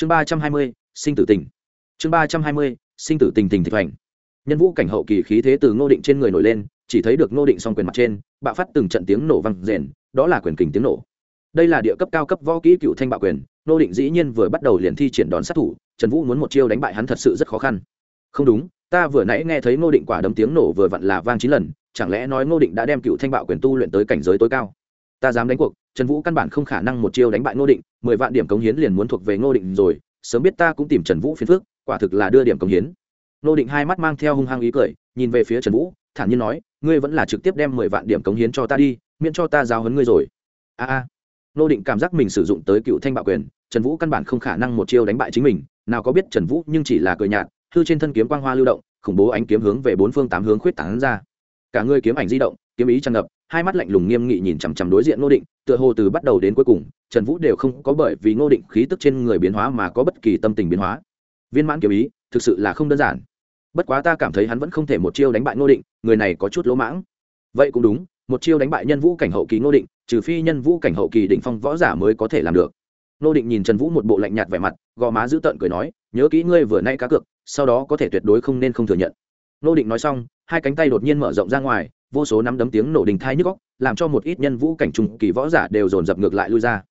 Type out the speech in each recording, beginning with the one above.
chương ba trăm hai mươi, sinh tử tình. Chương ba trăm hai mươi, sinh tử tình tình thịnh hoành. Nhân vũ cảnh hậu kỳ khí thế từ ngô định trên người nổi lên, chỉ thấy được ngô định s o n g quyền mặt trên, bạo phát từng trận tiếng nổ văng rền, đó là quyền kình tiếng nổ. Đây là địa cấp cao cấp võ kỹ cựu thanh bạo quyền, ngô định dĩ nhiên vừa bắt đầu liền thi triển đón sát thủ, trần vũ muốn một chiêu đánh bại hắn thật sự rất khó khăn. Không đúng, ta vừa nãy nghe thấy ngô định quả đấm tiếng nổ vừa vặn là vang chín lần, chẳng lẽ nói ngô định đã đem cựu thanh bạo quyền tu luyện tới cảnh giới tối cao? Ta dám đánh cuộc trần vũ căn bản không khả năng một chiêu đánh bại ngô định, mười vạn điểm cống hiến liền muốn thuộc về ngô định rồi, sớm biết ta cũng tìm trần vũ phiền phước quả thực là đưa điểm cống hiến. Ngô định hai mắt mang theo hung hăng ý cười, nhìn về phía trần vũ, thản nhiên nói, ngươi vẫn là trực tiếp đem mười vạn điểm cống hiến cho ta đi, miễn cho ta giao hấn ngươi rồi. A a. Ngô định cảm giác mình sử dụng tới cựu thanh bạo quyền, trần vũ căn bản không khả năng một chiêu đánh bại chính mình, nào có biết trần vũ nhưng chỉ là cười nhạt, hư trên thân kiếm quang hoa lưu động, khủng bố ánh kiếm hướng về bốn phương tám hướng khuyết tán ra. Cả ngươi kiếm ảnh di động, kiếm ý tràn ngập hai mắt lạnh lùng nghiêm nghị nhìn chằm chằm đối diện ngô định, tựa hồ từ bắt đầu đến cuối cùng, trần vũ đều không có bởi vì ngô định khí tức trên người biến hóa mà có bất kỳ tâm tình biến hóa. Viên mãn kiêu ý, thực sự là không đơn giản. Bất quá ta cảm thấy hắn vẫn không thể một chiêu đánh bại ngô định, người này có chút lỗ mãng. Vậy cũng đúng, một chiêu đánh bại nhân vũ cảnh hậu kỳ ngô định, trừ phi nhân vũ cảnh hậu kỳ đỉnh phong võ giả mới có thể làm được. Ngô định nhìn trần vũ một bộ lạnh nhạt vẻ mặt, gò má giữ tợn cười nói, nhớ kỹ ngươi vừa nay cá cược, sau đó có thể tuyệt đối không nên không thừa nhận. Ngô định nói xong, hai cánh tay đột nhiên mở rộng ra ngoài vô số nắm đấm tiếng nổ đình thai nhức góc làm cho một ít nhân vũ cảnh trùng kỳ võ giả đều dồn dập ngược lại lui ra.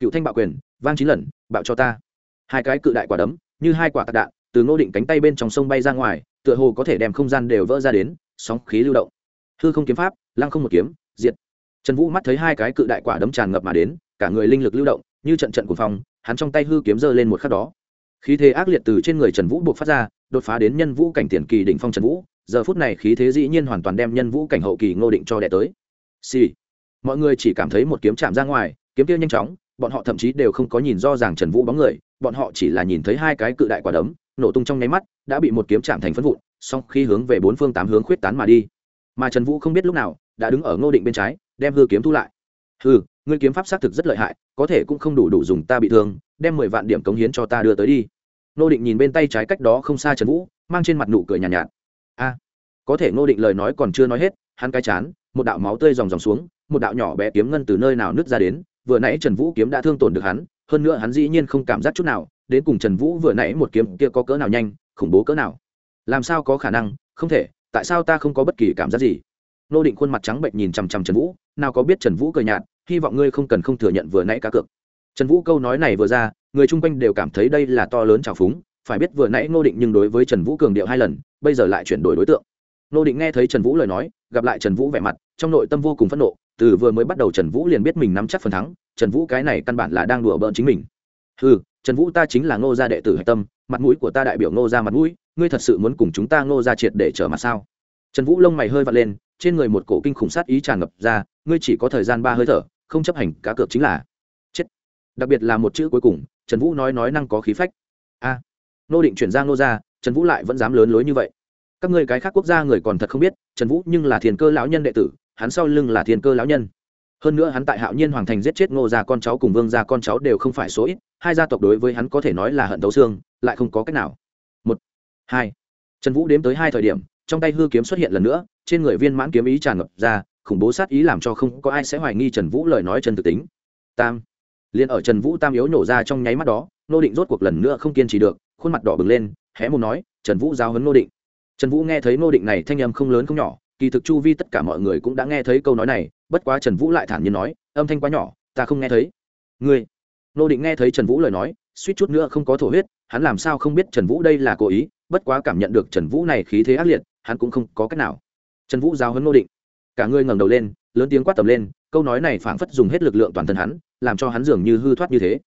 Cựu thanh bạo quyền, vang chín lần bạo cho ta. Hai cái cự đại quả đấm, như hai quả tạc đạn, từ ngô định cánh tay bên trong sông bay ra ngoài, tựa hồ có thể đem không gian đều vỡ ra đến, sóng khí lưu động. Hư không kiếm pháp, lăng không một kiếm, diệt. Trần vũ mắt thấy hai cái cự đại quả đấm tràn ngập mà đến, cả người linh lực lưu động, như trận trận của phòng hắn trong tay hư kiếm giơ lên một khắc đó. Khí thế ác liệt từ trên người trần vũ buộc phát ra, đột phá đến nhân vũ cảnh tiền kỳ đỉnh phong trần vũ giờ phút này khí thế dĩ nhiên hoàn toàn đem nhân vũ cảnh hậu kỳ ngô định cho đẻ tới. Xì、sì. mọi người chỉ cảm thấy một kiếm chạm ra ngoài kiếm kia nhanh chóng bọn họ thậm chí đều không có nhìn do ràng trần vũ bóng người bọn họ chỉ là nhìn thấy hai cái cự đại quả đấm nổ tung trong nháy mắt đã bị một kiếm chạm thành phân vụn song khi hướng về bốn phương tám hướng khuyết tán mà đi. Mà trần vũ không biết lúc nào đã đứng ở ngô định bên trái đem hư kiếm thu lại. Hư ngươi kiếm pháp xác thực rất lợi hại có thể cũng không đủ đủ dùng ta bị thương đem mười vạn điểm cống hiến cho ta đưa tới đi. Ngô định nhìn bên tay trái cách đó không xa trần vũ mang trên mặt nụ cười nhàn nhạt, nhạt có thể ngô định lời nói còn chưa nói hết, hắn cái chán, một đạo máu tươi dòng dòng xuống, một đạo nhỏ bé kiếm ngân từ nơi nào nứt ra đến, vừa nãy trần vũ kiếm đã thương tổn được hắn, hơn nữa hắn dĩ nhiên không cảm giác chút nào, đến cùng trần vũ vừa nãy một kiếm kia có cỡ nào nhanh, khủng bố cỡ nào? Làm sao có khả năng? Không thể, tại sao ta không có bất kỳ cảm giác gì? Nô định khuôn mặt trắng bệnh nhìn chằm chằm trần vũ, nào có biết trần vũ cười nhạt, hy vọng ngươi không cần không thừa nhận vừa nãy cá cược. Trần vũ câu nói này vừa ra, người chung quanh đều cảm thấy đây là to lớn trào phúng, phải biết vừa nãy ngô định nhưng đối với trần vũ cường điệu hai lần, bây giờ lại chuyển đổi đối tượng. Nô định nghe thấy trần vũ lời nói gặp lại trần vũ vẻ mặt trong nội tâm vô cùng phẫn nộ từ vừa mới bắt đầu trần vũ liền biết mình nắm chắc phần thắng trần vũ cái này căn bản là đang đùa bỡn chính mình. Ừ trần vũ ta chính là ngô gia đệ tử hạch tâm mặt mũi của ta đại biểu ngô gia mặt mũi ngươi thật sự muốn cùng chúng ta ngô gia triệt để trở mặt sao? Trần vũ lông mày hơi vặt lên trên người một cổ kinh khủng sát ý tràn ngập ra ngươi chỉ có thời gian ba hơi thở không chấp hành cá cược chính là chết. Đặc biệt là một chữ cuối cùng trần vũ nói nói năng có khí phách. A. Nô định chuyển ra nô gia, trần vũ lại vẫn dám lớn lối như vậy các ngươi cái khác quốc gia người còn thật không biết, trần vũ nhưng là thiền cơ lão nhân đệ tử, hắn sau lưng là thiền cơ lão nhân. Hơn nữa hắn tại hạo nhiên hoàng thành giết chết ngô gia con cháu cùng vương gia con cháu đều không phải số ít, hai gia tộc đối với hắn có thể nói là hận thấu xương, lại không có cách nào. Một, hai, trần vũ đếm tới hai thời điểm, trong tay hư kiếm xuất hiện lần nữa, trên người viên mãn kiếm ý tràn ngập ra, khủng bố sát ý làm cho không có ai sẽ hoài nghi trần vũ lời nói chân thực tính. Tam, liền ở trần vũ tam yếu nổ ra trong nháy mắt đó, nô định rốt cuộc lần nữa không kiên trì được, khuôn mặt đỏ bừng lên, hé một nói, trần vũ giao hấn nô định trần vũ nghe thấy nô định này thanh âm không lớn không nhỏ, kỳ thực chu vi tất cả mọi người cũng đã nghe thấy câu nói này, bất quá trần vũ lại thản nhiên nói, âm thanh quá nhỏ, ta không nghe thấy. Ngươi nô định nghe thấy trần vũ lời nói, suýt chút nữa không có thổ huyết, hắn làm sao không biết trần vũ đây là cố ý, bất quá cảm nhận được trần vũ này khí thế ác liệt, hắn cũng không có cách nào. Trần vũ giao hấn nô định. Cả ngươi ngẩng đầu lên, lớn tiếng quát tầm lên, câu nói này phảng phất dùng hết lực lượng toàn thân hắn, làm cho hắn dường như hư thoát như thế.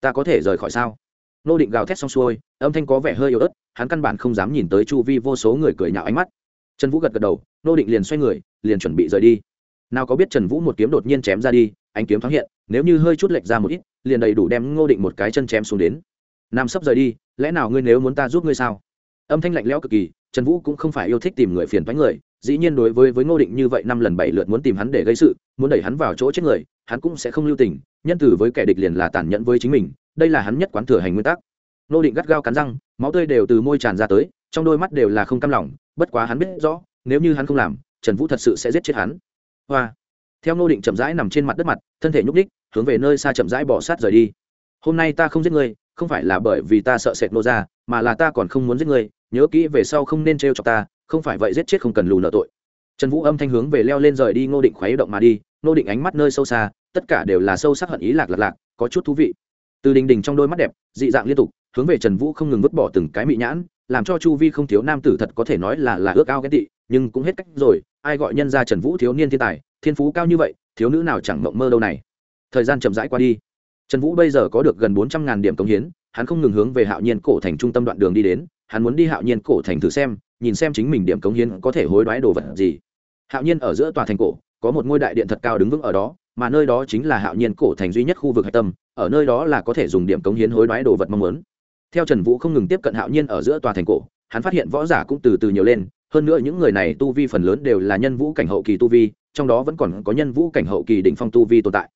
Ta có thể rời khỏi sao? Nô định gào thét xong xuôi, âm thanh có vẻ hơi yếu ớt, hắn căn bản không dám nhìn tới chu vi vô số người cười nhạo ánh mắt. Trần vũ gật gật đầu, nô định liền xoay người, liền chuẩn bị rời đi. Nào có biết trần vũ một kiếm đột nhiên chém ra đi anh kiếm thoáng hiện, nếu như hơi chút lệch ra một ít, liền đầy đủ đem ngô định một cái chân chém xuống đến. Nam sắp rời đi, lẽ nào ngươi nếu muốn ta giúp ngươi sao? Âm thanh lạnh lẽo cực kỳ, trần vũ cũng không phải yêu thích tìm người phiền thoái người, dĩ nhiên đối với với ngô định như vậy năm lần bảy lượt muốn tìm hắn để gây sự, muốn đẩy hắn vào chỗ chết người, hắn cũng sẽ không lưu tình, nhân tử với kẻ địch liền là tàn nhẫn với chính mình đây là hắn nhất quán thừa hành nguyên tắc. Ngô định gắt gao cắn răng, máu tươi đều từ môi tràn ra tới, trong đôi mắt đều là không cam lòng, bất quá hắn biết rõ, nếu như hắn không làm, trần vũ thật sự sẽ giết chết hắn. Hoa. Theo ngô định chậm rãi nằm trên mặt đất mặt, thân thể nhúc ních hướng về nơi xa chậm rãi bỏ sát rời đi. Hôm nay ta không giết ngươi, không phải là bởi vì ta sợ sệt nô ra mà là ta còn không muốn giết ngươi, nhớ kỹ về sau không nên t cho ta, không phải vậy giết chết không cần lù nợ tội. Trần vũ âm thanh hướng về leo lên rời đi ngô định khoái động mà đi ngô định ánh mắt nơi sâu xa, tất cả đều là sâu sắc hận ý lạc lạc lạc, có chút thú vị từ đình đình trong đôi mắt đẹp, dị dạng liên tục, hướng về trần vũ không ngừng vứt bỏ từng cái mị nhãn, làm cho chu vi không thiếu nam tử thật có thể nói là là ước ao ghét tị, nhưng cũng hết cách rồi, ai gọi nhân ra trần vũ thiếu niên thiên tài, thiên phú cao như vậy, thiếu nữ nào chẳng mộng mơ đâu này. Thời gian chậm rãi qua đi. Trần vũ bây giờ có được gần bốn trăm ngàn điểm công hiến, hắn không ngừng hướng về hạo nhiên cổ thành trung tâm đoạn đường đi đến, hắn muốn đi hạo nhiên cổ thành thử xem, nhìn xem chính mình điểm cống hiến có thể hối đoái đồ vật gì. Hạo nhiên ở giữa tòa thành cổ, có một ngôi đại điện thật cao đứng vững ở đó mà nơi đó chính là hạo nhiên cổ thành duy nhất khu vực hạch tâm, ở nơi đó là có thể dùng điểm cống hiến hối đoái đồ vật mong muốn. Theo trần vũ không ngừng tiếp cận hạo nhiên ở giữa tòa thành cổ, hắn phát hiện võ giả cũng từ từ nhiều lên, hơn nữa những người này tu vi phần lớn đều là nhân vũ cảnh hậu kỳ tu vi, trong đó vẫn còn có nhân vũ cảnh hậu kỳ đỉnh phong tu vi tồn tại.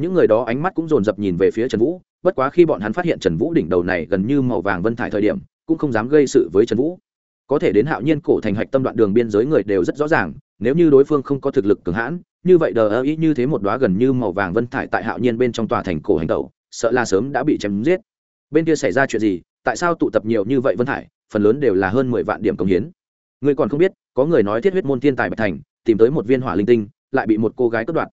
Những người đó ánh mắt cũng dồn dập nhìn về phía trần vũ, bất quá khi bọn hắn phát hiện trần vũ đỉnh đầu này gần như màu vàng vân thải thời điểm, cũng không dám gây sự với trần vũ. Có thể đến hạo nhiên cổ thành hạch tâm đoạn đường biên giới người đều rất rõ ràng nếu như đối phương không có thực lực cường hãn, như vậy đờ ơ ý như thế một đoá gần như màu vàng vân thải tại hạo nhiên bên trong tòa thành cổ hành tẩu, sợ là sớm đã bị chém giết. Bên kia xảy ra chuyện gì, tại sao tụ tập nhiều như vậy vân thải, phần lớn đều là hơn mười vạn điểm công hiến. Ngươi còn không biết, có người nói thiết huyết môn thiên tài bạch thành, tìm tới một viên hỏa linh tinh, lại bị một cô gái cướp đoạt.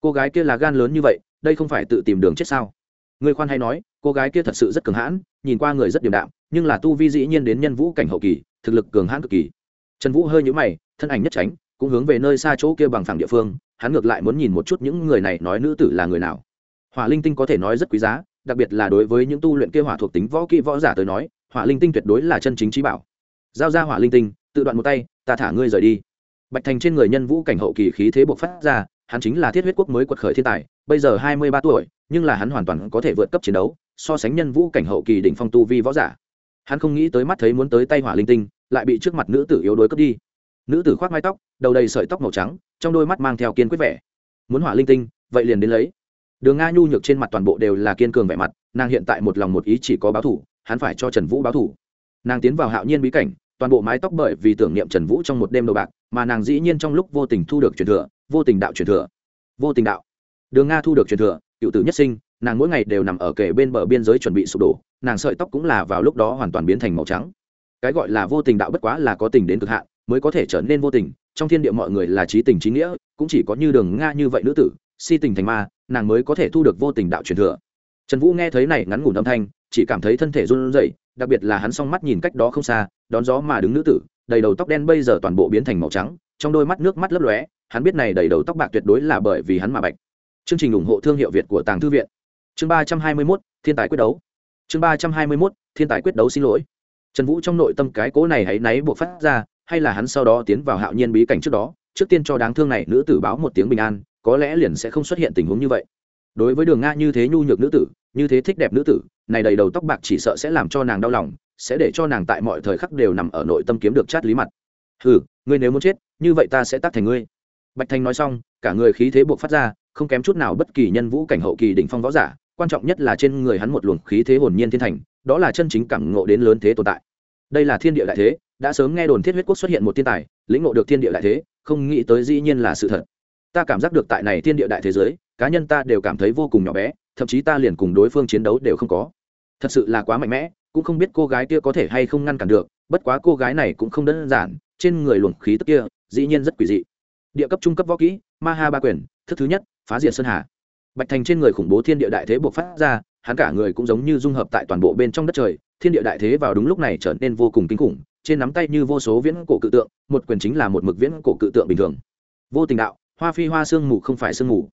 Cô gái kia là gan lớn như vậy, đây không phải tự tìm đường chết sao? Người khoan hay nói, cô gái kia thật sự rất cường hãn, nhìn qua người rất điềm đạm, nhưng là tu vi dĩ nhiên đến nhân vũ cảnh hậu kỳ, thực lực cường hãn cực kỳ. Trần vũ hơi nhũ mày, thân ảnh nhất tránh cũng hướng về nơi xa chỗ kia bằng phẳng địa phương, hắn ngược lại muốn nhìn một chút những người này nói nữ tử là người nào. Hỏa linh tinh có thể nói rất quý giá, đặc biệt là đối với những tu luyện kia hỏa thuộc tính võ kỹ võ giả tới nói, hỏa linh tinh tuyệt đối là chân chính trí bảo. Giao ra hỏa linh tinh, tự đoạn một tay, ta thả ngươi rời đi. Bạch thành trên người nhân vũ cảnh hậu kỳ khí thế bộc phát ra, hắn chính là thiết huyết quốc mới quật khởi thiên tài, bây giờ hai mươi ba tuổi, nhưng là hắn hoàn toàn có thể vượt cấp chiến đấu, so sánh nhân vũ cảnh hậu kỳ đỉnh phong tu vi võ giả. Hắn không nghĩ tới mắt thấy muốn tới tay hỏa linh tinh, lại bị trước mặt nữ tử yếu đuối cướp đi nữ tử khoác mái tóc, đầu đầy sợi tóc màu trắng, trong đôi mắt mang theo kiên quyết vẻ. Muốn hỏa linh tinh, vậy liền đến lấy. Đường nga nhu nhược trên mặt toàn bộ đều là kiên cường vẻ mặt, nàng hiện tại một lòng một ý chỉ có báo thủ, hắn phải cho trần vũ báo thủ. Nàng tiến vào hạo nhiên bí cảnh, toàn bộ mái tóc bởi vì tưởng niệm trần vũ trong một đêm đầu bạc, mà nàng dĩ nhiên trong lúc vô tình thu được truyền thừa, vô tình đạo truyền thừa. Vô tình đạo. Đường nga thu được truyền thừa, cựu tử nhất sinh, nàng mỗi ngày đều nằm ở kề bên bờ biên giới chuẩn bị sụp đổ, nàng sợi tóc cũng là vào lúc đó hoàn toàn biến thành màu trắng. Cái gọi là vô tình đạo bất quá là có tình đến cực hạn mới có thể trở nên vô tình. Trong thiên địa mọi người là trí tình trí nghĩa, cũng chỉ có như đường nga như vậy nữ tử, si tình thành ma, nàng mới có thể thu được vô tình đạo truyền thừa. Trần vũ nghe thấy này ngắn ngủn âm thanh, chỉ cảm thấy thân thể run rẩy, đặc biệt là hắn s mắt nhìn cách đó không xa, đón gió mà đứng nữ tử, đầy đầu tóc đen bây giờ toàn bộ biến thành màu trắng, trong đôi mắt nước mắt lấp lóe, hắn biết này đầy đầu tóc bạc tuyệt đối là bởi vì hắn mà bạch. Chương trình ủng hộ thương hiệu việt của tàng thư viện. Chương ba trăm hai mươi mốt, thiên tài quyết đấu. Chương ba trăm hai mươi mốt, thiên tài quyết đấu xin lỗi. Trần vũ trong nội tâm cái cố này hãy náy buộc phát ra hay là hắn sau đó tiến vào hạo nhiên bí cảnh trước đó, trước tiên cho đáng thương này nữ tử báo một tiếng bình an, có lẽ liền sẽ không xuất hiện tình huống như vậy. Đối với đường nga như thế nhu nhược nữ tử, như thế thích đẹp nữ tử, này đầy đầu tóc bạc chỉ sợ sẽ làm cho nàng đau lòng, sẽ để cho nàng tại mọi thời khắc đều nằm ở nội tâm kiếm được chát lý mặt. Ừ ngươi nếu muốn chết, như vậy ta sẽ tác thành ngươi. Bạch thanh nói xong, cả người khí thế buộc phát ra, không kém chút nào bất kỳ nhân vũ cảnh hậu kỳ đỉnh phong võ giả, quan trọng nhất là trên người hắn một luồng khí thế hồn nhiên thiên thành, đó là chân chính cảm ngộ đến lớn thế tồn tại. Đây là thiên địa đại thế đã sớm nghe đồn thiết huyết quốc xuất hiện một thiên tài, lĩnh ngộ được thiên địa đại thế, không nghĩ tới dĩ nhiên là sự thật. Ta cảm giác được tại này thiên địa đại thế giới, cá nhân ta đều cảm thấy vô cùng nhỏ bé, thậm chí ta liền cùng đối phương chiến đấu đều không có. Thật sự là quá mạnh mẽ, cũng không biết cô gái kia có thể hay không ngăn cản được, bất quá cô gái này cũng không đơn giản, trên người luồng khí tức kia, dĩ nhiên rất quỷ dị. Địa cấp trung cấp võ kỹ, ma ha ba quyền, thức thứ nhất, phá diệt sơn hà. Bạch thành trên người khủng bố thiên địa đại thế buộc phát ra, hắn cả người cũng giống như dung hợp tại toàn bộ bên trong đất trời, thiên địa đại thế vào đúng lúc này trở nên vô cùng kinh khủng trên nắm tay như vô số viễn cổ cự tượng, một quyền chính là một mực viễn cổ cự tượng bình thường. Vô tình đạo, hoa phi hoa sương mù không phải sương mù.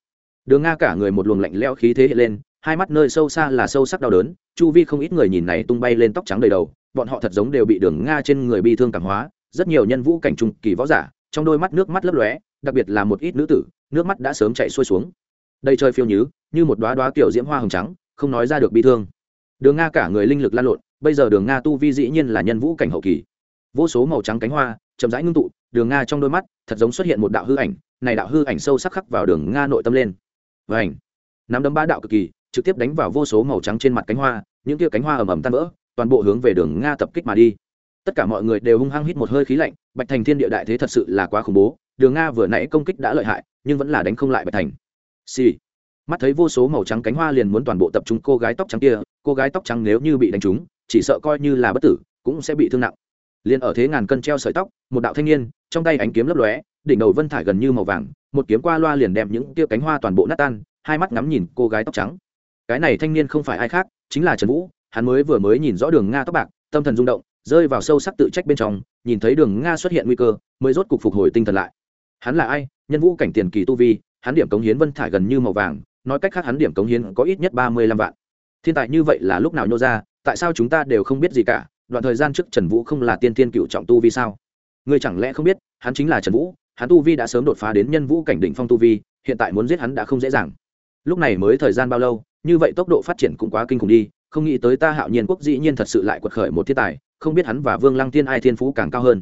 Đường nga cả người một luồng lạnh lẽo khí thế hiện lên, hai mắt nơi sâu xa là sâu sắc đau đớn, chu vi không ít người nhìn này tung bay lên tóc trắng đầy đầu, bọn họ thật giống đều bị đường nga trên người bi thương cảm hóa, rất nhiều nhân vũ cảnh trung kỳ võ giả, trong đôi mắt nước mắt lấp lóe, đặc biệt là một ít nữ tử, nước mắt đã sớm chạy xuôi xuống. Đây trời phiêu nhứ, như một đoá đoá kiểu diễm hoa hồng trắng, không nói ra được bi thương. Đường nga cả người linh lực lan lộn, bây giờ đường nga tu vi dĩ nhiên là nhân vũ cảnh hậu kỳ vô số màu trắng cánh hoa, chậm rãi ngưng tụ, đường nga trong đôi mắt, thật giống xuất hiện một đạo hư ảnh, này đạo hư ảnh sâu sắc khắc vào đường nga nội tâm lên. Và ảnh nắm đấm ba đạo cực kỳ, trực tiếp đánh vào vô số màu trắng trên mặt cánh hoa, những kia cánh hoa ầm ầm tan vỡ, toàn bộ hướng về đường nga tập kích mà đi. Tất cả mọi người đều hung hăng hít một hơi khí lạnh, bạch thành thiên địa đại thế thật sự là quá khủng bố, đường nga vừa nãy công kích đã lợi hại, nhưng vẫn là đánh không lại bạch thành. Xì、sì. mắt thấy vô số màu trắng cánh hoa liền muốn toàn bộ tập trung cô gái tóc trắng kia, cô gái tóc trắng nếu như bị đánh trúng, chỉ sợ coi như là bất tử, cũng sẽ bị thương nặng liền ở thế ngàn cân treo sợi tóc, một đạo thanh niên, trong tay ánh kiếm lấp lóe, đỉnh đầu vân thải gần như màu vàng, một kiếm qua loa liền đem những tia cánh hoa toàn bộ nát tan, hai mắt ngắm nhìn cô gái tóc trắng. Cái này thanh niên không phải ai khác, chính là trần vũ, hắn mới vừa mới nhìn rõ đường nga tóc bạc, tâm thần rung động, rơi vào sâu sắc tự trách bên trong, nhìn thấy đường nga xuất hiện nguy cơ, mới rốt cục phục hồi tinh thần lại. Hắn là ai? Nhân vũ cảnh tiền kỳ tu vi, hắn điểm cống hiến vân thải gần như màu vàng, nói cách khác hắn điểm cống hiến có ít nhất ba mươi lăm vạn. Thiên tài như vậy là lúc nào nhô ra, tại sao chúng ta đều không biết gì cả? Đoạn thời gian trước trần vũ không là tiên tiên cựu trọng tu vi sao? Ngươi chẳng lẽ không biết, hắn chính là trần vũ, hắn tu vi đã sớm đột phá đến nhân vũ cảnh đỉnh phong tu vi, hiện tại muốn giết hắn đã không dễ dàng. Lúc này mới thời gian bao lâu, như vậy tốc độ phát triển cũng quá kinh khủng đi, không nghĩ tới ta hạo nhiên quốc dĩ nhiên thật sự lại quật khởi một thiên tài, không biết hắn và vương lăng tiên ai thiên phú càng cao hơn.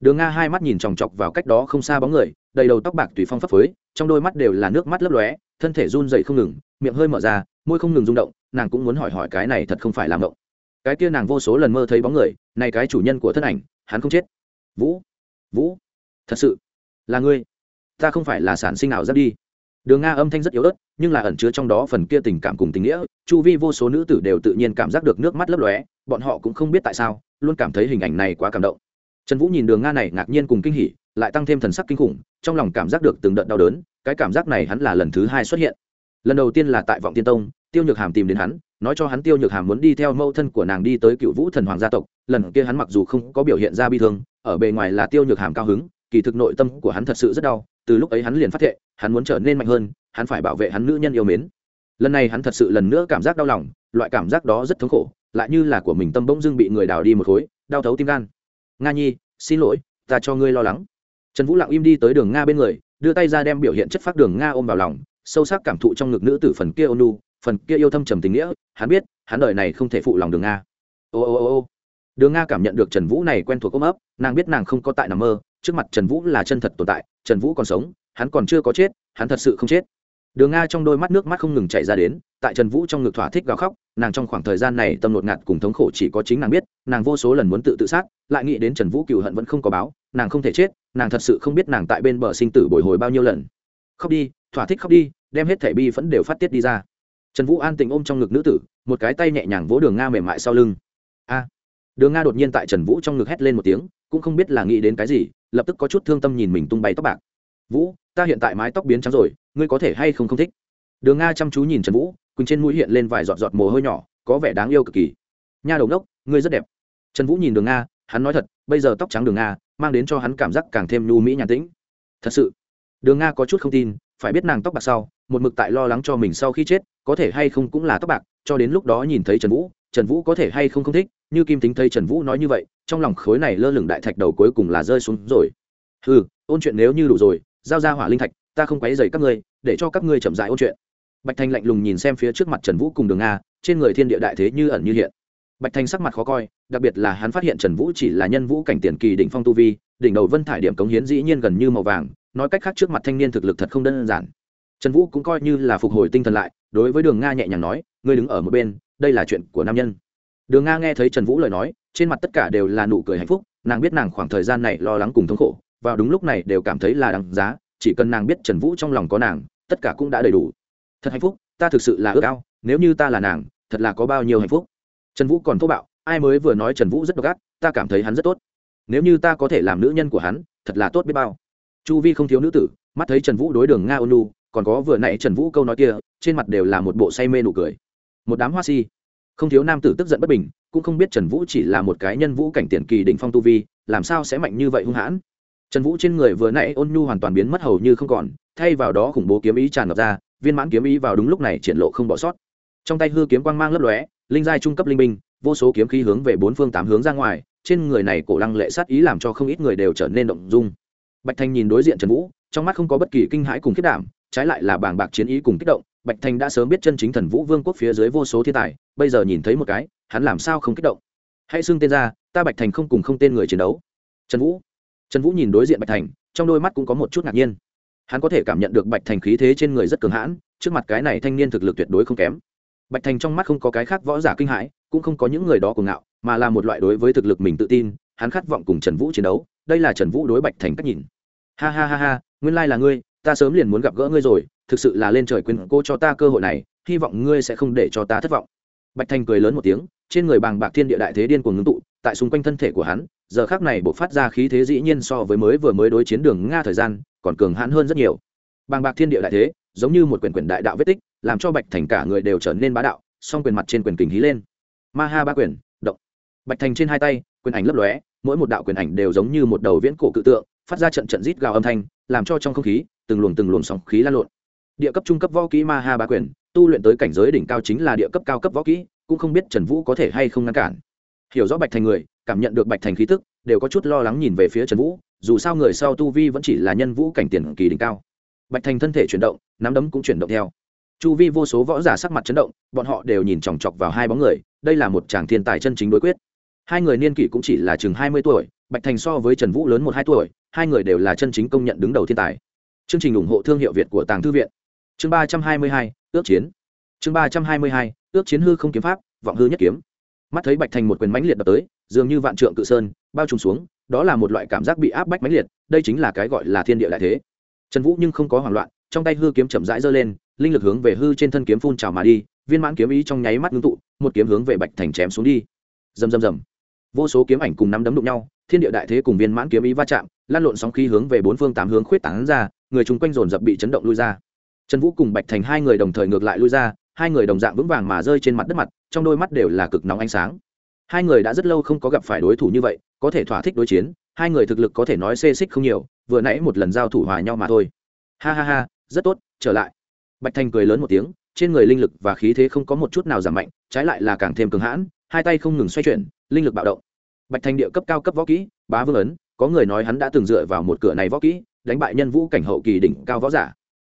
Đường nga hai mắt nhìn chòng chọc vào cách đó không xa bóng người, đầy đầu tóc bạc tùy phong phấp phới, trong đôi mắt đều là nước mắt lấp lóe, thân thể run dậy không ngừng, miệng hơi mở ra, môi không ngừng rung động, nàng cũng muốn hỏi hỏi cái này thật không phải làm động cái kia nàng vô số lần mơ thấy bóng người, này cái chủ nhân của thân ảnh, hắn không chết. Vũ vũ, thật sự là ngươi. Ta không phải là sản sinh nào ra đi. Đường nga âm thanh rất yếu ớt, nhưng là ẩn chứa trong đó phần kia tình cảm cùng tình nghĩa. Chu vi vô số nữ tử đều tự nhiên cảm giác được nước mắt lấp lóe, bọn họ cũng không biết tại sao, luôn cảm thấy hình ảnh này quá cảm động. Trần vũ nhìn đường nga này ngạc nhiên cùng kinh hỉ, lại tăng thêm thần sắc kinh khủng, trong lòng cảm giác được từng đợt đau đớn, cái cảm giác này hắn là lần thứ hai xuất hiện. Lần đầu tiên là tại vọng tiên tông, tiêu nhược hàm tìm đến hắn nói cho hắn tiêu nhược hàm muốn đi theo mẫu thân của nàng đi tới cựu vũ thần hoàng gia tộc, lần kia hắn mặc dù không có biểu hiện ra bi thương, ở bề ngoài là tiêu nhược hàm cao hứng, kỳ thực nội tâm của hắn thật sự rất đau, từ lúc ấy hắn liền phát thệ, hắn muốn trở nên mạnh hơn, hắn phải bảo vệ hắn nữ nhân yêu mến. Lần này hắn thật sự lần nữa cảm giác đau lòng, loại cảm giác đó rất thống khổ, lại như là của mình tâm bỗng dưng bị người đào đi một khối, đau thấu tim gan. Nga nhi, xin lỗi, ta cho ngươi lo lắng. Trần vũ lặng im đi tới đường nga bên người, đưa tay ra đem biểu hiện chất phát đường nga ôm vào lòng, sâu sắc cảm thụ trong ngực nữ tử phần kia ônu phần kia yêu thâm trầm tình nghĩa, hắn biết, hắn đời này không thể phụ lòng đường nga. Ô ô ô ô. Đường nga cảm nhận được trần vũ này quen thuộc ôm ấp, nàng biết nàng không có tại nằm mơ, trước mặt trần vũ là chân thật tồn tại, trần vũ còn sống, hắn còn chưa có chết, hắn thật sự không chết. Đường nga trong đôi mắt nước mắt không ngừng chảy ra đến, tại trần vũ trong ngực thỏa thích gào khóc, nàng trong khoảng thời gian này tâm lột ngạt cùng thống khổ chỉ có chính nàng biết, nàng vô số lần muốn tự tự sát, lại nghĩ đến trần vũ cựu hận vẫn không có báo, nàng không thể chết, nàng thật sự không biết nàng tại bên bờ sinh tử bồi hồi bao nhiêu lần. Khóc đi, thỏa thích khóc đi, đem hết thẻ bi vẫn đều phát tiết đi ra trần vũ an tình ôm trong ngực nữ tử, một cái tay nhẹ nhàng vỗ đường nga mềm mại sau lưng. A! Đường nga đột nhiên tại trần vũ trong ngực hét lên một tiếng, cũng không biết là nghĩ đến cái gì, lập tức có chút thương tâm nhìn mình tung bay tóc bạc. Vũ, ta hiện tại mái tóc biến trắng rồi, ngươi có thể hay không không thích? Đường nga chăm chú nhìn trần vũ quỳnh trên mũi hiện lên vài giọt giọt mồ hôi nhỏ, có vẻ đáng yêu cực kỳ. Nha đầu đốc ngươi rất đẹp. Trần vũ nhìn đường nga, hắn nói thật, bây giờ tóc trắng đường nga, mang đến cho hắn cảm giác càng thêm nhu mỹ nhàn tĩnh. Thật sự. Đường nga có chút không tin, phải biết nàng tóc bạc sau, một mực tại lo lắng cho mình sau khi chết có thể hay không cũng là tóc bạc, cho đến lúc đó nhìn thấy trần vũ trần vũ có thể hay không không thích, như kim tính thấy trần vũ nói như vậy, trong lòng khối này lơ lửng đại thạch đầu cuối cùng là rơi xuống rồi. Ừ ôn chuyện nếu như đủ rồi, giao ra hỏa linh thạch, ta không quấy dày các ngươi, để cho các ngươi chậm dại ôn chuyện. Bạch thanh lạnh lùng nhìn xem phía trước mặt trần vũ cùng đường nga, trên người thiên địa đại thế như ẩn như hiện. Bạch thanh sắc mặt khó coi, đặc biệt là hắn phát hiện trần vũ chỉ là nhân vũ cảnh tiền kỳ đỉnh phong tu vi, đỉnh đầu vân thải điểm cống hiến dĩ nhiên gần như màu vàng, nói cách khác trước mặt thanh niên thực lực thật không đơn giản. Trần vũ cũng coi như là phục hồi tinh thần lại đối với đường nga nhẹ nhàng nói, ngươi đứng ở một bên, đây là chuyện của nam nhân. Đường nga nghe thấy trần vũ lời nói, trên mặt tất cả đều là nụ cười hạnh phúc, nàng biết nàng khoảng thời gian này lo lắng cùng thống khổ, vào đúng lúc này đều cảm thấy là đáng giá, chỉ cần nàng biết trần vũ trong lòng có nàng, tất cả cũng đã đầy đủ. Thật hạnh phúc, ta thực sự là ước ao, nếu như ta là nàng, thật là có bao nhiêu hạnh phúc. Trần vũ còn thô bạo, ai mới vừa nói trần vũ rất độc ác, ta cảm thấy hắn rất tốt. Nếu như ta có thể làm nữ nhân của hắn, thật là tốt biết bao. Chu vi không thiếu nữ tử, mắt thấy trần vũ đối đường nga ônu còn có vừa nãy trần vũ câu nói kia, trên mặt đều là một bộ say mê nụ cười. Một đám hoa si. Không thiếu nam tử tức giận bất bình, cũng không biết trần vũ chỉ là một cái nhân vũ cảnh tiền kỳ đỉnh phong tu vi, làm sao sẽ mạnh như vậy hung hãn. Trần vũ trên người vừa nãy ôn nhu hoàn toàn biến mất hầu như không còn, thay vào đó khủng bố kiếm ý tràn ngập ra, viên mãn kiếm ý vào đúng lúc này triển lộ không bỏ sót. Trong tay hư kiếm quang mang lấp lóe, linh giai trung cấp linh binh, vô số kiếm khí hướng về bốn phương tám hướng ra ngoài, trên người này cổ lăng lệ sát ý làm cho không ít người đều trở nên động dung. Bạch thanh nhìn đối diện trần vũ, trong mắt không có bất kỳ kinh hãi cùng khiết đảm trái lại là bàng bạc chiến ý cùng kích động, bạch thành đã sớm biết chân chính thần vũ vương quốc phía dưới vô số thiên tài, bây giờ nhìn thấy một cái, hắn làm sao không kích động? Hãy xưng tên ra, ta bạch thành không cùng không tên người chiến đấu. Trần vũ. Trần vũ nhìn đối diện bạch thành, trong đôi mắt cũng có một chút ngạc nhiên. Hắn có thể cảm nhận được bạch thành khí thế trên người rất cường hãn, trước mặt cái này thanh niên thực lực tuyệt đối không kém. Bạch thành trong mắt không có cái khác võ giả kinh hãi, cũng không có những người đó cuồng ngạo, mà là một loại đối với thực lực mình tự tin, hắn khát vọng cùng trần vũ chiến đấu, đây là trần vũ đối bạch thành cách nhìn. Ha ha ha ha, nguyên lai là ngươi ta sớm liền muốn gặp gỡ ngươi rồi, thực sự là lên trời quên cô cho ta cơ hội này, hy vọng ngươi sẽ không để cho ta thất vọng. Bạch thành cười lớn một tiếng, trên người bàng bạc thiên địa đại thế điên cuồng ngưng tụ, tại xung quanh thân thể của hắn, giờ khác này buộc phát ra khí thế dĩ nhiên so với mới vừa mới đối chiến đường nga thời gian, còn cường hãn hơn rất nhiều. Bàng bạc thiên địa đại thế, giống như một quyền quyền đại đạo vết tích, làm cho bạch thành cả người đều trở nên bá đạo, song quyền mặt trên quyền kình hí lên. Ma ha ba quyền, động. Bạch thành trên hai tay, quyền ảnh lấp lóe, mỗi một đạo quyền ảnh đều giống như một đầu viễn cổ cự tượng, phát ra trận trận rít gào âm thanh, làm cho trong không khí từng luồng từng luồng sóng khí lan lộn. Địa cấp trung cấp võ kỹ ma ha ba quyền, tu luyện tới cảnh giới đỉnh cao chính là địa cấp cao cấp võ kỹ, cũng không biết trần vũ có thể hay không ngăn cản. Hiểu rõ bạch thành người, cảm nhận được bạch thành khí tức, đều có chút lo lắng nhìn về phía trần vũ, dù sao người sau tu vi vẫn chỉ là nhân vũ cảnh tiền kỳ đỉnh cao. Bạch thành thân thể chuyển động, nắm đấm cũng chuyển động theo. Chu vi vô số võ giả sắc mặt chấn động, bọn họ đều nhìn chòng chọc vào hai bóng người, đây là một chàng thiên tài chân chính đối quyết. Hai người niên kỷ cũng chỉ là chừng hai mươi tuổi, bạch thành so với trần vũ lớn một hai tuổi, hai người đều là chân chính công nhận đứng đầu thiên tài chương trình ủng hộ thương hiệu việt của tàng thư viện. Chương ba trăm hai mươi hai, ước chiến. Chương ba trăm hai mươi hai, ước chiến hư không kiếm pháp, vọng hư nhất kiếm. Mắt thấy bạch thành một quyền mãnh liệt đập tới, dường như vạn trượng cự sơn, bao trùm xuống, đó là một loại cảm giác bị áp bách mãnh liệt, đây chính là cái gọi là thiên địa đại thế. Trần vũ nhưng không có hoảng loạn, trong tay hư kiếm chậm rãi giơ lên, linh lực hướng về hư trên thân kiếm phun trào mà đi, viên mãn kiếm ý trong nháy mắt ngưng tụ, một kiếm hướng về bạch thành chém xuống đi. Rầm rầm rầm. Vô số kiếm ảnh cùng nắm đấm đụng nhau, thiên địa đại thế cùng viên mãn kiếm ý va chạm, lan lộn sóng khí hướng về bốn phương tám hướng khuyết tảng ra người chung quanh dồn dập bị chấn động lui ra. Trần vũ cùng bạch thành hai người đồng thời ngược lại lui ra, hai người đồng dạng vững vàng mà rơi trên mặt đất mặt, trong đôi mắt đều là cực nóng ánh sáng. Hai người đã rất lâu không có gặp phải đối thủ như vậy, có thể thỏa thích đối chiến, hai người thực lực có thể nói xê xích không nhiều, vừa nãy một lần giao thủ hòa nhau mà thôi. Ha ha ha, rất tốt, trở lại. Bạch thành cười lớn một tiếng, trên người linh lực và khí thế không có một chút nào giảm mạnh, trái lại là càng thêm cường hãn, hai tay không ngừng xoay chuyển, linh lực bạo động. Bạch thành địa cấp cao cấp võ kỹ, bá vương ấn, có người nói hắn đã từng dựa vào một cửa này võ kỹ đánh bại nhân vũ cảnh hậu kỳ đỉnh cao võ giả.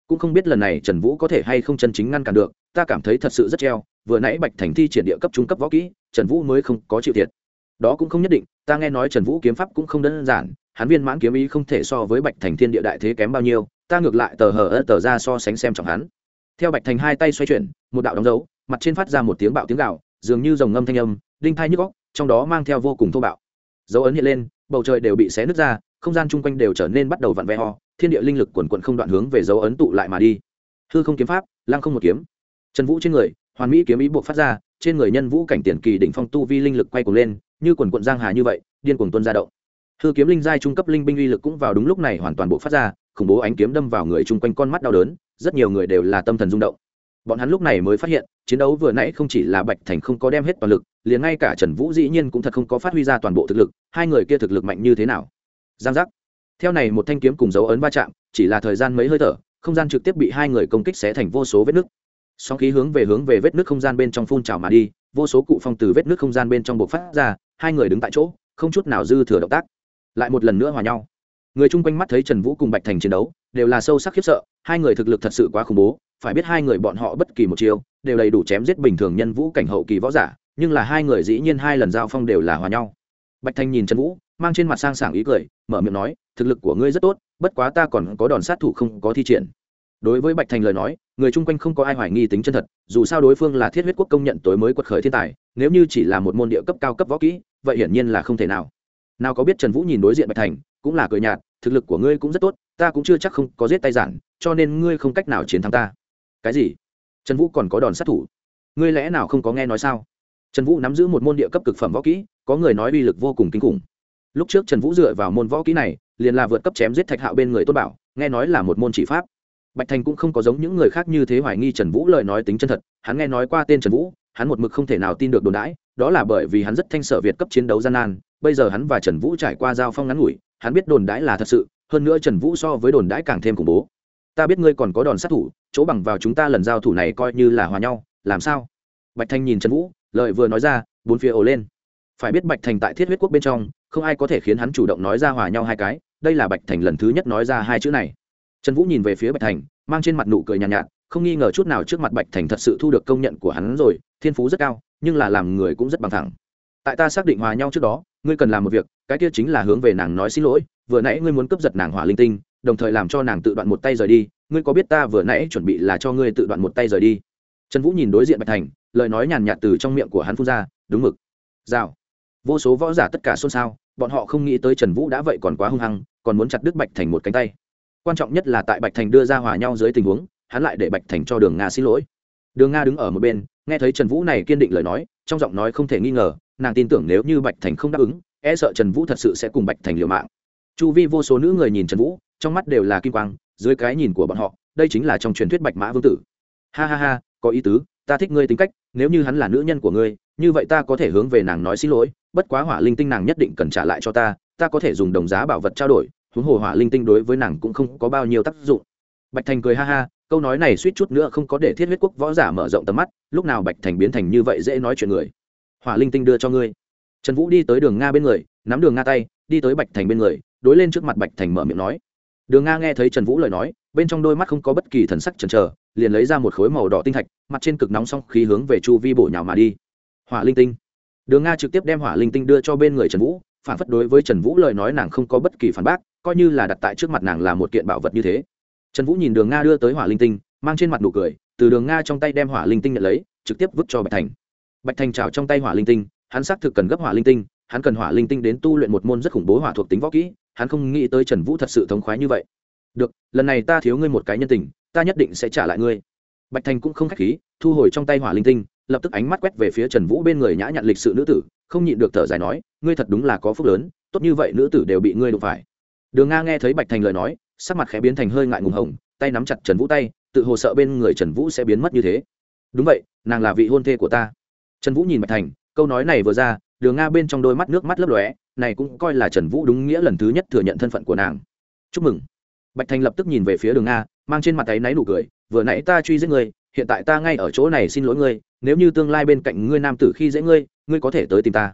Cũng không biết lần này trần vũ có thể hay không chân chính ngăn cản được, ta cảm thấy thật sự rất treo, vừa nãy bạch thành thi triển địa cấp trung cấp võ kỹ, trần vũ mới không có chịu thiệt. Đó cũng không nhất định, ta nghe nói trần vũ kiếm pháp cũng không đơn giản, hắn viên mãn kiếm ý không thể so với bạch thành thiên địa đại thế kém bao nhiêu, ta ngược lại tờ hờ ơ tờ ra so sánh xem trọng hắn. Theo bạch thành hai tay xoay chuyển, một đạo đóng dấu, mặt trên phát ra một tiếng bạo tiếng gạo dường như dòng ngâm thanh âm, đinh thai nhức góc trong đó mang theo vô cùng thô bạo. Dấu ấn hiện lên, bầu trời đều bị xé nứt ra không gian chung quanh đều trở nên bắt đầu vặn vẹ ho thiên địa linh lực quần quận không đoạn hướng về dấu ấn tụ lại mà đi. Hư không kiếm pháp, lăng không một kiếm. Trần vũ trên người, hoàn mỹ kiếm ý buộc phát ra, trên người nhân vũ cảnh tiền kỳ đỉnh phong tu vi linh lực quay cuồng lên, như quần quận giang hà như vậy, điên cuồng tuân ra động. Hư kiếm linh giai trung cấp linh binh uy lực cũng vào đúng lúc này hoàn toàn buộc phát ra, khủng bố ánh kiếm đâm vào người chung quanh con mắt đau đớn, rất nhiều người đều là tâm thần rung động. Bọn hắn lúc này mới phát hiện, chiến đấu vừa nãy không chỉ là bạch thành không có đem hết toàn lực, liền ngay cả trần vũ dĩ nhiên cũng thật không có phát huy ra toàn bộ thực lực, hai người kia thực lực mạnh như thế nào? Giang giác. Theo này một thanh kiếm cùng dấu ấn va chạm, chỉ là thời gian mấy hơi thở, không gian trực tiếp bị hai người công kích xé thành vô số vết nứt. Sóng khí hướng về hướng về vết nứt không gian bên trong phun trào mà đi, vô số cụ phong từ vết nứt không gian bên trong bộc phát ra, hai người đứng tại chỗ, không chút nào dư thừa động tác. Lại một lần nữa hòa nhau. Người chung quanh mắt thấy trần vũ cùng bạch thành chiến đấu, đều là sâu sắc khiếp sợ, hai người thực lực thật sự quá khủng bố, phải biết hai người bọn họ bất kỳ một chiêu, đều đầy đủ chém giết bình thường nhân vũ cảnh hậu kỳ võ giả, nhưng là hai người dĩ nhiên hai lần giao phong đều là hòa nhau. Bạch thành nhìn trần vũ mang trên mặt sang sảng ý cười, mở miệng nói, thực lực của ngươi rất tốt, bất quá ta còn có đòn sát thủ không có thi triển. Đối với bạch thành lời nói, người chung quanh không có ai hoài nghi tính chân thật, dù sao đối phương là thiết huyết quốc công nhận tối mới quật khởi thiên tài, nếu như chỉ là một môn địa cấp cao cấp võ kỹ, vậy hiển nhiên là không thể nào. Nào có biết trần vũ nhìn đối diện bạch thành, cũng là cười nhạt, thực lực của ngươi cũng rất tốt, ta cũng chưa chắc không có giết tay giản, cho nên ngươi không cách nào chiến thắng ta. Cái gì? Trần vũ còn có đòn sát thủ? Ngươi lẽ nào không có nghe nói sao? Trần vũ nắm giữ một môn địa cấp cực phẩm võ kỹ, có người nói uy lực vô cùng kinh khủng lúc trước trần vũ dựa vào môn võ kỹ này, liền là vượt cấp chém giết thạch hạo bên người tôn bảo, nghe nói là một môn chỉ pháp. Bạch thành cũng không có giống những người khác như thế hoài nghi trần vũ lời nói tính chân thật, hắn nghe nói qua tên trần vũ, hắn một mực không thể nào tin được đồn đãi, đó là bởi vì hắn rất thanh sở việt cấp chiến đấu gian nan, bây giờ hắn và trần vũ trải qua giao phong ngắn ngủi, hắn biết đồn đãi là thật sự, hơn nữa trần vũ so với đồn đãi càng thêm khủng bố. Ta biết ngươi còn có đòn sát thủ, chỗ bằng vào chúng ta lần giao thủ này coi như là hòa nhau, làm sao? Bạch thanh nhìn trần vũ lợi vừa nói ra, bốn phía ồ lên. Phải biết bạch thành tại thiết huyết quốc bên trong không ai có thể khiến hắn chủ động nói ra hòa nhau hai cái đây là bạch thành lần thứ nhất nói ra hai chữ này. Trần vũ nhìn về phía bạch thành mang trên mặt nụ cười nhàn nhạt, nhạt không nghi ngờ chút nào trước mặt bạch thành thật sự thu được công nhận của hắn rồi thiên phú rất cao nhưng là làm người cũng rất bằng thẳng. Tại ta xác định hòa nhau trước đó ngươi cần làm một việc cái kia chính là hướng về nàng nói xin lỗi vừa nãy ngươi muốn cướp giật nàng hỏa linh tinh đồng thời làm cho nàng tự đoạn một tay rời đi ngươi có biết ta vừa nãy chuẩn bị là cho ngươi tự đoạn một tay rời đi? Trần vũ nhìn đối diện bạch thành lời nói nhàn nhạt từ trong miệng của hắn phun ra đúng mực. Rào. Vô số võ giả tất cả xôn xao bọn họ không nghĩ tới trần vũ đã vậy còn quá hung hăng, còn muốn chặt đứt bạch thành một cánh tay. Quan trọng nhất là tại bạch thành đưa ra hòa nhau dưới tình huống, hắn lại để bạch thành cho đường nga xin lỗi. Đường nga đứng ở một bên, nghe thấy trần vũ này kiên định lời nói, trong giọng nói không thể nghi ngờ, nàng tin tưởng nếu như bạch thành không đáp ứng e sợ trần vũ thật sự sẽ cùng bạch thành liều mạng. Chu vi vô số nữ người nhìn trần vũ, trong mắt đều là kim quang, dưới cái nhìn của bọn họ, đây chính là trong truyền thuyết bạch mã vương tử. Ha ha ha, có ý tứ, ta thích ngươi tính cách, nếu như hắn là nữ nhân của ngươi như vậy ta có thể hướng về nàng nói xin lỗi, bất quá hỏa linh tinh nàng nhất định cần trả lại cho ta ta có thể dùng đồng giá bảo vật trao đổi, huống hồ hỏa linh tinh đối với nàng cũng không có bao nhiêu tác dụng. Bạch thành cười ha ha, câu nói này suýt chút nữa không có để thiết huyết quốc võ giả mở rộng tầm mắt, lúc nào bạch thành biến thành như vậy dễ nói chuyện người. Hỏa linh tinh đưa cho ngươi. Trần vũ đi tới đường nga bên người, nắm đường nga tay, đi tới bạch thành bên người, đối lên trước mặt bạch thành mở miệng nói. Đường nga nghe thấy trần vũ lời nói, bên trong đôi mắt không có bất kỳ thần sắc chần chờ, liền lấy ra một khối màu đỏ tinh thạch, mặt trên cực nóng xong khí hướng về chu vi bổ nhào mà đi hỏa linh tinh. Đường nga trực tiếp đem hỏa linh tinh đưa cho bên người trần vũ, phản phất đối với trần vũ lời nói nàng không có bất kỳ phản bác, coi như là đặt tại trước mặt nàng là một kiện bảo vật như thế. Trần vũ nhìn đường nga đưa tới hỏa linh tinh, mang trên mặt nụ cười, từ đường nga trong tay đem hỏa linh tinh nhận lấy, trực tiếp vứt cho bạch thành. Bạch thành trào trong tay hỏa linh tinh, hắn xác thực cần gấp hỏa linh tinh, hắn cần hỏa linh tinh đến tu luyện một môn rất khủng bố hỏa thuộc tính võ kỹ, hắn không nghĩ tới trần vũ thật sự thống khoái như vậy. Được, lần này ta thiếu ngươi một cái nhân tình, ta nhất định sẽ trả lại ngươi. Bạch thành cũng không k h á c h khí, thu hồi trong tay hỏa linh tinh lập tức ánh mắt quét về phía trần vũ bên người nhã nhặn lịch sự nữ tử, không nhịn được thở dài nói, ngươi thật đúng là có phúc lớn, tốt như vậy nữ tử đều bị ngươi đụng phải. Đường nga nghe thấy bạch thành lời nói, sắc mặt khẽ biến thành hơi ngại ngùng hồng, tay nắm chặt trần vũ tay, tự hồ sợ bên người trần vũ sẽ biến mất như thế. Đúng vậy, nàng là vị hôn thê của ta. Trần vũ nhìn bạch thành, câu nói này vừa ra, đường nga bên trong đôi mắt nước mắt lấp lóe, này cũng coi là trần vũ đúng nghĩa lần thứ nhất thừa nhận thân phận của nàng. Chúc mừng. Bạch thành lập tức nhìn về phía đường nga, mang trên mặt tay náy nụ cười, vừa nãy ta truy giết ngươi, hiện tại ta ngay ở chỗ này xin lỗi ngươi nếu như tương lai bên cạnh ngươi nam tử khi dễ ngươi ngươi có thể tới tìm ta.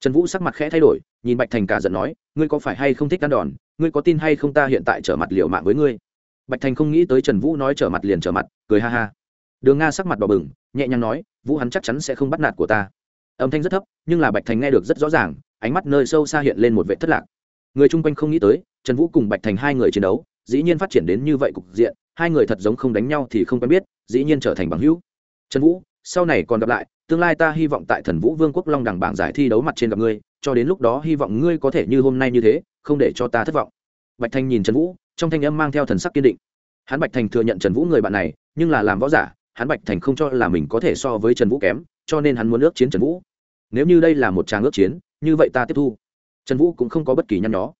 Trần vũ sắc mặt khẽ thay đổi, nhìn bạch thành cả giận nói, ngươi có phải hay không thích ăn đòn, ngươi có tin hay không ta hiện tại trở mặt liệu mạng với ngươi. Bạch thành không nghĩ tới trần vũ nói trở mặt liền trở mặt, cười ha ha. Đường nga sắc mặt đỏ bừng, nhẹ nhàng nói, vũ hắn chắc chắn sẽ không bắt nạt của ta. Âm thanh rất thấp, nhưng là bạch thành nghe được rất rõ ràng, ánh mắt nơi sâu xa hiện lên một vệ thất lạc. Người chung quanh không nghĩ tới, trần vũ cùng bạch thành hai người chiến đấu, dĩ nhiên phát triển đến như vậy cục diện, hai người thật giống không đánh nhau thì không quen biết, dĩ nhiên trở thành bằng hữu. Trần vũ sau này còn gặp lại, tương lai ta hy vọng tại thần vũ vương quốc long đẳng bảng giải thi đấu mặt trên gặp ngươi, cho đến lúc đó hy vọng ngươi có thể như hôm nay như thế, không để cho ta thất vọng. Bạch thanh nhìn trần vũ, trong thanh âm mang theo thần sắc kiên định. Hắn bạch thành thừa nhận trần vũ người bạn này, nhưng là làm võ giả, hắn bạch thành không cho là mình có thể so với trần vũ kém, cho nên hắn muốn ước chiến trần vũ. Nếu như đây là một tràng ước chiến, như vậy ta tiếp thu. Trần vũ cũng không có bất kỳ nhăn nhó.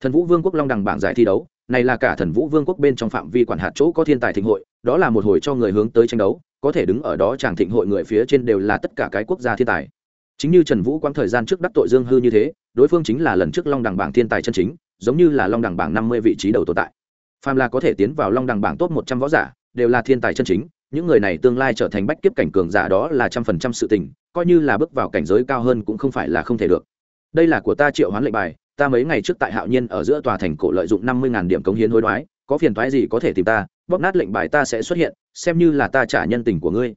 Thần vũ vương quốc long đẳng bảng giải thi đấu này là cả thần vũ vương quốc bên trong phạm vi quản hạt chỗ có thiên tài thịnh hội, đó là một hồi cho người hướng tới tranh đấu, có thể đứng ở đó chàng thịnh hội người phía trên đều là tất cả cái quốc gia thiên tài. Chính như trần vũ quãng thời gian trước đắc tội dương hư như thế, đối phương chính là lần trước long đẳng bảng thiên tài chân chính, giống như là long đẳng bảng năm mươi vị trí đầu tồn tại. Phàm là có thể tiến vào long đẳng bảng top một trăm võ giả, đều là thiên tài chân chính, những người này tương lai trở thành bách kiếp cảnh cường giả đó là trăm phần trăm sự tình, coi như là bước vào cảnh giới cao hơn cũng không phải là không thể được. Đây là của ta triệu hoán lệnh bài ta mấy ngày trước tại hạo nhiên ở giữa tòa thành cổ lợi dụng năm mươi điểm cống hiến hối đoái có phiền thoái gì có thể tìm ta bóp nát lệnh bài ta sẽ xuất hiện xem như là ta trả nhân tình của ngươi.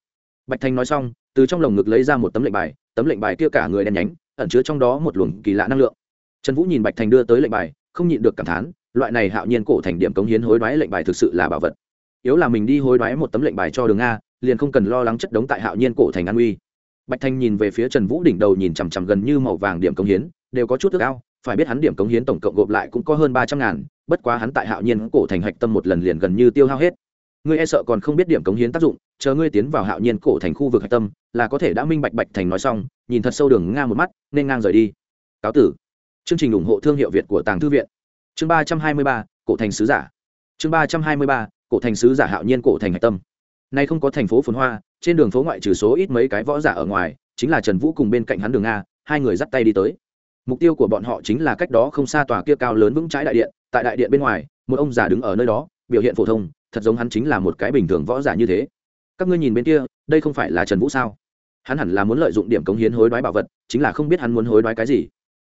Bạch thanh nói xong từ trong lồng ngực lấy ra một tấm lệnh bài tấm lệnh bài kia cả người đen nhánh ẩn chứa trong đó một luồng kỳ lạ năng lượng. Trần vũ nhìn bạch thành đưa tới lệnh bài không nhịn được cảm thán loại này hạo nhiên cổ thành điểm cống hiến hối đoái lệnh bài thực sự là bảo vật. Yếu là mình đi hối đoái một tấm lệnh bài cho đường A, liền không cần lo lắng chất đống tại hạo nhiên cổ thành an uy. Bạch thanh nhìn về phía trần vũ đỉnh đầu nhìn chằm chằm gần như màu vàng điểm cống hiến đều có chút ước ao phải biết hắn điểm cống hiến tổng cộng gộp lại cũng có hơn ba trăm ngàn, bất quá hắn tại hạo nhiên cổ thành hạch tâm một lần liền gần như tiêu hao hết. Ngươi e sợ còn không biết điểm cống hiến tác dụng, chờ ngươi tiến vào hạo nhiên cổ thành khu vực hạch tâm, là có thể đã minh bạch bạch thành nói xong, nhìn thật sâu đường ngang một mắt, nên ngang rời đi. Cáo tử. Chương trình ủng hộ thương hiệu việt của tàng thư viện. Chương ba trăm hai mươi ba, cổ thành sứ giả. Chương ba trăm hai mươi ba, cổ thành sứ giả hạo nhiên cổ thành hạch tâm. Nay không có thành phố phồn hoa, trên đường phố ngoại trừ số ít mấy cái võ giả ở ngoài, chính là trần vũ cùng bên cạnh hắn đường nga hai người dắt tay đi tới mục tiêu của bọn họ chính là cách đó không xa tòa kia cao lớn vững trái đại điện, tại đại điện bên ngoài, một ông già đứng ở nơi đó, biểu hiện phổ thông, thật giống hắn chính là một cái bình thường võ giả như thế. Các ngươi nhìn bên kia, đây không phải là trần vũ sao? Hắn hẳn là muốn lợi dụng điểm cống hiến hối đoái bảo vật, chính là không biết hắn muốn hối đoái cái gì.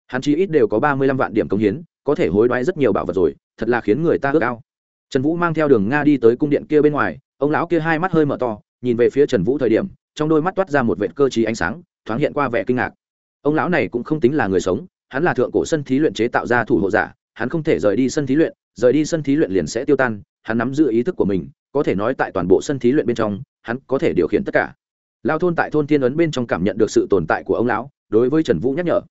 Hắn chỉ ít đều có ba mươi lăm vạn điểm cống hiến, có thể hối đoái rất nhiều bảo vật rồi, thật là khiến người ta ước ao. Trần vũ mang theo đường nga đi tới cung điện kia bên ngoài, ông lão kia hai mắt hơi mở to, nhìn về phía trần vũ thời điểm, trong đôi mắt toát ra một vệt cơ t ánh sáng, thoáng hiện qua vẻ kinh ngạc ông lão này cũng không tính là người sống, hắn là thượng cổ sân thí luyện chế tạo ra thủ hộ giả, hắn không thể rời đi sân thí luyện, rời đi sân thí luyện liền sẽ tiêu tan, hắn nắm giữ ý thức của mình, có thể nói tại toàn bộ sân thí luyện bên trong, hắn có thể điều khiển tất cả. Lao thôn tại thôn thiên ấn bên trong cảm nhận được sự tồn tại của ông lão, đối với trần vũ nhắc nhở.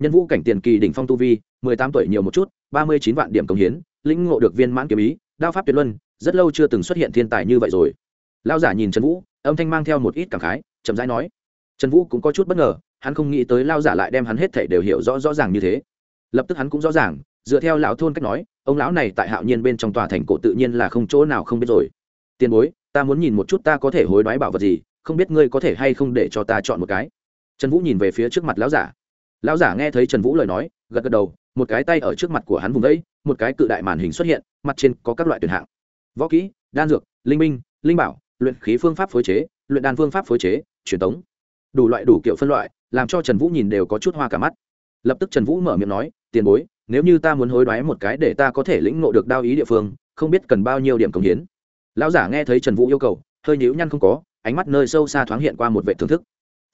Nhân vũ cảnh tiền kỳ đỉnh phong tu vi, mười tám tuổi nhiều một chút, ba mươi chín vạn điểm công hiến, lĩnh ngộ được viên mãn kiếm ý, đao pháp tuyệt luân, rất lâu chưa từng xuất hiện thiên tài như vậy rồi. Lao giả nhìn trần vũ, âm thanh mang theo một ít cảm khái, chậm rãi nói trần vũ cũng có chút bất ngờ, hắn không nghĩ tới lao giả lại đem hắn hết thể đều hiểu rõ rõ ràng như thế. Lập tức hắn cũng rõ ràng, dựa theo lão thôn cách nói, ông lão này tại hạo nhiên bên trong tòa thành cổ tự nhiên là không chỗ nào không biết rồi. Tiền bối, ta muốn nhìn một chút ta có thể hối đoái bảo vật gì, không biết ngươi có thể hay không để cho ta chọn một cái. Trần vũ nhìn về phía trước mặt lão giả. Lão giả nghe thấy trần vũ lời nói, gật gật đầu, một cái tay ở trước mặt của hắn vùng đấy một cái cự đại màn hình xuất hiện, mặt trên có các loại tuyển hạng. Võ kỹ, đan dược, linh minh, linh bảo, luyện khí phương pháp phối chế, luyện đan phương pháp phối chế, truyền tống đủ loại đủ kiểu phân loại, làm cho trần vũ nhìn đều có chút hoa cả mắt. Lập tức trần vũ mở miệng nói, tiền bối, nếu như ta muốn hối đoái một cái để ta có thể lĩnh ngộ được đao ý địa phương, không biết cần bao nhiêu điểm công hiến. Lão giả nghe thấy trần vũ yêu cầu, hơi nhíu nhăn không có, ánh mắt nơi sâu xa thoáng hiện qua một vệ thưởng thức.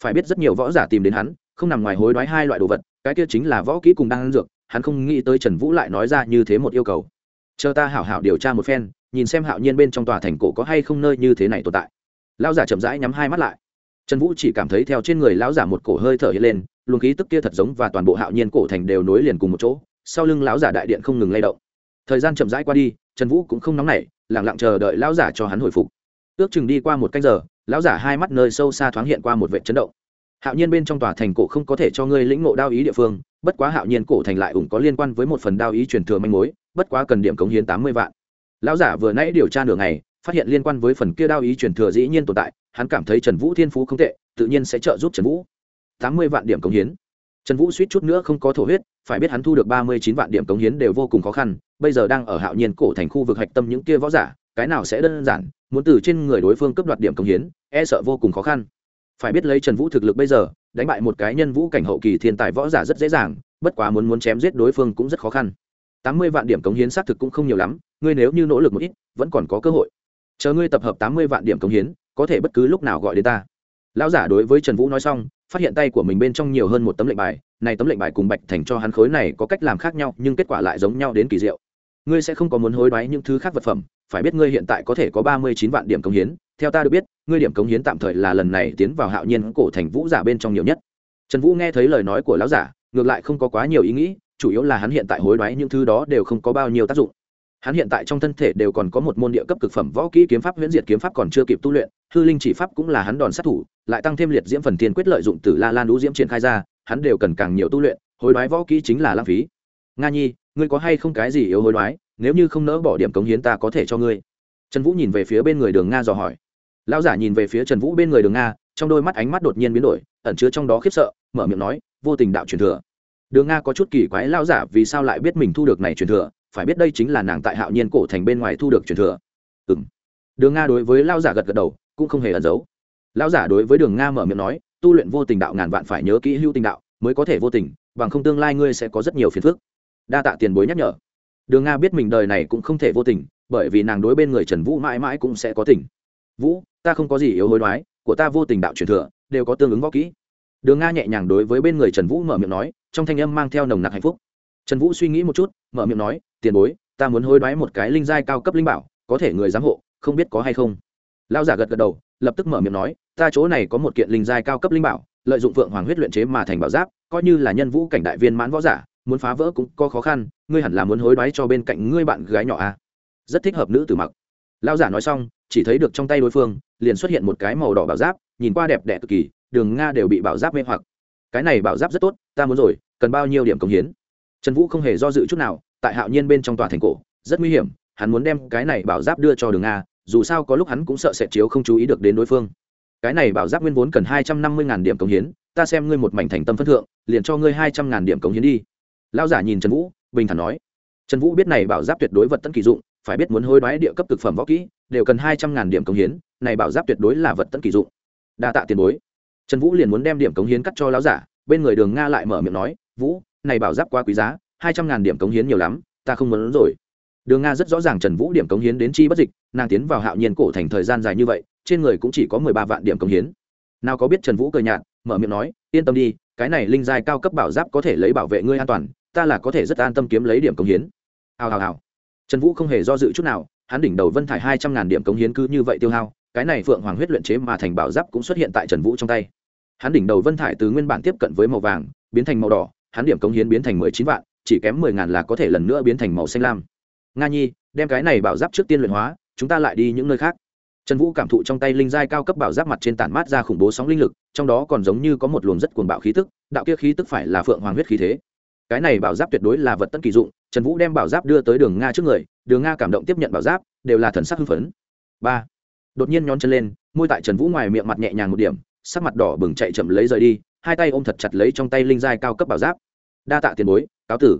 Phải biết rất nhiều võ giả tìm đến hắn, không nằm ngoài hối đoái hai loại đồ vật, cái kia chính là võ kỹ cùng đang ăn dược, hắn không nghĩ tới trần vũ lại nói ra như thế một yêu cầu. Chờ ta hảo hảo điều tra một phen, nhìn xem hạo nhiên bên trong tòa thành cổ có hay không nơi như thế này tồn tại. Lão giả chậm rãi nhắm hai mắt lại trần vũ chỉ cảm thấy theo trên người lão giả một cổ hơi thở hiện lên, luồng khí tức kia thật giống và toàn bộ hạo nhiên cổ thành đều nối liền cùng một chỗ, sau lưng lão giả đại điện không ngừng lay động. Thời gian chậm rãi qua đi, trần vũ cũng không nóng nảy lẳng lặng chờ đợi lão giả cho hắn hồi phục. Ước chừng đi qua một canh giờ, lão giả hai mắt nơi sâu xa thoáng hiện qua một vệ chấn động. Hạo nhiên bên trong tòa thành cổ không có thể cho ngươi lĩnh ngộ đao ý địa phương, bất quá hạo nhiên cổ thành lại ủng có liên quan với một phần đao ý truyền thừa manh mối, bất quá cần điểm cống hiến tám mươi vạn. Lão giả vừa nãy điều tra nửa ngày, phát hiện liên quan với phần kia đao ý truyền thừa dĩ nhiên tồn tại hắn cảm thấy trần vũ thiên phú không tệ, tự nhiên sẽ trợ giúp trần vũ. Tám mươi vạn điểm cống hiến. Trần vũ suýt chút nữa không có thổ huyết, phải biết hắn thu được ba mươi chín vạn điểm cống hiến đều vô cùng khó khăn, bây giờ đang ở hạo nhiên cổ thành khu vực hạch tâm những kia võ giả, cái nào sẽ đơn giản, muốn từ trên người đối phương cấp đoạt điểm cống hiến e sợ vô cùng khó khăn. Phải biết lấy trần vũ thực lực bây giờ, đánh bại một cái nhân vũ cảnh hậu kỳ thiên tài võ giả rất dễ dàng, bất quá muốn muốn chém giết đối phương cũng rất khó khăn. Tám mươi vạn điểm cống hiến xác thực cũng không nhiều lắm, ngươi nếu như nỗ lực một ít, vẫn còn có cơ hội. Chờ ngươi tập hợp tám mươi vạn điểm cống hiến có thể bất cứ lúc nào gọi đến ta. Lão giả đối với trần vũ nói xong, phát hiện tay của mình bên trong nhiều hơn một tấm lệnh bài, này tấm lệnh bài cùng bạch thành cho hắn khối này có cách làm khác nhau, nhưng kết quả lại giống nhau đến kỳ diệu. Ngươi sẽ không có muốn hối đoái những thứ khác vật phẩm, phải biết ngươi hiện tại có thể có ba mươi chín vạn điểm cống hiến, theo ta được biết, ngươi điểm cống hiến tạm thời là lần này tiến vào hạo nhiên cổ thành vũ giả bên trong nhiều nhất. Trần vũ nghe thấy lời nói của lão giả, ngược lại không có quá nhiều ý nghĩ, chủ yếu là hắn hiện tại hối đoái những thứ đó đều không có bao nhiêu tác dụng hắn hiện tại trong thân thể đều còn có một môn địa cấp cực phẩm võ kỹ kiếm pháp, huyễn diệt kiếm pháp còn chưa kịp tu luyện, hư linh chỉ pháp cũng là hắn đòn sát thủ, lại tăng thêm liệt diễm phần tiên quyết lợi dụng từ la lan đũ diễm triển khai ra, hắn đều cần càng nhiều tu luyện, hối đoái võ kỹ chính là lãng phí. Nga nhi, ngươi có hay không cái gì yếu hối đoái, nếu như không nỡ bỏ điểm cống hiến ta có thể cho ngươi. Trần vũ nhìn về phía bên người đường nga dò hỏi. Lão giả nhìn về phía trần vũ bên người đường nga, trong đôi mắt ánh mắt đột nhiên biến đổi, ẩn chứa trong đó khiếp sợ, mở miệng nói, vô tình đạo truyền thừa. Đường nga có chút kỳ quái, lão giả vì sao lại biết mình thu được này truyền thừa? Phải biết đây chính là nàng tại hạo nhiên cổ thành bên ngoài thu được truyền thừa. Ừ m đường nga đối với lão giả gật gật đầu, cũng không hề ẩn giấu. Lão giả đối với đường nga mở miệng nói, tu luyện vô tình đạo ngàn vạn phải nhớ kỹ hữu tình đạo, mới có thể vô tình, bằng không tương lai ngươi sẽ có rất nhiều phiền phức. Đa tạ tiền bối nhắc nhở. Đường nga biết mình đời này cũng không thể vô tình, bởi vì nàng đối bên người trần vũ mãi mãi cũng sẽ có tình. Vũ, ta không có gì yếu hối đoái, của ta vô tình đạo truyền thừa, đều có tương ứng võ kỹ. Đường nga nhẹ nhàng đối với bên người trần vũ mở miệng nói, trong thanh âm mang theo nồng nặc hạnh phúc trần vũ suy nghĩ một chút, mở miệng nói, tiền bối, ta muốn hối đoái một cái linh giai cao cấp linh bảo, có thể người giám hộ, không biết có hay không? Lao giả gật gật đầu, lập tức mở miệng nói, ta chỗ này có một kiện linh giai cao cấp linh bảo, lợi dụng phượng hoàng huyết luyện chế mà thành bảo giáp, coi như là nhân vũ cảnh đại viên mãn võ giả, muốn phá vỡ cũng có khó khăn, ngươi hẳn là muốn hối đoái cho bên cạnh ngươi bạn gái nhỏ à. rất thích hợp nữ tử mặc. Lao giả nói xong, chỉ thấy được trong tay đối phương, liền xuất hiện một cái màu đỏ bảo giáp, nhìn qua đẹp đẽ cực kỳ, đường nga đều bị bảo giáp mê hoặc. Cái này bảo giáp rất tốt, ta muốn rồi, cần bao nhiêu điểm công hiến? Trần vũ không hề do dự chút nào, tại hạo nhiên bên trong tòa thành cổ, rất nguy hiểm, hắn muốn đem cái này bảo giáp đưa cho đường nga dù sao có lúc hắn cũng sợ sẽ chiếu không chú ý được đến đối phương. Cái này bảo giáp nguyên vốn cần hai trăm năm mươi điểm cống hiến, ta xem ngươi một mảnh thành tâm phân thượng, liền cho ngươi hai trăm ngàn điểm cống hiến đi. Lao giả nhìn trần vũ, bình thản nói. Trần vũ biết này bảo giáp tuyệt đối vật tấn kỳ dụng, phải biết muốn hối đoái địa cấp thực phẩm võ kỹ, đều cần hai trăm ngàn điểm cống hiến, này bảo giáp tuyệt đối là vật tấn kỳ dụng. Đa tạ tiền bối. Trần vũ liền muốn đem điểm cống hiến cắt cho lão giả, bên người đường nga lại mở miệng nói, vũ này bảo giáp quá quý giá, hai trăm ngàn điểm cống hiến nhiều lắm, ta không muốn rồi. Đường nga rất rõ ràng trần vũ điểm cống hiến đến chi bất dịch, nàng tiến vào hạo nhiên cổ thành thời gian dài như vậy, trên người cũng chỉ có mười ba vạn điểm cống hiến. Nào có biết trần vũ cười nhạt, mở miệng nói, yên tâm đi, cái này linh giai cao cấp bảo giáp có thể lấy bảo vệ ngươi an toàn, ta là có thể rất an tâm kiếm lấy điểm cống hiến. Hào hào hào. Trần vũ không hề do dự chút nào, hắn đỉnh đầu vân thải hai trăm ngàn điểm cống hiến cứ như vậy tiêu hao, cái này phượng hoàng huyết luyện chế mà thành bảo giáp cũng xuất hiện tại trần vũ trong tay. Hắn đỉnh đầu vân thải từ nguyên bản tiếp cận với màu vàng, biến thành màu đỏ hắn điểm cống hiến biến thành mười chín vạn, chỉ kém mười ngàn là có thể lần nữa biến thành màu xanh lam. Nga nhi, đem cái này bảo giáp trước tiên luyện hóa, chúng ta lại đi những nơi khác. Trần vũ cảm thụ trong tay linh giai cao cấp bảo giáp mặt trên tản mát ra khủng bố sóng linh lực, trong đó còn giống như có một luồng rất cuồng bạo khí tức, đạo kia khí tức phải là phượng hoàng huyết khí thế. Cái này bảo giáp tuyệt đối là vật tân kỳ dụng, trần vũ đem bảo giáp đưa tới đường nga trước người, đường nga cảm động tiếp nhận bảo giáp, đều là thần sắc hưng phấn. Ba. Đột nhiên nhón chân lên, môi tại trần vũ ngoài miệng mặt nhẹ nhàng một điểm, sắc mặt đỏ bừng chạy chậm lấy rời đi hai tay ôm thật chặt lấy trong tay linh giai cao cấp bảo giáp. Đa tạ tiền bối, cáo tử.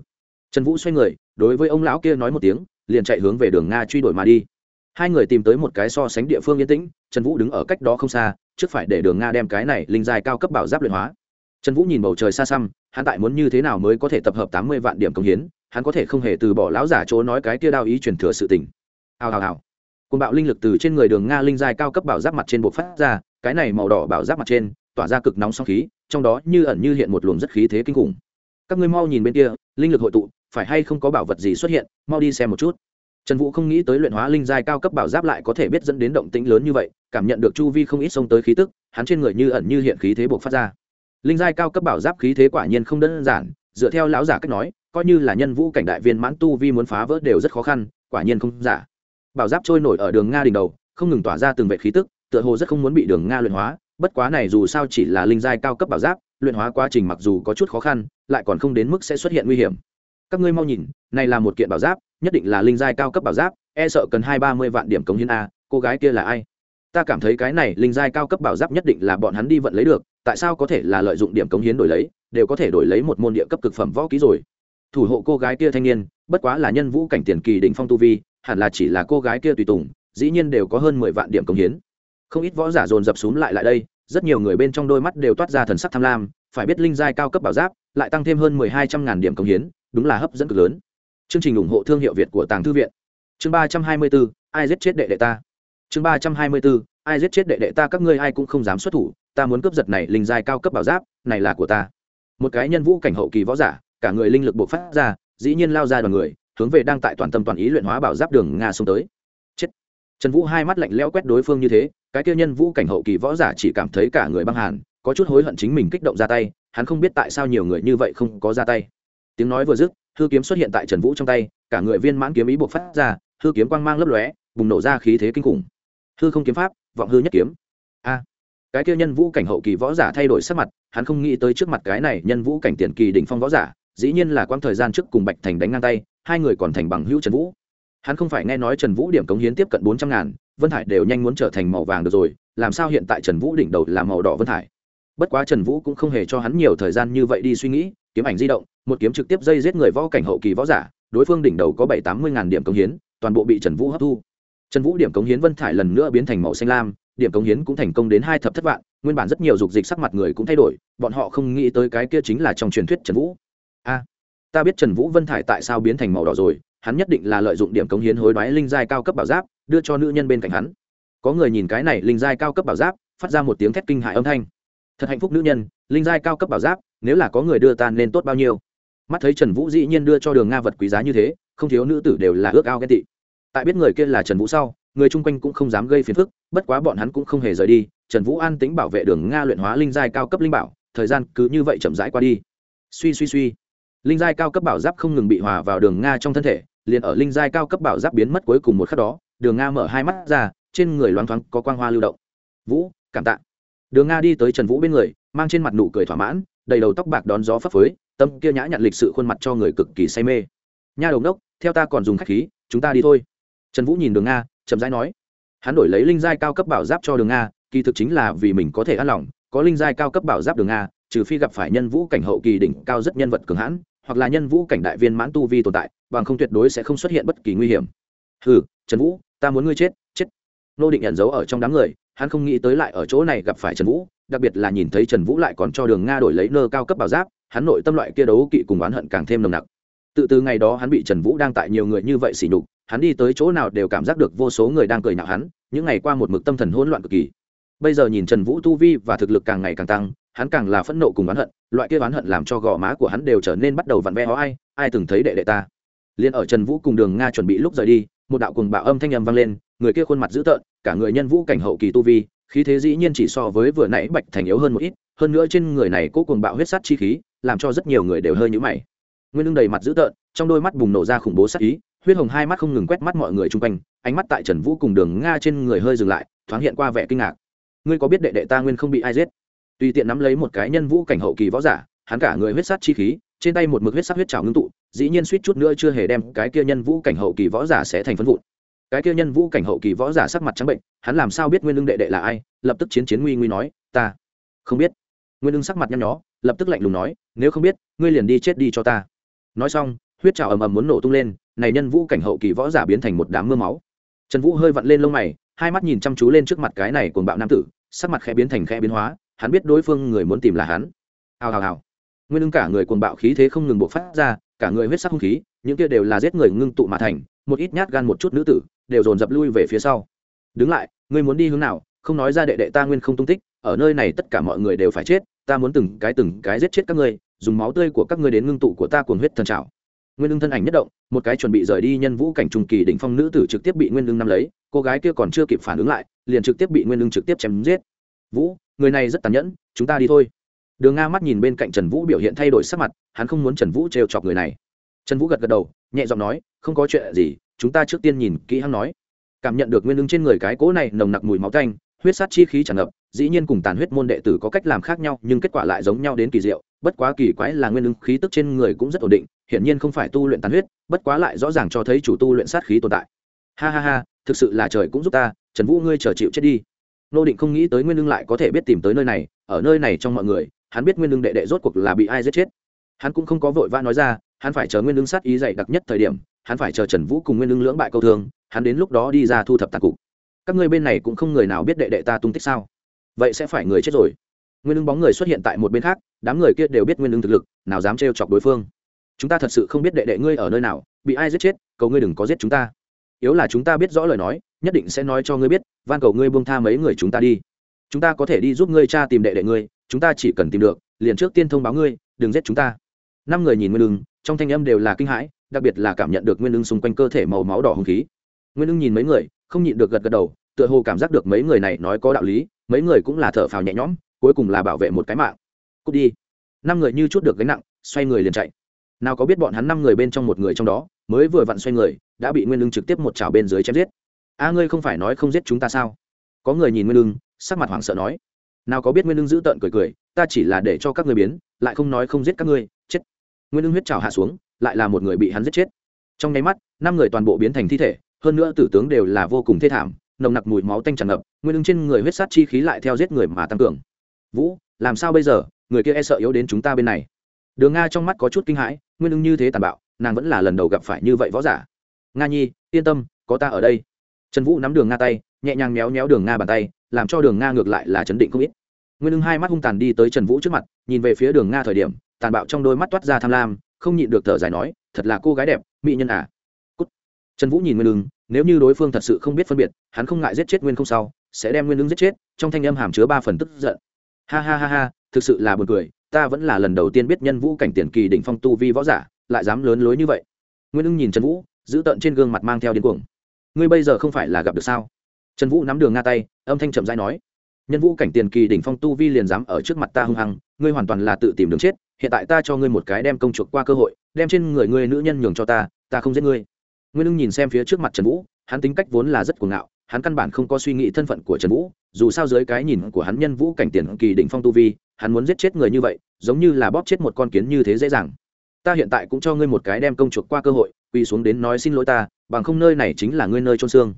Trần vũ xoay người, đối với ông lão kia nói một tiếng, liền chạy hướng về đường nga truy đuổi mà đi. Hai người tìm tới một cái so sánh địa phương yên tĩnh, trần vũ đứng ở cách đó không xa, trước phải để đường nga đem cái này linh giai cao cấp bảo giáp luyện hóa. Trần vũ nhìn bầu trời xa xăm, hắn tại muốn như thế nào mới có thể tập hợp tám mươi vạn điểm công hiến, hắn có thể không hề từ bỏ lão giả chỗ nói cái kia đao ý truyền thừa sự tình. Hào hào hào. Côn bạo linh lực từ trên người đường nga linh giai cao cấp bảo giáp mặt trên bộ phát ra, cái này màu đỏ bảo giáp mặt trên tỏa ra cực nóng song khí, trong đó như ẩn như hiện một luồng rất khí thế kinh khủng. Các ngươi mau nhìn bên kia, linh lực hội tụ, phải hay không có bảo vật gì xuất hiện, mau đi xem một chút. Trần vũ không nghĩ tới luyện hóa linh giai cao cấp bảo giáp lại có thể biết dẫn đến động tĩnh lớn như vậy, cảm nhận được chu vi không ít xông tới khí tức, hắn trên người như ẩn như hiện khí thế buộc phát ra. Linh giai cao cấp bảo giáp khí thế quả nhiên không đơn giản, dựa theo lão giả cách nói, coi như là nhân vũ cảnh đại viên mãn tu vi muốn phá vỡ đều rất khó khăn, quả nhiên không giả. Bảo giáp trôi nổi ở đường nga đỉnh đầu, không ngừng tỏa ra từng vệ khí tức, tựa hồ rất không muốn bị đường nga luyện hóa bất quá này dù sao chỉ là linh giai cao cấp bảo giáp, luyện hóa quá trình mặc dù có chút khó khăn, lại còn không đến mức sẽ xuất hiện nguy hiểm. Các ngươi mau nhìn, này là một kiện bảo giáp, nhất định là linh giai cao cấp bảo giáp e sợ cần hai ba mươi vạn điểm cống hiến a, cô gái kia là ai? Ta cảm thấy cái này linh giai cao cấp bảo giáp nhất định là bọn hắn đi vận lấy được, tại sao có thể là lợi dụng điểm cống hiến đổi lấy, đều có thể đổi lấy một môn địa cấp cực phẩm võ ký rồi. Thủ hộ cô gái kia thanh niên, bất quá là nhân vũ cảnh tiền kỳ đỉnh phong tu vi, hẳn là chỉ là cô gái kia tùy tùng, dĩ nhiên đều có hơn mười vạn điểm cống hiến. Không ít võ giả dồn dập xuống lại lại đây rất nhiều người bên trong đôi mắt đều toát ra thần sắc tham lam, phải biết linh giai cao cấp bảo giáp lại tăng thêm hơn mười hai trăm ngàn điểm công hiến, đúng là hấp dẫn cực lớn. Chương trình ủng hộ thương hiệu việt của tàng thư viện. Chương ba trăm hai mươi bốn ai giết chết đệ đệ ta? Chương ba trăm hai mươi bốn ai giết chết đệ đệ ta các ngươi ai cũng không dám xuất thủ, ta muốn cướp giật này linh giai cao cấp bảo giáp, này là của ta. Một cái nhân vũ cảnh hậu kỳ võ giả, cả người linh lực bộc phát ra, dĩ nhiên lao ra đoàn người, hướng về đang tại toàn tâm toàn ý luyện hóa bảo giáp đường nga xông tới. Chết. Trần vũ hai mắt lạnh lẽo quét đối phương như thế cái kia nhân vũ cảnh hậu kỳ võ giả chỉ cảm thấy cả người băng hàn, có chút hối hận chính mình kích động ra tay, hắn không biết tại sao nhiều người như vậy không có ra tay. Tiếng nói vừa dứt, hư kiếm xuất hiện tại trần vũ trong tay, cả người viên mãn kiếm ý buộc phát ra, hư kiếm quang mang lấp lóe, bùng nổ ra khí thế kinh khủng. Hư không kiếm pháp, vọng hư nhất kiếm. A! Cái kia nhân vũ cảnh hậu kỳ võ giả thay đổi sắc mặt, hắn không nghĩ tới trước mặt cái này nhân vũ cảnh tiền kỳ đỉnh phong võ giả, dĩ nhiên là quang thời gian trước cùng bạch thành đánh ngang tay, hai người còn thành bằng hữu trần vũ. Hắn không phải nghe nói trần vũ điểm cống hiến tiếp cận bốn trăm ngàn vân thải đều nhanh muốn trở thành màu vàng được rồi, làm sao hiện tại trần vũ đỉnh đầu là màu đỏ vân thải? Bất quá trần vũ cũng không hề cho hắn nhiều thời gian như vậy đi suy nghĩ, kiếm ảnh di động, một kiếm trực tiếp dây giết người võ cảnh hậu kỳ võ giả, đối phương đỉnh đầu có bảy tám mươi ngàn điểm cống hiến, toàn bộ bị trần vũ hấp thu. Trần vũ điểm cống hiến vân thải lần nữa biến thành màu xanh lam, điểm cống hiến cũng thành công đến hai thập thất vạn, nguyên bản rất nhiều dục dịch sắc mặt người cũng thay đổi, bọn họ không nghĩ tới cái kia chính là trong truyền thuyết trần vũ. A, ta biết trần vũ vân thải tại sao biến thành màu đỏ rồi, hắn nhất định là lợi dụng điểm cống hiến hối đoái linh giai cao cấp bảo giáp đưa cho nữ nhân bên cạnh hắn. Có người nhìn cái này, linh giai cao cấp bảo giáp, phát ra một tiếng thét kinh hại âm thanh. Thật hạnh phúc nữ nhân, linh giai cao cấp bảo giáp, nếu là có người đưa ta nên tốt bao nhiêu? Mắt thấy trần vũ dĩ nhiên đưa cho đường nga vật quý giá như thế, không thiếu nữ tử đều là ước ao ghen tị. Tại biết người kia là trần vũ sau, người chung quanh cũng không dám gây phiền phức, bất quá bọn hắn cũng không hề rời đi. Trần vũ an tính bảo vệ đường nga luyện hóa linh giai cao cấp linh bảo, thời gian cứ như vậy chậm rãi qua đi. Suy suy suy. Linh giai cao cấp bảo giáp không ngừng bị hòa vào đường nga trong thân thể, liền ở linh giai cao cấp bảo giáp biến mất cuối cùng một khắc đó đường nga mở hai mắt ra, trên người loáng thoáng có quang hoa lưu động. Vũ, cảm tạ. Đường nga đi tới trần vũ bên người, mang trên mặt nụ cười thỏa mãn, đầy đầu tóc bạc đón gió phấp phới, tâm kia nhã nhặn lịch sự khuôn mặt cho người cực kỳ say mê. Nha đồng đốc theo ta còn dùng khách khí, chúng ta đi thôi. Trần vũ nhìn đường nga, chậm rãi nói. Hắn đổi lấy linh giai cao cấp bảo giáp cho đường nga, kỳ thực chính là vì mình có thể an lòng, có linh giai cao cấp bảo giáp đường nga, trừ phi gặp phải nhân vũ cảnh hậu kỳ đỉnh cao rất nhân vật cường hãn, hoặc là nhân vũ cảnh đại viên mãn tu vi tồn tại, bằng không tuyệt đối sẽ không xuất hiện bất kỳ nguy hiểm. Hừ, trần vũ ta muốn ngươi chết chết. Nô định nhận dấu ở trong đám người, hắn không nghĩ tới lại ở chỗ này gặp phải trần vũ, đặc biệt là nhìn thấy trần vũ lại còn cho đường nga đổi lấy nơ cao cấp bảo giáp, hắn nội tâm loại kia đấu kỵ cùng oán hận càng thêm nồng nặc. Tự từ ngày đó hắn bị trần vũ đang tại nhiều người như vậy xỉ nhục, hắn đi tới chỗ nào đều cảm giác được vô số người đang cười nhạo hắn, những ngày qua một mực tâm thần hỗn loạn cực kỳ. Bây giờ nhìn trần vũ tu vi và thực lực càng ngày càng tăng, hắn càng là phẫn nộ cùng oán hận, loại kia oán hận làm cho gò má của hắn đều trở nên bắt đầu vặn ve hó ai ai từng thấy đệ đệ ta? Liền ở trần vũ cùng đường nga chuẩn bị lúc rời đi một đạo cùng bạo âm thanh âm vang lên, người kia khuôn mặt dữ tợn, cả người nhân vũ cảnh hậu kỳ tu vi, khí thế dĩ nhiên chỉ so với vừa nãy bạch thành yếu hơn một ít, hơn nữa trên người này cố cùng bạo huyết sát chi khí, làm cho rất nhiều người đều hơi nhũ mày. Nguyên lưng đầy mặt dữ tợn, trong đôi mắt bùng nổ ra khủng bố sát ý, huyết hồng hai mắt không ngừng quét mắt mọi người chung quanh, ánh mắt tại trần vũ cùng đường nga trên người hơi dừng lại, thoáng hiện qua vẻ kinh ngạc. Ngươi có biết đệ đệ ta nguyên không bị ai giết? Tùy tiện nắm lấy một cái nhân vũ cảnh hậu kỳ võ giả, hắn cả người huyết sát chi khí, trên tay một mực huyết sát huyết trào ngưng tụ dĩ nhiên suýt chút nữa chưa hề đem cái kia nhân vũ cảnh hậu kỳ võ giả sẽ thành phân vụn. Cái kia nhân vũ cảnh hậu kỳ võ giả sắc mặt trắng bệnh, hắn làm sao biết nguyên lương đệ đệ là ai, lập tức chiến chiến nguy nguy nói, ta không biết. Nguyên lương sắc mặt nhăn nhó, lập tức lạnh lùng nói, nếu không biết, ngươi liền đi chết đi cho ta. Nói xong, huyết trào ầm ầm muốn nổ tung lên, này nhân vũ cảnh hậu kỳ võ giả biến thành một đám mưa máu. Trần vũ hơi vặn lên lông mày, hai mắt nhìn chăm chú lên trước mặt cái này cuồng bạo nam tử, sắc mặt khẽ biến thành khẽ biến hóa, hắn biết đối phương người muốn tìm là hắn. Hào hào hào. Nguyên lưng cả người cuồng bạo khí thế không ngừng bộc phát ra cả người huyết sắc hung khí, những kia đều là giết người ngưng tụ mà thành, một ít nhát gan một chút nữ tử, đều dồn dập lui về phía sau. Đứng lại, ngươi muốn đi hướng nào? Không nói ra đệ đệ ta nguyên không tung tích, ở nơi này tất cả mọi người đều phải chết, ta muốn từng cái từng cái giết chết các ngươi, dùng máu tươi của các ngươi đến ngưng tụ của ta cuồng huyết thần trào nguyên lương thân ảnh nhất động, một cái chuẩn bị rời đi nhân vũ cảnh trùng kỳ đỉnh phong nữ tử trực tiếp bị nguyên lương nắm lấy, cô gái kia còn chưa kịp phản ứng lại, liền trực tiếp bị nguyên lương trực tiếp chém giết. Vũ, người này rất tàn nhẫn, chúng ta đi thôi đường nga mắt nhìn bên cạnh trần vũ biểu hiện thay đổi sắc mặt, hắn không muốn trần vũ trêu chọc người này. Trần vũ gật gật đầu, nhẹ giọng nói, không có chuyện gì, chúng ta trước tiên nhìn kỹ hắn nói. Cảm nhận được nguyên ứng trên người cái cỗ này nồng nặc mùi máu tanh, huyết sát chi khí tràn ngập, dĩ nhiên cùng tàn huyết môn đệ tử có cách làm khác nhau, nhưng kết quả lại giống nhau đến kỳ diệu, bất quá kỳ quái là nguyên ứng khí tức trên người cũng rất ổn định, hiển nhiên không phải tu luyện tàn huyết, bất quá lại rõ ràng cho thấy chủ tu luyện sát khí tồn tại. Ha ha ha, thực sự là trời cũng giúp ta, trần vũ ngươi chờ chịu chết đi. Nô định không nghĩ tới nguyên lương lại có thể biết tìm tới nơi này, ở nơi này trong mọi người hắn biết nguyên lương đệ đệ rốt cuộc là bị ai giết chết. Hắn cũng không có vội vã nói ra, hắn phải chờ nguyên lương sát ý dày đặc nhất thời điểm, hắn phải chờ trần vũ cùng nguyên lương lưỡng bại câu thương, hắn đến lúc đó đi ra thu thập tàn cục. Các ngươi bên này cũng không người nào biết đệ đệ ta tung tích sao? Vậy sẽ phải người chết rồi. Nguyên lương bóng người xuất hiện tại một bên khác, đám người kia đều biết nguyên lương thực lực, nào dám trêu chọc đối phương. Chúng ta thật sự không biết đệ đệ ngươi ở nơi nào, bị ai giết chết, cầu ngươi đừng có giết chúng ta. Yếu là chúng ta biết rõ lời nói, nhất định sẽ nói cho ngươi biết, van cầu ngươi buông tha mấy người chúng ta đi. Chúng ta có thể đi giúp ngươi cha tìm đệ đệ ngươi chúng ta chỉ cần tìm được, liền trước tiên thông báo ngươi, đừng giết chúng ta. Năm người nhìn nguyên ưng, trong thanh âm đều là kinh hãi, đặc biệt là cảm nhận được nguyên ưng xung quanh cơ thể màu máu đỏ hung khí. Nguyên ưng nhìn mấy người, không nhịn được gật gật đầu, tựa hồ cảm giác được mấy người này nói có đạo lý, mấy người cũng là thở phào nhẹ nhõm, cuối cùng là bảo vệ một cái mạng. Cút đi. Năm người như chút được gánh nặng, xoay người liền chạy. Nào có biết bọn hắn năm người bên trong một người trong đó, mới vừa vặn xoay người, đã bị nguyên lưng trực tiếp một chảo bên dưới chém giết. A, ngươi không phải nói không giết chúng ta sao? Có người nhìn nguyên lưng sắc mặt hoảng sợ nói nào có biết nguyên lương giữ tợn cười cười, ta chỉ là để cho các người biến, lại không nói không giết các ngươi, chết. Nguyên lương huyết trào hạ xuống, lại là một người bị hắn giết chết. Trong nháy mắt, năm người toàn bộ biến thành thi thể, hơn nữa tử tướng đều là vô cùng thê thảm, nồng nặc mùi máu tanh tràn ngập, nguyên lương trên người huyết sát chi khí lại theo giết người mà tăng cường. Vũ, làm sao bây giờ? Người kia e sợ yếu đến chúng ta bên này. Đường nga trong mắt có chút kinh hãi, nguyên lương như thế tàn bạo, nàng vẫn là lần đầu gặp phải như vậy võ giả. Nga nhi, yên tâm, có ta ở đây. Trần vũ nắm đường nga tay, nhẹ nhàng méo méo đường nga bàn tay làm cho đường nga ngược lại là chấn định không ít. Nguyên ưng hai mắt hung tàn đi tới trần vũ trước mặt, nhìn về phía đường nga thời điểm, tàn bạo trong đôi mắt toát ra tham lam, không nhịn được thở dài nói, thật là cô gái đẹp, mỹ nhân à. Cút. trần vũ nhìn nguyên ưng, nếu như đối phương thật sự không biết phân biệt, hắn không ngại giết chết nguyên không sau, sẽ đem nguyên ưng giết chết, trong thanh âm hàm chứa ba phần tức giận. Ha ha ha ha, thực sự là buồn cười, ta vẫn là lần đầu tiên biết nhân vũ cảnh tiền kỳ đỉnh phong tu vi võ giả, lại dám lớn lối như vậy. Nguyên ưng nhìn trần vũ, giữ tợn trên gương mặt mang theo điên cuồng. Ngươi bây giờ không phải là gặp được sao? Trần vũ nắm đường nga tay, âm thanh chậm dãi nói, nhân vũ cảnh tiền kỳ đỉnh phong tu vi liền dám ở trước mặt ta hung hăng, ngươi hoàn toàn là tự tìm đường chết, hiện tại ta cho ngươi một cái đem công chuộc qua cơ hội, đem trên người ngươi nữ nhân nhường cho ta ta không giết ngươi. Nguyên ưng nhìn xem phía trước mặt trần vũ, hắn tính cách vốn là rất cuồng ngạo, hắn căn bản không có suy nghĩ thân phận của trần vũ, dù sao dưới cái nhìn của hắn nhân vũ cảnh tiền kỳ đỉnh phong tu vi, hắn muốn giết chết người như vậy, giống như là bóp chết một con kiến như thế dễ dàng. Ta hiện tại cũng cho ngươi một cái đem công chuộc qua cơ hội, quỳ xuống đến nói xin lỗi ta, bằng không nơi này chính là ngươi nơi trôn xương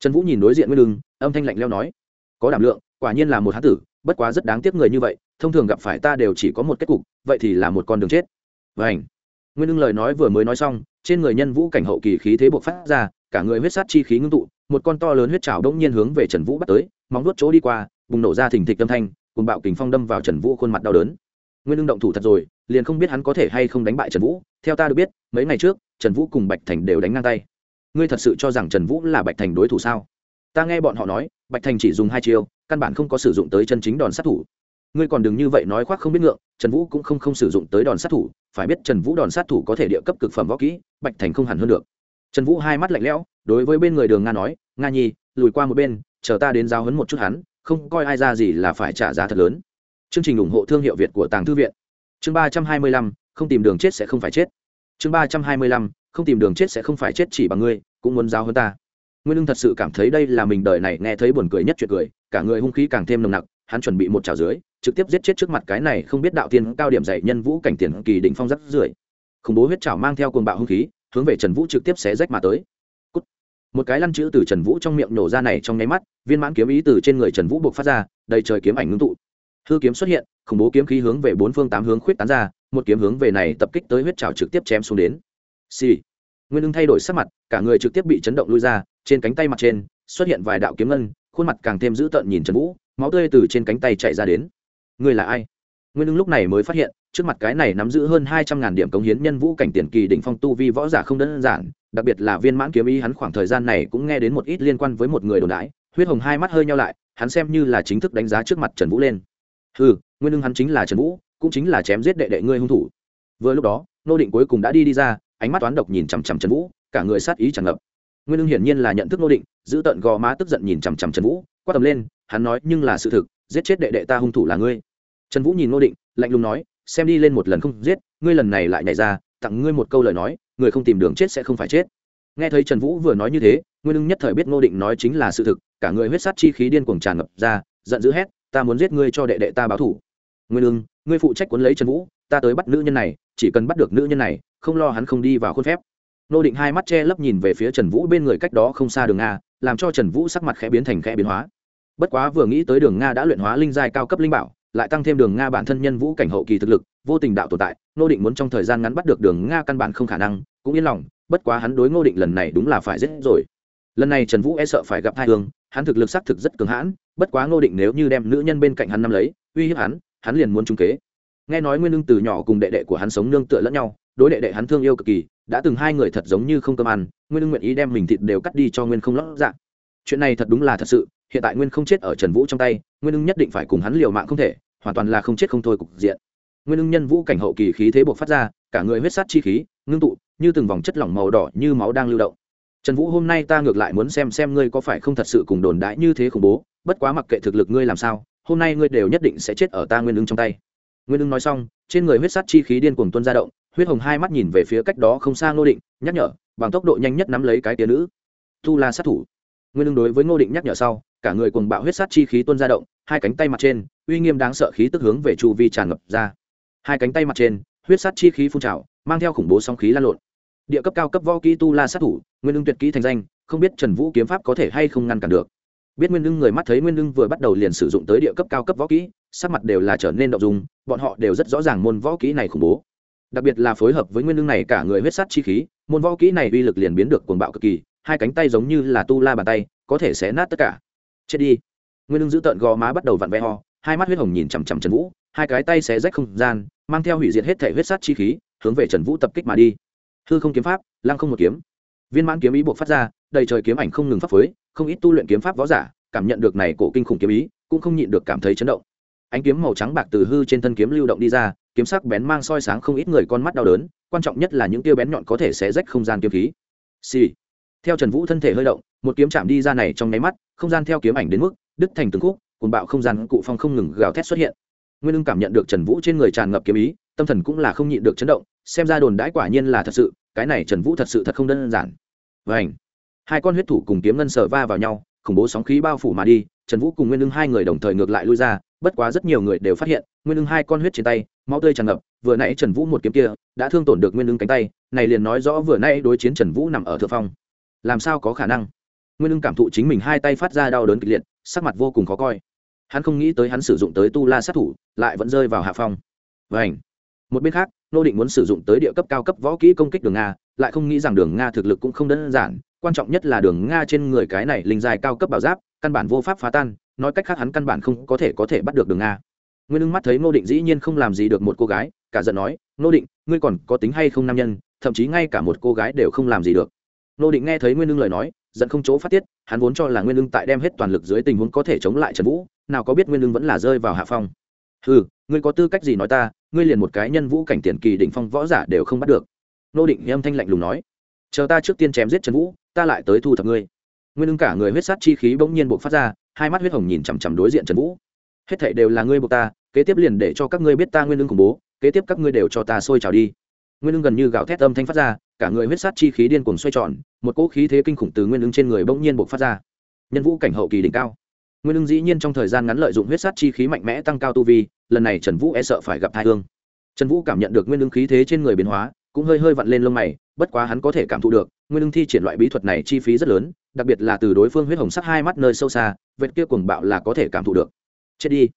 trần vũ nhìn đối diện nguyên lưng âm thanh lạnh leo nói, có đảm lượng, quả nhiên là một hán tử, bất quá rất đáng tiếc người như vậy, thông thường gặp phải ta đều chỉ có một kết cục, vậy thì là một con đường chết. Vảnh nguyên lưng lời nói vừa mới nói xong, trên người nhân vũ cảnh hậu kỳ khí thế buộc phát ra, cả người huyết sát chi khí ngưng tụ, một con to lớn huyết trào đông nhiên hướng về trần vũ bắt tới, móng nuốt chỗ đi qua, bùng nổ ra thình thịch âm thanh cùng bạo kình phong đâm vào trần vũ khuôn mặt đau đớn. Nguyên lưng động thủ thật rồi, liền không biết hắn có thể hay không đánh bại trần vũ, theo ta được biết, mấy ngày trước, trần vũ cùng bạch thành đều đánh ngang tay ngươi thật sự cho rằng trần vũ là bạch thành đối thủ sao? Ta nghe bọn họ nói, bạch thành chỉ dùng hai chiêu, căn bản không có sử dụng tới chân chính đòn sát thủ. Ngươi còn đừng như vậy nói khoác không biết ngượng, trần vũ cũng không không sử dụng tới đòn sát thủ, phải biết trần vũ đòn sát thủ có thể địa cấp cực phẩm võ kỹ, bạch thành không hẳn hơn được. Trần vũ hai mắt lạnh lẽo, đối với bên người đường nga nói, nga nhi, lùi qua một bên, chờ ta đến giao hấn một chút hắn, không coi ai ra gì là phải trả giá thật lớn. Chương trình ủng hộ thương hiệu việt của tàng thư viện. Chương ba trăm hai mươi lăm, không tìm đường chết sẽ không phải chết. Chương ba trăm hai mươi lăm không tìm đường chết sẽ không phải chết chỉ bằng ngươi, cũng muốn giáo hơn ta. Nguyên lương thật sự cảm thấy đây là mình đời này nghe thấy buồn cười nhất chuyện cười, cả người hung khí càng thêm nồng nặc, hắn chuẩn bị một trào dưới, trực tiếp giết chết trước mặt cái này không biết đạo tiên cao điểm dạy nhân vũ cảnh tiền kỳ đỉnh phong rất rưởi. Khủng bố huyết trào mang theo cuồng bạo hung khí, hướng về trần vũ trực tiếp xé rách mà tới. Cút. một cái lăn chữ từ trần vũ trong miệng nổ ra này trong nháy mắt, viên mãn kiếm ý từ trên người trần vũ buộc phát ra, đầy trời kiếm ảnh ngưng tụ. Hư kiếm xuất hiện, khủng bố kiếm khí hướng về bốn phương tám hướng khuyết tán ra, một kiếm hướng về này tập kích tới huyết trào trực tiếp chém xuống đến. Xì. nguyên ưng thay đổi sắc mặt cả người trực tiếp bị chấn động lui ra trên cánh tay mặt trên xuất hiện vài đạo kiếm ngân khuôn mặt càng thêm dữ tợn nhìn trần vũ máu tươi từ trên cánh tay chạy ra đến. Người là ai? Nguyên ưng lúc này mới phát hiện trước mặt cái này nắm giữ hơn hai trăm ngàn điểm cống hiến nhân vũ cảnh tiền kỳ đỉnh phong tu vi võ giả không đơn giản đặc biệt là viên mãn kiếm ý hắn khoảng thời gian này cũng nghe đến một ít liên quan với một người đồn đãi huyết hồng hai mắt hơi nheo lại hắn xem như là chính thức đánh giá trước mặt trần vũ lên. Hừ, nguyên ưng hắn chính là trần vũ cũng chính là chém giết đệ đệ ngươi hung thủ. Vừa lúc đó nô định cuối cùng đã đi đi ra ánh mắt toán độc nhìn chằm chằm trần vũ cả người sát ý tràn ngập. Nguyên Lương hiển nhiên là nhận thức nô định giữ tận gò má tức giận nhìn chằm chằm trần vũ quát tầm lên hắn nói nhưng là sự thực giết chết đệ đệ ta hung thủ là ngươi. Trần vũ nhìn nô định lạnh lùng nói xem đi lên một lần không giết ngươi lần này lại nhảy ra tặng ngươi một câu lời nói người không tìm đường chết sẽ không phải chết. Nghe thấy trần vũ vừa nói như thế nguyên Lương nhất thời biết ngô định nói chính là sự thực cả người huyết sát chi khí điên cuồng tràn ngập ra giận dữ hét ta muốn giết ngươi cho đệ đệ ta báo thủ. Nguyên Lương, ngươi phụ trách cuốn lấy trần vũ ta tới bắt nữ nhân này chỉ cần bắt được nữ nhân này không lo hắn không đi vào khuôn phép. Nô định hai mắt che lấp nhìn về phía trần vũ bên người cách đó không xa đường nga, làm cho trần vũ sắc mặt khẽ biến thành khẽ biến hóa. Bất quá vừa nghĩ tới đường nga đã luyện hóa linh giai cao cấp linh bảo, lại tăng thêm đường nga bản thân nhân vũ cảnh hậu kỳ thực lực, vô tình đạo tồn tại, nô định muốn trong thời gian ngắn bắt được đường nga căn bản không khả năng, cũng yên lòng, bất quá hắn đối ngô định lần này đúng là phải giết rồi. Lần này trần vũ e sợ phải gặp hai hương hắn thực lực xác thực rất cường hãn, bất quá ngô định nếu như đem nữ nhân bên cạnh hắn nắm lấy, uy hiếp hắn hắn liền muốn trung kế nghe nói nguyên ưng từ nhỏ cùng đệ đệ của hắn sống nương tựa lẫn nhau, đối đệ đệ hắn thương yêu cực kỳ, đã từng hai người thật giống như không cơm ăn, nguyên ưng nguyện ý đem mình thịt đều cắt đi cho nguyên không lót dạng chuyện này thật đúng là thật sự, hiện tại nguyên không chết ở trần vũ trong tay, nguyên ưng nhất định phải cùng hắn liều mạng không thể, hoàn toàn là không chết không thôi cục diện. Nguyên ưng nhân vũ cảnh hậu kỳ khí thế buộc phát ra, cả người huyết sát chi khí, ngưng tụ, như từng vòng chất lỏng màu đỏ như máu đang lưu động. Trần vũ hôm nay ta ngược lại muốn xem xem ngươi có phải không thật sự cùng đồn đãi như thế khủng bố, bất quá mặc kệ thực lực ngươi làm sao, hôm nay ngươi đều nhất định sẽ chết ở ta nguyên ưng trong tay nguyên ưng nói xong, trên người huyết sát chi khí điên cuồng tuôn ra động, huyết hồng hai mắt nhìn về phía cách đó không xa ngô định, nhắc nhở, bằng tốc độ nhanh nhất nắm lấy cái tía nữ. Tu la sát thủ. Nguyên ưng đối với ngô định nhắc nhở sau, cả người cùng bạo huyết sát chi khí tuôn ra động, hai cánh tay mặt trên, uy nghiêm đáng sợ khí tức hướng về chu vi tràn ngập ra. Hai cánh tay mặt trên, huyết sát chi khí phun trào, mang theo khủng bố song khí lan lộn. Địa cấp cao cấp võ kỹ tu la sát thủ, nguyên ưng tuyệt kỹ thành danh, không biết trần vũ kiếm pháp có thể hay không ngăn cản được. Biết nguyên ưng người mắt thấy nguyên ưng vừa bắt đầu liền sử dụng tới địa cấp cao cấp võ kỹ sắc mặt đều là trở nên động dung, bọn họ đều rất rõ ràng môn võ kỹ này khủng bố. Đặc biệt là phối hợp với nguyên ưng này cả người huyết sát chi khí, môn võ kỹ này uy lực liền biến được cuồng bạo cực kỳ, hai cánh tay giống như là tu la bàn tay, có thể xé nát tất cả. Chết đi. Nguyên ưng giữ tợn gò má bắt đầu vặn ve ho, hai mắt huyết hồng nhìn chằm chằm trần vũ, hai cái tay xé rách không gian, mang theo hủy diệt hết thể huyết sát chi khí, hướng về trần vũ tập kích mà đi. Hư không kiếm pháp, lăng không một kiếm. Viên mãn kiếm ý buộc phát ra, đầy trời kiếm ảnh không ngừng pháp phối không ít tu luyện kiếm pháp võ giả cảm nhận được này cổ kinh khủng kiếm ý, cũng không nhịn được cảm thấy chấn động ánh kiếm màu trắng bạc từ hư trên thân kiếm lưu động đi ra, kiếm sắc bén mang soi sáng không ít người con mắt đau đớn, quan trọng nhất là những tia bén nhọn có thể xé rách không gian kiếm khí. Xì、sì. theo trần vũ thân thể hơi động, một kiếm chạm đi ra này trong nháy mắt, không gian theo kiếm ảnh đến mức đứt thành từng khúc, cuồng bạo không gian cụ phong không ngừng gào thét xuất hiện. Nguyên ưng cảm nhận được trần vũ trên người tràn ngập kiếm ý, tâm thần cũng là không nhịn được chấn động, xem ra đồn đãi quả nhiên là thật sự, cái này trần vũ thật sự thật không đơn giản. Vảnh hai con huyết thủ cùng kiếm ngân sờ va vào nhau, khủng bố sóng khí bao phủ mà đi, trần vũ cùng nguyên ưng hai người đồng thời ngược lại lui ra bất quá rất nhiều người đều phát hiện, nguyên ưng hai con huyết trên tay, máu tươi tràn ngập, vừa nãy trần vũ một kiếm kia, đã thương tổn được nguyên ưng cánh tay, này liền nói rõ vừa nay đối chiến trần vũ nằm ở thượng phong. Làm sao có khả năng? Nguyên ưng cảm thụ chính mình hai tay phát ra đau đớn kịch liệt, sắc mặt vô cùng khó coi. Hắn không nghĩ tới hắn sử dụng tới tu la sát thủ, lại vẫn rơi vào hạ phong. Và ảnh một bên khác, nô định muốn sử dụng tới địa cấp cao cấp võ kỹ công kích đường nga, lại không nghĩ rằng đường nga thực lực cũng không đơn giản, quan trọng nhất là đường nga trên người cái này linh dài cao cấp bảo giáp căn bản vô pháp phá tan, nói cách khác hắn căn bản không có thể có thể bắt được đường nga nguyên ưng mắt thấy ngô định dĩ nhiên không làm gì được một cô gái, cả giận nói, ngô định, ngươi còn có tính hay không nam nhân, thậm chí ngay cả một cô gái đều không làm gì được. Ngô định nghe thấy nguyên ưng lời nói, giận không chỗ phát tiết, hắn vốn cho là nguyên ưng tại đem hết toàn lực dưới tình huống có thể chống lại trần vũ, nào có biết nguyên ưng vẫn là rơi vào hạ phong. Ừ ngươi có tư cách gì nói ta, ngươi liền một cái nhân vũ cảnh tiền kỳ đỉnh phong võ giả đều không bắt được. Nô định âm thanh lạnh lùng nói, chờ ta trước tiên chém giết trần vũ, ta lại tới thu thập ngươi nguyên ưng cả người huyết sát chi khí bỗng nhiên buộc phát ra, hai mắt huyết hồng nhìn chằm chằm đối diện trần vũ. Hết thảy đều là ngươi buộc ta, kế tiếp liền để cho các ngươi biết ta nguyên ưng khủng bố, kế tiếp các ngươi đều cho ta sôi trào đi. Nguyên ưng gần như gạo thét âm thanh phát ra, cả người huyết sát chi khí điên cuồng xoay tròn, một cỗ khí thế kinh khủng từ nguyên ưng trên người bỗng nhiên buộc phát ra. Nhân vũ cảnh hậu kỳ đỉnh cao. Nguyên ưng dĩ nhiên trong thời gian ngắn lợi dụng huyết sát chi khí mạnh mẽ tăng cao tu vi, lần này trần vũ e sợ phải gặp thai hương. Trần vũ cảm nhận được nguyên ưng khí thế trên người biến hóa, cũng hơi hơi vặn lên lông mày bất quá hắn có thể cảm thụ được, nguyên Lương thi triển loại bí thuật này chi phí rất lớn, đặc biệt là từ đối phương huyết hồng sắc hai mắt nơi sâu xa, vệt kia cuồng bạo là có thể cảm thụ được. Chết đi.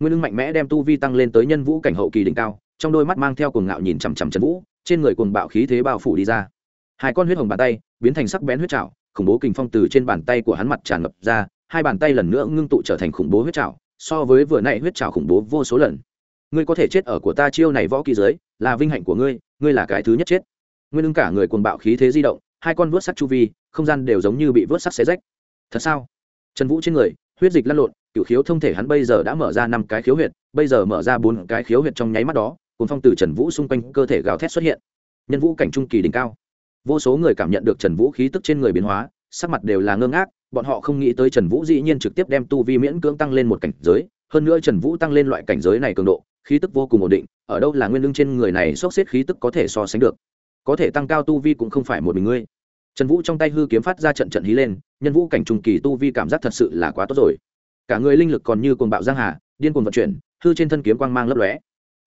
Nguyên Lương mạnh mẽ đem tu vi tăng lên tới nhân vũ cảnh hậu kỳ đỉnh cao, trong đôi mắt mang theo cuồng ngạo nhìn chằm chằm trần vũ, trên người cuồng bạo khí thế bao phủ đi ra. Hai con huyết hồng bàn tay biến thành sắc bén huyết trào khủng bố kình phong từ trên bàn tay của hắn mặt tràn ngập ra, hai bàn tay lần nữa ngưng tụ trở thành khủng bố huyết trào so với vừa nãy huyết trào khủng bố vô số lần. Ngươi có thể chết ở của ta chiêu này võ kỳ giới, là vinh hạnh của ngươi ngươi là cái thứ nhất chết nguyên ưng cả người cuồng bạo khí thế di động, hai con vớt sắt chu vi, không gian đều giống như bị vớt sắt xé rách. Thật sao? Trần vũ trên người, huyết dịch lăn lộn cựu khiếu thông thể hắn bây giờ đã mở ra năm cái khiếu huyệt, bây giờ mở ra bốn cái khiếu huyệt trong nháy mắt đó cùng phong từ trần vũ xung quanh cơ thể gào thét xuất hiện. Nhân vũ cảnh trung kỳ đỉnh cao. Vô số người cảm nhận được trần vũ khí tức trên người biến hóa, sắc mặt đều là ngơ ngác, bọn họ không nghĩ tới trần vũ dĩ nhiên trực tiếp đem tu vi miễn cưỡng tăng lên một cảnh giới, hơn nữa trần vũ tăng lên loại cảnh giới này cường độ, khí tức vô cùng ổn định, ở đâu là nguyên Lương trên người này sốc xếp khí tức có thể so sánh được có thể tăng cao tu vi cũng không phải một mình ngươi. Trần vũ trong tay hư kiếm phát ra trận trận hí lên, nhân vũ cảnh trùng kỳ tu vi cảm giác thật sự là quá tốt rồi. Cả người linh lực còn như cồn bạo giang hà, điên cuồng vận chuyển, hư trên thân kiếm quang mang lấp lóe.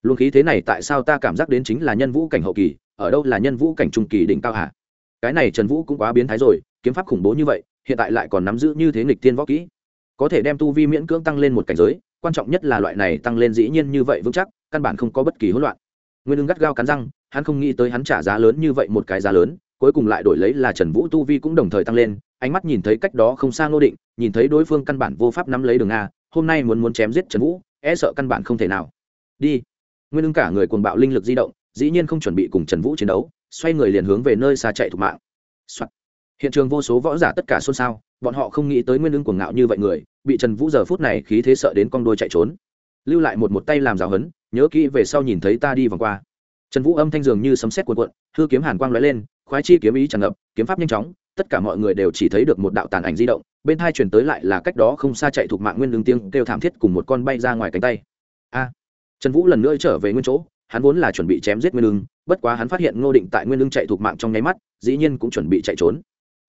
Luồng khí thế này tại sao ta cảm giác đến chính là nhân vũ cảnh hậu kỳ, ở đâu là nhân vũ cảnh trung kỳ đỉnh cao hạ cái này trần vũ cũng quá biến thái rồi, kiếm pháp khủng bố như vậy, hiện tại lại còn nắm giữ như thế nghịch tiên võ kỹ. Có thể đem tu vi miễn cưỡng tăng lên một cảnh giới, quan trọng nhất là loại này tăng lên dĩ nhiên như vậy vững chắc, căn bản không có bất kỳ hỗn loạn nguyên ưng gắt gao cắn răng hắn không nghĩ tới hắn trả giá lớn như vậy một cái giá lớn cuối cùng lại đổi lấy là trần vũ tu vi cũng đồng thời tăng lên ánh mắt nhìn thấy cách đó không xa ngô định nhìn thấy đối phương căn bản vô pháp nắm lấy đường a, hôm nay muốn muốn chém giết trần vũ e sợ căn bản không thể nào. Đi. Nguyên ưng cả người cuồng bạo linh lực di động dĩ nhiên không chuẩn bị cùng trần vũ chiến đấu xoay người liền hướng về nơi xa chạy thủ mạng、Soạn. hiện trường vô số võ giả tất cả xôn xao bọn họ không nghĩ tới nguyên ưng cuồng ngạo như vậy người bị trần vũ giờ phút này khí thế sợ đến con đôi chạy trốn. Lưu lại một một tay làm giáo hấn nhớ kỹ về sau nhìn thấy ta đi vòng qua. Trần vũ âm thanh dường như sấm xét cuộn cuộn, hư kiếm hàn quang lóe lên, khoái chi kiếm ý tràn ngập, kiếm pháp nhanh chóng, tất cả mọi người đều chỉ thấy được một đạo tàn ảnh di động, bên hai chuyển tới lại là cách đó không xa chạy thuộc mạng nguyên lương tiếng kêu thảm thiết cùng một con bay ra ngoài cánh tay. A! Trần vũ lần nữa trở về nguyên chỗ, hắn vốn là chuẩn bị chém giết nguyên lương bất quá hắn phát hiện ngô định tại nguyên lương chạy thuộc mạng trong nháy mắt, dĩ nhiên cũng chuẩn bị chạy trốn.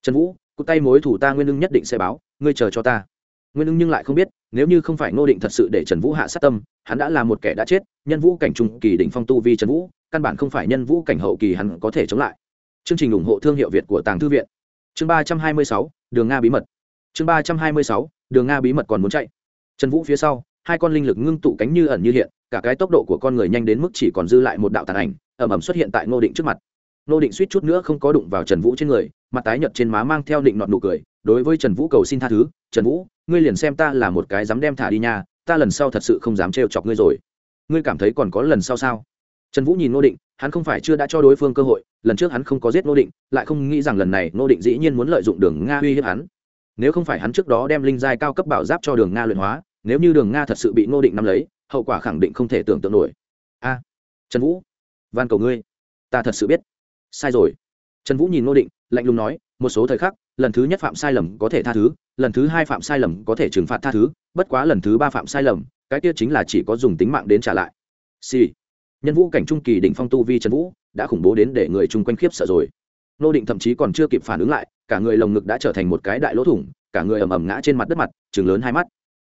Trần vũ cụ tay mối thủ ta nguyên lương nhất định sẽ báo, ngươi chờ cho ta nguyên ưng nhưng lại không biết, nếu như không phải ngô định thật sự để trần vũ hạ sát tâm, hắn đã là một kẻ đã chết, nhân vũ cảnh trung kỳ đỉnh phong tu vi trần vũ, căn bản không phải nhân vũ cảnh hậu kỳ hắn có thể chống lại. Chương trình ủng hộ thương hiệu việt của tàng thư viện. Chương ba trăm hai mươi sáu, đường nga bí mật. Chương ba trăm hai mươi sáu, đường nga bí mật còn muốn chạy. Trần vũ phía sau, hai con linh lực ngưng tụ cánh như ẩn như hiện, cả cái tốc độ của con người nhanh đến mức chỉ còn dư lại một đạo tàn ảnh ẩm ẩm xuất hiện tại ngô định trước mặt. Ngô định suýt chút nữa không có đụng vào trần vũ trên người, mặt tái nhợt trên má mang theo định nọt nụ cười, đối với trần vũ cầu xin tha thứ, trần vũ ngươi liền xem ta là một cái dám đem thả đi nha, ta lần sau thật sự không dám trêu chọc ngươi rồi. Ngươi cảm thấy còn có lần sau sao? Trần vũ nhìn ngô định, hắn không phải chưa đã cho đối phương cơ hội, lần trước hắn không có giết ngô định, lại không nghĩ rằng lần này ngô định dĩ nhiên muốn lợi dụng đường nga uy hiếp hắn. Nếu không phải hắn trước đó đem linh giai cao cấp bảo giáp cho đường nga luyện hóa, nếu như đường nga thật sự bị ngô định nắm lấy, hậu quả khẳng định không thể tưởng tượng nổi. A, trần vũ, van cầu ngươi. Ta thật sự biết. Sai rồi. Trần vũ nhìn ngô định, lạnh lùng nói, một số thời khắc lần thứ nhất phạm sai lầm có thể tha thứ, lần thứ hai phạm sai lầm có thể trừng phạt tha thứ, bất quá lần thứ ba phạm sai lầm, cái kia chính là chỉ có dùng tính mạng đến trả lại. Xì、sì. nhân vũ cảnh trung kỳ đỉnh phong tu vi trần vũ đã khủng bố đến để người chung quanh khiếp sợ rồi. Nô định thậm chí còn chưa kịp phản ứng lại, cả người lồng ngực đã trở thành một cái đại lỗ thủng, cả người ầm ầm ngã trên mặt đất mặt chừng lớn hai mắt.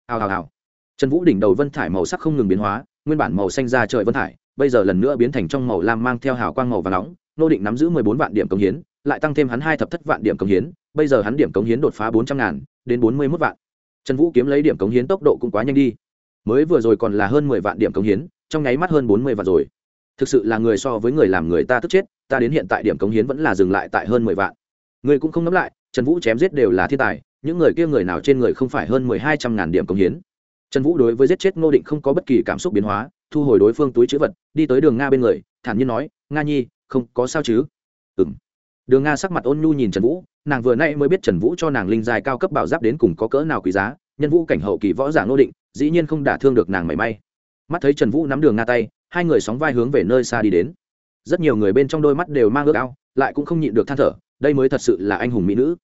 Hào hào hào. Trần vũ đỉnh đầu vân thải màu sắc không ngừng biến hóa, nguyên bản màu xanh ra trời vân thải, bây giờ lần nữa biến thành trong màu lam mang theo hào quang màu và nóng, nô định nắm giữ mười bốn vạn điểm công hiến, lại tăng thêm hắn hai thập thất vạn điểm công hiến bây giờ hắn điểm cống hiến đột phá bốn trăm ngàn, đến bốn mươi mốt vạn. Trần vũ kiếm lấy điểm cống hiến tốc độ cũng quá nhanh đi. Mới vừa rồi còn là hơn mười vạn điểm cống hiến, trong nháy mắt hơn bốn mươi vạn rồi. Thực sự là người so với người làm người ta tức chết, ta đến hiện tại điểm cống hiến vẫn là dừng lại tại hơn mười vạn. Người cũng không nắm lại, trần vũ chém giết đều là thiên tài, những người kia người nào trên người không phải hơn mười hai trăm ngàn điểm cống hiến. Trần vũ đối với giết chết ngô định không có bất kỳ cảm xúc biến hóa, thu hồi đối phương túi chữ vật, đi tới đường nga bên người, thản nhiên nói, nga nhi, không có sao chứ? Ừ m đường nga sắc mặt ôn nhu nhìn trần vũ nàng vừa nay mới biết trần vũ cho nàng linh dài cao cấp bảo giáp đến cùng có cỡ nào quý giá, nhân vũ cảnh hậu kỳ võ giả ngô định, dĩ nhiên không đả thương được nàng mảy may. Mắt thấy trần vũ nắm đường nga tay, hai người sóng vai hướng về nơi xa đi đến. Rất nhiều người bên trong đôi mắt đều mang ước ao, lại cũng không nhịn được than thở, đây mới thật sự là anh hùng mỹ nữ.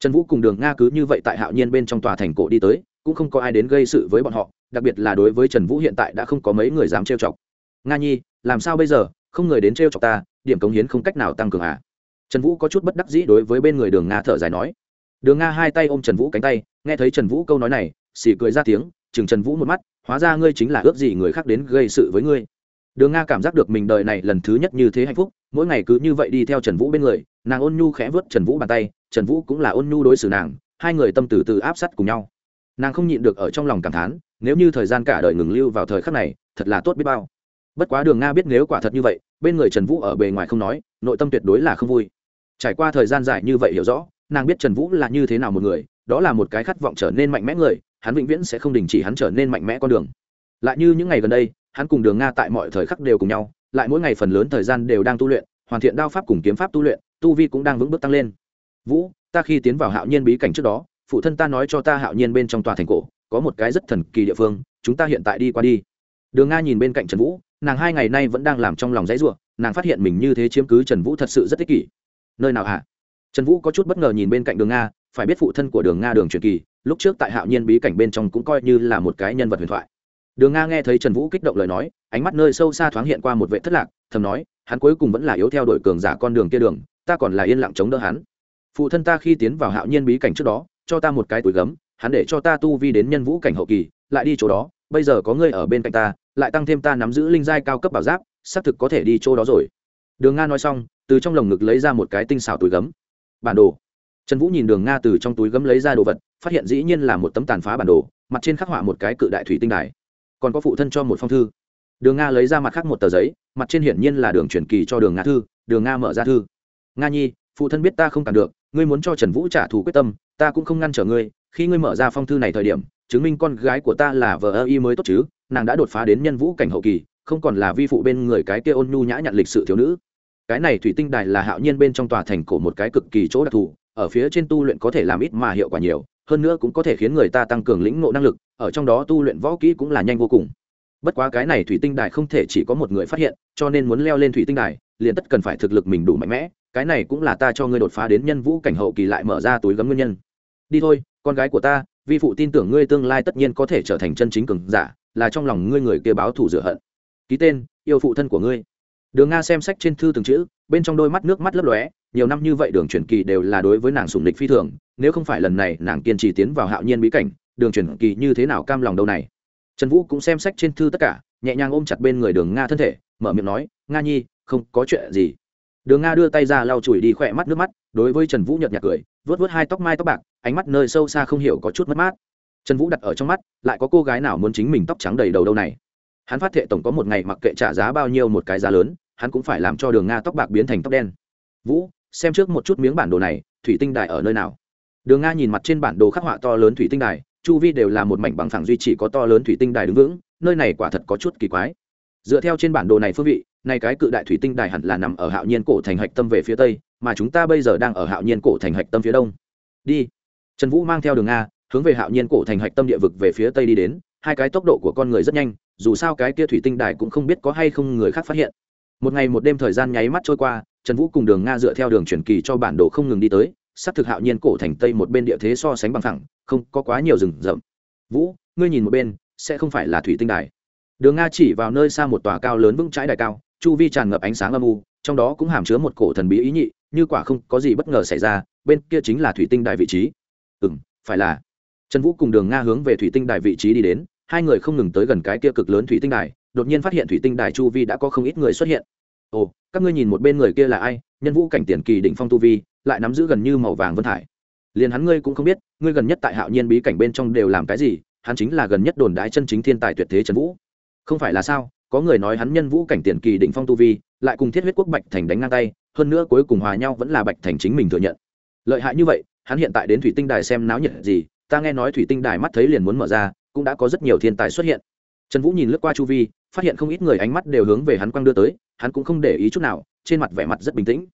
Trần vũ cùng đường nga cứ như vậy tại hạo nhiên bên trong tòa thành cổ đi tới, cũng không có ai đến gây sự với bọn họ, đặc biệt là đối với trần vũ hiện tại đã không có mấy người dám trêu chọc. Nga nhi, làm sao bây giờ? Không người đến trêu chọc ta, điểm cống hiến không cách nào tăng cường à? Trần vũ có chút bất đắc dĩ đối với bên người đường nga thở dài nói. Đường nga hai tay ôm trần vũ cánh tay, nghe thấy trần vũ câu nói này xỉ cười ra tiếng, chừng trần vũ một mắt, hóa ra ngươi chính là ước gì người khác đến gây sự với ngươi. Đường nga cảm giác được mình đời này lần thứ nhất như thế hạnh phúc, mỗi ngày cứ như vậy đi theo trần vũ bên người, nàng ôn nhu khẽ vớt trần vũ bàn tay, trần vũ cũng là ôn nhu đối xử nàng, hai người tâm từ từ áp sát cùng nhau. Nàng không nhịn được ở trong lòng cảm thán, nếu như thời gian cả đời ngừng lưu vào thời khắc này, thật là tốt biết bao. Bất quá đường nga biết nếu quả thật như vậy, bên người trần vũ ở bề ngoài không nói, nội tâm tuyệt đối là không vui trải qua thời gian dài như vậy hiểu rõ, nàng biết trần vũ là như thế nào một người, đó là một cái khát vọng trở nên mạnh mẽ người, hắn vĩnh viễn sẽ không đình chỉ hắn trở nên mạnh mẽ con đường. Lại như những ngày gần đây, hắn cùng đường nga tại mọi thời khắc đều cùng nhau, lại mỗi ngày phần lớn thời gian đều đang tu luyện, hoàn thiện đao pháp cùng kiếm pháp tu luyện, tu vi cũng đang vững bước tăng lên. Vũ, ta khi tiến vào hạo nhiên bí cảnh trước đó, phụ thân ta nói cho ta hạo nhiên bên trong tòa thành cổ, có một cái rất thần kỳ địa phương, chúng ta hiện tại đi qua đi. Đường nga nhìn bên cạnh trần vũ, nàng hai ngày nay vẫn đang làm trong lòng dãy ruộng nàng phát hiện mình như thế chiếm cứ trần vũ thật sự rất ích kỷ nơi nào hả? Trần vũ có chút bất ngờ nhìn bên cạnh đường nga, phải biết phụ thân của đường nga đường truyền kỳ, lúc trước tại hạo nhiên bí cảnh bên trong cũng coi như là một cái nhân vật huyền thoại. Đường nga nghe thấy trần vũ kích động lời nói, ánh mắt nơi sâu xa thoáng hiện qua một vệ thất lạc, thầm nói, hắn cuối cùng vẫn là yếu theo đội cường giả con đường kia đường, ta còn là yên lặng chống đỡ hắn. Phụ thân ta khi tiến vào hạo nhiên bí cảnh trước đó, cho ta một cái túi gấm, hắn để cho ta tu vi đến nhân vũ cảnh hậu kỳ, lại đi chỗ đó, bây giờ có ngươi ở bên cạnh ta, lại tăng thêm ta nắm giữ linh giai cao cấp bảo giáp, xác thực có thể đi chỗ đó rồi. Đường nga nói xong từ trong lồng ngực lấy ra một cái tinh xảo túi gấm. Bản đồ. Trần vũ nhìn đường nga từ trong túi gấm lấy ra đồ vật, phát hiện dĩ nhiên là một tấm tàn phá bản đồ, mặt trên khắc họa một cái cự đại thủy tinh đài. Còn có phụ thân cho một phong thư. Đường nga lấy ra mặt khác một tờ giấy, mặt trên hiển nhiên là đường truyền kỳ cho đường nga thư, đường nga mở ra thư. Nga nhi, phụ thân biết ta không cản được, ngươi muốn cho trần vũ trả thù quyết tâm, ta cũng không ngăn trở ngươi, khi ngươi mở ra phong thư này thời điểm, chứng minh con gái của ta là vợ ơ y mới tốt chứ, nàng đã đột phá đến nhân vũ cảnh hậu kỳ, không còn là vi phụ bên người cái kia ôn nhu nhã nhặn lịch sự thiếu nữ cái này thủy tinh đài là hạo nhiên bên trong tòa thành cổ một cái cực kỳ chỗ đặc thù, ở phía trên tu luyện có thể làm ít mà hiệu quả nhiều, hơn nữa cũng có thể khiến người ta tăng cường lĩnh ngộ năng lực, ở trong đó tu luyện võ kỹ cũng là nhanh vô cùng. Bất quá cái này thủy tinh đài không thể chỉ có một người phát hiện, cho nên muốn leo lên thủy tinh đài, liền tất cần phải thực lực mình đủ mạnh mẽ, cái này cũng là ta cho ngươi đột phá đến nhân vũ cảnh hậu kỳ lại mở ra túi gấm nguyên nhân. Đi thôi, con gái của ta, vi phụ tin tưởng ngươi tương lai tất nhiên có thể trở thành chân chính cường giả, là trong lòng ngươi người kia báo thủ rửa hận. Ký tên, yêu phụ thân của ngươi đường nga xem sách trên thư từng chữ, bên trong đôi mắt nước mắt lấp lóe, nhiều năm như vậy đường truyền kỳ đều là đối với nàng sùng địch phi thường, nếu không phải lần này nàng kiên trì tiến vào hạo nhiên bí cảnh, đường truyền kỳ như thế nào cam lòng đâu này. Trần vũ cũng xem sách trên thư tất cả, nhẹ nhàng ôm chặt bên người đường nga thân thể, mở miệng nói, nga nhi, không có chuyện gì. Đường nga đưa tay ra lau chùi đi khỏe mắt nước mắt, đối với trần vũ nhợt nhạt cười vớt vớt hai tóc mai tóc bạc, ánh mắt nơi sâu xa không hiểu có chút mất mát. Trần vũ đặt ở trong mắt, lại có cô gái nào muốn chính mình tóc trắng đầy đầu đâu này? Hắn phát thệ tổng có một ngày mặc kệ trả giá bao nhiêu một cái giá lớn hắn cũng phải làm cho đường nga tóc bạc biến thành tóc đen. Vũ, xem trước một chút miếng bản đồ này, thủy tinh đài ở nơi nào? Đường nga nhìn mặt trên bản đồ khắc họa to lớn thủy tinh đài, chu vi đều là một mảnh bằng phẳng duy chỉ có to lớn thủy tinh đài đứng vững, nơi này quả thật có chút kỳ quái. Dựa theo trên bản đồ này phương vị, này cái cự đại thủy tinh đài hẳn là nằm ở hạo nhiên cổ thành hạch tâm về phía tây, mà chúng ta bây giờ đang ở hạo nhiên cổ thành hạch tâm phía đông. Đi. Trần vũ mang theo đường nga, hướng về hạo nhiên cổ thành hạch tâm địa vực về phía tây đi đến, hai cái tốc độ của con người rất nhanh, dù sao cái kia thủy tinh đài cũng không biết có hay không người khác phát hiện một ngày một đêm thời gian nháy mắt trôi qua, trần vũ cùng đường nga dựa theo đường chuyển kỳ cho bản đồ không ngừng đi tới, sắp thực hạo nhiên cổ thành tây một bên địa thế so sánh bằng thẳng, không có quá nhiều rừng rậm. Vũ, ngươi nhìn một bên, sẽ không phải là thủy tinh đài? Đường nga chỉ vào nơi xa một tòa cao lớn vững trái đài cao, chu vi tràn ngập ánh sáng âm u, trong đó cũng hàm chứa một cổ thần bí ý nhị, như quả không có gì bất ngờ xảy ra, bên kia chính là thủy tinh đài vị trí. Ừ m phải là. Trần vũ cùng đường nga hướng về thủy tinh đài vị trí đi đến, hai người không ngừng tới gần cái kia cực lớn thủy tinh đài, đột nhiên phát hiện thủy tinh đài chu vi đã có không ít người xuất hiện ồ, các ngươi nhìn một bên người kia là ai? Nhân vũ cảnh tiền kỳ đỉnh phong tu vi, lại nắm giữ gần như màu vàng vân thải. Liền hắn ngươi cũng không biết, ngươi gần nhất tại hạo nhiên bí cảnh bên trong đều làm cái gì, hắn chính là gần nhất đồn đái chân chính thiên tài tuyệt thế trần vũ. Không phải là sao, có người nói hắn nhân vũ cảnh tiền kỳ đỉnh phong tu vi, lại cùng thiết huyết quốc bạch thành đánh ngang tay, hơn nữa cuối cùng hòa nhau vẫn là bạch thành chính mình thừa nhận. Lợi hại như vậy, hắn hiện tại đến thủy tinh đài xem náo nhiệt gì, ta nghe nói thủy tinh đài mắt thấy liền muốn mở ra, cũng đã có rất nhiều thiên tài xuất hiện. Trần vũ nhìn lướt qua chu vi phát hiện không ít người ánh mắt đều hướng về hắn quang đưa tới, hắn cũng không để ý chút nào, trên mặt vẻ mặt rất bình tĩnh.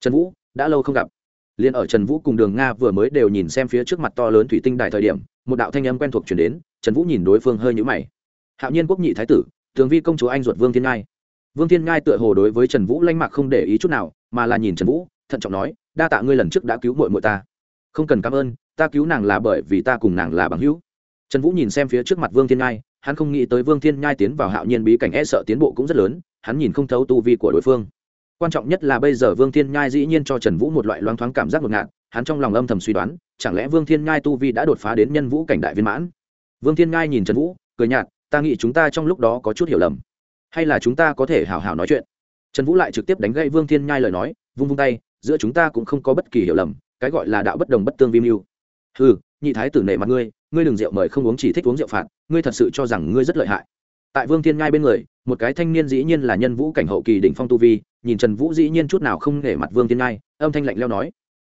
Trần vũ, đã lâu không gặp. Liền ở trần vũ cùng đường nga vừa mới đều nhìn xem phía trước mặt to lớn thủy tinh đài thời điểm, một đạo thanh âm quen thuộc chuyển đến, trần vũ nhìn đối phương hơi nhũ mày. Hạo nhiên quốc nhị thái tử tường vi công chúa anh ruột vương thiên ngai. Vương thiên ngai tựa hồ đối với trần vũ lanh mạc không để ý chút nào, mà là nhìn trần vũ, thận trọng nói, đa tạ ngươi lần trước đã cứu mội mội ta. Không cần cảm ơn, ta cứu nàng là bởi vì ta cùng nàng là bằng hữu. Trần vũ nhìn xem phía trước mặt vương thiên ngai hắn không nghĩ tới vương thiên nhai tiến vào hạo nhiên bí cảnh e sợ tiến bộ cũng rất lớn, hắn nhìn không thấu tu vi của đối phương. Quan trọng nhất là bây giờ vương thiên nhai dĩ nhiên cho trần vũ một loại loáng thoáng cảm giác ngột ngạt, hắn trong lòng âm thầm suy đoán, chẳng lẽ vương thiên nhai tu vi đã đột phá đến nhân vũ cảnh đại viên mãn? Vương thiên nhai nhìn trần vũ, cười nhạt, ta nghĩ chúng ta trong lúc đó có chút hiểu lầm. Hay là chúng ta có thể hào hào nói chuyện? Trần vũ lại trực tiếp đánh gậy vương thiên nhai lời nói, vung vung tay, giữa chúng ta cũng không có bất kỳ hiểu lầm, cái gọi là đạo bất đồng bất tương vi mưu. Ừ nhị thái tử nể mặt ngươi ngươi đừng rượu mời không uống chỉ thích uống rượu phạt ngươi thật sự cho rằng ngươi rất lợi hại. Tại vương thiên ngai bên người một cái thanh niên dĩ nhiên là nhân vũ cảnh hậu kỳ đỉnh phong tu vi nhìn trần vũ dĩ nhiên chút nào không nể mặt vương thiên ngai, âm thanh lạnh leo nói.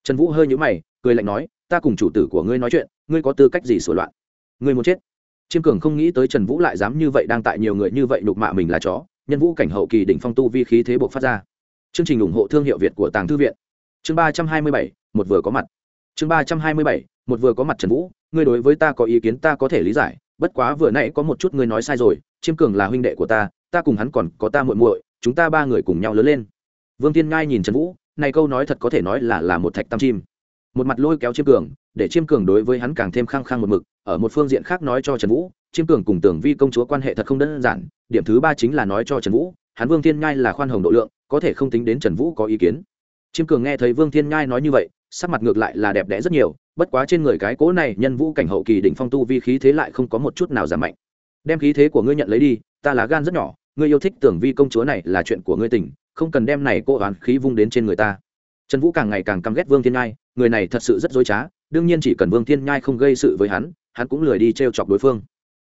Trần vũ hơi nhũ mày cười lạnh nói ta cùng chủ tử của ngươi nói chuyện ngươi có tư cách gì sửa loạn? Ngươi muốn chết? Chiêm cường không nghĩ tới trần vũ lại dám như vậy đang tại nhiều người như vậy đục mạ mình là chó nhân vũ cảnh hậu kỳ đỉnh phong tu vi khí thế buộc phát ra. Chương trình ủng hộ thương hiệu việt của tàng thư viện. Chương ba trăm hai mươi bảy một vừa có mặt. Chương ba trăm hai mươi bảy một vừa có mặt trần vũ, ngươi đối với ta có ý kiến ta có thể lý giải, bất quá vừa nãy có một chút ngươi nói sai rồi, chiêm cường là huynh đệ của ta ta cùng hắn còn có ta muội muội, chúng ta ba người cùng nhau lớn lên. Vương tiên ngai nhìn trần vũ, này câu nói thật có thể nói là là một thạch tam chim. Một mặt lôi kéo chiêm cường, để chiêm cường đối với hắn càng thêm khăng khăng một mực, ở một phương diện khác nói cho trần vũ, chiêm cường cùng tưởng vi công chúa quan hệ thật không đơn giản, điểm thứ ba chính là nói cho trần vũ, hắn vương thiên nhai là khoan hồng độ lượng, có thể không tính đến trần vũ có ý kiến. Chiêm cường nghe thấy vương thiên nhai nói như vậy, sắc mặt ngược lại là đẹp đẽ rất nhiều bất quá trên người cái cố này, nhân vũ cảnh hậu kỳ đỉnh phong tu vi khí thế lại không có một chút nào giảm mạnh. Đem khí thế của ngươi nhận lấy đi, ta là gan rất nhỏ, ngươi yêu thích tưởng vi công chúa này là chuyện của ngươi tỉnh không cần đem này cô oán khí vung đến trên người ta. Trần vũ càng ngày càng căm ghét vương thiên nhai, người này thật sự rất dối trá, đương nhiên chỉ cần vương thiên nhai không gây sự với hắn hắn cũng lười đi t r e o chọc đối phương.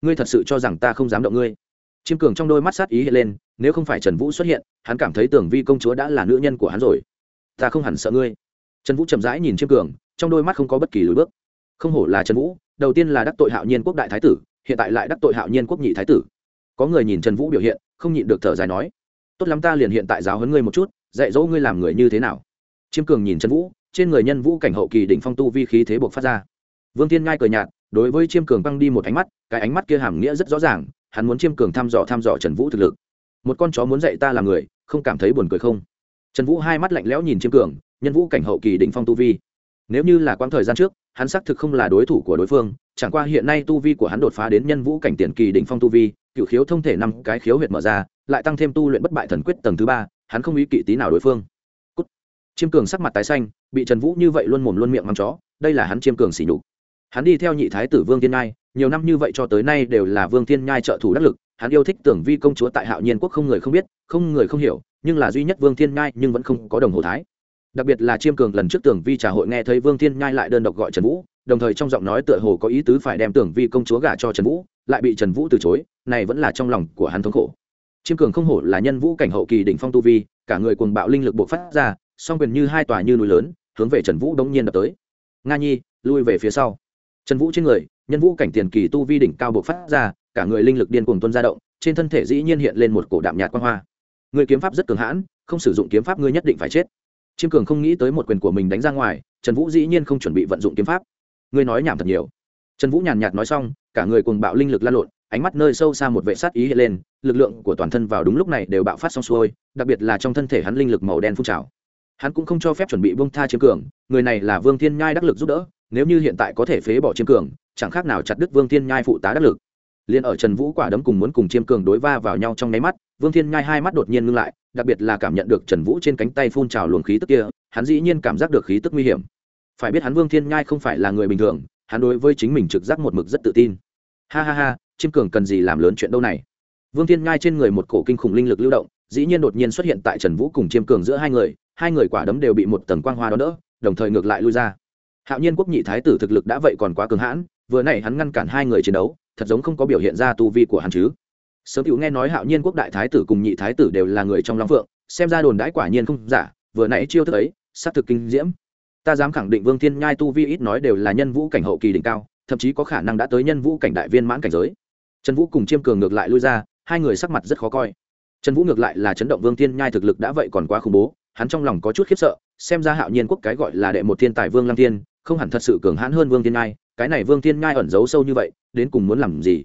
Ngươi thật sự cho rằng ta không dám động ngươi? Chiêm cường trong đôi mắt sát ý hiện lên, nếu không phải trần vũ xuất hiện, hắn cảm thấy tưởng vi công chúa đã là nữ nhân của hắn rồi. Ta không hẳn sợ ngươi. Trần vũ chậm rãi nhìn chiêm cường trong đôi mắt không có bất kỳ lùi bước. Không hổ là trần vũ, đầu tiên là đắc tội hạo nhiên quốc đại thái tử, hiện tại lại đắc tội hạo nhiên quốc nhị thái tử. Có người nhìn trần vũ biểu hiện, không nhịn được thở dài nói, tốt lắm ta liền hiện tại giáo huấn ngươi một chút, dạy dỗ ngươi làm người như thế nào. Chiêm cường nhìn trần vũ, trên người nhân vũ cảnh hậu kỳ đỉnh phong tu vi khí thế buộc phát ra. Vương tiên ngai cười nhạt, đối với chiêm cường băng đi một ánh mắt, cái ánh mắt kia hàm nghĩa rất rõ ràng, hắn muốn chiêm cường thăm dò thăm dò trần vũ thực lực. Một con chó muốn dạy ta làm người, không cảm thấy buồn cười không? Trần vũ hai mắt lạnh lẽo nhìn chiêm cường, nhân vũ cảnh hậu kỳ đỉnh phong tu vi nếu như là quãng thời gian trước, hắn xác thực không là đối thủ của đối phương, chẳng qua hiện nay tu vi của hắn đột phá đến nhân vũ cảnh tiền kỳ đỉnh phong tu vi, cựu khiếu thông thể năm cái khiếu huyệt mở ra, lại tăng thêm tu luyện bất bại thần quyết tầng thứ ba, hắn không ý kỵ tí nào đối phương. Cút. chiêm cường sắc mặt tái xanh, bị trần vũ như vậy luôn mồm luôn miệng mắng chó, đây là hắn chiêm cường xỉ nhục. Hắn đi theo nhị thái tử vương thiên nhai, nhiều năm như vậy cho tới nay đều là vương thiên nhai trợ thủ đắc lực, hắn yêu thích tưởng vi công chúa tại hạo nhiên quốc không người không biết, không người không hiểu, nhưng là duy nhất vương thiên nhai nhưng vẫn không có đồng hồ thái đặc biệt là chiêm cường lần trước tưởng vi trà hội nghe thấy vương thiên nhai lại đơn độc gọi trần vũ, đồng thời trong giọng nói tựa hồ có ý tứ phải đem tưởng vi công chúa gả cho trần vũ, lại bị trần vũ từ chối, này vẫn là trong lòng của hắn thống khổ. chiêm cường không hổ là nhân vũ cảnh hậu kỳ đỉnh phong tu vi, cả người cuồng bạo linh lực bộc phát ra, song quyền như hai tòa như núi lớn, hướng về trần vũ đống nhiên đập tới. nga nhi, lui về phía sau. trần vũ trên người, nhân vũ cảnh tiền kỳ tu vi đỉnh cao bộc phát ra, cả người linh lực điên cuồng tuôn ra động, trên thân thể dĩ nhiên hiện lên một cổ đạm nhạt quan hoa. người kiếm pháp rất cường hãn, không sử dụng kiếm pháp ngươi nhất định phải chết chiêm cường không nghĩ tới một quyền của mình đánh ra ngoài, trần vũ dĩ nhiên không chuẩn bị vận dụng kiếm pháp. Ngươi nói nhảm thật nhiều. Trần vũ nhàn nhạt nói xong, cả người cùng bạo linh lực lan lộn, ánh mắt nơi sâu xa một vệ sát ý hiện lên, lực lượng của toàn thân vào đúng lúc này đều bạo phát xong xuôi, đặc biệt là trong thân thể hắn linh lực màu đen phun trào. Hắn cũng không cho phép chuẩn bị bông tha chiêm cường, người này là vương thiên nhai đắc lực giúp đỡ, nếu như hiện tại có thể phế bỏ chiêm cường, chẳng khác nào chặt đứt vương thiên nhai phụ tá đắc lực. Liền ở trần vũ quả đấm cùng muốn cùng chiêm cường đối va vào nhau trong nháy mắt vương thiên nhai hai mắt đột nhiên ngưng lại, đặc biệt là cảm nhận được trần vũ trên cánh tay phun trào luồng khí tức kia, hắn dĩ nhiên cảm giác được khí tức nguy hiểm. Phải biết hắn vương thiên nhai không phải là người bình thường, hắn đối với chính mình trực giác một mực rất tự tin. Ha ha ha chiêm cường cần gì làm lớn chuyện đâu này? Vương thiên nhai trên người một cổ kinh khủng linh lực lưu động, dĩ nhiên đột nhiên xuất hiện tại trần vũ cùng chiêm cường giữa hai người hai người quả đấm đều bị một tầng quang hoa đó đỡ, đồng thời ngược lại lui ra. Hạo nhiên quốc nhị thái tử thực lực đã vậy còn quá cường hãn, vừa n hắn ngăn cản hai người chiến đấu, thật giống không có biểu hiện ra tu vi của hắn chứ sớm hữu nghe nói hạo nhiên quốc đại thái tử cùng nhị thái tử đều là người trong long phượng, xem ra đồn đãi quả nhiên không giả, vừa nãy chiêu thức ấy, xác thực kinh diễm. Ta dám khẳng định vương thiên nhai tu vi ít nói đều là nhân vũ cảnh hậu kỳ đỉnh cao, thậm chí có khả năng đã tới nhân vũ cảnh đại viên mãn cảnh giới. Trần vũ cùng chiêm cường ngược lại lui ra, hai người sắc mặt rất khó coi. Trần vũ ngược lại là chấn động vương thiên nhai thực lực đã vậy còn quá khủng bố, hắn trong lòng có chút khiếp sợ, xem ra hạo nhiên quốc cái gọi là đệ một thiên tài vương lam thiên, không hẳn thật sự cường hãn hơn vương thiên nhai, cái này vương thiên nhai ẩn giấu sâu như vậy, đến cùng muốn làm gì?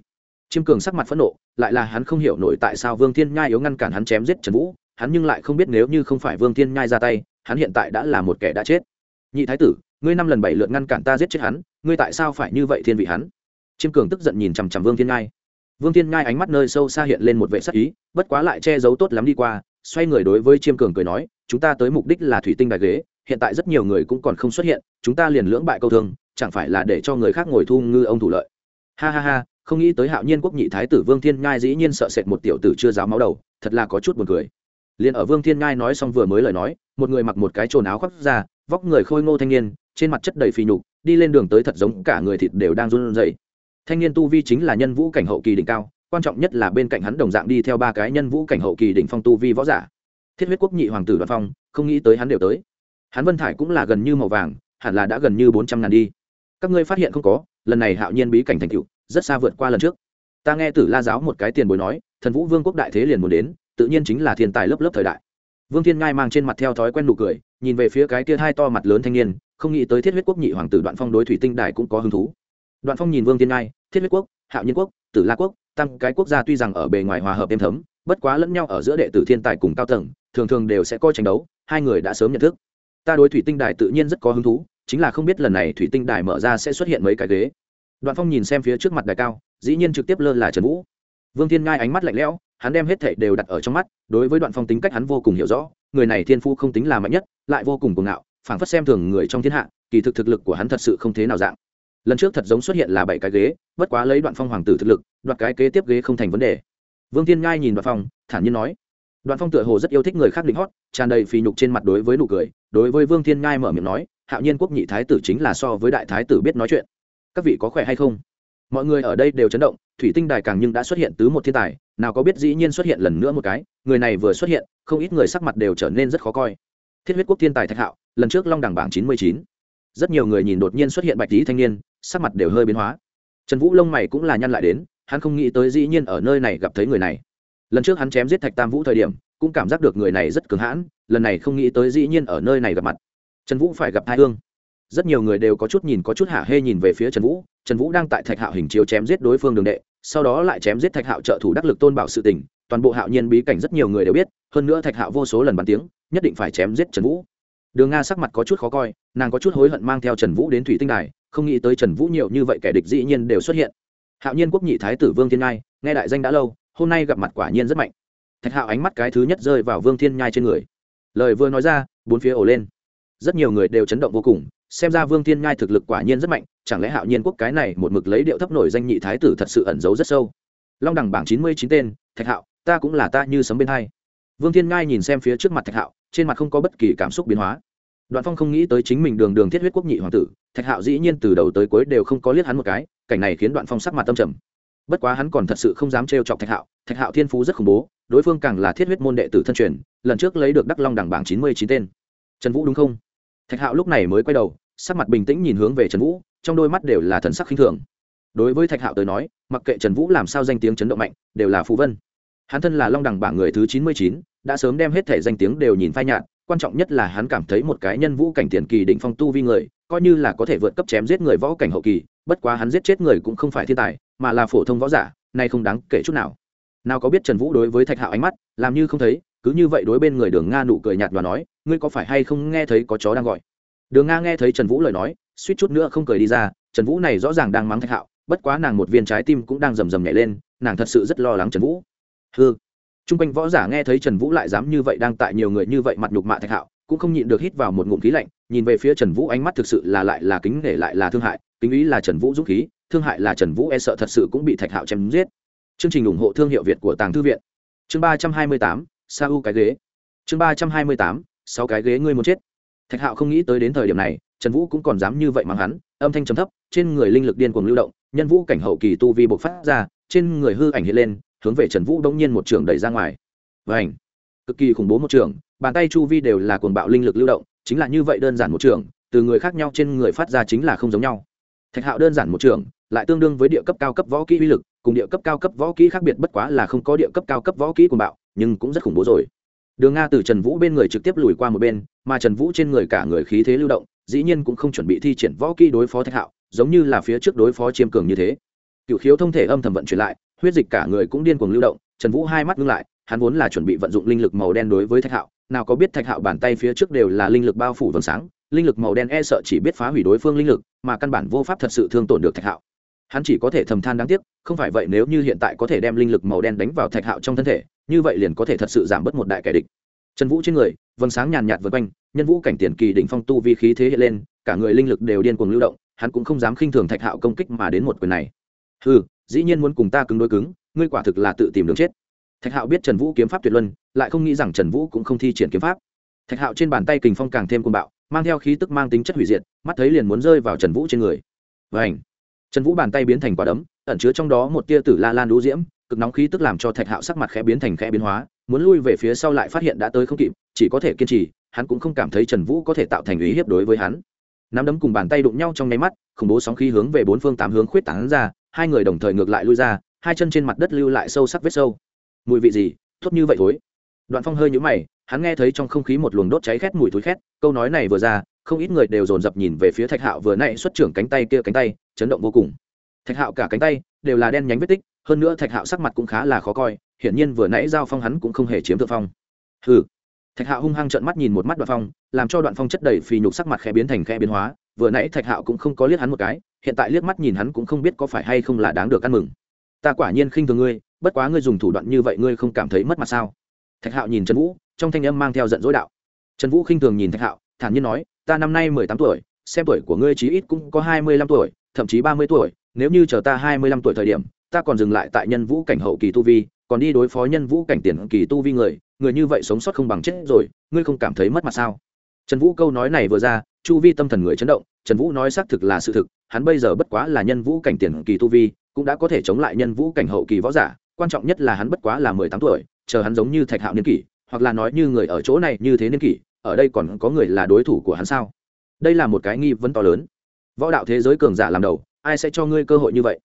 Chiêm cường sắc mặt phẫn nộ, lại là hắn không hiểu nổi tại sao vương thiên nhai yếu ngăn cản hắn chém giết trần vũ, hắn nhưng lại không biết nếu như không phải vương thiên nhai ra tay, hắn hiện tại đã là một kẻ đã chết. Nhị thái tử, ngươi năm lần bảy lượt ngăn cản ta giết chết hắn, ngươi tại sao phải như vậy thiên vị hắn? Chiêm cường tức giận nhìn chằm chằm vương thiên nhai. Vương thiên nhai ánh mắt nơi sâu xa hiện lên một vệ sắc ý, bất quá lại che giấu tốt lắm đi qua, xoay người đối với chiêm cường cười nói, chúng ta tới mục đích là thủy tinh đại ghế, hiện tại rất nhiều người cũng còn không xuất hiện, chúng ta liền lưỡng bại câu thương, chẳng phải là để cho người khác ngồi thu ngư ông thủ lợi? Ha ha ha không nghĩ tới hạo nhiên quốc nhị thái tử vương thiên ngai dĩ nhiên sợ sệt một tiểu tử chưa giáo máu đầu, thật là có chút buồn cười. Liền ở vương thiên ngai nói xong vừa mới lời nói, một người mặc một cái trồn áo khoác ra, vóc người khôi ngô thanh niên, trên mặt chất đầy phì nhục, đi lên đường tới thật giống cả người thịt đều đang run rẩy. Thanh niên tu vi chính là nhân vũ cảnh hậu kỳ đỉnh cao, quan trọng nhất là bên cạnh hắn đồng dạng đi theo ba cái nhân vũ cảnh hậu kỳ đỉnh phong tu vi võ giả. Thiết huyết quốc nhị hoàng tử đoàn phong, không nghĩ tới hắn đều tới. Hắn vân thải cũng là gần như màu vàng, hẳn là đã gần như bốn trăm ngàn đi. Các ngươi phát hiện không có, lần này hạo nhiên bí cảnh thành cựu rất xa vượt qua lần trước. Ta nghe tử la giáo một cái tiền bối nói, thần vũ vương quốc đại thế liền muốn đến, tự nhiên chính là thiên tài lớp lớp thời đại. Vương thiên ngai mang trên mặt theo thói quen nụ cười, nhìn về phía cái kia hai to mặt lớn thanh niên, không nghĩ tới thiết huyết quốc nhị hoàng tử đoạn phong đối thủy tinh đài cũng có hứng thú. Đoạn phong nhìn vương thiên ngai, thiết huyết quốc, hạo nhiên quốc, tử la quốc tăng cái quốc gia tuy rằng ở bề ngoài hòa hợp êm thấm, bất quá lẫn nhau ở giữa đệ tử thiên tài cùng cao tầng, thường thường đều sẽ coi tranh đấu, hai người đã sớm nhận thức. Ta đối thủy tinh đài tự nhiên rất có hứng thú, chính là không biết lần này thủy tinh đài mở ra sẽ xuất hiện mấy cái ghế đoạn phong nhìn xem phía trước mặt đài cao, dĩ nhiên trực tiếp lơ là trần vũ. Vương thiên ngai ánh mắt lạnh lẽo, hắn đem hết thảy đều đặt ở trong mắt, đối với đoạn phong tính cách hắn vô cùng hiểu rõ, người này thiên phu không tính là mạnh nhất, lại vô cùng cuồng ngạo, phảng phất xem thường người trong thiên hạ, kỳ thực thực lực của hắn thật sự không thế nào dạng. Lần trước thật giống xuất hiện là bảy cái ghế, bất quá lấy đoạn phong hoàng tử thực lực, đoạt cái kế tiếp ghế không thành vấn đề. Vương thiên ngai nhìn đoạn phong, thản nhiên nói. Đoạn phong tựa hồ rất yêu thích người khác định hót, tràn đầy phì nhục trên mặt đối với nụ cười, đối với vương thiên ngai mở miệng nói, hạo nhiên quốc nhị thái tử chính là so với đại thái tử biết nói chuyện các vị có khỏe hay không? Mọi người ở đây đều chấn động, thủy tinh đài càng nhưng đã xuất hiện tứ một thiên tài, nào có biết dĩ nhiên xuất hiện lần nữa một cái, người này vừa xuất hiện, không ít người sắc mặt đều trở nên rất khó coi. Thiết huyết quốc thiên tài thạch hạo, lần trước long đẳng bảng chín mươi chín. Rất nhiều người nhìn đột nhiên xuất hiện bạch lý thanh niên, sắc mặt đều hơi biến hóa. Trần vũ lông mày cũng là nhăn lại đến, hắn không nghĩ tới dĩ nhiên ở nơi này gặp thấy người này. Lần trước hắn chém giết thạch tam vũ thời điểm, cũng cảm giác được người này rất cứng hãn, lần này không nghĩ tới dĩ nhiên ở nơi này gặp mặt. Trần vũ phải gặp hai hương rất nhiều người đều có chút nhìn có chút hạ hê nhìn về phía trần vũ. Trần vũ đang tại thạch hạo hình chiếu chém giết đối phương đường đệ, sau đó lại chém giết thạch hạo trợ thủ đắc lực tôn bảo sự tình. Toàn bộ hạo nhiên bí cảnh rất nhiều người đều biết, hơn nữa thạch hạo vô số lần bàn tiếng, nhất định phải chém giết trần vũ. Đường nga sắc mặt có chút khó coi, nàng có chút hối hận mang theo trần vũ đến thủy tinh đài, không nghĩ tới trần vũ nhiều như vậy kẻ địch dĩ nhiên đều xuất hiện. Hạo nhiên quốc nhị thái tử vương thiên ngai nghe đại danh đã lâu, hôm nay gặp mặt quả nhiên rất mạnh. Thạch hạo ánh mắt cái thứ nhất rơi vào vương thiên nhai trên người. Lời vừa nói ra, bốn phía ổ lên. Rất nhiều người đều chấn động vô cùng xem ra vương thiên nhai thực lực quả nhiên rất mạnh, chẳng lẽ hạo nhiên quốc cái này một mực lấy điệu thấp nổi danh nhị thái tử thật sự ẩn giấu rất sâu? Long đẳng bảng chín mươi chín tên, thạch hạo, ta cũng là ta như sấm bên hai. Vương thiên nhai nhìn xem phía trước mặt thạch hạo, trên mặt không có bất kỳ cảm xúc biến hóa. Đoạn phong không nghĩ tới chính mình đường đường thiết huyết quốc nhị hoàng tử, thạch hạo dĩ nhiên từ đầu tới cuối đều không có liếc hắn một cái, cảnh này khiến đoạn phong sắc mặt tâm trầm. Bất quá hắn còn thật sự không dám trêu chọc thạch hạo thạch hạo thiên phú rất khủng bố, đối phương càng là thiết huyết môn đệ tử thân truyền, lần trước lấy được đắc long đẳng bảng chín mươi chín tên. Trần vũ đúng không? Thạch hạo lúc này mới quay đầu sắc mặt bình tĩnh nhìn hướng về trần vũ, trong đôi mắt đều là thần sắc khinh thường. Đối với thạch hạo tới nói, mặc kệ trần vũ làm sao danh tiếng chấn động mạnh, đều là phú vân. Hắn thân là long đẳng bảng người thứ chín mươi chín, đã sớm đem hết thể danh tiếng đều nhìn phai nhạt, quan trọng nhất là hắn cảm thấy một cái nhân vũ cảnh tiền kỳ định phong tu vi người, coi như là có thể vượt cấp chém giết người võ cảnh hậu kỳ, bất quá hắn giết chết người cũng không phải thiên tài, mà là phổ thông võ giả, nay không đáng kể chút nào. Nào có biết trần vũ đối với thạch hạo ánh mắt, làm như không thấy, cứ như vậy đối bên người đường nga nụ cười nhạt và nói, ngươi có phải hay không nghe thấy có chó đang gọi? Đường nga nghe thấy trần vũ lời nói, suýt chút nữa không cười đi ra, trần vũ này rõ ràng đang mắng thạch hạo, bất quá nàng một viên trái tim cũng đang rầm rầm nhảy lên, nàng thật sự rất lo lắng trần vũ. Hư t r u n g quanh võ giả nghe thấy trần vũ lại dám như vậy đang tại nhiều người như vậy mặt nhục mạ thạch hạo, cũng không nhịn được hít vào một ngụm khí lạnh, nhìn về phía trần vũ ánh mắt thực sự là lại là kính nể lại là thương hại, kính ý là trần vũ dũng khí, thương hại là trần vũ e sợ thật sự cũng bị thạch hạo chém giết. Chương trình ủng hộ thương hiệu việt của tàng thư viện. Chương ba trăm hai mươi tám sa u cái ghế? Chương ba trăm hai mươi tám, sáu cái ghế ngươi muốn chết thạch hạo không nghĩ tới đến thời điểm này, trần vũ cũng còn dám như vậy mắng hắn, âm thanh trầm thấp, trên người linh lực điên cuồng lưu động, nhân vũ cảnh hậu kỳ tu vi bộc phát ra, trên người hư ảnh hiện lên, hướng về trần vũ đông nhiên một trường đẩy ra ngoài. Và ảnh cực kỳ khủng bố một trường, bàn tay chu vi đều là cuồng bạo linh lực lưu động, chính là như vậy đơn giản một trường, từ người khác nhau trên người phát ra chính là không giống nhau. Thạch hạo đơn giản một trường, lại tương đương với địa cấp cao cấp võ kỹ uy lực, cùng địa cấp cao cấp võ kỹ khác biệt bất quá là không có địa cấp cao cấp võ kỹ cuồng bạo, nhưng cũng rất khủng bố rồi đường nga từ trần vũ bên người trực tiếp lùi qua một bên, mà trần vũ trên người cả người khí thế lưu động, dĩ nhiên cũng không chuẩn bị thi triển võ kỹ đối phó thạch hạo, giống như là phía trước đối phó chiêm cường như thế. Cựu khiếu thông thể âm thầm vận chuyển lại, huyết dịch cả người cũng điên cuồng lưu động, trần vũ hai mắt ngưng lại, hắn vốn là chuẩn bị vận dụng linh lực màu đen đối với thạch hạo, nào có biết thạch hạo bàn tay phía trước đều là linh lực bao phủ vầng sáng, linh lực màu đen e sợ chỉ biết phá hủy đối phương linh lực, mà căn bản vô pháp thật sự thương tổn được thạch hạo. Hắn chỉ có thể thầm than đáng tiếc, không phải vậy nếu như hiện tại có thể đem linh lực màu đen đánh vào thạch hạo trong thân thể như vậy liền có thể thật sự giảm bớt một đại kẻ địch. Trần vũ trên người, vầng sáng nhàn nhạt vượt quanh, nhân vũ cảnh tiền kỳ đỉnh phong tu vi khí thế hiện lên, cả người linh lực đều điên cuồng lưu động, hắn cũng không dám khinh thường thạch hạo công kích mà đến một quyền này. Ừ dĩ nhiên muốn cùng ta cứng đối cứng, ngươi quả thực là tự tìm đường chết. Thạch hạo biết trần vũ kiếm pháp tuyệt luân, lại không nghĩ rằng trần vũ cũng không thi triển kiếm pháp. Thạch hạo trên bàn tay kình phong càng thêm côn bạo, mang theo khí tức mang tính chất hủy diệt, mắt thấy liền muốn rơi vào trần vũ trên người. Vảnh trần vũ bàn tay biến thành quả đấm, ẩn chứa trong đó một tia tử la lan đũ diễm cực nóng khí tức làm cho thạch hạo sắc mặt khẽ biến thành khẽ biến hóa, muốn lui về phía sau lại phát hiện đã tới không kịp, chỉ có thể kiên trì, hắn cũng không cảm thấy trần vũ có thể tạo thành ý hiếp đối với hắn. Nắm đấm cùng bàn tay đụng nhau trong nháy mắt, khủng bố sóng khí hướng về bốn phương tám hướng khuyết tảng ra, hai người đồng thời ngược lại lui ra, hai chân trên mặt đất lưu lại sâu sắc vết sâu. Mùi vị gì? Thốt như vậy thối. Đoạn phong hơi nhũ mày, hắn nghe thấy trong không khí một luồng đốt cháy khét mùi thối khét, câu nói này vừa ra, không ít người đều dồn dập nhìn về phía thạch hạo vừa nãy xuất trưởng cánh tay kia cánh tay, chấn động vô cùng. Thạch hạo cả cánh tay đều là đen nhánh vết tích hơn nữa thạch hạo sắc mặt cũng khá là khó coi, hiển nhiên vừa nãy giao phong hắn cũng không hề chiếm thượng phong. Hừ. Thạch hạo hung hăng trợn mắt nhìn một mắt đoạn phong, làm cho đoạn phong chất đầy phì nhục sắc mặt khẽ biến thành khẽ biến hóa. Vừa nãy thạch hạo cũng không có liếc hắn một cái, hiện tại liếc mắt nhìn hắn cũng không biết có phải hay không là đáng được ăn mừng. Ta quả nhiên khinh thường ngươi, bất quá ngươi dùng thủ đoạn như vậy ngươi không cảm thấy mất mặt sao? Thạch hạo nhìn trần vũ, trong thanh âm mang theo giận dỗi đạo. Trần vũ khinh thường nhìn thạch hạo, thản nhiên nói, ta năm nay mười tám tuổi, xem tuổi của ngươi chí ít cũng có hai mươi lăm tuổi, thậm chí ba mươi tuổi, nếu như chờ ta hai mươi lăm tuổi thời điểm ta còn dừng lại tại nhân vũ cảnh hậu kỳ tu vi, còn đi đối phó nhân vũ cảnh tiền kỳ tu vi người người như vậy sống sót không bằng chết rồi, ngươi không cảm thấy mất mặt sao? Trần vũ câu nói này vừa ra, chu vi tâm thần người chấn động, trần vũ nói xác thực là sự thực, hắn bây giờ bất quá là nhân vũ cảnh tiền kỳ tu vi, cũng đã có thể chống lại nhân vũ cảnh hậu kỳ võ giả, quan trọng nhất là hắn bất quá là mười tám tuổi, chờ hắn giống như thạch hạo niên kỷ, hoặc là nói như người ở chỗ này như thế niên kỷ, ở đây còn có người là đối thủ của hắn sao? Đây là một cái nghi vấn to lớn. Võ đạo thế giới cường giả làm đầu, ai sẽ cho ngươi cơ hội như vậy?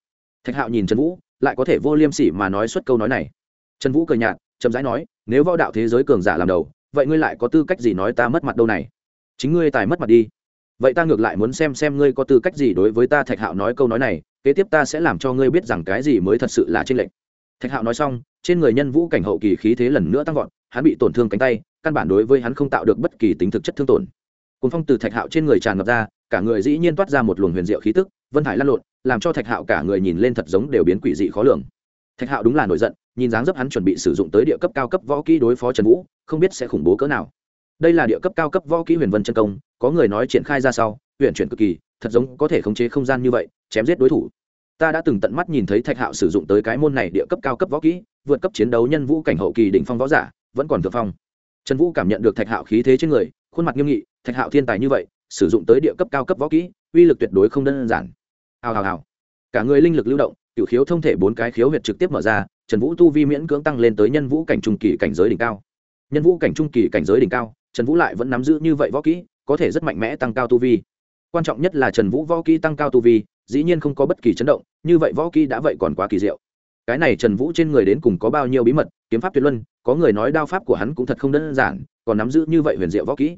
Thạch hạo nhìn trần vũ, lại có thể vô liêm sỉ mà nói xuất câu nói này. Trần vũ cười nhạt, chậm rãi nói, nếu võ đạo thế giới cường giả làm đầu, vậy ngươi lại có tư cách gì nói ta mất mặt đâu này? Chính ngươi tài mất mặt đi. Vậy ta ngược lại muốn xem xem ngươi có tư cách gì đối với ta. Thạch hạo nói câu nói này, kế tiếp ta sẽ làm cho ngươi biết rằng cái gì mới thật sự là tranh lệch. Thạch hạo nói xong, trên người nhân vũ cảnh hậu kỳ khí thế lần nữa tăng vọt, hắn bị tổn thương cánh tay, căn bản đối với hắn không tạo được bất kỳ tính thực chất thương tổn. Cuốn phong từ thạch hạo trên người tràn ngập ra cả người dĩ nhiên toát ra một luồng huyền diệu khí tức, vân hải lăn lộn, làm cho thạch hạo cả người nhìn lên thật giống đều biến quỷ dị khó lường. Thạch hạo đúng là nổi giận, nhìn dáng dấp hắn chuẩn bị sử dụng tới địa cấp cao cấp võ kỹ đối phó trần vũ, không biết sẽ khủng bố cỡ nào. Đây là địa cấp cao cấp võ kỹ huyền vân chân công, có người nói triển khai ra sau huyền chuyển cực kỳ, thật giống có thể khống chế không gian như vậy, chém giết đối thủ. Ta đã từng tận mắt nhìn thấy thạch hạo sử dụng tới cái môn này địa cấp cao cấp võ kỹ, vượt cấp chiến đấu nhân vũ cảnh hậu kỳ đỉnh phong võ giả, vẫn còn thượng phong. Trần vũ cảm nhận được thạch hạo khí thế trên người, khuôn mặt nghiêm nghị, thạch hạo thiên tài như vậy sử dụng tới địa cấp cao cấp võ kỹ, uy lực tuyệt đối không đơn giản. Hào hào hào. Cả người linh lực lưu động, cựu khiếu thông thể bốn cái khiếu huyệt trực tiếp mở ra, trần vũ tu vi miễn cưỡng tăng lên tới nhân vũ cảnh trung kỳ cảnh giới đỉnh cao. Nhân vũ cảnh trung kỳ cảnh giới đỉnh cao, trần vũ lại vẫn nắm giữ như vậy võ kỹ, có thể rất mạnh mẽ tăng cao tu vi. Quan trọng nhất là trần vũ võ kỹ tăng cao tu vi, dĩ nhiên không có bất kỳ chấn động, như vậy võ kỹ đã vậy còn quá kỳ diệu. Cái này trần vũ trên người đến cùng có bao nhiêu bí mật, kiếm pháp tuyệt luân, có người nói đao pháp của hắn cũng thật không đơn giản, còn nắm giữ như vậy huyền diệu võ kỹ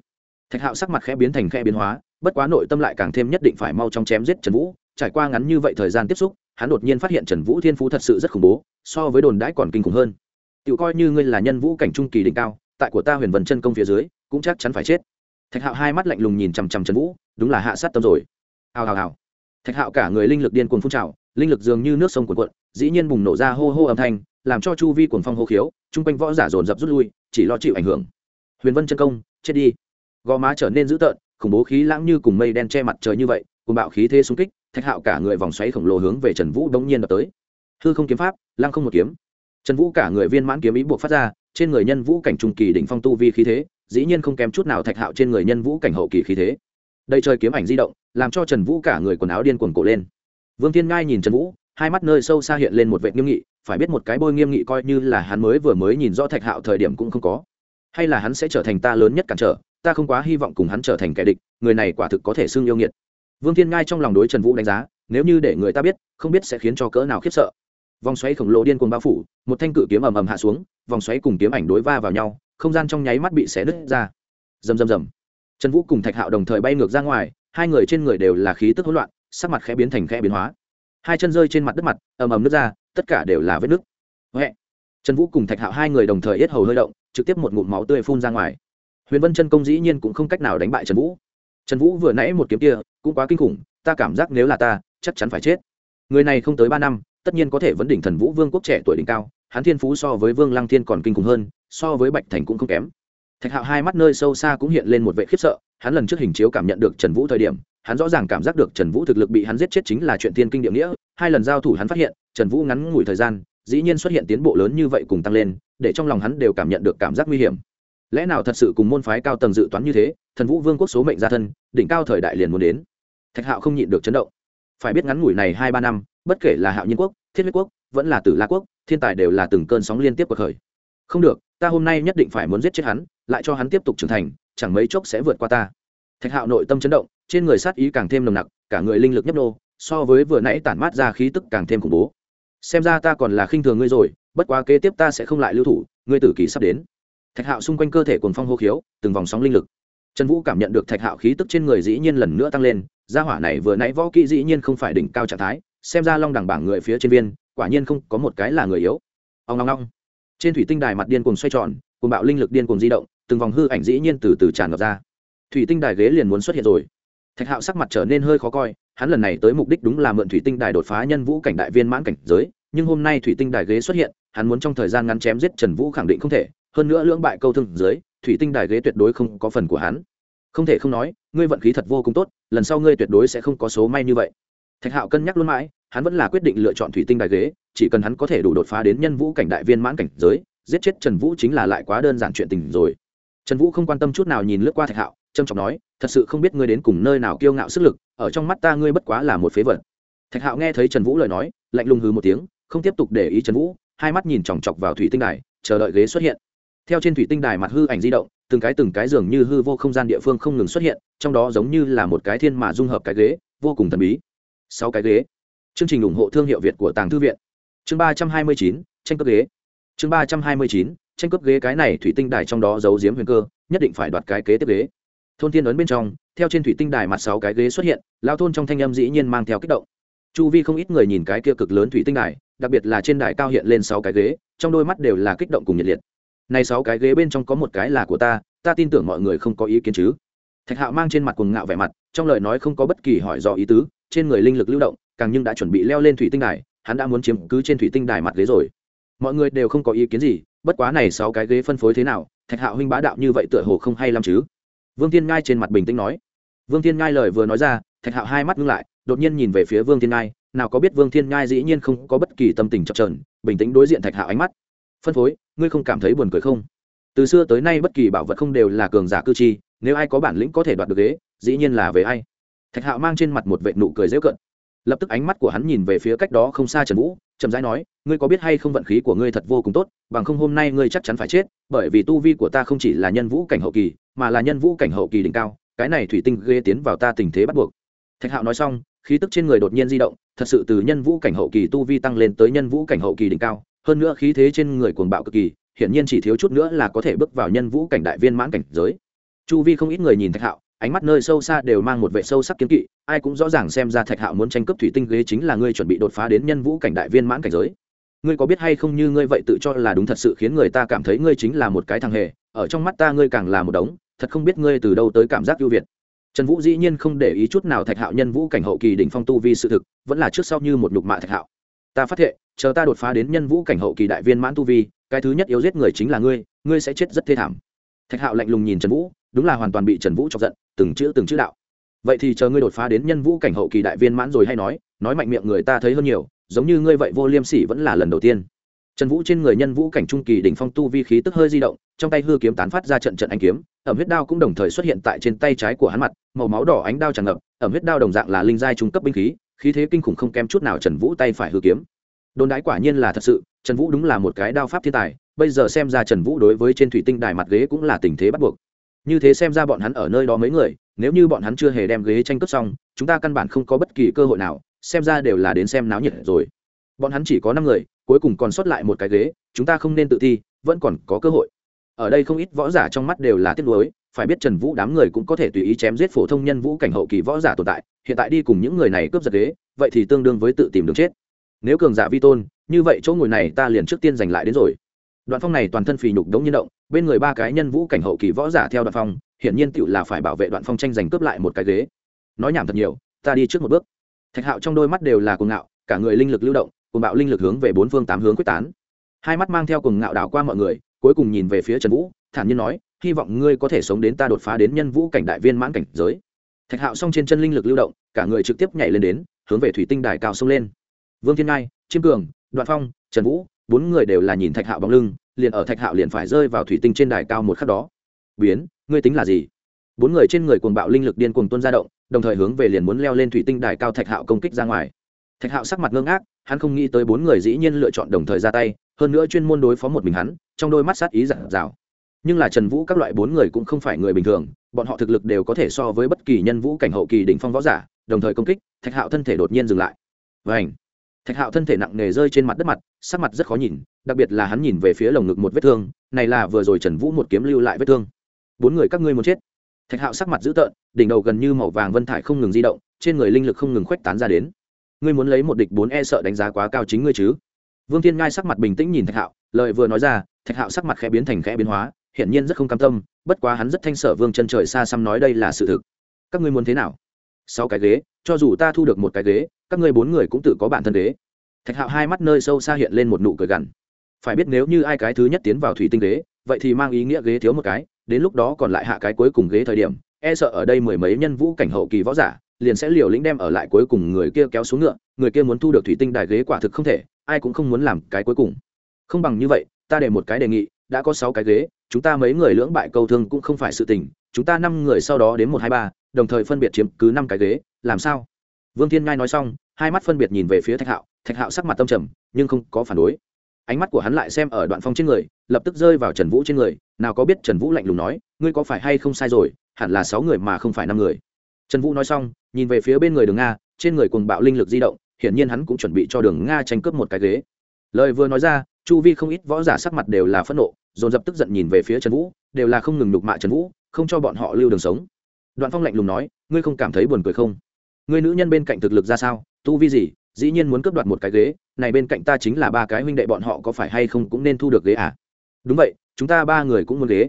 thạch hạo sắc mặt khẽ biến thành khẽ biến hóa, bất quá nội tâm lại càng thêm nhất định phải mau trong chém giết trần vũ. Trải qua ngắn như vậy thời gian tiếp xúc, hắn đột nhiên phát hiện trần vũ thiên phú thật sự rất khủng bố, so với đồn đãi còn kinh khủng hơn. Tự coi như ngươi là nhân vũ cảnh trung kỳ đỉnh cao, tại của ta huyền vần chân công phía dưới, cũng chắc chắn phải chết. Thạch hạo hai mắt lạnh lùng nhìn chằm chằm trần vũ, đúng là hạ sát tâm rồi. Hào hào hào. Thạch hạo cả người linh lực điên cuồng phun trào, linh lực dường như nước sông cuồn cuộn, dĩ nhiên bùng nổ ra hô hô âm thanh, làm cho chu vi cuồng phong hô khiếu, chung quanh võ giả dồn dập rút lui, chỉ lo chịu ảnh hưởng. Huyền vân chân công, chết đi gò má trở nên dữ tợn, khủng bố khí lãng như cùng mây đen che mặt trời như vậy, cùng bạo khí thế xung kích, thạch hạo cả người vòng xoáy khổng lồ hướng về trần vũ đống nhiên đập tới. Hư không kiếm pháp, lăng không một kiếm. Trần vũ cả người viên mãn kiếm ý buộc phát ra, trên người nhân vũ cảnh trung kỳ đỉnh phong tu vi khí thế, dĩ nhiên không kém chút nào thạch hạo trên người nhân vũ cảnh hậu kỳ khí thế. Đây trời kiếm ảnh di động, làm cho trần vũ cả người quần áo điên cuồng cổ lên. Vương thiên ngai nhìn trần vũ, hai mắt nơi sâu xa hiện lên một vệ nghiêm nghị, phải biết một cái bôi nghiêm nghị coi như là hắn mới vừa mới nhìn rõ thạch hạo thời điểm cũng không có. Hay là hắn sẽ trở thành ta lớn nhất cản trở? Ta không quá hy vọng cùng hắn trở thành kẻ địch, người này quả thực có thể xưng yêu nghiệt. Vương thiên ngai trong lòng đối trần vũ đánh giá, nếu như để người ta biết, không biết sẽ khiến cho cỡ nào khiếp sợ. Vòng xoáy khổng lồ điên cuồng bao phủ, một thanh cự kiếm ầm ầm hạ xuống, vòng xoáy cùng kiếm ảnh đối va vào nhau, không gian trong nháy mắt bị xé nứt ra. Rầm rầm rầm. Trần vũ cùng thạch hạo đồng thời bay ngược ra ngoài, hai người trên người đều là khí tức hỗn loạn, sắc mặt khẽ biến thành khẽ biến hóa. Hai chân rơi trên mặt đất mặt, ầm ầm nước ra, tất cả đều là vết nứt. Huệ. Trần vũ cùng thạch hạo hai người đồng thời yết hầu hơi động, trực tiếp một ngụm máu tươi phun ra ngoài huyền vân chân công dĩ nhiên cũng không cách nào đánh bại trần vũ. Trần vũ vừa nãy một kiếm kia, cũng quá kinh khủng, ta cảm giác nếu là ta, chắc chắn phải chết. Người này không tới ba năm, tất nhiên có thể vấn đỉnh thần vũ vương quốc trẻ tuổi đỉnh cao, hắn thiên phú so với vương lăng thiên còn kinh khủng hơn, so với bạch thành cũng không kém. Thạch hạo hai mắt nơi sâu xa cũng hiện lên một vệ khiếp sợ, hắn lần trước hình chiếu cảm nhận được trần vũ thời điểm, hắn rõ ràng cảm giác được trần vũ thực lực bị hắn giết chết chính là chuyện thiên kinh địa nghĩa, hai lần giao thủ hắn phát hiện, trần vũ ngắn ngủi thời gian, dĩ nhiên xuất hiện tiến bộ lớn như vậy cùng tăng lên, để trong lòng hắn đều cảm nhận được cảm giác nguy hiểm lẽ nào thật sự cùng môn phái cao tầng dự toán như thế, thần vũ vương quốc số mệnh gia thân, đỉnh cao thời đại liền muốn đến. Thạch hạo không nhịn được chấn động. Phải biết ngắn ngủi này hai ba năm, bất kể là hạo nhiên quốc, thiết huyết quốc, vẫn là tử la quốc, thiên tài đều là từng cơn sóng liên tiếp cuộc khởi. Không được, ta hôm nay nhất định phải muốn giết chết hắn, lại cho hắn tiếp tục trưởng thành, chẳng mấy chốc sẽ vượt qua ta. Thạch hạo nội tâm chấn động, trên người sát ý càng thêm nồng nặc, cả người linh lực nhấp nô, so với vừa nãy tản mát ra khí tức càng thêm khủng bố. Xem ra ta còn là khinh thường ngươi rồi, bất quá kế tiếp ta sẽ không lại lưu thủ, ngươi tử kỳ sắp đến thạch hạo xung quanh cơ thể cồn phong hô khiếu, từng vòng sóng linh lực. Trần vũ cảm nhận được thạch hạo khí tức trên người dĩ nhiên lần nữa tăng lên, gia hỏa này vừa nãy võ kỹ dĩ nhiên không phải đỉnh cao trạng thái, xem ra long đẳng bảng người phía trên viên, quả nhiên không có một cái là người yếu. Ông long long trên thủy tinh đài mặt điên cùng xoay tròn cùng bạo linh lực điên cùng di động, từng vòng hư ảnh dĩ nhiên từ từ tràn ngập ra. Thủy tinh đài ghế liền muốn xuất hiện rồi. Thạch hạo sắc mặt trở nên hơi khó coi, hắn lần này tới mục đích đúng là mượn thủy tinh đài đột phá nhân vũ cảnh đại viên mãn cảnh giới, nhưng hôm nay thủy tinh đài ghế xuất hiện, hắn muốn trong thời gian ngắn chém giết trần vũ khẳng định không thể hơn nữa lưỡng bại câu thương dưới, thủy tinh đài ghế tuyệt đối không có phần của hắn. Không thể không nói, ngươi vận khí thật vô cùng tốt, lần sau ngươi tuyệt đối sẽ không có số may như vậy. Thạch hạo cân nhắc luôn mãi, hắn vẫn là quyết định lựa chọn thủy tinh đài ghế, chỉ cần hắn có thể đủ đột phá đến nhân vũ cảnh đại viên mãn cảnh giới, giết chết trần vũ chính là lại quá đơn giản chuyện tình rồi. Trần vũ không quan tâm chút nào nhìn lướt qua thạch hạo trâm trọng nói, thật sự không biết ngươi đến cùng nơi nào kiêu ngạo sức lực, ở trong mắt ta ngươi bất quá là một phế vật. Thạch hạo nghe thấy trần vũ lời nói, lạnh lùng hừ một tiếng, không tiếp tục để ý trần vũ, hai mắt nhìn chòng chọc vào thủy tinh đài, chờ đợi ghế xuất hiện theo trên thủy tinh đài mặt hư ảnh di động, từng cái từng cái dường như hư vô không gian địa phương không ngừng xuất hiện, trong đó giống như là một cái thiên mà dung hợp cái ghế, vô cùng thần bí. Sáu cái ghế. Chương trình ủng hộ thương hiệu việt của tàng thư viện. Chương ba trăm hai mươi chín, tranh cướp ghế. Chương ba trăm hai mươi chín, tranh cướp ghế cái này thủy tinh đài trong đó giấu giếm huyền cơ, nhất định phải đoạt cái kế tiếp ghế. Thôn thiên ấn bên trong, theo trên thủy tinh đài mặt sáu cái ghế xuất hiện lao thôn trong thanh âm dĩ nhiên mang theo kích động. Chu vi không ít người nhìn cái kia cực lớn thủy tinh đài, đặc biệt là trên đài cao hiện lên sáu cái ghế, trong đôi mắt đều là kích động cùng nhiệt liệt này sáu cái ghế bên trong có một cái là của ta ta tin tưởng mọi người không có ý kiến chứ? Thạch hạo mang trên mặt quần ngạo vẻ mặt, trong lời nói không có bất kỳ hỏi dò ý tứ, trên người linh lực lưu động, càng nhưng đã chuẩn bị leo lên thủy tinh đài, hắn đã muốn chiếm cứ trên thủy tinh đài mặt ghế rồi. Mọi người đều không có ý kiến gì, bất quá này sáu cái ghế phân phối thế nào, thạch hạo huynh bá đạo như vậy tựa hồ không hay lắm chứ? Vương thiên ngai trên mặt bình tĩnh nói. Vương thiên ngai lời vừa nói ra, thạch hạo hai mắt ngưng lại, đột nhiên nhìn về phía vương thiên ngai, nào có biết vương thiên ngai dĩ nhiên không có bất kỳ tâm tình chập trờn bình tĩnh đối diện thạch hạo ánh mắt. Phân phối ngươi không cảm thấy buồn cười không? Từ xưa tới nay bất kỳ bảo vật không đều là cường giả cư chi nếu ai có bản lĩnh có thể đoạt được ghế, dĩ nhiên là về ai. Thạch hạo mang trên mặt một vệ nụ cười dễ cận lập tức ánh mắt của hắn nhìn về phía cách đó không xa trần vũ, chậm rãi nói, ngươi có biết hay không vận khí của ngươi thật vô cùng tốt, bằng không hôm nay ngươi chắc chắn phải chết, bởi vì tu vi của ta không chỉ là nhân vũ cảnh hậu kỳ, mà là nhân vũ cảnh hậu kỳ đỉnh cao, cái này thủy tinh ghê tiến vào ta tình thế bắt buộc. Thạch hạo nói xong, khí tức trên người đột nhiên di động, thật sự từ nhân vũ cảnh hậu kỳ tu vi tăng lên tới nhân vũ cảnh hậu kỳ đỉnh cao hơn nữa khí thế trên người cuồng bạo cực kỳ, hiển nhiên chỉ thiếu chút nữa là có thể bước vào nhân vũ cảnh đại viên mãn cảnh giới. Chu vi không ít người nhìn thạch hạo, ánh mắt nơi sâu xa đều mang một vệ sâu sắc kiến kỵ, ai cũng rõ ràng xem ra thạch hạo muốn tranh cướp thủy tinh ghế chính là ngươi chuẩn bị đột phá đến nhân vũ cảnh đại viên mãn cảnh giới. Ngươi có biết hay không như ngươi vậy tự cho là đúng thật sự khiến người ta cảm thấy ngươi chính là một cái thằng hề, ở trong mắt ta ngươi càng là một đống, thật không biết ngươi từ đâu tới cảm giác ưu việt. Trần vũ dĩ nhiên không để ý chút nào thạch hạo nhân vũ cảnh hậu kỳ đỉnh phong tu vi sự thực, vẫn là trước sau như một nhục mạ thạch hạo. Ta phát hiện chờ ta đột phá đến nhân vũ cảnh hậu kỳ đại viên mãn tu vi, cái thứ nhất yếu giết người chính là ngươi ngươi sẽ chết rất thê thảm. Thạch hạo lạnh lùng nhìn trần vũ, đúng là hoàn toàn bị trần vũ chọc giận, từng chữ từng chữ đạo. Vậy thì chờ ngươi đột phá đến nhân vũ cảnh hậu kỳ đại viên mãn rồi hay nói nói mạnh miệng người ta thấy hơn nhiều, giống như ngươi vậy vô liêm sỉ vẫn là lần đầu tiên. Trần vũ trên người nhân vũ cảnh trung kỳ đỉnh phong tu vi khí tức hơi di động, trong tay hư kiếm tán phát ra trận trận ánh kiếm, ẩm huyết đao cũng đồng thời xuất hiện tại trên tay trái của hắn mặt, màu máu đỏ ánh đao tràn ngập, ẩm huyết đao đồng dạng là linh giai trung cấp binh khí khí thế kinh khủng không kém chút nào trần vũ tay phải hư kiếm đồn đãi quả nhiên là thật sự, trần vũ đúng là một cái đao pháp thiên tài, bây giờ xem ra trần vũ đối với trên thủy tinh đài mặt ghế cũng là tình thế bắt buộc. Như thế xem ra bọn hắn ở nơi đó mấy người, nếu như bọn hắn chưa hề đem ghế tranh cướp xong, chúng ta căn bản không có bất kỳ cơ hội nào, xem ra đều là đến xem náo nhiệt rồi. Bọn hắn chỉ có năm người, cuối cùng còn sót lại một cái ghế, chúng ta không nên tự thi, vẫn còn có cơ hội. Ở đây không ít võ giả trong mắt đều là tiếc nuối, phải biết trần vũ đám người cũng có thể tùy ý chém giết phổ thông nhân vũ cảnh hậu kỳ võ giả tồn tại, hiện tại đi cùng những người này cướp giật ghế, vậy thì tương đương với tự tìm đường chết nếu cường giả vi tôn, như vậy chỗ ngồi này ta liền trước tiên giành lại đến rồi. Đoạn phong này toàn thân phì nhục đống nhiên động, bên người ba cái nhân vũ cảnh hậu kỳ võ giả theo đoạn phong, hiển nhiên tựu là phải bảo vệ đoạn phong tranh giành cướp lại một cái ghế. Nói nhảm thật nhiều, ta đi trước một bước. Thạch hạo trong đôi mắt đều là cuồng ngạo, cả người linh lực lưu động, cuồng bạo linh lực hướng về bốn phương tám hướng quyết tán. Hai mắt mang theo cuồng ngạo đảo qua mọi người, cuối cùng nhìn về phía trần vũ, thản nhiên nói, hy vọng ngươi có thể sống đến ta đột phá đến nhân vũ cảnh đại viên mãn cảnh giới. Thạch hạo xong trên chân linh lực lưu động, cả người trực tiếp nhảy lên đến, hướng về thủy tinh đài cao sông lên vương thiên ngai, chiêm cường, đoạn phong, trần vũ, bốn người đều là nhìn thạch hạo bóng lưng, liền ở thạch hạo liền phải rơi vào thủy tinh trên đài cao một khắc đó. Biến, ngươi tính là gì? Bốn người trên người cuồng bạo linh lực điên cuồng tuôn ra động, đồng thời hướng về liền muốn leo lên thủy tinh đài cao thạch hạo công kích ra ngoài. Thạch hạo sắc mặt ngưng ác hắn không nghĩ tới bốn người dĩ nhiên lựa chọn đồng thời ra tay, hơn nữa chuyên môn đối phó một mình hắn, trong đôi mắt sát ý giản dào. Nhưng là trần vũ các loại bốn người cũng không phải người bình thường, bọn họ thực lực đều có thể so với bất kỳ nhân vũ cảnh hậu kỳ đỉnh phong võ giả, đồng thời công kích, thạch hạo thân thể đột nhiên dừng lại. Và ảnh thạch hạo thân thể nặng nề rơi trên mặt đất mặt, sắc mặt rất khó nhìn, đặc biệt là hắn nhìn về phía lồng ngực một vết thương, này là vừa rồi trần vũ một kiếm lưu lại vết thương. Bốn người các ngươi muốn chết. Thạch hạo sắc mặt dữ tợn, đỉnh đầu gần như màu vàng vân thải không ngừng di động, trên người linh lực không ngừng khuếch tán ra đến. Ngươi muốn lấy một địch bốn e sợ đánh giá quá cao chính ngươi chứ? Vương thiên ngai sắc mặt bình tĩnh nhìn thạch hạo, lời vừa nói ra, thạch hạo sắc mặt khẽ biến thành khẽ biến hóa, hiển nhiên rất không cam tâm, bất quá hắn rất thanh sở vương chân trời xa xăm nói đây là sự thực. Các ngươi muốn thế nào? Sáu cái ghế, cho dù ta thu được một cái ghế các ngươi bốn người cũng tự có bản thân ghế thạch hạo hai mắt nơi sâu xa hiện lên một nụ cười gằn. Phải biết nếu như ai cái thứ nhất tiến vào thủy tinh ghế, vậy thì mang ý nghĩa ghế thiếu một cái, đến lúc đó còn lại hạ cái cuối cùng ghế thời điểm e sợ ở đây mười mấy nhân vũ cảnh hậu kỳ võ giả, liền sẽ liều lĩnh đem ở lại cuối cùng người kia kéo xuống ngựa, người kia muốn thu được thủy tinh đài ghế quả thực không thể, ai cũng không muốn làm cái cuối cùng. Không bằng như vậy, ta để một cái đề nghị, đã có sáu cái ghế, chúng ta mấy người lưỡng bại câu thương cũng không phải sự tình, chúng ta năm người sau đó đến một hai ba, đồng thời phân biệt chiếm cứ năm cái ghế, làm sao? Vương thiên ngai nói xong, hai mắt phân biệt nhìn về phía thạch hạo thạch hạo sắc mặt tâm trầm, nhưng không có phản đối. Ánh mắt của hắn lại xem ở đoạn phong trên người, lập tức rơi vào trần vũ trên người, nào có biết trần vũ lạnh lùng nói, ngươi có phải hay không sai rồi, hẳn là sáu người mà không phải năm người. Trần vũ nói xong, nhìn về phía bên người đường nga, trên người cùng bạo linh lực di động, hiển nhiên hắn cũng chuẩn bị cho đường nga tranh cướp một cái ghế. Lời vừa nói ra, chu vi không ít võ giả sắc mặt đều là phẫn nộ, dồn dập tức giận nhìn về phía trần vũ, đều là không ngừng đục mạ trần vũ, không cho bọn họ lưu đường sống. Đoạn phong lạnh lùng nói, ngươi không cảm thấy buồn cười không? Ngươi nữ nhân bên cạnh thực lực ra sao? Tu vi gì? Dĩ nhiên muốn cướp đoạt một cái ghế. Này bên cạnh ta chính là ba cái huynh đệ bọn họ có phải hay không cũng nên thu được ghế à? Đúng vậy, chúng ta ba người cũng muốn ghế.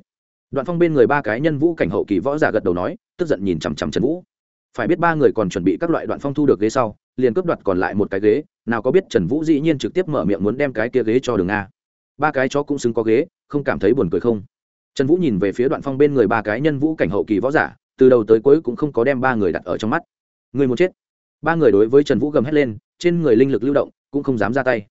Đoạn phong bên người ba cái nhân vũ cảnh hậu kỳ võ giả gật đầu nói, tức giận nhìn chằm chằm trần vũ. Phải biết ba người còn chuẩn bị các loại đoạn phong thu được ghế sau, liền cướp đoạt còn lại một cái ghế. Nào có biết trần vũ dĩ nhiên trực tiếp mở miệng muốn đem cái kia ghế cho đường A. ba cái chó cũng xứng có ghế, không cảm thấy buồn cười không? Trần vũ nhìn về phía đoạn phong bên người ba cái nhân vũ cảnh hậu kỳ võ giả, từ đầu tới cuối cũng không có đem ba người đặt ở trong mắt người muốn chết. Ba người đối với trần vũ gầm hét lên, trên người linh lực lưu động, cũng không dám ra tay.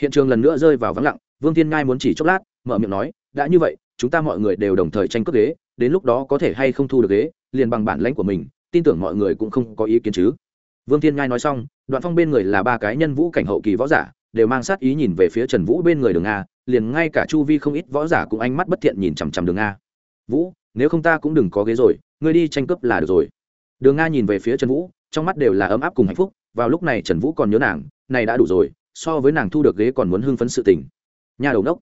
Hiện trường lần nữa rơi vào vắng lặng, vương thiên ngai muốn chỉ chốc lát, mở miệng nói, đã như vậy, chúng ta mọi người đều đồng thời tranh cướp ghế, đến lúc đó có thể hay không thu được ghế, liền bằng bản lãnh của mình, tin tưởng mọi người cũng không có ý kiến chứ. Vương thiên ngai nói xong, đoạn phong bên người là ba cái nhân vũ cảnh hậu kỳ võ giả, đều mang sát ý nhìn về phía trần vũ bên người đường a, liền ngay cả chu vi không ít võ giả cũng ánh mắt bất thiện nhìn chằm chằm đường a. Vũ, nếu không ta cũng đừng có ghế rồi, ngươi đi tranh cướp là được rồi. Đường a nhìn về phía trần vũ trong mắt đều là ấm áp cùng hạnh phúc, vào lúc này trần vũ còn nhớ nàng, này đã đủ rồi, so với nàng thu được ghế còn muốn hưng phấn sự tình. Nhà đầu đốc.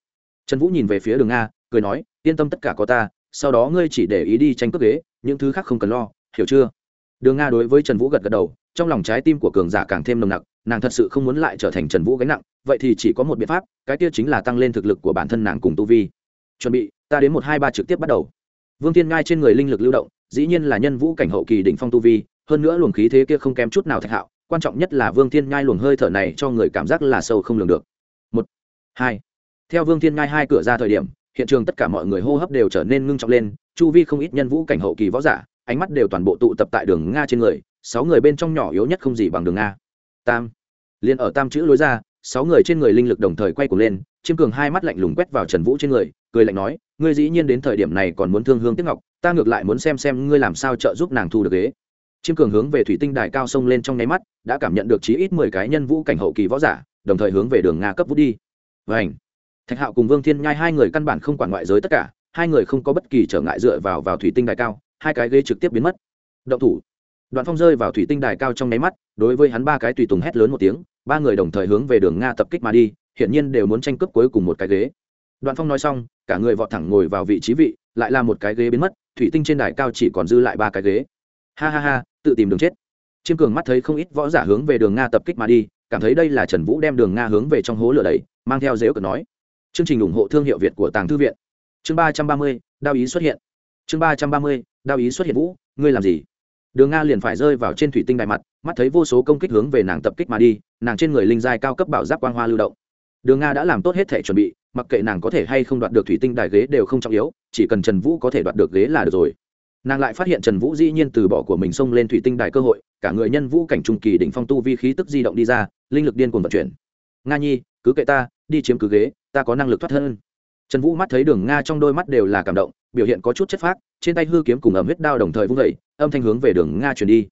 Trần vũ nhìn về phía đường nga cười nói, yên tâm tất cả có ta, sau đó ngươi chỉ để ý đi tranh cướp ghế, những thứ khác không cần lo, hiểu chưa? Đường nga đối với trần vũ gật gật đầu, trong lòng trái tim của cường giả càng thêm nồng nặc, nàng thật sự không muốn lại trở thành trần vũ gánh nặng, vậy thì chỉ có một biện pháp, cái kia chính là tăng lên thực lực của bản thân nàng cùng tu vi. Chuẩn bị, ta đến một hai ba trực tiếp bắt đầu. Vương tiên ngai trên người linh lực lưu động, dĩ nhiên là nhân vũ cảnh hậu kỳ đỉnh phong tu vi hơn nữa luồng khí thế kia không kém chút nào thạch hạo, quan trọng nhất là vương thiên nhai luồng hơi thở này cho người cảm giác là sâu không lường được. Một, hai. Theo vương thiên nhai hai cửa ra thời điểm, hiện trường tất cả mọi người hô hấp đều trở nên ngưng trọng lên, chu vi không ít nhân vũ cảnh hậu kỳ võ giả, ánh mắt đều toàn bộ tụ tập tại đường nga trên người, sáu người bên trong nhỏ yếu nhất không gì bằng đường nga. Tam. Liền ở tam chữ lối ra, sáu người trên người linh lực đồng thời quay cuồng lên, chiêm cường hai mắt lạnh lùng quét vào trần vũ trên người, cười lạnh nói, ngươi dĩ nhiên đến thời điểm này còn muốn thương hương tiếc ngọc, ta ngược lại muốn xem xem ngươi làm sao trợ giúp nàng thu được ghế chiêm cường hướng về thủy tinh đài cao sông lên trong nháy mắt, đã cảm nhận được chí ít mười cái nhân vũ cảnh hậu kỳ võ giả, đồng thời hướng về đường nga cấp vũ đi. Vảnh thạch hạo cùng vương thiên nhai hai người căn bản không quản ngoại giới tất cả, hai người không có bất kỳ trở ngại dựa vào vào thủy tinh đài cao, hai cái ghế trực tiếp biến mất. Động thủ! Đoạn phong rơi vào thủy tinh đài cao trong nháy mắt, đối với hắn ba cái tùy tùng hét lớn một tiếng, ba người đồng thời hướng về đường nga tập kích mà đi, hiển nhiên đều muốn tranh cướp cuối cùng một cái ghế. Đoạn phong nói xong, cả người vọt thẳng ngồi vào vị trí vị, lại là một cái ghế biến mất, thủy tinh trên đài cao chỉ còn dư lại ba cái ghế. Ha ha ha tự tìm đường chết. Chiêm cường mắt thấy không ít võ giả hướng về đường nga tập kích mà đi, cảm thấy đây là trần vũ đem đường nga hướng về trong hố lửa đầy mang theo dếu cờ nói. Chương trình ủng hộ thương hiệu việt của tàng thư viện. Chương ba trăm ba mươi, đao ý xuất hiện. Chương ba trăm ba mươi, đao ý xuất hiện vũ, ngươi làm gì? Đường nga liền phải rơi vào trên thủy tinh đại mặt, mắt thấy vô số công kích hướng về nàng tập kích mà đi, nàng trên người linh giai cao cấp bảo giáp quang hoa lưu động. Đường nga đã làm tốt hết thể chuẩn bị, mặc kệ nàng có thể hay không đoạt được thủy tinh đài ghế đều không trọng yếu, chỉ cần trần vũ có thể đoạt được ghế là được rồi nàng lại phát hiện trần vũ dĩ nhiên từ bỏ của mình xông lên thủy tinh đài cơ hội, cả người nhân vũ cảnh trung kỳ đỉnh phong tu vi khí tức di động đi ra, linh lực điên cuồng vận chuyển. Nga nhi, cứ kệ ta, đi chiếm cứ ghế, ta có năng lực thoát thân. Trần vũ mắt thấy đường nga trong đôi mắt đều là cảm động, biểu hiện có chút chất phác, trên tay hư kiếm cùng ẩm huyết đao đồng thời vung vẩy âm thanh hướng về đường nga chuyển đi.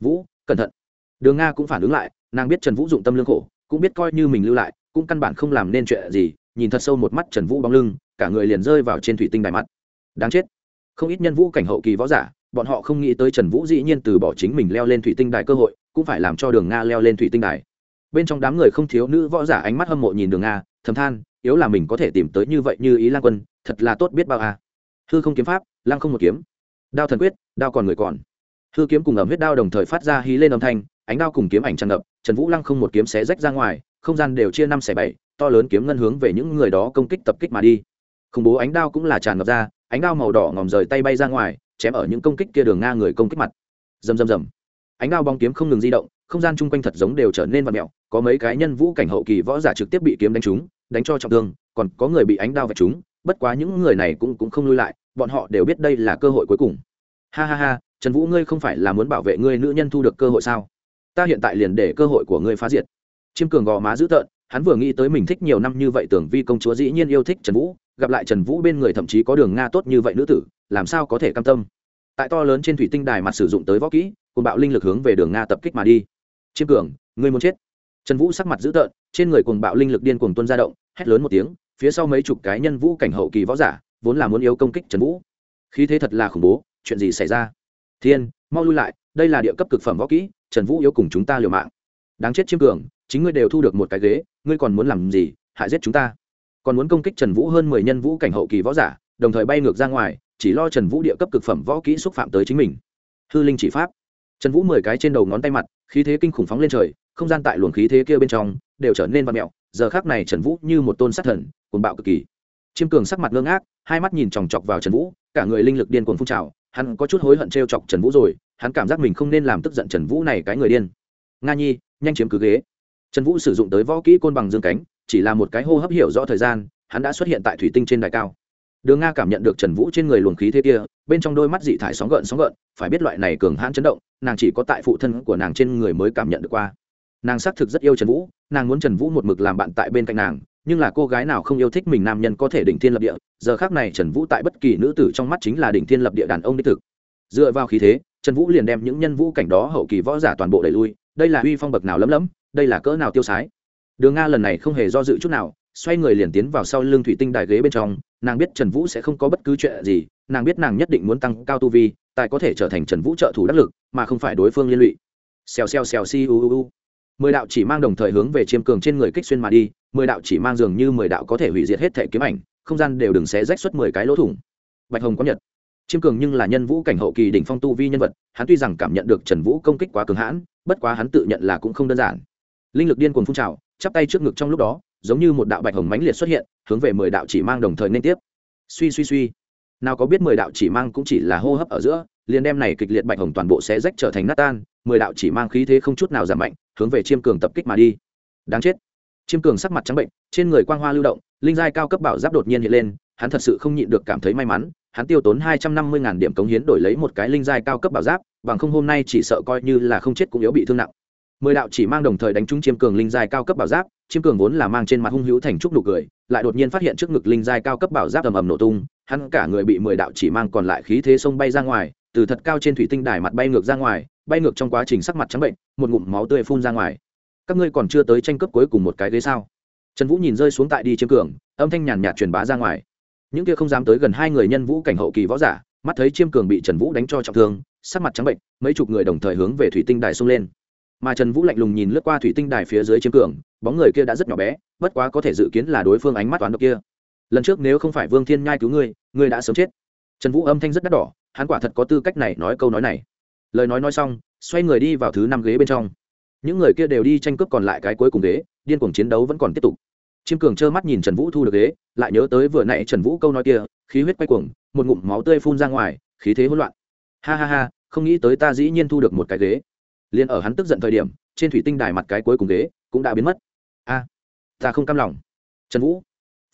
Vũ, cẩn thận. Đường nga cũng phản ứng lại, nàng biết trần vũ dụng tâm lương khổ, cũng biết coi như mình lưu lại, cũng căn bản không làm nên chuyện gì, nhìn thật sâu một mắt trần vũ bóng lưng, cả người liền rơi vào trên thủy tinh đài mắt đáng chết không ít nhân vũ cảnh hậu kỳ võ giả, bọn họ không nghĩ tới trần vũ dĩ nhiên từ bỏ chính mình leo lên thủy tinh đài cơ hội, cũng phải làm cho đường nga leo lên thủy tinh đài. Bên trong đám người không thiếu nữ võ giả ánh mắt hâm mộ nhìn đường nga, thầm than, yếu là mình có thể tìm tới như vậy như ý lan quân, thật là tốt biết bao à. hư không kiếm pháp, lang không một kiếm. Đao thần quyết, đao còn người còn. Hư kiếm cùng ẩm huyết đao đồng thời phát ra hí lên âm thanh, ánh đao cùng kiếm ảnh tràn ngập, trần vũ lăng không một kiếm xé rách ra ngoài, không gian đều chia năm xẻ bảy, to lớn kiếm ngân hướng về những người đó công kích tập kích mà đi. Khủng bố ánh đao cũng là tràn ngập ra ánh đao màu đỏ ngòm rời tay bay ra ngoài, chém ở những công kích kia đường nga người công kích mặt. Rầm rầm rầm. Ánh đao bóng kiếm không ngừng di động, không gian chung quanh thật giống đều trở nên vặn mẹo có mấy cái nhân vũ cảnh hậu kỳ võ giả trực tiếp bị kiếm đánh trúng, đánh cho trọng thương, còn có người bị ánh đao vạch trúng, bất quá những người này cũng cũng không lui lại, bọn họ đều biết đây là cơ hội cuối cùng. Ha ha ha, trần vũ ngươi không phải là muốn bảo vệ ngươi nữ nhân thu được cơ hội sao? Ta hiện tại liền để cơ hội của ngươi phá diệt. Chiêm cường gò má dữ tợn hắn vừa nghĩ tới mình thích nhiều năm như vậy, tưởng vi công chúa dĩ nhiên yêu thích trần vũ, gặp lại trần vũ bên người thậm chí có đường nga tốt như vậy nữ tử, làm sao có thể cam tâm? Tại to lớn trên thủy tinh đài mặt sử dụng tới võ kỹ cùng bạo linh lực hướng về đường nga tập kích mà đi. Chiêm cường, ngươi muốn chết. Trần vũ sắc mặt dữ tợn, trên người cuồng bạo linh lực điên cuồng tuân ra động, hét lớn một tiếng, phía sau mấy chục cái nhân vũ cảnh hậu kỳ võ giả, vốn là muốn yếu công kích trần vũ. Khí thế thật là khủng bố, chuyện gì xảy ra? Thiên, mau lui lại, đây là địa cấp cực phẩm võ kỹ, trần vũ yếu cùng chúng ta liều mạng. Đáng chết chiêm cường, chính ngươi đều thu được một cái ghế ngươi còn muốn làm gì, hại giết chúng ta. Còn muốn công kích trần vũ hơn mười nhân vũ cảnh hậu kỳ võ giả, đồng thời bay ngược ra ngoài, chỉ lo trần vũ địa cấp cực phẩm võ kỹ xúc phạm tới chính mình. Hư linh chỉ pháp. Trần vũ mười cái trên đầu ngón tay mặt, khí thế kinh khủng phóng lên trời, không gian tại luồng khí thế kia bên trong, đều trở nên văn mẹo. Giờ khác này trần vũ như một tôn sát thần, cuồng bạo cực kỳ. Chiêm cường sắc mặt ngơ ngác, hai mắt nhìn chòng chọc vào trần vũ, cả người linh lực điên cuồng phun trào, hắn có chút hối hận t chọc trần vũ rồi, hắn cảm giác mình không nên làm tức giận trần vũ này cái người điên. Nga nhi, nhanh chiếm cứ ghế trần vũ sử dụng tới võ kỹ côn bằng dương cánh, chỉ là một cái hô hấp hiểu rõ thời gian, hắn đã xuất hiện tại thủy tinh trên đài cao. Đường nga cảm nhận được trần vũ trên người luồng khí thế kia, bên trong đôi mắt dị thải sóng gợn sóng gợn, phải biết loại này cường hãn chấn động, nàng chỉ có tại phụ thân của nàng trên người mới cảm nhận được qua. Nàng xác thực rất yêu trần vũ, nàng muốn trần vũ một mực làm bạn tại bên cạnh nàng, nhưng là cô gái nào không yêu thích mình nam nhân có thể đỉnh thiên lập địa, giờ khác này trần vũ tại bất kỳ nữ tử trong mắt chính là đỉnh thiên lập địa đàn ông đích thực. Dựa vào khí thế, trần vũ liền đem những nhân vũ cảnh đó hậu kỳ võ giả toàn bộ đẩy lui, đây là uy phong bậc nào lấm lấm đây là cỡ nào tiêu sái? Đường nga lần này không hề do dự chút nào, xoay người liền tiến vào sau lưng thủy tinh đài ghế bên trong, nàng biết trần vũ sẽ không có bất cứ chuyện gì, nàng biết nàng nhất định muốn tăng cao tu vi tài có thể trở thành trần vũ trợ thủ đắc lực, mà không phải đối phương liên lụy. Xèo xèo xèo si u u u. Mười đạo chỉ mang đồng thời hướng về chiêm cường trên người kích xuyên mà đi, mười đạo chỉ mang dường như mười đạo có thể hủy diệt hết thể kiếm ảnh, không gian đều đừng xé rách suốt mười cái lỗ thủng. Bạch hồng có nhật. Chiêm cường nhưng là nhân vũ cảnh hậu kỳ đỉnh phong tu vi nhân vật, hắn tuy rằng cảm nhận được trần vũ công kích quá cường hãn, bất quá hắn tự nhận là cũng không đơn giản linh lực điên cuồng phun trào, chắp tay trước ngực trong lúc đó, giống như một đạo bạch hồng mãnh liệt xuất hiện, hướng về mười đạo chỉ mang đồng thời nên tiếp. Suy suy suy. Nào có biết mười đạo chỉ mang cũng chỉ là hô hấp ở giữa, liền đem này kịch liệt bạch hồng toàn bộ sẽ rách trở thành nát tan, mười đạo chỉ mang khí thế không chút nào giảm mạnh, hướng về chiêm cường tập kích mà đi. Đáng chết. Chiêm cường sắc mặt trắng bệnh, trên người quang hoa lưu động, linh giai cao cấp bảo giáp đột nhiên hiện lên, hắn thật sự không nhịn được cảm thấy may mắn, hắn tiêu tốn hai trăm năm mươi ngàn điểm cống hiến đổi lấy một cái linh giai cao cấp bảo giáp, bằng không hôm nay chỉ sợ coi như là không chết cũng yếu bị thương nặng mười đạo chỉ mang đồng thời đánh trúng chiêm cường linh giai cao cấp bảo giáp, chiêm cường vốn là mang trên mặt hung hữu thành trúc nụ cười, lại đột nhiên phát hiện trước ngực linh giai cao cấp bảo giáp ầm ầm nổ tung, hắn cả người bị mười đạo chỉ mang còn lại khí thế sông bay ra ngoài, từ thật cao trên thủy tinh đài mặt bay ngược ra ngoài, bay ngược trong quá trình sắc mặt trắng bệnh, một ngụm máu tươi phun ra ngoài. Các ngươi còn chưa tới tranh cướp cuối cùng một cái ghế sao? Trần vũ nhìn rơi xuống tại đi chiêm cường, âm thanh nhàn nhạt truyền bá ra ngoài. Những kia không dám tới gần hai người nhân vũ cảnh hậu kỳ võ giả, mắt thấy chiêm cường bị trần vũ đánh cho trọng thương, sắc mặt trắng bệnh, mấy chục người đồng thời hướng về thủy tinh đài xông lên mà trần vũ lạnh lùng nhìn lướt qua thủy tinh đài phía dưới chiếm cường, bóng người kia đã rất nhỏ bé, bất quá có thể dự kiến là đối phương ánh mắt toán độc kia. Lần trước nếu không phải vương thiên nhai cứu ngươi ngươi đã sớm chết. Trần vũ âm thanh rất đắt đỏ, hắn quả thật có tư cách này nói câu nói này. Lời nói nói xong, xoay người đi vào thứ năm ghế bên trong. Những người kia đều đi tranh cướp còn lại cái cuối cùng ghế, điên cuồng chiến đấu vẫn còn tiếp tục. Chiêm cường trơ mắt nhìn trần vũ thu được ghế, lại nhớ tới vừa nãy trần vũ câu nói kia, khí huyết quay cuồng, một ngụm máu tươi phun ra ngoài, khí thế hỗn loạn. Ha ha ha, không nghĩ tới ta dĩ nhiên thu được một cái ghế liền ở hắn tức giận thời điểm, trên thủy tinh đài mặt cái cuối cùng ghế cũng đã biến mất. A, ta không cam lòng. Trần vũ,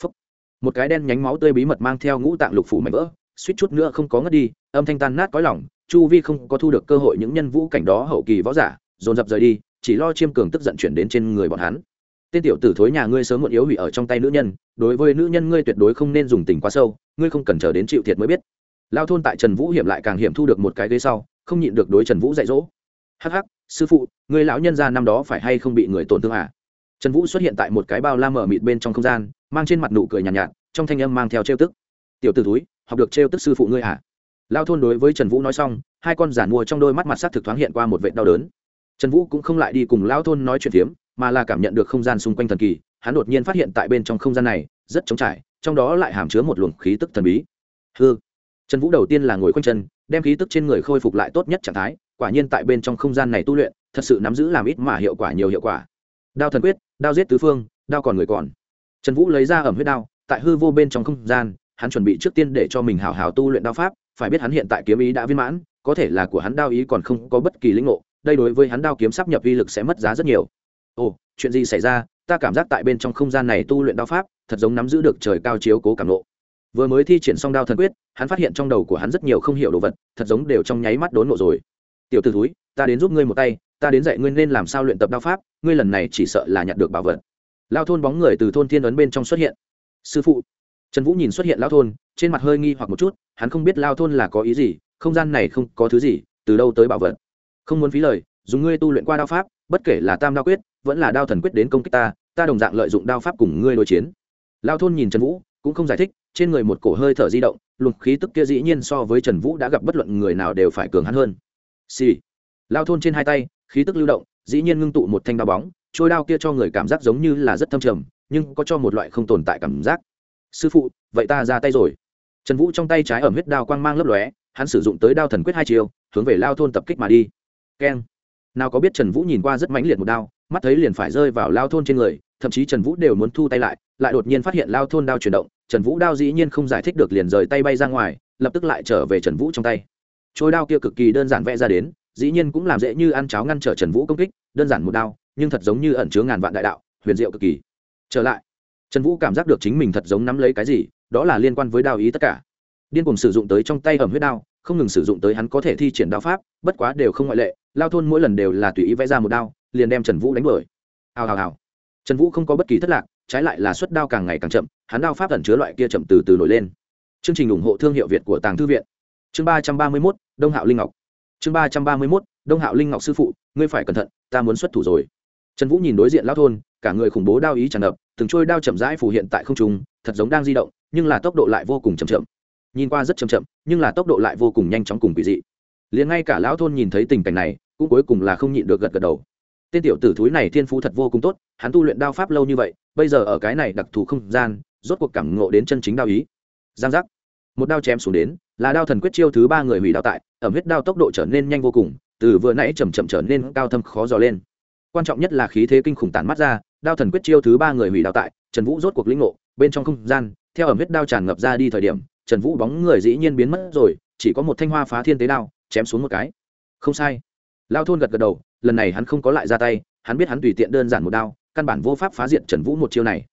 phúc. Một cái đen nhánh máu tươi bí mật mang theo ngũ tạng lục phủ mảnh vỡ, suýt chút nữa không có ngất đi, âm thanh tan nát cõi lòng, chu vi không có thu được cơ hội những nhân vũ cảnh đó hậu kỳ võ giả, dồn dập rời đi, chỉ lo chiêm cường tức giận chuyển đến trên người bọn hắn. Tên tiểu tử thối nhà ngươi sớm muộn yếu hủy ở trong tay nữ nhân, đối với nữ nhân ngươi tuyệt đối không nên dùng tình quá sâu, ngươi không cần chờ đến chịu thiệt mới biết. Lao thôn tại trần vũ hiểm lại càng hiểm thu được một cái ghế sau, không nhịn được đối trần vũ dạy dỗ hắc hắc sư phụ người lão nhân ra năm đó phải hay không bị người tổn thương à? Trần vũ xuất hiện tại một cái bao la mở mịt bên trong không gian mang trên mặt nụ cười nhàn nhạt, nhạt trong thanh âm mang theo trêu tức. Tiểu t ử túi học được trêu tức sư phụ ngươi à? Lao thôn đối với trần vũ nói xong hai con giản mua trong đôi mắt mặt sắc thực thoáng hiện qua một vệ đau đớn. Trần vũ cũng không lại đi cùng lao thôn nói chuyện phiếm mà là cảm nhận được không gian xung quanh thần kỳ hắn đột nhiên phát hiện tại bên trong không gian này rất trống trải trong đó lại hàm chứa một luồng khí tức thần bí. Hư trần vũ đầu tiên là ngồi quanh chân đem khí tức trên người khôi phục lại tốt nhất trạng thái quả nhiên tại bên trong không gian này tu luyện, thật sự nắm giữ làm ít mà hiệu quả nhiều hiệu quả. Đao thần quyết, đao giết tứ phương, đao còn người còn. Trần vũ lấy ra ẩm huyết đao, tại hư vô bên trong không gian, hắn chuẩn bị trước tiên để cho mình hào hào tu luyện đao pháp, phải biết hắn hiện tại kiếm ý đã viên mãn, có thể là của hắn đao ý còn không có bất kỳ lĩnh ngộ, đây đối với hắn đao kiếm sắp nhập vi lực sẽ mất giá rất nhiều. Ồ, chuyện gì xảy ra? Ta cảm giác tại bên trong không gian này tu luyện đao pháp, thật giống nắm giữ được trời cao chiếu cố cảm lộ vừa mới thi triển xong đao thần quyết, hắn phát hiện trong đầu của hắn rất nhiều không hiểu đồ vật, thật giống đều trong nháy mắt đốn nộ rồi tiểu t ử thúi ta đến giúp ngươi một tay, ta đến dạy ngươi nên làm sao luyện tập đao pháp, ngươi lần này chỉ sợ là nhận được bảo vật. Lao thôn bóng người từ thôn thiên ấn bên trong xuất hiện. Sư phụ. Trần vũ nhìn xuất hiện lao thôn, trên mặt hơi nghi hoặc một chút, hắn không biết lao thôn là có ý gì, không gian này không có thứ gì, từ đâu tới bảo vật. Không muốn phí lời, dùng ngươi tu luyện qua đao pháp, bất kể là tam đao quyết, vẫn là đao thần quyết đến công kích ta ta đồng dạng lợi dụng đao pháp cùng ngươi đối chiến. Lao thôn nhìn trần vũ, cũng không giải thích, trên người một cổ hơi thở di động, luồng khí tức kia dĩ nhiên so với trần vũ đã gặp bất luận người nào đều phải cường hắn hơn xì. Lao thôn trên hai tay, khí tức lưu động, dĩ nhiên ngưng tụ một thanh đao bóng, trôi đao kia cho người cảm giác giống như là rất thâm trầm, nhưng có cho một loại không tồn tại cảm giác. Sư phụ, vậy ta ra tay rồi. Trần vũ trong tay trái ẩm huyết đao quang mang lấp lóe, hắn sử dụng tới đao thần quyết hai chiều hướng về lao thôn tập kích mà đi. Keng. Nào có biết trần vũ nhìn qua rất mãnh liệt một đao, mắt thấy liền phải rơi vào lao thôn trên người, thậm chí trần vũ đều muốn thu tay lại lại đột nhiên phát hiện lao thôn đao chuyển động, trần vũ đao dĩ nhiên không giải thích được liền rời tay bay ra ngoài, lập tức lại trở về trần vũ trong tay trôi đao kia cực kỳ đơn giản vẽ ra đến, dĩ nhiên cũng làm dễ như ăn cháo ngăn trở trần vũ công kích, đơn giản một đao, nhưng thật giống như ẩn chứa ngàn vạn đại đạo, huyền diệu cực kỳ. Trở lại, trần vũ cảm giác được chính mình thật giống nắm lấy cái gì, đó là liên quan với đao ý tất cả. Điên cùng sử dụng tới trong tay ẩm huyết đao, không ngừng sử dụng tới hắn có thể thi triển đao pháp, bất quá đều không ngoại lệ, lao thôn mỗi lần đều là tùy ý vẽ ra một đao, liền đem trần vũ đánh bởi hào hào hào. Trần vũ không có bất kỳ thất lạc, trái lại là suất đao càng ngày càng chậm, hắn đao pháp ẩn chứa loại kia chậm từ từ nổi lên. Chương trình ủng hộ thương hiệu việt của tàng thư viện chương ba trăm ba mươi mốt, đông hạo linh ngọc. Chương ba trăm ba mươi mốt, đông hạo linh ngọc sư phụ, ngươi phải cẩn thận, ta muốn xuất thủ rồi. Trần vũ nhìn đối diện lao thôn, cả người khủng bố đao ý tràn ngập, từng trôi đao chậm rãi phủ hiện tại không trung, thật giống đang di động, nhưng là tốc độ lại vô cùng chậm chậm. Nhìn qua rất chậm chậm, nhưng là tốc độ lại vô cùng nhanh chóng cùng quỷ dị. Liền ngay cả lão thôn nhìn thấy tình cảnh này, cũng cuối cùng là không nhịn được gật gật đầu. Tên tiểu tử thúi này thiên phú thật vô cùng tốt, hắn tu luyện đao pháp lâu như vậy, bây giờ ở cái này đặc thù không gian, rốt cuộc cảm ngộ đến chân chính đao ý. Giang giác. Một đao chém xuống đến là đao thần quyết chiêu thứ ba người hủy đao tại, ẩm huyết đao tốc độ trở nên nhanh vô cùng, từ vừa nãy chầm chậm trở nên cao thâm khó dò lên. Quan trọng nhất là khí thế kinh khủng tản mắt ra, đao thần quyết chiêu thứ ba người hủy đao tại, trần vũ rốt cuộc lĩnh ngộ, bên trong không gian, theo ẩm huyết đao tràn ngập ra đi thời điểm, trần vũ bóng người dĩ nhiên biến mất rồi, chỉ có một thanh hoa phá thiên tế đao, chém xuống một cái. Không sai. Lao thôn gật gật đầu, lần này hắn không có lại ra tay, hắn biết hắn tùy tiện đơn giản một đao, căn bản vô pháp phá diện trần vũ một chiêu này.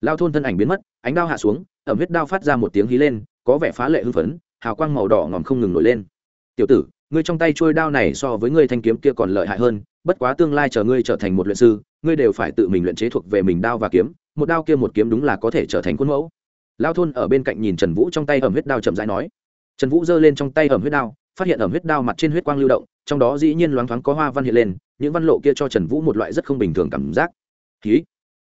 Lao thôn thân ảnh biến mất, ánh đao hạ xuống, ẩm huyết đao phát ra một tiếng hí lên, có vẻ phá lệ hưng phấn hào quang màu đỏ ngòm không ngừng nổi lên. Tiểu tử, ngươi trong tay trôi đao này so với ngươi thanh kiếm kia còn lợi hại hơn, bất quá tương lai chờ ngươi trở thành một luyện sư, ngươi đều phải tự mình luyện chế thuộc về mình đao và kiếm, một đao kia một kiếm đúng là có thể trở thành khuôn mẫu. Lao thôn ở bên cạnh nhìn trần vũ trong tay ẩm huyết đao chậm rãi nói. Trần vũ giơ lên trong tay ẩm huyết đao, phát hiện ẩm huyết đao mặt trên huyết quang lưu động, trong đó dĩ nhiên loáng thoáng có hoa văn hiện lên, những văn lộ kia cho trần vũ một loại rất không bình thường cảm giác. Khí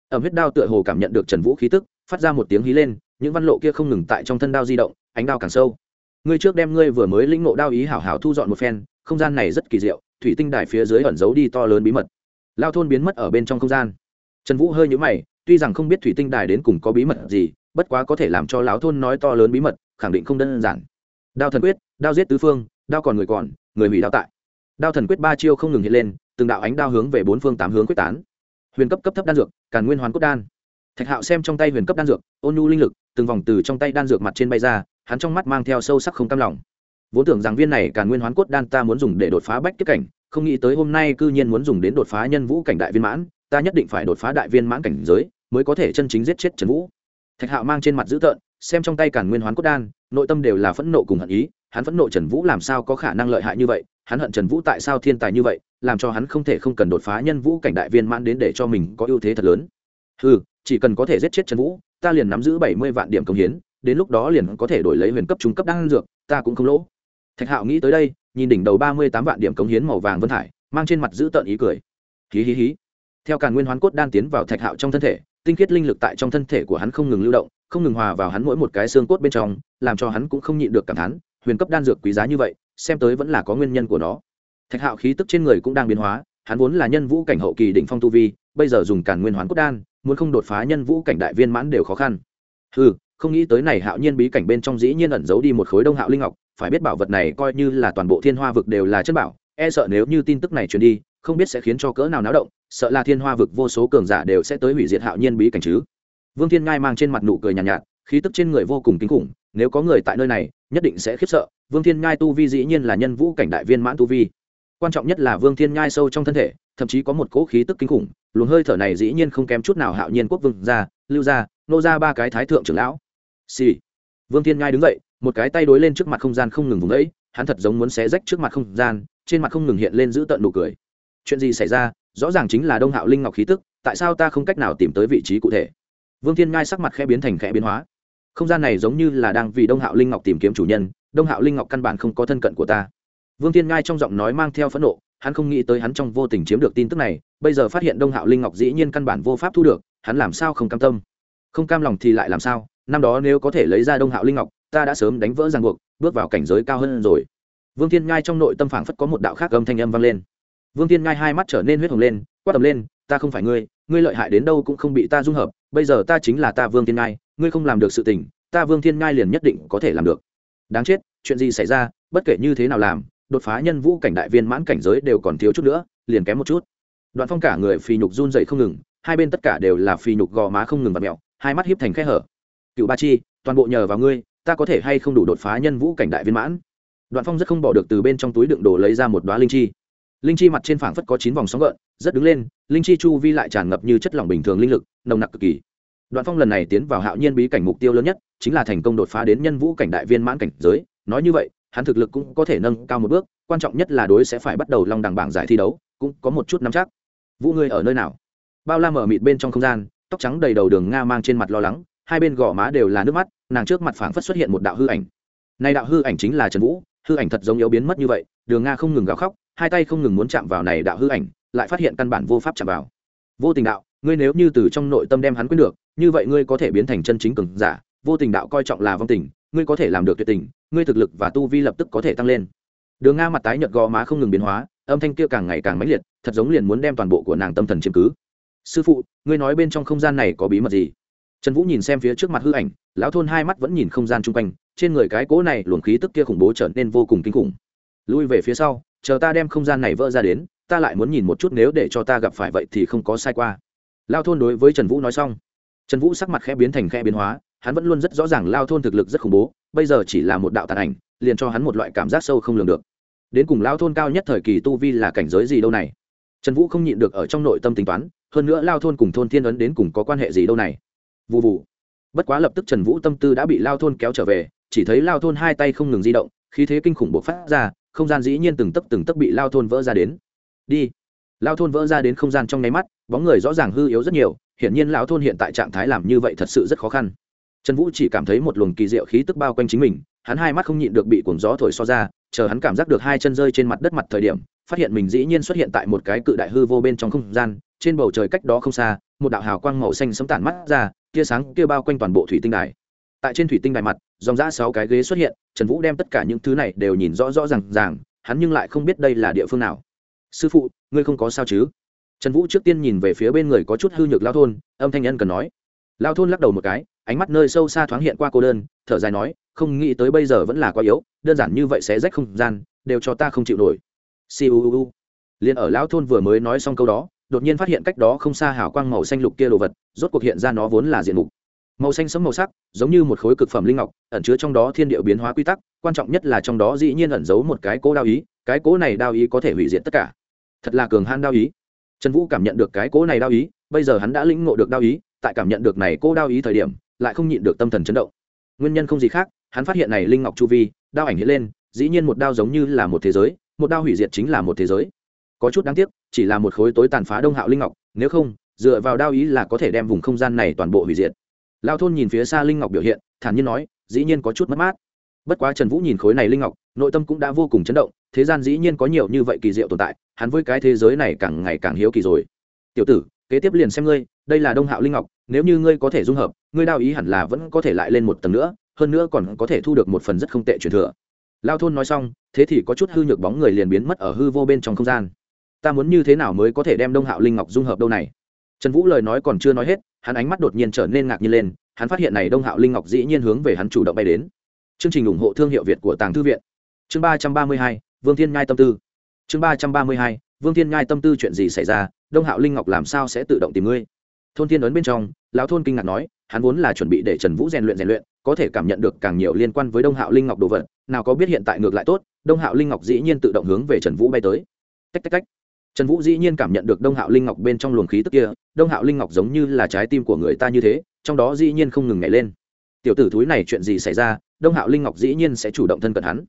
ẩm huyết đao tựa hồ cảm nhận được trần vũ khí tức, phát ra một tiếng hí lên, những văn lộ kia không ngừng tại trong thân đao di động, ánh đao càng sâu ngươi trước đem ngươi vừa mới lĩnh ngộ đao ý hảo hảo thu dọn một phen, không gian này rất kỳ diệu, thủy tinh đài phía dưới ẩn giấu đi to lớn bí mật. Lao thôn biến mất ở bên trong không gian. Trần vũ hơi nhũ mày, tuy rằng không biết thủy tinh đài đến cùng có bí mật gì, bất quá có thể làm cho lão thôn nói to lớn bí mật, khẳng định không đơn giản. Đao thần quyết, đao giết tứ phương, đao còn người còn, người hủy đao tại. Đao thần quyết ba chiêu không ngừng hiện lên, từng đạo ánh đao hướng về bốn phương tám hướng quyết tán. Huyền cấp cấp thấp đan dược, càn nguyên hoàn cốt đan. Thạch hạo xem trong tay huyền cấp đan dược, ôn nhu linh lực, từng vòng từ trong tay đan dược mặt trên bay ra hắn trong mắt mang theo sâu sắc không cam lòng. Vốn tưởng rằng viên này càn nguyên hoán cốt đan ta muốn dùng để đột phá bách kiếp cảnh, không nghĩ tới hôm nay cư nhiên muốn dùng đến đột phá nhân vũ cảnh đại viên mãn, ta nhất định phải đột phá đại viên mãn cảnh giới, mới có thể chân chính giết chết trần vũ. Thạch hạo mang trên mặt dữ tợn, xem trong tay càn nguyên hoán cốt đan, nội tâm đều là phẫn nộ cùng hận ý, hắn phẫn nộ trần vũ làm sao có khả năng lợi hại như vậy, hắn hận trần vũ tại sao thiên tài như vậy, làm cho hắn không thể không cần đột phá nhân vũ cảnh đại viên mãn đến để cho mình có ưu thế thật lớn. Ừ chỉ cần có thể giết chết trần vũ, ta liền nắm giữ bảy mươi vạn điểm công hiến đến lúc đó liền có thể đổi lấy huyền cấp trung cấp đan dược, ta cũng không lỗ. Thạch hạo nghĩ tới đây, nhìn đỉnh đầu ba mươi tám vạn điểm công hiến màu vàng vân thải, mang trên mặt giữ tợn ý cười. Hí hí hí. Theo càn nguyên hoán cốt đan tiến vào thạch hạo trong thân thể, tinh khiết linh lực tại trong thân thể của hắn không ngừng lưu động, không ngừng hòa vào hắn mỗi một cái xương cốt bên trong, làm cho hắn cũng không nhịn được cảm thán, huyền cấp đan dược quý giá như vậy, xem tới vẫn là có nguyên nhân của nó. Thạch hạo khí tức trên người cũng đang biến hóa, hắn vốn là nhân vũ cảnh hậu kỳ đỉnh phong tu vi, bây giờ dùng càn nguyên hoán cốt đan, muốn không đột phá nhân vũ cảnh đại viên mãn đều khó khăn. Ừ không nghĩ tới này hạo nhiên bí cảnh bên trong dĩ nhiên ẩn giấu đi một khối đông hạo linh ngọc phải biết bảo vật này coi như là toàn bộ thiên hoa vực đều là chất bảo e sợ nếu như tin tức này truyền đi không biết sẽ khiến cho cỡ nào náo động sợ là thiên hoa vực vô số cường giả đều sẽ tới hủy diệt hạo nhiên bí cảnh chứ. Vương thiên ngai mang trên mặt nụ cười nhàn nhạt, nhạt khí tức trên người vô cùng kinh khủng nếu có người tại nơi này nhất định sẽ khiếp sợ vương thiên ngai tu vi dĩ nhiên là nhân vũ cảnh đại viên mãn tu vi. Quan trọng nhất là vương thiên ngai sâu trong thân thể thậm chí có một cỗ khí tức kinh khủng luồng hơi thở này dĩ nhiên không kém chút nào hạo nhiên quốc vương ra lưu ra nô ra ba cái thái thượng trưởng lão xì、sì. vương thiên ngai đứng dậy, một cái tay đối lên trước mặt không gian không ngừng vùng ấy hắn thật giống muốn xé rách trước mặt không gian, trên mặt không ngừng hiện lên giữ tận nụ cười. Chuyện gì xảy ra? Rõ ràng chính là đông hạo linh ngọc khí tức, tại sao ta không cách nào tìm tới vị trí cụ thể? Vương thiên ngai sắc mặt khẽ biến thành khẽ biến hóa. Không gian này giống như là đang vì đông hạo linh ngọc tìm kiếm chủ nhân, đông hạo linh ngọc căn bản không có thân cận của ta. Vương thiên ngai trong giọng nói mang theo phẫn nộ, hắn không nghĩ tới hắn trong vô tình chiếm được tin tức này, bây giờ phát hiện đông hạo linh ngọc dĩ nhiên căn bản vô pháp thu được, hắn làm sao không cam tâm? Không cam lòng thì lại làm sao? Năm đó nếu có thể lấy ra đông hạo linh ngọc, ta đã sớm đánh vỡ ràng buộc, bước vào cảnh giới cao hơn rồi. Vương thiên ngai trong nội tâm phảng phất có một đạo khác âm thanh âm vang lên. Vương thiên ngai hai mắt trở nên huyết hồng lên, quát tầm lên, ta không phải ngươi ngươi lợi hại đến đâu cũng không bị ta dung hợp, bây giờ ta chính là ta vương thiên ngai, ngươi không làm được sự tình, ta vương thiên ngai liền nhất định có thể làm được. Đáng chết, chuyện gì xảy ra, bất kể như thế nào làm, đột phá nhân vũ cảnh đại viên mãn cảnh giới đều còn thiếu chút nữa, liền kém một chút. Đoạn phong cả người phì nhục run dậy không ngừng, hai bên tất cả đều là phì nhục gò má không ngừng và mẹo, hai mắt hiếp thành khe hở cựu ba chi, toàn bộ nhờ vào ngươi, ta có thể hay không đủ đột phá nhân vũ cảnh đại viên mãn? Đoạn phong rất không bỏ được từ bên trong túi đựng đồ lấy ra một đoá linh chi. Linh chi mặt trên phảng phất có chín vòng sóng gợn, rất đứng lên, linh chi chu vi lại tràn ngập như chất lỏng bình thường linh lực, nồng nặc cực kỳ. Đoạn phong lần này tiến vào hạo nhiên bí cảnh mục tiêu lớn nhất, chính là thành công đột phá đến nhân vũ cảnh đại viên mãn cảnh giới. Nói như vậy, hắn thực lực cũng có thể nâng cao một bước, quan trọng nhất là đối sẽ phải bắt đầu long đằng bảng giải thi đấu, cũng có một chút nắm chắc. Vũ ngươi ở nơi nào? Bao la mở mịt bên trong không gian, tóc trắng đầy đầu đường nga mang trên mặt lo lắng hai bên gò má đều là nước mắt, nàng trước mặt phảng phất xuất hiện một đạo hư ảnh. Này đạo hư ảnh chính là trần vũ, hư ảnh thật giống yếu biến mất như vậy, đường nga không ngừng gào khóc, hai tay không ngừng muốn chạm vào này đạo hư ảnh, lại phát hiện căn bản vô pháp chạm vào. Vô tình đạo, ngươi nếu như từ trong nội tâm đem hắn quyết được, như vậy ngươi có thể biến thành chân chính cường giả, vô tình đạo coi trọng là vong tình, ngươi có thể làm được tuyệt tình, ngươi thực lực và tu vi lập tức có thể tăng lên. Đường nga mặt tái nhợt gò má không ngừng biến hóa, âm thanh kia càng ngày càng mãnh liệt, thật giống liền muốn đem toàn bộ của nàng tâm thần chiếm cứ. Sư phụ, ngươi nói bên trong không gian này có bí mật gì? Trần vũ nhìn xem phía trước mặt hư ảnh, lão thôn hai mắt vẫn nhìn không gian chung quanh, trên người cái cỗ này luồng khí tức kia khủng bố trở nên vô cùng kinh khủng. Lui về phía sau, chờ ta đem không gian này vỡ ra đến, ta lại muốn nhìn một chút nếu để cho ta gặp phải vậy thì không có sai qua. Lao thôn đối với trần vũ nói xong, trần vũ sắc mặt khẽ biến thành khẽ biến hóa, hắn vẫn luôn rất rõ ràng lao thôn thực lực rất khủng bố, bây giờ chỉ là một đạo tàn ảnh, liền cho hắn một loại cảm giác sâu không lường được. Đến cùng lao thôn cao nhất thời kỳ tu vi là cảnh giới gì đâu này? Trần vũ không nhịn được ở trong nội tâm tính toán, hơn nữa lao thôn cùng thôn thiên ấn đến cùng có quan hệ gì đâu này? Vụ vụ bất quá lập tức trần vũ tâm tư đã bị lao thôn kéo trở về, chỉ thấy lao thôn hai tay không ngừng di động, khí thế kinh khủng bộc phát ra, không gian dĩ nhiên từng tấc từng tấc bị lao thôn vỡ ra đến. Đi. Lao thôn vỡ ra đến không gian trong nháy mắt, bóng người rõ ràng hư yếu rất nhiều, hiển nhiên lão thôn hiện tại trạng thái làm như vậy thật sự rất khó khăn. Trần vũ chỉ cảm thấy một luồng kỳ diệu khí tức bao quanh chính mình, hắn hai mắt không nhịn được bị cuồng gió thổi so ra, chờ hắn cảm giác được hai chân rơi trên mặt đất mặt thời điểm, phát hiện mình dĩ nhiên xuất hiện tại một cái cự đại hư vô bên trong không gian, trên bầu trời cách đó không xa, một đạo hào quang màu xanh sấm tản mắt ra tia sáng kia bao quanh toàn bộ thủy tinh đài. Tại trên thủy tinh đài mặt, dòng ra sáu cái ghế xuất hiện, trần vũ đem tất cả những thứ này đều nhìn rõ rõ r à n g ràng, hắn nhưng lại không biết đây là địa phương nào. Sư phụ, ngươi không có sao chứ? Trần vũ trước tiên nhìn về phía bên người có chút hư nhược lao thôn, âm thanh nhân cần nói. Lao thôn lắc đầu một cái, ánh mắt nơi sâu xa thoáng hiện qua cô đơn, thở dài nói, không nghĩ tới bây giờ vẫn là quá yếu, đơn giản như vậy sẽ rách không gian, đều cho ta không chịu nổi. Siêu liên ở lão thôn vừa mới nói xong câu đó đột nhiên phát hiện cách đó không xa hào quang màu xanh lục kia đồ vật, rốt cuộc hiện ra nó vốn là diện mục. Màu xanh sẫm màu sắc, giống như một khối cực phẩm linh ngọc, ẩn chứa trong đó thiên địa biến hóa quy tắc, quan trọng nhất là trong đó dĩ nhiên ẩn giấu một cái cố đao ý, cái cố này đao ý có thể hủy diệt tất cả. Thật là cường han đao ý. Trần vũ cảm nhận được cái cố này đao ý, bây giờ hắn đã lĩnh ngộ được đao ý, tại cảm nhận được này cố đao ý thời điểm, lại không nhịn được tâm thần chấn động. Nguyên nhân không gì khác, hắn phát hiện này linh ngọc chu vi, đao ảnh hiện lên, dĩ nhiên một đao giống như là một thế giới, một đao hủy diệt chính là một thế giới có chút đáng tiếc, chỉ là một khối tối tàn phá đông hạo linh ngọc, nếu không, dựa vào đao ý là có thể đem vùng không gian này toàn bộ hủy diệt. Lao thôn nhìn phía xa linh ngọc biểu hiện, thản nhiên nói, dĩ nhiên có chút mất mát. Bất quá trần vũ nhìn khối này linh ngọc, nội tâm cũng đã vô cùng chấn động, thế gian dĩ nhiên có nhiều như vậy kỳ diệu tồn tại, hắn với cái thế giới này càng ngày càng hiếu kỳ rồi. Tiểu tử, kế tiếp liền xem ngươi, đây là đông hạo linh ngọc, nếu như ngươi có thể dung hợp, ngươi đao ý hẳn là vẫn có thể lại lên một tầng nữa, hơn nữa còn có thể thu được một phần rất không tệ truyền thừa. Lao thôn nói xong, thế thì có chút hư nhược bóng người liền biến mất ở hư vô bên trong không gian ta muốn như thế nào mới có thể đem đông hạo linh ngọc dung hợp đâu này? Trần vũ lời nói còn chưa nói hết, hắn ánh mắt đột nhiên trở nên ngạc nhiên lên, hắn phát hiện này đông hạo linh ngọc dĩ nhiên hướng về hắn chủ động bay đến. Chương trình ủng hộ thương hiệu việt của tàng thư viện. Chương ba trăm ba mươi hai, vương thiên nhai tâm tư. Chương ba trăm ba mươi hai, vương thiên nhai tâm tư chuyện gì xảy ra, đông hạo linh ngọc làm sao sẽ tự động tìm ngươi? Thôn thiên ấn bên trong, lão thôn kinh ngạc nói, hắn vốn là chuẩn bị để trần vũ rèn luyện rèn luyện, có thể cảm nhận được càng nhiều liên quan với đông hạo linh ngọc đồ vật, nào có biết hiện tại ngược lại tốt, đông hạo linh ngọc dĩ nhiên tự động hướng về trần vũ bay tới. Tách tách tách trần vũ dĩ nhiên cảm nhận được đông hạo linh ngọc bên trong luồng khí tức kia, đông hạo linh ngọc giống như là trái tim của người ta như thế, trong đó dĩ nhiên không ngừng nhảy lên. Tiểu tử thúi này chuyện gì xảy ra, đông hạo linh ngọc dĩ nhiên sẽ chủ động thân cận hắn.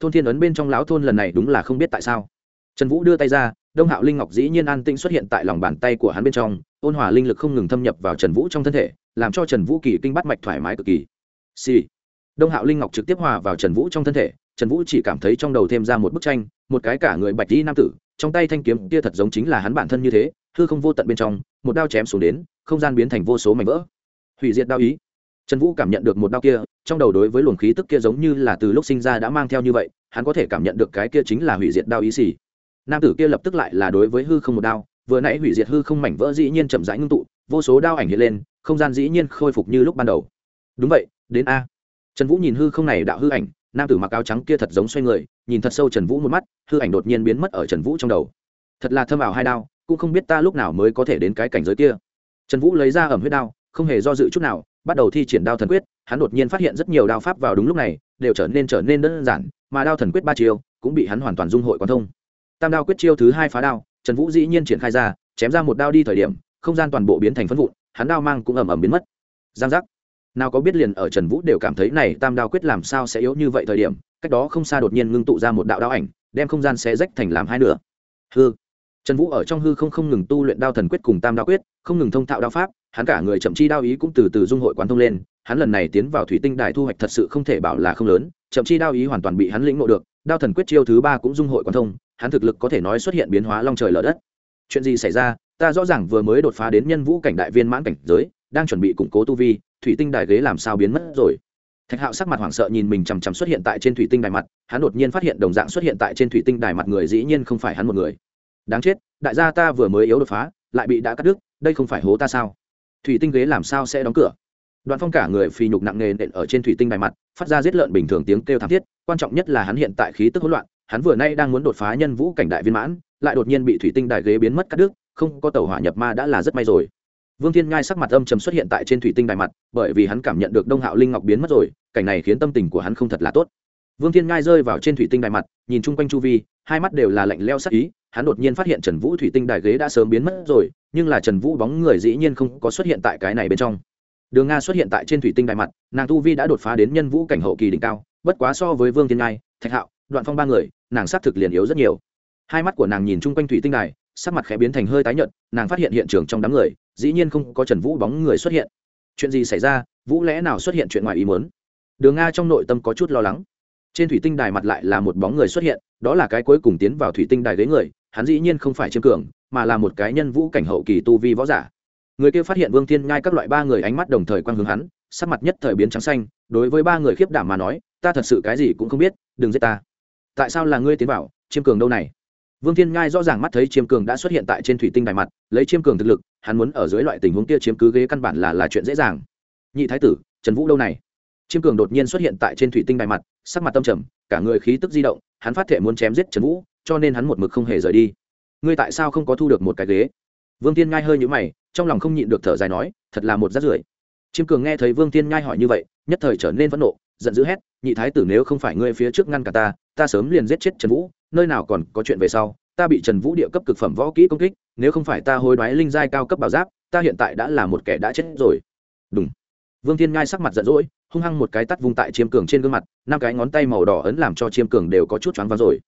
Thôn thiên ấn bên trong lão thôn lần này đúng là không biết tại sao. Trần vũ đưa tay ra, đông hạo linh ngọc dĩ nhiên an tĩnh xuất hiện tại lòng bàn tay của hắn bên trong, ôn hòa linh lực không ngừng thâm nhập vào trần vũ trong thân thể, làm cho trần vũ kỳ kinh bắt mạch thoải mái cực kỳ. Xì、sì. đông hạo linh ngọc trực tiếp hòa vào trần vũ trong thân thể, trần vũ chỉ cảm thấy trong đầu thêm ra một bức tranh, một cái cả người bạch đi nam tử trong tay thanh kiếm kia thật giống chính là hắn bản thân như thế, hư không vô tận bên trong, một đao chém xuống đến, không gian biến thành vô số mảnh vỡ. Hủy diệt đao ý. Trần vũ cảm nhận được một đao kia, trong đầu đối với luồng khí tức kia giống như là từ lúc sinh ra đã mang theo như vậy, hắn có thể cảm nhận được cái kia chính là hủy diệt đao ý gì nam tử kia lập tức lại là đối với hư không một đao, vừa nãy hủy diệt hư không mảnh vỡ dĩ nhiên chậm rãi ngưng tụ, vô số đao ảnh hiện lên, không gian dĩ nhiên khôi phục như lúc ban đầu. Đúng vậy, đến a. Trần vũ nhìn hư không này đạo hư ảnh nam tử mặc áo trắng kia thật giống xoay người, nhìn thật sâu trần vũ một mắt, hư ảnh đột nhiên biến mất ở trần vũ trong đầu. Thật là thâm ảo hai đao, cũng không biết ta lúc nào mới có thể đến cái cảnh giới kia. Trần vũ lấy ra ẩm huyết đao, không hề do dự chút nào, bắt đầu thi triển đao thần quyết, hắn đột nhiên phát hiện rất nhiều đao pháp vào đúng lúc này, đều trở nên trở nên đơn giản, mà đao thần quyết ba chiêu cũng bị hắn hoàn toàn dung hội quán thông. Tam đao quyết chiêu thứ hai phá đao, trần vũ dĩ nhiên triển khai ra, chém ra một đao đi thời điểm, không gian toàn bộ biến thành phân vụn, hắn đao mang cũng ẩm ẩm biến mất. Giang giác nào có biết liền ở trần vũ đều cảm thấy này tam đao quyết làm sao sẽ yếu như vậy thời điểm, cách đó không xa đột nhiên ngưng tụ ra một đạo đao ảnh, đem không gian sẽ rách thành làm hai nửa. Hư. Trần vũ ở trong hư không không ngừng tu luyện đao thần quyết cùng tam đao quyết, không ngừng thông thạo đao pháp, hắn cả người chậm chi đao ý cũng từ từ dung hội quán thông lên, hắn lần này tiến vào thủy tinh đài thu hoạch thật sự không thể bảo là không lớn, chậm chi đao ý hoàn toàn bị hắn lĩnh ngộ được, đao thần quyết chiêu thứ ba cũng dung hội quán thông, hắn thực lực có thể nói xuất hiện biến hóa long trời lở đất. Chuyện gì xảy ra? Ta rõ ràng vừa mới đột phá đến nhân vũ cảnh đại viên mãn cảnh giới, đang chuẩn bị củng cố tu vi thủy tinh đài ghế làm sao biến mất rồi? Thạch hạo sắc mặt hoảng sợ nhìn mình chằm chằm xuất hiện tại trên thủy tinh đài mặt, hắn đột nhiên phát hiện đồng dạng xuất hiện tại trên thủy tinh đài mặt người dĩ nhiên không phải hắn một người. Đáng chết, đại gia ta vừa mới yếu đột phá, lại bị đã cắt đứt, đây không phải hố ta sao? Thủy tinh ghế làm sao sẽ đóng cửa? Đoạn phong cả người phi nhục nặng nề nện ở trên thủy tinh đài mặt, phát ra giết lợn bình thường tiếng kêu thảm thiết, quan trọng nhất là hắn hiện tại khí tức hỗn loạn, hắn vừa nay đang muốn đột phá nhân vũ cảnh đại viên mãn, lại đột nhiên bị thủy tinh đài ghế biến mất cắt đứt, không có tàu hỏa nhập ma đã là rất may rồi vương thiên ngai sắc mặt âm trầm xuất hiện tại trên thủy tinh đài mặt, bởi vì hắn cảm nhận được đông hạo linh ngọc biến mất rồi, cảnh này khiến tâm tình của hắn không thật là tốt. Vương thiên ngai rơi vào trên thủy tinh đài mặt, nhìn chung quanh chu vi, hai mắt đều là lạnh leo sắc ý, hắn đột nhiên phát hiện trần vũ thủy tinh đài ghế đã sớm biến mất rồi, nhưng là trần vũ bóng người dĩ nhiên không có xuất hiện tại cái này bên trong. Đường nga xuất hiện tại trên thủy tinh đài mặt, nàng tu vi đã đột phá đến nhân vũ cảnh hậu kỳ đỉnh cao, bất quá so với vương thiên ngai thạch hạo, đoạn phong ba người, nàng xác thực liền yếu rất nhiều. Hai mắt của nàng nhìn chung quanh thủy tinh đài, sắc mặt khẽ biến thành hơi tái nhợt, nàng phát hiện hiện trường trong đám người dĩ nhiên không có trần vũ bóng người xuất hiện. Chuyện gì xảy ra? Vũ lẽ nào xuất hiện chuyện ngoài ý muốn? Đường nga trong nội tâm có chút lo lắng. Trên thủy tinh đài mặt lại là một bóng người xuất hiện, đó là cái cuối cùng tiến vào thủy tinh đài ghế người, hắn dĩ nhiên không phải chiêm cường, mà là một cái nhân vũ cảnh hậu kỳ tu vi võ giả. Người kia phát hiện vương thiên ngai các loại ba người ánh mắt đồng thời quang hướng hắn, sắc mặt nhất thời biến trắng xanh, đối với ba người khiếp đảm mà nói, ta thật sự cái gì cũng không biết, đừng giết ta. Tại sao là ngươi tiến vào chiêm cường đâu này? Vương thiên ngai rõ ràng mắt thấy chiêm cường đã xuất hiện tại trên thủy tinh đài mặt, lấy chiêm cường thực lực hắn muốn ở dưới loại tình huống kia chiếm cứ ghế căn bản là là chuyện dễ dàng. Nhị thái tử, trần vũ đâu này? Chiêm cường đột nhiên xuất hiện tại trên thủy tinh bài mặt, sắc mặt tâm trầm, cả người khí tức di động, hắn phát thể muốn chém giết trần vũ, cho nên hắn một mực không hề rời đi. Ngươi tại sao không có thu được một cái ghế? Vương tiên ngai hơi nhũ mày, trong lòng không nhịn được thở dài nói, thật là một rát rưởi. Chiêm cường nghe thấy vương tiên ngai hỏi như vậy, nhất thời trở nên phẫn nộ, giận dữ hét, nhị thái tử nếu không phải ngươi phía trước ngăn cả ta ta sớm liền giết chết trần vũ, nơi nào còn có chuyện về sau, ta bị trần vũ địa cấp cực phẩm võ kỹ công kích nếu không phải ta hối đoái linh giai cao cấp bảo giáp, ta hiện tại đã là một kẻ đã chết rồi. Đúng vương thiên ngai sắc mặt giận dỗi, hung hăng một cái tắt vung tại chiêm cường trên gương mặt, năm cái ngón tay màu đỏ ấn làm cho chiêm cường đều có chút choáng váng rồi.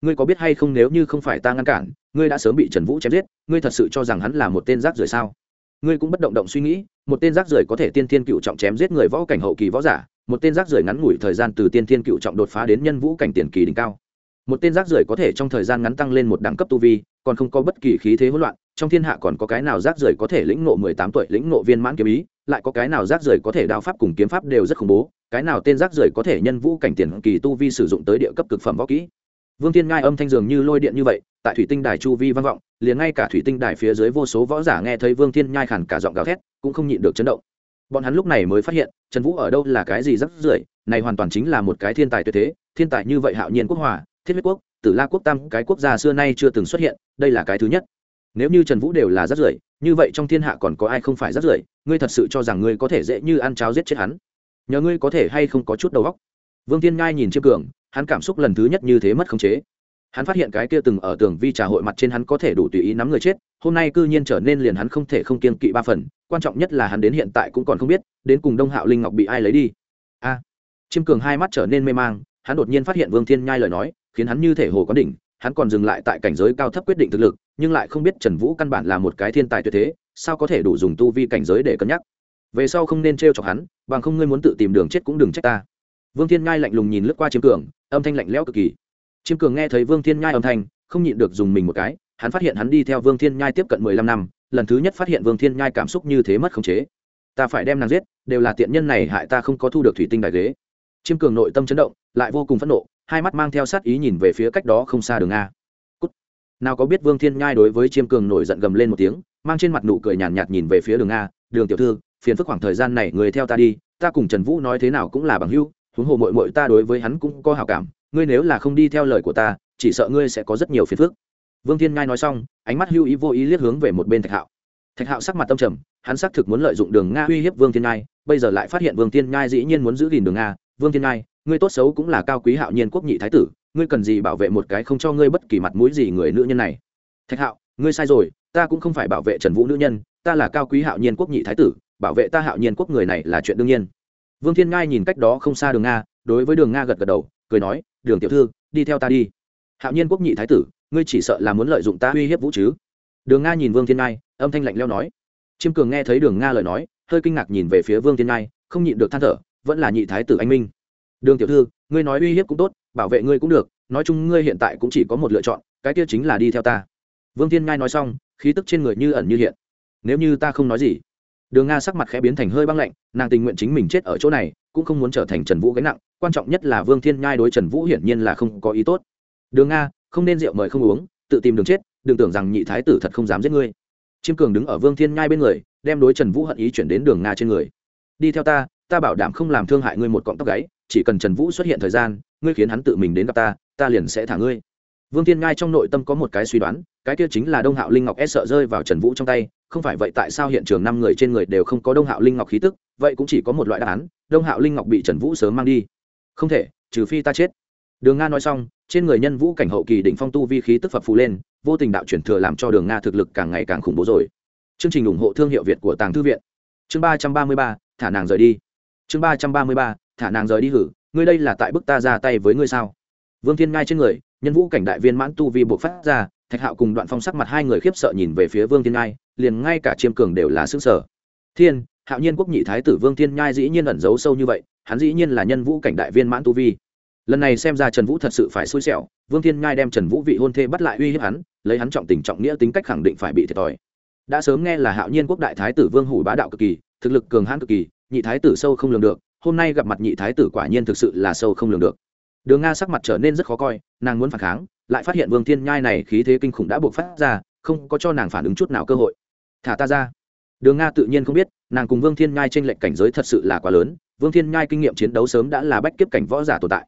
Ngươi có biết hay không nếu như không phải ta ngăn cản, ngươi đã sớm bị trần vũ chém giết, ngươi thật sự cho rằng hắn là một tên rác rưởi sao? Ngươi cũng bất động động suy nghĩ, một tên rác rưởi có thể tiên thiên cựu trọng chém giết người võ cảnh hậu kỳ võ giả, một tên rác rưởi ngắn ngủi thời gian từ tiên thiên cựu trọng đột phá đến nhân vũ cảnh tiền kỳ đỉnh cao một tên rác rưởi có thể trong thời gian ngắn tăng lên một đẳng cấp tu vi, còn không có bất kỳ khí thế hỗn loạn, trong thiên hạ còn có cái nào rác rưởi có thể lĩnh ngộ mười tám tuổi, lĩnh ngộ viên mãn kiếm ý, lại có cái nào rác rưởi có thể đao pháp cùng kiếm pháp đều rất khủng bố, cái nào tên rác rưởi có thể nhân vũ cảnh tiền kỳ tu vi sử dụng tới địa cấp cực phẩm võ kỹ. Vương thiên ngai âm thanh dường như lôi điện như vậy, tại thủy tinh đài chu vi vang vọng, liền ngay cả thủy tinh đài phía dưới vô số võ giả nghe thấy vương thiên nhai khàn cả giọng gào thét, cũng không nhịn được chấn động. Bọn hắn lúc này mới phát hiện, trần vũ ở đâu là cái gì rắc rưởi, này hoàn toàn chính là một cái thiên tài tuyệt thế, thiên tài như vậy hạo nhiên quốc hòa thiết huyết quốc tử la quốc tam cái quốc gia xưa nay chưa từng xuất hiện đây là cái thứ nhất. Nếu như trần vũ đều là rắc rưởi như vậy trong thiên hạ còn có ai không phải rắc rưởi? Ngươi thật sự cho rằng ngươi có thể dễ như ăn cháo giết chết hắn? Nhờ ngươi có thể hay không có chút đầu óc? Vương tiên ngai nhìn chiêm cường hắn cảm xúc lần thứ nhất như thế mất khống chế. Hắn phát hiện cái kia từng ở tường vi trà hội mặt trên hắn có thể đủ tùy ý nắm người chết hôm nay cư nhiên trở nên liền hắn không thể không kiên kỵ ba phần quan trọng nhất là hắn đến hiện tại cũng còn không biết đến cùng đông hạo linh ngọc bị ai lấy đi. A! À, chiêm cường hai mắt trở nên mê mang hắn đột nhiên phát hiện vương thiên nhai lời nói khiến hắn như thể hồ có đỉnh, hắn còn dừng lại tại cảnh giới cao thấp quyết định thực lực, nhưng lại không biết trần vũ căn bản là một cái thiên tài tuyệt thế, sao có thể đủ dùng tu vi cảnh giới để cân nhắc? Về sau không nên t r e o chọc hắn, bằng không ngươi muốn tự tìm đường chết cũng đừng trách ta. Vương thiên nhai lạnh lùng nhìn lướt qua chiêm cường, âm thanh lạnh lẽo cực kỳ. Chiêm cường nghe thấy vương thiên nhai âm thanh, không nhịn được dùng mình một cái, hắn phát hiện hắn đi theo vương thiên nhai tiếp cận mười lăm năm, lần thứ nhất phát hiện vương thiên nhai cảm xúc như thế mất khống chế. Ta phải đem nàng giết, đều là tiện nhân này hại ta không có thu được thủy tinh đại ghế. Chiêm cường nội tâm chấn động, lại vô cùng phẫn nộ hai mắt mang theo sát ý nhìn về phía cách đó không xa đường a. Cút. nào có biết vương thiên nhai đối với chiêm cường nổi giận gầm lên một tiếng mang trên mặt nụ cười nhàn nhạt, nhạt nhìn về phía đường a đường tiểu thư phiền phức khoảng thời gian này người theo ta đi ta cùng trần vũ nói thế nào cũng là bằng hữu huống hồ mội mội ta đối với hắn cũng có hào cảm ngươi nếu là không đi theo lời của ta chỉ sợ ngươi sẽ có rất nhiều phiền phức. Vương thiên ngai nói xong ánh mắt hưu ý vô ý liếc hướng về một bên thạch hạo. Thạch hạo sắc mặt tâm trầm hắn xác thực muốn lợi dụng đường nga uy hiếp vương thiên ngai bây giờ lại phát hiện vương thiên ngai dĩ nhiên muốn giữ gìn đường nga. Vương thiên ngai ngươi tốt xấu cũng là cao quý hạo nhiên quốc nhị thái tử, ngươi cần gì bảo vệ một cái không cho ngươi bất kỳ mặt mũi gì người nữ nhân này? Thạch hạo, ngươi sai rồi, ta cũng không phải bảo vệ trần vũ nữ nhân, ta là cao quý hạo nhiên quốc nhị thái tử, bảo vệ ta hạo nhiên quốc người này là chuyện đương nhiên. Vương thiên ngai nhìn cách đó không xa đường nga, đối với đường nga gật gật đầu, cười nói, đường tiểu thư, đi theo ta đi. Hạo nhiên quốc nhị thái tử, ngươi chỉ sợ là muốn lợi dụng ta uy hiếp vũ chứ? Đường nga nhìn vương thiên ngai, âm thanh lạnh leo nói. Chiêm cường nghe thấy đường nga lời nói, hơi kinh ngạc nhìn về phía vương thiên ngai, không nhịn được than thở, vẫn là nhị thái tử anh minh đường tiểu thư, ngươi nói uy hiếp cũng tốt, bảo vệ ngươi cũng được, nói chung ngươi hiện tại cũng chỉ có một lựa chọn, cái kia chính là đi theo ta. Vương thiên ngai nói xong, khí tức trên người như ẩn như hiện. Nếu như ta không nói gì, đường nga sắc mặt khẽ biến thành hơi băng lạnh, nàng tình nguyện chính mình chết ở chỗ này, cũng không muốn trở thành trần vũ gánh nặng, quan trọng nhất là vương thiên nhai đối trần vũ hiển nhiên là không có ý tốt. Đường nga, không nên rượu mời không uống, tự tìm đường chết, đừng tưởng rằng nhị thái tử thật không dám giết ngươi. Chiêm cường đứng ở vương thiên nhai bên người, đem đối trần vũ hận ý chuyển đến đường nga trên người. Đi theo ta ta bảo đảm không làm thương hại ngươi một cọng tóc gáy chỉ cần trần vũ xuất hiện thời gian, ngươi khiến hắn tự mình đến gặp ta ta liền sẽ thả ngươi. Vương thiên ngai trong nội tâm có một cái suy đoán, cái kia chính là đông hạo linh ngọc e sợ rơi vào trần vũ trong tay, không phải vậy tại sao hiện trường năm người trên người đều không có đông hạo linh ngọc khí tức, vậy cũng chỉ có một loại đáp án, đông hạo linh ngọc bị trần vũ sớm mang đi. Không thể, trừ phi ta chết. Đường nga nói xong, trên người nhân vũ cảnh hậu kỳ đỉnh phong tu vi khí tức phập phù lên, vô tình đạo chuyển thừa làm cho đường nga thực lực càng ngày càng khủng bố rồi. Chương trình ủng hộ thương hiệu việt của tàng thư viện. Chương ba trăm ba mươi ba, thả nàng rời đi. Chương ba trăm ba mươi ba thả nàng rời đi hử, ngươi đây là tại bức ta ra tay với ngươi sao? Vương thiên ngai trên người, nhân vũ cảnh đại viên mãn tu vi buộc phát ra, thạch hạo cùng đoạn phong sắc mặt hai người khiếp sợ nhìn về phía vương thiên ngai, liền ngay cả chiêm cường đều là xứ sở thiên, hạo nhiên quốc nhị thái tử vương thiên nhai dĩ nhiên ẩn giấu sâu như vậy, hắn dĩ nhiên là nhân vũ cảnh đại viên mãn tu vi. Lần này xem ra trần vũ thật sự phải xui xẻo, vương thiên nhai đem trần vũ vị hôn thê bắt lại uy hiếp hắn, lấy hắn trọng tình trọng nghĩa tính cách khẳng định phải bị thiệt thòi. Đã sớm nghe là hạo nhiên quốc đại thái tử vương hủ bá đạo cực kỳ, thực lực cường hãn cực kỳ, nhị thái tử sâu không lường được hôm nay gặp mặt nhị thái tử quả nhiên thực sự là sâu không lường được. Đường nga sắc mặt trở nên rất khó coi, nàng muốn phản kháng, lại phát hiện vương thiên nhai này khí thế kinh khủng đã buộc phát ra, không có cho nàng phản ứng chút nào cơ hội. Thả ta ra. Đường nga tự nhiên không biết, nàng cùng vương thiên nhai t r ê n lệch cảnh giới thật sự là quá lớn, vương thiên nhai kinh nghiệm chiến đấu sớm đã là bách kiếp cảnh võ giả tồn tại.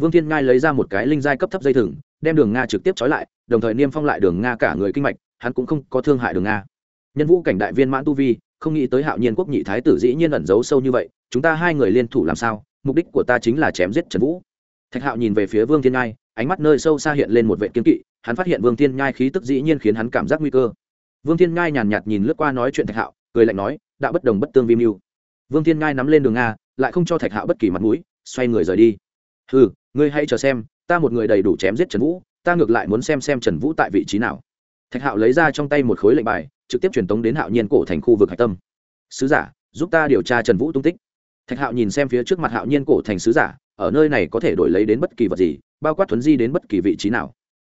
Vương thiên nhai lấy ra một cái linh giai cấp thấp dây thừng, đem đường nga trực tiếp trói lại, đồng thời niêm phong lại đường nga cả người kinh mạch, hắn cũng không có thương hại đường nga. Nhân vũ cảnh đại viên mãn tu vi không nghĩ tới hạo nhiên quốc nhị thái tử dĩ nhiên ẩn giấu sâu như vậy, chúng ta hai người liên thủ làm sao? Mục đích của ta chính là chém giết trần vũ. Thạch hạo nhìn về phía vương thiên nhai, ánh mắt nơi sâu xa hiện lên một vệ kiên kỵ, hắn phát hiện vương thiên nhai khí tức dĩ nhiên khiến hắn cảm giác nguy cơ. Vương thiên ngai nhàn nhạt nhìn lướt qua nói chuyện thạch hạo, cười lạnh nói đã bất đồng bất tương vi mưu. Vương thiên ngai nắm lên đường nga lại không cho thạch hạo bất kỳ mặt mũi, xoay người rời đi. Ừ ngươi hãy chờ xem, ta một người đầy đủ chém giết trần vũ, ta ngược lại muốn xem xem trần vũ tại vị trí nào thạch hạo lấy ra trong tay một khối lệnh bài, trực tiếp truyền tống đến hạo nhiên cổ thành khu vực hạch tâm. Sứ giả, giúp ta điều tra trần vũ tung tích. Thạch hạo nhìn xem phía trước mặt hạo nhiên cổ thành sứ giả, ở nơi này có thể đổi lấy đến bất kỳ vật gì, bao quát thuấn di đến bất kỳ vị trí nào?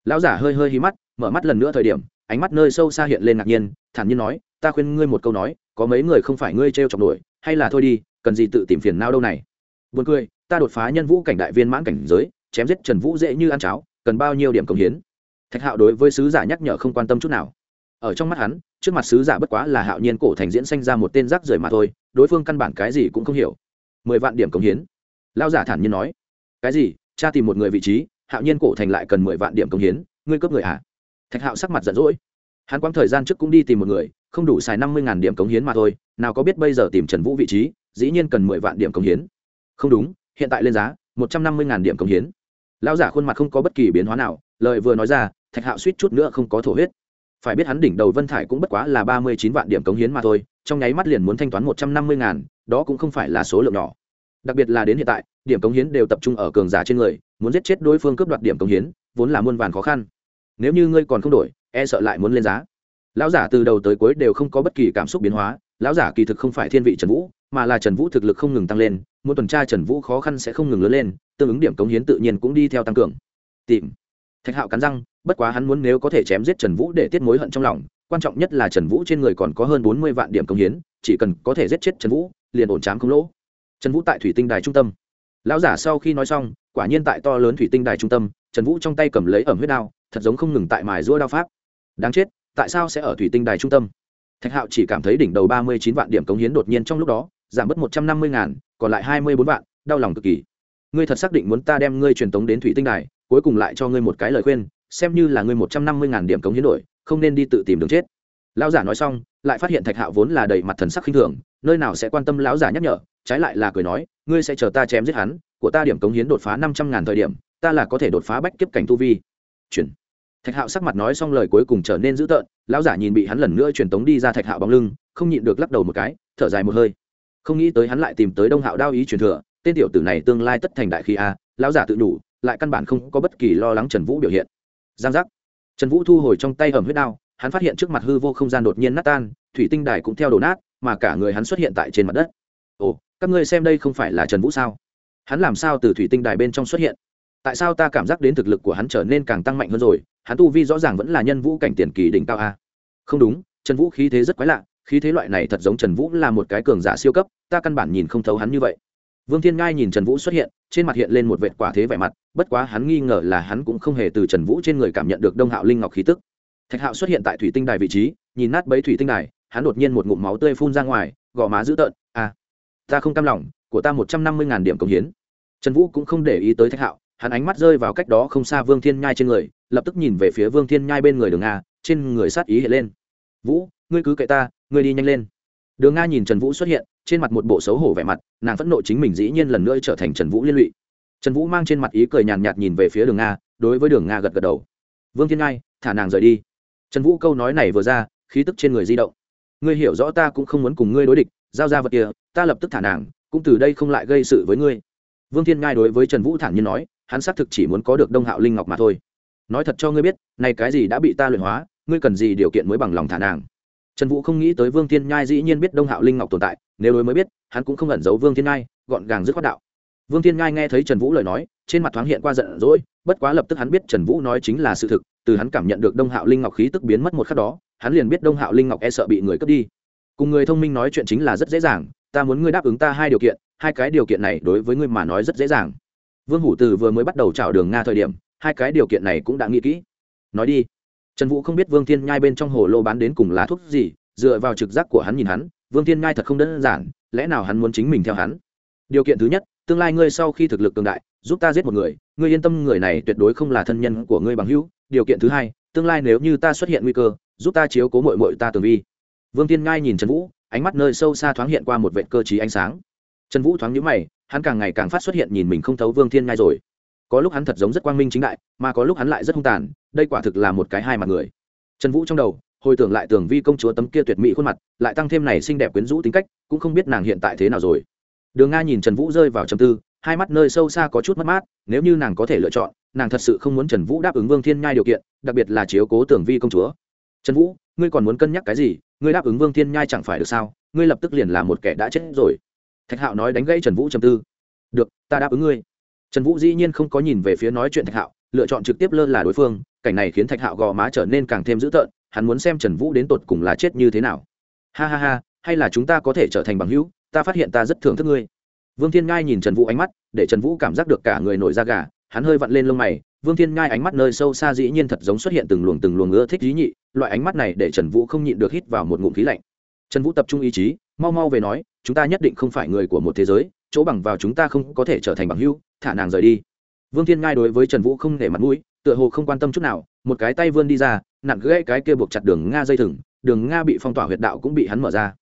Lão giả hơi hơi hí mắt, mở mắt lần nữa thời điểm, ánh mắt nơi sâu xa hiện lên ngạc nhiên, thản nhiên nói, ta khuyên ngươi một câu nói, có mấy người không phải ngươi t r e o chọc nổi hay là thôi đi, cần gì tự tìm phiền nao đâu này. Buồn cười, ta đột phá nhân vũ cảnh đại viên mãn cảnh giới, chém giết trần vũ dễ như ăn cháo, cần bao nhiêu điểm công hiến? Thạch hạo đối với sứ giả nhắc nhở không quan tâm chút nào. Ở trong mắt hắn, trước mặt sứ giả bất quá là hạo nhiên cổ thành diễn sanh ra một tên rác rưởi mà thôi, đối phương căn bản cái gì cũng không hiểu. Mười vạn điểm công hiến. Lao giả thản nhiên nói, cái gì? Cha tìm một người vị trí, hạo nhiên cổ thành lại cần mười vạn điểm công hiến, ngươi cướp người ạ à? thạch hạo sắc mặt giận dỗi. Hắn quãng thời gian trước cũng đi tìm một người, không đủ xài năm mươi điểm cống hiến mà thôi, nào có biết bây giờ tìm trần vũ vị trí, dĩ nhiên cần mười vạn điểm cống hiến. Không đúng, hiện tại lên giá, một trăm năm mươi điểm cống hiến. Lão giả khuôn mặt không có bất kỳ biến hóa nào, lời vừa nói ra thạch hạo suýt chút nữa không có thổ huyết. Phải biết hắn đỉnh đầu vân thải cũng bất quá là ba mươi chín vạn điểm cống hiến mà thôi, trong nháy mắt liền muốn thanh toán một trăm năm mươi ngàn, đó cũng không phải là số lượng nhỏ. Đặc biệt là đến hiện tại, điểm cống hiến đều tập trung ở cường giả trên người, muốn giết chết đối phương cướp đoạt điểm cống hiến, vốn là muôn vàn khó khăn. Nếu như ngươi còn không đổi e sợ lại muốn lên giá. Lão giả từ đầu tới cuối đều không có bất kỳ cảm xúc biến hóa, lão giả kỳ thực không phải thiên vị trần vũ, mà là trần vũ thực lực không ngừng tăng lên, muốn tuần tra trần vũ khó khăn sẽ không ngừng lớn lên, tương ứng điểm cống hiến tự nhiên cũng đi theo tăng cường. Tìm. Thạch hạo cắn răng bất quá hắn muốn nếu có thể chém giết trần vũ để tiết mối hận trong lòng, quan trọng nhất là trần vũ trên người còn có hơn bốn mươi vạn điểm công hiến, chỉ cần có thể giết chết trần vũ, liền ổn trám không lỗ. Trần vũ tại thủy tinh đài trung tâm. Lão giả sau khi nói xong, quả nhiên tại to lớn thủy tinh đài trung tâm, trần vũ trong tay cầm lấy ẩm huyết đao, thật giống không ngừng tại mài rũa đao pháp. Đáng chết, tại sao sẽ ở thủy tinh đài trung tâm? Thạch hạo chỉ cảm thấy đỉnh đầu ba mươi chín vạn điểm cống hiến đột nhiên trong lúc đó, giảm bớt một trăm năm mươi ngàn, còn lại hai mươi bốn vạn, đau lòng cực kỳ. Ngươi thật xác định muốn ta đem ngươi truyền tống đến thủy tinh đài, cuối cùng lại cho ngươi một cái lời khuyên xem như là ngươi một trăm năm mươi ngàn điểm cống hiến đổi, không nên đi tự tìm đường chết. Lão giả nói xong, lại phát hiện thạch hạo vốn là đầy mặt thần sắc khinh thường, nơi nào sẽ quan tâm lão giả nhắc nhở, trái lại là cười nói, ngươi sẽ chờ ta chém giết hắn, của ta điểm cống hiến đột phá năm trăm ngàn thời điểm, ta là có thể đột phá bách kiếp cảnh tu vi. Chuyển. Thạch hạo sắc mặt nói xong lời cuối cùng trở nên dữ tợn, lão giả nhìn bị hắn lần nữa truyền tống đi ra thạch hạo bóng lưng, không nhịn được lắc đầu một cái, thở dài một hơi. Không nghĩ tới hắn lại tìm tới đông hạo đao ý truyền thừa, tên tiểu tử này tương lai tất thành đại khí a, lão giả tự đủ, lại căn bản không có bất kỳ lo lắng trần vũ biểu hiện giang giác. Trần vũ thu hồi trong tay ẩm huyết đao, hắn phát hiện trước mặt hư vô không gian đột nhiên nát tan, thủy tinh đài cũng theo đổ nát, mà cả người hắn xuất hiện tại trên mặt đất. Ồ, các ngươi xem đây không phải là trần vũ sao? Hắn làm sao từ thủy tinh đài bên trong xuất hiện? Tại sao ta cảm giác đến thực lực của hắn trở nên càng tăng mạnh hơn rồi? Hắn tu vi rõ ràng vẫn là nhân vũ cảnh tiền kỳ đỉnh cao a. Không đúng, trần vũ khí thế rất quái lạ, khí thế loại này thật giống trần vũ là một cái cường giả siêu cấp, ta căn bản nhìn không thấu hắn như vậy. Vương thiên ngai nhìn trần vũ xuất hiện trên mặt hiện lên một vệt quả thế vẻ mặt, bất quá hắn nghi ngờ là hắn cũng không hề từ trần vũ trên người cảm nhận được đông hạo linh ngọc khí tức. Thạch hạo xuất hiện tại thủy tinh đài vị trí, nhìn nát bấy thủy tinh đài, hắn đột nhiên một ngụm máu tươi phun ra ngoài, gò má dữ tợn a ta không cam lòng, của ta một trăm năm mươi ngàn điểm công hiến. Trần vũ cũng không để ý tới thạch hạo, hắn ánh mắt rơi vào cách đó không xa vương thiên nhai trên người, lập tức nhìn về phía vương thiên nhai bên người đường nga, trên người sát ý hiện lên. Vũ, ngươi cứ kệ ta, ngươi đi nhanh lên. Đường nga nhìn trần vũ xuất hiện trên mặt một bộ xấu hổ vẻ mặt, nàng phẫn nộ chính mình dĩ nhiên lần nữa trở thành trần vũ liên lụy. Trần vũ mang trên mặt ý cười nhàn nhạt nhìn về phía đường nga, đối với đường nga gật gật đầu. Vương thiên Ngai, thả nàng rời đi. Trần vũ câu nói này vừa ra, khí tức trên người di động. Ngươi hiểu rõ ta cũng không muốn cùng ngươi đối địch, giao ra vật kia, ta lập tức thả nàng, cũng từ đây không lại gây sự với ngươi. Vương thiên ngai đối với trần vũ thản nhiên nói, hắn xác thực chỉ muốn có được đông hạo linh ngọc mà thôi. Nói thật cho ngươi biết nay cái gì đã bị ta luyện hóa, ngươi cần gì điều kiện mới bằng lòng thả nàng? Trần vũ không nghĩ tới vương thiên nhai dĩ nhiên biết đông hạo linh ngọc tồn tại, nếu đối mới biết, hắn cũng không ẩn giấu vương thiên nhai, gọn gàng dứt khoát đạo. Vương thiên nhai nghe thấy trần vũ lời nói, trên mặt thoáng hiện qua giận dỗi, bất quá lập tức hắn biết trần vũ nói chính là sự thực, từ hắn cảm nhận được đông hạo linh ngọc khí tức biến mất một khắc đó, hắn liền biết đông hạo linh ngọc e sợ bị người cướp đi. Cùng người thông minh nói chuyện chính là rất dễ dàng, ta muốn ngươi đáp ứng ta hai điều kiện, hai cái điều kiện này đối với ngươi mà nói rất dễ dàng. Vương hủ từ vừa mới bắt đầu chào đường nga thời điểm, hai cái điều kiện này cũng đã nghĩ kỹ. Nói đi trần vũ không biết vương thiên nhai bên trong hồ lô bán đến cùng lá thuốc gì, dựa vào trực giác của hắn nhìn hắn, vương thiên nhai thật không đơn giản, lẽ nào hắn muốn chính mình theo hắn? Điều kiện thứ nhất, tương lai ngươi sau khi thực lực cường đại, giúp ta giết một người, ngươi yên tâm người này tuyệt đối không là thân nhân của ngươi bằng hữu. Điều kiện thứ hai, tương lai nếu như ta xuất hiện nguy cơ, giúp ta chiếu cố mội mội ta tường vi. Vương thiên ngai nhìn trần vũ, ánh mắt nơi sâu xa thoáng hiện qua một vệ cơ t ánh sáng. Trần vũ thoáng nhữ mày, hắn càng ngày càng phát xuất hiện nhìn mình không thấu vương thiên ngai rồi. Có lúc hắn thật giống rất quang minh chính đại, mà có lúc hắn lại rất hung tàn đây quả thực là một cái hai mặt người. Trần vũ trong đầu, hồi tưởng lại tưởng vi công chúa tấm kia tuyệt mỹ khuôn mặt, lại tăng thêm này xinh đẹp quyến rũ tính cách, cũng không biết nàng hiện tại thế nào rồi. Đường nga nhìn trần vũ rơi vào trầm tư, hai mắt nơi sâu xa có chút mất mát, nếu như nàng có thể lựa chọn, nàng thật sự không muốn trần vũ đáp ứng vương thiên nhai điều kiện, đặc biệt là chiếu cố tưởng vi công chúa. Trần vũ, ngươi còn muốn cân nhắc cái gì? Ngươi đáp ứng vương thiên nhai chẳng phải được sao? Ngươi lập tức liền là một kẻ đã chết rồi. Thạch hạo nói đánh gãy trần vũ trầm tư. Được, ta đáp ứng ngươi. Trần vũ dĩ nhiên không có nhìn về phía nói chuyện thạch hạo lựa chọn trực tiếp lơ là đối phương, cảnh này khiến thạch hạo gò má trở nên càng thêm dữ tợn, hắn muốn xem trần vũ đến tột cùng là chết như thế nào. Ha ha ha, hay là chúng ta có thể trở thành bằng hữu, ta phát hiện ta rất thưởng thức ngươi. Vương thiên ngai nhìn trần vũ ánh mắt, để trần vũ cảm giác được cả người nổi da gà, hắn hơi vặn lên lông mày, vương thiên ngai ánh mắt nơi sâu xa dĩ nhiên thật giống xuất hiện từng luồng từng luồng ưa thích dí nhị, loại ánh mắt này để trần vũ không nhịn được hít vào một ngụm khí lạnh. Trần vũ tập trung ý chí, mau mau về nói, chúng ta nhất định không phải người của một thế giới, chỗ bằng vào chúng ta không có thể trở thành bằng hữu, thả nàng rời đi vương thiên ngai đối với trần vũ không để mặt mũi, tựa hồ không quan tâm chút nào, một cái tay vươn đi ra nặng gãy cái kia buộc chặt đường nga dây thừng, đường nga bị phong tỏa huyệt đạo cũng bị hắn mở ra.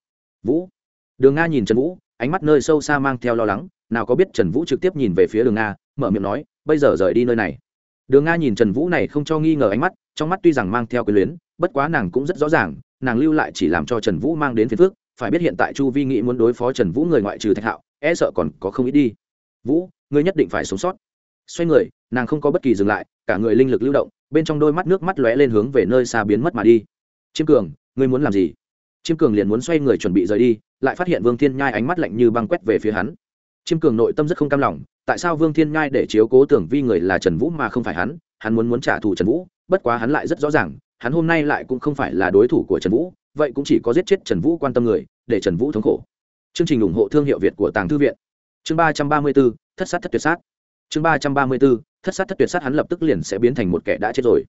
Vũ. Đường nga nhìn trần vũ, ánh mắt nơi sâu xa mang theo lo lắng, nào có biết trần vũ trực tiếp nhìn về phía đường nga, mở miệng nói, bây giờ rời đi nơi này. Đường nga nhìn trần vũ này không cho nghi ngờ ánh mắt, trong mắt tuy rằng mang theo quyền luyến, bất quá nàng cũng rất rõ ràng, nàng lưu lại chỉ làm cho trần vũ mang đến phiền phước phải biết hiện tại chu vi nghĩ muốn đối phó trần vũ người ngoại trừ thạch hạo e sợ còn có không ít đi. Vũ, ngươi nhất định phải sống sót xoay người nàng không có bất kỳ dừng lại cả người linh lực lưu động bên trong đôi mắt nước mắt lóe lên hướng về nơi xa biến mất mà đi. Chiêm cường ngươi muốn làm gì? Chiêm cường liền muốn xoay người chuẩn bị rời đi lại phát hiện vương thiên nhai ánh mắt lạnh như băng quét về phía hắn. Chiêm cường nội tâm rất không cam lòng tại sao vương thiên nhai để chiếu cố tưởng vi người là trần vũ mà không phải hắn? Hắn muốn muốn trả thù trần vũ bất quá hắn lại rất rõ ràng hắn hôm nay lại cũng không phải là đối thủ của trần vũ vậy cũng chỉ có giết chết trần vũ quan tâm người để trần vũ thống khổ. Chương trình ủng hộ thương hiệu việt của tàng thư viện. Chương ba trăm ba mươi bốn, thất sát thất tuyệt sát chương ba trăm ba mươi bốn, thất sát thất tuyệt sát hắn lập tức liền sẽ biến thành một kẻ đã chết rồi.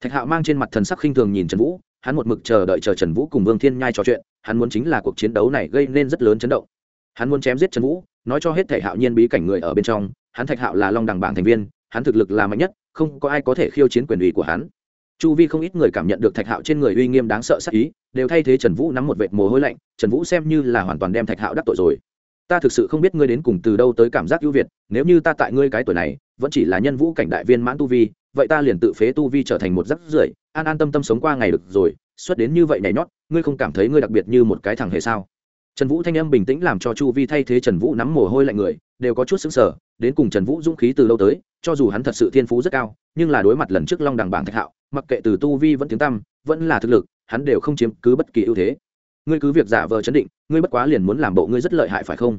Thạch hạo mang trên mặt thần sắc khinh thường nhìn trần vũ hắn một mực chờ đợi chờ trần vũ cùng vương thiên nhai trò chuyện hắn muốn chính là cuộc chiến đấu này gây nên rất lớn chấn động. Hắn muốn chém giết trần vũ nói cho hết thể hạo nhiên bí cảnh người ở bên trong hắn thạch hạo là long đằng bảng thành viên hắn thực lực là mạnh nhất không có ai có thể khiêu chiến quyền ủy của hắn. Chu vi không ít người cảm nhận được thạch hạo trên người uy nghiêm đáng sợ sắc ý đều thay thế trần vũ nắm một vệt mồ hôi lạnh trần vũ xem như là hoàn toàn đem thạch hạo đắc tội rồi ta thực sự không biết ngươi đến cùng từ đâu tới cảm giác ưu việt, nếu như ta tại ngươi cái tuổi này, vẫn chỉ là nhân vũ cảnh đại viên mãn tu vi, vậy ta liền tự phế tu vi trở thành một rắc rưởi, an an tâm tâm sống qua ngày được rồi, xuất đến như vậy nhảy nhót, ngươi không cảm thấy ngươi đặc biệt như một cái thằng hề sao? Trần vũ thanh âm bình tĩnh làm cho chu vi thay thế trần vũ nắm mồ hôi lạnh người, đều có chút xứng sở đến cùng trần vũ dũng khí từ lâu tới, cho dù hắn thật sự thiên phú rất cao, nhưng là đối mặt lần trước long đằng bảng thạch hạo, mặc kệ từ tu vi vẫn tiếng tăm, vẫn là thực lực, hắn đều không chiếm cứ bất kỳ ưu thế ngươi cứ việc giả vờ chấn định, ngươi bất quá liền muốn làm bộ ngươi rất lợi hại phải không?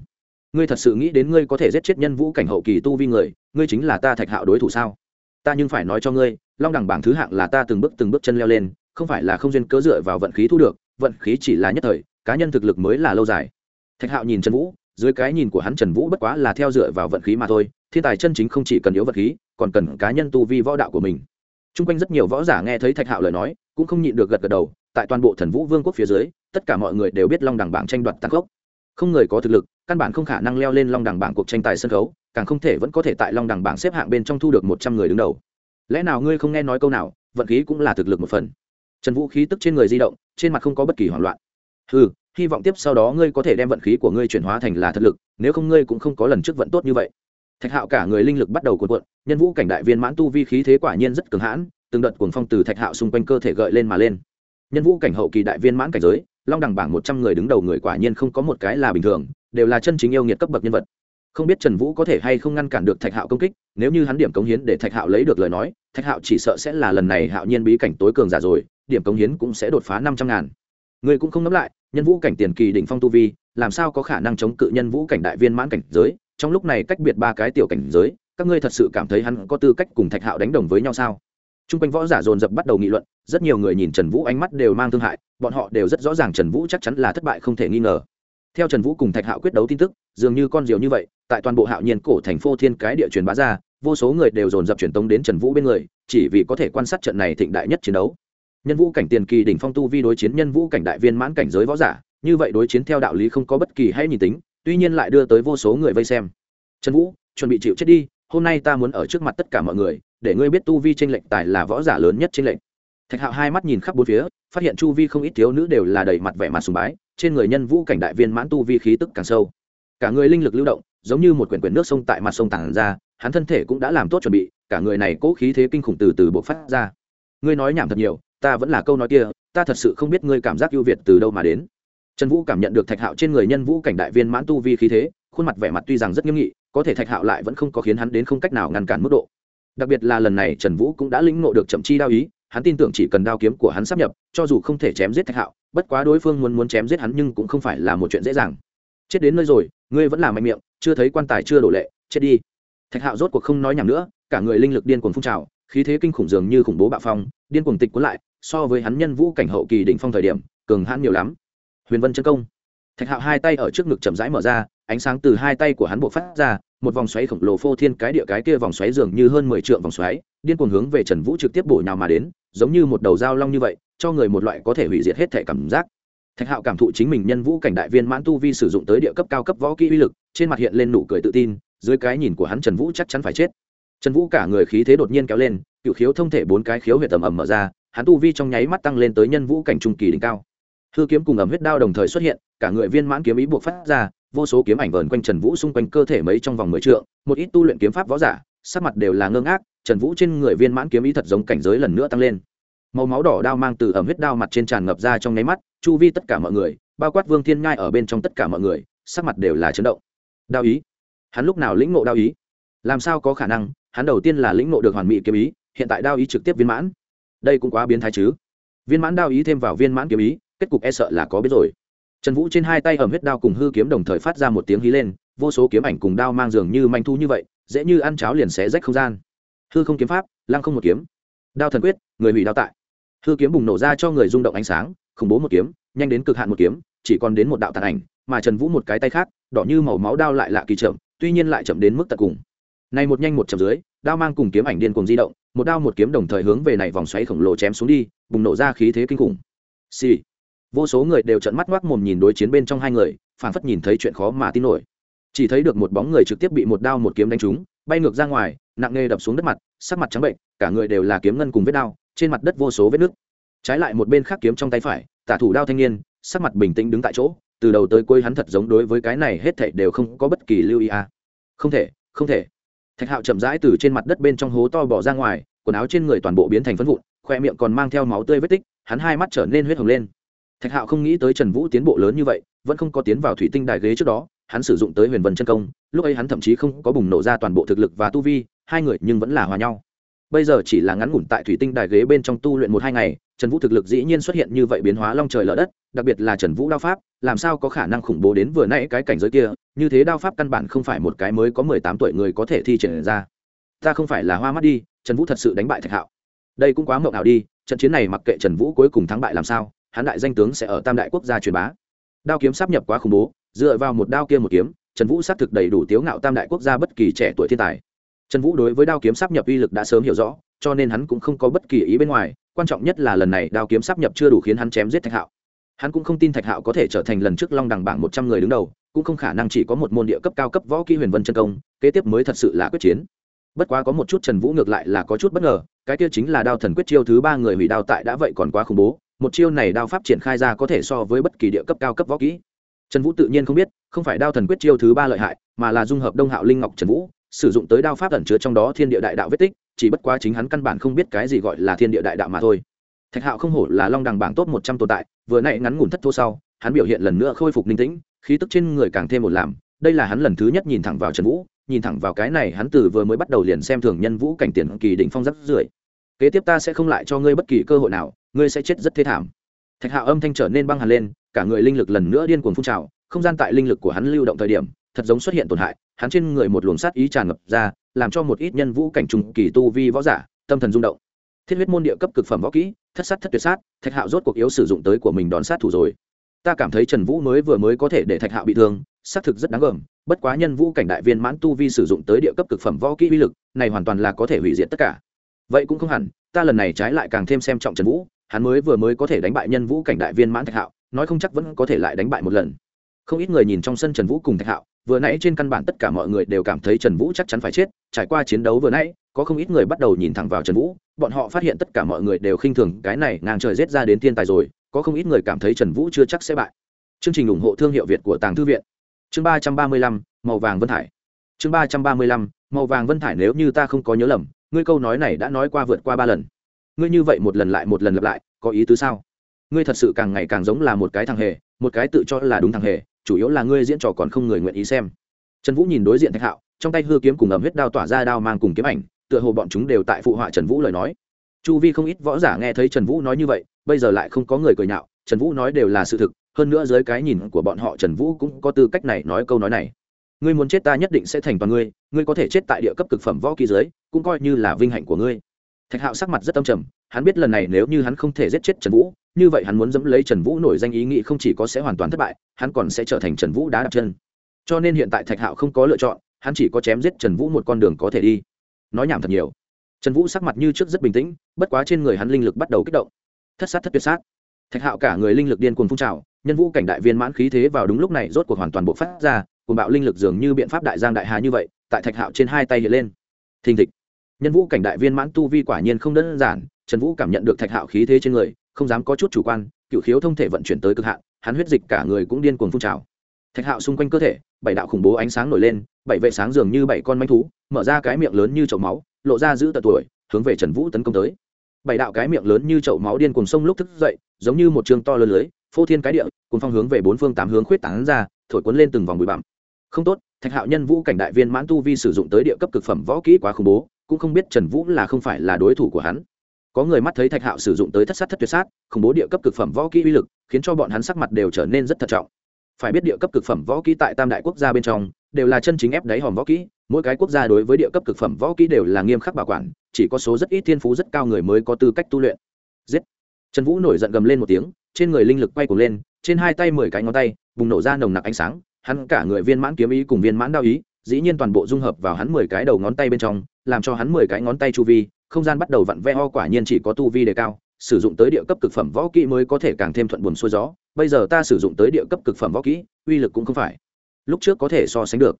Ngươi thật sự nghĩ đến ngươi có thể giết chết nhân vũ cảnh hậu kỳ tu vi người, ngươi chính là ta thạch hạo đối thủ sao? Ta nhưng phải nói cho ngươi, long đẳng bảng thứ hạng là ta từng bước từng bước chân leo lên, không phải là không duyên cớ dựa vào vận khí thu được, vận khí chỉ là nhất thời, cá nhân thực lực mới là lâu dài. Thạch hạo nhìn trần vũ, dưới cái nhìn của hắn trần vũ bất quá là theo dựa vào vận khí mà thôi, thiên tài chân chính không chỉ cần yếu vận khí, còn cần cá nhân tu vi võ đạo của mình. T r u n g quanh rất nhiều võ giả nghe thấy thạch hạo lời nói, cũng không nhịn được gật gật đầu tại toàn bộ thần vũ vương quốc phía dưới, tất cả mọi người đều biết long đẳng bảng tranh đoạt tăng gốc không người có thực lực, căn bản không khả năng leo lên long đẳng bảng cuộc tranh tài sân khấu, càng không thể vẫn có thể tại long đẳng bảng xếp hạng bên trong thu được một trăm người đứng đầu. Lẽ nào ngươi không nghe nói câu nào, vận khí cũng là thực lực một phần. Trần vũ khí tức trên người di động, trên mặt không có bất kỳ hoảng loạn. Ừ hy vọng tiếp sau đó ngươi có thể đem vận khí của ngươi chuyển hóa thành là thực lực, nếu không ngươi cũng không có lần trước vận tốt như vậy. Thạch hạo cả người linh lực bắt đầu cuộn cuộn, nhân vũ cảnh đại viên mãn tu vi khí thế quả nhiên rất cường hãn, từng đợt cuồng phong từ thạch hạo xung quanh cơ thể gợi lên mà lên nhân vũ cảnh hậu kỳ đại viên mãn cảnh giới, long đẳng bảng một trăm người đứng đầu người quả nhiên không có một cái là bình thường, đều là chân chính yêu nghiệt cấp bậc nhân vật. Không biết trần vũ có thể hay không ngăn cản được thạch hạo công kích, nếu như hắn điểm cống hiến để thạch hạo lấy được lời nói, thạch hạo chỉ sợ sẽ là lần này hạo nhiên bí cảnh tối cường giả rồi, điểm cống hiến cũng sẽ đột phá năm trăm ngàn. Người cũng không nắm lại, nhân vũ cảnh tiền kỳ đỉnh phong tu vi, làm sao có khả năng chống cự nhân vũ cảnh đại viên mãn cảnh giới? Trong lúc này cách biệt ba cái tiểu cảnh giới, các ngươi thật sự cảm thấy hắn có tư cách cùng thạch hạo đánh đồng với nhau sao? T r u n g quanh võ giả dồn dập bắt đầu nghị luận, rất nhiều người nhìn trần vũ ánh mắt đều mang thương hại, bọn họ đều rất rõ ràng trần vũ chắc chắn là thất bại không thể nghi ngờ. Theo trần vũ cùng thạch hạo quyết đấu tin tức, dường như con diều như vậy, tại toàn bộ hạo nhiên cổ thành phố thiên cái địa truyền bá ra, vô số người đều dồn dập truyền tống đến trần vũ bên người, chỉ vì có thể quan sát trận này thịnh đại nhất chiến đấu. Nhân vũ cảnh tiền kỳ đỉnh phong tu vi đối chiến nhân vũ cảnh đại viên mãn cảnh giới võ giả, như vậy đối chiến theo đạo lý không có bất kỳ hay nhìn tính, tuy nhiên lại đưa tới vô số người vây xem. Trần vũ, chuẩn bị chịu chết đi, hôm nay ta muốn ở trước mặt tất cả mọi người để ngươi biết tu vi tranh lệnh tài là võ giả lớn nhất tranh lệnh. Thạch hạo hai mắt nhìn khắp bốn phía, phát hiện chu vi không ít thiếu nữ đều là đầy mặt vẻ mặt sùng bái, trên người nhân vũ cảnh đại viên mãn tu vi khí tức càng sâu. Cả người linh lực lưu động, giống như một quyển quyển nước sông tại mặt sông tản ra, hắn thân thể cũng đã làm tốt chuẩn bị, cả người này cố khí thế kinh khủng từ từ bộc phát ra. Ngươi nói nhảm thật nhiều, ta vẫn là câu nói kia, ta thật sự không biết ngươi cảm giác ưu việt từ đâu mà đến. Trần vũ cảm nhận được thạch hạo trên người nhân vũ cảnh đại viên mãn tu vi khí thế, khuôn mặt vẻ mặt tuy rằng rất nghiêm nghị, có thể thạch hạo lại vẫn không có khiến hắn đến không cách nào ngăn cản mức độ đặc biệt là lần này trần vũ cũng đã lĩnh ngộ được chậm chi đao ý, hắn tin tưởng chỉ cần đao kiếm của hắn sắp nhập, cho dù không thể chém giết thạch hạo, bất quá đối phương muốn muốn chém giết hắn nhưng cũng không phải là một chuyện dễ dàng. Chết đến nơi rồi, ngươi vẫn là mạnh miệng, chưa thấy quan tài chưa đổ lệ, chết đi. Thạch hạo rốt cuộc không nói nhầm nữa, cả người linh lực điên cuồng phun trào, khí thế kinh khủng dường như khủng bố bạo phong, điên cuồng tịch cuốn lại, so với hắn nhân vũ cảnh hậu kỳ đỉnh phong thời điểm, cường hãn nhiều lắm. Huyền vân chân công. Thạch hạo hai tay ở trước ngực chậm rãi mở ra ánh sáng từ hai tay của hắn bộ phát ra, một vòng xoáy khổng lồ phô thiên cái địa cái kia vòng xoáy dường như hơn mười trượng vòng xoáy, điên cuồng hướng về trần vũ trực tiếp bổ nhào mà đến, giống như một đầu dao long như vậy, cho người một loại có thể hủy diệt hết thể cảm giác. Thạch hạo cảm thụ chính mình nhân vũ cảnh đại viên mãn tu vi sử dụng tới địa cấp cao cấp võ kỹ uy lực, trên mặt hiện lên nụ cười tự tin, dưới cái nhìn của hắn trần vũ chắc chắn phải chết. Trần vũ cả người khí thế đột nhiên kéo lên, cựu khiếu thông thể bốn cái khiếu huyệt tầm ầm mở ra, hắn tu vi trong nháy mắt tăng lên tới nhân vũ cảnh trung kỳ đỉnh cao. Hư kiếm cùng ẩm huyết đao đồng thời xuất hiện, cả người viên mãn kiếm ý buộc phát ra vô số kiếm ảnh vờn quanh trần vũ xung quanh cơ thể mấy trong vòng mười trượng, một ít tu luyện kiếm pháp võ giả, sắc mặt đều là ngơ ngác, trần vũ trên người viên mãn kiếm ý thật giống cảnh giới lần nữa tăng lên. Màu máu đỏ đao mang từ ẩm huyết đao mặt trên tràn ngập ra trong nháy mắt, chu vi tất cả mọi người, bao quát vương thiên ngai ở bên trong tất cả mọi người, sắc mặt đều là chấn động. Đao ý? Hắn lúc nào lĩnh ngộ đao ý? Làm sao có khả năng, hắn đầu tiên là lĩnh ngộ được hoàn mỹ kiếm ý, hiện tại đao ý trực tiếp viên mãn. Đây cũng quá biến thái chứ. Viên mãn đao ý thêm vào viên mãn kiếm ý, kết cục e sợ là có biết rồi trần vũ trên hai tay ẩm huyết đao cùng hư kiếm đồng thời phát ra một tiếng hí lên, vô số kiếm ảnh cùng đao mang dường như manh thu như vậy, dễ như ăn cháo liền xé rách không gian. Hư không kiếm pháp, lăng không một kiếm. Đao thần quyết, người hủy đao tại. Hư kiếm bùng nổ ra cho người rung động ánh sáng, khủng bố một kiếm, nhanh đến cực hạn một kiếm, chỉ còn đến một đạo tàn ảnh, mà trần vũ một cái tay khác, đỏ như màu máu đao lại lạ kỳ chậm, tuy nhiên lại chậm đến mức tận cùng. Này một nhanh một chậm dưới, đao mang cùng kiếm ảnh điên cùng di động, một đao một kiếm đồng thời hướng về này vòng xoáy khổng lồ chém xuống đi, bùng nổ ra khí thế kinh khủng. Xì、sì vô số người đều trận mắt ngoác mồm nhìn đối chiến bên trong hai người phản phất nhìn thấy chuyện khó mà tin nổi. Chỉ thấy được một bóng người trực tiếp bị một đao một kiếm đánh trúng, bay ngược ra ngoài, nặng nề đập xuống đất mặt, sắc mặt trắng bệnh, cả người đều là kiếm ngân cùng vết đao, trên mặt đất vô số vết nước. Trái lại một bên khác kiếm trong tay phải, tả thủ đao thanh niên, sắc mặt bình tĩnh đứng tại chỗ, từ đầu tới cuối hắn thật giống đối với cái này hết thảy đều không có bất kỳ lưu ý à. không thể không thể. Thạch hạo chậm rãi từ trên mặt đất bên trong hố to bỏ ra ngoài, quần áo trên người toàn bộ biến thành phấn vụn, khoe miệng còn mang theo máu tươi vết tích, hắn hai mắt trở nên huyết hồng lên thạch hạo không nghĩ tới trần vũ tiến bộ lớn như vậy, vẫn không có tiến vào thủy tinh đài ghế trước đó, hắn sử dụng tới huyền vân chân công, lúc ấy hắn thậm chí không có bùng nổ ra toàn bộ thực lực và tu vi, hai người nhưng vẫn là hòa nhau. Bây giờ chỉ là ngắn ngủn tại thủy tinh đài ghế bên trong tu luyện một hai ngày, trần vũ thực lực dĩ nhiên xuất hiện như vậy biến hóa long trời lở đất, đặc biệt là trần vũ đao pháp, làm sao có khả năng khủng bố đến vừa nãy cái cảnh giới kia, như thế đao pháp căn bản không phải một cái mới có mười tám tuổi người có thể thi triển ra. Ta không phải là hoa mắt đi, trần vũ thật sự đánh bại thạch hạo. Đây cũng quá mộng ảo đi, trận chiến này mặc kệ trần vũ cuối cùng thắng bại làm sao hắn đại danh tướng sẽ ở tam đại quốc gia truyền bá. Đao kiếm sắp nhập quá khủng bố, dựa vào một đao kia một kiếm, trần vũ xác thực đầy đủ tiếu ngạo tam đại quốc gia bất kỳ trẻ tuổi thiên tài. Trần vũ đối với đao kiếm sắp nhập uy lực đã sớm hiểu rõ, cho nên hắn cũng không có bất kỳ ý bên ngoài, quan trọng nhất là lần này đao kiếm sắp nhập chưa đủ khiến hắn chém giết thạch hạo. Hắn cũng không tin thạch hạo có thể trở thành lần trước long đằng bảng một trăm người đứng đầu, cũng không khả năng chỉ có một môn địa cấp cao cấp võ kỹ huyền vân chân công, kế tiếp mới thật sự là quyết chiến. Bất quá có một chút trần vũ ngược lại là có chút bất ngờ, cái kia chính là đao thần quyết chiêu thứ ba người hủy đao tại đã vậy còn quá khủng bố một chiêu này đao pháp triển khai ra có thể so với bất kỳ địa cấp cao cấp võ kỹ. Trần vũ tự nhiên không biết, không phải đao thần quyết chiêu thứ ba lợi hại, mà là dung hợp đông hạo linh ngọc trần vũ, sử dụng tới đao pháp ẩn chứa trong đó thiên địa đại đạo vết tích, chỉ bất quá chính hắn căn bản không biết cái gì gọi là thiên địa đại đạo mà thôi. Thạch hạo không hổ là long đằng bảng top một trăm tồn tại, vừa nãy ngắn ngủn thất thô sau, hắn biểu hiện lần nữa khôi phục ninh tĩnh, khí tức trên người càng thêm một làm, đây là hắn lần thứ nhất nhìn thẳng vào trần vũ, nhìn thẳng vào cái này hắn từ vừa mới bắt đầu liền xem thường nhân vũ cảnh tiền kỳ đỉnh phong rất rưỡi kế tiếp ta sẽ không lại cho ngươi bất kỳ cơ hội nào ngươi sẽ chết rất thê thảm. Thạch hạo âm thanh trở nên băng hẳn lên, cả người linh lực lần nữa điên cuồng phun trào, không gian tại linh lực của hắn lưu động thời điểm, thật giống xuất hiện tổn hại, hắn trên người một luồng sát ý tràn ngập ra, làm cho một ít nhân vũ cảnh trùng kỳ tu vi võ giả, tâm thần rung động. Thiết huyết môn địa cấp cực phẩm võ kỹ, thất sát thất tuyệt sát, thạch hạo rốt cuộc yếu sử dụng tới của mình đón sát thủ rồi. Ta cảm thấy trần vũ mới vừa mới có thể để thạch hạo bị thương, xác thực rất đáng gờm, bất quá nhân vũ cảnh đại viên mãn tu vi sử dụng tới địa cấp cực phẩm võ kỹ uy lực, này hoàn toàn là có thể hủy diệt tất cả. Vậy cũng không hẳn, ta lần này trái lại càng thêm xem trọng trần vũ hắn mới vừa mới có thể đánh bại nhân vũ cảnh đại viên mãn thạch hạo, nói không chắc vẫn có thể lại đánh bại một lần. Không ít người nhìn trong sân trần vũ cùng thạch hạo, vừa nãy trên căn bản tất cả mọi người đều cảm thấy trần vũ chắc chắn phải chết, trải qua chiến đấu vừa nãy, có không ít người bắt đầu nhìn thẳng vào trần vũ, bọn họ phát hiện tất cả mọi người đều khinh thường, cái này ngang trời rết ra đến thiên tài rồi, có không ít người cảm thấy trần vũ chưa chắc sẽ bại. Chương trình ủng hộ thương hiệu việt của tàng thư viện. Chương ba trăm ba mươi lăm, màu vàng vân thải. Chương ba trăm ba mươi lăm, màu vàng vân thải nếu như ta không có nhớ lầm, ngươi câu nói này đã nói qua vượt qua ba lần ngươi như vậy một lần lại một lần lặp lại, có ý tứ sao? Ngươi thật sự càng ngày càng giống là một cái thằng hề, một cái tự cho là đúng thằng hề, chủ yếu là ngươi diễn trò còn không người nguyện ý xem. Trần vũ nhìn đối diện thạch hạo, trong tay hư kiếm cùng ẩm huyết đao tỏa ra đao mang cùng kiếm ảnh, tựa hồ bọn chúng đều tại phụ họa trần vũ lời nói. Chu vi không ít võ giả nghe thấy trần vũ nói như vậy, bây giờ lại không có người cười nhạo, trần vũ nói đều là sự thực, hơn nữa dưới cái nhìn của bọn họ trần vũ cũng có tư cách này nói câu nói này. Ngươi muốn chết ta nhất định sẽ thành toàn ngươi ngươi có thể chết tại địa cấp cực phẩm võ ký dưới cũng coi như là vinh hạnh của ngươi thạch hạo sắc mặt rất âm trầm, hắn biết lần này nếu như hắn không thể giết chết trần vũ, như vậy hắn muốn dẫm lấy trần vũ nổi danh ý nghĩ không chỉ có sẽ hoàn toàn thất bại, hắn còn sẽ trở thành trần vũ đá đặt chân. Cho nên hiện tại thạch hạo không có lựa chọn, hắn chỉ có chém giết trần vũ một con đường có thể đi. Nói nhảm thật nhiều. Trần vũ sắc mặt như trước rất bình tĩnh, bất quá trên người hắn linh lực bắt đầu kích động. Thất sát thất tuyệt sát. Thạch hạo cả người linh lực điên cuồng phun trào, nhân vũ cảnh đại viên mãn khí thế vào đúng lúc này rốt cuộc hoàn toàn bộ phát ra cùng bạo linh lực dường như biện pháp đại giang đại hà như vậy, tại thạch hạo trên hai tay hiện lên. Thình thịch nhân vũ cảnh đại viên mãn tu vi quả nhiên không đơn giản, trần vũ cảm nhận được thạch hạo khí thế trên người, không dám có chút chủ quan, cựu khiếu thông thể vận chuyển tới cực hạn, hắn huyết dịch cả người cũng điên cuồng phun trào. Thạch hạo xung quanh cơ thể, bảy đạo khủng bố ánh sáng nổi lên, bảy vệ sáng dường như bảy con manh thú, mở ra cái miệng lớn như chậu máu, lộ ra giữ tật tuổi, hướng về trần vũ tấn công tới. Bảy đạo cái miệng lớn như chậu máu điên cùng sông lúc thức dậy, giống như một trường to lớn lưới, phô thiên cái địa cùng phong hướng về bốn phương tám hướng khuyết tán ra, thổi cuốn lên từng vòng bụi bặm. Không tốt, thạch hạo nhân vũ cảnh đại viên mãn tu vi sử dụng tới địa cấp cực phẩm võ kỹ quá khủng bố cũng không biết trần vũ là không phải là đối thủ của hắn. Có người mắt thấy thạch hạo sử dụng tới thất sát thất tuyệt sát, khủng bố địa cấp cực phẩm võ kỹ uy lực, khiến cho bọn hắn sắc mặt đều trở nên rất thận trọng. Phải biết địa cấp cực phẩm võ kỹ tại tam đại quốc gia bên trong, đều là chân chính ép đáy hòm võ kỹ, mỗi cái quốc gia đối với địa cấp cực phẩm võ kỹ đều là nghiêm khắc bảo quản, chỉ có số rất ít thiên phú rất cao người mới có tư cách tu luyện. Giết! Trần vũ nổi giận gầm lên một tiếng, trên người linh lực quay cuồng lên, trên hai tay mười cái ngón tay, bùng nổ ra nồng nặc ánh sáng, hắn cả người viên mãn kiếm ý cùng viên mãn đao ý, dĩ nhiên toàn bộ dung hợp vào hắn mười cái đầu ngón tay bên trong làm cho hắn mười cái ngón tay chu vi, không gian bắt đầu vặn ve ho quả nhiên chỉ có tu vi đề cao, sử dụng tới địa cấp cực phẩm võ kỹ mới có thể càng thêm thuận buồn xuôi gió. Bây giờ ta sử dụng tới địa cấp cực phẩm võ kỹ, uy lực cũng không phải. Lúc trước có thể so sánh được.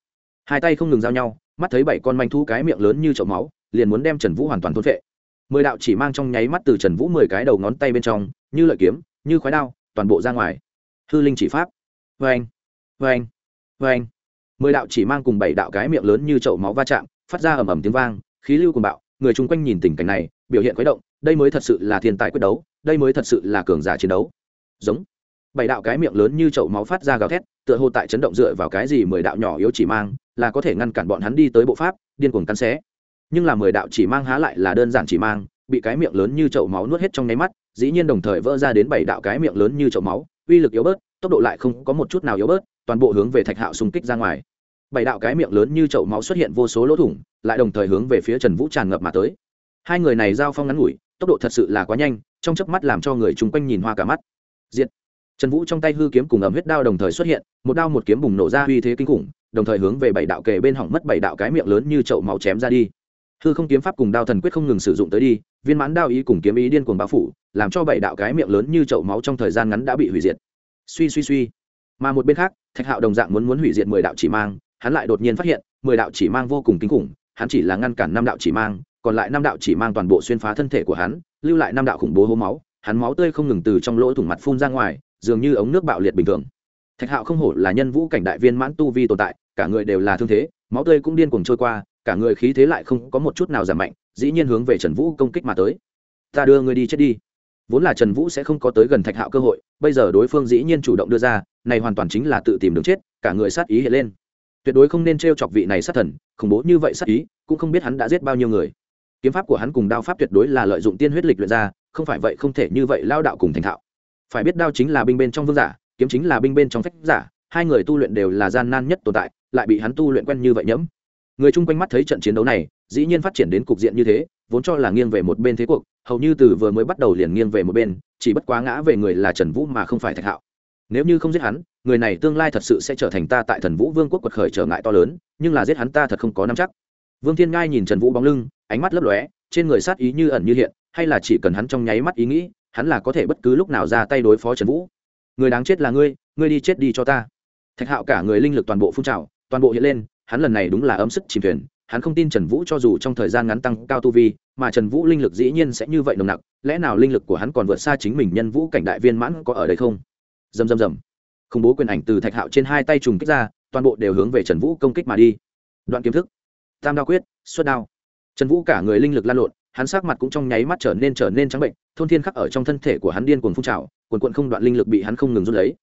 Hai tay không ngừng giao nhau, mắt thấy bảy con manh thu cái miệng lớn như chậu máu, liền muốn đem trần vũ hoàn toàn thôn vệ mười đạo chỉ mang trong nháy mắt từ trần vũ mười cái đầu ngón tay bên trong, như lợi kiếm, như khói đao, toàn bộ ra ngoài. Hư linh chỉ pháp. Vê anh vê anh vê anh mười đạo chỉ mang cùng bảy đạo cái miệng lớn như chậu máu va chạm phát ra ầm ầm tiếng vang, khí lưu cùng bạo, người chung quanh nhìn tình cảnh này, biểu hiện khuấy động, đây mới thật sự là thiên tài quyết đấu, đây mới thật sự là cường giả chiến đấu. Giống. Bảy đạo cái miệng lớn như chậu máu phát ra gào thét, tựa hồ tại chấn động dựa vào cái gì mười đạo nhỏ yếu chỉ mang, là có thể ngăn cản bọn hắn đi tới bộ pháp, điên cuồng cắn xé. Nhưng là mười đạo chỉ mang há lại là đơn giản chỉ mang, bị cái miệng lớn như chậu máu nuốt hết trong nháy mắt, dĩ nhiên đồng thời vỡ ra đến bảy đạo cái miệng lớn như chậu máu, uy lực yếu bớt, tốc độ lại không có một chút nào yếu bớt, toàn bộ hướng về thạch hạo xung kích ra ngoài bảy đạo cái miệng lớn như chậu máu xuất hiện vô số lỗ thủng, lại đồng thời hướng về phía trần vũ tràn ngập mà tới. Hai người này giao phong ngắn ngủi, tốc độ thật sự là quá nhanh, trong chớp mắt làm cho người chung quanh nhìn hoa cả mắt. Diện trần vũ trong tay hư kiếm cùng ẩm huyết đao đồng thời xuất hiện, một đao một kiếm bùng nổ ra uy thế kinh khủng, đồng thời hướng về bảy đạo kề bên hỏng mất bảy đạo cái miệng lớn như chậu máu chém ra đi. Hư không kiếm pháp cùng đao thần quyết không ngừng sử dụng tới đi, viên mãn đao ý cùng kiếm ý điên cuồng bao phủ, làm cho bảy đạo cái miệng lớn như chậu máu trong thời gian ngắn đã bị hủy diệt. Suy suy suy. Mà một bên khác, thạch hạo đồng dạng muốn muốn hủy diệt mười đạo chỉ mang hắn lại đột nhiên phát hiện, mười đạo chỉ mang vô cùng kinh khủng, hắn chỉ là ngăn cản năm đạo chỉ mang, còn lại năm đạo chỉ mang toàn bộ xuyên phá thân thể của hắn, lưu lại năm đạo khủng bố hố máu, hắn máu tươi không ngừng từ trong lỗ thủng mặt phun ra ngoài, dường như ống nước bạo liệt bình thường. Thạch hạo không hổ là nhân vũ cảnh đại viên mãn tu vi tồn tại, cả người đều là thương thế, máu tươi cũng điên cuồng trôi qua, cả người khí thế lại không có một chút nào giảm mạnh, dĩ nhiên hướng về trần vũ công kích mà tới. Ta đưa người đi chết đi. Vốn là trần vũ sẽ không có tới gần thạch hạo cơ hội, bây giờ đối phương dĩ nhiên chủ động đưa ra, này hoàn toàn chính là tự tìm đường chết, cả người sát ý hiện lên tuyệt đối không nên t r e o chọc vị này sát thần, khủng bố như vậy sát ý, cũng không biết hắn đã giết bao nhiêu người. Kiếm pháp của hắn cùng đao pháp tuyệt đối là lợi dụng tiên huyết lịch luyện ra, không phải vậy không thể như vậy lao đạo cùng thành thạo. Phải biết đao chính là binh bên trong vương giả, kiếm chính là binh bên trong phách giả, hai người tu luyện đều là gian nan nhất tồn tại, lại bị hắn tu luyện quen như vậy nhẫm. Người chung quanh mắt thấy trận chiến đấu này, dĩ nhiên phát triển đến cục diện như thế, vốn cho là nghiêng về một bên thế cuộc, hầu như từ vừa mới bắt đầu liền nghiêng về một bên, chỉ bất quá ngã về người là trần vũ mà không phải thạch hạo. Nếu như không giết hắn người này tương lai thật sự sẽ trở thành ta tại thần vũ vương quốc quật khởi trở ngại to lớn, nhưng là giết hắn ta thật không có nắm chắc. Vương thiên ngai nhìn trần vũ bóng lưng, ánh mắt lấp lóe, trên người sát ý như ẩn như hiện, hay là chỉ cần hắn trong nháy mắt ý nghĩ, hắn là có thể bất cứ lúc nào ra tay đối phó trần vũ. Người đáng chết là ngươi ngươi đi chết đi cho ta. Thạch hạo cả người linh lực toàn bộ phun trào, toàn bộ hiện lên, hắn lần này đúng là ấm sức chìm thuyền, hắn không tin trần vũ cho dù trong thời gian ngắn tăng cao tu vi, mà trần vũ linh lực dĩ nhiên sẽ như vậy nồng nặc, lẽ nào linh lực của hắn còn vượt xa chính mình nhân vũ cảnh đại viên mãn có ở đây không? Dầm dầm dầm khủng bố quyền ảnh từ thạch hạo trên hai tay trùng kích ra, toàn bộ đều hướng về trần vũ công kích mà đi. Đoạn kiếm thức, tam đao quyết, xuất đao. Trần vũ cả người linh lực lan lộn, hắn sắc mặt cũng trong nháy mắt trở nên trở nên trắng bệnh, thôn thiên khắc ở trong thân thể của hắn điên cuồng phun trào, quần quận không đoạn linh lực bị hắn không ngừng rút lấy.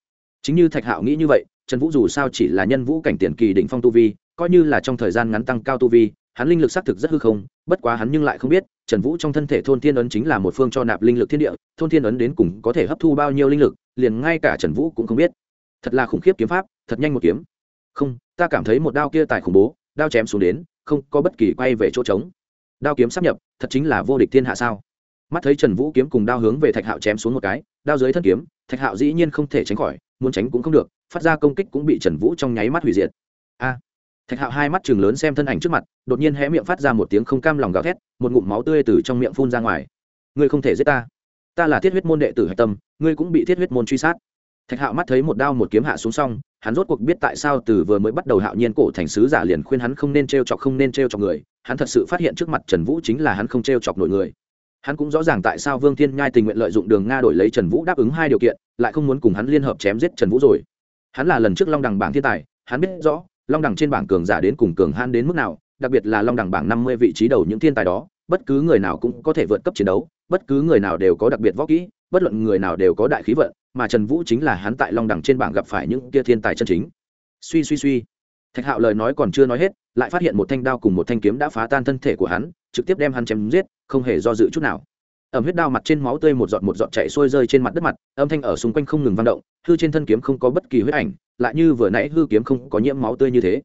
Chính như thạch hạo nghĩ như vậy, trần vũ dù sao chỉ là nhân vũ cảnh tiền kỳ đỉnh phong tu vi, coi như là trong thời gian ngắn tăng cao tu vi, hắn linh lực xác thực rất hư không, bất quá hắn nhưng lại không biết, trần vũ trong thân thể thôn thiên ấn chính là một phương cho nạp linh lực thiên địa, thôn thiên ấn đến cùng có thể hấp thu bao nhiêu linh lực, liền ngay cả trần vũ cũng không biết thật là khủng khiếp kiếm pháp, thật nhanh một kiếm. Không, ta cảm thấy một đao kia tài khủng bố, đao chém xuống đến, không có bất kỳ quay về chỗ trống. Đao kiếm sắp nhập, thật chính là vô địch thiên hạ sao? Mắt thấy trần vũ kiếm cùng đao hướng về thạch hạo chém xuống một cái, đao dưới thân kiếm, thạch hạo dĩ nhiên không thể tránh khỏi, muốn tránh cũng không được, phát ra công kích cũng bị trần vũ trong nháy mắt hủy diệt. A! Thạch hạo hai mắt chừng lớn xem thân ảnh trước mặt, đột nhiên hé miệng phát ra một tiếng không cam lòng gào thét, một ngụm máu tươi từ trong miệng phun ra ngoài. Ngươi không thể giết ta. Ta là thiết huyết môn đệ tử hạch tâm, ngươi cũng bị thiết huyết môn truy sát thạch hạo mắt thấy một đao một kiếm hạ xuống xong, hắn rốt cuộc biết tại sao từ vừa mới bắt đầu hạo nhiên cổ thành sứ giả liền khuyên hắn không nên t r e o chọc, không nên t r e o chọc người. Hắn thật sự phát hiện trước mặt trần vũ chính là hắn không t r e o chọc nổi người. Hắn cũng rõ ràng tại sao vương thiên nhai tình nguyện lợi dụng đường nga đổi lấy trần vũ đáp ứng hai điều kiện, lại không muốn cùng hắn liên hợp chém giết trần vũ rồi. Hắn là lần trước long đằng bảng thiên tài, hắn biết rõ, long đẳng trên bảng cường giả đến cùng cường han đến mức nào, đặc biệt là long đẳng bảng năm mươi vị trí đầu những thiên tài đó, bất cứ người nào cũng có thể vượt cấp chiến đấu, bất cứ người nào đều có đặc biệt võ kỹ, bất luận người nào đều có đại khí vận mà trần vũ chính là hắn tại long đẳng trên bảng gặp phải những kia thiên tài chân chính. Suy suy suy. Thạch hạo lời nói còn chưa nói hết, lại phát hiện một thanh đao cùng một thanh kiếm đã phá tan thân thể của hắn, trực tiếp đem hắn chém giết, không hề do dự chút nào. Ẩm huyết đao mặt trên máu tươi một giọt một giọt chạy xuôi rơi trên mặt đất mặt, âm thanh ở xung quanh không ngừng vang động, hư trên thân kiếm không có bất kỳ huyết ảnh, lại như vừa nãy hư kiếm không có nhiễm máu tươi như thế.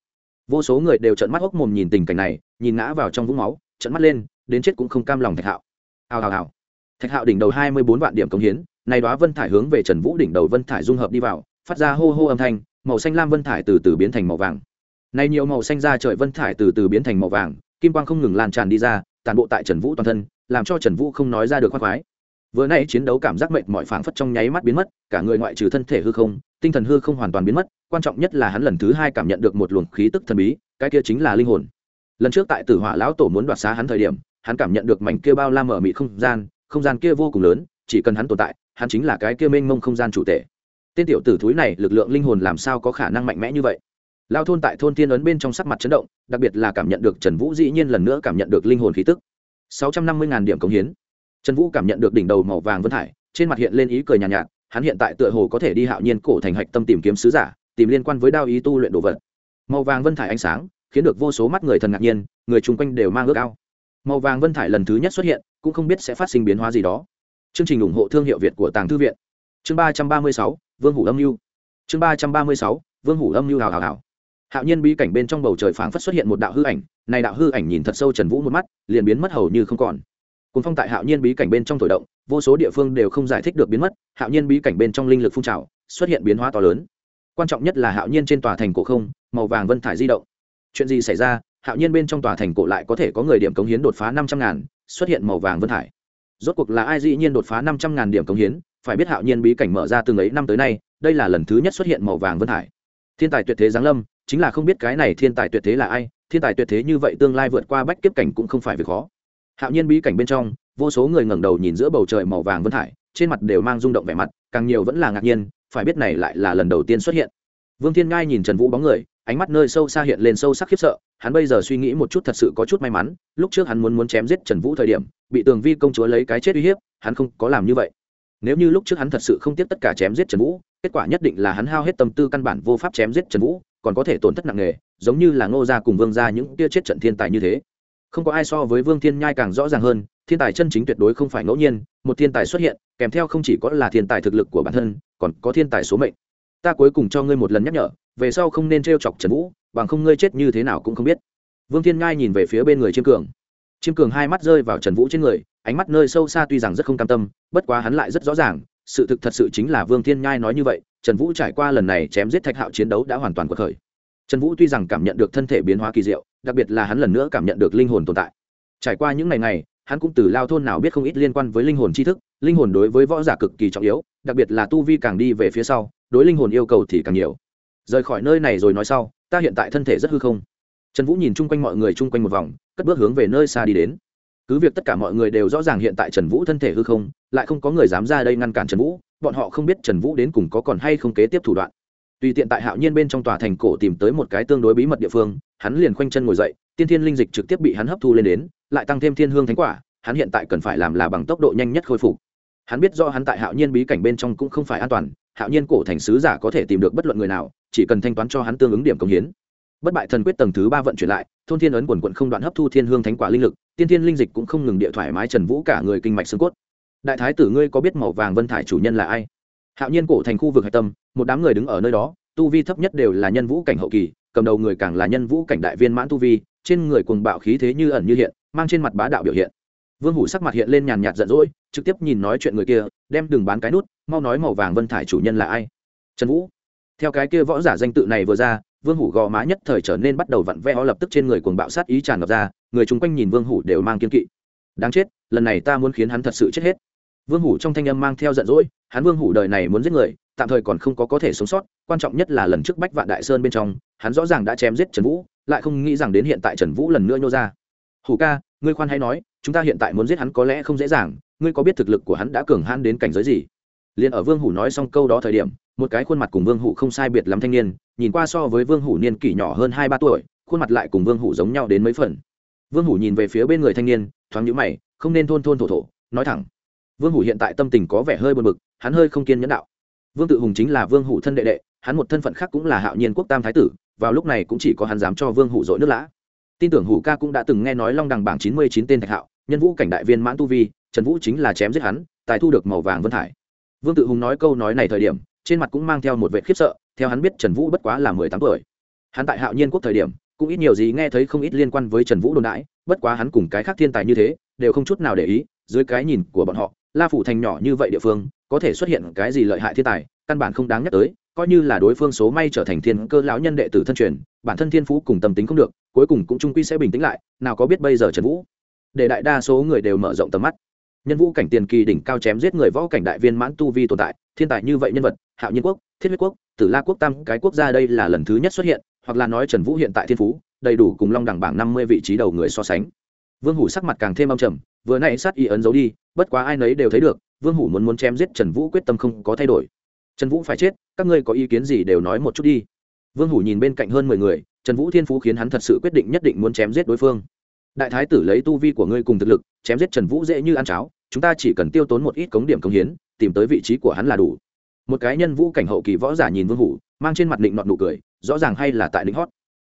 Vô số người đều trợn mắt hốc mồm nhìn tình cảnh này, nhìn ngã vào trong vũng máu, trợn mắt lên, đến chết cũng không cam lòng thạch hạo. Hào hào hào. Thạch hạo đỉnh đầu hai mươi bốn vạn điểm công hiến này đóa vân thải hướng về trần vũ đỉnh đầu vân thải dung hợp đi vào, phát ra hô hô âm thanh, màu xanh lam vân thải từ từ biến thành màu vàng. Này nhiều màu xanh ra trời vân thải từ từ biến thành màu vàng, kim quang không ngừng lan tràn đi ra tàn bộ tại trần vũ toàn thân, làm cho trần vũ không nói ra được khoái khoái. Vừa nãy chiến đấu cảm giác mệt mỏi phảng phất trong nháy mắt biến mất, cả người ngoại trừ thân thể hư không, tinh thần hư không hoàn toàn biến mất, quan trọng nhất là hắn lần thứ hai cảm nhận được một luồng khí tức thần bí, cái kia chính là linh hồn. Lần trước tại tử hỏa lão tổ muốn đoạt xá hắn thời điểm, hắn cảm nhận được mảnh kia bao la mở mịt không gian không gian kia vô cùng lớn chỉ cần hắn tồn tại hắn chính là cái kia mênh mông không gian chủ tể tên tiểu tử thúi này lực lượng linh hồn làm sao có khả năng mạnh mẽ như vậy? Lao thôn tại thôn thiên ấn bên trong sắc mặt chấn động đặc biệt là cảm nhận được trần vũ dĩ nhiên lần nữa cảm nhận được linh hồn khí tức. Sáu trăm năm mươi điểm cống hiến. Trần vũ cảm nhận được đỉnh đầu màu vàng vân thải trên mặt hiện lên ý cười nhàn nhạt, nhạt hắn hiện tại tựa hồ có thể đi hạo nhiên cổ thành hạch tâm tìm kiếm sứ giả tìm liên quan với đao ý tu luyện đồ vật. Màu vàng vân thải ánh sáng khiến được vô số mắt người thần ngạc nhiên người chung quanh đều mang ước ao. Màu vàng vân thải lần thứ nhất xuất hiện cũng không biết sẽ phát sinh biến hóa gì đó chương trình ủng hộ thương hiệu việt của tàng thư viện. Chương ba trăm ba mươi sáu, vương hủ âm mưu chương ba trăm ba mươi sáu, vương hủ âm mưu hào hào hào. Hạo nhiên bí cảnh bên trong bầu trời phảng phất xuất hiện một đạo hư ảnh, này đạo hư ảnh nhìn thật sâu trần vũ một mắt, liền biến mất hầu như không còn. Cùng phong tại hạo nhiên bí cảnh bên trong thổi động, vô số địa phương đều không giải thích được biến mất, hạo nhiên bí cảnh bên trong linh lực phun trào, xuất hiện biến hóa to lớn. Quan trọng nhất là hạo nhiên trên tòa thành cổ không, màu vàng vân thải di động. Chuyện gì xảy ra, hạo nhiên bên trong tòa thành cổ lại có thể có người điểm cống hiến đột phá năm trăm ngàn, xuất hiện màu vàng vân thải rốt cuộc là ai dĩ nhiên đột phá năm trăm ngàn điểm cống hiến phải biết hạo nhiên bí cảnh mở ra từng ấy năm tới nay đây là lần thứ nhất xuất hiện màu vàng vân hải. thiên tài tuyệt thế giáng lâm chính là không biết cái này thiên tài tuyệt thế là ai thiên tài tuyệt thế như vậy tương lai vượt qua bách kiếp cảnh cũng không phải việc khó hạo nhiên bí cảnh bên trong vô số người ngẩng đầu nhìn giữa bầu trời màu vàng vân hải, trên mặt đều mang rung động vẻ mặt càng nhiều vẫn là ngạc nhiên phải biết này lại là lần đầu tiên xuất hiện vương thiên ngai nhìn trần vũ bóng người ánh mắt nơi sâu xa hiện lên sâu sắc khiếp sợ, hắn bây giờ suy nghĩ một chút thật sự có chút may mắn, lúc trước hắn muốn muốn chém giết trần vũ thời điểm, bị tường vi công chúa lấy cái chết uy hiếp, hắn không có làm như vậy. Nếu như lúc trước hắn thật sự không tiếp tất cả chém giết trần vũ, kết quả nhất định là hắn hao hết tâm tư căn bản vô pháp chém giết trần vũ, còn có thể tổn thất nặng nề, giống như là ngô gia cùng vương gia những tia chết trận thiên tài như thế. Không có ai so với vương thiên nhai càng rõ ràng hơn, thiên tài chân chính tuyệt đối không phải ngẫu nhiên, một thiên tài xuất hiện, kèm theo không chỉ có là thiên tài thực lực của bản thân, còn có thiên tài số mệnh. Ta cuối cùng cho ngươi một lần nhắc nhở về sau không nên t chọc trần vũ, bằng không ngươi chết như thế nào cũng không biết. Vương thiên nhai nhìn về phía bên người chiêm cường. Chiêm cường hai mắt rơi vào trần vũ trên người, ánh mắt nơi sâu xa tuy rằng rất không cam tâm, bất quá hắn lại rất rõ ràng, sự thực thật sự chính là vương thiên nhai nói như vậy, trần vũ trải qua lần này chém giết thạch hạo chiến đấu đã hoàn toàn cuộc khởi. Trần vũ tuy rằng cảm nhận được thân thể biến hóa kỳ diệu, đặc biệt là hắn lần nữa cảm nhận được linh hồn tồn tại. Trải qua những ngày này hắn cũng từ lao thôn nào biết không ít liên quan với linh hồn tri thức, linh hồn đối với võ giả cực kỳ trọng yếu, đặc biệt là tu vi càng đi về phía sau, đối linh hồn yêu cầu thì càng nhiều rời khỏi nơi này rồi nói sau, ta hiện tại thân thể rất hư không. Trần vũ nhìn chung quanh mọi người chung quanh một vòng, cất bước hướng về nơi xa đi đến. Cứ việc tất cả mọi người đều rõ ràng hiện tại trần vũ thân thể hư không, lại không có người dám ra đây ngăn cản trần vũ, bọn họ không biết trần vũ đến cùng có còn hay không kế tiếp thủ đoạn. Tùy tiện tại hạo nhiên bên trong tòa thành cổ tìm tới một cái tương đối bí mật địa phương, hắn liền khoanh chân ngồi dậy, tiên thiên linh dịch trực tiếp bị hắn hấp thu lên đến, lại tăng thêm thiên hương thánh quả, hắn hiện tại cần phải làm là bằng tốc độ nhanh nhất khôi phục. Hắn biết do hắn tại hạo nhiên bí cảnh bên trong cũng không phải an toàn hạo nhiên cổ thành sứ giả có thể tìm được bất luận người nào, chỉ cần thanh toán cho hắn tương ứng điểm công hiến. Bất bại thần quyết tầng thứ ba vận chuyển lại, thôn thiên ấn quần quận không đoạn hấp thu thiên hương thánh quả linh lực, tiên thiên linh dịch cũng không ngừng địa thoải mái trần vũ cả người kinh mạch xương cốt. Đại thái tử ngươi có biết màu vàng vân thải chủ nhân là ai? Hạo nhiên cổ thành khu vực hạch tâm, một đám người đứng ở nơi đó, tu vi thấp nhất đều là nhân vũ cảnh hậu kỳ, cầm đầu người càng là nhân vũ cảnh đại viên mãn tu vi, trên người cuồng bạo khí thế như ẩn như hiện, mang trên mặt bá đạo biểu hiện vương hủ sắc mặt hiện lên nhàn nhạt giận dỗi, trực tiếp nhìn nói chuyện người kia, đem đừng bán cái nút, mau nói màu vàng vân thải chủ nhân là ai? Trần vũ. Theo cái kia võ giả danh tự này vừa ra, vương hủ gò má nhất thời trở nên bắt đầu vặn vẽ lập tức trên người cuồng bạo sát ý tràn ngập ra, người chung quanh nhìn vương hủ đều mang kiên kỵ. Đáng chết, lần này ta muốn khiến hắn thật sự chết hết. Vương hủ trong thanh âm mang theo giận dỗi, hắn vương hủ đời này muốn giết người, tạm thời còn không có có thể sống sót, quan trọng nhất là lần trước bách vạn đại sơn bên trong, hắn rõ ràng đã chém giết trần vũ, lại không nghĩ rằng đến hiện tại trần vũ lần nữa nhô ra. Hủ ca ngươi khoan hay nói, chúng ta hiện tại muốn giết hắn có lẽ không dễ dàng, ngươi có biết thực lực của hắn đã cường hãn đến cảnh giới gì? Liền ở vương hủ nói xong câu đó thời điểm, một cái khuôn mặt cùng vương hủ không sai biệt lắm thanh niên, nhìn qua so với vương hủ niên kỷ nhỏ hơn hai ba tuổi, khuôn mặt lại cùng vương hủ giống nhau đến mấy phần. Vương hủ nhìn về phía bên người thanh niên, thoáng nhũ mày, không nên thôn thôn thổ thổ, nói thẳng. Vương hủ hiện tại tâm tình có vẻ hơi buồn bực, hắn hơi không kiên nhẫn đạo. Vương tự hùng chính là vương hủ thân đệ đệ, hắn một thân phận khác cũng là hạo nhiên quốc tam thái tử, vào lúc này cũng chỉ có hắn dám cho vương hủ dội nước lã tin tưởng hủ ca cũng đã từng nghe nói long đằng bảng chín mươi chín tên thạch hạo, nhân vũ cảnh đại viên mãn tu vi, trần vũ chính là chém giết hắn, tài thu được màu vàng vân thải. Vương tự hùng nói câu nói này thời điểm, trên mặt cũng mang theo một vệ khiếp sợ, theo hắn biết trần vũ bất quá là mười tám tuổi. Hắn tại hạo nhiên quốc thời điểm, cũng ít nhiều gì nghe thấy không ít liên quan với trần vũ đồn đãi bất quá hắn cùng cái khác thiên tài như thế, đều không chút nào để ý, dưới cái nhìn của bọn họ, la phủ thành nhỏ như vậy địa phương, có thể xuất hiện cái gì lợi hại thiên tài, căn bản không đáng nhắc tới coi như là đối phương số may trở thành thiên cơ lão nhân đệ tử thân truyền, bản thân thiên phú cùng tâm tính không được, cuối cùng cũng trung quy sẽ bình tĩnh lại, nào có biết bây giờ trần vũ. Để đại đa số người đều mở rộng tầm mắt. Nhân vũ cảnh tiền kỳ đỉnh cao chém giết người võ cảnh đại viên mãn tu vi tồn tại, thiên tài như vậy nhân vật, hạo nhiên quốc, thiết huyết quốc, tử la quốc, tam cái quốc gia đây là lần thứ nhất xuất hiện, hoặc là nói trần vũ hiện tại thiên phú, đầy đủ cùng long đẳng bảng năm mươi vị trí đầu người so sánh. Vương hủ sắc mặt càng thêm âm trầm, vừa nãy sát y ấn giấu đi, bất quá ai nấy đều thấy được, vương hủ muốn muốn chém giết trần vũ quyết tâm không có thay đổi trần vũ phải chết, các ngươi có ý kiến gì đều nói một chút đi. Vương hủ nhìn bên cạnh hơn mười người, trần vũ thiên phú khiến hắn thật sự quyết định nhất định muốn chém giết đối phương. Đại thái tử lấy tu vi của ngươi cùng thực lực, chém giết trần vũ dễ như ăn cháo, chúng ta chỉ cần tiêu tốn một ít cống điểm cống hiến, tìm tới vị trí của hắn là đủ. Một cái nhân vũ cảnh hậu kỳ võ giả nhìn vương hủ, mang trên mặt định nọn nụ cười, rõ ràng hay là tại đỉnh hót.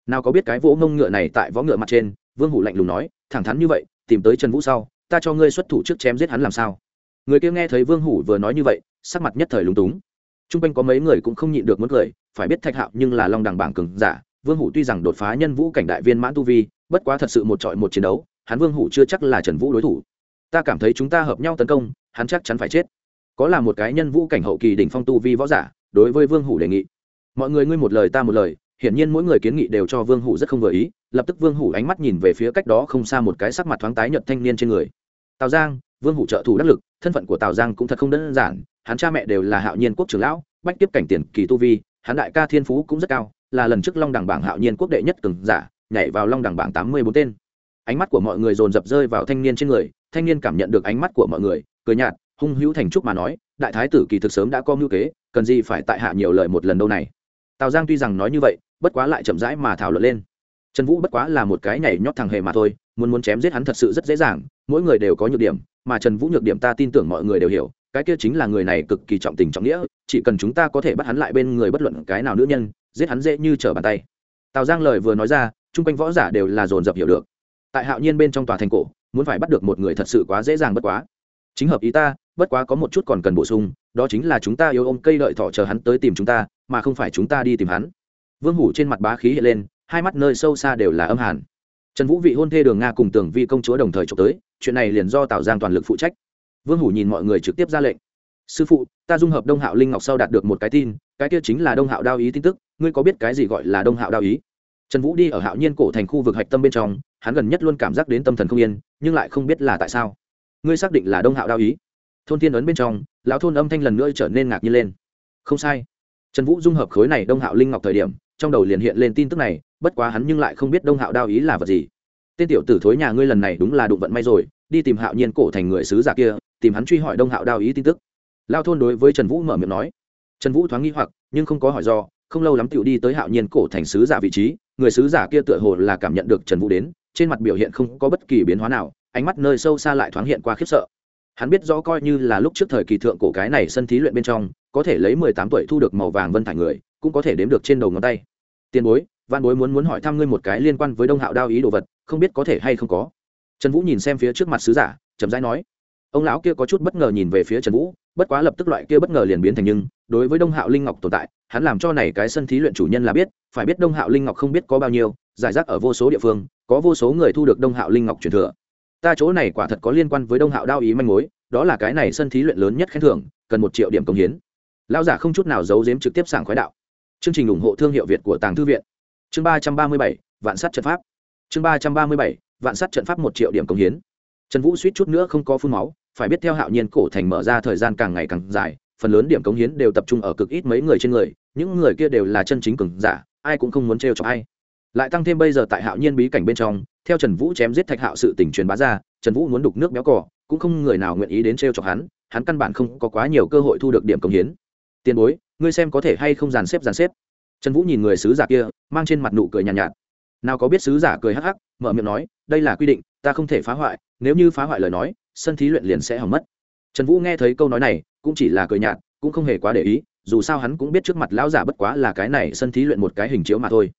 Nào có biết cái vỗ ngông ngựa này tại võ ngựa mặt trên, vương hủ lạnh lùng nói, thẳng thắn như vậy, tìm tới trần vũ sau, ta cho ngươi xuất thủ trước chém giết hắn làm sao? Người kia nghe thấy vương hủ vừa nói như vậy, sắc mặt nhất thời lúng túng t r u n g quanh có mấy người cũng không nhịn được muốn cười, phải biết thạch hạo nhưng là long đằng bảng cường giả, vương hủ tuy rằng đột phá nhân vũ cảnh đại viên mãn tu vi, bất quá thật sự một trọi một chiến đấu, hắn vương hủ chưa chắc là trần vũ đối thủ. Ta cảm thấy chúng ta hợp nhau tấn công, hắn chắc chắn phải chết. Có là một cái nhân vũ cảnh hậu kỳ đỉnh phong tu vi võ giả, đối với vương hủ đề nghị. Mọi người ngươi một lời ta một lời, hiển nhiên mỗi người kiến nghị đều cho vương hủ rất không vừa ý, lập tức vương hủ ánh mắt nhìn về phía cách đó không xa một cái sắc mặt thoáng tái nhợt thanh niên trên người. Tào giang vương hủ trợ thủ đắc lực, thân phận của tào giang cũng thật không đơn giản, hắn cha mẹ đều là hạo nhiên quốc trưởng lão, bách tiếp cảnh tiền kỳ tu vi, hắn đại ca thiên phú cũng rất cao, là lần trước long đẳng bảng hạo nhiên quốc đệ nhất cường giả, nhảy vào long đẳng bảng tám mươi bốn tên. Ánh mắt của mọi người dồn dập rơi vào thanh niên trên người, thanh niên cảm nhận được ánh mắt của mọi người, cười nhạt, hung hữu thành trúc mà nói, đại thái tử kỳ thực sớm đã có mưu kế, cần gì phải tại hạ nhiều lời một lần đâu này. Tào giang tuy rằng nói như vậy, bất quá lại chậm rãi mà thảo luận lên. Trần vũ bất quá là một cái nhảy nhót thằng hề mà thôi, muốn muốn chém giết hắn thật sự rất dễ dàng, mỗi người đều có nhược điểm mà trần vũ nhược điểm ta tin tưởng mọi người đều hiểu, cái kia chính là người này cực kỳ trọng tình trọng nghĩa, chỉ cần chúng ta có thể bắt hắn lại bên người bất luận cái nào nữ nhân, giết hắn dễ như trở bàn tay. Tào giang lời vừa nói ra, chung quanh võ giả đều là dồn dập hiểu được. Tại hạo nhiên bên trong tòa thành cổ, muốn phải bắt được một người thật sự quá dễ dàng bất quá. Chính hợp ý ta, bất quá có một chút còn cần bổ sung, đó chính là chúng ta yêu ôm cây đợi thọ chờ hắn tới tìm chúng ta, mà không phải chúng ta đi tìm hắn. Vương hủ trên mặt bá khí hiện lên, hai mắt nơi sâu xa đều là âm hàn trần vũ vị hôn thê đường nga cùng tưởng vi công chúa đồng thời trộm tới, chuyện này liền do tào giang toàn lực phụ trách. Vương hủ nhìn mọi người trực tiếp ra lệnh. Sư phụ, ta dung hợp đông hạo linh ngọc sau đạt được một cái tin, cái kia chính là đông hạo đao ý tin tức, ngươi có biết cái gì gọi là đông hạo đao ý? Trần vũ đi ở hạo nhiên cổ thành khu vực hạch tâm bên trong, hắn gần nhất luôn cảm giác đến tâm thần không yên, nhưng lại không biết là tại sao. Ngươi xác định là đông hạo đao ý? Thôn thiên ấn bên trong, lão thôn âm thanh lần nữa trở nên ngạc nhiên lên. Không sai. Trần vũ dung hợp khối này đông hạo linh ngọc thời điểm trong đầu liền hiện lên tin tức này, bất quá hắn nhưng lại không biết đông hạo đao ý là vật gì. Tên tiểu tử thối nhà ngươi lần này đúng là đụng vận may rồi, đi tìm hạo nhiên cổ thành người sứ giả kia, tìm hắn truy hỏi đông hạo đao ý tin tức. Lao thôn đối với trần vũ mở miệng nói. Trần vũ thoáng nghi hoặc, nhưng không có hỏi do, không lâu lắm tựu đi tới hạo nhiên cổ thành sứ giả vị trí, người sứ giả kia tựa hồ là cảm nhận được trần vũ đến, trên mặt biểu hiện không có bất kỳ biến hóa nào, ánh mắt nơi sâu xa lại thoáng hiện qua khiếp sợ. Hắn biết rõ coi như là lúc trước thời kỳ thượng cổ cái này sân thí luyện bên trong, có thể lấy mười tám tuổi thu được màu vàng vân thải người cũng có thể đếm được trên đầu ngón tay. Tiền bối văn bối muốn muốn hỏi thăm ngươi một cái liên quan với đông hạo đao ý đồ vật, không biết có thể hay không có. Trần vũ nhìn xem phía trước mặt sứ giả, chậm rãi nói. Ông lão kia có chút bất ngờ nhìn về phía trần vũ, bất quá lập tức loại kia bất ngờ liền biến thành nhưng, đối với đông hạo linh ngọc tồn tại, hắn làm cho này cái sân thí luyện chủ nhân là biết, phải biết đông hạo linh ngọc không biết có bao nhiêu, giải rác ở vô số địa phương, có vô số người thu được đông hạo linh ngọc truyền thừa. Ta chỗ này quả thật có liên quan với đông hạo đao ý manh mối, đó là cái này sân thí luyện lớn nhất khen thưởng, cần một triệu điểm công hiến. Lao giả không chút nào giấu giếm trực tiếp sảng khoái đạo chương trình ủng hộ thương hiệu việt của tàng thư viện. Chương ba trăm ba mươi bảy, vạn sát trận pháp. Chương ba trăm ba mươi bảy, vạn sát trận pháp một triệu điểm công hiến. Trần vũ suýt chút nữa không có phun máu, phải biết theo hạo nhiên cổ thành mở ra thời gian càng ngày càng dài, phần lớn điểm cống hiến đều tập trung ở cực ít mấy người trên người, những người kia đều là chân chính cường giả, ai cũng không muốn trêu cho ai. Lại tăng thêm bây giờ tại hạo nhiên bí cảnh bên trong, theo trần vũ chém giết thạch hạo sự tình truyền bá ra, trần vũ muốn đục nước béo cỏ cũng không người nào nguyện ý đến trêu chọc hắn hắn căn bản không có quá nhiều cơ hội thu được điểm cống hiến. Tiền bối ngươi xem có thể hay không dàn xếp dàn xếp. Trần vũ nhìn người sứ giả kia mang trên mặt nụ cười nhàn nhạt, nhạt. Nào có biết sứ giả cười hắc hắc mở miệng nói đây là quy định ta không thể phá hoại nếu như phá hoại lời nói sân thí luyện liền sẽ hỏng mất. Trần vũ nghe thấy câu nói này cũng chỉ là cười nhạt cũng không hề quá để ý dù sao hắn cũng biết trước mặt lão giả bất quá là cái này sân thí luyện một cái hình chiếu mà thôi.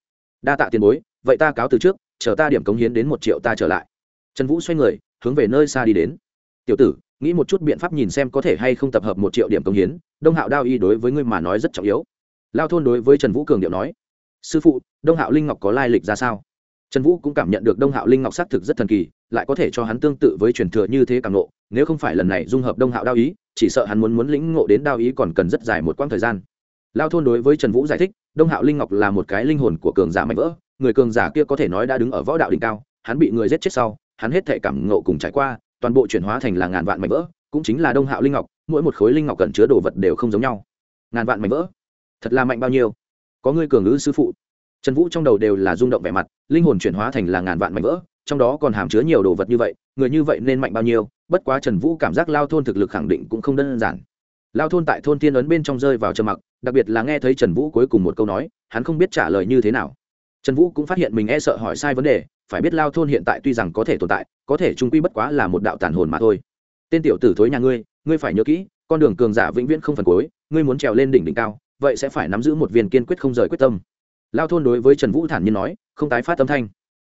Đa tạ tiền bối vậy ta cáo từ trước chờ ta điểm cống hiến đến một triệu ta trở lại. Trần vũ xoay người hướng về nơi xa đi đến. Tiểu tử nghĩ một chút biện pháp nhìn xem có thể hay không tập hợp một triệu điểm công hiến, đông hạo đao y đối với ngươi mà nói rất trọng yếu. Lao thôn đối với trần vũ cường điệu nói, sư phụ, đông hạo linh ngọc có lai lịch ra sao? Trần vũ cũng cảm nhận được đông hạo linh ngọc xác thực rất thần kỳ, lại có thể cho hắn tương tự với truyền thừa như thế càng ngộ, nếu không phải lần này dung hợp đông hạo đao ý chỉ sợ hắn muốn muốn lĩnh ngộ đến đao ý còn cần rất dài một quãng thời gian. Lao thôn đối với trần vũ giải thích, đông hạo linh ngọc là một cái linh hồn của cường giả mạnh vỡ, người cường giả kia có thể nói đã đứng ở võ đạo đỉnh cao, hắn bị người giết chết sau, hắn hết thể cảm ngộ cùng trải qua toàn bộ chuyển hóa thành là ngàn vạn mảnh vỡ, cũng chính là đông hạo linh ngọc, mỗi một khối linh ngọc cần chứa đồ vật đều không giống nhau. Ngàn vạn mảnh vỡ? Thật là mạnh bao nhiêu? Có người cường ngữ sư phụ. Trần vũ trong đầu đều là rung động vẻ mặt, linh hồn chuyển hóa thành là ngàn vạn mảnh vỡ, trong đó còn hàm chứa nhiều đồ vật như vậy, người như vậy nên mạnh bao nhiêu, bất quá trần vũ cảm giác lao thôn thực lực khẳng định cũng không đơn giản. Lao thôn tại thôn tiên ấn bên trong rơi vào trầm mặc, đặc biệt là nghe thấy trần vũ cuối cùng một câu nói, hắn không biết trả lời như thế nào. Trần vũ cũng phát hiện mình e sợ hỏi sai vấn đề, phải biết lao thôn hiện tại tuy rằng có thể tồn tại có thể trung quy bất quá là một đạo tàn hồn mà thôi. Tên tiểu tử thối nhà ngươi ngươi phải nhớ kỹ, con đường cường giả vĩnh viễn không phần cuối, ngươi muốn trèo lên đỉnh đỉnh cao, vậy sẽ phải nắm giữ một viên kiên quyết không rời quyết tâm. Lao thôn đối với trần vũ thản nhiên nói, không tái phát âm thanh.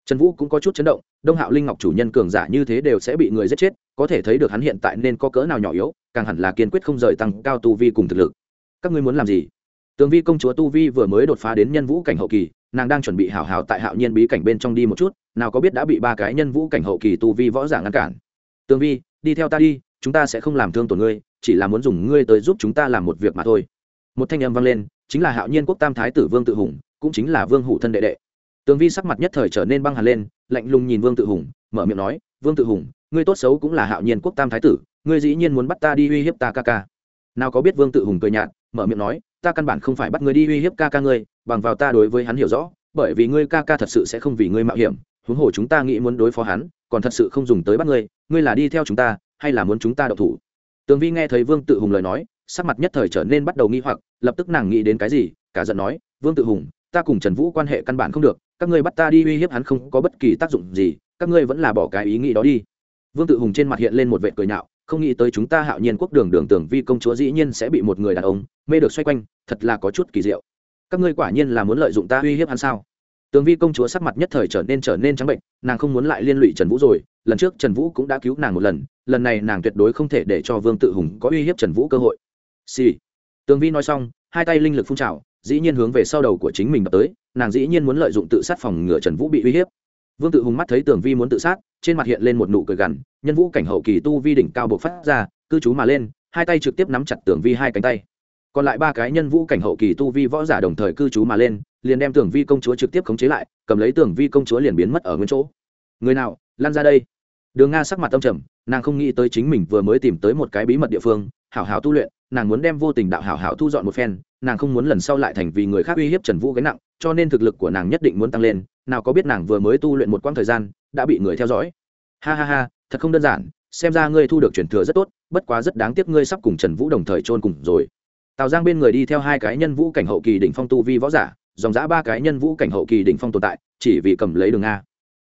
Trần vũ cũng có chút chấn động, đông hạo linh ngọc chủ nhân cường giả như thế đều sẽ bị người giết chết, có thể thấy được hắn hiện tại nên có cỡ nào nhỏ yếu, càng hẳn là kiên quyết không rời tăng cao tu vi cùng thực lực. Các ngươi muốn làm gì? Tường vi công chúa tu vi vừa mới đột phá đến nhân vũ cảnh hậu kỳ nàng đang chuẩn bị hảo hảo tại hạo nhiên bí cảnh bên trong đi một chút, nào có biết đã bị ba cái nhân vũ cảnh hậu kỳ tu vi võ giả ngăn cản. Tương vi, đi theo ta đi, chúng ta sẽ không làm thương tổn ngươi, chỉ là muốn dùng ngươi tới giúp chúng ta làm một việc mà thôi. Một thanh âm vang lên, chính là hạo nhiên quốc tam thái tử vương tự hùng, cũng chính là vương hủ thân đệ đệ. Tường vi sắc mặt nhất thời trở nên băng hẳn lên, lạnh lùng nhìn vương tự hùng, mở miệng nói, vương tự hùng, ngươi tốt xấu cũng là hạo nhiên quốc tam thái tử, ngươi dĩ nhiên muốn bắt ta đi uy hiếp ta ca ca. Nào có biết vương tự hùng cười nhạt, mở miệng nói ta căn bản không phải bắt ngươi đi uy hiếp ca ca ngươi, bằng vào ta đối với hắn hiểu rõ, bởi vì ngươi ca ca thật sự sẽ không vì ngươi mạo hiểm, huống hồ chúng ta nghĩ muốn đối phó hắn, còn thật sự không dùng tới bắt ngươi ngươi là đi theo chúng ta, hay là muốn chúng ta đậu thủ? Tường vi nghe thấy vương tự hùng lời nói, sắc mặt nhất thời trở nên bắt đầu nghi hoặc, lập tức nàng nghĩ đến cái gì, cả giận nói, vương tự hùng, ta cùng trần vũ quan hệ căn bản không được, các ngươi bắt ta đi uy hiếp hắn không có bất kỳ tác dụng gì, các ngươi vẫn là bỏ cái ý nghĩ đó đi. Vương tự hùng trên mặt hiện lên một vệ cười nhạo, không nghĩ tới chúng ta hạo nhiên quốc đường đường tưởng vi công chúa dĩ nhiên sẽ bị một người đàn ông mê được xoay quanh, thật là có chút kỳ diệu. Các ngươi quả nhiên là muốn lợi dụng ta uy hiếp hắn sao? Tường vi công chúa sắc mặt nhất thời trở nên trở nên trắng bệnh, nàng không muốn lại liên lụy trần vũ rồi. Lần trước trần vũ cũng đã cứu nàng một lần lần này nàng tuyệt đối không thể để cho vương tự hùng có uy hiếp trần vũ cơ hội. Xì、sì. tường vi nói xong, hai tay linh lực phun trào, dĩ nhiên hướng về sau đầu của chính mình đập tới, nàng dĩ nhiên muốn lợi dụng tự sát phòng ngừa trần vũ bị uy hiếp. Vương tự hùng mắt thấy tường vi muốn tự sát, trên mặt hiện lên một nụ cười gằn, nhân vũ cảnh hậu kỳ tu vi đỉnh cao bộc phát ra, cư trú mà lên, hai tay trực tiếp nắm chặt tường vi hai cánh tay còn lại ba cái nhân vũ cảnh hậu kỳ tu vi võ giả đồng thời cư trú mà lên, liền đem tường vi công chúa trực tiếp khống chế lại, cầm lấy tường vi công chúa liền biến mất ở nguyên chỗ. Người nào? Lan ra đây. Đường nga sắc mặt tâm trầm, nàng không nghĩ tới chính mình vừa mới tìm tới một cái bí mật địa phương, hảo hảo tu luyện, nàng muốn đem vô tình đạo hảo hảo thu dọn một phen, nàng không muốn lần sau lại thành vì người khác uy hiếp trần vũ gánh nặng, cho nên thực lực của nàng nhất định muốn tăng lên, nào có biết nàng vừa mới tu luyện một quãng thời gian, đã bị người theo dõi. Ha ha ha, thật không đơn giản, xem ra ngươi thu được truyền thừa rất tốt, bất quá rất đáng tiếc ngươi sắp cùng trần vũ đồng thời chôn cùng rồi tào giang bên người đi theo hai cái nhân vũ cảnh hậu kỳ đỉnh phong tu vi võ giả, dòng giã ba cái nhân vũ cảnh hậu kỳ đỉnh phong tồn tại, chỉ vì cầm lấy đường nga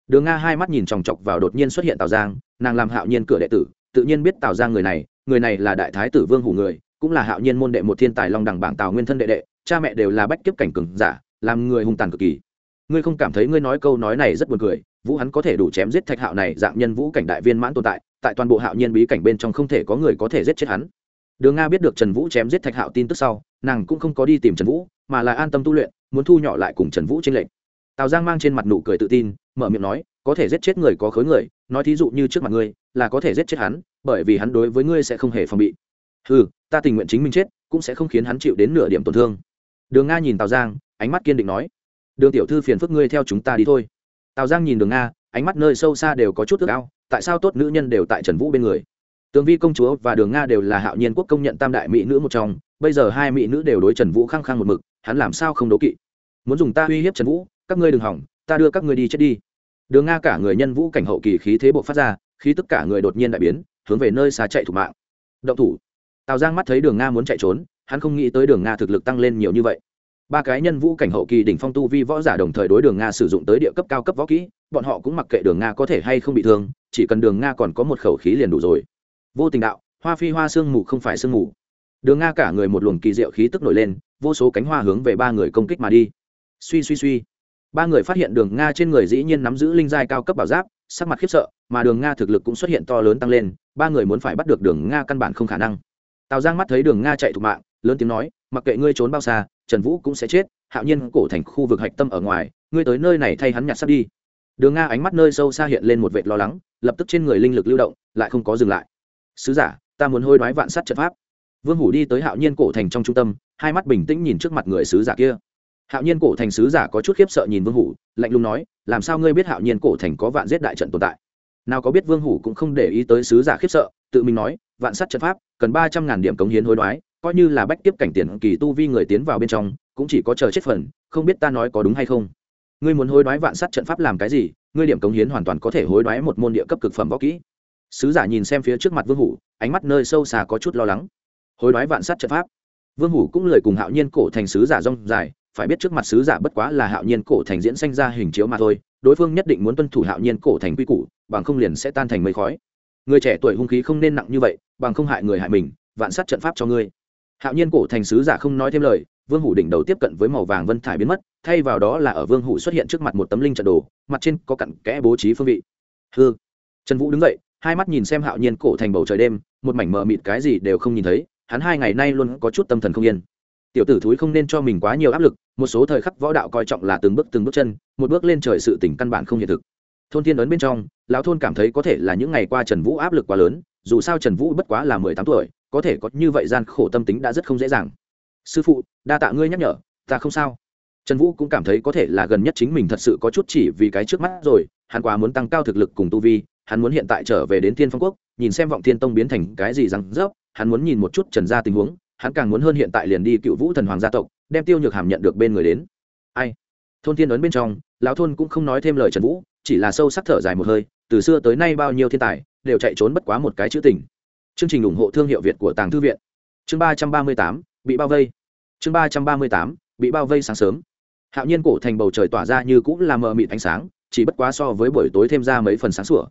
đường nga hai mắt nhìn chòng chọc vào đột nhiên xuất hiện tào giang, nàng làm hạo nhiên cửa đệ tử, tự nhiên biết tào giang người này người này là đại thái tử vương hủ người, cũng là hạo nhiên môn đệ một thiên tài long đẳng bảng tào nguyên thân đệ đệ, cha mẹ đều là bách kiếp cảnh cường giả, làm người hung tàn cực kỳ. Ngươi không cảm thấy ngươi nói câu nói này rất buồn cười, vũ hắn có thể đủ chém giết thạch hạo này dạng nhân vũ cảnh đại viên mãn tồn tại tại toàn bộ hạo nhiên bí cảnh bên trong không thể có người có thể giết chết hắn đường nga biết được trần vũ chém giết thạch hạo tin tức sau, nàng cũng không có đi tìm trần vũ, mà là an tâm tu luyện, muốn thu nhỏ lại cùng trần vũ trên lệnh tào giang mang trên mặt nụ cười tự tin, mở miệng nói, có thể giết chết người có khối người, nói thí dụ như trước mặt ngươi, là có thể giết chết hắn, bởi vì hắn đối với ngươi sẽ không hề phòng bị. Ừ ta tình nguyện chính mình chết, cũng sẽ không khiến hắn chịu đến nửa điểm tổn thương. Đường nga nhìn tào giang, ánh mắt kiên định nói, đường tiểu thư phiền phức ngươi theo chúng ta đi thôi. Tào giang nhìn đường nga, ánh mắt nơi sâu xa đều có chút ước ao, tại sao tốt nữ nhân đều tại trần vũ bên người? Tường vi công chúa và đường nga đều là hạo nhiên quốc công nhận tam đại mỹ nữ một trong, bây giờ hai mỹ nữ đều đối trần vũ khăng khăng một mực, hắn làm sao không đố kỵ? Muốn dùng ta uy hiếp trần vũ, các ngươi đừng hỏng, ta đưa các ngươi đi chết đi. Đường nga cả người nhân vũ cảnh hậu kỳ khí thế bộ phát ra, khí tất cả người đột nhiên đại biến, hướng về nơi xa chạy thủ mạng. Động thủ. Tào giang mắt thấy đường nga muốn chạy trốn, hắn không nghĩ tới đường nga thực lực tăng lên nhiều như vậy. Ba cái nhân vũ cảnh hậu kỳ đỉnh phong tu vi võ giả đồng thời đối đường nga sử dụng tới địa cấp cao cấp võ kỹ, bọn họ cũng mặc kệ đường nga có thể hay không bị thương, chỉ cần đường nga còn có một khẩu khí liền đủ rồi vô tình đạo, hoa phi hoa sương mù không phải sương mù. Đường nga cả người một luồng kỳ diệu khí tức nổi lên, vô số cánh hoa hướng về ba người công kích mà đi. Suy suy suy. Ba người phát hiện đường nga trên người dĩ nhiên nắm giữ linh giai cao cấp bảo giáp, sắc mặt khiếp sợ, mà đường nga thực lực cũng xuất hiện to lớn tăng lên, ba người muốn phải bắt được đường nga căn bản không khả năng. Tào giang mắt thấy đường nga chạy thục mạng, lớn tiếng nói, mặc kệ ngươi trốn bao xa, trần vũ cũng sẽ chết, hạo nhiên cổ thành khu vực hạch tâm ở ngoài, ngươi tới nơi này thay hắn nhặt sắt đi. Đường nga ánh mắt nơi sâu xa hiện lên một vệt lo lắng, lập tức trên người linh lực lưu động, lại không có dừng lại sứ giả, ta muốn hôi đoái vạn sắt trận pháp. Vương hủ đi tới hạo nhiên cổ thành trong trung tâm, hai mắt bình tĩnh nhìn trước mặt người sứ giả kia. Hạo nhiên cổ thành sứ giả có chút khiếp sợ nhìn vương hủ, lạnh lùng nói, làm sao ngươi biết hạo nhiên cổ thành có vạn giết đại trận tồn tại? Nào có biết vương hủ cũng không để ý tới sứ giả khiếp sợ, tự mình nói, vạn sắt trận pháp, cần ba trăm ngàn điểm cống hiến hối đoái, coi như là bách tiếp cảnh tiền kỳ tu vi người tiến vào bên trong, cũng chỉ có chờ chết phần, không biết ta nói có đúng hay không. Ngươi muốn hối đoái vạn sắt trận pháp làm cái gì, ngươi điểm cống hiến hoàn toàn có thể hối đoái một môn địa cấp cực phẩm võ kỹ sứ giả nhìn xem phía trước mặt vương hủ, ánh mắt nơi sâu xa có chút lo lắng. Hối đoái vạn sát trận pháp. Vương hủ cũng lời cùng hạo nhiên cổ thành sứ giả rong dài, phải biết trước mặt sứ giả bất quá là hạo nhiên cổ thành diễn sanh ra hình chiếu mà thôi, đối phương nhất định muốn tuân thủ hạo nhiên cổ thành quy củ, bằng không liền sẽ tan thành mây khói. Người trẻ tuổi hung khí không nên nặng như vậy, bằng không hại người hại mình, vạn sát trận pháp cho ngươi. Hạo nhiên cổ thành sứ giả không nói thêm lời, vương hủ đỉnh đầu tiếp cận với màu vàng vân thải biến mất, thay vào đó là ở vương hủ xuất hiện trước mặt một tấm linh trận đồ, mặt trên có cặn kẽ bố trí phương vị. Hư trần vũ đứng dậy hai mắt nhìn xem hạo nhiên cổ thành bầu trời đêm, một mảnh mờ mịt cái gì đều không nhìn thấy, hắn hai ngày nay luôn có chút tâm thần không yên. Tiểu tử thúi không nên cho mình quá nhiều áp lực, một số thời khắc võ đạo coi trọng là từng bước từng bước chân, một bước lên trời sự tỉnh căn bản không hiện thực. Thôn thiên ấn bên trong, lão thôn cảm thấy có thể là những ngày qua trần vũ áp lực quá lớn, dù sao trần vũ bất quá là mười tám tuổi, có thể có như vậy gian khổ tâm tính đã rất không dễ dàng. Sư phụ, đa tạ ngươi nhắc nhở, ta không sao. Trần vũ cũng cảm thấy có thể là gần nhất chính mình thật sự có chút chỉ vì cái trước mắt rồi, hắn quá muốn tăng cao thực lực cùng tu vi hắn muốn hiện tại trở về đến thiên phong quốc, nhìn xem vọng thiên tông biến thành cái gì rằng rớp, hắn muốn nhìn một chút trần gia tình huống, hắn càng muốn hơn hiện tại liền đi cựu vũ thần hoàng gia tộc, đem tiêu nhược hàm nhận được bên người đến. Ai? Thôn thiên ấn bên trong, lão thôn cũng không nói thêm lời trần vũ, chỉ là sâu sắc thở dài một hơi, từ xưa tới nay bao nhiêu thiên tài, đều chạy trốn bất quá một cái chữ tình. Chương trình ủng hộ thương hiệu việt của tàng thư viện. Chương ba trăm ba mươi tám, bị bao vây. Chương ba trăm ba mươi tám, bị bao vây sáng sớm. Hạo nhiên cổ thành bầu trời tỏa ra như cũng là mờ mịt ánh sáng, chỉ bất quá so với buổi tối thêm ra mấy phần sáng sủa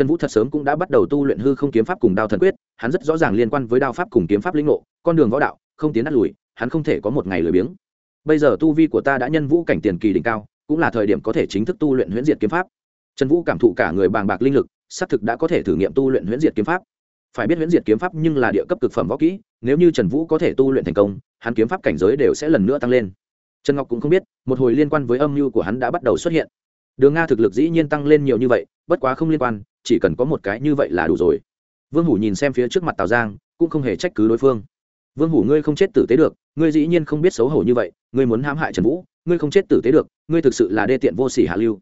trần vũ thật sớm cũng đã bắt đầu tu luyện hư không kiếm pháp cùng đao thần quyết, hắn rất rõ ràng liên quan với đao pháp cùng kiếm pháp linh ngộ, con đường võ đạo, không tiến đắt lùi, hắn không thể có một ngày lười biếng. Bây giờ tu vi của ta đã nhân vũ cảnh tiền kỳ đỉnh cao, cũng là thời điểm có thể chính thức tu luyện huyễn diệt kiếm pháp. Trần vũ cảm thụ cả người bàng bạc linh lực, xác thực đã có thể thử nghiệm tu luyện huyễn diệt kiếm pháp. Phải biết huyễn diệt kiếm pháp nhưng là địa cấp cực phẩm võ kỹ, nếu như trần vũ có thể tu luyện thành công, hắn kiếm pháp cảnh giới đều sẽ lần nữa tăng lên. Trần ngọc cũng không biết, một hồi liên quan với âm mưu của hắn đã bắt đầu xuất hiện. Đường nga thực lực dĩ nhiên tăng lên nhiều như vậy, bất quá không liên quan chỉ cần có một cái như vậy là đủ rồi. Vương hủ nhìn xem phía trước mặt tào giang, cũng không hề trách cứ đối phương. Vương hủ, ngươi không chết tử tế được, ngươi dĩ nhiên không biết xấu hổ như vậy, ngươi muốn hãm hại trần vũ, ngươi không chết tử tế được, ngươi thực sự là đê tiện vô sỉ hạ lưu.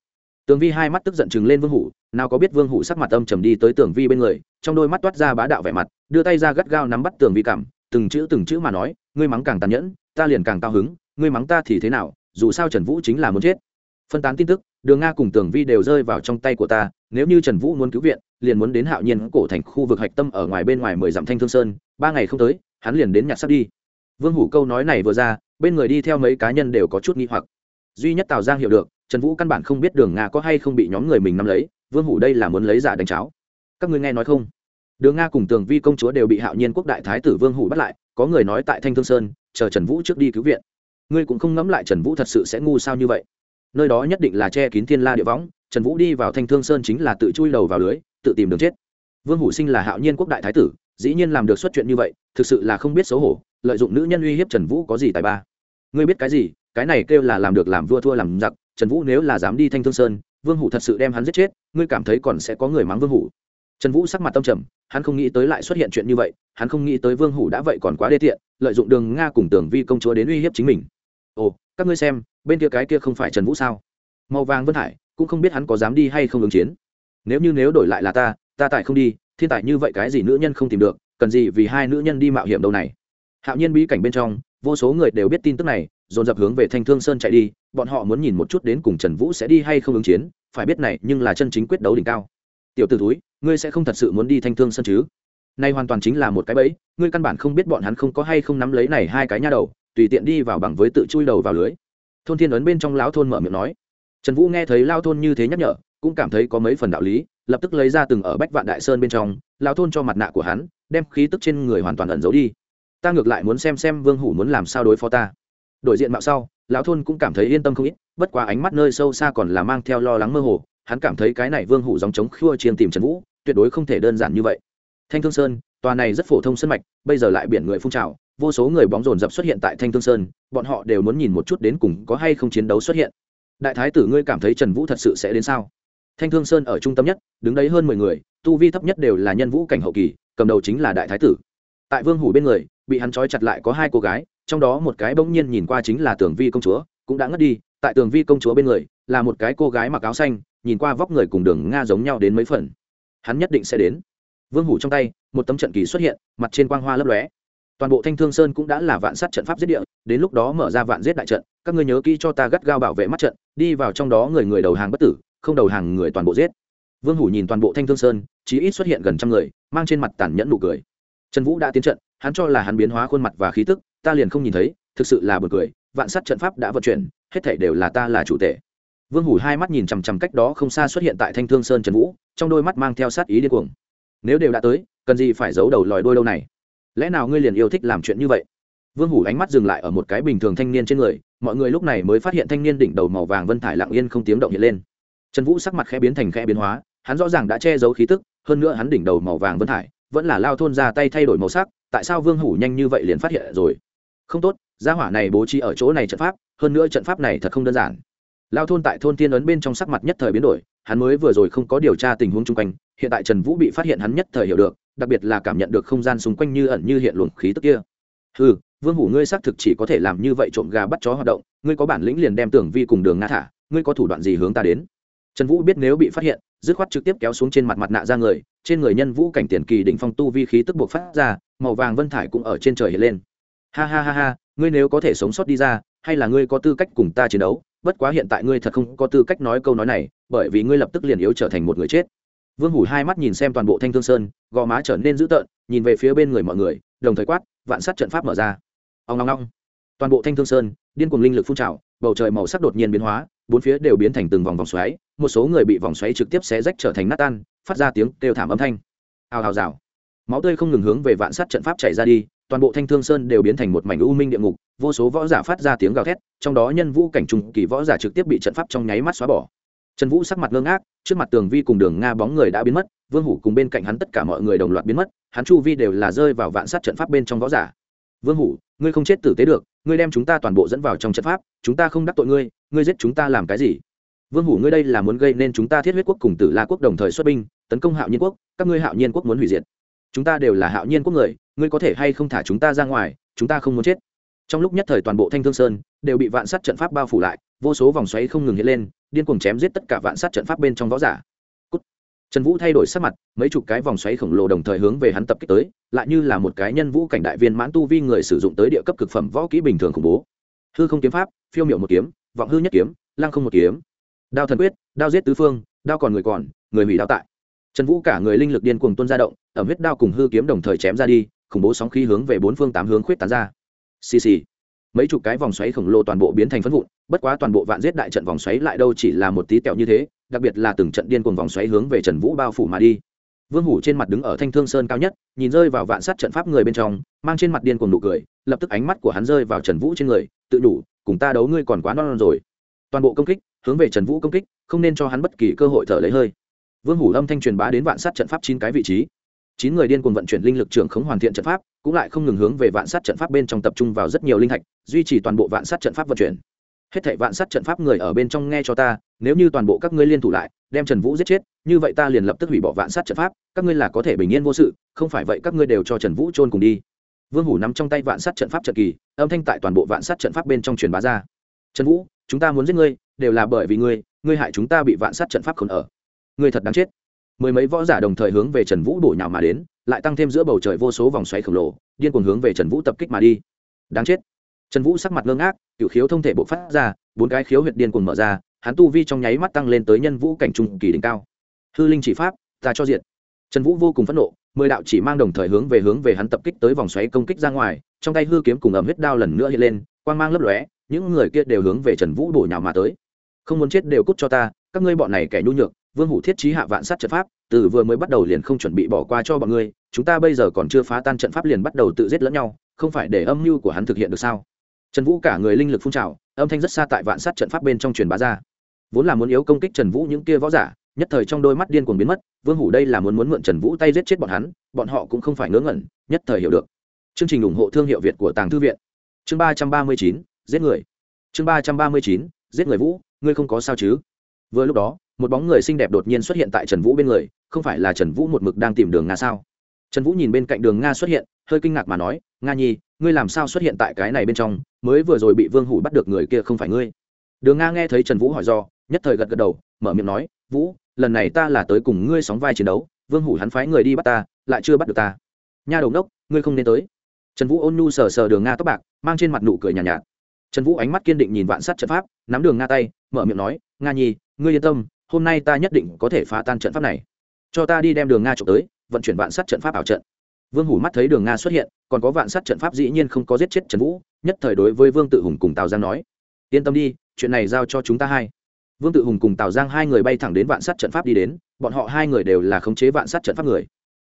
Tường vi hai mắt tức giận chừng lên vương hủ, nào có biết vương hủ sắc mặt âm trầm đi tới tường vi bên người, trong đôi mắt toát ra bá đạo vẻ mặt, đưa tay ra gắt gao nắm bắt tường vi cảm từng chữ từng chữ mà nói, ngươi mắng càng tàn nhẫn, ta liền càng cao hứng, ngươi mắng ta thì thế nào, dù sao trần vũ chính là muốn chết. Phân tán tin tức, đường nga cùng tường vi đều rơi vào trong tay của ta nếu như trần vũ muốn cứu viện, liền muốn đến hạo nhiên cổ thành khu vực hạch tâm ở ngoài bên ngoài mười dặm thanh thương sơn, ba ngày không tới, hắn liền đến nhặt sắp đi. Vương hủ câu nói này vừa ra, bên người đi theo mấy cá nhân đều có chút nghi hoặc. Duy nhất tào giang hiểu được, trần vũ căn bản không biết đường nga có hay không bị nhóm người mình nắm lấy, vương hủ đây là muốn lấy giả đánh cháo. Các ngươi nghe nói không? Đường nga cùng tường vi công chúa đều bị hạo nhiên quốc đại thái tử vương hủ bắt lại, có người nói tại thanh thương sơn, chờ trần vũ trước đi cứu viện. Ngươi cũng không ngẫm lại trần vũ thật sự sẽ ngu sao như vậy nơi đó nhất định là che kín thiên la địa võng, trần vũ đi vào thanh thương sơn chính là tự chui đầu vào lưới, tự tìm đường chết. Vương hủ sinh là hạo nhiên quốc đại thái tử, dĩ nhiên làm được xuất chuyện như vậy, thực sự là không biết xấu hổ, lợi dụng nữ nhân uy hiếp trần vũ có gì tài ba. Ngươi biết cái gì? Cái này kêu là làm được làm vua thua làm giặc, trần vũ nếu là dám đi thanh thương sơn, vương hủ thật sự đem hắn giết chết, ngươi cảm thấy còn sẽ có người mắng vương hủ. Trần vũ sắc mặt tâm trầm, hắn không nghĩ tới lại xuất hiện chuyện như vậy, hắn không nghĩ tới vương hủ đã vậy còn quá đê tiện, lợi dụng đường nga cùng tường vi công chúa đến uy hiếp chính mình. Ồ, các ngươi xem bên kia cái kia không phải trần vũ sao? Màu vàng vân hải, cũng không biết hắn có dám đi hay không ứng chiến. Nếu như nếu đổi lại là ta ta tại không đi, thiên tài như vậy cái gì nữ nhân không tìm được, cần gì vì hai nữ nhân đi mạo hiểm đâu này? Hạo nhiên bí cảnh bên trong, vô số người đều biết tin tức này, dồn dập hướng về thanh thương sơn chạy đi, bọn họ muốn nhìn một chút đến cùng trần vũ sẽ đi hay không ứng chiến, phải biết này, nhưng là chân chính quyết đấu đỉnh cao. Tiểu t ử túi ngươi sẽ không thật sự muốn đi thanh thương sơn chứ? Nay hoàn toàn chính là một cái bẫy, ngươi căn bản không biết bọn hắn không có hay không nắm lấy này hai cái nha đầu, tùy tiện đi vào bằng với tự chui đầu vào lưới thôn thiên ấn bên trong lão thôn mở miệng nói. Trần vũ nghe thấy lao thôn như thế nhắc nhở, cũng cảm thấy có mấy phần đạo lý, lập tức lấy ra từng ở bách vạn đại sơn bên trong lao thôn cho mặt nạ của hắn, đem khí tức trên người hoàn toàn ẩn giấu đi. Ta ngược lại muốn xem xem vương hủ muốn làm sao đối phó ta. Đổi diện mạo sau, lão thôn cũng cảm thấy yên tâm không ít, bất quá ánh mắt nơi sâu xa còn là mang theo lo lắng mơ hồ, hắn cảm thấy cái này vương hủ dòng chống khua chiên tìm trần vũ, tuyệt đối không thể đơn giản như vậy. Thanh thương sơn, tòa này rất phổ thông sân mạch, bây giờ lại biển người phun trào vô số người bóng rồn rập xuất hiện tại thanh thương sơn, bọn họ đều muốn nhìn một chút đến cùng có hay không chiến đấu xuất hiện. Đại thái tử ngươi cảm thấy trần vũ thật sự sẽ đến sao? Thanh thương sơn ở trung tâm nhất, đứng đấy hơn mười người, tu vi thấp nhất đều là nhân vũ cảnh hậu kỳ, cầm đầu chính là đại thái tử. Tại vương hủ bên người, bị hắn trói chặt lại có hai cô gái, trong đó một cái bỗng nhiên nhìn qua chính là tường vi công chúa, cũng đã ngất đi, tại tường vi công chúa bên người, là một cái cô gái mặc áo xanh, nhìn qua vóc người cùng đường nga giống nhau đến mấy phần. Hắn nhất định sẽ đến. Vương hủ trong tay, một tấm trận kỳ xuất hiện, mặt trên quang hoa lấp lóe toàn bộ thanh thương sơn cũng đã là vạn sát trận pháp giết địa, đến lúc đó mở ra vạn giết đại trận, các ngươi nhớ kỹ cho ta gắt gao bảo vệ mắt trận, đi vào trong đó người người đầu hàng bất tử, không đầu hàng người toàn bộ giết. Vương hủ nhìn toàn bộ thanh thương sơn chỉ ít xuất hiện gần trăm người, mang trên mặt tàn nhẫn nụ cười. Trần vũ đã tiến trận, hắn cho là hắn biến hóa khuôn mặt và khí tức, ta liền không nhìn thấy, thực sự là bực cười, vạn sát trận pháp đã vận chuyển, hết thảy đều là ta là chủ tệ vương hủ hai mắt nhìn chằm chằm cách đó không xa xuất hiện tại thanh thương sơn trần vũ, trong đôi mắt mang theo sát ý điên cuồng. Nếu đều đã tới, cần gì phải giấu đầu lòi đôi lâu này? Lẽ nào ngươi liền yêu thích làm chuyện như vậy? Vương hủ ánh mắt dừng lại ở một cái bình thường thanh niên trên người, mọi người lúc này mới phát hiện thanh niên đỉnh đầu màu vàng vân thải lặng yên không tiếng động hiện lên. Trần vũ sắc mặt khẽ biến thành khẽ biến hóa, hắn rõ ràng đã che giấu khí tức, hơn nữa hắn đỉnh đầu màu vàng vân thải vẫn là lao thôn ra tay thay đổi màu sắc, tại sao vương hủ nhanh như vậy liền phát hiện rồi? Không tốt, gia hỏa này bố trí ở chỗ này trận pháp, hơn nữa trận pháp này thật không đơn giản. Lao thôn tại thôn tiên ấn bên trong sắc mặt nhất thời biến đổi, hắn mới vừa rồi không có điều tra tình huống chung quanh, hiện tại trần vũ bị phát hiện hắn nhất thời hiểu được đặc biệt là cảm nhận được không gian xung quanh như ẩn như hiện luồng khí tức kia. Ừ vương hủ ngươi xác thực chỉ có thể làm như vậy trộm gà bắt chó hoạt động, ngươi có bản lĩnh liền đem tưởng vi cùng đường nga thả, ngươi có thủ đoạn gì hướng ta đến? Trần vũ biết nếu bị phát hiện, dứt khoát trực tiếp kéo xuống trên mặt mặt nạ ra người, trên người nhân vũ cảnh tiền kỳ đỉnh phong tu vi khí tức buộc phát ra, màu vàng vân thải cũng ở trên trời hiện lên. Ha ha ha ha, ngươi nếu có thể sống sót đi ra, hay là ngươi có tư cách cùng ta chiến đấu? Bất quá hiện tại ngươi thật không có tư cách nói câu nói này, bởi vì ngươi lập tức liền yếu trở thành một người chết vương hủ hai mắt nhìn xem toàn bộ thanh thương sơn, gò má trở nên dữ tợn, nhìn về phía bên người mọi người, đồng thời quát, vạn sát trận pháp mở ra. Ông long long toàn bộ thanh thương sơn, điên cuồng linh lực phun trào, bầu trời màu sắc đột nhiên biến hóa, bốn phía đều biến thành từng vòng vòng xoáy, một số người bị vòng xoáy trực tiếp xé rách trở thành nát tan, phát ra tiếng kêu thảm âm thanh. Hào hào rào. Máu tươi không ngừng hướng về vạn sát trận pháp chảy ra đi, toàn bộ thanh thương sơn đều biến thành một mảnh u minh địa ngục, vô số võ giả phát ra tiếng gào thét, trong đó nhân vũ cảnh trùng kỳ võ giả trực tiếp bị trận pháp trong nháy mắt xóa bỏ trần vũ sắc mặt ngơ ngác, trước mặt tường vi cùng đường nga bóng người đã biến mất, vương hủ cùng bên cạnh hắn tất cả mọi người đồng loạt biến mất, hắn chu vi đều là rơi vào vạn sát trận pháp bên trong võ giả. Vương hủ, ngươi không chết tử tế được, ngươi đem chúng ta toàn bộ dẫn vào trong trận pháp, chúng ta không đắc tội ngươi ngươi giết chúng ta làm cái gì? Vương hủ, ngươi đây là muốn gây nên chúng ta thiết huyết quốc cùng tử la quốc đồng thời xuất binh, tấn công hạo nhiên quốc, các ngươi hạo nhiên quốc muốn hủy diệt. Chúng ta đều là hạo nhiên quốc người, ngươi có thể hay không thả chúng ta ra ngoài, chúng ta không muốn chết trong lúc nhất thời toàn bộ thanh thương sơn đều bị vạn sát trận pháp bao phủ lại, vô số vòng xoáy không ngừng hiện lên, điên cuồng chém giết tất cả vạn sát trận pháp bên trong võ giả. Cút. trần vũ thay đổi sắc mặt, mấy chục cái vòng xoáy khổng lồ đồng thời hướng về hắn tập kích tới, lại như là một cái nhân vũ cảnh đại viên mãn tu vi người sử dụng tới địa cấp cực phẩm võ kỹ bình thường khủng bố. Hư không kiếm pháp, phiêu miệu một kiếm, vọng hư nhất kiếm, lăng không một kiếm. Đao thần quyết, đao giết tứ phương, đao còn người còn, người hủy đao tại. Trần vũ cả người linh lực điên cuồng tuôn ra động, ẩm huyết đao cùng hư kiếm đồng thời chém ra đi, khủng bố sóng khí hướng về bốn phương tám hướng khuyết tán ra xì xì. Mấy chục cái vòng xoáy khổng lồ toàn bộ biến thành phân vụn bất quá toàn bộ vạn giết đại trận vòng xoáy lại đâu chỉ là một tí tẹo như thế đặc biệt là từng trận điên cuồng vòng xoáy hướng về trần vũ bao phủ mà đi. Vương hủ trên mặt đứng ở thanh thương sơn cao nhất nhìn rơi vào vạn sát trận pháp người bên trong mang trên mặt điên cuồng nụ cười lập tức ánh mắt của hắn rơi vào trần vũ trên người tự đủ cùng ta đấu ngươi còn quá non, non rồi. Toàn bộ công kích hướng về trần vũ công kích không nên cho hắn bất kỳ cơ hội thở lấy hơi. Vương hủ âm thanh truyền bá đến vạn sát trận pháp chín cái vị trí chín người điên cuồng vận chuyển linh lực trưởng khống hoàn thiện trận pháp, cũng lại không ngừng hướng về vạn sát trận pháp bên trong tập trung vào rất nhiều linh thạch, duy trì toàn bộ vạn sát trận pháp vận chuyển. Hết thảy vạn sát trận pháp người ở bên trong nghe cho ta, nếu như toàn bộ các ngươi liên thủ lại, đem trần vũ giết chết, như vậy ta liền lập tức hủy bỏ vạn sát trận pháp, các ngươi là có thể bình yên vô sự, không phải vậy các ngươi đều cho trần vũ trôn cùng đi. Vương hủ nắm trong tay vạn sát trận pháp trận kỳ, âm thanh tại toàn bộ vạn sát trận pháp bên trong truyền bá ra. Trần vũ, chúng ta muốn giết ngươi, đều là bởi vì ngươi ngươi hại chúng ta bị vạn sát trận pháp khốn ở. Ngươi thật đáng chết mười mấy võ giả đồng thời hướng về trần vũ bổ nhào mà đến, lại tăng thêm giữa bầu trời vô số vòng xoáy khổng lồ, điên cuồng hướng về trần vũ tập kích mà đi. Đáng chết. Trần vũ sắc mặt ngơ ngác, cựu khiếu thông thể bộ phát ra, bốn cái khiếu huyệt điên cuồng mở ra, hắn tu vi trong nháy mắt tăng lên tới nhân vũ cảnh trung kỳ đỉnh cao. Hư linh chỉ pháp, ta cho diện. Trần vũ vô cùng phẫn nộ, mười đạo chỉ mang đồng thời hướng về hướng về hắn tập kích tới vòng xoáy công kích ra ngoài, trong tay hư kiếm cùng ẩm huyết đao lần nữa hiện lên, quang mang lấp lóe, những người kia đều hướng về trần vũ bổ nhào mà tới. Không muốn chết đều cút cho ta, các ngươi bọn này kẻ nhu nhược vương hủ thiết trí hạ vạn sát trận pháp, từ vừa mới bắt đầu liền không chuẩn bị bỏ qua cho bọn ngươi, chúng ta bây giờ còn chưa phá tan trận pháp liền bắt đầu tự giết lẫn nhau, không phải để âm mưu của hắn thực hiện được sao? Trần vũ cả người linh lực phun trào, âm thanh rất xa tại vạn sát trận pháp bên trong truyền bá ra. Vốn là muốn yếu công kích trần vũ những kia võ giả, nhất thời trong đôi mắt điên cuồng biến mất, vương hủ đây là muốn muốn mượn trần vũ tay giết chết bọn hắn, bọn họ cũng không phải ngớ ngẩn, nhất thời hiểu được. Chương trình ủng hộ thương hiệu việt của tàng thư viện. Chương ba trăm ba mươi chín, giết người. Chương ba trăm ba mươi chín, giết người vũ, ngươi không có sao chứ? Vừa lúc đó một bóng người xinh đẹp đột nhiên xuất hiện tại trần vũ bên người không phải là trần vũ một mực đang tìm đường nga sao? Trần vũ nhìn bên cạnh đường nga xuất hiện hơi kinh ngạc mà nói nga nhi ngươi làm sao xuất hiện tại cái này bên trong? Mới vừa rồi bị vương hủ bắt được người kia không phải ngươi. Đường nga nghe thấy trần vũ hỏi do nhất thời gật gật đầu mở miệng nói vũ lần này ta là tới cùng ngươi sóng vai chiến đấu vương hủ hắn phái người đi bắt ta lại chưa bắt được ta. Nha đầu đốc ngươi không nên tới. Trần vũ ôn nhu sờ sờ đường nga tóc bạc mang trên mặt nụ cười nhàn nhạt, nhạt trần vũ ánh mắt kiên định nhìn vạn sát trận pháp nắm đường nga tay mở miệng nói nga nhi ngươi yên tâm, hôm nay ta nhất định có thể phá tan trận pháp này. Cho ta đi đem đường nga trộm tới, vận chuyển vạn sát trận pháp ảo trận. Vương hủ mắt thấy đường nga xuất hiện, còn có vạn sát trận pháp dĩ nhiên không có giết chết trần vũ, nhất thời đối với vương tự hùng cùng tào giang nói, yên tâm đi, chuyện này giao cho chúng ta hai. Vương tự hùng cùng tào giang hai người bay thẳng đến vạn sát trận pháp đi đến, bọn họ hai người đều là khống chế vạn sát trận pháp người.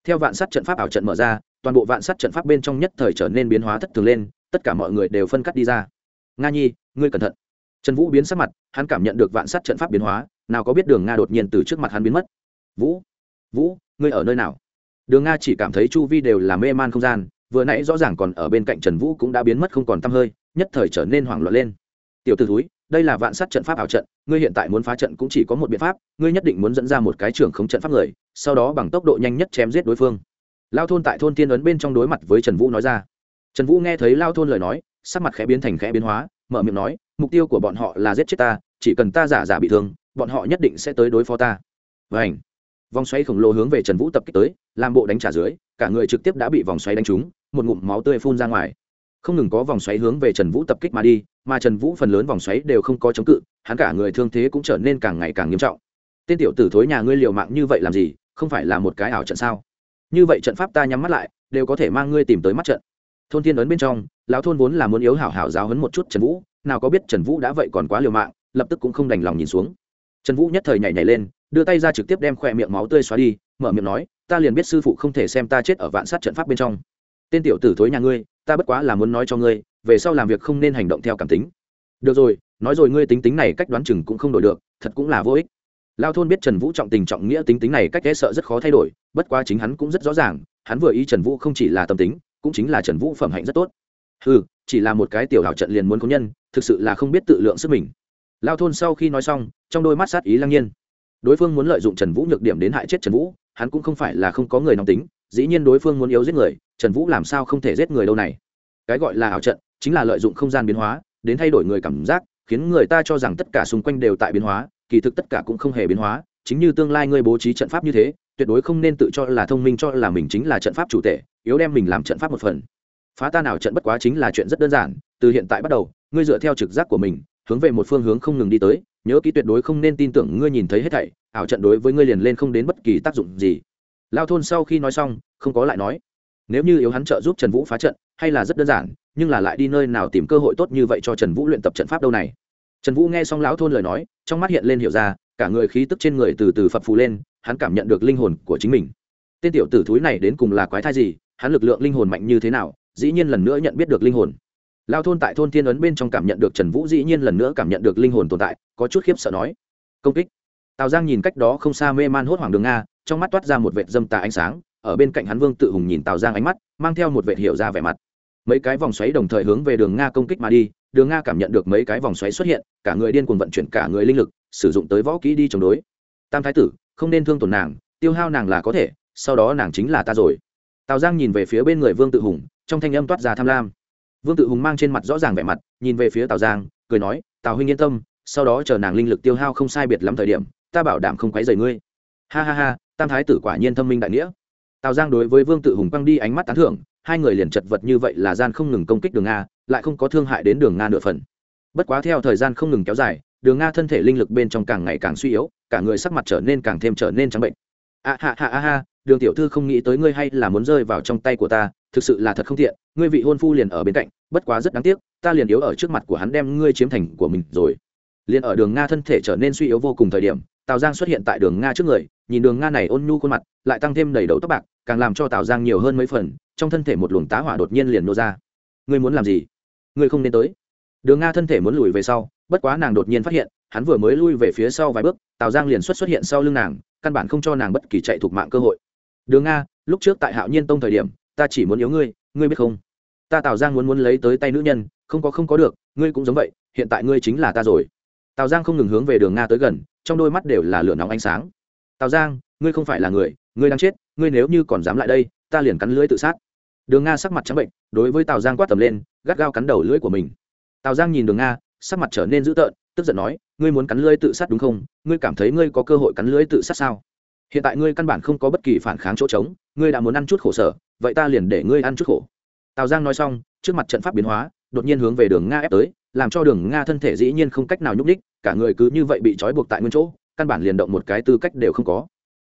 Theo vạn sát trận pháp ảo trận mở ra, toàn bộ vạn sát trận pháp bên trong nhất thời trở nên biến hóa thất thường lên, tất cả mọi người đều phân cắt đi ra. Nga nhi, ngươi cẩn thận. Trần vũ biến sắc mặt hắn cảm nhận được vạn sát trận pháp biến hóa, nào có biết đường nga đột nhiên từ trước mặt hắn biến mất. Vũ vũ, ngươi ở nơi nào? Đường nga chỉ cảm thấy chu vi đều là mê man không gian, vừa nãy rõ ràng còn ở bên cạnh trần vũ cũng đã biến mất không còn t hơi, nhất thời trở nên hoảng loạn lên. Tiểu t ử túi đây là vạn sát trận pháp ảo trận, ngươi hiện tại muốn phá trận cũng chỉ có một biện pháp, ngươi nhất định muốn dẫn ra một cái trưởng không trận pháp người, sau đó bằng tốc độ nhanh nhất chém giết đối phương. Lao thôn tại thôn tiên ấn bên trong đối mặt với trần vũ nói ra. Trần vũ nghe thấy lao thôn lời nói, sắc mặt khẽ biến thành khẽ biến hóa, mở miệng nói, mục tiêu của bọn họ là giết chết ta chỉ cần ta giả giả bị thương, bọn họ nhất định sẽ tới đối phó ta. Và ảnh vòng xoáy khổng lồ hướng về trần vũ tập kích tới, làm bộ đánh trả dưới, cả người trực tiếp đã bị vòng xoáy đánh trúng, một ngụm máu tươi phun ra ngoài. Không ngừng có vòng xoáy hướng về trần vũ tập kích mà đi, mà trần vũ phần lớn vòng xoáy đều không có chống cự, hắn cả người thương thế cũng trở nên càng ngày càng nghiêm trọng. Tên tiểu tử thối nhà ngươi liều mạng như vậy làm gì, không phải là một cái ảo trận sao? Như vậy trận pháp ta nhắm mắt lại, đều có thể mang ngươi tìm tới mắt trận. Thôn thiên ấn bên trong, lão thôn vốn là muốn yếu hảo hảo giáo hấn một chút trần vũ, nào có biết trần vũ đã vậy còn quá liều mạng lập tức cũng không đành lòng nhìn xuống. Trần vũ nhất thời nhảy nhảy lên, đưa tay ra trực tiếp đem khỏe miệng máu tươi xóa đi, mở miệng nói, ta liền biết sư phụ không thể xem ta chết ở vạn sát trận pháp bên trong. Tên tiểu tử thối nhà ngươi, ta bất quá là muốn nói cho ngươi, về sau làm việc không nên hành động theo cảm tính. Được rồi, nói rồi ngươi tính tính này cách đoán chừng cũng không đổi được, thật cũng là vô ích. Lao thôn biết trần vũ trọng tình trọng nghĩa tính tính này cách é sợ rất khó thay đổi, bất quá chính hắn cũng rất rõ ràng, hắn vừa ý trần vũ không chỉ là tâm tính, cũng chính là trần vũ phẩm hạnh rất tốt. Ừ chỉ là một cái tiểu hảo trận liền muốn có nhân, thực sự là không biết tự lượng sức mình lao thôn sau khi nói xong, trong đôi mắt sát ý lăng nhiên. Đối phương muốn lợi dụng trần vũ nhược điểm đến hại chết trần vũ, hắn cũng không phải là không có người nóng tính, dĩ nhiên đối phương muốn yếu giết người, trần vũ làm sao không thể giết người đâu này? Cái gọi là ảo trận, chính là lợi dụng không gian biến hóa, đến thay đổi người cảm giác, khiến người ta cho rằng tất cả xung quanh đều tại biến hóa, kỳ thực tất cả cũng không hề biến hóa, chính như tương lai ngươi bố trí trận pháp như thế, tuyệt đối không nên tự cho là thông minh cho là mình chính là trận pháp chủ tể, yếu đem mình làm trận pháp một phần. Phá ta nào trận bất quá chính là chuyện rất đơn giản, từ hiện tại bắt đầu, ngươi dựa theo trực giác của mình hướng về một phương hướng không ngừng đi tới, nhớ kỹ tuyệt đối không nên tin tưởng ngươi nhìn thấy hết thảy, ảo trận đối với ngươi liền lên không đến bất kỳ tác dụng gì. Lao thôn sau khi nói xong, không có lại nói. Nếu như yếu hắn trợ giúp trần vũ phá trận, hay là rất đơn giản, nhưng là lại đi nơi nào tìm cơ hội tốt như vậy cho trần vũ luyện tập trận pháp đâu này? Trần vũ nghe xong lão thôn lời nói, trong mắt hiện lên hiểu ra, cả người khí tức trên người từ từ phập phù lên, hắn cảm nhận được linh hồn của chính mình. Tên tiểu tử thúi này đến cùng là quái thai gì, hắn lực lượng linh hồn mạnh như thế nào, dĩ nhiên lần nữa nhận biết được linh hồn lao thôn tại thôn thiên ấn bên trong cảm nhận được trần vũ dĩ nhiên lần nữa cảm nhận được linh hồn tồn tại, có chút khiếp sợ nói. Công kích. Tào giang nhìn cách đó không xa mê man hốt hoảng đường nga, trong mắt toát ra một vệt dâm tà ánh sáng, ở bên cạnh hắn vương tự hùng nhìn tào giang ánh mắt, mang theo một vệt hiểu ra vẻ mặt. Mấy cái vòng xoáy đồng thời hướng về đường nga công kích mà đi, đường nga cảm nhận được mấy cái vòng xoáy xuất hiện, cả người điên cuồng vận chuyển cả người linh lực, sử dụng tới võ kỹ đi chống đối. Tam thái tử, không nên thương tổn nàng, tiêu hao nàng là có thể, sau đó nàng chính là ta rồi. Tào giang nhìn về phía bên người vương tự hùng, trong thanh âm toát ra tham lam vương tự hùng mang trên mặt rõ ràng vẻ mặt, nhìn về phía tào giang, cười nói, tào huynh yên tâm, sau đó chờ nàng linh lực tiêu hao không sai biệt lắm thời điểm, ta bảo đảm không quấy rầy ngươi. Ha ha ha, tam thái tử quả nhiên thâm minh đại nghĩa. Tào giang đối với vương tự hùng băng đi ánh mắt tán thưởng, hai người liền chật vật như vậy là gian không ngừng công kích đường nga, lại không có thương hại đến đường nga nửa phần. Bất quá theo thời gian không ngừng kéo dài, đường nga thân thể linh lực bên trong càng ngày càng suy yếu, cả người sắc mặt trở nên càng thêm trở nên trắng bệnh. A ha ha ha ha đường tiểu thư không nghĩ tới ngươi hay là muốn rơi vào trong tay của ta, thực sự là thật không thiện ngươi vị hôn phu liền ở bên cạnh, bất quá rất đáng tiếc, ta liền yếu ở trước mặt của hắn đem ngươi chiếm thành của mình rồi. Liền ở đường nga thân thể trở nên suy yếu vô cùng thời điểm, tào giang xuất hiện tại đường nga trước người, nhìn đường nga này ôn nhu khuôn mặt, lại tăng thêm đầy đầu tóc bạc, càng làm cho tào giang nhiều hơn mấy phần, trong thân thể một luồng tá hỏa đột nhiên liền nô ra. Ngươi muốn làm gì? Ngươi không nên tới. Đường nga thân thể muốn lùi về sau, bất quá nàng đột nhiên phát hiện, hắn vừa mới lui về phía sau vài bước, tào giang liền xuất xuất hiện sau lưng nàng, căn bản không cho nàng bất kỳ chạy thuộc mạng cơ hội đường nga lúc trước tại hạo nhiên tông thời điểm, ta chỉ muốn yếu ngươi ngươi biết không? Ta tào giang muốn muốn lấy tới tay nữ nhân, không có không có được, ngươi cũng giống vậy, hiện tại ngươi chính là ta rồi. Tào giang không ngừng hướng về đường nga tới gần, trong đôi mắt đều là lửa nóng ánh sáng. Tào giang, ngươi không phải là người, ngươi đang chết, ngươi nếu như còn dám lại đây, ta liền cắn lưỡi tự sát. Đường nga sắc mặt trắng bệnh, đối với tào giang quát tầm lên, gắt gao cắn đầu lưỡi của mình. Tào giang nhìn đường nga sắc mặt trở nên dữ tợn, tức giận nói, ngươi muốn cắn lưỡi tự sát đúng không? Ngươi cảm thấy ngươi có cơ hội cắn lưỡi tự sát sao? Hiện tại ngươi căn bản không có bất kỳ phản kháng chỗ trống, ngươi đã muốn ăn chút khổ sở, vậy ta liền để ngươi ăn chút khổ. Tào giang nói xong, trước mặt trận pháp biến hóa, đột nhiên hướng về đường nga ép tới, làm cho đường nga thân thể dĩ nhiên không cách nào nhúc ních cả người cứ như vậy bị trói buộc tại nguyên chỗ, căn bản liền động một cái tư cách đều không có.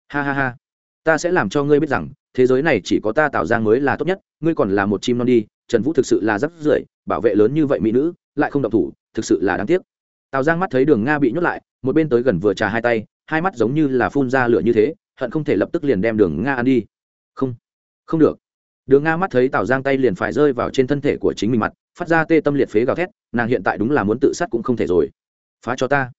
Ha ha ha. Ta sẽ làm cho ngươi biết rằng, thế giới này chỉ có ta tạo giang mới là tốt nhất, ngươi còn là một chim non đi, trần vũ thực sự là rất rưởi, bảo vệ lớn như vậy mỹ nữ, lại không động thủ, thực sự là đáng tiếc. Tào giang mắt thấy đường nga bị nhốt lại, một bên tới gần vừa trà hai tay hai mắt giống như là phun ra lửa như thế, hận không thể lập tức liền đem đường nga ăn đi. Không không được. Đường nga mắt thấy tào giang tay liền phải rơi vào trên thân thể của chính mình mặt, phát ra tê tâm liệt phế gào thét, nàng hiện tại đúng là muốn tự sát cũng không thể rồi. Phá cho ta.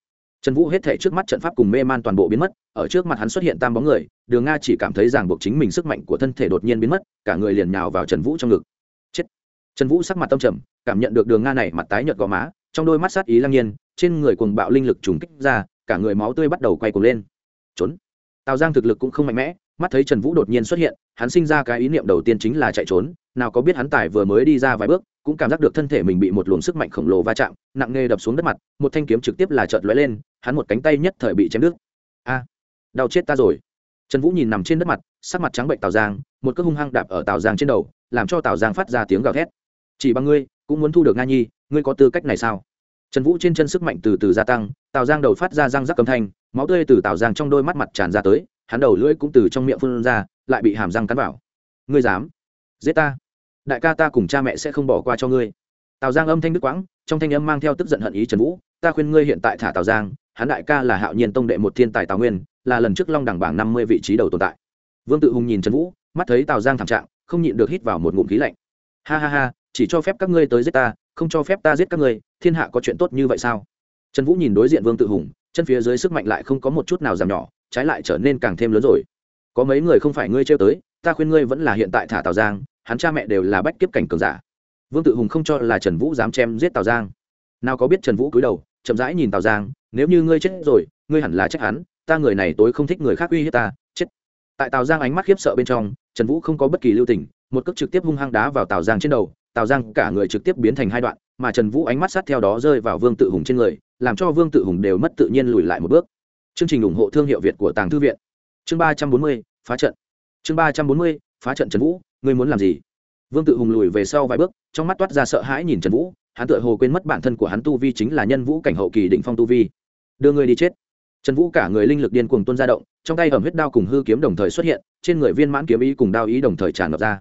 Trần vũ hết thể trước mắt trận pháp cùng mê man toàn bộ biến mất, ở trước mặt hắn xuất hiện tam bóng người, đường nga chỉ cảm thấy ràng buộc chính mình sức mạnh của thân thể đột nhiên biến mất, cả người liền nhào vào trần vũ trong ngực. Chết. Trần vũ sắc mặt tâm trầm, cảm nhận được đường nga này mặt tái nhợt gò má, trong đôi mắt sát ý lăng nhiên, trên người cuồng bạo linh lực trùng kích ra cả người máu tươi bắt đầu quay cuồng lên. Trốn. Tào giang thực lực cũng không mạnh mẽ, mắt thấy trần vũ đột nhiên xuất hiện, hắn sinh ra cái ý niệm đầu tiên chính là chạy trốn, nào có biết hắn tài vừa mới đi ra vài bước, cũng cảm giác được thân thể mình bị một luồng sức mạnh khổng lồ va chạm, nặng nề đập xuống đất mặt, một thanh kiếm trực tiếp là chợt lóe lên, hắn một cánh tay nhất thời bị chém đứt. A, đau chết ta rồi. Trần vũ nhìn nằm trên đất mặt, sắc mặt trắng bệnh tào giang, một cước hung hăng đạp ở tào giang trên đầu, làm cho tào giang phát ra tiếng gào thét. Chỉ bằng ngươi, cũng muốn thu được nga nhi, ngươi có tư cách này sao? Trần vũ trên chân sức mạnh từ từ gia tăng, tào giang đầu phát ra răng rắc cầm thanh, máu tươi từ tào giang trong đôi mắt mặt tràn ra tới, hắn đầu lưỡi cũng từ trong miệng phun ra, lại bị hàm răng cắn vào. Ngươi dám giết ta? Đại ca ta cùng cha mẹ sẽ không bỏ qua cho ngươi. Tào giang âm thanh đức quãng, trong thanh âm mang theo tức giận hận ý trần vũ, ta khuyên ngươi hiện tại thả tào giang, hắn đại ca là hạo nhiên tông đệ một thiên tài tào nguyên, là lần trước long đẳng bảng năm mươi vị trí đầu tồn tại. Vương tự hùng nhìn trần vũ, mắt thấy tào giang thảm trạng, không nhịn được hít vào một ngụm khí lạnh. Ha ha ha, chỉ cho phép các ngươi tới giết ta không cho phép ta giết các ngươi, thiên hạ có chuyện tốt như vậy sao? Trần vũ nhìn đối diện vương tự hùng, chân phía dưới sức mạnh lại không có một chút nào giảm nhỏ, trái lại trở nên càng thêm lớn rồi. Có mấy người không phải ngươi trêu tới, ta khuyên ngươi vẫn là hiện tại thả tào giang, hắn cha mẹ đều là bách kiếp cảnh cường giả. Vương tự hùng không cho là trần vũ dám chém giết tào giang. Nào có biết trần vũ cúi đầu, chậm rãi nhìn tào giang, nếu như ngươi chết rồi, ngươi hẳn là trách hắn, ta người này tối không thích người khác uy hiếp ta, chết. Tại tào giang ánh mắt khiếp sợ bên trong, trần vũ không có bất kỳ lưu tình, một cước trực tiếp hung hăng đá vào tào giang trên đầu tào giang cả người trực tiếp biến thành hai đoạn, mà trần vũ ánh mắt sát theo đó rơi vào vương tự hùng trên người, làm cho vương tự hùng đều mất tự nhiên lùi lại một bước. Chương trình ủng hộ thương hiệu việt của tàng thư viện. Chương ba trăm bốn mươi, phá trận. Chương ba trăm bốn mươi, phá trận trần vũ, ngươi muốn làm gì? Vương tự hùng lùi về sau vài bước, trong mắt toát ra sợ hãi nhìn trần vũ, hắn tự hồ quên mất bản thân của hắn tu vi chính là nhân vũ cảnh hậu kỳ định phong tu vi. Đưa ngươi đi chết. Trần vũ cả người linh lực điên cuồng tuôn ra động, trong tay ẩm huyết đao cùng hư kiếm đồng thời xuất hiện, trên người viên mãn kiếm ý cùng đao ý đồng thời tràn ngập ra.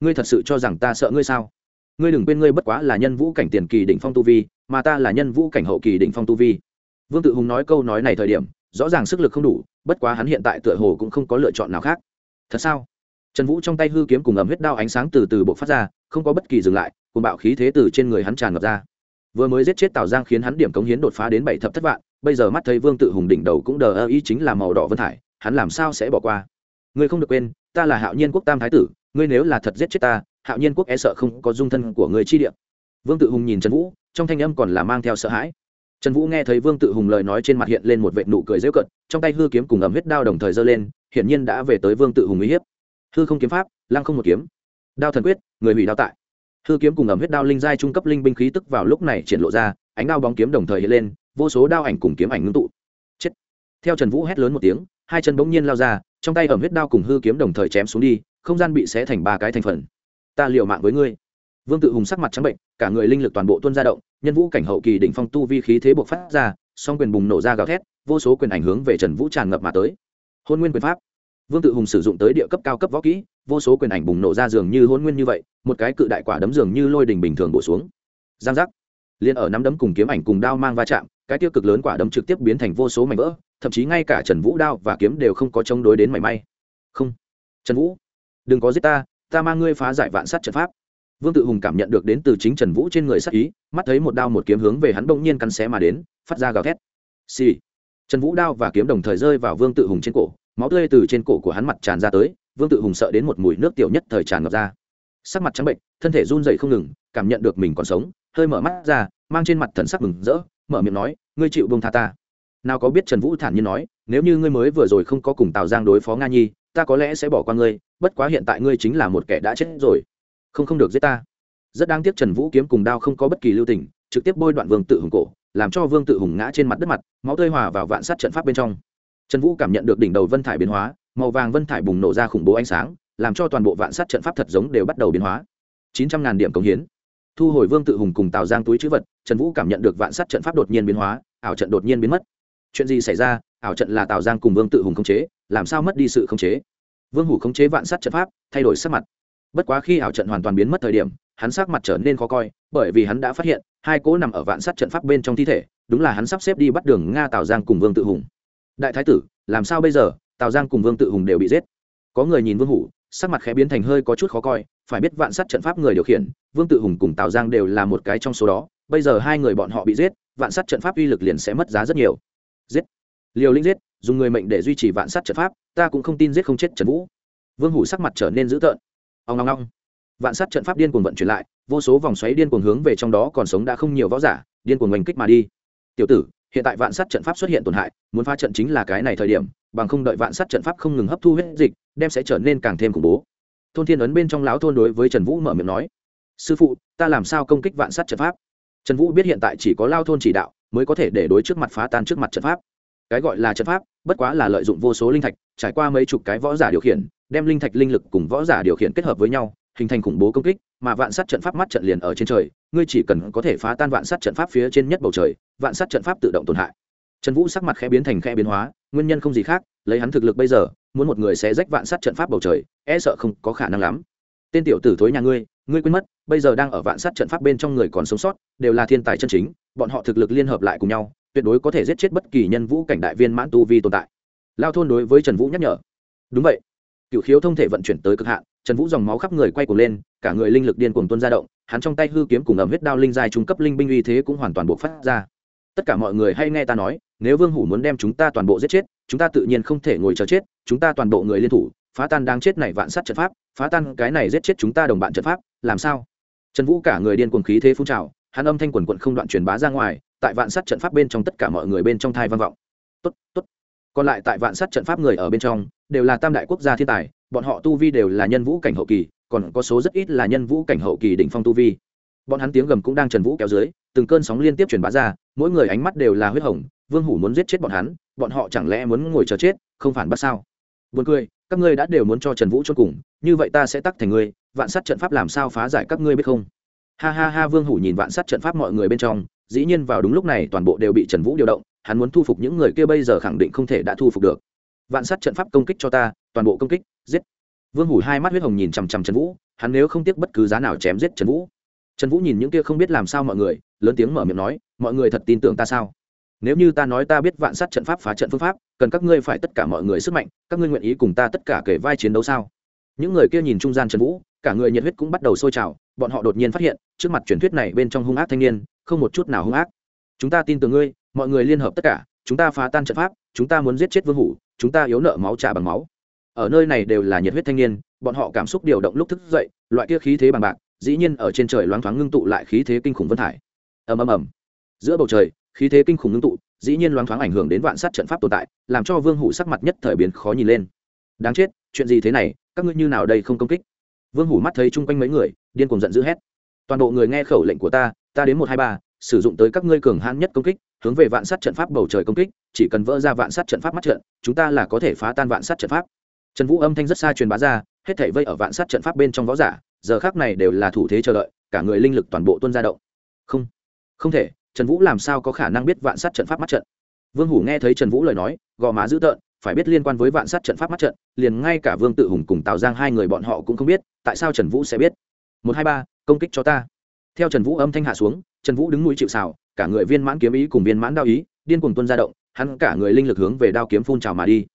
Ngươi thật sự cho rằng ta sợ ngươi sao? Ngươi đừng quên ngươi bất quá là nhân vũ cảnh tiền kỳ đỉnh phong tu vi, mà ta là nhân vũ cảnh hậu kỳ đỉnh phong tu vi. Vương tự hùng nói câu nói này thời điểm, rõ ràng sức lực không đủ, bất quá hắn hiện tại tựa hồ cũng không có lựa chọn nào khác. Thật sao? Trần vũ trong tay hư kiếm cùng ẩm huyết đao ánh sáng từ từ bộ phát ra, không có bất kỳ dừng lại cùng bạo khí thế từ trên người hắn tràn ngập ra. Vừa mới giết chết tào giang khiến hắn điểm cống hiến đột phá đến bảy thập thất vạn, bây giờ mắt thấy vương tự hùng đỉnh đầu cũng đờ ơ ý chính là màu đỏ vân thải, hắn làm sao sẽ bỏ qua? Ngươi không được quên, ta là hạo nhiên quốc tam thái tử, ngươi nếu là thật giết chết ta hạo nhiên quốc e sợ không có dung thân của người chi địa. Vương tự hùng nhìn trần vũ, trong thanh âm còn là mang theo sợ hãi. Trần vũ nghe thấy vương tự hùng lời nói trên mặt hiện lên một vệ nụ cười dễu cận trong tay hư kiếm cùng ẩm huyết đao đồng thời giơ lên, hiển nhiên đã về tới vương tự hùng uy hiếp. Hư không kiếm pháp, lăng không một kiếm. Đao thần quyết, người hủy đao tại. Hư kiếm cùng ẩm huyết đao linh giai trung cấp linh binh khí tức vào lúc này triển lộ ra, ánh đao bóng kiếm đồng thời hiện lên, vô số đao ảnh cùng kiếm ảnh ngưng tụ. Chết. Theo trần vũ hét lớn một tiếng, hai chân bỗng nhiên lao ra, trong tay ẩm huyết đao cùng hư kiếm đồng thời chém xuống đi, không gian bị xé thành ba cái thành phần ta liều mạng với ngươi. Vương tự hùng sắc mặt trắng bệnh, cả người linh lực toàn bộ tuân ra động, nhân vũ cảnh hậu kỳ đỉnh phong tu vi khí thế buộc phát ra, song quyền bùng nổ ra gào thét, vô số quyền ảnh hướng về trần vũ tràn ngập mà tới. Hôn nguyên quyền pháp. Vương tự hùng sử dụng tới địa cấp cao cấp võ kỹ, vô số quyền ảnh bùng nổ ra dường như hôn nguyên như vậy, một cái cự đại quả đấm dường như lôi đình bình thường bổ xuống. Giang giác. Liền ở nắm đấm cùng kiếm ảnh cùng đao mang va chạm, cái tiêu cực lớn quả đấm trực tiếp biến thành vô số mảnh vỡ, thậm chí ngay cả trần vũ đao và kiếm đều không có chống đối đến mảy may. Không. Trần vũ, đừng có giết ta ta mang ngươi phá giải vạn sát trận pháp. Vương tự hùng cảm nhận được đến từ chính trần vũ trên người sát ý, mắt thấy một đao một kiếm hướng về hắn bỗng nhiên cắn xé mà đến, phát ra gào thét. Xì、sì. trần vũ đao và kiếm đồng thời rơi vào vương tự hùng trên cổ, máu tươi từ trên cổ của hắn mặt tràn ra tới, vương tự hùng sợ đến một mùi nước tiểu nhất thời tràn ngập ra. Sắc mặt trắng bệnh, thân thể run dậy không ngừng, cảm nhận được mình còn sống, hơi mở mắt ra, mang trên mặt thần sắc mừng rỡ, mở miệng nói, ngươi chịu bông tha ta. Nào có biết trần vũ thản nhiên nói, nếu như ngươi mới vừa rồi không có cùng tào giang đối phó nga nhi ta có lẽ sẽ bỏ qua ngươi, bất quá hiện tại ngươi chính là một kẻ đã chết rồi. Không không được giết ta. Rất đáng tiếc trần vũ kiếm cùng đao không có bất kỳ lưu tình, trực tiếp bôi đoạn vương tự hùng cổ, làm cho vương tự hùng ngã trên mặt đất mặt, máu tơi hòa vào vạn sát trận pháp bên trong. Trần vũ cảm nhận được đỉnh đầu vân thải biến hóa, màu vàng vân thải bùng nổ ra khủng bố ánh sáng, làm cho toàn bộ vạn sát trận pháp thật giống đều bắt đầu biến hóa. Chín trăm ngàn điểm cống hiến. Thu hồi vương tự hùng cùng tào giang túi chữ vật, trần vũ cảm nhận được vạn sát trận pháp đột nhiên biến hóa, ảo trận đột nhiên biến mất. Chuyện gì xảy ra ảo trận là tào giang cùng vương tự hùng khống chế, làm sao mất đi sự khống chế? Vương hủ khống chế vạn sát trận pháp, thay đổi sắc mặt. Bất quá khi ảo trận hoàn toàn biến mất thời điểm, hắn sắc mặt trở nên khó coi, bởi vì hắn đã phát hiện, hai cỗ nằm ở vạn sát trận pháp bên trong thi thể, đúng là hắn sắp xếp đi bắt đường nga tào giang cùng vương tự hùng. Đại thái tử, làm sao bây giờ? Tào giang cùng vương tự hùng đều bị giết. Có người nhìn vương hủ, sắc mặt khẽ biến thành hơi có chút khó coi, phải biết vạn sát trận pháp người điều khiển, vương tự hùng cùng tào giang đều là một cái trong số đó, bây giờ hai người bọn họ bị giết, vạn sát trận pháp uy lực liền sẽ mất giá rất nhiều. Giết liều linh giết, dùng người mệnh để duy trì vạn sát trận pháp, ta cũng không tin giết không chết trần vũ. Vương hủ sắc mặt trở nên dữ tợn. Ông ngong ngong vạn sát trận pháp điên cuồng vận chuyển lại, vô số vòng xoáy điên cuồng hướng về trong đó còn sống đã không nhiều võ giả, điên cuồng oanh kích mà đi. Tiểu tử, hiện tại vạn sát trận pháp xuất hiện tổn hại, muốn phá trận chính là cái này thời điểm, bằng không đợi vạn sát trận pháp không ngừng hấp thu hết dịch, đem sẽ trở nên càng thêm khủng bố. Thôn thiên ấn bên trong lão thôn đối với trần vũ mở miệng nói, sư phụ, ta làm sao công kích vạn sát trận pháp? Trần vũ biết hiện tại chỉ có lao thôn chỉ đạo, mới có thể để đối trước mặt phá tan trước mặt trận pháp cái gọi là trận pháp, bất quá là lợi dụng vô số linh thạch, trải qua mấy chục cái võ giả điều khiển, đem linh thạch linh lực cùng võ giả điều khiển kết hợp với nhau, hình thành khủng bố công kích, mà vạn sát trận pháp mắt trận liền ở trên trời, ngươi chỉ cần có thể phá tan vạn sát trận pháp phía trên nhất bầu trời, vạn sát trận pháp tự động tổn hại. Trần vũ sắc mặt khẽ biến thành khẽ biến hóa, nguyên nhân không gì khác, lấy hắn thực lực bây giờ, muốn một người sẽ rách vạn sát trận pháp bầu trời e sợ không có khả năng lắm. Tên tiểu tử thối nhà ngươi ngươi quên mất, bây giờ đang ở vạn sát trận pháp bên trong người còn sống sót, đều là thiên tài chân chính, bọn họ thực lực liên hợp lại cùng nhau tuyệt đối có thể giết chết bất kỳ nhân vũ cảnh đại viên mãn tu vi tồn tại. Lao thôn đối với trần vũ nhắc nhở. Đúng vậy. Cựu khiếu thông thể vận chuyển tới cực hạn, trần vũ dòng máu khắp người quay cuồng lên, cả người linh lực điên cuồng tuôn ra động, hắn trong tay hư kiếm cùng ẩm huyết đao linh dài trung cấp linh binh uy thế cũng hoàn toàn buộc phát ra. Tất cả mọi người hay nghe ta nói, nếu vương hủ muốn đem chúng ta toàn bộ giết chết, chúng ta tự nhiên không thể ngồi chờ chết, chúng ta toàn bộ người liên thủ, phá tan đang chết này vạn sát trận pháp, phá tan cái này giết chết chúng ta đồng bạn trận pháp, làm sao? Trần vũ cả người điên cuồng khí thế phun trào hắn âm thanh quần quận không đoạn truyền bá ra ngoài, tại vạn sát trận pháp bên trong tất cả mọi người bên trong thai vang vọng. Tốt tốt. Còn lại tại vạn sát trận pháp người ở bên trong, đều là tam đại quốc gia thiên tài, bọn họ tu vi đều là nhân vũ cảnh hậu kỳ, còn có số rất ít là nhân vũ cảnh hậu kỳ đỉnh phong tu vi. Bọn hắn tiếng gầm cũng đang trần vũ kéo dưới, từng cơn sóng liên tiếp truyền bá ra, mỗi người ánh mắt đều là huyết hồng, vương hủ muốn giết chết bọn hắn, bọn họ chẳng lẽ muốn ngồi chờ chết, không phản bắt sao? Buồn cười, các ngươi đã đều muốn cho trần vũ cho cùng, như vậy ta sẽ tắc thành ngươi, vạn sát trận pháp làm sao phá giải các ngươi biết không? Ha ha ha, vương hủ nhìn vạn sát trận pháp mọi người bên trong, dĩ nhiên vào đúng lúc này toàn bộ đều bị trần vũ điều động, hắn muốn thu phục những người kia bây giờ khẳng định không thể đã thu phục được. Vạn sát trận pháp công kích cho ta, toàn bộ công kích, giết. Vương hủ hai mắt huyết hồng nhìn chằm chằm trần vũ, hắn nếu không tiếc bất cứ giá nào chém giết trần vũ. Trần vũ nhìn những kia không biết làm sao mọi người, lớn tiếng mở miệng nói, mọi người thật tin tưởng ta sao? Nếu như ta nói ta biết vạn sát trận pháp phá trận phương pháp, cần các ngươi phải tất cả mọi người sức mạnh, các ngươi nguyện ý cùng ta tất cả kể vai chiến đấu sao? Những người kia nhìn trung gian trần vũ, cả người nhiệt huyết cũng bắt đầu sôi trào bọn họ đột nhiên phát hiện, trước mặt truyền thuyết này bên trong hung ác thanh niên, không một chút nào hung ác. Chúng ta tin tưởng ngươi, mọi người liên hợp tất cả, chúng ta phá tan trận pháp, chúng ta muốn giết chết vương hủ, chúng ta yếu nợ máu trả bằng máu. Ở nơi này đều là nhiệt huyết thanh niên, bọn họ cảm xúc điều động lúc thức dậy, loại kia khí thế bằng bạc, dĩ nhiên ở trên trời loáng thoáng ngưng tụ lại khí thế kinh khủng vân thải ầm ầm ầm. Giữa bầu trời, khí thế kinh khủng ngưng tụ, dĩ nhiên loáng thoáng ảnh hưởng đến vạn sát trận pháp tồn tại, làm cho vương hủ sắc mặt nhất thời biến khó nhìn lên. Đáng chết, chuyện gì thế này, các ngươi như nào đây không công kích? Vương hủ mắt thấy chung quanh mấy người, điên cùng giận dữ hét. Toàn bộ người nghe khẩu lệnh của ta ta đến một hai ba, sử dụng tới các ngươi cường hãn nhất công kích, hướng về vạn sát trận pháp bầu trời công kích, chỉ cần vỡ ra vạn sát trận pháp mắt trận, chúng ta là có thể phá tan vạn sát trận pháp. Trần vũ âm thanh rất xa truyền bá ra, hết thảy vây ở vạn sát trận pháp bên trong võ giả, giờ khác này đều là thủ thế chờ đợi, cả người linh lực toàn bộ tuôn ra động. Không không thể, trần vũ làm sao có khả năng biết vạn sát trận pháp mắt trận? Vương hủ nghe thấy trần vũ lời nói, gò má dữ tợn, phải biết liên quan với vạn sát trận pháp mắt trận, liền ngay cả vương tự hùng cùng tào giang hai người bọn họ cũng không biết tại sao trần vũ sẽ biết? Một hai ba, công kích cho ta. Theo trần vũ âm thanh hạ xuống, trần vũ đứng núi chịu xào cả người viên mãn kiếm ý cùng viên mãn đao ý, điên cuồng tuân ra động, hắn cả người linh lực hướng về đao kiếm phun trào mà đi.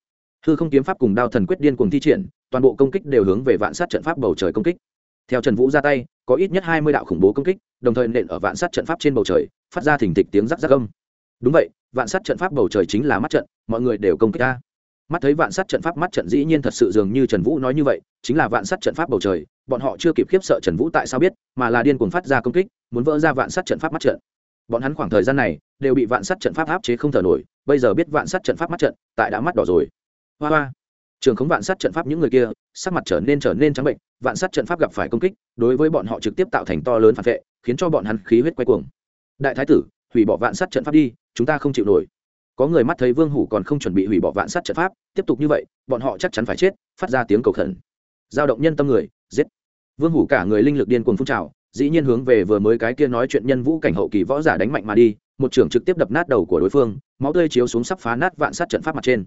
Hư không kiếm pháp cùng đao thần quyết điên cuồng thi triển, toàn bộ công kích đều hướng về vạn sát trận pháp bầu trời công kích. Theo trần vũ ra tay, có ít nhất hai mươi đạo khủng bố công kích, đồng thời nện ở vạn sát trận pháp trên bầu trời, phát ra thỉnh thịch tiếng rắc rắc âm. Đúng vậy, vạn sát trận pháp bầu trời chính là mắt trận, mọi người đều công kích ta mắt thấy vạn sát trận pháp mắt trận dĩ nhiên thật sự dường như trần vũ nói như vậy, chính là vạn sát trận pháp bầu trời, bọn họ chưa kịp khiếp sợ trần vũ tại sao biết, mà là điên cuồng phát ra công kích, muốn vỡ ra vạn sát trận pháp mắt trận. Bọn hắn khoảng thời gian này, đều bị vạn sát trận pháp áp chế không thở nổi, bây giờ biết vạn sát trận pháp mắt trận, tại đã mắt đỏ rồi. Hoa hoa. Trường khống vạn sát trận pháp những người kia, sắc mặt trở nên trở nên trắng bệnh, vạn sát trận pháp gặp phải công kích, đối với bọn họ trực tiếp tạo thành to lớn phản vệ, khiến cho bọn hắn khí huyết quay cuồng. Đại thái tử, hủy bỏ vạn sát trận pháp đi, chúng ta không chịu nổi có người mắt thấy vương hủ còn không chuẩn bị hủy bỏ vạn sát trận pháp, tiếp tục như vậy, bọn họ chắc chắn phải chết, phát ra tiếng cầu khẩn. Giao động nhân tâm người, giết. Vương hủ cả người linh lực điên cuồng phun trào, dĩ nhiên hướng về vừa mới cái kia nói chuyện nhân vũ cảnh hậu kỳ võ giả đánh mạnh mà đi, một trưởng trực tiếp đập nát đầu của đối phương, máu tươi chiếu xuống sắp phá nát vạn sát trận pháp mặt trên.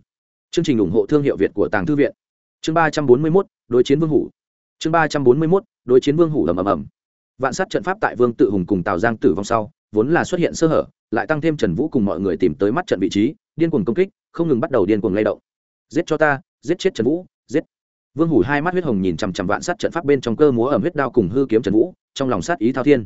Chương trình ủng hộ thương hiệu việt của tàng thư viện. Chương ba trăm bốn mươi mốt, đối chiến vương hủ. Chương ba trăm bốn mươi mốt, đối chiến vương hủ ầm ầm ầm. Vạn sát trận pháp tại vương tự hùng cùng tào giang tử vong sau, vốn là xuất hiện sơ hở lại tăng thêm trần vũ cùng mọi người tìm tới mắt trận vị trí, điên cuồng công kích, không ngừng bắt đầu điên cuồng lay động. Giết cho ta, giết chết trần vũ, giết. Vương hủ hai mắt huyết hồng nhìn chằm chằm vạn sát trận pháp bên trong cơ múa ẩm huyết đao cùng hư kiếm trần vũ, trong lòng sát ý thao thiên.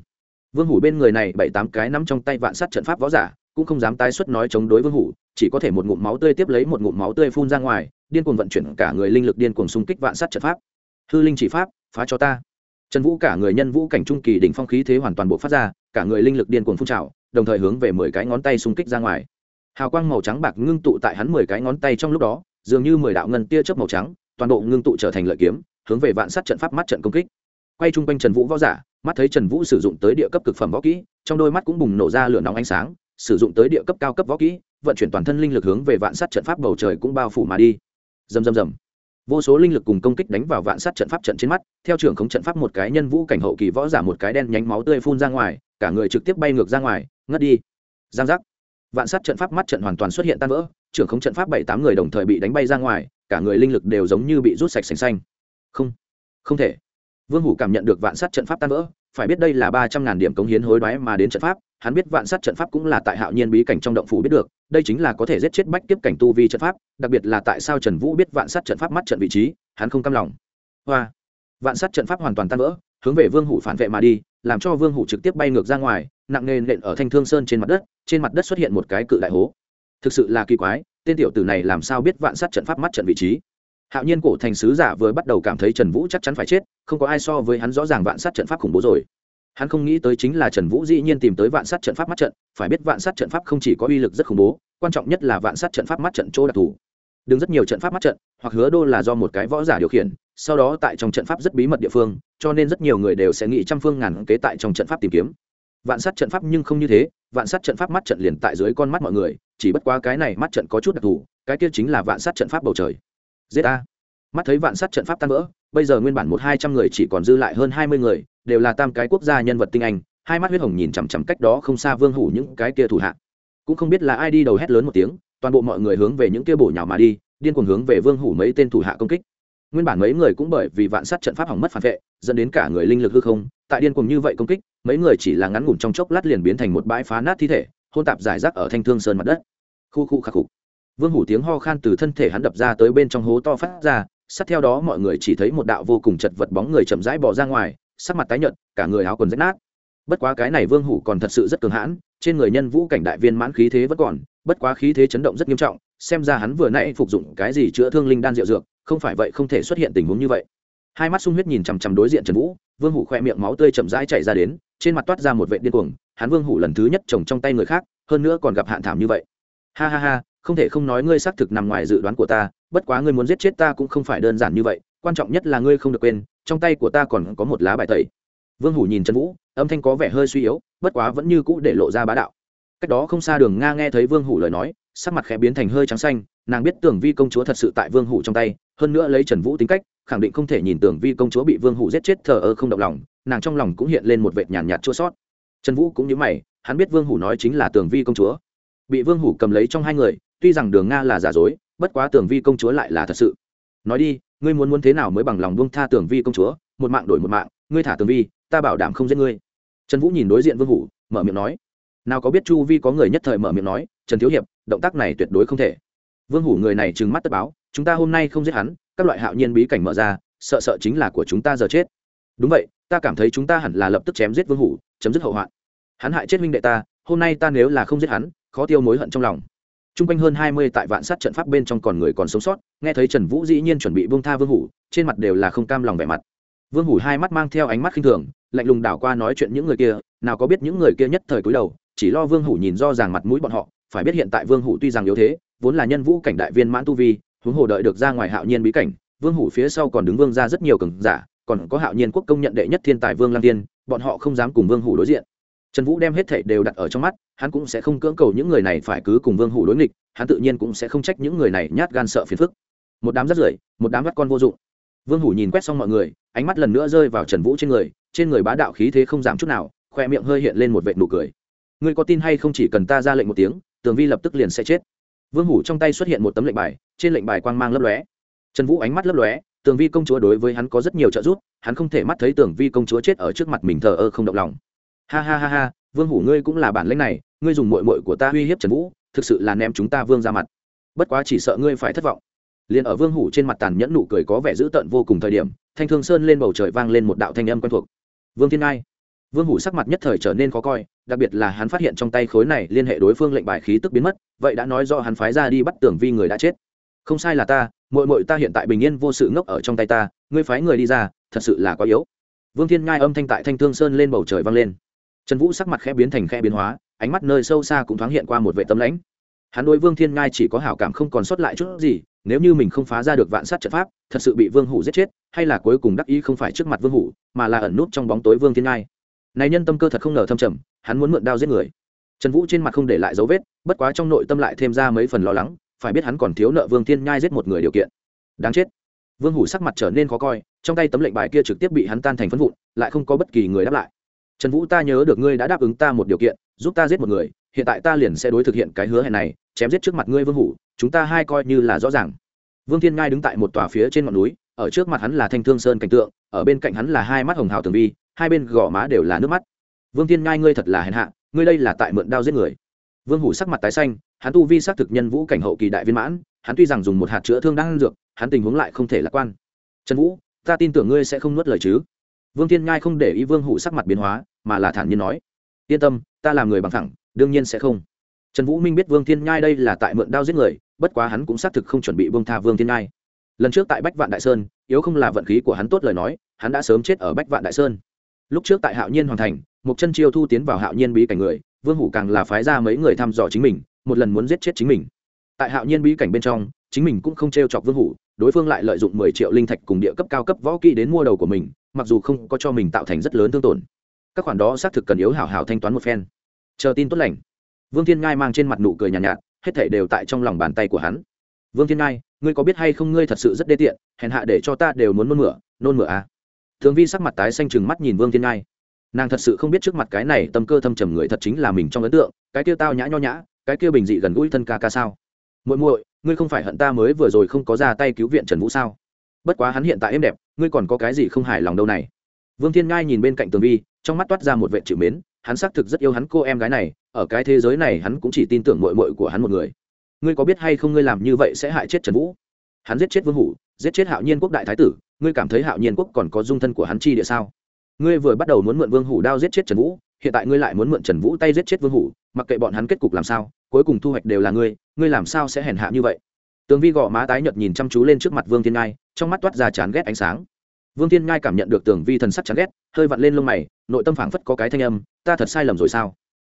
Vương hủ bên người này bảy tám cái nắm trong tay vạn sát trận pháp võ giả, cũng không dám tái xuất nói chống đối vương hủ, chỉ có thể một ngụm máu tươi tiếp lấy một ngụm máu tươi phun ra ngoài, điên cuồng vận chuyển cả người linh lực điên cuồng xung kích vạn sát trận pháp. Hư linh chỉ pháp, phá cho ta. Trần vũ cả người nhân vũ cảnh trung kỳ đỉnh phong khí thế hoàn toàn bộ phát ra, cả người linh lực điên cuồng phun trào đồng thời hướng về mười cái ngón tay xung kích ra ngoài. Hào quang màu trắng bạc ngưng tụ tại hắn mười cái ngón tay trong lúc đó, dường như mười đạo ngân tia chớp màu trắng, toàn bộ ngưng tụ trở thành lợi kiếm, hướng về vạn sát trận pháp mắt trận công kích. Quay chung quanh trần vũ võ giả, mắt thấy trần vũ sử dụng tới địa cấp cực phẩm võ kỹ, trong đôi mắt cũng bùng nổ ra lửa nóng ánh sáng, sử dụng tới địa cấp cao cấp võ kỹ, vận chuyển toàn thân linh lực hướng về vạn sát trận pháp bầu trời cũng bao phủ mà đi. Dầm dầm dầm vô số linh lực cùng công kích đánh vào vạn sát trận pháp trận trên mắt, theo trưởng khống trận pháp một cái nhân vũ cảnh hậu kỳ võ giả một cái đen nhánh máu tươi phun ra ngoài, cả người trực tiếp bay ngược ra ngoài ngất đi. Giang giác. Vạn sát trận pháp mắt trận hoàn toàn xuất hiện tan vỡ, trưởng khống trận pháp bảy tám người đồng thời bị đánh bay ra ngoài, cả người linh lực đều giống như bị rút sạch sành xanh. Không không thể. Vương hủ cảm nhận được vạn sát trận pháp tan vỡ, phải biết đây là ba trăm ngàn điểm cống hiến hối đoái mà đến trận pháp, hắn biết vạn sát trận pháp cũng là tại hạo nhiên bí cảnh trong động phủ biết được, đây chính là có thể giết chết bách tiếp cảnh tu vi trận pháp, đặc biệt là tại sao trần vũ biết vạn sát trận pháp mắt trận vị trí, hắn không cam lòng. Hoa. Vạn sát trận pháp hoàn toàn tan vỡ, hướng về vương hủ phản vệ mà đi làm cho vương hủ trực tiếp bay ngược ra ngoài, nặng nề nện ở thanh thương sơn trên mặt đất, trên mặt đất xuất hiện một cái cự đại hố. Thực sự là kỳ quái, tên tiểu tử này làm sao biết vạn sát trận pháp mắt trận vị trí? Hạo nhiên cổ thành sứ giả vừa bắt đầu cảm thấy trần vũ chắc chắn phải chết, không có ai so với hắn rõ ràng vạn sát trận pháp khủng bố rồi. Hắn không nghĩ tới chính là trần vũ dĩ nhiên tìm tới vạn sát trận pháp mắt trận, phải biết vạn sát trận pháp không chỉ có uy lực rất khủng bố, quan trọng nhất là vạn sát trận pháp mắt trận chỗ đặc thù đừng rất nhiều trận pháp mắt trận, hoặc hứa đô là do một cái võ giả điều khiển, sau đó tại trong trận pháp rất bí mật địa phương, cho nên rất nhiều người đều sẽ nghĩ trăm phương ngàn kế tại trong trận pháp tìm kiếm. Vạn sát trận pháp nhưng không như thế, vạn sát trận pháp mắt trận liền tại dưới con mắt mọi người, chỉ bất quá cái này mắt trận có chút đặc thù, cái kia chính là vạn sát trận pháp bầu trời. Giết a mắt thấy vạn sát trận pháp tan vỡ, bây giờ nguyên bản một hai trăm người chỉ còn dư lại hơn hai mươi người, đều là tam cái quốc gia nhân vật tinh anh, hai mắt huyết hồng nhìn chằm chằm cách đó không xa vương hủ những cái kia thủ hạ. Cũng không biết là ai đi đầu hét lớn một tiếng toàn bộ mọi người hướng về những kia bổ nhào mà đi, điên cuồng hướng về vương hủ mấy tên thủ hạ công kích. Nguyên bản mấy người cũng bởi vì vạn sát trận pháp hỏng mất phản vệ, dẫn đến cả người linh lực hư không, tại điên cuồng như vậy công kích, mấy người chỉ là ngắn ngủn trong chốc lát liền biến thành một bãi phá nát thi thể, hôn tạp giải rác ở thanh thương sơn mặt đất. Khu khu khắc khục. Vương hủ tiếng ho khan từ thân thể hắn đập ra tới bên trong hố to phát ra, sát theo đó mọi người chỉ thấy một đạo vô cùng chật vật bóng người chậm rãi bỏ ra ngoài, sắc mặt tái nhợt, cả người áo quần rách nát. Bất quá cái này vương hủ còn thật sự rất cường hãn, trên người nhân vũ cảnh đại viên mãn khí thế vẫn còn bất quá khí thế chấn động rất nghiêm trọng, xem ra hắn vừa nãy phục dụng cái gì chữa thương linh đan rượu dược, không phải vậy không thể xuất hiện tình huống như vậy. Hai mắt sung huyết nhìn chằm chằm đối diện trần vũ, vương hủ khoe miệng máu tươi chậm rãi chảy ra đến, trên mặt toát ra một vệ điên cuồng, hắn vương hủ lần thứ nhất trồng trong tay người khác, hơn nữa còn gặp hạn thảm như vậy. Ha ha ha, không thể không nói ngươi xác thực nằm ngoài dự đoán của ta, bất quá ngươi muốn giết chết ta cũng không phải đơn giản như vậy, quan trọng nhất là ngươi không được quên, trong tay của ta còn có một lá bài tẩy. Vương hủ nhìn trần vũ, âm thanh có vẻ hơi suy yếu, bất quá vẫn như cũ để lộ ra bá đạo cách đó không xa đường nga nghe thấy vương hủ lời nói, sắc mặt khẽ biến thành hơi trắng xanh, nàng biết tưởng vi công chúa thật sự tại vương hủ trong tay, hơn nữa lấy trần vũ tính cách, khẳng định không thể nhìn tưởng vi công chúa bị vương hủ giết chết thờ ơ không động lòng, nàng trong lòng cũng hiện lên một vệt nhàn nhạt chua sót. Trần vũ cũng như mày, hắn biết vương hủ nói chính là tưởng vi công chúa. Bị vương hủ cầm lấy trong hai người, tuy rằng đường nga là giả dối, bất quá tưởng vi công chúa lại là thật sự. Nói đi, ngươi muốn muốn thế nào mới bằng lòng buông tha tưởng vi công chúa, một mạng đổi một mạng, ngươi thả tưởng vi, ta bảo đảm không giết ngươi. Trần vũ nhìn đối diện vương hủ, mở miệng nói nào có biết chu vi có người nhất thời mở miệng nói, trần thiếu hiệp, động tác này tuyệt đối không thể. Vương hủ người này trừng mắt tất báo, chúng ta hôm nay không giết hắn, các loại hạo nhiên bí cảnh mở ra, sợ sợ chính là của chúng ta giờ chết. Đúng vậy, ta cảm thấy chúng ta hẳn là lập tức chém giết vương hủ, chấm dứt hậu hoạn. Hắn hại chết minh đệ ta, hôm nay ta nếu là không giết hắn, khó tiêu mối hận trong lòng. T r u n g quanh hơn hai mươi tại vạn sát trận pháp bên trong còn người còn sống sót, nghe thấy trần vũ dĩ nhiên chuẩn bị vương tha vương hủ, trên mặt đều là không cam lòng vẻ mặt. Vương hủ hai mắt mang theo ánh mắt khinh thường, lạnh lùng đảo qua nói chuyện những người kia, nào có biết những người kia nhất thời cúi đầu chỉ lo vương hủ nhìn do ràng mặt mũi bọn họ, phải biết hiện tại vương hủ tuy rằng yếu thế, vốn là nhân vũ cảnh đại viên mãn tu vi, huống hồ đợi được ra ngoài hạo nhiên bí cảnh, vương hủ phía sau còn đứng vương ra rất nhiều cường giả, còn có hạo nhiên quốc công nhận đệ nhất thiên tài vương lang tiên bọn họ không dám cùng vương hủ đối diện. Trần vũ đem hết thảy đều đặt ở trong mắt, hắn cũng sẽ không cưỡng cầu những người này phải cứ cùng vương hủ đối nghịch, hắn tự nhiên cũng sẽ không trách những người này nhát gan sợ phiền phức. Một đám rất rưởi, một đám bắt con vô dụng. Vương hủ nhìn quét xong mọi người, ánh mắt lần nữa rơi vào trần vũ trên người trên người bá đạo khí thế không giảm chút nào, khoe miệng hơi hiện lên một vệt nụ cười ngươi có tin hay không chỉ cần ta ra lệnh một tiếng, tường vi lập tức liền sẽ chết. Vương hủ trong tay xuất hiện một tấm lệnh bài, trên lệnh bài quang mang lấp lóe. Trần vũ ánh mắt lấp lóe, tường vi công chúa đối với hắn có rất nhiều trợ giúp, hắn không thể mắt thấy tường vi công chúa chết ở trước mặt mình thờ ơ không động lòng. Ha ha ha ha, vương hủ ngươi cũng là bản lãnh này, ngươi dùng mội mội của ta uy hiếp trần vũ, thực sự là ném chúng ta vương ra mặt. Bất quá chỉ sợ ngươi phải thất vọng. Liền ở vương hủ trên mặt tàn nhẫn nụ cười có vẻ dữ tợn vô cùng thời điểm, thanh thương sơn lên bầu trời vang lên một đạo thanh âm quen thuộc. Vương thiên ngai vương hủ sắc mặt nhất thời trở nên khó coi, đặc biệt là hắn phát hiện trong tay khối này liên hệ đối phương lệnh bài khí tức biến mất, vậy đã nói do hắn phái ra đi bắt tưởng vi người đã chết. Không sai là ta mội mội ta hiện tại bình yên vô sự ngốc ở trong tay ta, ngươi phái người đi ra, thật sự là quá yếu. Vương thiên ngai âm thanh tại thanh thương sơn lên bầu trời vang lên. Trần vũ sắc mặt khẽ biến thành khẽ biến hóa, ánh mắt nơi sâu xa cũng thoáng hiện qua một vệ tâm lãnh. Hắn đối vương thiên ngai chỉ có hảo cảm không còn sót lại chút gì, nếu như mình không phá ra được vạn sát trận pháp, thật sự bị vương hủ giết chết, hay là cuối cùng đắc ý không phải trước mặt vương hủ, mà là ẩn nút trong bóng tối vương thiên ngai này nhân tâm cơ thật không ngờ thâm trầm, hắn muốn mượn đao giết người. Trần vũ trên mặt không để lại dấu vết, bất quá trong nội tâm lại thêm ra mấy phần lo lắng, phải biết hắn còn thiếu nợ vương thiên nhai giết một người điều kiện. Đáng chết. Vương hủ sắc mặt trở nên khó coi, trong tay tấm lệnh bài kia trực tiếp bị hắn tan thành phân vụn, lại không có bất kỳ người đáp lại. Trần vũ, ta nhớ được ngươi đã đáp ứng ta một điều kiện, giúp ta giết một người, hiện tại ta liền sẽ đối thực hiện cái hứa hẹn này, chém giết trước mặt ngươi vương hủ, chúng ta hai coi như là rõ ràng. Vương thiên ngai đứng tại một tòa phía trên ngọn núi, ở trước mặt hắn là thanh thương sơn cảnh tượng, ở bên cạnh hắn là hai mắt hồng hào tường vi hai bên gò má đều là nước mắt. Vương thiên ngai, ngươi thật là hèn hạ, ngươi đây là tại mượn đao giết người. Vương hủ sắc mặt tái xanh, hắn tu vi xác thực nhân vũ cảnh hậu kỳ đại viên mãn, hắn tuy rằng dùng một hạt chữa thương đang dược, hắn tình huống lại không thể lạc quan. Trần vũ, ta tin tưởng ngươi sẽ không nuốt lời chứ? Vương thiên ngai không để ý vương hủ sắc mặt biến hóa, mà là thản nhiên nói, yên tâm, ta làm người bằng thẳng, đương nhiên sẽ không. Trần vũ minh biết vương thiên nhai đây là tại mượn đao giết người, bất quá hắn cũng xác thực không chuẩn bị bông tha vương thiên nhai lần trước tại bách vạn đại sơn, yếu không là vận khí của hắn tốt lời nói, hắn đã sớm chết ở bách vạn đại sơn lúc trước tại hạo nhiên hoàn thành một chân chiêu thu tiến vào hạo nhiên bí cảnh người vương hủ càng là phái ra mấy người thăm dò chính mình một lần muốn giết chết chính mình. Tại hạo nhiên bí cảnh bên trong chính mình cũng không t r e o chọc vương hủ đối phương lại lợi dụng mười triệu linh thạch cùng địa cấp cao cấp võ kỹ đến mua đầu của mình mặc dù không có cho mình tạo thành rất lớn thương tổn. Các khoản đó xác thực cần yếu hảo hảo thanh toán một phen. Chờ tin tốt lành. Vương thiên ngai mang trên mặt nụ cười nhàn nhạt, nhạt hết thể đều tại trong lòng bàn tay của hắn. Vương thiên ngai ngươi có biết hay không ngươi thật sự rất đê tiện hèn hạ để cho ta đều muốn nôn mửa nôn mửa à? Thường vi sắc mặt tái xanh chừng mắt nhìn vương thiên ngai. Nàng thật sự không biết trước mặt cái này tâm cơ thâm trầm người thật chính là mình trong ấn tượng, cái kia tao nhã nho nhã, cái kia bình dị gần gũi thân ca ca sao? Muội muội, ngươi không phải hận ta mới vừa rồi không có ra tay cứu viện trần vũ sao? Bất quá hắn hiện tại êm đẹp, ngươi còn có cái gì không hài lòng đâu này? Vương thiên ngai nhìn bên cạnh tường vi, trong mắt toát ra một vệ chữ mến, hắn xác thực rất yêu hắn cô em gái này, ở cái thế giới này hắn cũng chỉ tin tưởng mội mội của hắn một người. Ngươi có biết hay không ngươi làm như vậy sẽ hại chết trần vũ? Hắn giết chết vương hủ, giết chết hạo nhiên quốc đại thái tử ngươi cảm thấy hạo nhiên quốc còn có dung thân của hắn chi địa sao? Ngươi vừa bắt đầu muốn mượn vương hủ đao giết chết trần vũ, hiện tại ngươi lại muốn mượn trần vũ tay giết chết vương hủ, mặc kệ bọn hắn kết cục làm sao, cuối cùng thu hoạch đều là ngươi ngươi làm sao sẽ hèn hạ như vậy? Tường vi gõ má tái nhợt nhìn chăm chú lên trước mặt vương thiên ngai, trong mắt toát ra chán ghét ánh sáng. Vương thiên ngai cảm nhận được tường vi thần sắc chán ghét, hơi vặn lên lông mày, nội tâm phảng phất có cái thanh âm, ta thật sai lầm rồi sao?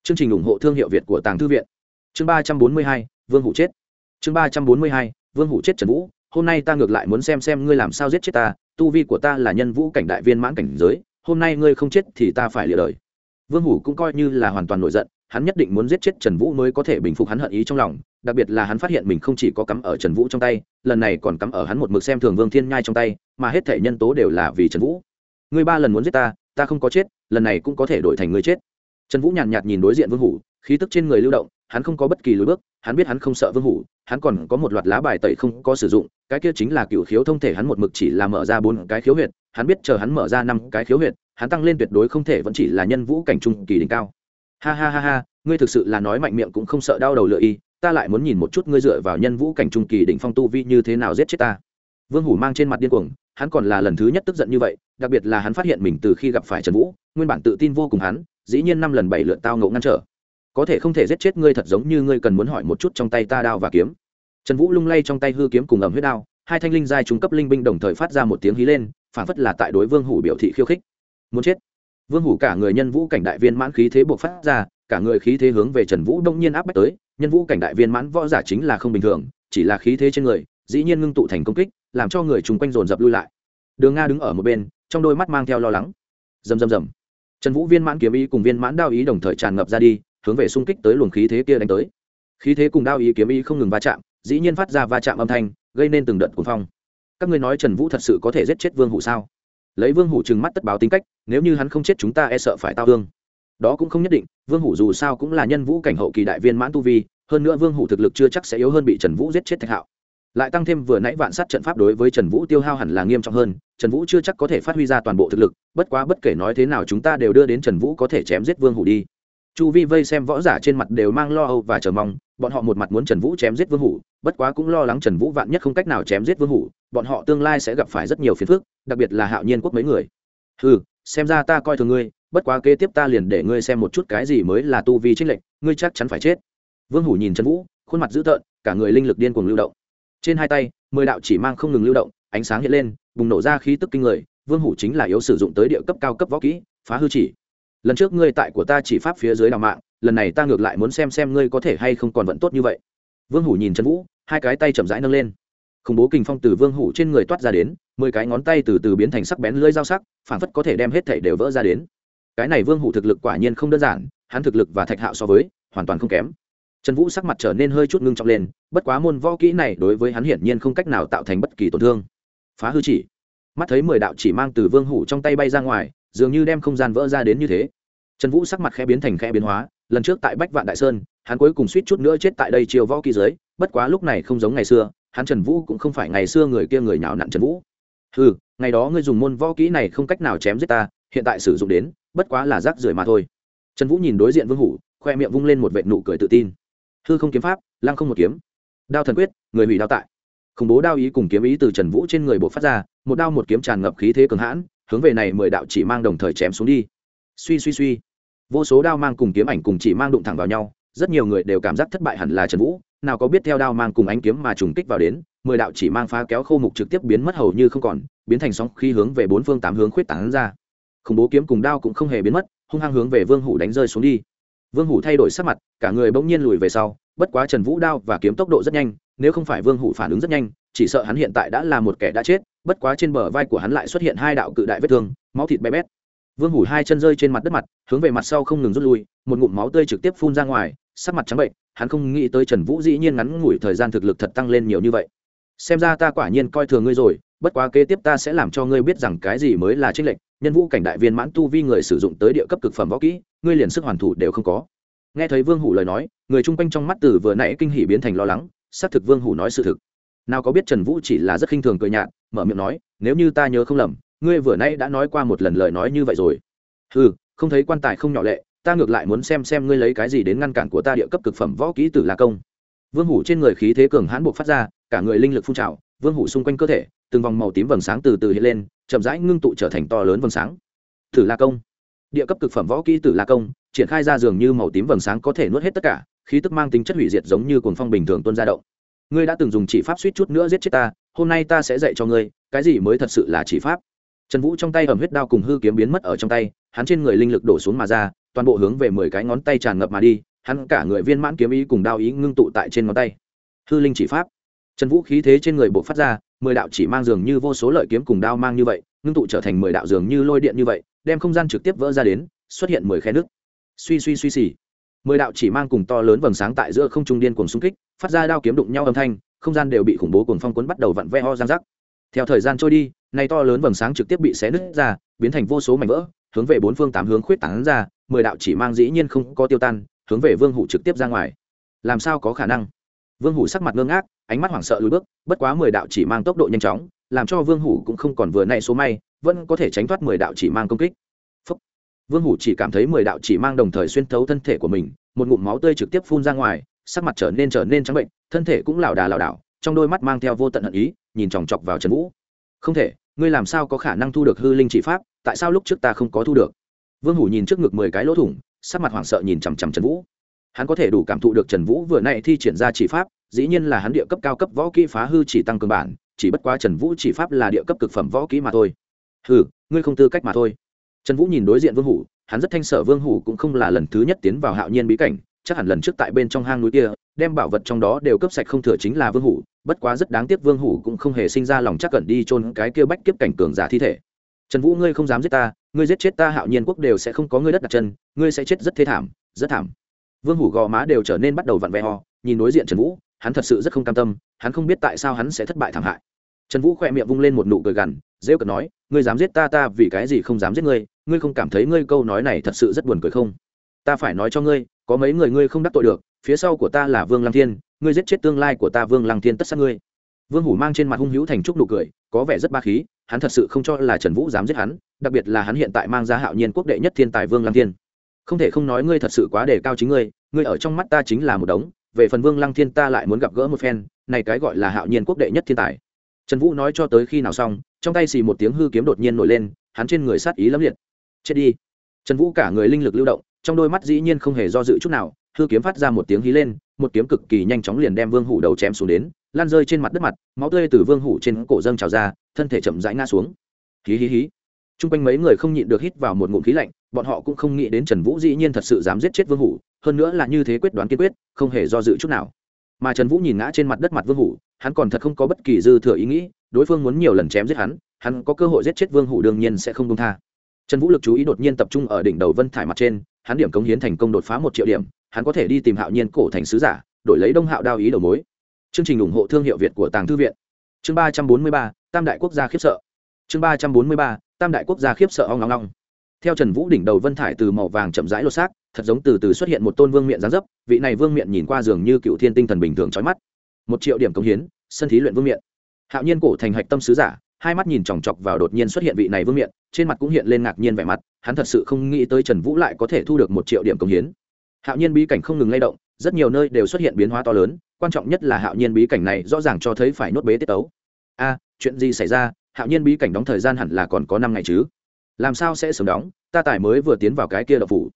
Chương trình ủng hộ thương hiệu việt của tàng thư viện. Chương ba trăm bốn mươi hai, vương hủ chết. Chương ba trăm bốn mươi hai, vương hủ chết trần vũ hôm nay ta ngược lại muốn xem xem ngươi làm sao giết chết ta tu vi của ta là nhân vũ cảnh đại viên mãn cảnh giới hôm nay ngươi không chết thì ta phải lịa đời. Vương hủ cũng coi như là hoàn toàn nổi giận hắn nhất định muốn giết chết trần vũ mới có thể bình phục hắn hận ý trong lòng đặc biệt là hắn phát hiện mình không chỉ có cắm ở trần vũ trong tay lần này còn cắm ở hắn một mực xem thường vương thiên nhai trong tay mà hết thể nhân tố đều là vì trần vũ. Ngươi ba lần muốn giết ta ta không có chết lần này cũng có thể đổi thành ngươi chết. Trần vũ nhàn nhạt, nhạt nhìn đối diện vương hủ khí tức trên người lưu động hắn không có bất kỳ lối bước hắn biết hắn không sợ vương hủ hắn còn có một loạt lá bài tẩy không có sử dụng cái kia chính là cựu khiếu thông thể hắn một mực chỉ là mở ra bốn cái khiếu huyệt, hắn biết chờ hắn mở ra năm cái khiếu huyệt, hắn tăng lên tuyệt đối không thể vẫn chỉ là nhân vũ cảnh trung kỳ đỉnh cao. Ha ha ha ha, ngươi thực sự là nói mạnh miệng cũng không sợ đau đầu lựa y, ta lại muốn nhìn một chút ngươi dựa vào nhân vũ cảnh trung kỳ đỉnh phong tu vi như thế nào giết chết ta. Vương hủ mang trên mặt điên cuồng, hắn còn là lần thứ nhất tức giận như vậy, đặc biệt là hắn phát hiện mình từ khi gặp phải trần vũ, nguyên bản tự tin vô cùng hắn, dĩ nhiên năm lần bảy lượt tao ngộ ngăn trở. Có thể không thể giết chết ngươi thật giống như ngươi cần muốn hỏi một chút trong tay ta đao và kiếm trần vũ lung lay trong tay hư kiếm cùng ẩm huyết đao, hai thanh linh giai trung cấp linh binh đồng thời phát ra một tiếng hí lên, phản phất là tại đối vương hủ biểu thị khiêu khích. Muốn chết. Vương hủ cả người nhân vũ cảnh đại viên mãn khí thế buộc phát ra, cả người khí thế hướng về trần vũ đông nhiên áp bách tới, nhân vũ cảnh đại viên mãn võ giả chính là không bình thường, chỉ là khí thế trên người, dĩ nhiên ngưng tụ thành công kích, làm cho người chung quanh dồn dập lui lại. Đường nga đứng ở một bên, trong đôi mắt mang theo lo lắng. Rầm rầm rầm. Trần vũ viên mãn kiếm ý cùng viên mãn đao ý đồng thời tràn ngập ra đi, hướng về xung kích tới luồng khí thế kia đánh tới. Khí thế cùng đao ý kiếm ý không ngừng va chạm dĩ nhiên phát ra va chạm âm thanh, gây nên từng đợt cuồng phong. Các ngươi nói trần vũ thật sự có thể giết chết vương hủ sao? Lấy vương hủ trừng mắt tất báo tính cách, nếu như hắn không chết chúng ta e sợ phải tao thương. Đó cũng không nhất định, vương hủ dù sao cũng là nhân vũ cảnh hậu kỳ đại viên mãn tu vi, hơn nữa vương hủ thực lực chưa chắc sẽ yếu hơn bị trần vũ giết chết thạch hạo. Lại tăng thêm vừa nãy vạn sát trận pháp đối với trần vũ tiêu hao hẳn là nghiêm trọng hơn, trần vũ chưa chắc có thể phát huy ra toàn bộ thực lực, bất quá bất kể nói thế nào chúng ta đều đưa đến trần vũ có thể chém giết vương hủ đi. Chu vi vây xem võ giả trên mặt đều mang lo âu và chờ mong, bọn họ một mặt muốn trần vũ chém giết vương hủ bất quá cũng lo lắng trần vũ vạn nhất không cách nào chém giết vương hủ, bọn họ tương lai sẽ gặp phải rất nhiều phiền phức, đặc biệt là hạo nhiên quốc mấy người. Ừ xem ra ta coi thường ngươi, bất quá kế tiếp ta liền để ngươi xem một chút cái gì mới là tu vi trích lệnh ngươi chắc chắn phải chết. Vương hủ nhìn trần vũ, khuôn mặt dữ tợn, cả người linh lực điên cuồng lưu động. Trên hai tay, mười đạo chỉ mang không ngừng lưu động, ánh sáng hiện lên, bùng nổ ra khí tức kinh người, vương hủ chính là yếu sử dụng tới địa cấp cao cấp võ kỹ, phá hư chỉ. Lần trước ngươi tại của ta chỉ pháp phía dưới đào mạng, lần này ta ngược lại muốn xem xem ngươi có thể hay không còn vẫn tốt như vậy. Vương hủ nhìn trần vũ hai cái tay chậm rãi nâng lên. Khủng bố kình phong từ vương hủ trên người toát ra đến, mười cái ngón tay từ từ biến thành sắc bén lưỡi dao sắc phản phất có thể đem hết thảy đều vỡ ra đến. Cái này vương hủ thực lực quả nhiên không đơn giản, hắn thực lực và thạch hạo so với, hoàn toàn không kém. Trần vũ sắc mặt trở nên hơi chút ngưng trọng lên, bất quá môn võ kỹ này đối với hắn hiển nhiên không cách nào tạo thành bất kỳ tổn thương. Phá hư chỉ. Mắt thấy mười đạo chỉ mang từ vương hủ trong tay bay ra ngoài, dường như đem không gian vỡ ra đến như thế. Trần vũ sắc mặt khẽ biến thành khẽ biến hóa, lần trước tại bách vạn đại sơn hắn cuối cùng suýt chút nữa chết tại đây chiều võ kỹ giới, bất quá lúc này không giống ngày xưa, hắn trần vũ cũng không phải ngày xưa người kia người nào nặn trần vũ. Ừ ngày đó ngươi dùng môn võ kỹ này không cách nào chém giết ta, hiện tại sử dụng đến, bất quá là rác rưởi mà thôi. Trần vũ nhìn đối diện vương hủ, khoe miệng vung lên một vệ nụ cười tự tin. Hư không kiếm pháp, lăng không một kiếm. Đao thần quyết, người hủy đao tại. Khủng bố đao ý cùng kiếm ý từ trần vũ trên người bộ phát ra, một đao một kiếm tràn ngập khí thế cường hãn, hướng về này mười đạo chỉ mang đồng thời chém xuống đi. Suy suy suy. Vô số đao mang cùng kiếm ảnh cùng chỉ mang đụng thẳng vào nhau rất nhiều người đều cảm giác thất bại hẳn là trần vũ, nào có biết theo đao mang cùng ánh kiếm mà trùng kích vào đến, mười đạo chỉ mang phá kéo khô mục trực tiếp biến mất hầu như không còn, biến thành sóng khi hướng về bốn phương tám hướng khuyết tảng ra. Khủng bố kiếm cùng đao cũng không hề biến mất, hung hăng hướng về vương hủ đánh rơi xuống đi. Vương hủ thay đổi sắc mặt, cả người bỗng nhiên lùi về sau, bất quá trần vũ đao và kiếm tốc độ rất nhanh, nếu không phải vương hủ phản ứng rất nhanh, chỉ sợ hắn hiện tại đã là một kẻ đã chết, bất quá trên bờ vai của hắn lại xuất hiện hai đạo cự đại vết thương, máu thịt bé bét. Vương hủ hai chân rơi trên mặt đất mặt, hướng về mặt sau không ngừng rút lui, một ngụm máu tươi trực tiếp phun ra ngoài sắc mặt trắng bệnh, hắn không nghĩ tới trần vũ dĩ nhiên ngắn ngủi thời gian thực lực thật tăng lên nhiều như vậy. Xem ra ta quả nhiên coi thường ngươi rồi, bất quá kế tiếp ta sẽ làm cho ngươi biết rằng cái gì mới là trinh lệnh nhân vũ cảnh đại viên mãn tu vi người sử dụng tới địa cấp cực phẩm võ kỹ, ngươi liền sức hoàn thủ đều không có. Nghe thấy vương hủ lời nói, người chung quanh trong mắt từ vừa nãy kinh hỉ biến thành lo lắng, xác thực vương hủ nói sự thực. Nào có biết trần vũ chỉ là rất khinh thường cười nhạt, mở miệng nói, nếu như ta nhớ không lầm, ngươi vừa nãy đã nói qua một lần lời nói như vậy rồi. Ừ không thấy quan tài không nhỏ lệ ta ngược lại muốn xem xem ngươi lấy cái gì đến ngăn cản của ta địa cấp cực phẩm võ kỹ tử la công. Vương hủ trên người khí thế cường hãn buộc phát ra, cả người linh lực phun trào, vương hủ xung quanh cơ thể, từng vòng màu tím vầng sáng từ từ hiện lên, chậm rãi ngưng tụ trở thành to lớn vầng sáng. Tử la công. Địa cấp cực phẩm võ kỹ tử la công, triển khai ra dường như màu tím vầng sáng có thể nuốt hết tất cả, khí tức mang tính chất hủy diệt giống như cuồng phong bình thường tuôn ra động. Ngươi đã từng dùng chỉ pháp suýt chút nữa giết chết ta, hôm nay ta sẽ dạy cho ngươi, cái gì mới thật sự là chỉ pháp. Trần vũ trong tay ẩm huyết đao cùng hư kiếm biến mất ở trong tay, hắn trên người linh lực đổ xuống mà ra toàn bộ hướng về mười cái ngón tay tràn ngập mà đi, hắn cả người viên mãn kiếm ý cùng đao ý ngưng tụ tại trên ngón tay. Hư linh chỉ pháp. Trần vũ khí thế trên người bộ phát ra, mười đạo chỉ mang dường như vô số lợi kiếm cùng đao mang như vậy, ngưng tụ trở thành mười đạo dường như lôi điện như vậy, đem không gian trực tiếp vỡ ra đến, xuất hiện mười khe nước suy suy suy xì. Mười đạo chỉ mang cùng to lớn vầng sáng tại giữa không trung điên cuồng xung kích, phát ra đao kiếm đụng nhau âm thanh, không gian đều bị khủng bố cuồng phong cuốn bắt đầu vặn ve ho giang rắc. Theo thời gian trôi đi, nay to lớn vầng sáng trực tiếp bị xé nứt ra, biến thành vô số mảnh vỡ hướng về bốn phương tám hướng khuyết tán ra, mười đạo chỉ mang dĩ nhiên không có tiêu tan, hướng về vương hủ trực tiếp ra ngoài. Làm sao có khả năng? Vương hủ sắc mặt ngơ ngác, ánh mắt hoảng sợ lùi bước, bất quá mười đạo chỉ mang tốc độ nhanh chóng, làm cho vương hủ cũng không còn vừa nay số may, vẫn có thể tránh thoát mười đạo chỉ mang công kích. Phúc. vương hủ chỉ cảm thấy mười đạo chỉ mang đồng thời xuyên thấu thân thể của mình, một ngụm máu tươi trực tiếp phun ra ngoài, sắc mặt trở nên trở nên trắng bệnh, thân thể cũng lảo đà lảo đảo, trong đôi mắt mang theo vô tận hận ý, nhìn chòng chọc vào trần vũ. Không thể ngươi làm sao có khả năng thu được hư linh chỉ pháp, tại sao lúc trước ta không có thu được? Vương hủ nhìn trước ngực mười cái lỗ thủng, sắc mặt hoảng sợ nhìn chằm chằm trần vũ. Hắn có thể đủ cảm thụ được trần vũ vừa nay thi triển ra chỉ pháp, dĩ nhiên là hắn địa cấp cao cấp võ kỹ phá hư chỉ tăng cường bản, chỉ bất quá trần vũ chỉ pháp là địa cấp cực phẩm võ kỹ mà thôi. Hừ, ngươi không tư cách mà thôi. Trần vũ nhìn đối diện vương hủ, hắn rất thanh sở vương hủ cũng không là lần thứ nhất tiến vào hạo nhiên bí cảnh chắc hẳn lần trước tại bên trong hang núi kia, đem bảo vật trong đó đều cấp sạch không thừa chính là vương hủ, bất quá rất đáng tiếc vương hủ cũng không hề sinh ra lòng chắc cẩn đi trôn cái kia bách kiếp cảnh cường giả thi thể. Trần vũ, ngươi không dám giết ta, ngươi giết chết ta hạo nhiên quốc đều sẽ không có ngươi đất đặt chân, ngươi sẽ chết rất thê thảm, rất thảm. Vương hủ gò má đều trở nên bắt đầu vặn vẹ ho nhìn đối diện trần vũ, hắn thật sự rất không cam tâm, hắn không biết tại sao hắn sẽ thất bại thảm hại. Trần vũ khỏe miệng vung lên một nụ cười gằn, rêu cợt nói, ngươi dám giết ta ta vì cái gì không dám giết ngươi? Ngươi không cảm thấy ngươi câu nói này thật sự rất buồn cười không? Ta phải nói cho ngươi có mấy người ngươi không đắc tội được, phía sau của ta là vương lăng thiên, ngươi giết chết tương lai của ta vương lăng thiên tất sát ngươi. Vương hủ mang trên mặt hung hữu thành trúc nụ cười, có vẻ rất ba khí, hắn thật sự không cho là trần vũ dám giết hắn, đặc biệt là hắn hiện tại mang ra hạo nhiên quốc đệ nhất thiên tài vương lăng thiên. Không thể không nói ngươi thật sự quá đề cao chính ngươi ngươi ở trong mắt ta chính là một đống, về phần vương lăng thiên ta lại muốn gặp gỡ một phen, này cái gọi là hạo nhiên quốc đệ nhất thiên tài. Trần vũ nói cho tới khi nào xong, trong tay xì một tiếng hư kiếm đột nhiên nổi lên, hắn trên người sát ý lắm liệt. Chết đi. Trần vũ cả người linh lực lưu động trong đôi mắt dĩ nhiên không hề do dự chút nào, hư kiếm phát ra một tiếng hí lên, một kiếm cực kỳ nhanh chóng liền đem vương hủ đầu chém xuống đến, lan rơi trên mặt đất mặt, máu tươi từ vương hủ trên cổ dâng trào ra, thân thể chậm rãi ngã xuống. Hí hí hí. T r u n g quanh mấy người không nhịn được hít vào một ngụm khí lạnh, bọn họ cũng không nghĩ đến trần vũ dĩ nhiên thật sự dám giết chết vương hủ, hơn nữa là như thế quyết đoán kiên quyết, không hề do dự chút nào. Mà trần vũ nhìn ngã trên mặt đất mặt vương hủ, hắn còn thật không có bất kỳ dư thừa ý nghĩ, đối phương muốn nhiều lần chém giết hắn hắn có cơ hội giết chết vương hủ đương nhiên sẽ không công tha. Trần vũ lực chú ý đột nhiên tập trung ở đỉnh đầu vân thải mặt trên hắn điểm cống hiến thành công đột phá một triệu điểm, hắn có thể đi tìm hạo nhiên cổ thành sứ giả, đổi lấy đông hạo đao ý đầu mối. Chương trình ủng hộ thương hiệu việt của tàng thư viện. Chương ba trăm bốn mươi ba, tam đại quốc gia khiếp sợ. Chương ba trăm bốn mươi ba, tam đại quốc gia khiếp sợ ong ong ong. Theo trần vũ đỉnh đầu vân thải từ màu vàng chậm rãi lột xác, thật giống từ từ xuất hiện một tôn vương miện giáng dấp, vị này vương miện nhìn qua giường như cựu thiên tinh thần bình thường trói mắt. Một triệu điểm công hiến, sân thí luyện vương miện. Hạo nhiên cổ thành hạch tâm sứ giả, hai mắt nhìn chòng chọc vào đột nhiên xuất hiện vị này vương miện, trên mặt cũng hiện lên ngạc nhiên vẻ mặt hắn thật sự không nghĩ tới trần vũ lại có thể thu được một triệu điểm công hiến. Hạo nhiên bí cảnh không ngừng lay động, rất nhiều nơi đều xuất hiện biến hóa to lớn, quan trọng nhất là hạo nhiên bí cảnh này rõ ràng cho thấy phải nốt bế tiết tấu. A, chuyện gì xảy ra? Hạo nhiên bí cảnh đóng thời gian hẳn là còn có năm ngày chứ? Làm sao sẽ sớm đóng? Ta tải mới vừa tiến vào cái kia đậu phủ.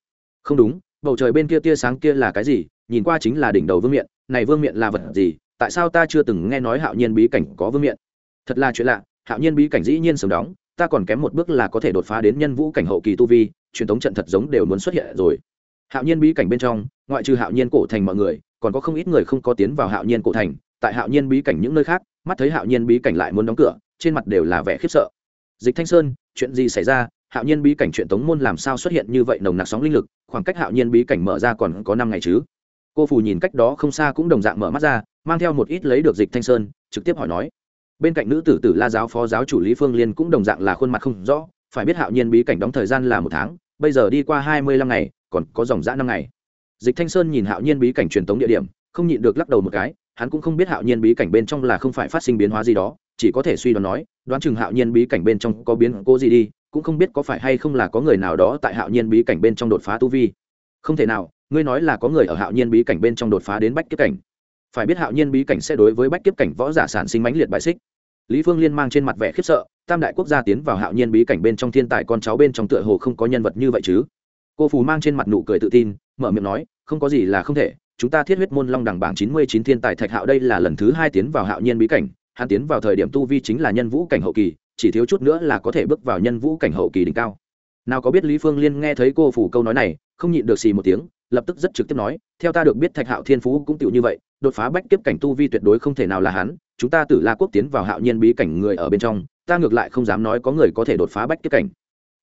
Không đúng, bầu trời bên kia tia sáng kia là cái gì? Nhìn qua chính là đỉnh đầu vương miện. Này vương miện là vật gì? Tại sao ta chưa từng nghe nói hạo nhiên bí cảnh có vương miện? Thật là chuyện lạ, hạo nhiên bí cảnh dĩ nhiên sớm đóng ta còn kém một bước là có thể đột phá đến nhân vũ cảnh hậu kỳ tu vi, truyền thống trận thật giống đều muốn xuất hiện rồi. Hạo nhiên bí cảnh bên trong, ngoại trừ hạo nhiên cổ thành mọi người, còn có không ít người không có tiến vào hạo nhiên cổ thành. Tại hạo nhiên bí cảnh những nơi khác, mắt thấy hạo nhiên bí cảnh lại muốn đóng cửa, trên mặt đều là vẻ khiếp sợ. Dịch thanh sơn, chuyện gì xảy ra? Hạo nhiên bí cảnh chuyện tống môn làm sao xuất hiện như vậy nồng nặc sóng linh lực? Khoảng cách hạo nhiên bí cảnh mở ra còn có năm ngày chứ? Cô phù nhìn cách đó không xa cũng đồng dạng mở mắt ra, mang theo một ít lấy được dịch thanh sơn, trực tiếp hỏi nói bên cạnh nữ tử tử la giáo phó giáo chủ lý phương liên cũng đồng dạng là khuôn mặt không rõ, phải biết hạo nhiên bí cảnh đóng thời gian là một tháng, bây giờ đi qua hai mươi lăm ngày, còn có dòng dã năm ngày. Dịch thanh sơn nhìn hạo nhiên bí cảnh truyền tống địa điểm, không nhịn được lắc đầu một cái, hắn cũng không biết hạo nhiên bí cảnh bên trong là không phải phát sinh biến hóa gì đó, chỉ có thể suy đoán nói, đoán chừng hạo nhiên bí cảnh bên trong có biến cố gì đi, cũng không biết có phải hay không là có người nào đó tại hạo nhiên bí cảnh bên trong đột phá tu vi. Không thể nào, ngươi nói là có người ở hạo nhiên bí cảnh bên trong đột phá đến bách kiếp cảnh phải biết hạo nhiên bí cảnh sẽ đối với bách kiếp cảnh võ giả sản sinh mãnh liệt bại xích. Lý phương liên mang trên mặt vẻ khiếp sợ, tam đại quốc gia tiến vào hạo nhiên bí cảnh bên trong thiên tài con cháu bên trong tựa hồ không có nhân vật như vậy chứ. Cô phù mang trên mặt nụ cười tự tin, mở miệng nói, không có gì là không thể, chúng ta thiết huyết môn long đẳng bảng chín mươi chín thiên tài thạch hạo đây là lần thứ hai tiến vào hạo nhiên bí cảnh, hắn tiến vào thời điểm tu vi chính là nhân vũ cảnh hậu kỳ, chỉ thiếu chút nữa là có thể bước vào nhân vũ cảnh hậu kỳ đỉnh cao. Nào có biết lý phương liên nghe thấy cô phủ câu nói này, không nhịn được xì một tiếng lập tức rất trực tiếp nói, theo ta được biết thạch hạo thiên phú cũng tựu như vậy, đột phá bách kiếp cảnh tu vi tuyệt đối không thể nào là hắn, chúng ta tử la quốc tiến vào hạo nhiên bí cảnh người ở bên trong, ta ngược lại không dám nói có người có thể đột phá bách kiếp cảnh.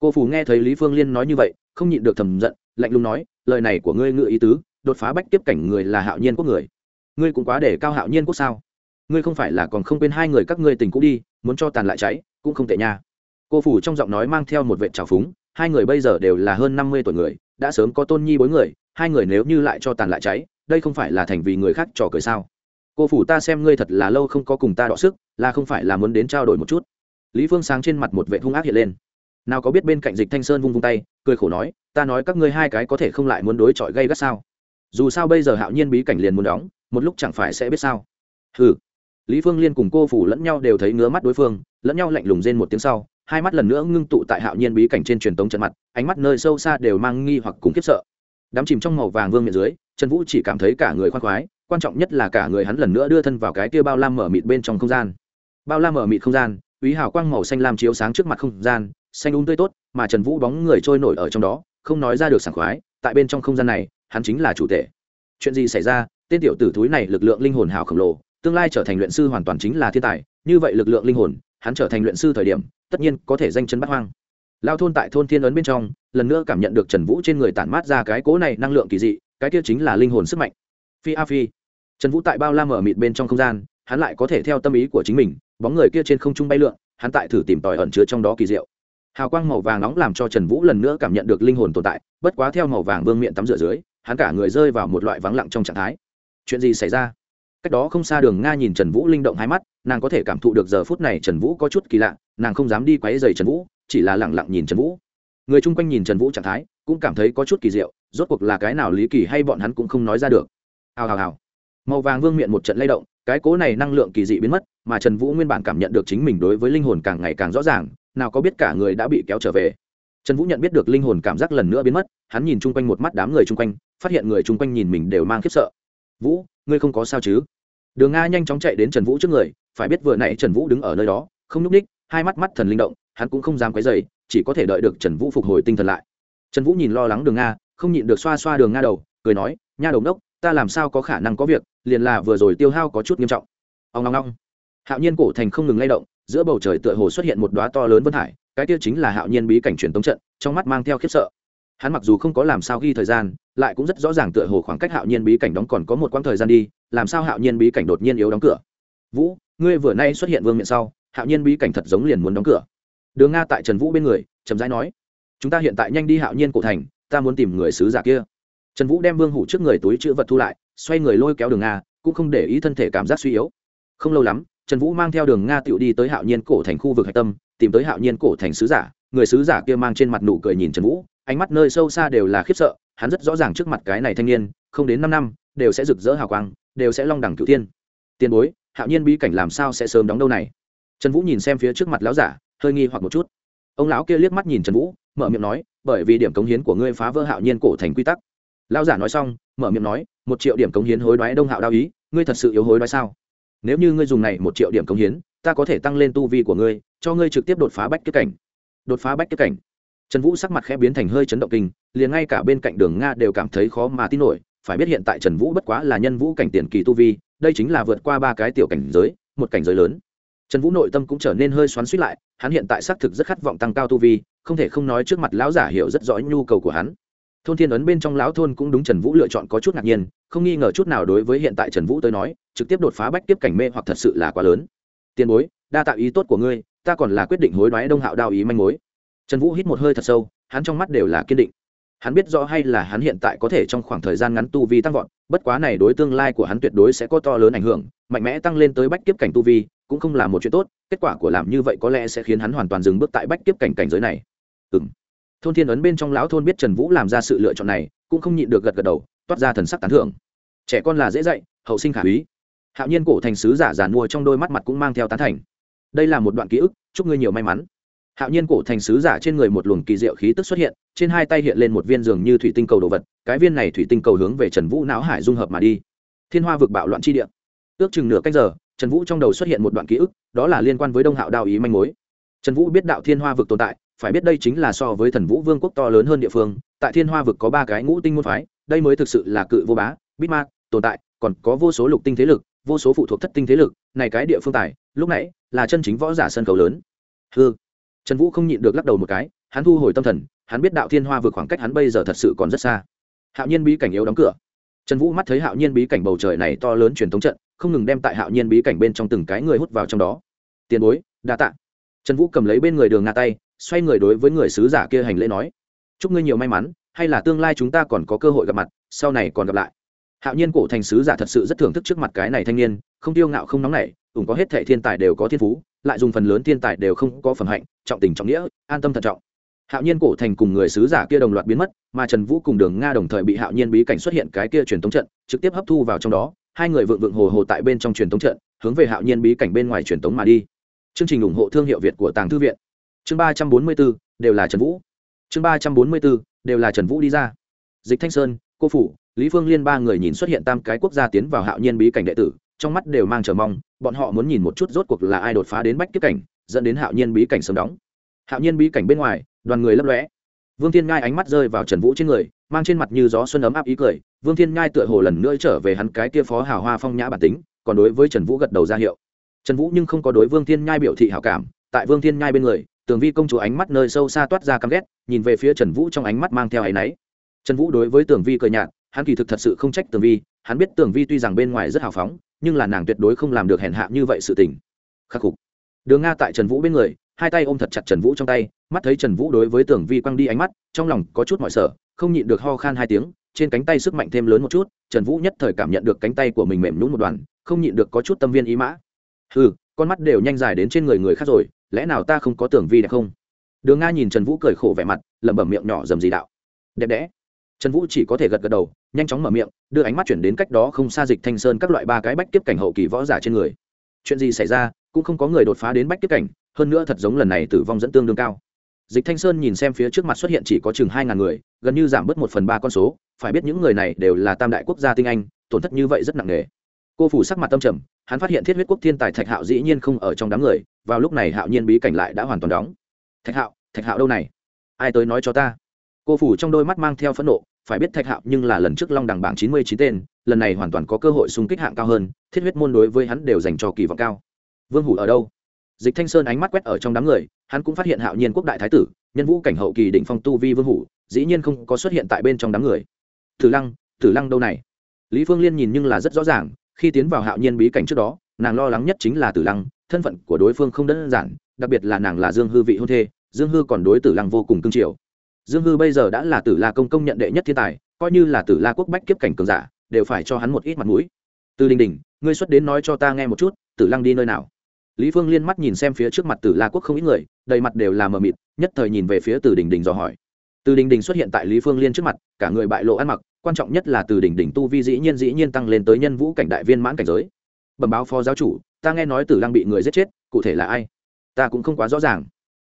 Cô phủ nghe thấy lý phương liên nói như vậy, không nhịn được thầm giận, lạnh lùng nói, lời này của ngươi ngự ý tứ, đột phá bách kiếp cảnh người là hạo nhiên quốc người. Ngươi cũng quá để cao hạo nhiên quốc sao? Ngươi không phải là còn không quên hai người các ngươi tình cũ đi, muốn cho tàn lại cháy, cũng không tệ nha. Cô phủ trong giọng nói mang theo một vệ trào phúng, hai người bây giờ đều là hơn năm mươi tuổi người, đã sớm có tôn nhi bối người hai người nếu như lại cho tàn lại cháy, đây không phải là thành vì người khác trò cười sao? Cô phủ ta xem ngươi thật là lâu không có cùng ta đọ sức, là không phải là muốn đến trao đổi một chút? Lý phương sáng trên mặt một vệ hung ác hiện lên. Nào có biết bên cạnh dịch thanh sơn vung vung tay, cười khổ nói, ta nói các ngươi hai cái có thể không lại muốn đối chọi gây gắt sao? Dù sao bây giờ hạo nhiên bí cảnh liền muốn đóng, một lúc chẳng phải sẽ biết sao? Ừ lý phương liên cùng cô phủ lẫn nhau đều thấy ngứa mắt đối phương, lẫn nhau lạnh lùng rên một tiếng sau, hai mắt lần nữa ngưng tụ tại hạo nhiên bí cảnh trên truyền tống trận mặt, ánh mắt nơi sâu xa đều mang nghi hoặc cùng khiếp sợ đám chìm trong màu vàng vương miệng dưới, trần vũ chỉ cảm thấy cả người khoan khoái, quan trọng nhất là cả người hắn lần nữa đưa thân vào cái kia bao lam mở mịt bên trong không gian. Bao lam mở mịt không gian ý hào quang màu xanh lam chiếu sáng trước mặt không gian, xanh úng um tươi tốt, mà trần vũ bóng người trôi nổi ở trong đó, không nói ra được sảng khoái, tại bên trong không gian này, hắn chính là chủ thể. chuyện gì xảy ra? Tên tiểu tử thúi này lực lượng linh hồn hào khổng lồ, tương lai trở thành luyện sư hoàn toàn chính là thiên tài, như vậy lực lượng linh hồn, hắn trở thành luyện sư thời điểm, tất nhiên có thể danh chân bắt hoang lao thôn tại thôn thiên ấn bên trong, lần nữa cảm nhận được trần vũ trên người tản mát ra cái cố này năng lượng kỳ dị, cái kia chính là linh hồn sức mạnh. Phi a phi. Trần vũ tại bao la mở mịt bên trong không gian, hắn lại có thể theo tâm ý của chính mình, bóng người kia trên không trung bay lượn, hắn tại thử tìm tòi ẩn chứa trong đó kỳ diệu. Hào quang màu vàng nóng làm cho trần vũ lần nữa cảm nhận được linh hồn tồn tại, bất quá theo màu vàng vương miệng tắm rửa dưới, hắn cả người rơi vào một loại vắng lặng trong trạng thái. Chuyện gì xảy ra? Cách đó không xa đường nga nhìn trần vũ linh động hai mắt, nàng có thể cảm thụ được giờ phút này trần vũ có chút kỳ lạ, nàng không dám đi quáy dày trần vũ chỉ là lẳng lặng nhìn trần vũ. Người chung quanh nhìn trần vũ trạng thái, cũng cảm thấy có chút kỳ diệu, rốt cuộc là cái nào lý kỳ hay bọn hắn cũng không nói ra được. Hào hào hào. Màu vàng vương miệng một trận lay động, cái cố này năng lượng kỳ dị biến mất, mà trần vũ nguyên bản cảm nhận được chính mình đối với linh hồn càng ngày càng rõ ràng, nào có biết cả người đã bị kéo trở về. Trần vũ nhận biết được linh hồn cảm giác lần nữa biến mất, hắn nhìn chung quanh một mắt đám người chung quanh, phát hiện người chung quanh nhìn mình đều mang khiếp sợ. Vũ, ngươi không có sao chứ? Đường nga nhanh chóng chạy đến trần vũ trước người, phải biết vừa nãy trần vũ đứng ở nơi đó, không nhúc ních hai mắt mắt thần linh động hắn cũng không dám quấy dày chỉ có thể đợi được trần vũ phục hồi tinh thần lại. Trần vũ nhìn lo lắng đường nga, không nhịn được xoa xoa đường nga đầu, cười nói, nha đầu đốc ta làm sao có khả năng có việc, liền là vừa rồi tiêu hao có chút nghiêm trọng. Ông long long hạo nhiên cổ thành không ngừng lay động, giữa bầu trời tựa hồ xuất hiện một đoá to lớn vân hải, cái tiêu chính là hạo nhiên bí cảnh truyền tống trận, trong mắt mang theo khiếp sợ. Hắn mặc dù không có làm sao ghi thời gian, lại cũng rất rõ ràng tựa hồ khoảng cách hạo nhiên bí cảnh đóng còn có một quãng thời gian đi, làm sao hạo nhiên bí cảnh đột nhiên yếu đóng cửa. Vũ, ngươi vừa nay xuất hiện vương miện sau, hạo nhiên bí cảnh thật giống liền muốn đóng cửa đường nga tại trần vũ bên người, chậm rãi nói, chúng ta hiện tại nhanh đi hạo nhiên cổ thành, ta muốn tìm người sứ giả kia. Trần vũ đem vương hủ trước người túi chữ vật thu lại, xoay người lôi kéo đường nga, cũng không để ý thân thể cảm giác suy yếu. Không lâu lắm, trần vũ mang theo đường nga tựu đi tới hạo nhiên cổ thành khu vực hạch tâm, tìm tới hạo nhiên cổ thành sứ giả. Người sứ giả kia mang trên mặt nụ cười nhìn trần vũ, ánh mắt nơi sâu xa đều là khiếp sợ, hắn rất rõ ràng trước mặt cái này thanh niên, không đến năm năm, đều sẽ rực rỡ hào quang, đều sẽ long đẳng cửu tiên tiền bối, hạo nhiên bí cảnh làm sao sẽ sớm đóng đâu này? Trần vũ nhìn xem phía trước mặt lão giả hơi nghi hoặc một chút. Ông lão kia liếc mắt nhìn trần vũ, mở miệng nói, bởi vì điểm cống hiến của ngươi phá vỡ hạo nhiên cổ thành quy tắc. Lão giả nói xong, mở miệng nói, một triệu điểm cống hiến hối đoái đông hạo đao ý, ngươi thật sự yếu hối đoái sao? Nếu như ngươi dùng này một triệu điểm cống hiến, ta có thể tăng lên tu vi của ngươi, cho ngươi trực tiếp đột phá bách kiếp cảnh. Đột phá bách kiếp cảnh. Trần vũ sắc mặt khẽ biến thành hơi chấn động kinh, liền ngay cả bên cạnh đường nga đều cảm thấy khó mà tin nổi, phải biết hiện tại trần vũ bất quá là nhân vũ cảnh tiền kỳ tu vi, đây chính là vượt qua ba cái tiểu cảnh giới, một cảnh giới lớn trần vũ nội tâm cũng trở nên hơi xoắn suýt lại, hắn hiện tại xác thực rất khát vọng tăng cao tu vi, không thể không nói trước mặt lão giả hiểu rất rõ nhu cầu của hắn. Thôn thiên ấn bên trong lão thôn cũng đúng trần vũ lựa chọn có chút ngạc nhiên, không nghi ngờ chút nào đối với hiện tại trần vũ tới nói, trực tiếp đột phá bách tiếp cảnh mê hoặc thật sự là quá lớn. Tiền bối, đa tạo ý tốt của ngươi, ta còn là quyết định hối đoái đông hạo đao ý manh mối. Trần vũ hít một hơi thật sâu, hắn trong mắt đều là kiên định. Hắn biết rõ hay là hắn hiện tại có thể trong khoảng thời gian ngắn tu vi tăng vọt, bất quá này đối tương lai của hắn tuyệt đối sẽ có to lớn ảnh hưởng, mạnh mẽ tăng lên tới bách kiếp cảnh tu vi cũng không là một chuyện tốt, kết quả của làm như vậy có lẽ sẽ khiến hắn hoàn toàn dừng bước tại bách kiếp cảnh cảnh giới này. Ừ m thôn thiên ấn bên trong lão thôn biết trần vũ làm ra sự lựa chọn này, cũng không nhịn được gật gật đầu, toát ra thần sắc tán thưởng. Trẻ con là dễ dạy, hậu sinh khả úy hạo nhiên cổ thành sứ giả giàn mua trong đôi mắt mặt cũng mang theo tán thành. Đây là một đoạn ký ức, chúc ngươi nhiều may mắn. Hạo nhiên cổ thành sứ giả trên người một luồng kỳ diệu khí tức xuất hiện, trên hai tay hiện lên một viên giường như thủy tinh cầu đồ vật, cái viên này thủy tinh cầu hướng về trần vũ não hải dung hợp mà đi. Thiên hoa vực bạo loạn chi địa. Ước chừng nửa cách giờ trần vũ trong đầu xuất hiện một đoạn ký ức, đó là liên quan với đông hạo đao ý manh mối. Trần vũ biết đạo thiên hoa vực tồn tại, phải biết đây chính là so với thần vũ vương quốc to lớn hơn địa phương, tại thiên hoa vực có ba cái ngũ tinh môn phái, đây mới thực sự là cự vô bá bít ma, tồn tại, còn có vô số lục tinh thế lực, vô số phụ thuộc thất tinh thế lực, này cái địa phương tài, lúc nãy là chân chính võ giả sân khấu lớn. Hư trần vũ không nhịn được lắc đầu một cái, hắn thu hồi tâm thần, hắn biết đạo thiên hoa vượt khoảng cách hắn bây giờ thật sự còn rất xa. Hạo nhiên bí cảnh yếu đóng cửa. Trần vũ mắt thấy hạo nhiên bí cảnh bầu trời này to lớn truyền thống trận không ngừng đem tại hạo nhiên bí cảnh bên trong từng cái người hút vào trong đó. Tiền bối, đa tạ. Trần vũ cầm lấy bên người đường nga tay, xoay người đối với người sứ giả kia hành lễ nói, chúc ngươi nhiều may mắn, hay là tương lai chúng ta còn có cơ hội gặp mặt, sau này còn gặp lại. Hạo nhiên cổ thành sứ giả thật sự rất thưởng thức trước mặt cái này thanh niên, không tiêu ngạo không nóng nảy, ủng có hết thệ thiên tài đều có thiên phú, lại dùng phần lớn thiên tài đều không có phẩm hạnh, trọng tình trọng nghĩa, an tâm thận trọng. Hạo nhiên cổ thành cùng người sứ giả kia đồng loạt biến mất, mà trần vũ cùng đường nga đồng thời bị hạo nhiên bí cảnh xuất hiện cái kia truyền thống trận, trực tiếp hấp thu vào trong đó hai người vượng vượng hồ hồ tại bên trong truyền thống trận, hướng về hạo nhiên bí cảnh bên ngoài truyền thống mà đi. Chương trình ủng hộ thương hiệu việt của tàng thư viện. Chương ba trăm bốn mươi bốn, đều là trần vũ. Chương ba trăm bốn mươi bốn, đều là trần vũ đi ra. Dịch thanh sơn, cô phủ, lý phương liên ba người nhìn xuất hiện tam cái quốc gia tiến vào hạo nhiên bí cảnh đệ tử, trong mắt đều mang chờ mong, bọn họ muốn nhìn một chút rốt cuộc là ai đột phá đến bách kiếp cảnh, dẫn đến hạo nhiên bí cảnh sớm đóng. Hạo nhiên bí cảnh bên ngoài, đoàn người lấp lõe vương thiên ngai ánh mắt rơi vào trần vũ trên người, mang trên mặt như gió xuân ấm áp ý cười vương thiên Nhai tựa hồ lần nữa trở về hắn cái kia phó hào hoa phong nhã bản tính, còn đối với trần vũ gật đầu ra hiệu. Trần vũ nhưng không có đối vương thiên nhai biểu thị hảo cảm, tại vương thiên nhai bên người, tường vi công chúa ánh mắt nơi sâu xa toát ra căm ghét, nhìn về phía trần vũ trong ánh mắt mang theo áy náy. Trần vũ đối với tường vi cười nhạt, hắn kỳ thực thật sự không trách tường vi, hắn biết tường vi tuy rằng bên ngoài rất hào phóng, nhưng là nàng tuyệt đối không làm được hèn hạ như vậy sự tình. Khắc phục. Đường nga tại trần vũ bên người, hai tay ôm thật chặt trần vũ trong tay, mắt thấy trần vũ đối với tường vi quăng đi ánh mắt, trong lòng có chút mọi sợ không nhịn được ho khan hai tiếng trên cánh tay sức mạnh thêm lớn một chút, trần vũ nhất thời cảm nhận được cánh tay của mình mềm nhún một đoàn, không nhịn được có chút tâm viên ý mã. Ừ con mắt đều nhanh dài đến trên người người khác rồi, lẽ nào ta không có tưởng vi đẹp không? Đường nga nhìn trần vũ cười khổ vẻ mặt, lẩm bẩm miệng nhỏ dầm gì đạo. Đẹp đẽ. Trần vũ chỉ có thể gật gật đầu, nhanh chóng mở miệng, đưa ánh mắt chuyển đến cách đó không xa dịch thanh sơn các loại ba cái bách tiếp cảnh hậu kỳ võ giả trên người. Chuyện gì xảy ra, cũng không có người đột phá đến bách tiếp cảnh, hơn nữa thật giống lần này tử vong dẫn tương đương cao dịch thanh sơn nhìn xem phía trước mặt xuất hiện chỉ có chừng hai ngàn người, gần như giảm bớt một phần ba con số, phải biết những người này đều là tam đại quốc gia tinh anh, tổn thất như vậy rất nặng nề. Cô phủ sắc mặt tâm trầm, hắn phát hiện thiết huyết quốc thiên tài thạch hạo dĩ nhiên không ở trong đám người, vào lúc này hạo nhiên bí cảnh lại đã hoàn toàn đóng. Thạch hạo thạch hạo đâu này? Ai tới nói cho ta? Cô phủ trong đôi mắt mang theo phẫn nộ, phải biết thạch hạo nhưng là lần trước long Đằng bảng chín mươi chín tên, lần này hoàn toàn có cơ hội xung kích hạng cao hơn, thiết huyết môn đối với hắn đều dành cho kỳ vọng cao. Vương hủ ở đâu? Dịch thanh sơn ánh mắt quét ở trong đám người, hắn cũng phát hiện hạo nhiên quốc đại thái tử, nhân vũ cảnh hậu kỳ đỉnh phong tu vi vương hủ, dĩ nhiên không có xuất hiện tại bên trong đám người. Tử lăng tử lăng đâu này? Lý phương liên nhìn nhưng là rất rõ ràng, khi tiến vào hạo nhiên bí cảnh trước đó, nàng lo lắng nhất chính là tử lăng, thân phận của đối phương không đơn giản, đặc biệt là nàng là dương hư vị hôn thê, dương hư còn đối tử lăng vô cùng cưng chiều. Dương hư bây giờ đã là tử la công công nhận đệ nhất thiên tài, coi như là tử la quốc bách kiếp cảnh cường giả, đều phải cho hắn một ít mặt mũi. Từ đình đình, ngươi xuất đến nói cho ta nghe một chút, tử lăng đi nơi nào? Lý phương liên mắt nhìn xem phía trước mặt tử la quốc không ít người, đầy mặt đều là mờ mịt, nhất thời nhìn về phía từ đình đình dò hỏi. Từ đình đình xuất hiện tại lý phương liên trước mặt, cả người bại lộ ăn mặc, quan trọng nhất là từ Đình Đình tu vi dĩ nhiên dĩ nhiên tăng lên tới nhân vũ cảnh đại viên mãn cảnh giới. Bẩm báo phó giáo chủ, ta nghe nói tử lăng bị người giết chết, cụ thể là ai? Ta cũng không quá rõ ràng.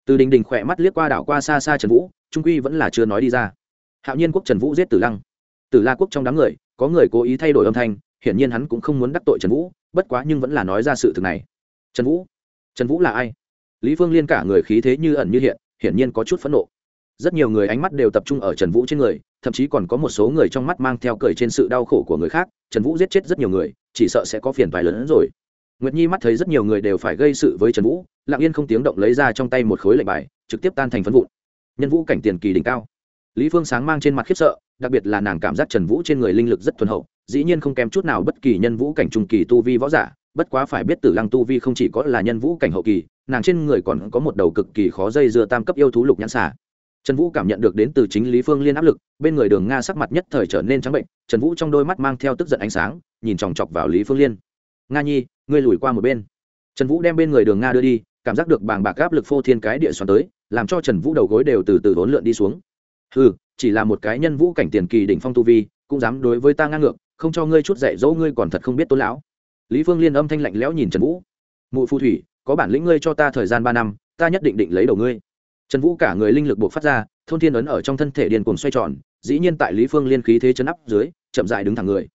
Từ đình đình khỏe mắt liếc qua đảo qua xa xa trần vũ, trung quy vẫn là chưa nói đi ra. Hạo nhiên quốc trần vũ giết tử lăng. Tử la quốc trong đám người, có người cố ý thay đổi âm thanh, hiển nhiên hắn cũng không muốn đắc tội trần vũ, bất quá nhưng vẫn là nói ra sự thực này trần vũ. Trần vũ là ai? Lý phương liên cả người khí thế như ẩn như hiện, hiển nhiên có chút phẫn nộ. Rất nhiều người ánh mắt đều tập trung ở trần vũ trên người, thậm chí còn có một số người trong mắt mang theo cười trên sự đau khổ của người khác. Trần vũ giết chết rất nhiều người, chỉ sợ sẽ có phiền vài lớn hơn rồi. Nguyệt nhi mắt thấy rất nhiều người đều phải gây sự với trần vũ, lặng yên không tiếng động lấy ra trong tay một khối lệnh bài, trực tiếp tan thành phân vụn. Nhân vũ cảnh tiền kỳ đỉnh cao. Lý phương sáng mang trên mặt khiếp sợ, đặc biệt là nàng cảm giác trần vũ trên người linh lực rất thuần hậu, dĩ nhiên không kém chút nào bất kỳ nhân vũ cảnh trung kỳ tu vi võ giả bất quá phải biết tử lăng tu vi không chỉ có là nhân vũ cảnh hậu kỳ, nàng trên người còn có một đầu cực kỳ khó dây dưa tam cấp yêu thú lục nhãn xả trần vũ cảm nhận được đến từ chính lý phương liên áp lực, bên người đường nga sắc mặt nhất thời trở nên trắng bệnh, trần vũ trong đôi mắt mang theo tức giận ánh sáng, nhìn chòng chọc vào lý phương liên. Nga nhi, ngươi lùi qua một bên. Trần vũ đem bên người đường nga đưa đi, cảm giác được bàng bạc áp lực phô thiên cái địa xoắn tới, làm cho trần vũ đầu gối đều từ từ hỗn lượn đi xuống. Ừ chỉ là một cái nhân vũ cảnh tiền kỳ đỉnh phong tu vi, cũng dám đối với ta ngang ngược, không cho ngươi chút dạy dỗ ngươi còn thật không biết tố lão lý phương liên âm thanh lạnh lẽo nhìn trần vũ. Mụ phù thủy, có bản lĩnh ngươi cho ta thời gian ba năm, ta nhất định định lấy đầu ngươi. Trần vũ cả người linh lực buộc phát ra, thôn thiên ấn ở trong thân thể điền cuồng xoay tròn, dĩ nhiên tại lý phương liên khí thế chấn áp dưới, chậm dại đứng thẳng người.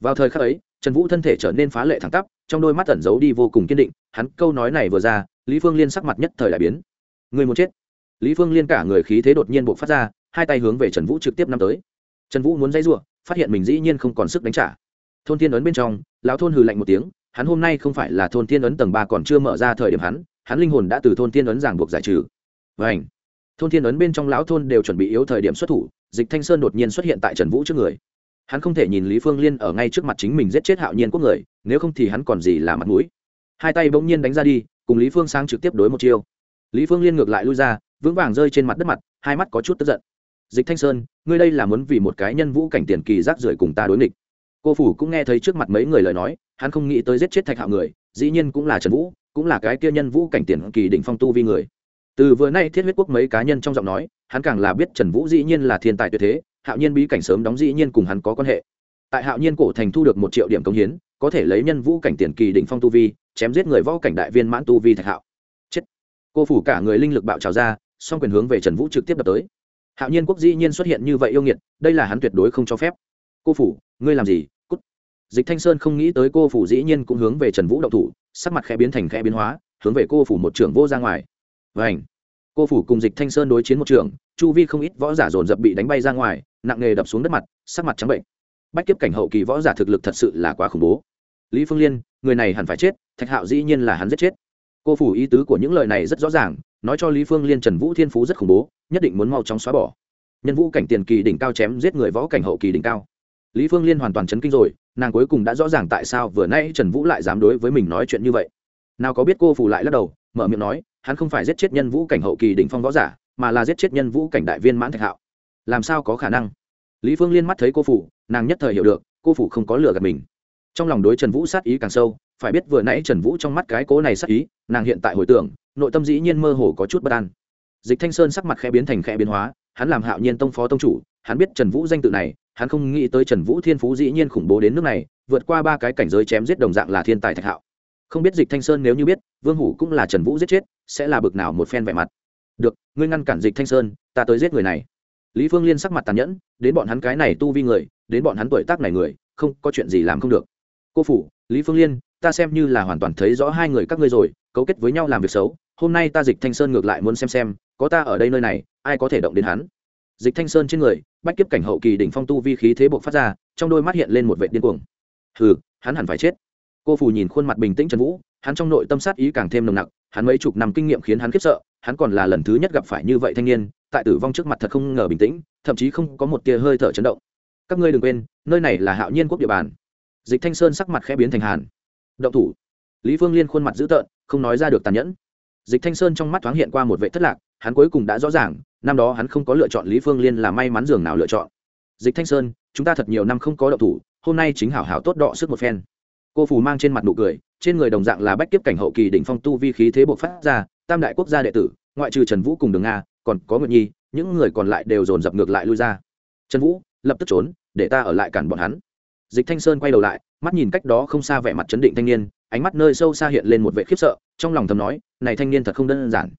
Vào thời khắc ấy, trần vũ thân thể trở nên phá lệ thẳng tắp, trong đôi mắt ẩn giấu đi vô cùng kiên định, hắn câu nói này vừa ra, lý phương liên sắc mặt nhất thời đại biến. Người muốn chết? Lý phương liên cả người khí thế đột nhiên buộc phát ra, hai tay hướng về trần vũ trực tiếp năm tới. Trần vũ muốn dây r u ộ phát hiện mình dĩ nhiên không còn sức đánh trả thôn thiên ấn bên trong, lão thôn hừ lạnh một tiếng, hắn hôm nay không phải là thôn thiên ấn tầng ba còn chưa mở ra thời điểm hắn hắn linh hồn đã từ thôn thiên ấn giảng buộc giải trừ. Vảnh thôn thiên ấn bên trong lão thôn đều chuẩn bị yếu thời điểm xuất thủ, dịch thanh sơn đột nhiên xuất hiện tại trần vũ trước người. Hắn không thể nhìn lý phương liên ở ngay trước mặt chính mình giết chết hạo nhiên quốc người, nếu không thì hắn còn gì là mặt mũi. Hai tay bỗng nhiên đánh ra đi, cùng lý phương sang trực tiếp đối một chiêu. Lý phương liên ngược lại lui ra, vững vàng rơi trên mặt đất mặt, hai mắt có chút tức giận. Dịch thanh sơn, ngươi đây là muốn vì một cái nhân vũ cảnh tiền kỳ rác rưởi cùng ta đối nghịch cô phủ cũng nghe thấy trước mặt mấy người lời nói, hắn không nghĩ tới giết chết thạch hạo người, dĩ nhiên cũng là trần vũ, cũng là cái kia nhân vũ cảnh tiền kỳ đỉnh phong tu vi người. Từ vừa nay thiết huyết quốc mấy cá nhân trong giọng nói, hắn càng là biết trần vũ dĩ nhiên là thiên tài tuyệt thế, hạo nhiên bí cảnh sớm đóng dĩ nhiên cùng hắn có quan hệ. Tại hạo nhiên cổ thành thu được một triệu điểm công hiến, có thể lấy nhân vũ cảnh tiền kỳ đỉnh phong tu vi, chém giết người võ cảnh đại viên mãn tu vi thạch hạo. Chết. Cô phủ cả người linh lực bạo trào ra, song quyền hướng về trần vũ trực tiếp đập tới. Hạo nhiên quốc dĩ nhiên xuất hiện như vậy yêu nghiệt, đây là hắn tuyệt đối không cho phép cô phủ, ngươi làm gì? Cút. Dịch thanh sơn không nghĩ tới cô phủ dĩ nhiên cũng hướng về trần vũ động thủ, sắc mặt khẽ biến thành khẽ biến hóa, hướng về cô phủ một trưởng vô ra ngoài. Vảnh cô phủ cùng dịch thanh sơn đối chiến một trường chu vi không ít võ giả dồn dập bị đánh bay ra ngoài, nặng nghề đập xuống đất mặt, sắc mặt trắng bệnh. Bách kiếp cảnh hậu kỳ võ giả thực lực thật sự là quá khủng bố. Lý phương liên, người này hẳn phải chết, thạch hạo dĩ nhiên là hắn giết chết. Cô phủ ý tứ của những lời này rất rõ ràng, nói cho lý phương liên trần vũ thiên phú rất khủng bố, nhất định muốn mau chóng xóa bỏ. Nhân vũ cảnh tiền kỳ đỉnh cao chém giết người võ cảnh hậu kỳ đỉnh cao lý phương liên hoàn toàn chấn kinh rồi, nàng cuối cùng đã rõ ràng tại sao vừa nay trần vũ lại dám đối với mình nói chuyện như vậy. Nào có biết cô phủ lại lắc đầu, mở miệng nói, hắn không phải giết chết nhân vũ cảnh hậu kỳ đỉnh phong võ giả, mà là giết chết nhân vũ cảnh đại viên mãn thạch hạo. Làm sao có khả năng? Lý phương liên mắt thấy cô phủ nàng nhất thời hiểu được, cô phủ không có lừa gạt mình. Trong lòng đối trần vũ sát ý càng sâu, phải biết vừa nãy trần vũ trong mắt cái cố này sát ý, nàng hiện tại hồi tưởng, nội tâm dĩ nhiên mơ hồ có chút bất an. Dịch thanh sơn sắc mặt khẽ biến thành khẽ biến hóa, hắn làm hạo nhiên tông phó tông chủ, hắn biết trần vũ danh tự này hắn không nghĩ tới trần vũ thiên phú dĩ nhiên khủng bố đến nước này, vượt qua ba cái cảnh giới chém giết đồng dạng là thiên tài thạch hạo. Không biết dịch thanh sơn nếu như biết, vương hủ cũng là trần vũ giết chết, sẽ là bực nào một phen vẻ mặt. Được, ngươi ngăn cản dịch thanh sơn, ta tới giết người này. Lý phương liên sắc mặt tàn nhẫn, đến bọn hắn cái này tu vi người, đến bọn hắn tuổi tác này người, không, có chuyện gì làm không được. Cô phủ, lý phương liên, ta xem như là hoàn toàn thấy rõ hai người các ngươi rồi, cấu kết với nhau làm việc xấu, hôm nay ta dịch thanh sơn ngược lại muốn xem xem, có ta ở đây nơi này, ai có thể động đến hắn? Dịch thanh sơn trên người, bách kiếp cảnh hậu kỳ đỉnh phong tu vi khí thế buộc phát ra, trong đôi mắt hiện lên một vệ điên cuồng. Hừ, hắn hẳn phải chết. Cô phủ nhìn khuôn mặt bình tĩnh trần vũ, hắn trong nội tâm sát ý càng thêm nồng nặc, hắn mấy chục năm kinh nghiệm khiến hắn khiếp sợ, hắn còn là lần thứ nhất gặp phải như vậy thanh niên, tại tử vong trước mặt thật không ngờ bình tĩnh, thậm chí không có một tia hơi thở chấn động. Các ngươi đừng quên, nơi này là hạo nhiên quốc địa bàn. Dịch thanh sơn sắc mặt khẽ biến thành hàn. Động thủ. Lý phương liên khuôn mặt dữ tợn, không nói ra được tàn nhẫn dịch thanh sơn trong mắt thoáng hiện qua một vệ thất lạc, hắn cuối cùng đã rõ ràng, năm đó hắn không có lựa chọn lý phương liên là may mắn dường nào lựa chọn. Dịch thanh sơn, chúng ta thật nhiều năm không có động thủ, hôm nay chính hảo hảo tốt đọ sức một phen. Cô phù mang trên mặt nụ cười, trên người đồng dạng là bách kiếp cảnh hậu kỳ đỉnh phong tu vi khí thế bộc phát ra, tam đại quốc gia đệ tử, ngoại trừ trần vũ cùng đường nga, còn có nguyệt nhi, những người còn lại đều dồn dập ngược lại lui ra. Trần vũ, lập tức trốn, để ta ở lại cản bọn hắn. Dịch thanh sơn quay đầu lại, mắt nhìn cách đó không xa vẻ mặt chấn định thanh niên, ánh mắt nơi sâu xa hiện lên một vệ khiếp sợ trong lòng thầm nói, này thanh niên thật không đơn giản.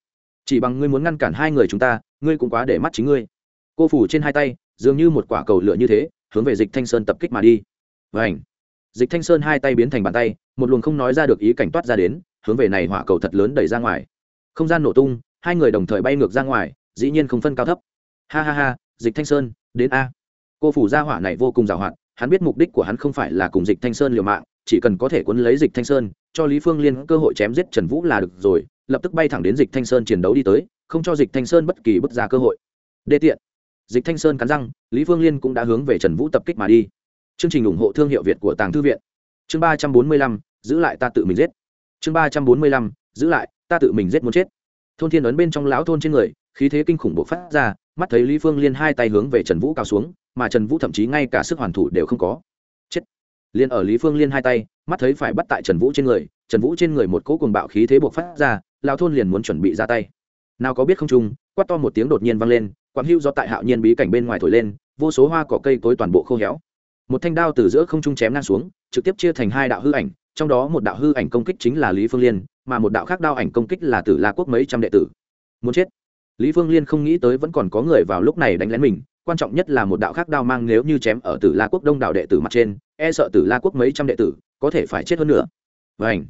Chỉ bằng ngươi muốn ngăn cản hai người chúng ta, ngươi cũng quá để mắt chính ngươi. Cô phủ trên hai tay, dường như một quả cầu lửa như thế, hướng về dịch thanh sơn tập kích mà đi. Và ảnh dịch thanh sơn hai tay biến thành bàn tay, một luồng không nói ra được ý cảnh toát ra đến, hướng về này hỏa cầu thật lớn đẩy ra ngoài. Không gian nổ tung, hai người đồng thời bay ngược ra ngoài, dĩ nhiên không phân cao thấp. Ha ha ha, dịch thanh sơn, đến a. Cô phủ gia hỏa này vô cùng giàu hạn, hắn biết mục đích của hắn không phải là cùng dịch thanh sơn liều mạng chỉ cần có thể cuốn lấy dịch thanh sơn, cho lý phương liên cơ hội chém giết trần vũ là được rồi, lập tức bay thẳng đến dịch thanh sơn chiến đấu đi tới, không cho dịch thanh sơn bất kỳ bước ra cơ hội. Đê tiện. Dịch thanh sơn cắn răng, lý phương liên cũng đã hướng về trần vũ tập kích mà đi. Chương trình ủng hộ thương hiệu việt của tàng thư viện. Chương ba trăm bốn mươi lăm, giữ lại ta tự mình giết. Chương ba trăm bốn mươi lăm, giữ lại ta tự mình giết muốn chết. Thôn thiên ấn bên trong lão thôn trên người, khí thế kinh khủng bộc phát ra, mắt thấy lý phương liên hai tay hướng về trần vũ cao xuống, mà trần vũ thậm chí ngay cả sức hoàn thủ đều không có liền liên ở lý phương liên hai tay, mắt thấy phải bắt tại trần vũ trên người, trần vũ trên người một cỗ cuồng bạo khí thế buộc phát ra lao thôn liền muốn chuẩn bị ra tay. Nào có biết không trung quát to một tiếng đột nhiên vang lên, quảng hưu do tại hạo nhiên bí cảnh bên ngoài thổi lên, vô số hoa cỏ cây cối toàn bộ khô héo. Một thanh đao từ giữa không trung chém ngang xuống, trực tiếp chia thành hai đạo hư ảnh, trong đó một đạo hư ảnh công kích chính là lý phương liên, mà một đạo khác đao ảnh công kích là tử la quốc mấy trăm đệ tử. Muốn chết. Lý phương liên không nghĩ tới vẫn còn có người vào lúc này đánh lén mình, quan trọng nhất là một đạo khác đao mang nếu như chém ở tử la quốc đông đảo đệ tử mặt trên e sợ tử la quốc mấy trăm đệ tử, có thể phải chết hơn nữa. Vảnh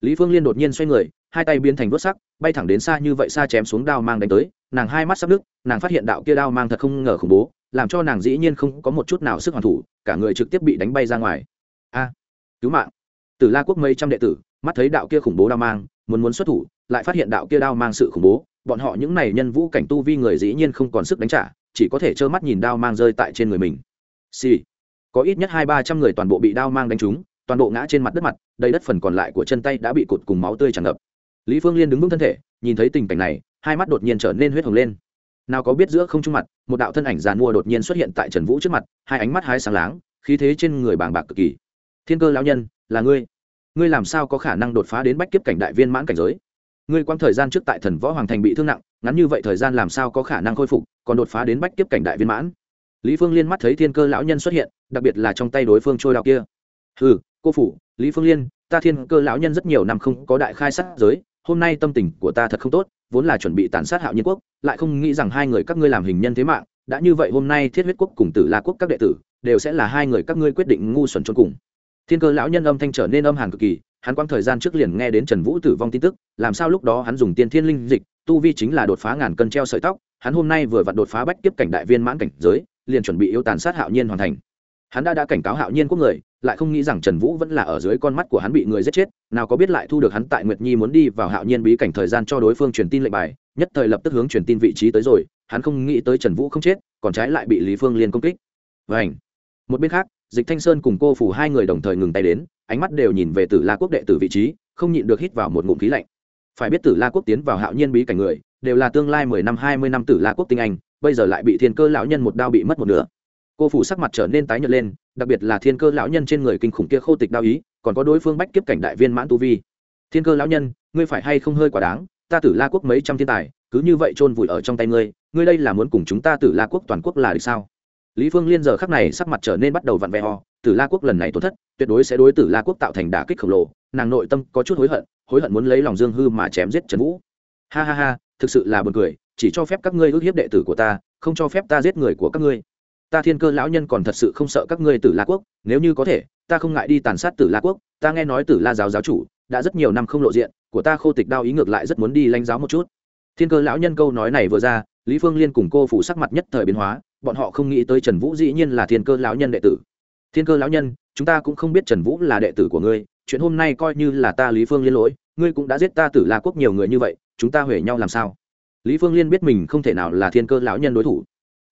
lý phương liên đột nhiên xoay người, hai tay biến thành vớt sắc, bay thẳng đến xa như vậy xa chém xuống đao mang đánh tới, nàng hai mắt sắp đứt nàng phát hiện đạo kia đao mang thật không ngờ khủng bố, làm cho nàng dĩ nhiên không có một chút nào sức hoàn thủ, cả người trực tiếp bị đánh bay ra ngoài. A, cứu mạng. Tử la quốc mấy trăm đệ tử, mắt thấy đạo kia khủng bố đao mang, muốn muốn xuất thủ, lại phát hiện đạo kia đao mang sự khủng bố, bọn họ những này nhân vũ cảnh tu vi người dĩ nhiên không còn sức đánh trả, chỉ có thể trơ mắt nhìn đao mang rơi tại trên người mình. Xì、sì có ít nhất hai ba trăm người toàn bộ bị đao mang đánh trúng, toàn bộ ngã trên mặt đất mặt, đầy đất phần còn lại của chân tay đã bị cụt cùng máu tươi tràn ngập. Lý phương liên đứng vững thân thể, nhìn thấy tình cảnh này, hai mắt đột nhiên trở nên huyết hồng lên. Nào có biết giữa không trung mặt, một đạo thân ảnh giàn mua đột nhiên xuất hiện tại trần vũ trước mặt, hai ánh mắt hai sáng láng, khí thế trên người bàng bạc cực kỳ. Thiên cơ lão nhân, là ngươi. Ngươi làm sao có khả năng đột phá đến bách kiếp cảnh đại viên mãn cảnh giới? Ngươi quang thời gian trước tại thần võ hoàng thành bị thương nặng, ngắn như vậy thời gian làm sao có khả năng khôi phục, còn đột phá đến bách kiếp cảnh đại viên mãn? Lý phương liên mắt thấy thiên cơ lão nhân xuất hiện đặc biệt là trong tay đối phương trôi đạo kia. Ừ cô phủ, lý phương liên, ta thiên cơ lão nhân rất nhiều năm không có đại khai sát giới, hôm nay tâm tình của ta thật không tốt, vốn là chuẩn bị tàn sát hạo nhiên quốc, lại không nghĩ rằng hai người các ngươi làm hình nhân thế mạng, đã như vậy hôm nay thiết huyết quốc cùng tử la quốc các đệ tử, đều sẽ là hai người các ngươi quyết định ngu xuẩn cho cùng. Thiên cơ lão nhân âm thanh trở nên âm hàn cực kỳ, hắn quang thời gian trước liền nghe đến trần vũ tử vong tin tức, làm sao lúc đó hắn dùng tiên thiên linh dịch, tu vi chính là đột phá ngàn cân treo sợi tóc, hắn hôm nay vừa vặn đột phá bách tiếp cảnh đại viên mãn cảnh giới, liền chuẩn bị yêu tàn sát hạo nhiên hoàn thành hắn đã đã cảnh cáo hạo nhiên quốc người, lại không nghĩ rằng trần vũ vẫn là ở dưới con mắt của hắn bị người giết chết, nào có biết lại thu được hắn tại nguyệt nhi muốn đi vào hạo nhiên bí cảnh thời gian cho đối phương truyền tin lệnh bài, nhất thời lập tức hướng truyền tin vị trí tới rồi, hắn không nghĩ tới trần vũ không chết, còn trái lại bị lý phương liên công kích. Vảnh một bên khác, dịch thanh sơn cùng cô phủ hai người đồng thời ngừng tay đến, ánh mắt đều nhìn về tử la quốc đệ tử vị trí, không nhịn được hít vào một ngụm khí lạnh. Phải biết tử la quốc tiến vào hạo nhiên bí cảnh người, đều là tương lai mười năm, hai mươi năm tử la quốc tinh anh, bây giờ lại bị thiên cơ lão nhân một đao bị mất một nửa cô phủ sắc mặt trở nên tái nhợt lên, đặc biệt là thiên cơ lão nhân trên người kinh khủng kia khô tịch đao ý, còn có đối phương bách kiếp cảnh đại viên mãn tu vi. Thiên cơ lão nhân, ngươi phải hay không hơi quá đáng, ta tử la quốc mấy trăm thiên tài, cứ như vậy chôn vùi ở trong tay ngươi ngươi đây là muốn cùng chúng ta tử la quốc toàn quốc là được sao? Lý phương liên giờ khắc này sắc mặt trở nên bắt đầu vặn vẹo, tử la quốc lần này tổn thất, tuyệt đối sẽ đối tử la quốc tạo thành đả kích khổng lồ, nàng nội tâm có chút hối hận hối hận muốn lấy lòng dương hư mà chém giết trần vũ. Ha ha ha, thực sự là buồn cười, chỉ cho phép các ngươi ước hiếp đệ tử của ta, không cho phép ta giết người của các ngươi ta thiên cơ lão nhân còn thật sự không sợ các ngươi tử la quốc, nếu như có thể, ta không ngại đi tàn sát tử la quốc, ta nghe nói tử la giáo giáo chủ đã rất nhiều năm không lộ diện, của ta khô tịch đao ý ngược lại rất muốn đi lãnh giáo một chút. Thiên cơ lão nhân câu nói này vừa ra, lý phương liên cùng cô phủ sắc mặt nhất thời biến hóa, bọn họ không nghĩ tới trần vũ dĩ nhiên là thiên cơ lão nhân đệ tử. Thiên cơ lão nhân, chúng ta cũng không biết trần vũ là đệ tử của ngươi, chuyện hôm nay coi như là ta lý phương liên lỗi, ngươi cũng đã giết ta tử la quốc nhiều người như vậy, chúng ta huể nhau làm sao? Lý phương liên biết mình không thể nào là thiên cơ lão nhân đối thủ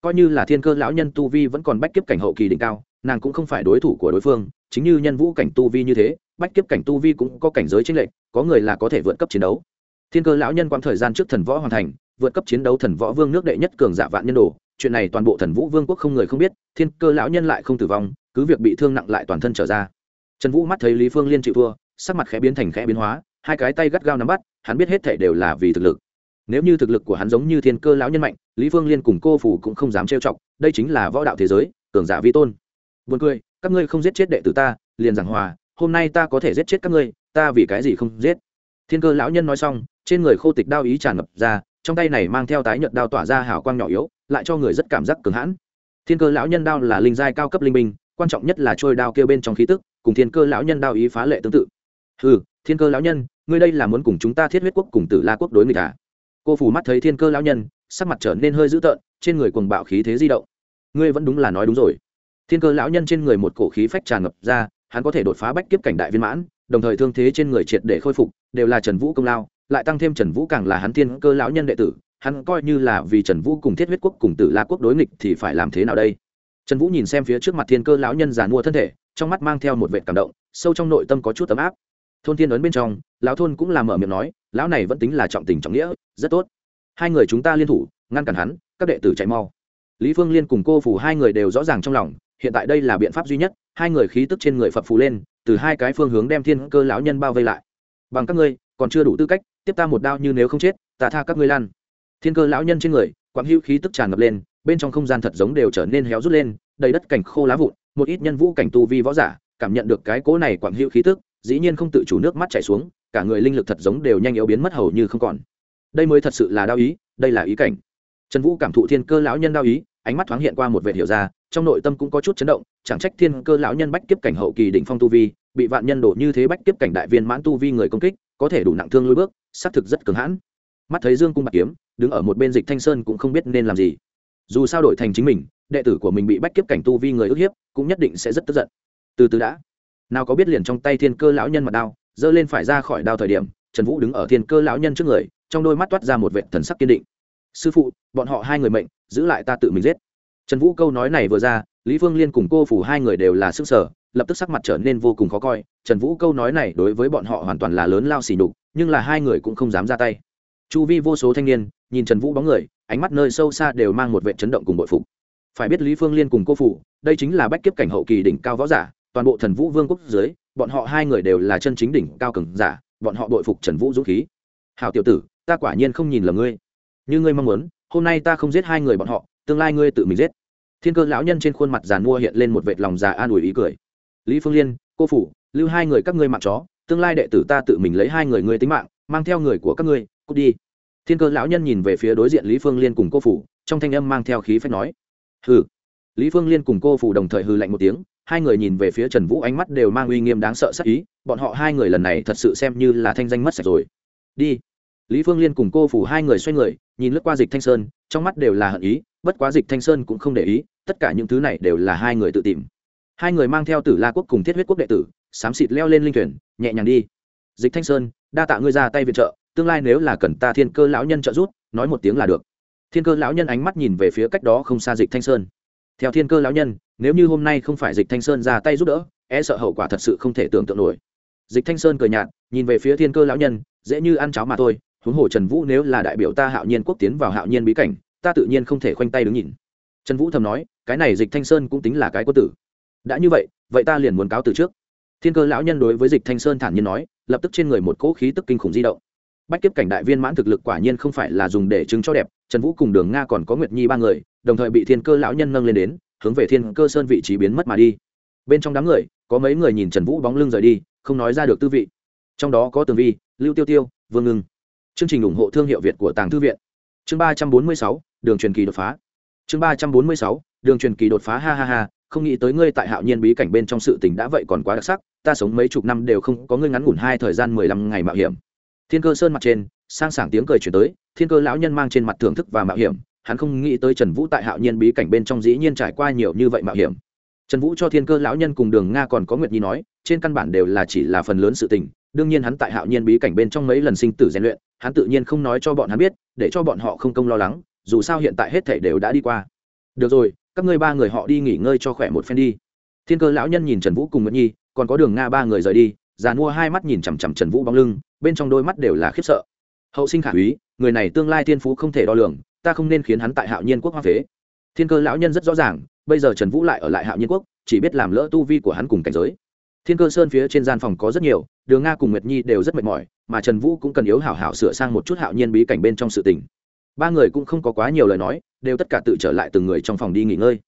coi như là thiên cơ lão nhân tu vi vẫn còn bách kiếp cảnh hậu kỳ đỉnh cao, nàng cũng không phải đối thủ của đối phương, chính như nhân vũ cảnh tu vi như thế, bách kiếp cảnh tu vi cũng có cảnh giới tranh lệch, có người là có thể vượt cấp chiến đấu. Thiên cơ lão nhân quãng thời gian trước thần võ hoàn thành, vượt cấp chiến đấu thần võ vương nước đệ nhất cường giả vạn nhân đồ, chuyện này toàn bộ thần vũ vương quốc không người không biết, thiên cơ lão nhân lại không tử vong, cứ việc bị thương nặng lại toàn thân trở ra. Trần vũ mắt thấy lý phương liên chịu thua, sắc mặt khẽ biến thành khẽ biến hóa, hai cái tay gắt gao nắm bắt, hắn biết hết thể đều là vì thực lực nếu như thực lực của hắn giống như thiên cơ lão nhân mạnh lý phương liên cùng cô phủ cũng không dám trêu chọc đây chính là võ đạo thế giới cường giả vi tôn Buồn cười, các ngươi không giết chết đệ tử ta, liền giảng hòa, hôm nay ta có thể giết chết các ngươi, ta vì cái gì không giết? Thiên Cơ lão nhân nói xong, trên người khô tịch đao ý tràn ngập ra, trong tay này mang theo tái nhợt đao tỏa ra hào quang nhỏ yếu, lại cho người rất cảm giác cường hãn. Thiên Cơ lão nhân đao là linh giai cao cấp linh binh, quan trọng nhất là trôi đao kia bên trong khí tức, cùng Thiên Cơ lão nhân đao ý phá lệ tương tự. Hừ, Thiên Cơ lão nhân, ngươi đây là muốn cùng chúng ta Thiết huyết quốc cùng Tử La quốc đối nghịch à? Cô phủ mắt thấy Thiên Cơ lão nhân, sắc mặt trở nên hơi dữ tợn, trên người cuồng bạo khí thế di động. Ngươi vẫn đúng là nói đúng rồi. Thiên cơ lão nhân trên người một cổ khí phách tràn ngập ra hắn có thể đột phá bách kiếp cảnh đại viên mãn đồng thời thương thế trên người triệt để khôi phục đều là trần vũ công lao lại tăng thêm trần vũ càng là hắn thiên cơ lão nhân đệ tử hắn coi như là vì trần vũ cùng thiết huyết quốc cùng tử la quốc đối nghịch thì phải làm thế nào đây? Trần vũ nhìn xem phía trước mặt thiên cơ lão nhân giàn mua thân thể trong mắt mang theo một vệ cảm động sâu trong nội tâm có chút ấm áp. Thôn thiên ấn bên trong lão thôn cũng làm mở miệng nói lão này vẫn tính là trọng tình trọng nghĩa, rất tốt. Hai người chúng ta liên thủ, ngăn cản hắn, các đệ tử chạy mau. Lý phương liên cùng cô phủ hai người đều rõ ràng trong lòng, hiện tại đây là biện pháp duy nhất, hai người khí tức trên người phập phù lên, từ hai cái phương hướng đem thiên cơ lão nhân bao vây lại. Bằng các ngươi, còn chưa đủ tư cách, tiếp ta một đao như nếu không chết, ta tha các ngươi lan. Thiên cơ lão nhân trên người, quặng hữu khí tức tràn ngập lên, bên trong không gian thật giống đều trở nên héo rút lên, đầy đất cảnh khô lá vụn, một ít nhân vũ cảnh tu vi võ giả cảm nhận được cái cố này quặng hữu khí tức, dĩ nhiên không tự chủ nước mắt chảy xuống cả người linh lực thật giống đều nhanh yếu biến mất hầu như không còn. Đây mới thật sự là đao ý, đây là ý cảnh. Trần vũ cảm thụ thiên cơ lão nhân đao ý, ánh mắt thoáng hiện qua một vệ hiểu ra, trong nội tâm cũng có chút chấn động, chẳng trách thiên cơ lão nhân bách kiếp cảnh hậu kỳ đỉnh phong tu vi, bị vạn nhân đổ như thế bách kiếp cảnh đại viên mãn tu vi người công kích, có thể đủ nặng thương lôi bước, xác thực rất cứng hãn. Mắt thấy dương cung bạc kiếm, đứng ở một bên dịch thanh sơn cũng không biết nên làm gì. Dù sao đổi thành chính mình, đệ tử của mình bị bách kiếp cảnh tu vi người ức hiếp, cũng nhất định sẽ rất tức giận. Từ từ đã. Nào có biết liền trong tay thiên cơ lão nhân mặt đao giơ lên phải ra khỏi đao thời điểm, trần vũ đứng ở thiên cơ lão nhân trước người, trong đôi mắt toát ra một vệ thần sắc kiên định. Sư phụ, bọn họ hai người mệnh, giữ lại ta tự mình giết. Trần vũ câu nói này vừa ra, lý phương liên cùng cô phủ hai người đều là sức sở lập tức sắc mặt trở nên vô cùng khó coi. Trần vũ câu nói này đối với bọn họ hoàn toàn là lớn lao xỉ nhục, nhưng là hai người cũng không dám ra tay. Chu vi vô số thanh niên, nhìn trần vũ bóng người, ánh mắt nơi sâu xa đều mang một vệ chấn động cùng bội phục. Phải biết lý phương liên cùng cô phủ, đây chính là bách kiếp cảnh hậu kỳ đỉnh cao võ giả, toàn bộ thần vũ vương quốc dưới bọn họ hai người đều là chân chính đỉnh cao cường giả, bọn họ bội phục trần vũ dũng khí. Hào tiểu tử, ta quả nhiên không nhìn lầm ngươi. Như ngươi mong muốn, hôm nay ta không giết hai người bọn họ, tương lai ngươi tự mình giết. Thiên cơ lão nhân trên khuôn mặt giàn mua hiện lên một vệt lòng già an ủi ý cười. Lý phương liên, cô phủ, lưu hai người các ngươi mạng chó, tương lai đệ tử ta tự mình lấy hai người ngươi tính mạng, mang theo người của các ngươi, cút đi. Thiên cơ lão nhân nhìn về phía đối diện lý phương liên cùng cô phủ, trong thanh âm mang theo khí phách nói. Hừ lý phương liên cùng cô phủ đồng thời hừ lạnh một tiếng, hai người nhìn về phía trần vũ ánh mắt đều mang uy nghiêm đáng sợ sắc ý, bọn họ hai người lần này thật sự xem như là thanh danh mất sạch rồi. Đi. Lý phương liên cùng cô phủ hai người xoay người, nhìn lướt qua dịch thanh sơn, trong mắt đều là hận ý, bất quá dịch thanh sơn cũng không để ý, tất cả những thứ này đều là hai người tự tìm. Hai người mang theo tử la quốc cùng thiết huyết quốc đệ tử, xám xịt leo lên linh thuyền, nhẹ nhàng đi. Dịch thanh sơn, đa tạ ngươi ra tay viện trợ, tương lai nếu là cần ta thiên cơ lão nhân trợ giúp, nói một tiếng là được. Thiên cơ lão nhân ánh mắt nhìn về phía cách đó không xa dịch thanh sơn theo thiên cơ lão nhân, nếu như hôm nay không phải dịch thanh sơn ra tay giúp đỡ e sợ hậu quả thật sự không thể tưởng tượng nổi. Dịch thanh sơn cười nhạt, nhìn về phía thiên cơ lão nhân, dễ như ăn cháo mà thôi, huống hồ trần vũ nếu là đại biểu ta hạo nhiên quốc tiến vào hạo nhiên bí cảnh, ta tự nhiên không thể khoanh tay đứng nhìn. Trần vũ thầm nói, cái này dịch thanh sơn cũng tính là cái quân tử. Đã như vậy vậy ta liền muốn cáo từ trước. Thiên cơ lão nhân đối với dịch thanh sơn thản nhiên nói, lập tức trên người một cỗ khí tức kinh khủng di động bách kiếp cảnh đại viên mãn thực lực quả nhiên không phải là dùng để chứng cho đẹp, trần vũ cùng đường nga còn có nguyệt nhi ba người, đồng thời bị thiên cơ lão nhân nâng lên đến, hướng về thiên cơ sơn vị trí biến mất mà đi. Bên trong đám người, có mấy người nhìn trần vũ bóng lưng rời đi, không nói ra được tư vị. Trong đó có tường vi, lưu tiêu tiêu, vương ngưng. Chương trình ủng hộ thương hiệu việt của tàng thư viện. Chương ba trăm bốn mươi sáu, đường truyền kỳ đột phá. Chương ba trăm bốn mươi sáu, đường truyền kỳ đột phá, ha ha ha, không nghĩ tới ngươi tại hạo nhiên bí cảnh bên trong sự tình đã vậy còn quá đặc sắc, ta sống mấy chục năm đều không có ngươi ngắn ngủn hai thời gian mười lăm ngày mạo hiểm thiên cơ sơn mặt trên, sang sảng tiếng cười chuyển tới, thiên cơ lão nhân mang trên mặt thưởng thức và mạo hiểm, hắn không nghĩ tới trần vũ tại hạo nhiên bí cảnh bên trong dĩ nhiên trải qua nhiều như vậy mạo hiểm. Trần vũ cho thiên cơ lão nhân cùng đường nga còn có nguyệt nhi nói, trên căn bản đều là chỉ là phần lớn sự tình, đương nhiên hắn tại hạo nhiên bí cảnh bên trong mấy lần sinh tử rèn luyện, hắn tự nhiên không nói cho bọn hắn biết, để cho bọn họ không công lo lắng, dù sao hiện tại hết thể đều đã đi qua. Được rồi, các ngươi ba người họ đi nghỉ ngơi cho khỏe một phen đi. Thiên cơ lão nhân nhìn trần vũ cùng nguyệt nhi, còn có đường nga ba người rời đi, già mua hai mắt nhìn chằm chằm trần vũ bóng lưng bên trong đôi mắt đều là khiếp sợ. Hậu sinh khả úy, người này tương lai thiên phú không thể đo lường, ta không nên khiến hắn tại hạo nhiên quốc hoa phế. Thiên cơ lão nhân rất rõ ràng, bây giờ trần vũ lại ở lại hạo nhiên quốc, chỉ biết làm lỡ tu vi của hắn cùng cảnh giới. Thiên cơ sơn phía trên gian phòng có rất nhiều, đường nga cùng nguyệt nhi đều rất mệt mỏi, mà trần vũ cũng cần yếu hảo hảo sửa sang một chút hạo nhiên bí cảnh bên trong sự tình. Ba người cũng không có quá nhiều lời nói, đều tất cả tự trở lại từng người trong phòng đi nghỉ ngơi.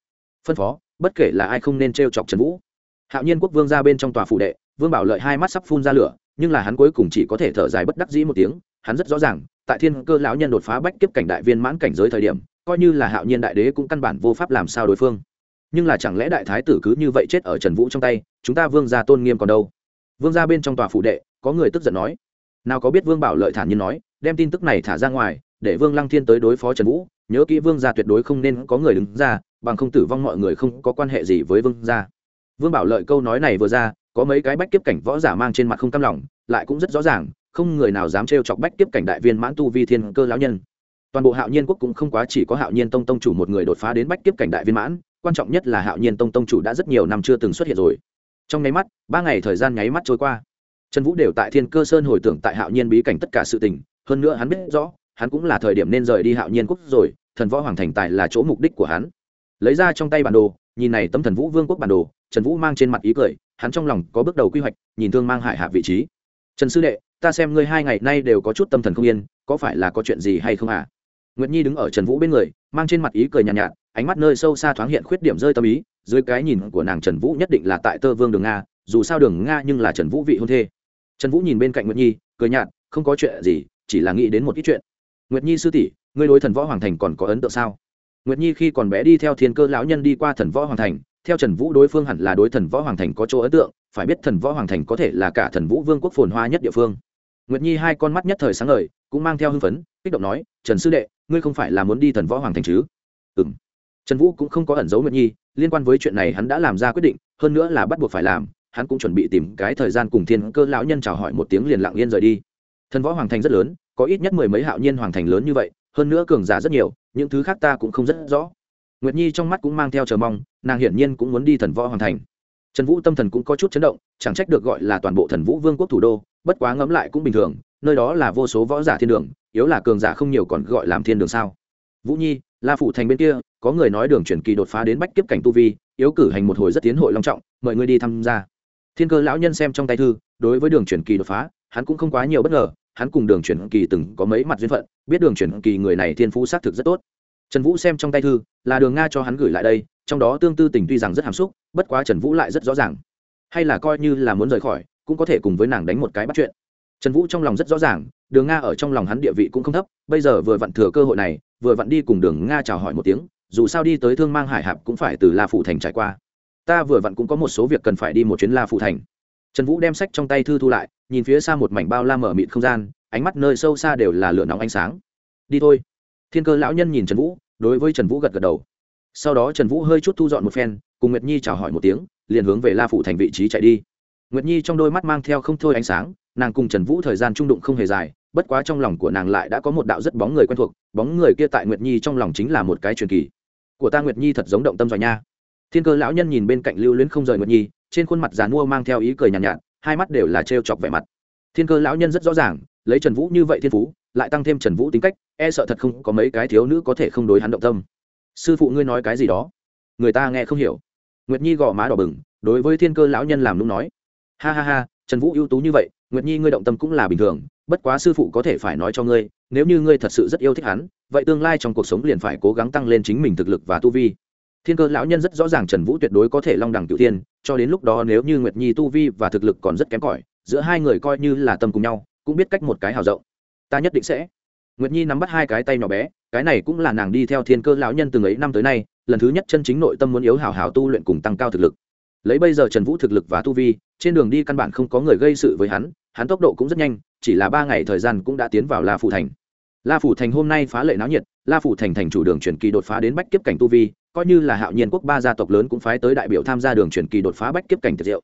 Phân phó, bất kể là ai không nên t r e o chọc trần vũ. Hạo nhiên quốc vương ra bên trong tòa phủ đệ, vương bảo lợi hai mắt sắp phun ra lửa nhưng là hắn cuối cùng chỉ có thể thở dài bất đắc dĩ một tiếng, hắn rất rõ ràng, tại thiên cơ lão nhân đột phá bách kiếp cảnh đại viên mãn cảnh giới thời điểm, coi như là hạo nhiên đại đế cũng căn bản vô pháp làm sao đối phương. Nhưng là chẳng lẽ đại thái tử cứ như vậy chết ở trần vũ trong tay, chúng ta vương gia tôn nghiêm còn đâu? Vương gia bên trong tòa phụ đệ, có người tức giận nói. Nào có biết vương bảo lợi thản nhiên nói, đem tin tức này thả ra ngoài, để vương lăng thiên tới đối phó trần vũ, nhớ kỹ vương gia tuyệt đối không nên có người đứng ra, bằng không tử vong mọi người không có quan hệ gì với vương gia. Vương bảo lợi câu nói này vừa ra có mấy cái bách kiếp cảnh võ giả mang trên mặt không cam lòng, lại cũng rất rõ ràng, không người nào dám trêu chọc bách kiếp cảnh đại viên mãn tu vi thiên cơ lão nhân. Toàn bộ hạo nhiên quốc cũng không quá chỉ có hạo nhiên tông tông chủ một người đột phá đến bách kiếp cảnh đại viên mãn, quan trọng nhất là hạo nhiên tông tông chủ đã rất nhiều năm chưa từng xuất hiện rồi. Trong nháy mắt, ba ngày thời gian nháy mắt trôi qua. Trần vũ đều tại thiên cơ sơn hồi tưởng tại hạo nhiên bí cảnh tất cả sự tình, hơn nữa hắn biết rõ, hắn cũng là thời điểm nên rời đi hạo nhiên quốc rồi, thần võ hoàng thành tài là chỗ mục đích của hắn. Lấy ra trong tay bản đồ, nhìn này tấm thần vũ vương quốc bản đồ, trần vũ mang trên mặt ý cười hắn trong lòng có bước đầu quy hoạch nhìn thương mang hải hạ vị trí. Trần sư đệ ta xem ngươi hai ngày nay đều có chút tâm thần không yên có phải là có chuyện gì hay không à nguyệt nhi đứng ở trần vũ bên người mang trên mặt ý cười nhàn nhạt, nhạt ánh mắt nơi sâu xa thoáng hiện khuyết điểm rơi tâm ý dưới cái nhìn của nàng trần vũ nhất định là tại tơ vương đường nga dù sao đường nga nhưng là trần vũ vị hôn thê. Trần vũ nhìn bên cạnh nguyệt nhi cười nhạt không có chuyện gì chỉ là nghĩ đến một ít chuyện. Nguyệt nhi sư tỷ ngươi đối thần võ hoàng thành còn có ấn tượng sao? Nguyệt nhi khi còn bé đi theo thiên cơ lão nhân đi qua thần võ hoàng thành theo trần vũ đối phương hẳn là đối thần võ hoàng thành có chỗ ấn tượng, phải biết thần võ hoàng thành có thể là cả thần vũ vương quốc phồn hoa nhất địa phương. Nguyệt nhi hai con mắt nhất thời sáng ngời, cũng mang theo hưng phấn, kích động nói, trần sư đệ, ngươi không phải là muốn đi thần võ hoàng thành chứ? Ừ m trần vũ cũng không có ẩn giấu nguyệt nhi, liên quan với chuyện này hắn đã làm ra quyết định, hơn nữa là bắt buộc phải làm, hắn cũng chuẩn bị tìm cái thời gian cùng thiên cơ lão nhân chào hỏi một tiếng liền lặng yên rời đi. Thần võ hoàng thành rất lớn, có ít nhất mười mấy hạo nhiên hoàng thành lớn như vậy, hơn nữa cường giả rất nhiều, những thứ khác ta cũng không rất rõ. Nguyệt nhi trong mắt cũng mang theo chờ mong nàng hiển nhiên cũng muốn đi thần võ hoàng thành. Trần vũ tâm thần cũng có chút chấn động, chẳng trách được gọi là toàn bộ thần vũ vương quốc thủ đô, bất quá ngẫm lại cũng bình thường, nơi đó là vô số võ giả thiên đường, yếu là cường giả không nhiều còn gọi làm thiên đường sao. Vũ nhi, la phủ thành bên kia, có người nói đường chuyển kỳ đột phá đến bách kiếp cảnh tu vi, yếu cử hành một hồi rất tiến hội long trọng, mời ngươi đi tham gia. Thiên cơ lão nhân xem trong tay thư, đối với đường chuyển kỳ đột phá, hắn cũng không quá nhiều bất ngờ, hắn cùng đường chuyển kỳ từng có mấy mặt duyên phận, biết đường chuyển kỳ người này thiên phú xác thực rất tốt. Trần vũ xem trong tay thư, là đường nga cho hắn gửi lại đây trong đó tương tư tình tuy rằng rất hàm xúc, bất quá trần vũ lại rất rõ ràng. Hay là coi như là muốn rời khỏi, cũng có thể cùng với nàng đánh một cái bắt chuyện. Trần vũ trong lòng rất rõ ràng, đường nga ở trong lòng hắn địa vị cũng không thấp, bây giờ vừa vặn thừa cơ hội này, vừa vặn đi cùng đường nga chào hỏi một tiếng, dù sao đi tới thương mang hải hạp cũng phải từ la phủ thành trải qua. Ta vừa vặn cũng có một số việc cần phải đi một chuyến la phủ thành. Trần vũ đem sách trong tay thư thu lại, nhìn phía xa một mảnh bao la mở mịt không gian, ánh mắt nơi sâu xa đều là lửa nóng ánh sáng. Đi thôi. Thiên cơ lão nhân nhìn trần vũ, đối với trần vũ gật gật đầu sau đó trần vũ hơi chút thu dọn một phen cùng nguyệt nhi chào hỏi một tiếng liền hướng về la phủ thành vị trí chạy đi. Nguyệt nhi trong đôi mắt mang theo không thôi ánh sáng nàng cùng trần vũ thời gian trung đụng không hề dài bất quá trong lòng của nàng lại đã có một đạo rất bóng người quen thuộc bóng người kia tại nguyệt nhi trong lòng chính là một cái truyền kỳ. Của ta nguyệt nhi thật giống động tâm doanh nha. Thiên cơ lão nhân nhìn bên cạnh lưu luyến không rời nguyệt nhi trên khuôn mặt dàn mua mang theo ý cười nhàn nhạt, nhạt hai mắt đều là trêu chọc vẻ mặt. Thiên cơ lão nhân rất rõ ràng lấy trần vũ như vậy thiên phú lại tăng thêm trần vũ tính cách e sợ thật không có mấy cái thiếu nữ có thể không đối hắn động tâm sư phụ ngươi nói cái gì đó? Người ta nghe không hiểu. Nguyệt nhi gò má đỏ bừng, đối với thiên cơ lão nhân làm nung nói. Ha ha ha, trần vũ ưu tú như vậy, nguyệt nhi ngươi động tâm cũng là bình thường, bất quá sư phụ có thể phải nói cho ngươi, nếu như ngươi thật sự rất yêu thích hắn, vậy tương lai trong cuộc sống liền phải cố gắng tăng lên chính mình thực lực và tu vi. Thiên cơ lão nhân rất rõ ràng trần vũ tuyệt đối có thể long đẳng cựu tiên, cho đến lúc đó nếu như nguyệt nhi tu vi và thực lực còn rất kém cỏi, giữa hai người coi như là tâm cùng nhau, cũng biết cách một cái hào rộng. Ta nhất định sẽ nguyệt nhi nắm bắt hai cái tay nhỏ bé cái này cũng là nàng đi theo thiên cơ lão nhân từng ấy năm tới nay lần thứ nhất chân chính nội tâm muốn yếu hào hào tu luyện cùng tăng cao thực lực lấy bây giờ trần vũ thực lực và tu vi trên đường đi căn bản không có người gây sự với hắn hắn tốc độ cũng rất nhanh chỉ là ba ngày thời gian cũng đã tiến vào la phủ thành la phủ thành hôm nay phá lệ náo nhiệt la phủ thành thành chủ đường truyền kỳ đột phá đến bách kiếp cảnh tu vi coi như là hạo nhiên quốc ba gia tộc lớn cũng phái tới đại biểu tham gia đường truyền kỳ đột phá bách kiếp cảnh tiệt diệu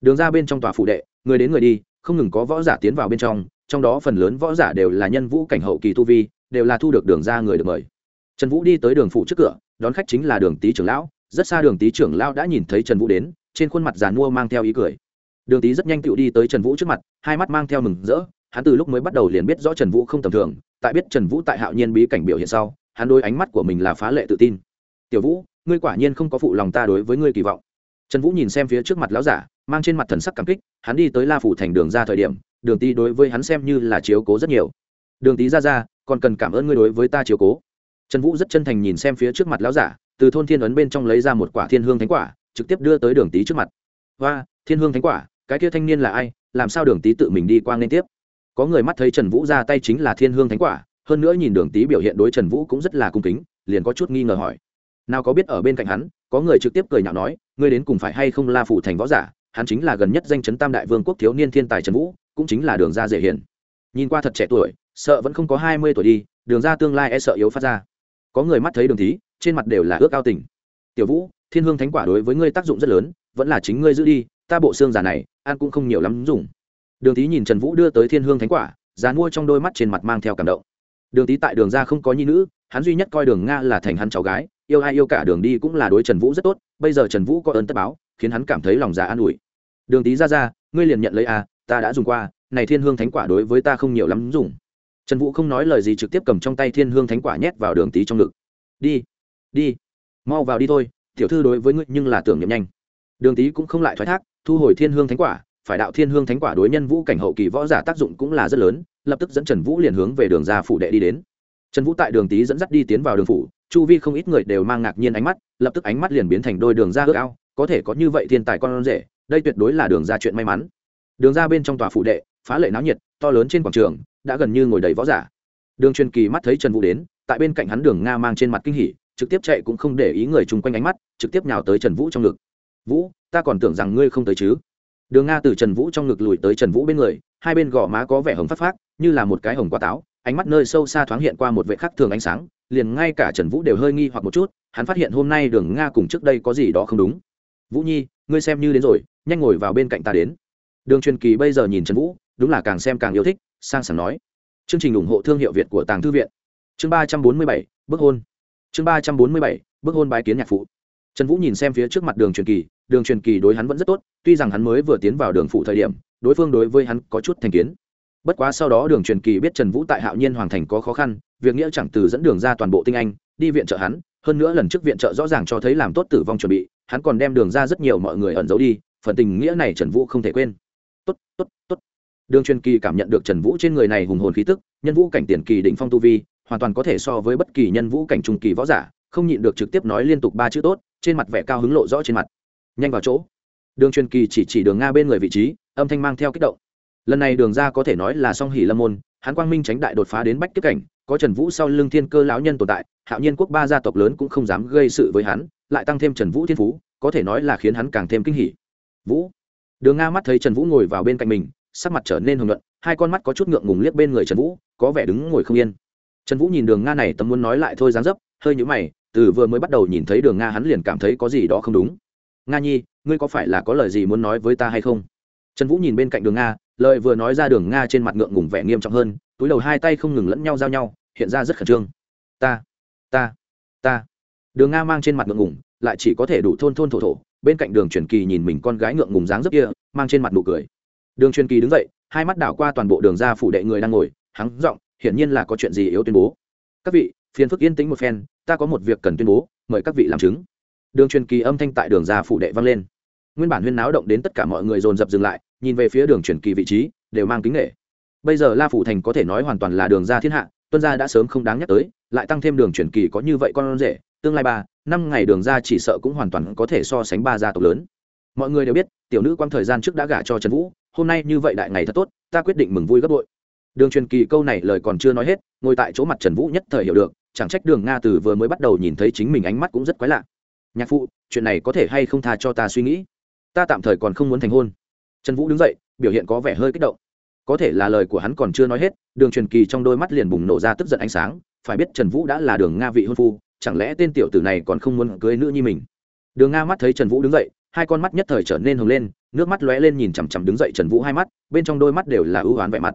đường ra bên trong tòa phủ đệ người đến người đi không ngừng có võ giả tiến vào bên trong trong đó phần lớn võ giả đều là nhân vũ cảnh hậu kỳ tu vi, đều là thu được đường ra người được mời. Trần vũ đi tới đường phụ trước cửa, đón khách chính là đường tý trưởng lão. Rất xa đường tý trưởng lão đã nhìn thấy trần vũ đến, trên khuôn mặt giàn mua mang theo ý cười. Đường tý rất nhanh tựu đi tới trần vũ trước mặt, hai mắt mang theo mừng rỡ. Hắn từ lúc mới bắt đầu liền biết rõ trần vũ không tầm thường, tại biết trần vũ tại hạo nhiên bí cảnh biểu hiện sau, hắn đôi ánh mắt của mình là phá lệ tự tin. Tiểu vũ, ngươi quả nhiên không có phụ lòng ta đối với ngươi kỳ vọng. Trần vũ nhìn xem phía trước mặt lão giả, mang trên mặt thần sắc cảm kích, hắn đi tới la phủ thành đường ra thời điểm đường tý đối với hắn xem như là chiếu cố rất nhiều. Đường tý ra ra, còn cần cảm ơn ngươi đối với ta chiếu cố. Trần vũ rất chân thành nhìn xem phía trước mặt lão giả, từ thôn thiên ấn bên trong lấy ra một quả thiên hương thánh quả, trực tiếp đưa tới đường tý trước mặt. Và thiên hương thánh quả, cái kia thanh niên là ai, làm sao đường tý tự mình đi qua liên tiếp? Có người mắt thấy trần vũ ra tay chính là thiên hương thánh quả, hơn nữa nhìn đường tý biểu hiện đối trần vũ cũng rất là cung kính, liền có chút nghi ngờ hỏi. Nào có biết ở bên cạnh hắn, có người trực tiếp cười nhạo nói, ngươi đến cùng phải hay không la phủ thành võ giả, hắn chính là gần nhất danh chấn tam đại vương quốc thiếu niên thiên tài trần vũ cũng chính là đường ra dễ hiền. Nhìn qua thật trẻ tuổi sợ vẫn không có hai mươi tuổi đi đường ra tương lai e sợ yếu phát ra. Có người mắt thấy đường thí trên mặt đều là ước ao tình. Tiểu vũ thiên hương thánh quả đối với ngươi tác dụng rất lớn vẫn là chính ngươi giữ đi ta bộ xương giả này ăn cũng không nhiều lắm dùng. Đường thí nhìn trần vũ đưa tới thiên hương thánh quả dán mua trong đôi mắt trên mặt mang theo cảm động. Đường tý tại đường ra không có nhi nữ hắn duy nhất coi đường nga là thành hắn cháu gái yêu ai yêu cả đường đi cũng là đối trần vũ rất tốt bây giờ trần vũ có ơn tất báo khiến hắn cảm thấy lòng già an ủi. Đường tý ra ra ngươi liền nhận lấy a à, ta đã dùng qua, này thiên hương thánh quả đối với ta không nhiều lắm dùng. Trần vũ không nói lời gì, trực tiếp cầm trong tay thiên hương thánh quả nhét vào đường tý trong ngực. Đi đi, mau vào đi thôi, tiểu thư đối với ngươi nhưng là tưởng nhậm nhanh. Đường tý cũng không lại thoái thác, thu hồi thiên hương thánh quả, phải đạo thiên hương thánh quả đối nhân vũ cảnh hậu kỳ võ giả tác dụng cũng là rất lớn, lập tức dẫn trần vũ liền hướng về đường ra phủ đệ đi đến. Trần vũ tại đường tý dẫn dắt đi tiến vào đường phủ, chu vi không ít người đều mang ngạc nhiên ánh mắt, lập tức ánh mắt liền biến thành đôi đường ra ước ao, có thể có như vậy thiên tài con rể, đây tuyệt đối là đường ra chuyện may mắn đường ra bên trong tòa phụ đệ, phá lệ náo nhiệt, to lớn trên quảng trường, đã gần như ngồi đầy võ giả. Đường truyền kỳ mắt thấy trần vũ đến, tại bên cạnh hắn đường nga mang trên mặt kinh hỉ, trực tiếp chạy cũng không để ý người chung quanh ánh mắt, trực tiếp nhào tới trần vũ trong ngực. Vũ, ta còn tưởng rằng ngươi không tới chứ? Đường nga từ trần vũ trong ngực lùi tới trần vũ bên người, hai bên gò má có vẻ hồng phát phát như là một cái hồng quả táo, ánh mắt nơi sâu xa thoáng hiện qua một vệ khắc thường ánh sáng, liền ngay cả trần vũ đều hơi nghi hoặc một chút, hắn phát hiện hôm nay đường nga cùng trước đây có gì đó không đúng. Vũ nhi, ngươi xem như đến rồi, nhanh ngồi vào bên cạnh ta đến đường truyền kỳ bây giờ nhìn trần vũ, đúng là càng xem càng yêu thích, sang sảng nói. Chương trình ủng hộ thương hiệu việt của tàng thư viện. Chương ba trăm bốn mươi bảy, bức hôn. Chương ba trăm bốn mươi bảy, bức hôn bái kiến nhạc phụ. Trần vũ nhìn xem phía trước mặt đường truyền kỳ, đường truyền kỳ đối hắn vẫn rất tốt, tuy rằng hắn mới vừa tiến vào đường phụ thời điểm, đối phương đối với hắn có chút thành kiến. Bất quá sau đó đường truyền kỳ biết trần vũ tại hạo nhiên hoàng thành có khó khăn, việc nghĩa chẳng từ dẫn đường ra toàn bộ tinh anh, đi viện trợ hắn, hơn nữa lần trước viện trợ rõ ràng cho thấy làm tốt tử vong chuẩn bị, hắn còn đem đường ra rất nhiều mọi người ẩn giấu đi, phần tình nghĩa này trần vũ không thể quên tốt tốt tốt. Đường truyền kỳ cảm nhận được trần vũ trên người này hùng hồn khí tức, nhân vũ cảnh tiền kỳ đỉnh phong tu vi, hoàn toàn có thể so với bất kỳ nhân vũ cảnh trung kỳ võ giả, không nhịn được trực tiếp nói liên tục ba chữ tốt, trên mặt vẻ cao hứng lộ rõ trên mặt. Nhanh vào chỗ. Đường truyền kỳ chỉ chỉ đường nga bên người vị trí, âm thanh mang theo kích động. Lần này đường ra có thể nói là song hỉ lâm môn Hán quang minh tránh đại đột phá đến bách kiếp cảnh, có trần vũ sau lưng thiên cơ lão nhân tồn tại, hạo nhiên quốc ba gia tộc lớn cũng không dám gây sự với hắn, lại tăng thêm trần vũ thiên phú, có thể nói là khiến hắn càng thêm kinh hỉ. Vũ đường nga mắt thấy trần vũ ngồi vào bên cạnh mình, sắc mặt trở nên hồng luận hai con mắt có chút ngượng ngùng liếc bên người trần vũ, có vẻ đứng ngồi không yên. Trần vũ nhìn đường nga này, tấm muốn nói lại thôi dáng dấp, hơi nhũ mày, từ vừa mới bắt đầu nhìn thấy đường nga hắn liền cảm thấy có gì đó không đúng. Nga nhi, ngươi có phải là có lời gì muốn nói với ta hay không? Trần vũ nhìn bên cạnh đường nga, lời vừa nói ra đường nga trên mặt ngượng ngùng vẻ nghiêm trọng hơn, túi đầu hai tay không ngừng lẫn nhau giao nhau, hiện ra rất khẩn trương. Ta ta ta. Đường nga mang trên mặt ngượng ngùng, lại chỉ có thể đủ thôn thôn thổ thổ bên cạnh đường truyền kỳ nhìn mình con gái ngượng ngùng dáng dấp kia, mang trên mặt nụ cười. Đường truyền kỳ đứng dậy, hai mắt đảo qua toàn bộ đường ra phủ đệ người đang ngồi, hắn giọng, hiển nhiên là có chuyện gì yếu tuyên bố. Các vị, phiền phức yên tĩnh một phen, ta có một việc cần tuyên bố, mời các vị làm chứng. Đường truyền kỳ âm thanh tại đường ra phủ đệ vang lên. Nguyên bản huyên náo động đến tất cả mọi người dồn dập dừng lại, nhìn về phía đường truyền kỳ vị trí, đều mang kính nghệ bây giờ la phủ thành có thể nói hoàn toàn là đường ra thiên hạ, tuân gia đã sớm không đáng nhắc tới, lại tăng thêm đường truyền kỳ có như vậy con rể, tương lai ba năm ngày đường ra chỉ sợ cũng hoàn toàn có thể so sánh ba gia tộc lớn. Mọi người đều biết, tiểu nữ quang thời gian trước đã gả cho trần vũ, hôm nay như vậy đại ngày thật tốt, ta quyết định mừng vui gấp bội. Đường truyền kỳ câu này lời còn chưa nói hết, ngồi tại chỗ mặt trần vũ nhất thời hiểu được, chẳng trách đường nga từ vừa mới bắt đầu nhìn thấy chính mình ánh mắt cũng rất quái lạ. Nhạc phụ, chuyện này có thể hay không tha cho ta suy nghĩ? Ta tạm thời còn không muốn thành hôn. Trần vũ đứng dậy, biểu hiện có vẻ hơi kích động. Có thể là lời của hắn còn chưa nói hết, đường truyền kỳ trong đôi mắt liền bùng nổ ra tức giận ánh sáng, phải biết trần vũ đã là đường nga vị hôn phu chẳng lẽ tên tiểu tử này còn không muốn cưới nữ như mình? Đường nga mắt thấy trần vũ đứng dậy, hai con mắt nhất thời trở nên hồng lên, nước mắt lóe lên nhìn chằm chằm đứng dậy trần vũ hai mắt, bên trong đôi mắt đều là ưu oán vẻ mặt.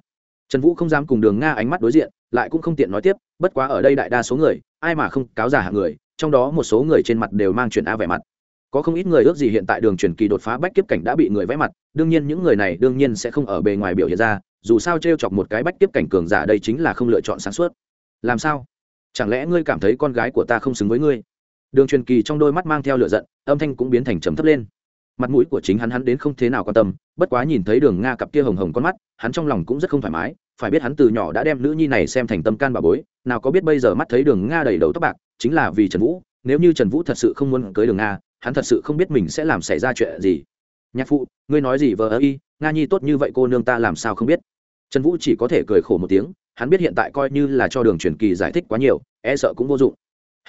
Trần vũ không dám cùng đường nga ánh mắt đối diện, lại cũng không tiện nói tiếp, bất quá ở đây đại đa số người, ai mà không cáo giả hạng người, trong đó một số người trên mặt đều mang chuyện a vẻ mặt. Có không ít người ước gì hiện tại đường truyền kỳ đột phá bách kiếp cảnh đã bị người vẽ mặt, đương nhiên những người này đương nhiên sẽ không ở bề ngoài biểu hiện ra, dù sao t r e o chọc một cái bách kiếp cảnh cường giả đây chính là không lựa chọn sáng suốt. Làm sao? Chẳng lẽ ngươi cảm thấy con gái của ta không xứng với ngươi? Đường truyền kỳ trong đôi mắt mang theo lửa giận, âm thanh cũng biến thành trầm thấp lên. Mặt mũi của chính hắn hắn đến không thế nào quan tâm, bất quá nhìn thấy đường nga cặp kia hồng hồng con mắt, hắn trong lòng cũng rất không thoải mái, phải biết hắn từ nhỏ đã đem nữ nhi này xem thành tâm can bà bối, nào có biết bây giờ mắt thấy đường nga đầy đầu tóc bạc, chính là vì trần vũ, nếu như trần vũ thật sự không muốn cưới đường nga, hắn thật sự không biết mình sẽ làm xảy ra chuyện gì. Nhạc phụ, ngươi nói gì vờ ơ y, nga nhi tốt như vậy cô nương ta làm sao không biết? Trần vũ chỉ có thể cười khổ một tiếng hắn biết hiện tại coi như là cho đường truyền kỳ giải thích quá nhiều e sợ cũng vô dụng.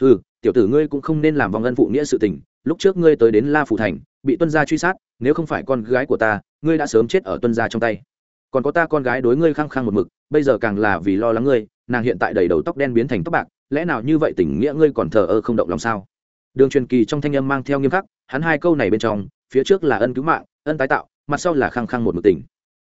Ừ tiểu tử ngươi cũng không nên làm vòng ân phụ nghĩa sự tình, lúc trước ngươi tới đến la phủ thành, bị tuân gia truy sát, nếu không phải con gái của ta, ngươi đã sớm chết ở tuân gia trong tay. Còn có ta con gái đối ngươi khăng khăng một mực, bây giờ càng là vì lo lắng ngươi, nàng hiện tại đầy đầu tóc đen biến thành tóc bạc, lẽ nào như vậy tình nghĩa ngươi còn thờ ơ không động lòng sao? Đường truyền kỳ trong thanh âm mang theo nghiêm khắc, hắn hai câu này bên trong, phía trước là ân cứu mạng, ân tái tạo, mặt sau là khăng khăng một mực tình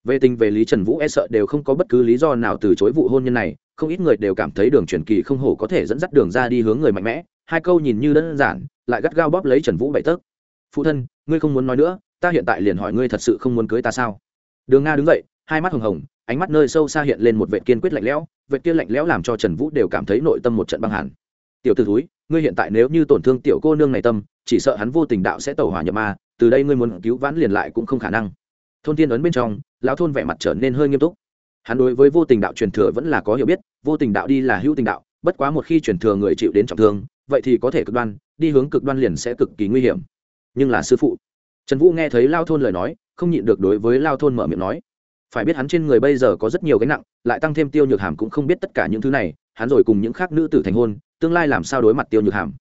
về tình về lý trần vũ e sợ đều không có bất cứ lý do nào từ chối vụ hôn nhân này, không ít người đều cảm thấy đường truyền kỳ không hổ có thể dẫn dắt đường ra đi hướng người mạnh mẽ, hai câu nhìn như đơn giản, lại gắt gao bóp lấy trần vũ bậy tớp phụ thân, ngươi không muốn nói nữa, ta hiện tại liền hỏi ngươi thật sự không muốn cưới ta sao? Đường nga đứng dậy, hai mắt hồng hồng, ánh mắt nơi sâu xa hiện lên một vệ kiên quyết lạnh lẽo vệ kia lạnh lẽo làm cho trần vũ đều cảm thấy nội tâm một trận băng hẳn. Tiểu t ử thúi, ngươi hiện tại nếu như tổn thương tiểu cô nương này tâm, chỉ sợ hắn vô tình đạo sẽ tẩu hỏa nhập ma, từ đây ngươi muốn cứu vãn liền lại cũng không khả năng. Thôn thiên ấn bên trong lão thôn vẻ mặt trở nên hơi nghiêm túc. Hắn đối với vô tình đạo truyền thừa vẫn là có hiểu biết, vô tình đạo đi là hữu tình đạo, bất quá một khi truyền thừa người chịu đến trọng thương, vậy thì có thể cực đoan, đi hướng cực đoan liền sẽ cực kỳ nguy hiểm. Nhưng là sư phụ, trần vũ nghe thấy lao thôn lời nói, không nhịn được đối với lao thôn mở miệng nói, phải biết hắn trên người bây giờ có rất nhiều gánh nặng, lại tăng thêm tiêu nhược hàm cũng không biết tất cả những thứ này, hắn rồi cùng những khác nữ tử thành hôn, tương lai làm sao đối mặt tiêu nhược hàm.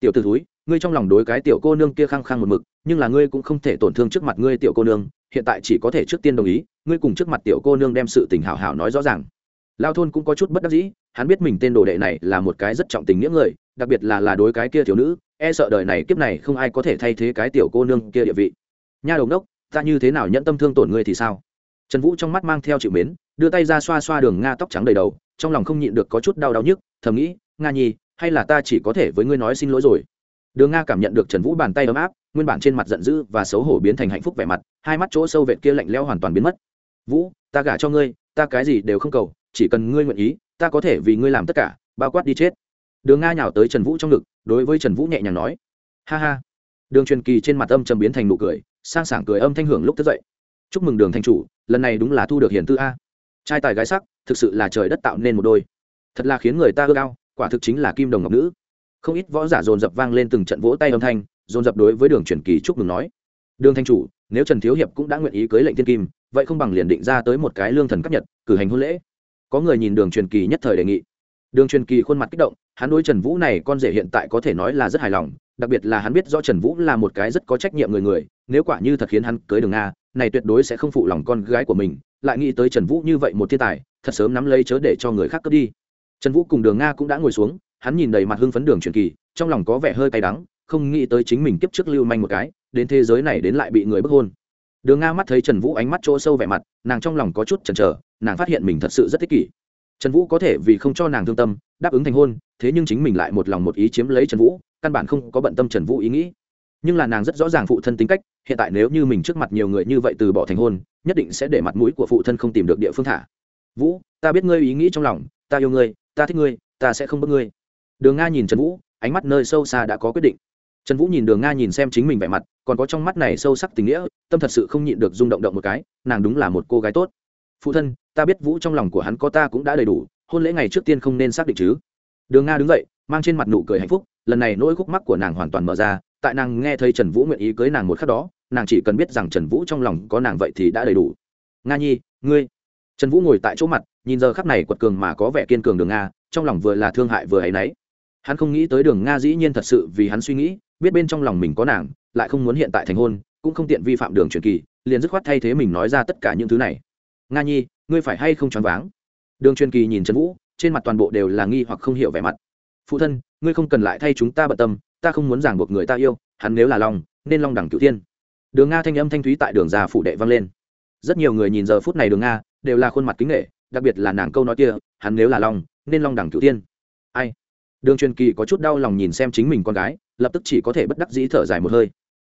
Tiểu t ử thúi, ngươi trong lòng đối cái tiểu cô nương kia khăng khăng một mực, nhưng là ngươi cũng không thể tổn thương trước mặt ngươi tiểu cô nương hiện tại chỉ có thể trước tiên đồng ý, ngươi cùng trước mặt tiểu cô nương đem sự tình hảo hảo nói rõ ràng. Lao thôn cũng có chút bất đắc dĩ, hắn biết mình tên đồ đệ này là một cái rất trọng tình nghĩa người, đặc biệt là là đối cái kia thiếu nữ e sợ đời này kiếp này không ai có thể thay thế cái tiểu cô nương kia địa vị. Nha đồng đốc ta như thế nào nhẫn tâm thương tổn ngươi thì sao? Trần vũ trong mắt mang theo chịu mến, đưa tay ra xoa xoa đường nga tóc trắng đầy đầu, trong lòng không nhịn được có chút đau đau nhức, thầm nghĩ, nga nhi, hay là ta chỉ có thể với ngươi nói xin lỗi rồi? Đường nga cảm nhận được trần vũ bàn tay ấm áp nguyên bản trên mặt giận dữ và xấu hổ biến thành hạnh phúc vẻ mặt, hai mắt chỗ sâu vệt kia lạnh lẽo hoàn toàn biến mất. Vũ, ta gả cho ngươi, ta cái gì đều không cầu, chỉ cần ngươi nguyện ý, ta có thể vì ngươi làm tất cả, bao quát đi chết. Đường nga nhào tới trần vũ trong ngực, đối với trần vũ nhẹ nhàng nói, ha ha. Đường truyền kỳ trên mặt âm trầm biến thành nụ cười, sang sảng cười âm thanh hưởng lúc thức dậy. Chúc mừng đường thanh chủ, lần này đúng là thu được hiền tư a. Trai tài gái sắc, thực sự là trời đất tạo nên một đôi. Thật là khiến người ta ưa cao quả thực chính là kim đồng ngọc nữ. Không ít võ giả dồn dập vang lên từng trận vỗ tay âm thanh dồn dập đối với đường truyền kỳ chúc mừng nói. Đường thanh chủ, nếu trần thiếu hiệp cũng đã nguyện ý cưới lệnh thiên kim, vậy không bằng liền định ra tới một cái lương thần cấp nhật, cử hành hôn lễ. Có người nhìn đường truyền kỳ nhất thời đề nghị. Đường truyền kỳ khuôn mặt kích động, hắn đối trần vũ này con rể hiện tại có thể nói là rất hài lòng, đặc biệt là hắn biết do trần vũ là một cái rất có trách nhiệm người người, nếu quả như thật khiến hắn cưới đường nga này tuyệt đối sẽ không phụ lòng con gái của mình, lại nghĩ tới trần vũ như vậy một thiên tài, thật sớm nắm lấy chớ để cho người khác cướp đi. Trần vũ cùng đường nga cũng đã ngồi xuống, hắn nhìn đầy mặt hưng phấn đường truyền kỳ, trong lòng có vẻ hơi cay đắng không nghĩ tới chính mình kiếp trước lưu manh một cái, đến thế giới này đến lại bị người bức hôn. Đường nga mắt thấy trần vũ ánh mắt chỗ sâu vẻ mặt, nàng trong lòng có chút chần chờ, nàng phát hiện mình thật sự rất thích kỷ. Trần vũ có thể vì không cho nàng thương tâm, đáp ứng thành hôn, thế nhưng chính mình lại một lòng một ý chiếm lấy trần vũ, căn bản không có bận tâm trần vũ ý nghĩ. Nhưng là nàng rất rõ ràng phụ thân tính cách, hiện tại nếu như mình trước mặt nhiều người như vậy từ bỏ thành hôn, nhất định sẽ để mặt mũi của phụ thân không tìm được địa phương thả. Vũ, ta biết ngươi ý nghĩ trong lòng, ta yêu ngươi, ta thích ngươi, ta sẽ không bất ngươi. Đường nga nhìn trần vũ, ánh mắt nơi sâu xa đã có quyết định trần vũ nhìn đường nga nhìn xem chính mình vẻ mặt, còn có trong mắt này sâu sắc tình nghĩa, tâm thật sự không nhịn được rung động động một cái, nàng đúng là một cô gái tốt. Phụ thân, ta biết vũ trong lòng của hắn có ta cũng đã đầy đủ, hôn lễ ngày trước tiên không nên xác định chứ. Đường nga đứng dậy, mang trên mặt nụ cười hạnh phúc, lần này nỗi khúc mắc của nàng hoàn toàn mở ra, tại nàng nghe thấy trần vũ nguyện ý cưới nàng một khắc đó, nàng chỉ cần biết rằng trần vũ trong lòng có nàng vậy thì đã đầy đủ. Nga nhi, ngươi. Trần vũ ngồi tại chỗ mặt, nhìn giờ khắc này quật cường mà có vẻ kiên cường đường nga, trong lòng vừa là thương hại vừa hay náy. Hắn không nghĩ tới đường nga dĩ nhiên thật sự vì hắn suy nghĩ biết bên trong lòng mình có nàng, lại không muốn hiện tại thành hôn, cũng không tiện vi phạm đường truyền kỳ, liền dứt khoát thay thế mình nói ra tất cả những thứ này. Nga nhi, ngươi phải hay không choáng váng? Đường truyền kỳ nhìn trần vũ, trên mặt toàn bộ đều là nghi hoặc không hiểu vẻ mặt. Phụ thân, ngươi không cần lại thay chúng ta bận tâm, ta không muốn ràng buộc người ta yêu, hắn nếu là lòng, nên long đẳng cửu thiên. Đường nga thanh âm thanh thúy tại đường già phủ đệ vang lên. Rất nhiều người nhìn giờ phút này đường nga, đều là khuôn mặt kính nghệ đặc biệt là nàng câu nói kia, hắn nếu là long nên long đẳng cửu thiên đường truyền kỳ có chút đau lòng nhìn xem chính mình con gái, lập tức chỉ có thể bất đắc dĩ thở dài một hơi.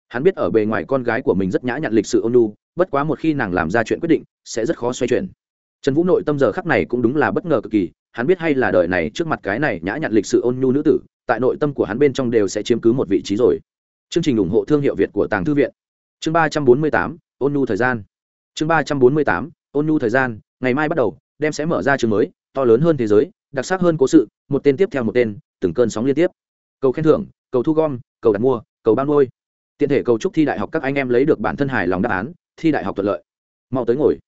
Hắn biết ở bề ngoài con gái của mình rất nhã nhặn lịch sự ôn nhu, bất quá một khi nàng làm ra chuyện quyết định, sẽ rất khó xoay chuyển. Trần vũ nội tâm giờ khắc này cũng đúng là bất ngờ cực kỳ, hắn biết hay là đời này trước mặt cái này nhã nhặn lịch sự ôn nhu nữ tử, tại nội tâm của hắn bên trong đều sẽ chiếm cứ một vị trí rồi. Chương trình ủng hộ thương hiệu việt của tàng thư viện. Chương ba trăm bốn mươi tám, ôn nhu thời gian. Chương ba trăm bốn mươi tám, ôn nhu thời gian, ngày mai bắt đầu, đem sẽ mở ra chương mới, to lớn hơn thế giới đặc sắc hơn cố sự, một tên tiếp theo một tên, từng cơn sóng liên tiếp. Cầu khen thưởng, cầu thu gom, cầu đặt mua, cầu ban ngôi tiện thể cầu chúc thi đại học các anh em lấy được bản thân hài lòng đáp án, thi đại học thuận lợi. Mau tới ngồi.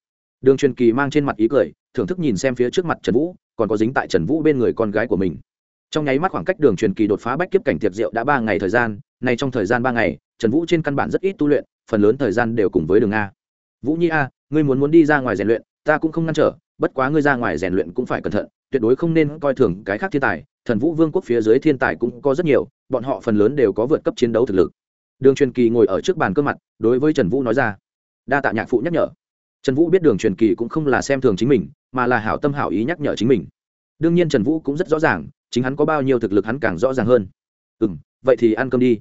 Đường truyền kỳ mang trên mặt ý cười, thưởng thức nhìn xem phía trước mặt trần vũ, còn có dính tại trần vũ bên người con gái của mình. Trong nháy mắt khoảng cách đường truyền kỳ đột phá bách kiếp cảnh tiệc rượu đã ba ngày thời gian, nay trong thời gian ba ngày, trần vũ trên căn bản rất ít tu luyện, phần lớn thời gian đều cùng với đường a. Vũ nhi a, ngươi muốn muốn đi ra ngoài rèn luyện, ta cũng không ngăn trở bất quá ngươi ra ngoài rèn luyện cũng phải cẩn thận, tuyệt đối không nên coi thường cái khác thiên tài. Thần vũ vương quốc phía dưới thiên tài cũng có rất nhiều, bọn họ phần lớn đều có vượt cấp chiến đấu thực lực. Đường truyền kỳ ngồi ở trước bàn cơ mặt, đối với trần vũ nói ra. Đa tạ nhạc phụ nhắc nhở. Trần vũ biết đường truyền kỳ cũng không là xem thường chính mình, mà là hảo tâm hảo ý nhắc nhở chính mình. Đương nhiên trần vũ cũng rất rõ ràng, chính hắn có bao nhiêu thực lực hắn càng rõ ràng hơn. Ừ m vậy thì ăn cơm đi.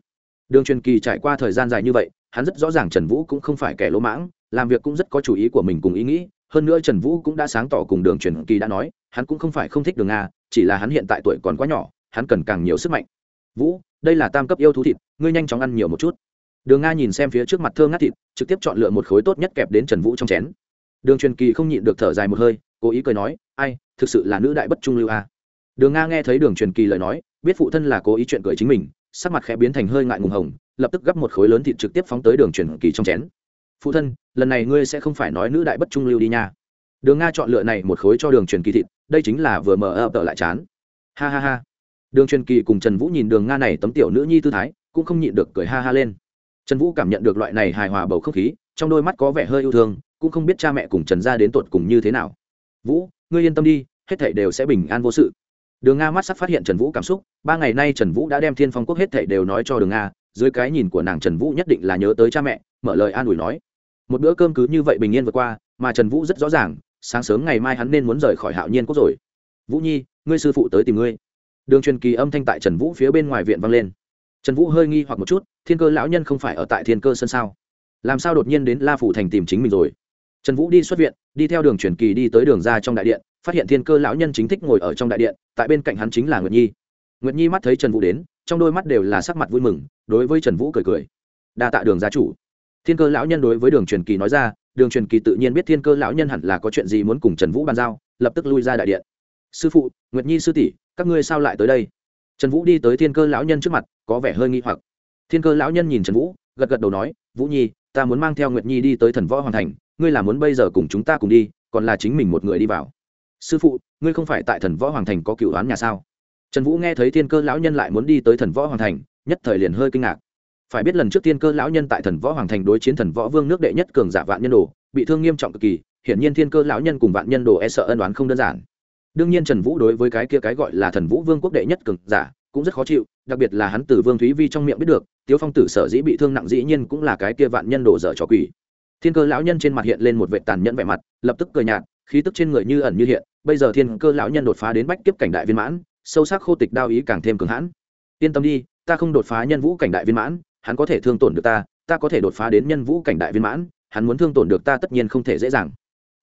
Đường truyền kỳ trải qua thời gian dài như vậy, hắn rất rõ ràng trần vũ cũng không phải kẻ lỗ mãng, làm việc cũng rất có chủ ý của mình cùng ý nghĩ hơn nữa trần vũ cũng đã sáng tỏ cùng đường truyền kỳ đã nói, hắn cũng không phải không thích đường nga chỉ là hắn hiện tại tuổi còn quá nhỏ, hắn cần càng nhiều sức mạnh. Vũ, đây là tam cấp yêu thú thịt, ngươi nhanh chóng ăn nhiều một chút. Đường nga nhìn xem phía trước mặt thơ ngắt thịt, trực tiếp chọn lựa một khối tốt nhất kẹp đến trần vũ trong chén. Đường truyền kỳ không nhịn được thở dài một hơi, cố ý cười nói, ai, thực sự là nữ đại bất trung lưu a. Đường nga nghe thấy đường truyền kỳ lời nói, biết phụ thân là cố ý chuyện cười chính mình, sắc mặt khẽ biến thành hơi ngại ngùng hồng, lập tức gắp một khối lớn thịt trực tiếp phóng tới đường truyền kỳ trong chén phụ thân, lần này ngươi sẽ không phải nói nữ đại bất trung lưu đi nha. Đường nga chọn lựa này một khối cho đường truyền kỳ thịt, đây chính là vừa mở ập lại chán. Ha ha ha. Đường truyền kỳ cùng trần vũ nhìn đường nga này tấm tiểu nữ nhi tư thái, cũng không nhịn được cười ha ha lên. Trần vũ cảm nhận được loại này hài hòa bầu không khí, trong đôi mắt có vẻ hơi yêu thương, cũng không biết cha mẹ cùng trần gia đến tột cùng như thế nào. Vũ, ngươi yên tâm đi, hết thảy đều sẽ bình an vô sự. Đường nga mắt sắc phát hiện trần vũ cảm xúc, ba ngày nay trần vũ đã đem thiên phong quốc hết thảy đều nói cho đường nga, dưới cái nhìn của nàng trần vũ nhất định là nhớ tới cha mẹ mở lời an ủi nói. Một bữa cơm cứ như vậy bình yên vượt qua, mà trần vũ rất rõ ràng, sáng sớm ngày mai hắn nên muốn rời khỏi hạo nhiên quốc rồi. Vũ nhi, ngươi sư phụ tới tìm ngươi. Đường truyền kỳ âm thanh tại trần vũ phía bên ngoài viện vang lên. Trần vũ hơi nghi hoặc một chút, thiên cơ lão nhân không phải ở tại thiên cơ sân sao? Làm sao đột nhiên đến la phủ thành tìm chính mình rồi? Trần vũ đi xuất viện, đi theo đường truyền kỳ đi tới đường ra trong đại điện, phát hiện thiên cơ lão nhân chính thích ngồi ở trong đại điện, tại bên cạnh hắn chính là nguyệt nhi. Nguyệt nhi mắt thấy trần vũ đến, trong đôi mắt đều là sắc mặt vui mừng, đối với trần vũ cười cười. Đa tạ đường gia chủ thiên cơ lão nhân đối với đường truyền kỳ nói ra, đường truyền kỳ tự nhiên biết thiên cơ lão nhân hẳn là có chuyện gì muốn cùng trần vũ bàn giao, lập tức lui ra đại điện. Sư phụ, nguyệt nhi sư tỷ, các ngươi sao lại tới đây? Trần vũ đi tới thiên cơ lão nhân trước mặt, có vẻ hơi nghi hoặc. Thiên cơ lão nhân nhìn trần vũ, gật gật đầu nói, vũ nhi, ta muốn mang theo nguyệt nhi đi tới thần võ hoàn thành, ngươi là muốn bây giờ cùng chúng ta cùng đi, còn là chính mình một người đi vào. Sư phụ, ngươi không phải tại thần võ hoàng thành có cựu đoán nhà sao? Trần vũ nghe thấy thiên cơ lão nhân lại muốn đi tới thần võ hoàng thành, nhất thời liền hơi kinh ngạc phải biết lần trước thiên cơ lão nhân tại thần võ hoàng thành đối chiến thần võ vương nước đệ nhất cường giả vạn nhân đồ, bị thương nghiêm trọng cực kỳ, hiển nhiên thiên cơ lão nhân cùng vạn nhân đồ e sợ ân đoán không đơn giản. Đương nhiên trần vũ đối với cái kia cái gọi là thần vũ vương quốc đệ nhất cường giả cũng rất khó chịu, đặc biệt là hắn từ vương thúy vi trong miệng biết được, tiếu phong tử sở dĩ bị thương nặng dĩ nhiên cũng là cái kia vạn nhân đồ dở trò quỷ. Thiên cơ lão nhân trên mặt hiện lên một vệ tàn nhẫn vẻ mặt, lập tức cười nhạt, khí tức trên người như ẩn như hiện, bây giờ thiên cơ lão nhân đột phá đến bách kiếp cảnh đại viên mãn, sâu sắc khô tịch đao ý càng thêm cường hãn. Yên tâm đi, ta không đột phá nhân vũ cảnh đại viên mãn hắn có thể thương tổn được ta ta có thể đột phá đến nhân vũ cảnh đại viên mãn, hắn muốn thương tổn được ta tất nhiên không thể dễ dàng.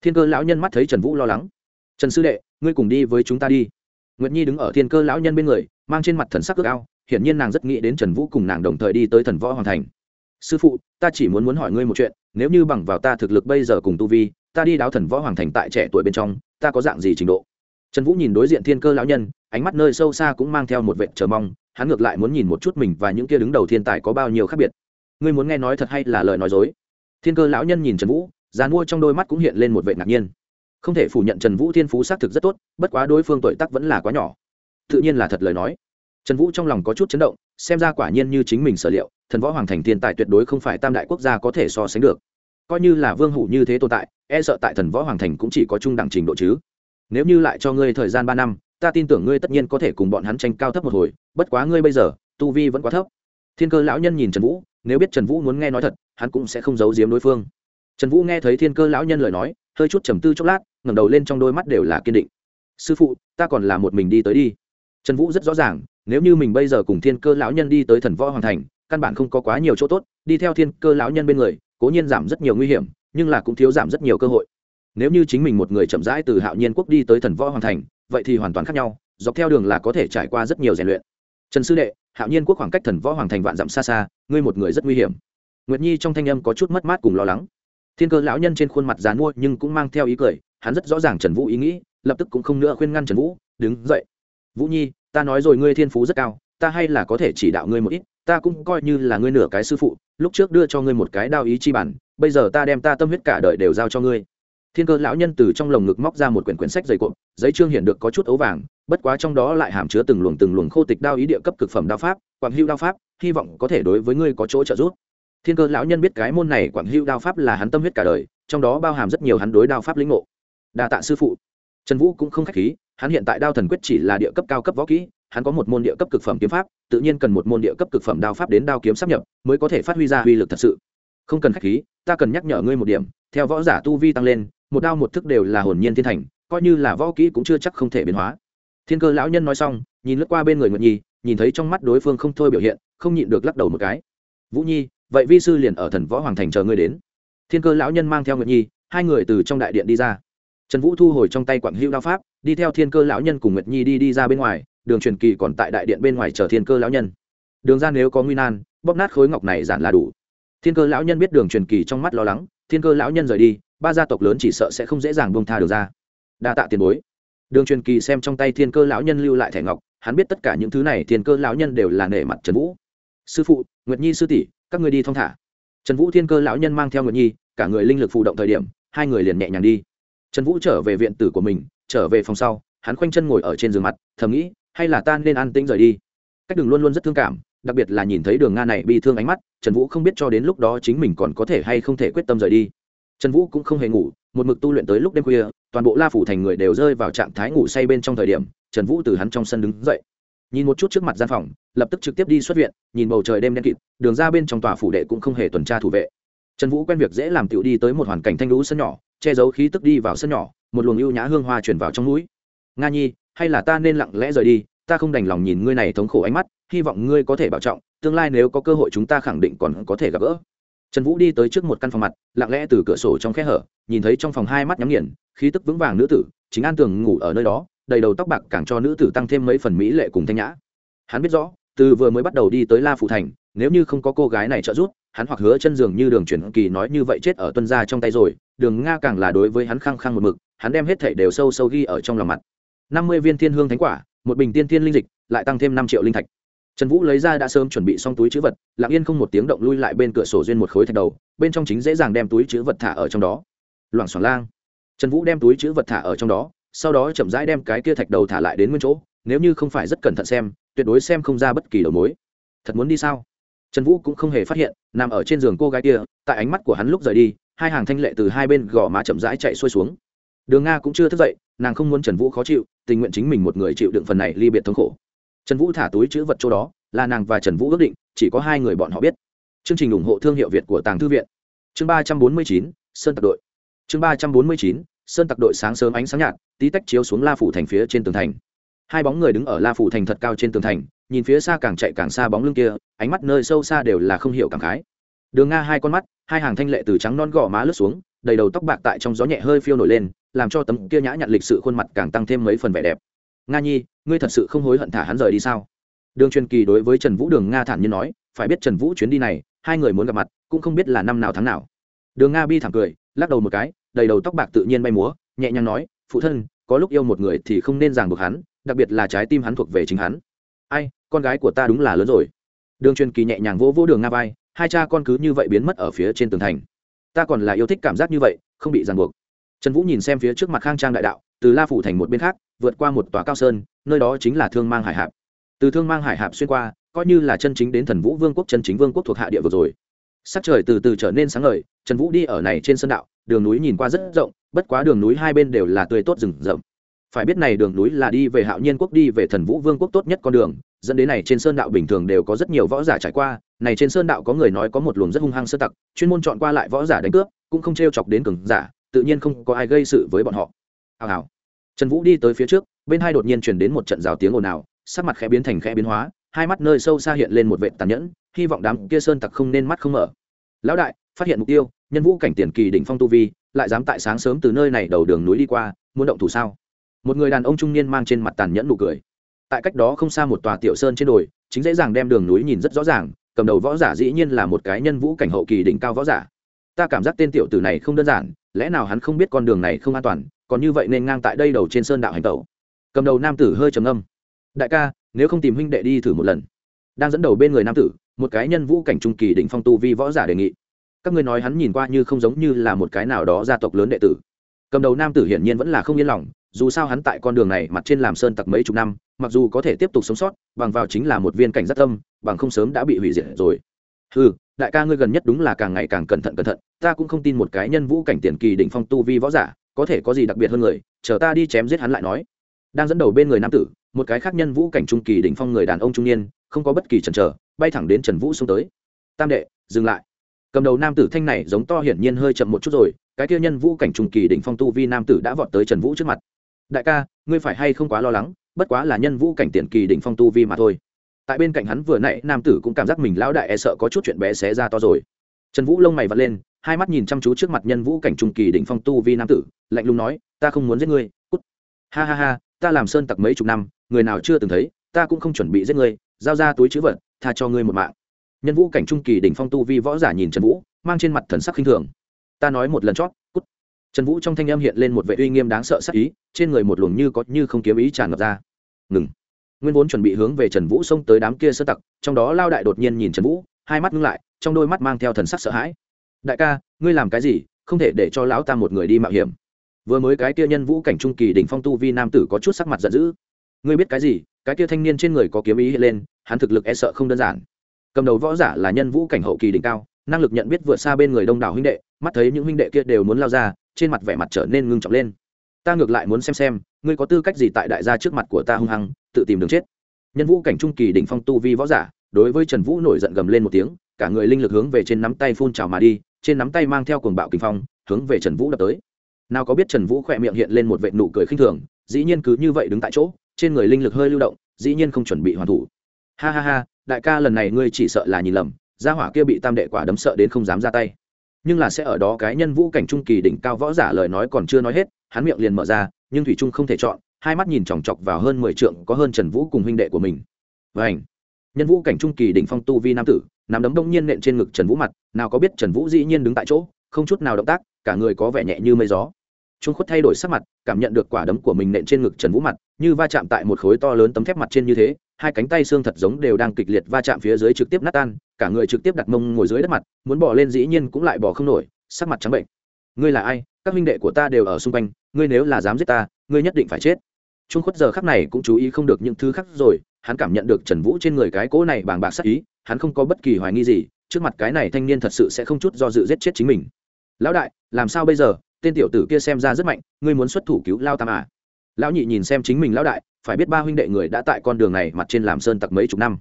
Thiên cơ lão nhân mắt thấy trần vũ lo lắng. Trần sư đệ, ngươi cùng đi với chúng ta đi. Nguyệt nhi đứng ở thiên cơ lão nhân bên người, mang trên mặt thần sắc ước ao, hiển nhiên nàng rất nghĩ đến trần vũ cùng nàng đồng thời đi tới thần võ hoàng thành. Sư phụ, ta chỉ muốn muốn hỏi ngươi một chuyện, nếu như bằng vào ta thực lực bây giờ cùng tu vi, ta đi đáo thần võ hoàng thành tại trẻ tuổi bên trong, ta có dạng gì trình độ? Trần vũ nhìn đối diện thiên cơ lão nhân, ánh mắt nơi sâu xa cũng mang theo một vệ chờ mong hắn ngược lại muốn nhìn một chút mình và những kia đứng đầu thiên tài có bao nhiêu khác biệt. Ngươi muốn nghe nói thật hay là lời nói dối? Thiên cơ lão nhân nhìn trần vũ dàn mua trong đôi mắt cũng hiện lên một vệ ngạc nhiên. Không thể phủ nhận trần vũ thiên phú xác thực rất tốt, bất quá đối phương tuổi tắc vẫn là quá nhỏ. Tự nhiên là thật lời nói. Trần vũ trong lòng có chút chấn động, xem ra quả nhiên như chính mình sở liệu, thần võ hoàng thành thiên tài tuyệt đối không phải tam đại quốc gia có thể so sánh được. Coi như là vương hủ như thế tồn tại e sợ tại thần võ hoàng thành cũng chỉ có trung đẳng trình độ chứ. Nếu như lại cho ngươi thời gian ba năm ta tin tưởng ngươi tất nhiên có thể cùng bọn hắn tranh cao thấp một hồi, bất quá ngươi bây giờ, tu vi vẫn quá thấp. Thiên cơ lão nhân nhìn trần vũ, nếu biết trần vũ muốn nghe nói thật, hắn cũng sẽ không giấu giếm đối phương. Trần vũ nghe thấy thiên cơ lão nhân lời nói, hơi chút trầm tư chốc lát, ngẩng đầu lên trong đôi mắt đều là kiên định. Sư phụ, ta còn là một mình đi tới đi. Trần vũ rất rõ ràng, nếu như mình bây giờ cùng thiên cơ lão nhân đi tới thần võ hoàng thành, căn bản không có quá nhiều chỗ tốt, đi theo thiên cơ lão nhân bên người, cố nhiên giảm rất nhiều nguy hiểm, nhưng là cũng thiếu giảm rất nhiều cơ hội. Nếu như chính mình một người chậm rãi từ hạo nhiên quốc đi tới thần võ hoàng thành vậy thì hoàn toàn khác nhau, dọc theo đường là có thể trải qua rất nhiều rèn luyện. Trần sư đệ, hạo nhiên quốc khoảng cách thần võ hoàng thành vạn dặm xa xa, ngươi một người rất nguy hiểm. Nguyệt nhi trong thanh âm có chút mất mát cùng lo lắng. Thiên cơ lão nhân trên khuôn mặt dán mua nhưng cũng mang theo ý cười, hắn rất rõ ràng trần vũ ý nghĩ, lập tức cũng không nữa khuyên ngăn trần vũ, đứng dậy. Vũ nhi, ta nói rồi ngươi thiên phú rất cao, ta hay là có thể chỉ đạo ngươi một ít, ta cũng coi như là ngươi nửa cái sư phụ, lúc trước đưa cho ngươi một cái đao ý chi bản, bây giờ ta đem ta tâm huyết cả đời đều giao cho ngươi thiên cơ lão nhân từ trong lồng ngực móc ra một quyển quyển sách dày cộm giấy trương hiện được có chút ấu vàng, bất quá trong đó lại hàm chứa từng luồng từng luồng khô tịch đao ý địa cấp cực phẩm đao pháp, quảng hưu đao pháp, hy vọng có thể đối với ngươi có chỗ trợ giúp. Thiên cơ lão nhân biết cái môn này quảng hưu đao pháp là hắn tâm huyết cả đời, trong đó bao hàm rất nhiều hắn đối đao pháp lĩnh ngộ. Đa tạ sư phụ. Trần vũ cũng không k h á c h khí, hắn hiện tại đao thần quyết chỉ là địa cấp cao cấp võ kỹ, hắn có một môn địa cấp cực phẩm kiếm pháp, tự nhiên cần một môn địa cấp cực phẩm đao pháp đến đao kiếm sắp nhập mới có thể phát huy ra uy lực thật sự. Không cần khách khí, ta cần nhắc nhở ngươi một điểm, theo võ giả tu vi tăng lên một đao một thức đều là hồn nhiên thiên thành, coi như là võ kỹ cũng chưa chắc không thể biến hóa. Thiên cơ lão nhân nói xong, nhìn lướt qua bên người nguyệt nhi, nhìn thấy trong mắt đối phương không thôi biểu hiện, không nhịn được lắc đầu một cái. Vũ nhi, vậy vi sư liền ở thần võ hoàng thành chờ ngươi đến. Thiên cơ lão nhân mang theo nguyệt nhi, hai người từ trong đại điện đi ra. Trần vũ thu hồi trong tay quảng hữu đao pháp, đi theo thiên cơ lão nhân cùng nguyệt nhi đi đi ra bên ngoài, đường truyền kỳ còn tại đại điện bên ngoài chờ thiên cơ lão nhân. Đường ra nếu có nguy nan, bóp nát khối ngọc này giản là đủ. Thiên cơ lão nhân biết đường truyền kỳ trong mắt lo lắng, thiên cơ lão nhân rời đi ba gia tộc lớn chỉ sợ sẽ không dễ dàng bông tha được ra. Đa tạ tiền bối. Đường truyền kỳ xem trong tay thiên cơ lão nhân lưu lại thẻ ngọc, hắn biết tất cả những thứ này thiên cơ lão nhân đều là nể mặt trần vũ. Sư phụ, nguyệt nhi sư tỷ, các người đi thong thả. Trần vũ thiên cơ lão nhân mang theo nguyệt nhi, cả người linh lực phụ động thời điểm, hai người liền nhẹ nhàng đi. Trần vũ trở về viện tử của mình, trở về phòng sau, hắn khoanh chân ngồi ở trên giường mặt, thầm nghĩ, hay là ta nên an tĩnh rời đi. Cách đường luôn luôn rất thương cảm, đặc biệt là nhìn thấy đường nga này bị thương ánh mắt, trần vũ không biết cho đến lúc đó chính mình còn có thể hay không thể quyết tâm rời đi trần vũ cũng không hề ngủ, một mực tu luyện tới lúc đêm khuya, toàn bộ la phủ thành người đều rơi vào trạng thái ngủ say bên trong thời điểm, trần vũ từ hắn trong sân đứng dậy. Nhìn một chút trước mặt gian phòng, lập tức trực tiếp đi xuất viện, nhìn bầu trời đêm đen kịt, đường ra bên trong tòa phủ đệ cũng không hề tuần tra thủ vệ. Trần vũ quen việc dễ làm tựu đi tới một hoàn cảnh thanh lũ sân nhỏ, che giấu khí tức đi vào sân nhỏ, một luồng ưu nhã hương hoa chuyển vào trong mũi nga nhi, hay là ta nên lặng lẽ rời đi, ta không đành lòng nhìn ngươi này thống khổ ánh mắt, hy vọng ngươi có thể bảo trọng, tương lai nếu có cơ hội chúng ta khẳng định còn có thể gặp gỡ trần vũ đi tới trước một căn phòng mặt, lặng lẽ từ cửa sổ trong khe hở, nhìn thấy trong phòng hai mắt nhắm nghiền, khí tức vững vàng nữ tử, chính an tường ngủ ở nơi đó, đầy đầu tóc bạc càng cho nữ tử tăng thêm mấy phần mỹ lệ cùng thanh nhã. Hắn biết rõ, từ vừa mới bắt đầu đi tới la phụ thành, nếu như không có cô gái này trợ giúp, hắn hoặc hứa chân giường như đường chuyển kỳ nói như vậy chết ở tuân gia trong tay rồi, đường nga càng là đối với hắn khăng khăng một mực, hắn đem hết thảy đều sâu sâu ghi ở trong lòng mặt. Năm mươi viên thiên hương thánh quả, một bình tiên thiên linh dịch, lại tăng thêm năm triệu linh thạch trần vũ lấy ra đã sớm chuẩn bị xong túi chữ vật, lặng yên không một tiếng động lui lại bên cửa sổ duyên một khối thạch đầu, bên trong chính dễ dàng đem túi chữ vật thả ở trong đó. Loảng xoảng lang. Trần vũ đem túi chữ vật thả ở trong đó, sau đó chậm rãi đem cái kia thạch đầu thả lại đến nguyên chỗ, nếu như không phải rất cẩn thận xem, tuyệt đối xem không ra bất kỳ đầu mối. Thật muốn đi sao? Trần vũ cũng không hề phát hiện, nằm ở trên giường cô gái kia, tại ánh mắt của hắn lúc rời đi, hai hàng thanh lệ từ hai bên gò má chậm rãi chạy xuôi xuống. Đường nga cũng chưa thức dậy, nàng không muốn trần vũ khó chịu, tình nguyện chính mình một người chịu đựng phần này ly biệt thống khổ trần vũ thả túi chữ vật chỗ đó, là nàng và trần vũ ước định, chỉ có hai người bọn họ biết. Chương trình ủng hộ thương hiệu việt của tàng thư viện. Chương ba trăm bốn mươi chín, sơn tặc đội. Chương ba trăm bốn mươi chín, sơn tặc đội sáng sớm ánh sáng nhạt, tí tách chiếu xuống la phủ thành phía trên tường thành. Hai bóng người đứng ở la phủ thành thật cao trên tường thành, nhìn phía xa càng chạy càng xa bóng lưng kia, ánh mắt nơi sâu xa đều là không hiểu cảm khái. Đường nga hai con mắt, hai hàng thanh lệ từ trắng non gò má lướt xuống, đầy đầu tóc bạc tại trong gió nhẹ hơi phiêu nổi lên, làm cho tấm kia nhã nhặn lịch sự khuôn mặt càng tăng thêm mấy phần vẻ đẹp nga nhi, ngươi thật sự không hối hận thả hắn rời đi sao? Đường truyền kỳ đối với trần vũ đường nga thản nhiên nói, phải biết trần vũ chuyến đi này, hai người muốn gặp mặt, cũng không biết là năm nào tháng nào. Đường nga bi thẳng cười, lắc đầu một cái, đầy đầu tóc bạc tự nhiên bay múa, nhẹ nhàng nói, phụ thân, có lúc yêu một người thì không nên ràng buộc hắn, đặc biệt là trái tim hắn thuộc về chính hắn. Ai, con gái của ta đúng là lớn rồi. Đường truyền kỳ nhẹ nhàng vỗ vỗ đường nga vai, hai cha con cứ như vậy biến mất ở phía trên tường thành. Ta còn là yêu thích cảm giác như vậy, không bị ràng buộc. Trần vũ nhìn xem phía trước mặt khang trang đại đạo từ la phủ thành một bên khác, vượt qua một tòa cao sơn, nơi đó chính là thương mang hải hạp. Từ thương mang hải hạp xuyên qua, coi như là chân chính đến thần vũ vương quốc, chân chính vương quốc thuộc hạ địa vừa rồi. Sắc trời từ từ trở nên sáng ngời, trần vũ đi ở này trên sơn đạo, đường núi nhìn qua rất rộng, bất quá đường núi hai bên đều là tươi tốt rừng rậm. Phải biết này đường núi là đi về hạo nhiên quốc, đi về thần vũ vương quốc tốt nhất con đường, dẫn đến này trên sơn đạo bình thường đều có rất nhiều võ giả trải qua. Này trên sơn đạo có người nói có một luồng rất hung hăng sơ tặc, chuyên môn chọn qua lại võ giả đánh cướp, cũng không t r e o chọc đến cường giả, tự nhiên không có ai gây sự với bọn họ. Hào hào trần vũ đi tới phía trước, bên hai đột nhiên chuyển đến một trận rào tiếng ồn ào, sắc mặt khẽ biến thành khẽ biến hóa, hai mắt nơi sâu xa hiện lên một vệ tàn nhẫn, hy vọng đám kia sơn tặc không nên mắt không mở. Lão đại, phát hiện mục tiêu, nhân vũ cảnh tiền kỳ đỉnh phong tu vi, lại dám tại sáng sớm từ nơi này đầu đường núi đi qua, muốn động thủ sao? Một người đàn ông trung niên mang trên mặt tàn nhẫn nụ cười. Tại cách đó không xa một tòa tiểu sơn trên đồi, chính dễ dàng đem đường núi nhìn rất rõ ràng, cầm đầu võ giả dĩ nhiên là một cái nhân vũ cảnh hậu kỳ đỉnh cao võ giả. Ta cảm giác tên tiểu tử này không đơn giản, lẽ nào hắn không biết con đường này không an toàn còn như vậy nên ngang tại đây đầu trên sơn đạo hành tẩu. Cầm đầu nam tử hơi trầm âm đại ca, nếu không tìm huynh đệ đi thử một lần. Đang dẫn đầu bên người nam tử, một cái nhân vũ cảnh trung kỳ đỉnh phong tu vi võ giả đề nghị. Các ngươi nói hắn nhìn qua như không giống như là một cái nào đó gia tộc lớn đệ tử. Cầm đầu nam tử hiển nhiên vẫn là không yên lòng, dù sao hắn tại con đường này mặt trên làm sơn tặc mấy chục năm, mặc dù có thể tiếp tục sống sót, bằng vào chính là một viên cảnh giác tâm, bằng không sớm đã bị hủy diệt rồi. Ừ đại ca ngươi gần nhất đúng là càng ngày càng cẩn thận cẩn thận, ta cũng không tin một cái nhân vũ cảnh tiền kỳ đỉnh phong tu vi võ giả có thể có gì đặc biệt hơn người, chờ ta đi chém giết hắn lại nói. Đang dẫn đầu bên người nam tử, một cái khác nhân vũ cảnh trung kỳ đỉnh phong người đàn ông trung niên, không có bất kỳ chần chờ, bay thẳng đến trần vũ xuống tới. Tam đệ, dừng lại. Cầm đầu nam tử thanh này giống to hiển nhiên hơi chậm một chút rồi, cái kia nhân vũ cảnh trung kỳ đỉnh phong tu vi nam tử đã vọt tới trần vũ trước mặt. Đại ca, ngươi phải hay không quá lo lắng, bất quá là nhân vũ cảnh tiền kỳ đỉnh phong tu vi mà thôi. Tại bên cạnh hắn vừa nãy, nam tử cũng cảm giác mình lão đại e sợ có chút chuyện bé xé ra to rồi. Trần vũ lông mày vật lên hai mắt nhìn chăm chú trước mặt nhân vũ cảnh trung kỳ đỉnh phong tu vi nam tử, lạnh lùng nói, ta không muốn giết ngươi, cút. Ha ha ha, ta làm sơn tặc mấy chục năm, người nào chưa từng thấy, ta cũng không chuẩn bị giết ngươi, giao ra túi chữ vật, tha cho ngươi một mạng. Nhân vũ cảnh trung kỳ đỉnh phong tu vi võ giả nhìn trần vũ, mang trên mặt thần sắc khinh thường. Ta nói một lần chót, cút. Trần vũ trong thanh âm hiện lên một vệ uy nghiêm đáng sợ sắc ý, trên người một luồng như có như không kiếm ý tràn ngập ra. Ngừng. Nguyên vốn chuẩn bị hướng về trần vũ xông tới đám kia sơ tặc, trong đó lao đại đột nhiên nhìn trần vũ, hai mắt ngưng lại, trong đôi mắt mang theo thần sắc sợ hãi đại ca, ngươi làm cái gì? Không thể để cho lão ta một người đi mạo hiểm. Vừa mới cái kia nhân vũ cảnh trung kỳ đỉnh phong tu vi nam tử có chút sắc mặt giận dữ. Ngươi biết cái gì? Cái kia thanh niên trên người có kiếm ý hiện lên, hắn thực lực e sợ không đơn giản. Cầm đầu võ giả là nhân vũ cảnh hậu kỳ đỉnh cao, năng lực nhận biết vượt xa bên người đông đảo huynh đệ, mắt thấy những huynh đệ kia đều muốn lao ra, trên mặt vẻ mặt trở nên ngưng trọng lên. Ta ngược lại muốn xem xem, ngươi có tư cách gì tại đại gia trước mặt của ta hung hăng, tự tìm đường chết? Nhân vũ cảnh trung kỳ đỉnh phong tu vi võ giả, đối với trần vũ nổi giận gầm lên một tiếng, cả người linh lực hướng về trên nắm tay phun trào mà đi trên nắm tay mang theo cuồng bạo kinh phong, hướng về trần vũ đập tới. Nào có biết trần vũ khỏe miệng hiện lên một vệ nụ cười khinh thường, dĩ nhiên cứ như vậy đứng tại chỗ, trên người linh lực hơi lưu động, dĩ nhiên không chuẩn bị hoàn thủ. Ha ha ha, đại ca lần này ngươi chỉ sợ là nhìn lầm, gia hỏa kia bị tam đệ quả đấm sợ đến không dám ra tay. Nhưng là sẽ ở đó cái nhân vũ cảnh trung kỳ đỉnh cao võ giả lời nói còn chưa nói hết, hắn miệng liền mở ra, nhưng thủy trung không thể chọn, hai mắt nhìn chòng chọc vào hơn mười trượng có hơn trần vũ cùng huynh đệ của mình. Vảnh nhân vũ cảnh trung kỳ đỉnh phong tu vi nam tử nằm đấm đông nhiên nện trên ngực trần vũ mặt, nào có biết trần vũ dĩ nhiên đứng tại chỗ, không chút nào động tác, cả người có vẻ nhẹ như mây gió. Trung khuất thay đổi sắc mặt, cảm nhận được quả đấm của mình nện trên ngực trần vũ mặt, như va chạm tại một khối to lớn tấm thép mặt trên như thế, hai cánh tay xương thật giống đều đang kịch liệt va chạm phía dưới trực tiếp nát tan, cả người trực tiếp đặt mông ngồi dưới đất mặt, muốn bỏ lên dĩ nhiên cũng lại bỏ không nổi, sắc mặt trắng bệnh. Ngươi là ai? Các huynh đệ của ta đều ở xung quanh, ngươi nếu là dám giết ta, ngươi nhất định phải chết. Trung khuất giờ khắc này cũng chú ý không được những thứ khác rồi hắn cảm nhận được trần vũ trên người cái cỗ này bàng bạc sắc ý, hắn không có bất kỳ hoài nghi gì, trước mặt cái này thanh niên thật sự sẽ không chút do dự giết chết chính mình. Lão đại, làm sao bây giờ? Tên tiểu tử kia xem ra rất mạnh, ngươi muốn xuất thủ cứu lao tam à? Lão nhị nhìn xem chính mình lão đại, phải biết ba huynh đệ người đã tại con đường này mặt trên làm sơn tặc mấy chục năm.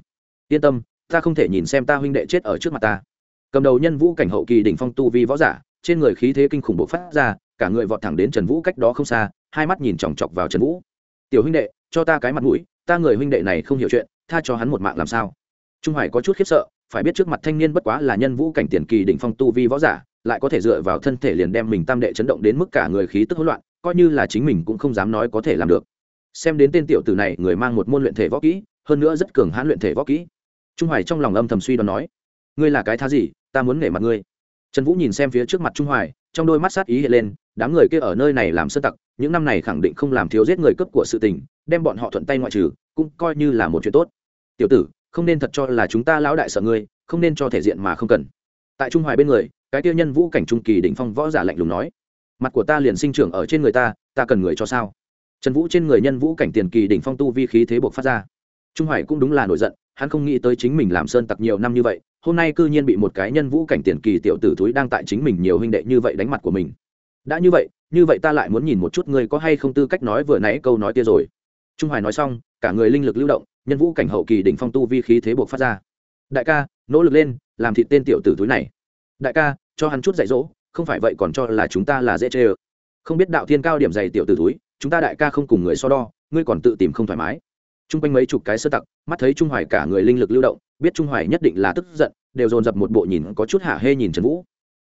Yên tâm, ta không thể nhìn xem ta huynh đệ chết ở trước mặt ta. Cầm đầu nhân vũ cảnh hậu kỳ đỉnh phong tu vi võ giả, trên người khí thế kinh khủng bộc phát ra, cả người vọt thẳng đến trần vũ cách đó không xa, hai mắt nhìn chòng chọc vào trần vũ. Tiểu huynh đệ, cho ta cái mặt mũi ta người huynh đệ này không hiểu chuyện, tha cho hắn một mạng làm sao? Trung hoài có chút khiếp sợ, phải biết trước mặt thanh niên bất quá là nhân vũ cảnh tiền kỳ đỉnh phong tu vi võ giả, lại có thể dựa vào thân thể liền đem mình tam đệ chấn động đến mức cả người khí tức hỗn loạn, coi như là chính mình cũng không dám nói có thể làm được. Xem đến tên tiểu tử này, người mang một môn luyện thể võ kỹ, hơn nữa rất cường hãn luyện thể võ kỹ. Trung hoài trong lòng âm thầm suy đoán nói, ngươi là cái thá gì? Ta muốn nể mặt ngươi. Trần vũ nhìn xem phía trước mặt trung hoài, trong đôi mắt sát ý hiện lên đám người kia ở nơi này làm sơn tặc, những năm này khẳng định không làm thiếu giết người cấp của sự tình, đem bọn họ thuận tay ngoại trừ, cũng coi như là một chuyện tốt. Tiểu tử, không nên thật cho là chúng ta lão đại sợ ngươi, không nên cho thể diện mà không cần. Tại trung hoài bên người, cái tiêu nhân vũ cảnh trung kỳ đỉnh phong võ giả lạnh lùng nói, mặt của ta liền sinh trưởng ở trên người ta ta cần người cho sao? Trần vũ trên người nhân vũ cảnh tiền kỳ đỉnh phong tu vi khí thế buộc phát ra. Trung hoài cũng đúng là nổi giận, hắn không nghĩ tới chính mình làm sơn tặc nhiều năm như vậy, hôm nay cư nhiên bị một cái nhân vũ cảnh tiền kỳ tiểu tử thúi đang tại chính mình nhiều huynh đệ như vậy đánh mặt của mình đã như vậy như vậy ta lại muốn nhìn một chút ngươi có hay không tư cách nói vừa nãy câu nói kia rồi. Trung hoài nói xong, cả người linh lực lưu động, nhân vũ cảnh hậu kỳ đỉnh phong tu vi khí thế buộc phát ra. Đại ca, nỗ lực lên, làm thịt tên tiểu tử túi này. Đại ca, cho hắn chút dạy dỗ, không phải vậy còn cho là chúng ta là dễ chê ơ. Không biết đạo thiên cao điểm dày tiểu tử túi chúng ta đại ca không cùng người so đo, ngươi còn tự tìm không thoải mái. T r u n g quanh mấy chục cái sơ tặc, mắt thấy trung hoài cả người linh lực lưu động, biết trung hoài nhất định là tức giận, đều dồn dập một bộ nhìn có chút hạ hê nhìn trần vũ.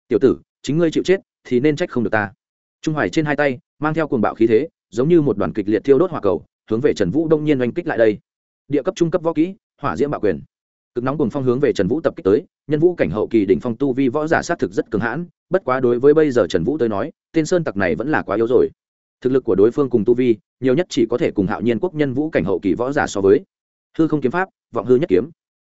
Tiểu tử, chính ngươi chịu chết thì nên trách không được ta. Trung hoài trên hai tay, mang theo cuồng bạo khí thế, giống như một đoàn kịch liệt thiêu đốt hỏa cầu, hướng về trần vũ đông nhiên oanh kích lại đây. Địa cấp trung cấp võ kỹ, hỏa diễm bạo quyền. Cực nóng cùng phong hướng về trần vũ tập kích tới, nhân vũ cảnh hậu kỳ đỉnh phong tu vi võ giả sát thực rất cường hãn, bất quá đối với bây giờ trần vũ tới nói, tên sơn tặc này vẫn là quá yếu rồi. Thực lực của đối phương cùng tu vi, nhiều nhất chỉ có thể cùng hạo nhiên quốc nhân vũ cảnh hậu kỳ võ giả so với. Hư không kiếm pháp, vọng hư nhất kiếm.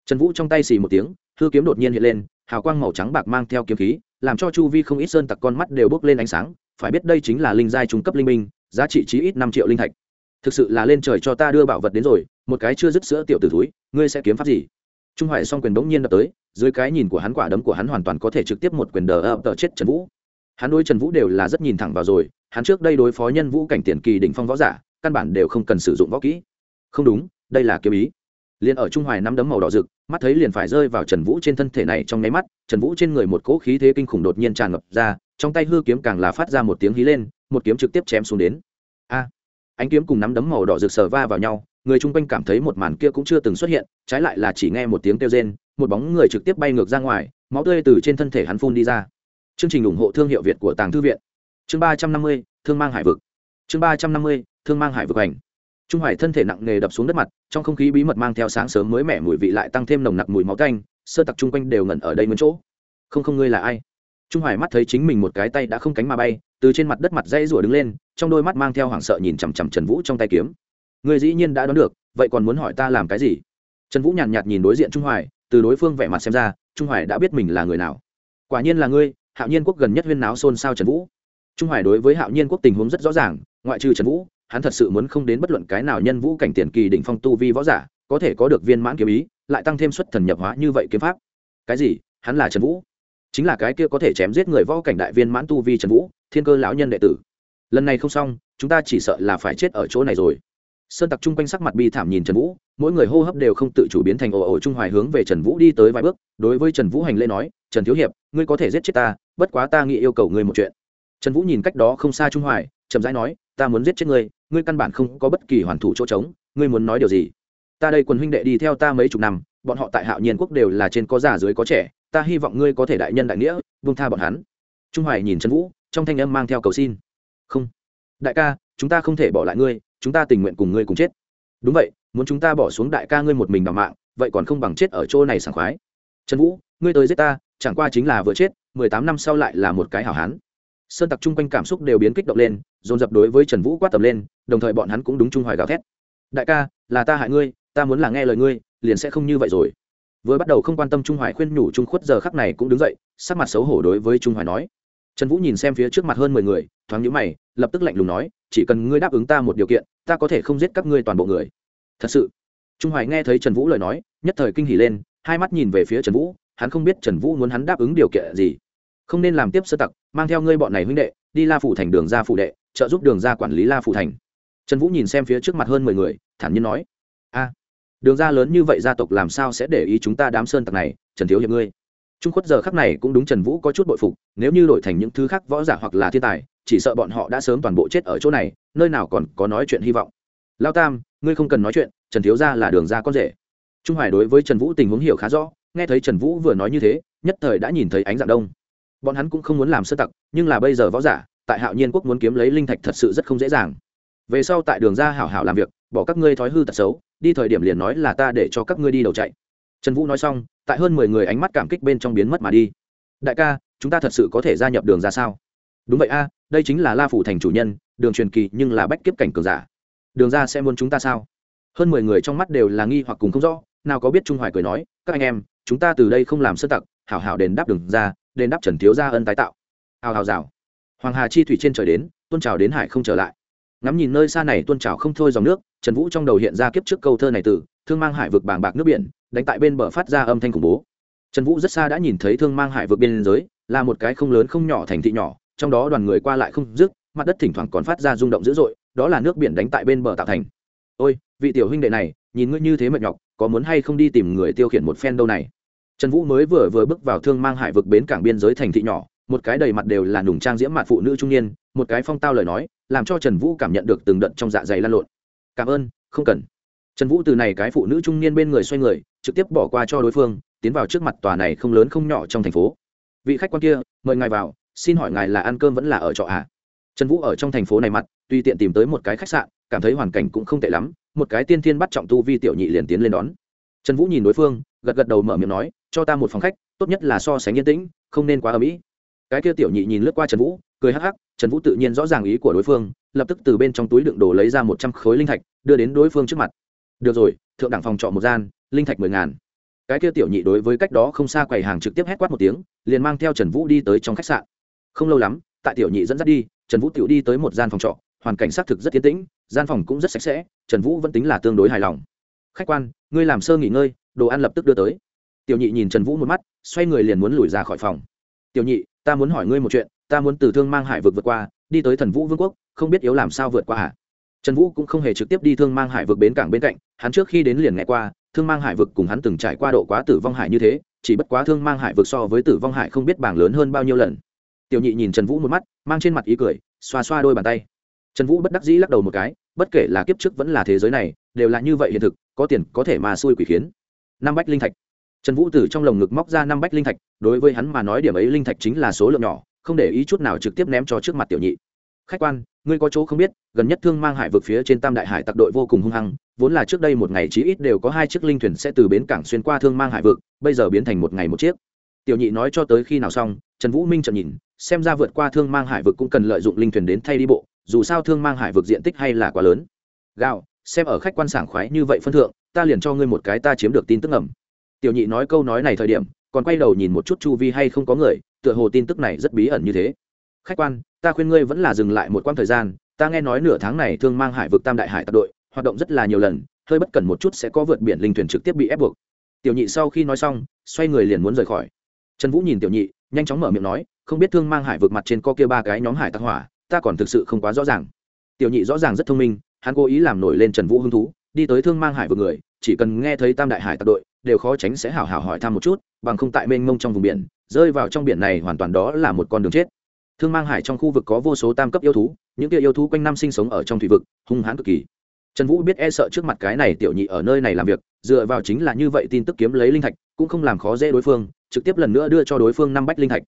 Trần vũ trong tay xì một tiếng, hư kiếm đột nhiên hiện lên hào quang màu trắng bạc mang theo kiếm khí, làm cho chu vi không ít sơn tặc con mắt đều bốc lên ánh sáng, phải biết đây chính là linh giai trung cấp linh minh giá trị chí ít năm triệu linh thạch. Thực sự là lên trời cho ta đưa bảo vật đến rồi, một cái chưa dứt sữa tiểu t ử túi ngươi sẽ kiếm pháp gì? Trung hoài song quyền bỗng nhiên đập tới, dưới cái nhìn của hắn quả đấm của hắn hoàn toàn có thể trực tiếp một quyền đờ ập tờ chết trần vũ. Hắn đối trần vũ đều là rất nhìn thẳng vào rồi, hắn trước đây đối phó nhân vũ cảnh tiền kỳ đỉnh phong võ giả, căn bản đều không cần sử dụng võ kỹ. Không đúng, đây là kiếm ý. Liền ở trung hoài năm đấm màu đỏ rực mắt thấy liền phải rơi vào trần vũ trên thân thể này trong nháy mắt, trần vũ trên người một cỗ khí thế kinh khủng đột nhiên tràn ngập ra, trong tay hư kiếm càng là phát ra một tiếng hí lên, một kiếm trực tiếp chém xuống đến. A! Ánh kiếm cùng nắm đấm màu đỏ rực sờ va vào nhau, người chung quanh cảm thấy một màn kia cũng chưa từng xuất hiện, trái lại là chỉ nghe một tiếng kêu rên, một bóng người trực tiếp bay ngược ra ngoài, máu tươi từ trên thân thể hắn phun đi ra. Chương trình ủng hộ thương hiệu việt của tàng thư viện. Chương ba trăm năm mươi, thương mang hải vực. Chương ba trăm năm mươi, thương mang hải vực hành trung hoài thân thể nặng nề đập xuống đất mặt trong không khí bí mật mang theo sáng sớm mới mẻ mùi vị lại tăng thêm nồng nặc mùi máu canh sơ tặc chung quanh đều ngẩn ở đây nguyên chỗ. Không không ngươi là ai? Trung hoài mắt thấy chính mình một cái tay đã không cánh mà bay từ trên mặt đất mặt dây rủa đứng lên trong đôi mắt mang theo hoảng sợ nhìn chằm chằm trần vũ trong tay kiếm. Người dĩ nhiên đã đoán được vậy còn muốn hỏi ta làm cái gì? Trần vũ nhàn nhạt, nhạt nhìn đối diện trung hoài từ đối phương vẻ mặt xem ra trung hoài đã biết mình là người nào. Quả nhiên là ngươi hạo nhiên quốc gần nhất huyên náo xôn xao trần vũ. Trung hoài đối với hạo nhiên quốc tình huống rất rõ ràng ngoại trừ trần vũ hắn thật sự muốn không đến bất luận cái nào nhân vũ cảnh tiền kỳ đỉnh phong tu vi võ giả, có thể có được viên mãn kiếm ý, lại tăng thêm xuất thần nhập hóa như vậy kiếm pháp. Cái gì? Hắn là trần vũ. Chính là cái kia có thể chém giết người võ cảnh đại viên mãn tu vi trần vũ, thiên cơ lão nhân đệ tử. Lần này không xong, chúng ta chỉ sợ là phải chết ở chỗ này rồi. Sơn tặc chung quanh sắc mặt bi thảm nhìn trần vũ, mỗi người hô hấp đều không tự chủ biến thành ồ ồ trung hoài hướng về trần vũ đi tới vài bước, đối với trần vũ hành lễ nói, trần thiếu hiệp, ngươi có thể giết chết ta, bất quá ta nghĩ yêu cầu ngươi một chuyện. Trần vũ nhìn cách đó không xa trung hoài, chậm rãi nói, ta muốn giết chết ngươi ngươi căn bản không có bất kỳ hoàn thủ chỗ trống, ngươi muốn nói điều gì? Ta đây quần huynh đệ đi theo ta mấy chục năm, bọn họ tại hạo nhiên quốc đều là trên có già dưới có trẻ, ta hy vọng ngươi có thể đại nhân đại nghĩa vung tha bọn hắn. Trung hoài nhìn trần vũ, trong thanh âm mang theo cầu xin. Không. Đại ca, chúng ta không thể bỏ lại ngươi, chúng ta tình nguyện cùng ngươi cùng chết. Đúng vậy, muốn chúng ta bỏ xuống đại ca ngươi một mình bằng mạng, vậy còn không bằng chết ở chỗ này sảng khoái. Trần vũ, ngươi tới giết ta, chẳng qua chính là vừa chết, mười tám năm sau lại là một cái hảo hán sơn tặc chung quanh cảm xúc đều biến kích động lên, dồn dập đối với trần vũ quát tầm lên, đồng thời bọn hắn cũng đúng trung hoài gào thét. Đại ca, là ta hại ngươi, ta muốn là nghe lời ngươi, liền sẽ không như vậy rồi. Vừa bắt đầu không quan tâm trung hoài khuyên nhủ trung khuất giờ khắc này cũng đứng dậy, sắc mặt xấu hổ đối với trung hoài nói. Trần vũ nhìn xem phía trước mặt hơn mười người, thoáng nhíu mày, lập tức lạnh lùng nói, chỉ cần ngươi đáp ứng ta một điều kiện, ta có thể không giết các ngươi toàn bộ người. Thật sự? Trung hoài nghe thấy trần vũ lời nói, nhất thời kinh hỉ lên, hai mắt nhìn về phía trần vũ, hắn không biết trần vũ muốn hắn đáp ứng điều kiện gì không nên làm tiếp sơ tặc, mang theo ngươi bọn này huynh đệ, đi la phủ thành đường ra phủ đệ, trợ giúp đường ra quản lý la phủ thành. Trần vũ nhìn xem phía trước mặt hơn mười người, thản nhiên nói, a, đường ra lớn như vậy gia tộc làm sao sẽ để ý chúng ta đám sơn tặc này, trần thiếu hiệp ngươi? Trung khuất giờ khắc này cũng đúng trần vũ có chút bội phục, nếu như đổi thành những thứ khác võ giả hoặc là thiên tài, chỉ sợ bọn họ đã sớm toàn bộ chết ở chỗ này, nơi nào còn có nói chuyện hy vọng. Lao tam, ngươi không cần nói chuyện, trần thiếu ra là đường ra con rể. Trung hoài đối với trần vũ tình huống hiểu khá rõ, nghe thấy trần vũ vừa nói như thế, nhất thời đã nhìn thấy ánh dạng đông bọn hắn cũng không muốn làm sơ tặc, nhưng là bây giờ võ giả, tại hạo nhiên quốc muốn kiếm lấy linh thạch thật sự rất không dễ dàng. Về sau tại đường ra hảo hảo làm việc, bỏ các ngươi thói hư tật xấu, đi thời điểm liền nói là ta để cho các ngươi đi đầu chạy. Trần vũ nói xong, tại hơn mười người ánh mắt cảm kích bên trong biến mất mà đi. Đại ca, chúng ta thật sự có thể gia nhập đường ra sao? Đúng vậy a, đây chính là la phủ thành chủ nhân, đường truyền kỳ nhưng là bách kiếp cảnh cường giả. Đường ra sẽ muốn chúng ta sao? Hơn mười người trong mắt đều là nghi hoặc cùng không rõ, nào có biết trung hoài cười nói, các anh em, chúng ta từ đây không làm sơ tặc, hảo hảo đền đáp đường ra đền đáp trần thiếu gia ân tái tạo. Hào hào rào. Hoàng hà chi thủy trên trời đến tuôn trào đến hải không trở lại. Ngắm nhìn nơi xa này tuôn trào không thôi dòng nước, trần vũ trong đầu hiện ra kiếp trước câu thơ này từ, thương mang hải vực bàng bạc nước biển đánh tại bên bờ phát ra âm thanh khủng bố. Trần vũ rất xa đã nhìn thấy thương mang hải vực biên giới, là một cái không lớn không nhỏ thành thị nhỏ, trong đó đoàn người qua lại không dứt, mặt đất thỉnh thoảng còn phát ra rung động dữ dội, đó là nước biển đánh tại bên bờ tạo thành. Ôi, vị tiểu huynh đệ này, nhìn ngươi như thế mệt nhọc, có muốn hay không đi tìm người tiêu khiển một phen đâu này? Trần vũ mới vừa vừa bước vào thương mang hải vực bến cảng biên giới thành thị nhỏ, một cái đầy mặt đều là nùng trang diễm mạn phụ nữ trung niên, một cái phong tao lời nói, làm cho trần vũ cảm nhận được từng đợt trong dạ dày lan lộn. Cảm ơn, không cần. Trần vũ từ này cái phụ nữ trung niên bên người xoay người, trực tiếp bỏ qua cho đối phương, tiến vào trước mặt tòa này không lớn không nhỏ trong thành phố. Vị khách quan kia, mời ngài vào, xin hỏi ngài là ăn cơm vẫn là ở trọ à? trần vũ ở trong thành phố này mặt, tuy tiện tìm tới một cái khách sạn, cảm thấy hoàn cảnh cũng không tệ lắm, một cái tiên thiên bắt trọng tu vi tiểu nhị liền tiến lên đón. Trần vũ nhìn đối phương, gật gật đầu mở miệng nói cho ta một phòng khách, tốt nhất là so sánh yên tĩnh, không nên quá ở mỹ cái kia tiểu nhị nhìn lướt qua trần vũ, cười hắc hắc, trần vũ tự nhiên rõ ràng ý của đối phương, lập tức từ bên trong túi đựng đồ lấy ra một trăm khối linh thạch, đưa đến đối phương trước mặt. Được rồi, thượng đẳng phòng trọ một gian, linh thạch mười ngàn. Cái kia tiểu nhị đối với cách đó không xa quầy hàng trực tiếp hét quát một tiếng, liền mang theo trần vũ đi tới trong khách sạn. Không lâu lắm, tại tiểu nhị dẫn dắt đi, trần vũ tiểu đi tới một gian phòng trọ, hoàn cảnh xác thực rất tiến tĩnh, gian phòng cũng rất sạch sẽ, trần vũ vẫn tính là tương đối hài lòng. Khách quan, ngươi làm sơ nghỉ ngơi, đồ ăn lập tức đưa tới tiểu nhị nhìn trần vũ một mắt, xoay người liền muốn lùi ra khỏi phòng. Tiểu nhị, ta muốn hỏi ngươi một chuyện, ta muốn từ thương mang hải vực vượt qua, đi tới thần vũ vương quốc, không biết yếu làm sao vượt qua hả? Trần vũ cũng không hề trực tiếp đi thương mang hải vực bến cảng bên cạnh, hắn trước khi đến liền nghe qua, thương mang hải vực cùng hắn từng trải qua độ quá tử vong hải như thế, chỉ bất quá thương mang hải vực so với tử vong hải không biết bảng lớn hơn bao nhiêu lần. Tiểu nhị nhìn trần vũ một mắt, mang trên mặt ý cười, xoa xoa đôi bàn tay. Trần vũ bất đắc dĩ lắc đầu một cái, bất kể là kiếp trước vẫn là thế giới này, đều là như vậy hiện thực, có tiền có thể mà xui quỷ khiến. Năm bách linh thạch trần vũ từ trong lồng ngực móc ra năm bách linh thạch, đối với hắn mà nói điểm ấy linh thạch chính là số lượng nhỏ, không để ý chút nào trực tiếp ném cho trước mặt tiểu nhị. Khách quan, ngươi có chỗ không biết, gần nhất thương mang hải vực phía trên tam đại hải tặc đội vô cùng hung hăng, vốn là trước đây một ngày chí ít đều có hai chiếc linh thuyền sẽ từ bến cảng xuyên qua thương mang hải vực, bây giờ biến thành một ngày một chiếc. Tiểu nhị nói cho tới khi nào xong, trần vũ minh trần nhìn, xem ra vượt qua thương mang hải vực cũng cần lợi dụng linh thuyền đến thay đi bộ, dù sao thương mang hải vực diện tích hay là quá lớn. Gạo, xem ở khách quan sảng khoái như vậy phân thượng, ta liền cho ngươi một cái ta chiếm được tin tức ngầm tiểu nhị nói câu nói này thời điểm, còn quay đầu nhìn một chút chu vi hay không có người, tựa hồ tin tức này rất bí ẩn như thế. Khách quan, ta khuyên ngươi vẫn là dừng lại một quãng thời gian, ta nghe nói nửa tháng này thương mang hải vực tam đại hải tặc đội, hoạt động rất là nhiều lần, hơi bất cần một chút sẽ có vượt biển linh thuyền trực tiếp bị ép buộc. Tiểu nhị sau khi nói xong, xoay người liền muốn rời khỏi. Trần vũ nhìn tiểu nhị, nhanh chóng mở miệng nói, không biết thương mang hải vực mặt trên co kia ba cái nhóm hải tặc hỏa, ta còn thực sự không quá rõ ràng. Tiểu nhị rõ ràng rất thông minh, hắn cố ý làm nổi lên trần vũ hứng thú, đi tới thương mang hải vực người, chỉ cần nghe thấy tam đại hải tặc đội đều khó tránh sẽ hảo hảo hỏi thăm một chút, bằng không tại mênh mông trong vùng biển, rơi vào trong biển này hoàn toàn đó là một con đường chết. Thương mang hải trong khu vực có vô số tam cấp yêu thú, những kia yêu thú quanh năm sinh sống ở trong thủy vực, hung hãn cực kỳ. Trần vũ biết e sợ trước mặt cái này tiểu nhị ở nơi này làm việc, dựa vào chính là như vậy tin tức kiếm lấy linh thạch, cũng không làm khó dễ đối phương, trực tiếp lần nữa đưa cho đối phương năm bách linh thạch.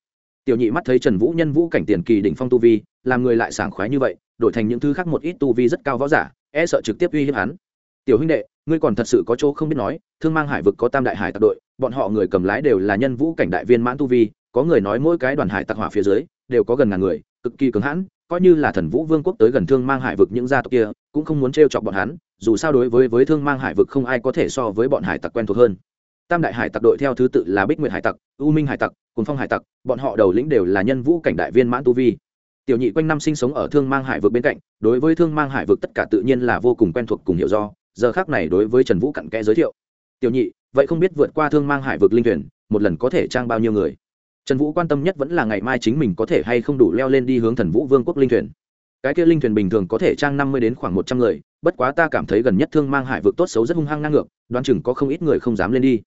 Tiểu nhị mắt thấy trần vũ nhân vũ cảnh tiền kỳ đỉnh phong tu vi, làm người lại sảng khoái như vậy, đổi thành những thứ khác một ít tu vi rất cao võ giả e sợ trực tiếp uy hiếp hắn. Tiểu huynh đệ ngươi còn thật sự có chỗ không biết nói, thương mang hải vực có tam đại hải tặc đội, bọn họ người cầm lái đều là nhân vũ cảnh đại viên mãn tu vi, có người nói mỗi cái đoàn hải tặc hỏa phía dưới, đều có gần ngàn người, cực kỳ cứng hãn, coi như là thần vũ vương quốc tới gần thương mang hải vực những gia tộc kia, cũng không muốn t chọc bọn hắn, dù sao đối với với thương mang hải vực không ai có thể so với bọn hải tặc quen thuộc hơn. Tam đại hải tặc đội theo thứ tự là bích nguyệt hải tặc, u minh hải tặc cồn phong hải tặc, bọn họ đầu lĩnh đều là nhân vũ cảnh đại viên mãn tu vi. Tiểu nhị quanh năm sinh sống ở thương mang hải vực bên cạnh, đối với thương mang hải vực tất cả tự nhiên là vô cùng quen thuộc cùng hiểu do giờ khác này đối với trần vũ cặn kẽ giới thiệu. Tiểu nhị, vậy không biết vượt qua thương mang hải vực linh thuyền, một lần có thể trang bao nhiêu người? Trần vũ quan tâm nhất vẫn là ngày mai chính mình có thể hay không đủ leo lên đi hướng thần vũ vương quốc linh thuyền. Cái kia linh thuyền bình thường có thể trang năm mươi đến khoảng một trăm người, bất quá ta cảm thấy gần nhất thương mang hải vực tốt xấu rất hung hăng ngang ngược, đoán chừng có không ít người không dám lên đi.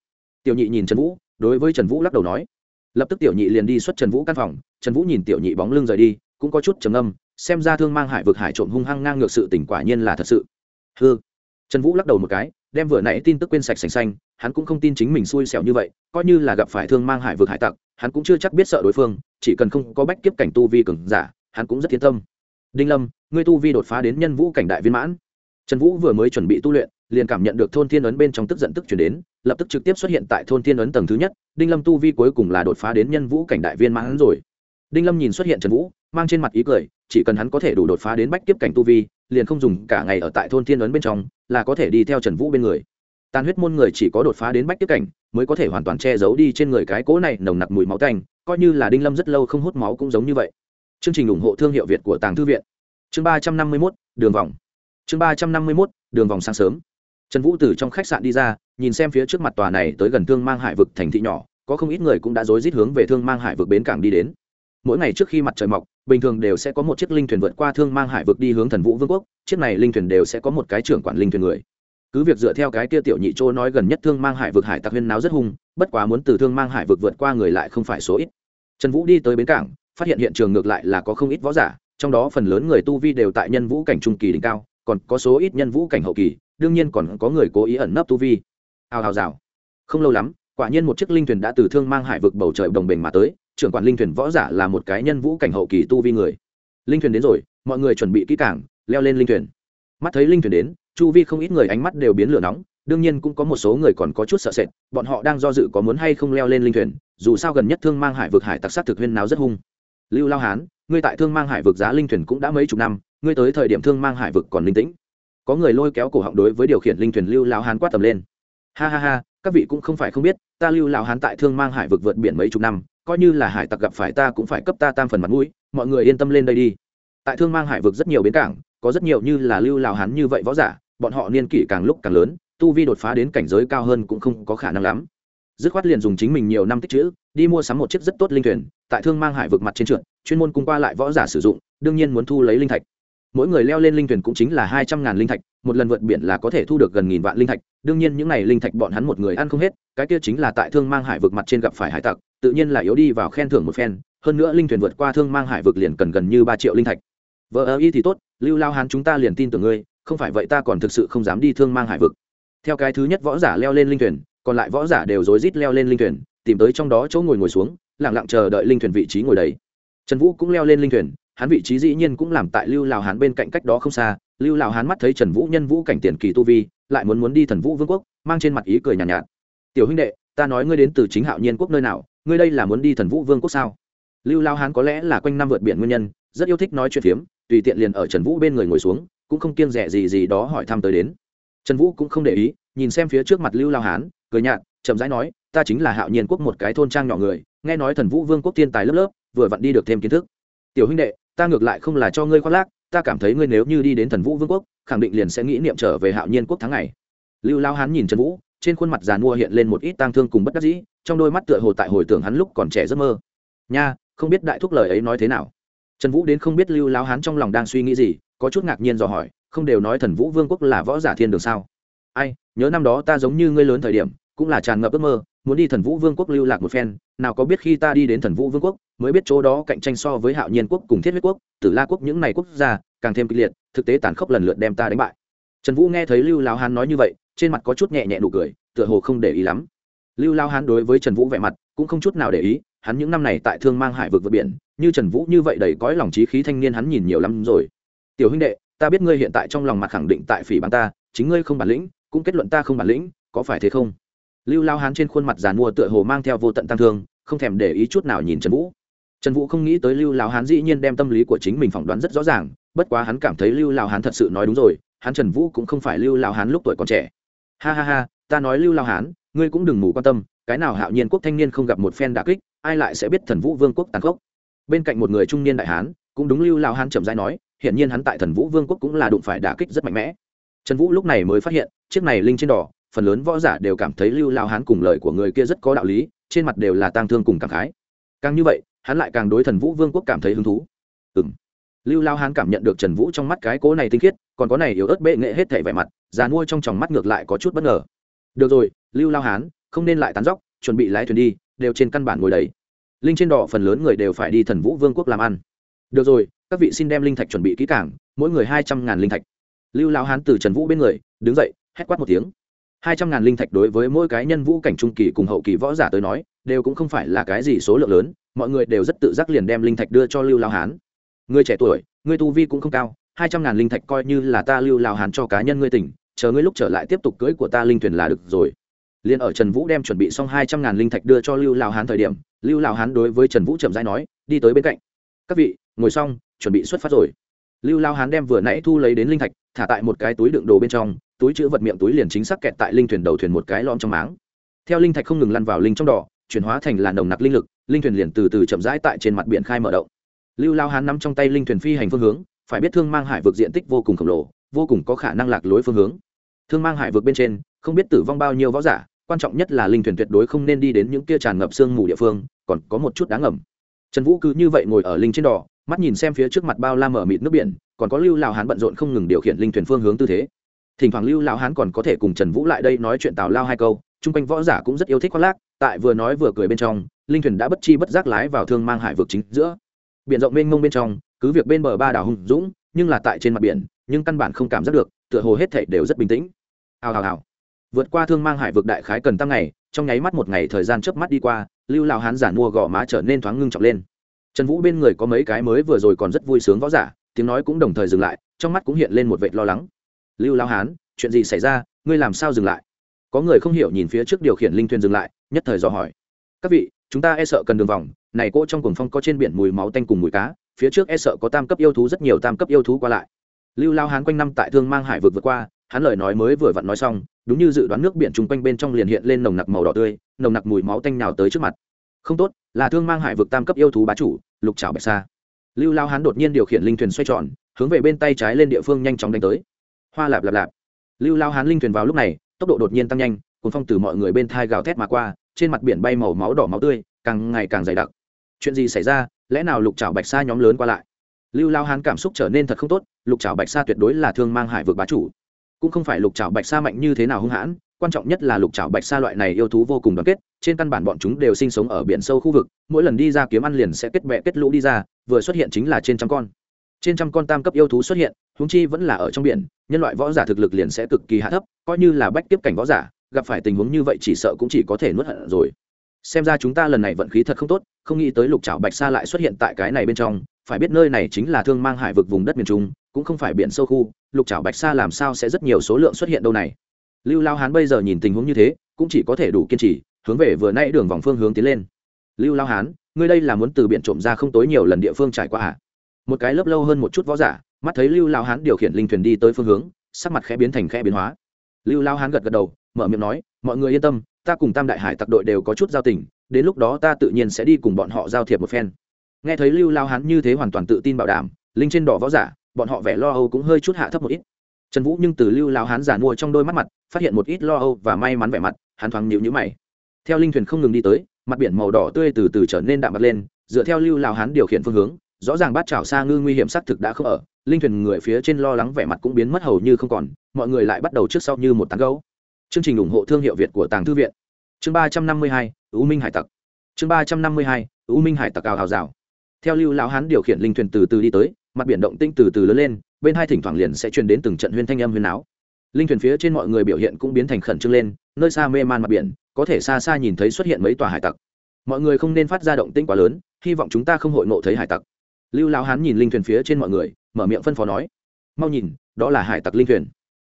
Tiểu nhị nhìn trần vũ, đối với trần vũ lắc đầu nói. Lập tức tiểu nhị liền đi xuất trần vũ căn phòng, trần vũ nhìn tiểu nhị bóng lưng rời đi, cũng có chút trầm âm xem ra thương mang hải vực hải trộm hung hăng ngang ngược sự tỉnh quả nhiên là thật sự. Hư trần vũ lắc đầu một cái, đem vừa nãy tin tức quên sạch sành xanh, hắn cũng không tin chính mình xui xẻo như vậy, coi như là gặp phải thương mang hải vực hải tặc, hắn cũng chưa chắc biết sợ đối phương, chỉ cần không có bách kiếp cảnh tu vi cường giả, hắn cũng rất yên tâm. Đinh lâm, ngươi tu vi đột phá đến nhân vũ cảnh đại viên mãn. Trần vũ vừa mới chuẩn bị tu luyện, liền cảm nhận được thôn thiên ấn bên trong tức giận tức chuyển đến, lập tức trực tiếp xuất hiện tại thôn thiên ấn tầng thứ nhất, đinh lâm tu vi cuối cùng là đột phá đến nhân vũ cảnh đại viên mãn rồi. Đinh lâm nhìn xuất hiện trần vũ, mang trên mặt ý cười, chỉ cần hắn có thể đủ đột phá đến bách kiếp cảnh tu vi liền không dùng cả ngày ở tại thôn thiên ấn bên trong, là có thể đi theo trần vũ bên người. Tàn huyết môn người chỉ có đột phá đến bách tiếp cảnh, mới có thể hoàn toàn che giấu đi trên người cái cỗ này nồng nặc mùi máu tanh, coi như là đinh lâm rất lâu không hút máu cũng giống như vậy. Chương trình ủng hộ thương hiệu việt của tàng thư viện. Chương ba trăm năm mươi mốt, đường vòng. Chương ba trăm năm mươi mốt, đường vòng sáng sớm. Trần vũ từ trong khách sạn đi ra, nhìn xem phía trước mặt tòa này tới gần thương mang hải vực thành thị nhỏ, có không ít người cũng đã rối rít hướng về thương mang hải vực bến cảng đi đến. Mỗi ngày trước khi mặt trời mọc bình thường đều sẽ có một chiếc linh thuyền vượt qua thương mang hải vực đi hướng thần vũ vương quốc, chiếc này linh thuyền đều sẽ có một cái trưởng quản linh thuyền người. Cứ việc dựa theo cái kia tiểu nhị châu nói gần nhất thương mang hải vực hải tặc huyên náo rất hung, bất quá muốn từ thương mang hải vực vượt qua người lại không phải số ít. Trần vũ đi tới bến cảng, phát hiện hiện trường ngược lại là có không ít võ giả, trong đó phần lớn người tu vi đều tại nhân vũ cảnh trung kỳ đỉnh cao, còn có số ít nhân vũ cảnh hậu kỳ, đương nhiên còn có người cố ý ẩn nấp tu vi. Hào hào rào. Không lâu lắm, quả nhiên một chiếc linh thuyền đã từ thương mang hải vực bầu trời đồng bình mà tới trưởng quản linh thuyền võ giả là một cái nhân vũ cảnh hậu kỳ tu vi người. Linh thuyền đến rồi mọi người chuẩn bị kỹ càng, leo lên linh thuyền. Mắt thấy linh thuyền đến chu vi không ít người ánh mắt đều biến lửa nóng đương nhiên cũng có một số người còn có chút sợ sệt bọn họ đang do dự có muốn hay không leo lên linh thuyền dù sao gần nhất thương mang hải vực hải tặc sát thực huyên nào rất hung. Lưu lao hán ngươi tại thương mang hải vực giá linh thuyền cũng đã mấy chục năm ngươi tới thời điểm thương mang hải vực còn linh tĩnh. Có người lôi kéo cổ họng đối với điều khiển linh thuyền lưu lao hán quát tầm lên. Ha ha ha các vị cũng không phải không biết ta lưu lao hán tại thương mang hải vực vượt biển mấy chục năm coi như là hải tặc gặp phải ta cũng phải cấp ta tam phần mặt mũi, mọi người yên tâm lên đây đi. Tại thương mang hải vực rất nhiều bến cảng, có rất nhiều như là lưu lào hắn như vậy võ giả, bọn họ niên kỷ càng lúc càng lớn, tu vi đột phá đến cảnh giới cao hơn cũng không có khả năng lắm. Dứt khoát liền dùng chính mình nhiều năm tích chữ, đi mua sắm một chiếc rất tốt linh thuyền, tại thương mang hải vực mặt trên trượt, chuyên môn cung qua lại võ giả sử dụng, đương nhiên muốn thu lấy linh thạch mỗi người leo lên linh thuyền cũng chính là hai trăm ngàn linh thạch, một lần vượt biển là có thể thu được gần nghìn vạn linh thạch. Đương nhiên những n à y linh thạch bọn hắn một người ăn không hết, cái kia chính là tại thương mang hải vực mặt trên gặp phải hải tặc, tự nhiên là yếu đi vào khen thưởng một phen, hơn nữa linh thuyền vượt qua thương mang hải vực liền cần gần như ba triệu linh thạch. Vợ ơ y thì tốt, lưu lao hán chúng ta liền tin tưởng ngươi, không phải vậy ta còn thực sự không dám đi thương mang hải vực. Theo cái thứ nhất võ giả leo lên linh thuyền, còn lại võ giả đều rối rít leo lên linh thuyền, tìm tới trong đó chỗ ngồi ngồi xuống lẳng lặng chờ đợi linh thuyền vị trí ngồi đấy trần vũ cũng leo lên linh thuyền hắn vị trí dĩ nhiên cũng làm tại lưu lào hán bên cạnh cách đó không xa. Lưu lào hán mắt thấy trần vũ nhân vũ cảnh tiền kỳ tu vi lại muốn muốn đi thần vũ vương quốc mang trên mặt ý cười nhàn nhạt, nhạt. Tiểu huynh đệ ta nói ngươi đến từ chính hạo nhiên quốc nơi nào ngươi đây là muốn đi thần vũ vương quốc sao? Lưu lao hán có lẽ là quanh năm vượt biển nguyên nhân rất yêu thích nói chuyện phiếm tùy tiện liền ở trần vũ bên người ngồi xuống cũng không kiêng rẻ gì gì đó hỏi thăm tới đến. Trần vũ cũng không để ý nhìn xem phía trước mặt lưu lao hán cười nhạt chậm rãi nói ta chính là hạo nhiên quốc một cái thôn trang nhỏ người nghe nói thần vũ vương quốc thiên tài lớp lớp vừa vặn đi được thêm kiến thức. Tiểu huynh đệ ta ngược lại không là cho ngươi khoác lác, ta cảm thấy ngươi nếu như đi đến thần vũ vương quốc, khẳng định liền sẽ nghĩ niệm trở về hạo nhiên quốc tháng ngày. Lưu lao hán nhìn trần vũ, trên khuôn mặt giàn mua hiện lên một ít tang thương cùng bất đắc dĩ, trong đôi mắt tựa hồ tại hồi tưởng hắn lúc còn trẻ giấc mơ. Nha, không biết đại thúc lời ấy nói thế nào. Trần vũ đến không biết lưu lao hán trong lòng đang suy nghĩ gì, có chút ngạc nhiên dò hỏi, không đều nói thần vũ vương quốc là võ giả thiên đường sao? Ai, nhớ năm đó ta giống như ngươi lớn thời điểm, cũng là tràn ngập ước mơ muốn đi thần vũ vương quốc lưu lạc một phen, nào có biết khi ta đi đến thần vũ vương quốc, mới biết chỗ đó cạnh tranh so với hạo nhiên quốc cùng thiết huyết quốc, tử la quốc những này quốc gia, càng thêm kịch liệt, thực tế tàn khốc lần lượt đem ta đánh bại. Trần vũ nghe thấy lưu lao hán nói như vậy, trên mặt có chút nhẹ nhẹ nụ cười, tựa hồ không để ý lắm. Lưu lao hán đối với trần vũ vẻ mặt cũng không chút nào để ý, hắn những năm này tại thương mang hải vực vượt biển, như trần vũ như vậy đầy cõi lòng trí khí thanh niên hắn nhìn nhiều lắm rồi. Tiểu huynh đệ, ta biết ngươi hiện tại trong lòng mặt khẳng định tại phỉ báng ta, chính ngươi không bản lĩnh, cũng kết luận ta không bản lĩnh, có phải thế không? Lưu lao hán trên khuôn mặt giàn mua tựa hồ mang theo vô tận tăng thương, không thèm để ý chút nào nhìn trần vũ. Trần vũ không nghĩ tới lưu lao hán dĩ nhiên đem tâm lý của chính mình phỏng đoán rất rõ ràng, bất quá hắn cảm thấy lưu lao hán thật sự nói đúng rồi, hắn trần vũ cũng không phải lưu lao hán lúc tuổi còn trẻ. Ha ha ha, ta nói lưu lao hán, ngươi cũng đừng mù quan tâm, cái nào hạo nhiên quốc thanh niên không gặp một phen đà kích, ai lại sẽ biết thần vũ vương quốc tàn khốc. Bên cạnh một người trung niên đại hán, cũng đúng lưu lao hán chậm dãi nói, hiển nhiên hắn tại thần vũ vương quốc cũng là đụng phải đà kích rất mạnh mẽ. Trần vũ lúc này mới phát hiện, chiếc này linh trên đỏ phần lớn võ giả đều cảm thấy lưu lao hán cùng lời của người kia rất có đạo lý, trên mặt đều là tang thương cùng cảm khái. Càng như vậy, hắn lại càng đối thần vũ vương quốc cảm thấy hứng thú. Ừ m lưu lao hán cảm nhận được trần vũ trong mắt cái cố này tinh khiết, còn có này yếu ớt bệ nghệ hết thể vẻ mặt, già nuôi trong tròng mắt ngược lại có chút bất ngờ. Được rồi, lưu lao hán, không nên lại tán dóc, chuẩn bị lái thuyền đi, đều trên căn bản ngồi đấy. Linh trên đỏ phần lớn người đều phải đi thần vũ vương quốc làm ăn. Được rồi, các vị xin đem linh thạch chuẩn bị kỹ cảng mỗi người hai trăm ngàn linh thạch. Lưu lao hán từ trần vũ bên người, đứng dậy, hét quát một tiếng hai trăm ngàn linh thạch đối với mỗi cái nhân vũ cảnh trung kỳ cùng hậu kỳ võ giả tới nói, đều cũng không phải là cái gì số lượng lớn, mọi người đều rất tự giác liền đem linh thạch đưa cho lưu lao hán. Người trẻ tuổi, người tu vi cũng không cao, hai trăm ngàn linh thạch coi như là ta lưu lao hán cho cá nhân ngươi tỉnh, chờ ngươi lúc trở lại tiếp tục cưới của ta linh thuyền là được rồi. Liền ở trần vũ đem chuẩn bị xong hai trăm ngàn linh thạch đưa cho lưu lao hán thời điểm, lưu lao hán đối với trần vũ chậm rãi nói, đi tới bên cạnh. Các vị, ngồi xong, chuẩn bị xuất phát rồi. Lưu lao hán đem vừa nãy thu lấy đến linh thạch, thả tại một cái túi đựng đồ bên trong túi chữ vật miệng túi liền chính xác kẹt tại linh thuyền đầu thuyền một cái lom trong máng. Theo linh thạch không ngừng lăn vào linh trong đỏ, chuyển hóa thành làn đồng nặc linh lực, linh thuyền liền từ từ chậm rãi tại trên mặt biển khai mở động. Lưu lao hán nắm trong tay linh thuyền phi hành phương hướng, phải biết thương mang hải vực diện tích vô cùng khổng lồ, vô cùng có khả năng lạc lối phương hướng. Thương mang hải vực bên trên, không biết tử vong bao nhiêu võ giả, quan trọng nhất là linh thuyền tuyệt đối không nên đi đến những kia tràn ngập sương mù địa phương, còn có một chút đáng ngầm trần vũ cứ như vậy ngồi ở linh trên đỏ, mắt nhìn xem phía trước mặt bao la mở mịt nước biển, còn có lưu lao hán bận rộn không ngừng điều khiển linh thuyền phương hướng tư thế thỉnh thoảng lưu lão hán còn có thể cùng trần vũ lại đây nói chuyện tào lao hai câu, chung quanh võ giả cũng rất yêu thích khoác lác, tại vừa nói vừa cười bên trong, linh thuyền đã bất chi bất giác lái vào thương mang hải vực chính giữa. Biển rộng mênh mông bên trong, cứ việc bên bờ ba đảo hùng dũng, nhưng là tại trên mặt biển, nhưng căn bản không cảm giác được, tựa hồ hết thảy đều rất bình tĩnh. Hào hào hào. Vượt qua thương mang hải vực đại khái cần tăng ngày, trong nháy mắt một ngày thời gian chớp mắt đi qua, lưu lão hán giản mua gò má trở nên thoáng ngưng trọng lên. Trần vũ bên người có mấy cái mới vừa rồi còn rất vui sướng võ giả, tiếng nói cũng đồng thời dừng lại, trong mắt cũng hiện lên một vệt lo lắng lưu lao hán, chuyện gì xảy ra? Ngươi làm sao dừng lại? Có người không hiểu nhìn phía trước điều khiển linh thuyền dừng lại, nhất thời dò hỏi. Các vị, chúng ta e sợ cần đường vòng, này cỗ trong cuồng phong có trên biển mùi máu tanh cùng mùi cá, phía trước e sợ có tam cấp yêu thú, rất nhiều tam cấp yêu thú qua lại. Lưu lao hán quanh năm tại thương mang hải vực vượt qua, hắn lời nói mới vừa vặn nói xong, đúng như dự đoán nước biển chung quanh bên trong liền hiện lên nồng nặc màu đỏ tươi, nồng nặc mùi máu tanh nào tới trước mặt. Không tốt, là thương mang hải vực tam cấp yêu thú bá chủ, lục trào bạch sa. Lưu lao hán đột nhiên điều khiển linh thuyền xoay tròn, hướng về bên tay trái lên địa phương nhanh chóng đánh tới hoa lạp lạp lạp. Lưu lao hán linh thuyền vào lúc này, tốc độ đột nhiên tăng nhanh cuốn phong từ mọi người bên thai gào thét mà qua, trên mặt biển bay màu máu đỏ máu tươi, càng ngày càng dày đặc. Chuyện gì xảy ra? Lẽ nào lục trào bạch sa nhóm lớn qua lại? Lưu lao hán cảm xúc trở nên thật không tốt, lục trào bạch sa tuyệt đối là thương mang hải vực bá chủ. Cũng không phải lục trào bạch sa mạnh như thế nào hung hãn, quan trọng nhất là lục trào bạch sa loại này yêu thú vô cùng đoàn kết, trên căn bản bọn chúng đều sinh sống ở biển sâu khu vực, mỗi lần đi ra kiếm ăn liền sẽ kết bẹ kết lũ đi ra, vừa xuất hiện chính là trên trăm con. Trên trăm con tam cấp yêu thú xuất hiện húng chi vẫn là ở trong biển, nhân loại võ giả thực lực liền sẽ cực kỳ hạ thấp, coi như là bách tiếp cảnh võ giả, gặp phải tình huống như vậy chỉ sợ cũng chỉ có thể nuốt hận rồi. Xem ra chúng ta lần này vận khí thật không tốt, không nghĩ tới lục trảo bạch sa lại xuất hiện tại cái này bên trong, phải biết nơi này chính là thương mang hải vực vùng đất miền trung, cũng không phải biển sâu khu, lục trảo bạch sa làm sao sẽ rất nhiều số lượng xuất hiện đâu này. Lưu lao hán bây giờ nhìn tình huống như thế, cũng chỉ có thể đủ kiên trì, hướng về vừa nãy đường vòng phương hướng tiến lên. Lưu lao hán, ngươi đây là muốn từ biển trộm ra không tối nhiều lần địa phương trải qua à? một cái lớp lâu hơn một chút võ giả mắt thấy lưu lao hán điều khiển linh thuyền đi tới phương hướng, sắc mặt khẽ biến thành khẽ biến hóa. Lưu lao hán gật gật đầu, mở miệng nói, mọi người yên tâm, ta cùng tam đại hải tặc đội đều có chút giao tình, đến lúc đó ta tự nhiên sẽ đi cùng bọn họ giao thiệp một phen. Nghe thấy lưu lao hán như thế hoàn toàn tự tin bảo đảm, linh trên đỏ võ giả, bọn họ vẻ lo âu cũng hơi chút hạ thấp một ít. Trần vũ nhưng từ lưu lao hán giả mua trong đôi mắt mặt, phát hiện một ít lo âu và may mắn vẻ mặt, hắn thoáng nhịu nhữ mày. Theo linh thuyền không ngừng đi tới, mặt biển màu đỏ tươi từ từ trở nên đạm mặt lên, dựa theo lưu lao hán điều khiển phương hướng, rõ ràng bát trào xa ngư nguy hiểm xác thực đã không ở linh thuyền người phía trên lo lắng vẻ mặt cũng biến mất hầu như không còn, mọi người lại bắt đầu trước sau như một tán gấu. Chương trình ủng hộ thương hiệu việt của tàng thư viện. Chương ba trăm năm mươi hai ưu minh hải tặc. Chương ba trăm năm mươi hai ưu minh hải tặc cao hào rào. Theo lưu lão hán điều khiển linh thuyền từ từ đi tới, mặt biển động tinh từ từ lớn lên, bên hai thỉnh thoảng liền sẽ truyền đến từng trận huyên thanh âm huyên áo linh thuyền phía trên mọi người biểu hiện cũng biến thành khẩn trương lên, nơi xa mê man mặt biển, có thể xa xa nhìn thấy xuất hiện mấy tòa hải tặc. Mọi người không nên phát ra động tĩnh quá lớn, hy vọng chúng ta không hội ngộ thấy hải tặc. Lưu lão hán nhìn linh thuyền phía trên mọi người mở miệng phân phó nói, mau nhìn, đó là hải tặc linh thuyền.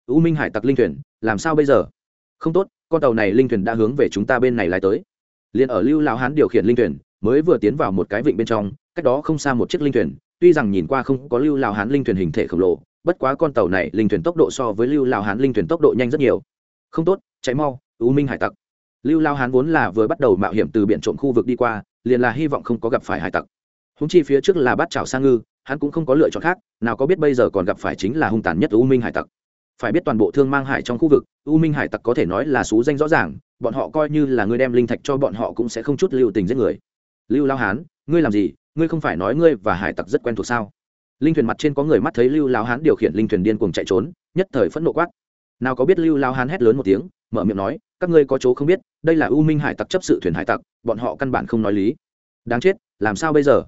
U minh hải tặc linh thuyền, làm sao bây giờ? Không tốt, con tàu này linh thuyền đã hướng về chúng ta bên này lái tới. Liền ở lưu lão hán điều khiển linh thuyền, mới vừa tiến vào một cái vịnh bên trong, cách đó không xa một chiếc linh thuyền, tuy rằng nhìn qua không có lưu lão hán linh thuyền hình thể khổng lồ, bất quá con tàu này linh thuyền tốc độ so với lưu lão hán linh thuyền tốc độ nhanh rất nhiều. Không tốt cháy mau, u minh hải tặc. Lưu lao hán vốn là vừa bắt đầu mạo hiểm từ biển trộm khu vực đi qua, liền là hy vọng không có gặp phải hải tặc. Húng chi phía trước là bát chảo sang ngư hắn cũng không có lựa chọn khác, nào có biết bây giờ còn gặp phải chính là hung tàn nhất u minh hải tặc. Phải biết toàn bộ thương mang hải trong khu vực, u minh hải tặc có thể nói là xú danh rõ ràng, bọn họ coi như là ngươi đem linh thạch cho bọn họ cũng sẽ không chút lưu tình giết người. Lưu lao hán, ngươi làm gì? Ngươi không phải nói ngươi và hải tặc rất quen thuộc sao? Linh thuyền mặt trên có người mắt thấy lưu lao hán điều khiển linh thuyền điên cuồng chạy trốn, nhất thời phẫn nộ quát. Nào có biết lưu lao hán hét lớn một tiếng, mở miệng nói, các ngươi có chỗ không biết, đây là u minh hải tặc chấp sự thuyền hải tặc, bọn họ căn bản không nói lý. Đáng chết, làm sao bây giờ?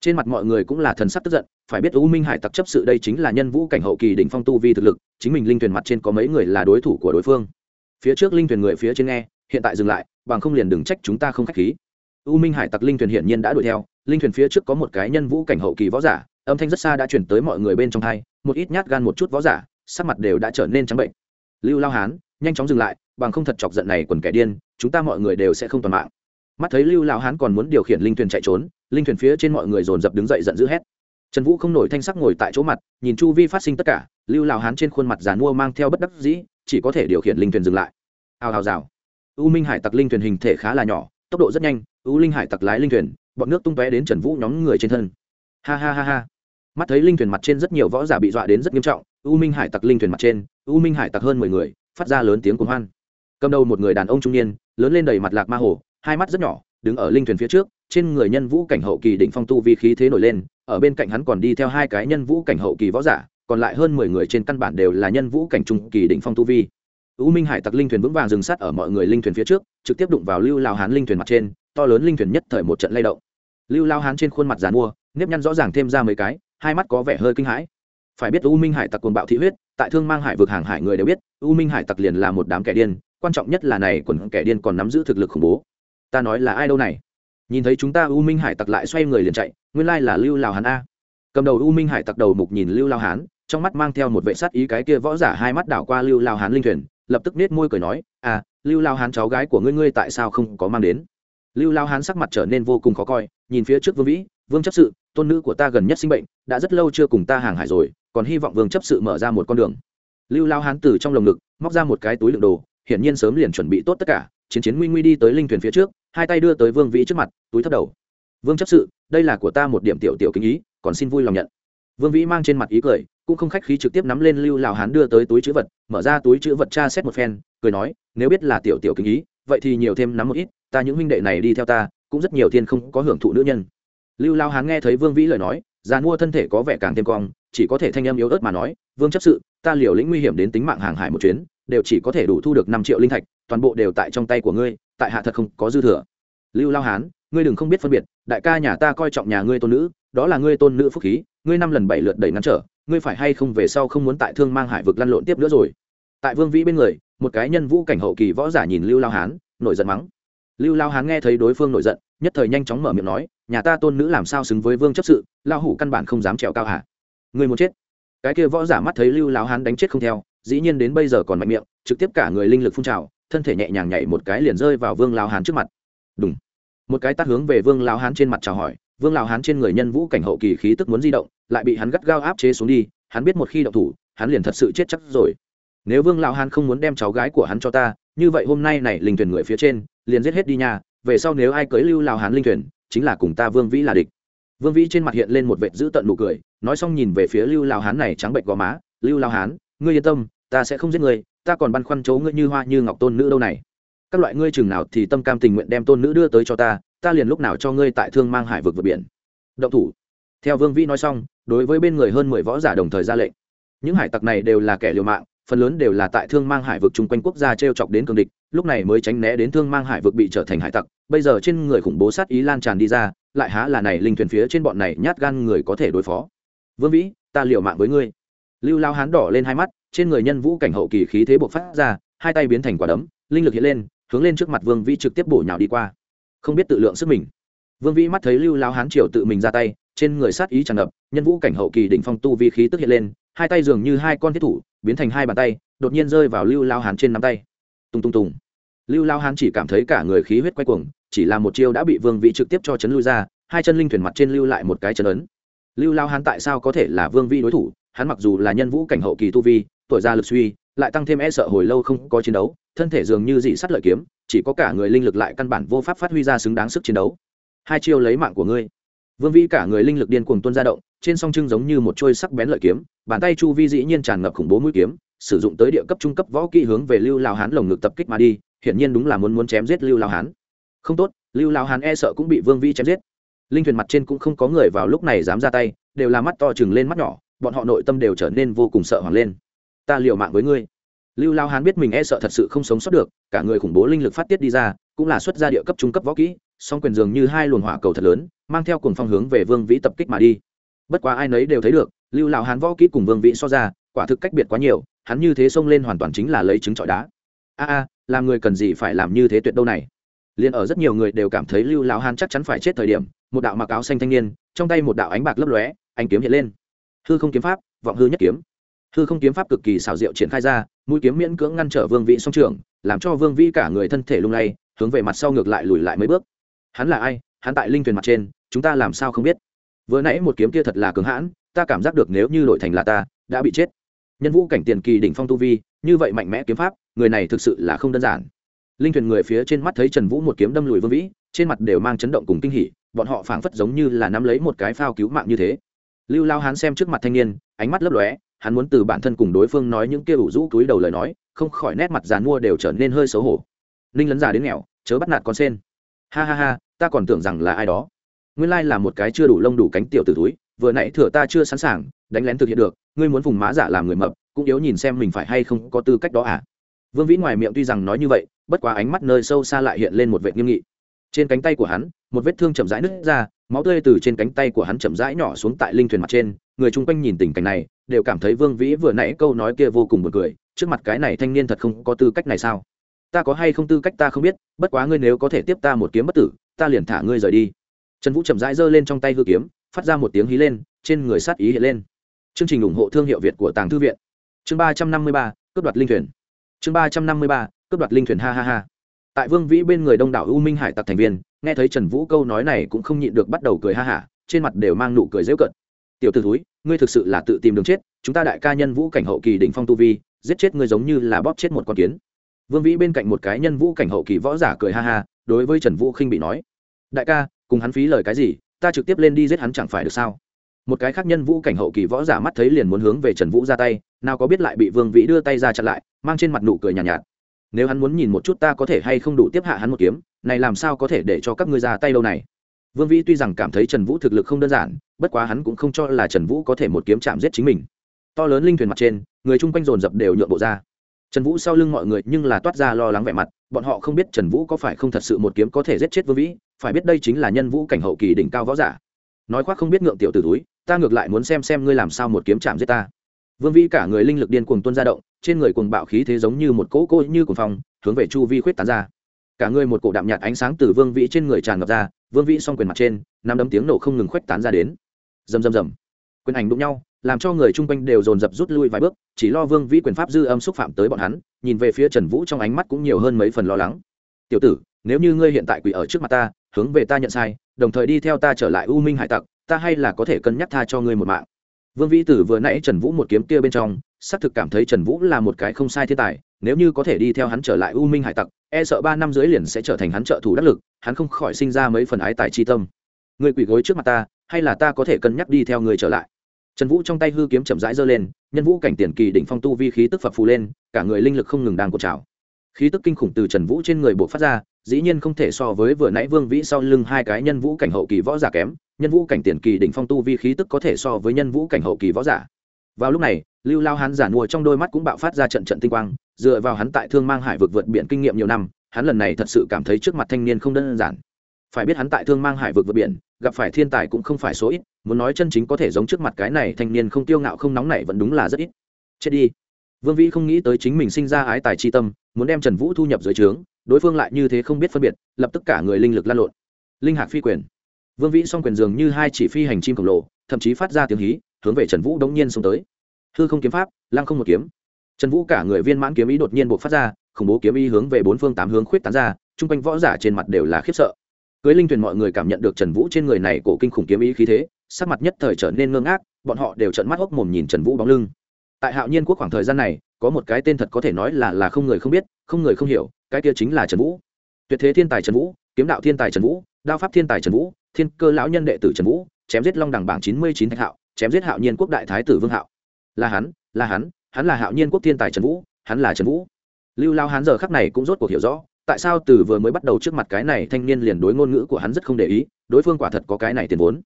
Trên mặt mọi người cũng là thần sắc tức giận, phải biết u minh hải tặc chấp sự đây chính là nhân vũ cảnh hậu kỳ đỉnh phong tu vi thực lực, chính mình linh thuyền mặt trên có mấy người là đối thủ của đối phương. Phía trước linh thuyền người phía trên nghe, hiện tại dừng lại, bằng không liền đừng trách chúng ta không khách khí. U minh hải tặc linh thuyền hiển nhiên đã đuổi theo, linh thuyền phía trước có một cái nhân vũ cảnh hậu kỳ võ giả, âm thanh rất xa đã chuyển tới mọi người bên trong hai, một ít nhát gan một chút võ giả, sắc mặt đều đã trở nên trắng bệnh. Lưu lao hán, nhanh chóng dừng lại, bằng không thật chọc giận này quần kẻ điên, chúng ta mọi người đều sẽ không toàn mạng. Mắt thấy lưu lao hán còn muốn điều khiển linh thuyền chạy trốn linh thuyền phía trên mọi người dồn dập đứng dậy giận dữ hét. Trần vũ không nổi thanh sắc ngồi tại chỗ mặt, nhìn chu vi phát sinh tất cả, lưu lào hán trên khuôn mặt giàn mua mang theo bất đắc dĩ, chỉ có thể điều khiển linh thuyền dừng lại. Hào hào rào. U minh hải tặc linh thuyền hình thể khá là nhỏ, tốc độ rất nhanh, u linh hải tặc lái linh thuyền, bọn nước tung tóe đến trần vũ nhóm người trên thân. Ha ha ha ha. Mắt thấy linh thuyền mặt trên rất nhiều võ giả bị dọa đến rất nghiêm trọng, u minh hải tặc linh thuyền mặt trên, u minh hải tặc hơn mười người, phát ra lớn tiếng cuồng hoan. Cầm đầu một người đàn ông trung niên, lớn lên đầy mặt lạc ma hồ, hai mắt rất nhỏ, đứng ở linh thuyền phía trước trên người nhân vũ cảnh hậu kỳ đỉnh phong tu vi khí thế nổi lên, ở bên cạnh hắn còn đi theo hai cái nhân vũ cảnh hậu kỳ võ giả, còn lại hơn mười người trên căn bản đều là nhân vũ cảnh trung kỳ đỉnh phong tu vi. U minh hải tặc linh thuyền vững vàng dừng sát ở mọi người linh thuyền phía trước, trực tiếp đụng vào lưu lao hán linh thuyền mặt trên, to lớn linh thuyền nhất thời một trận lay động. Lưu lao hán trên khuôn mặt giàn mua, nếp nhăn rõ ràng thêm ra mấy cái, hai mắt có vẻ hơi kinh hãi. Phải biết u minh hải tặc cuồng bạo thị huyết, tại thương mang hải vực hàng hải người đều biết, u minh hải tặc liền là một đám kẻ điên, quan trọng nhất là này quần kẻ điên còn nắm giữ thực lực khủng bố. Ta nói là ai đâu này? Nhìn thấy chúng ta u minh hải tặc lại xoay người liền chạy, nguyên lai là lưu lào hán a. Cầm đầu u minh hải tặc đầu mục nhìn lưu lao hán, trong mắt mang theo một vệ sát ý cái kia võ giả hai mắt đảo qua lưu lao hán linh thuyền, lập tức nết môi cười nói à lưu lao hán cháu gái của ngươi ngươi tại sao không có mang đến? Lưu lao hán sắc mặt trở nên vô cùng khó coi, nhìn phía trước vương vĩ, vương chấp sự, tôn nữ của ta gần nhất sinh bệnh, đã rất lâu chưa cùng ta hàng hải rồi, còn hy vọng vương chấp sự mở ra một con đường. Lưu lao hán từ trong lồng ngực, móc ra một cái túi đựng đồ, hiển nhiên sớm liền chuẩn bị tốt tất cả chiến chiến nguy nguy đi tới linh thuyền phía trước, hai tay đưa tới vương vĩ trước mặt, túi thấp đầu. Vương chấp sự, đây là của ta một điểm tiểu tiểu kinh ý, còn xin vui lòng nhận. Vương vĩ mang trên mặt ý cười, cũng không khách khí trực tiếp nắm lên lưu lào hán đưa tới túi chữ vật, mở ra túi chữ vật tra xét một phen, cười nói, nếu biết là tiểu tiểu kinh ý, vậy thì nhiều thêm nắm một ít, ta những huynh đệ này đi theo ta, cũng rất nhiều thiên không có hưởng thụ nữ nhân. Lưu lao hán nghe thấy vương vĩ lời nói, già mua thân thể có vẻ càng thêm cong, chỉ có thể thanh âm yếu ớt mà nói, vương chấp sự, ta liều lĩnh nguy hiểm đến tính mạng hàng hải một chuyến, đều chỉ có thể đủ thu được năm triệu linh thạch toàn bộ đều tại trong tay của ngươi, tại hạ thật không có dư thừa. Lưu lao hán, ngươi đừng không biết phân biệt, đại ca nhà ta coi trọng nhà ngươi tôn nữ, đó là ngươi tôn nữ phúc khí, ngươi năm lần bảy lượt đầy ngăn trở, ngươi phải hay không về sau không muốn tại thương mang hải vực lăn lộn tiếp nữa rồi? Tại vương vĩ bên người, một cái nhân vũ cảnh hậu kỳ võ giả nhìn lưu lao hán, nổi giận mắng. Lưu lao hán nghe thấy đối phương nổi giận, nhất thời nhanh chóng mở miệng nói, nhà ta tôn nữ làm sao xứng với vương chấp sự lao hủ căn bản không dám trèo cao hả? Người muốn chết. Cái kia võ giả mắt thấy lưu lao hán đánh chết không theo, dĩ nhiên đến bây giờ còn mạnh miệng, trực tiếp cả người linh lực phun trào thân thể nhẹ nhàng nhảy một cái liền rơi vào vương lao hán trước mặt. Đúng một cái tắt hướng về vương lao hán trên mặt chào hỏi, vương lao hán trên người nhân vũ cảnh hậu kỳ khí tức muốn di động, lại bị hắn gắt gao áp chế xuống đi, hắn biết một khi động thủ, hắn liền thật sự chết chắc rồi. Nếu vương lao hán không muốn đem cháu gái của hắn cho ta, như vậy hôm nay này linh thuyền người phía trên, liền giết hết đi nhà về sau nếu ai cưới lưu lao hán linh thuyền, chính là cùng ta vương vĩ là địch. Vương vĩ trên mặt hiện lên một vệt dữ tận nụ cười, nói xong nhìn về phía lưu lao hán này trắng bệnh gò má, lưu lao hán, ngươi yên tâm, ta sẽ không giết ngươi ta còn băn khoăn chấu ngươi như hoa như ngọc tôn nữ đâu này. Các loại ngươi chừng nào thì tâm cam tình nguyện đem tôn nữ đưa tới cho ta ta liền lúc nào cho ngươi tại thương mang hải vực vượt biển. Động thủ. Theo vương vĩ nói xong, đối với bên người hơn mười võ giả đồng thời ra lệnh. Những hải tặc này đều là kẻ liều mạng, phần lớn đều là tại thương mang hải vực chung quanh quốc gia t r e o chọc đến cường địch, lúc này mới tránh né đến thương mang hải vực bị trở thành hải tặc. Bây giờ trên người khủng bố sát ý lan tràn đi ra, lại há là này linh thuyền phía trên bọn này nhát gan người có thể đối phó. Vương vĩ, ta liều mạng với ngươi. Lưu lao hán đỏ lên hai mắt trên người nhân vũ cảnh hậu kỳ khí thế bộc phát ra hai tay biến thành quả đấm linh lực hiện lên hướng lên trước mặt vương vĩ trực tiếp bổ nhào đi qua. Không biết tự lượng sức mình. Vương vĩ mắt thấy lưu lao hán triều tự mình ra tay trên người sát ý tràn ngập nhân vũ cảnh hậu kỳ đỉnh phong tu vi khí tức hiện lên hai tay dường như hai con thiết thủ biến thành hai bàn tay đột nhiên rơi vào lưu lao hán trên nắm tay. Tung tung tung, lưu lao hán chỉ cảm thấy cả người khí huyết quay cuồng chỉ là một chiêu đã bị vương vĩ trực tiếp cho chấn lui ra hai chân linh thuyền mặt trên lưu lại một cái chấn ấn. Lưu lao hán tại sao có thể là vương vĩ đối thủ? Hắn mặc dù là nhân vũ cảnh hậu kỳ tu vi tuổi già lực suy, lại tăng thêm e sợ hồi lâu không có chiến đấu, thân thể dường như dị sắt lợi kiếm, chỉ có cả người linh lực lại căn bản vô pháp phát huy ra xứng đáng sức chiến đấu. Hai chiêu lấy mạng của ngươi. Vương vĩ cả người linh lực điên cuồng tuôn ra động, trên song trưng giống như một trôi sắc bén lợi kiếm, bàn tay chu vi dĩ nhiên tràn ngập khủng bố mũi kiếm, sử dụng tới địa cấp trung cấp võ kỹ hướng về lưu lao hán lồng ngực tập kích mà đi, hiển nhiên đúng là muốn muốn chém giết lưu lao hán. Không tốt, lưu lao hán e sợ cũng bị vương vĩ chém giết. Linh thuyền mặt trên cũng không có người vào lúc này dám ra tay, đều là mắt to chừng lên mắt nhỏ, bọn họ nội tâm đều trở nên vô cùng sợ hoảng lên ta liều mạng với ngươi. Lưu lao hán biết mình e sợ thật sự không sống sót được, cả người khủng bố linh lực phát tiết đi ra, cũng là xuất ra địa cấp trung cấp võ kỹ, song quyền dường như hai luồng hỏa cầu thật lớn, mang theo cùng phong hướng về vương vĩ tập kích mà đi. Bất quá ai nấy đều thấy được, lưu lão hán võ kỹ cùng vương vĩ so ra, quả thực cách biệt quá nhiều, hắn như thế xông lên hoàn toàn chính là lấy trứng trọi đá. A a, làm người cần gì phải làm như thế tuyệt đâu này. Liền ở rất nhiều người đều cảm thấy lưu lão hán chắc chắn phải chết thời điểm, một đạo mặc áo xanh thanh niên, trong tay một đạo ánh bạc lấp lóe anh kiếm hiện lên. Hư không kiếm pháp, vọng hư nhất kiếm hư không kiếm pháp cực kỳ xảo diệu triển khai ra, mũi kiếm miễn cưỡng ngăn trở vương vĩ song trường làm cho vương vĩ cả người thân thể lung lay, hướng về mặt sau ngược lại lùi lại mấy bước. Hắn là ai? Hắn tại linh thuyền mặt trên, chúng ta làm sao không biết? Vừa nãy một kiếm kia thật là cứng hãn, ta cảm giác được nếu như đổi thành là ta, đã bị chết. Nhân vũ cảnh tiền kỳ đỉnh phong tu vi, như vậy mạnh mẽ kiếm pháp, người này thực sự là không đơn giản. Linh thuyền người phía trên mắt thấy trần vũ một kiếm đâm lùi vương vĩ, trên mặt đều mang chấn động cùng kinh hỉ, bọn họ phảng phất giống như là nắm lấy một cái phao cứu mạng như thế. Lưu lao hán xem trước mặt thanh niên, ánh mắt lấp lóe hắn muốn từ bản thân cùng đối phương nói những kia ủ rũ túi đầu lời nói, không khỏi nét mặt dàn mua đều trở nên hơi xấu hổ. Ninh lấn già đến nghèo, chớ bắt nạt con sen. Ha ha ha, ta còn tưởng rằng là ai đó. Nguyên lai là một cái chưa đủ lông đủ cánh tiểu t túi, vừa nãy thừa ta chưa sẵn sàng, đánh lén thực hiện được, ngươi muốn vùng má giả làm người mập, cũng yếu nhìn xem mình phải hay không có tư cách đó à? Vương vĩ ngoài miệng tuy rằng nói như vậy, bất quá ánh mắt nơi sâu xa lại hiện lên một vệ nghiêm nghị. Trên cánh tay của hắn, một vết thương chậm rãi nứt ra, máu tươi từ trên cánh tay của hắn chậm rãi nhỏ xuống tại linh thuyền mặt trên người chung quanh nhìn tình cảnh này, đều cảm thấy vương vĩ vừa nãy câu nói kia vô cùng buồn cười, trước mặt cái này thanh niên thật không có tư cách này sao? Ta có hay không tư cách ta không biết, bất quá ngươi nếu có thể tiếp ta một kiếm bất tử, ta liền thả ngươi rời đi. Trần vũ chậm rãi giơ lên trong tay hư kiếm, phát ra một tiếng hí lên, trên người sát ý hiện lên. Chương trình ủng hộ thương hiệu việt của tàng thư viện. Chương ba trăm năm mươi ba, cướp đoạt linh thuyền. Chương ba trăm năm mươi ba, cướp đoạt linh thuyền, ha ha ha. Tại vương vĩ bên người đông đảo u minh hải tặc thành viên, nghe thấy trần vũ câu nói này cũng không nhịn được bắt đầu cười ha hả, trên mặt đều mang nụ cười dễu cận tiểu t ử thúi ngươi thực sự là tự tìm đường chết chúng ta đại ca nhân vũ cảnh hậu kỳ đỉnh phong tu vi giết chết ngươi giống như là bóp chết một con kiến. Vương vĩ bên cạnh một cái nhân vũ cảnh hậu kỳ võ giả cười ha ha đối với trần vũ khinh bị nói đại ca cùng hắn phí lời cái gì ta trực tiếp lên đi giết hắn chẳng phải được sao? Một cái khác nhân vũ cảnh hậu kỳ võ giả mắt thấy liền muốn hướng về trần vũ ra tay nào có biết lại bị vương vĩ đưa tay ra chặn lại mang trên mặt nụ cười nhàn nhạt, nhạt. Nếu hắn muốn nhìn một chút ta có thể hay không đủ tiếp hạ hắn một kiếm này làm sao có thể để cho các ngươi ra tay đâu này? Vương vĩ tuy rằng cảm thấy trần vũ thực lực không đơn giản, bất quá hắn cũng không cho là trần vũ có thể một kiếm chạm giết chính mình. To lớn linh thuyền mặt trên, người chung quanh dồn dập đều nhượng bộ ra. Trần vũ sau lưng mọi người nhưng là toát ra lo lắng vẻ mặt, bọn họ không biết trần vũ có phải không thật sự một kiếm có thể giết chết vương vĩ, phải biết đây chính là nhân vũ cảnh hậu kỳ đỉnh cao võ giả. Nói khoác không biết ngượng tiểu t túi, ta ngược lại muốn xem xem ngươi làm sao một kiếm chạm giết ta. Vương vĩ cả người linh lực điên cuồng tuôn ra động, trên người cuồng bạo khí thế giống như một cỗ cỗ như cuồng phong, hướng về chu vi khuyết tán ra. Cả người một cổ đạm nhạt ánh sáng từ vương vĩ trên người tràn ngập ra vương vĩ s o n g quyền mặt trên, nắm đấm tiếng nổ không ngừng khuếch tán ra đến. Rầm rầm rầm. Quyền ảnh đụng nhau, làm cho người chung quanh đều dồn dập rút lui vài bước, chỉ lo vương vĩ quyền pháp dư âm xúc phạm tới bọn hắn, nhìn về phía trần vũ trong ánh mắt cũng nhiều hơn mấy phần lo lắng. Tiểu tử, nếu như ngươi hiện tại quỷ ở trước mặt ta, hướng về ta nhận sai, đồng thời đi theo ta trở lại u minh hải tặc, ta hay là có thể cân nhắc tha cho ngươi một mạng. Vương vĩ tử vừa nãy trần vũ một kiếm kia bên trong, xác thực cảm thấy trần vũ là một cái không sai thiên tài, nếu như có thể đi theo hắn trở lại u minh hải tặc e sợ ba năm dưới liền sẽ trở thành hắn trợ thủ đắc lực, hắn không khỏi sinh ra mấy phần ái tài chi tâm. Người quỷ gối trước mặt ta, hay là ta có thể cân nhắc đi theo người trở lại? Trần vũ trong tay hư kiếm chậm rãi giơ lên, nhân vũ cảnh tiền kỳ đỉnh phong tu vi khí tức phập phù lên, cả người linh lực không ngừng đang cột trào. Khí tức kinh khủng từ trần vũ trên người buộc phát ra, dĩ nhiên không thể so với vừa nãy vương vĩ sau lưng hai cái nhân vũ cảnh hậu kỳ võ giả kém, nhân vũ cảnh tiền kỳ đỉnh phong tu vi khí tức có thể so với nhân vũ cảnh hậu kỳ võ giả. Vào lúc này, lưu lao Hán giả mùa trong đôi mắt cũng bạo phát ra trận trận tinh quang dựa vào hắn tại thương mang hải vực vượt biển kinh nghiệm nhiều năm, hắn lần này thật sự cảm thấy trước mặt thanh niên không đơn giản. Phải biết hắn tại thương mang hải vực vượt biển, gặp phải thiên tài cũng không phải số ít, muốn nói chân chính có thể giống trước mặt cái này thanh niên không tiêu ngạo không nóng này vẫn đúng là rất ít. Chết đi. Vương vĩ không nghĩ tới chính mình sinh ra ái tài chi tâm, muốn đem trần vũ thu nhập dưới trướng, đối phương lại như thế không biết phân biệt, lập tức cả người linh lực lan lộn. Linh hạc phi quyền. Vương vĩ s o n g quyền dường như hai chỉ phi hành chim khổng lồ, thậm chí phát ra tiếng hí, hướng về trần vũ đống nhiên xông tới. Hư không kiếm pháp, lăng không một kiếm trần vũ cả người viên mãn kiếm ý đột nhiên buộc phát ra, khủng bố kiếm ý hướng về bốn phương tám hướng khuyết tán ra, chung quanh võ giả trên mặt đều là khiếp sợ. Cưới linh thuyền mọi người cảm nhận được trần vũ trên người này cổ kinh khủng kiếm ý khí thế, sắc mặt nhất thời trở nên ngơ ngác, bọn họ đều trận mắt hốc mồm nhìn trần vũ bóng lưng. Tại hạo nhiên quốc khoảng thời gian này, có một cái tên thật có thể nói là là không người không biết, không người không hiểu, cái kia chính là trần vũ. Tuyệt thế thiên tài trần vũ, kiếm đạo thiên tài trần vũ, đao pháp thiên tài trần vũ, thiên cơ lão nhân đệ tử trần vũ, chém giết long đẳng bảng chín mươi chín thạch hạo, chém giết hạo nhiên quốc đại thái tử vương hạo. Là hắn là hắn hắn là hạo nhiên quốc thiên tài trần vũ, hắn là trần vũ. Lưu lao hắn giờ khắc này cũng rốt cuộc hiểu rõ, tại sao từ vừa mới bắt đầu trước mặt cái này thanh niên liền đối ngôn ngữ của hắn rất không để ý, đối phương quả thật có cái này tiền vốn.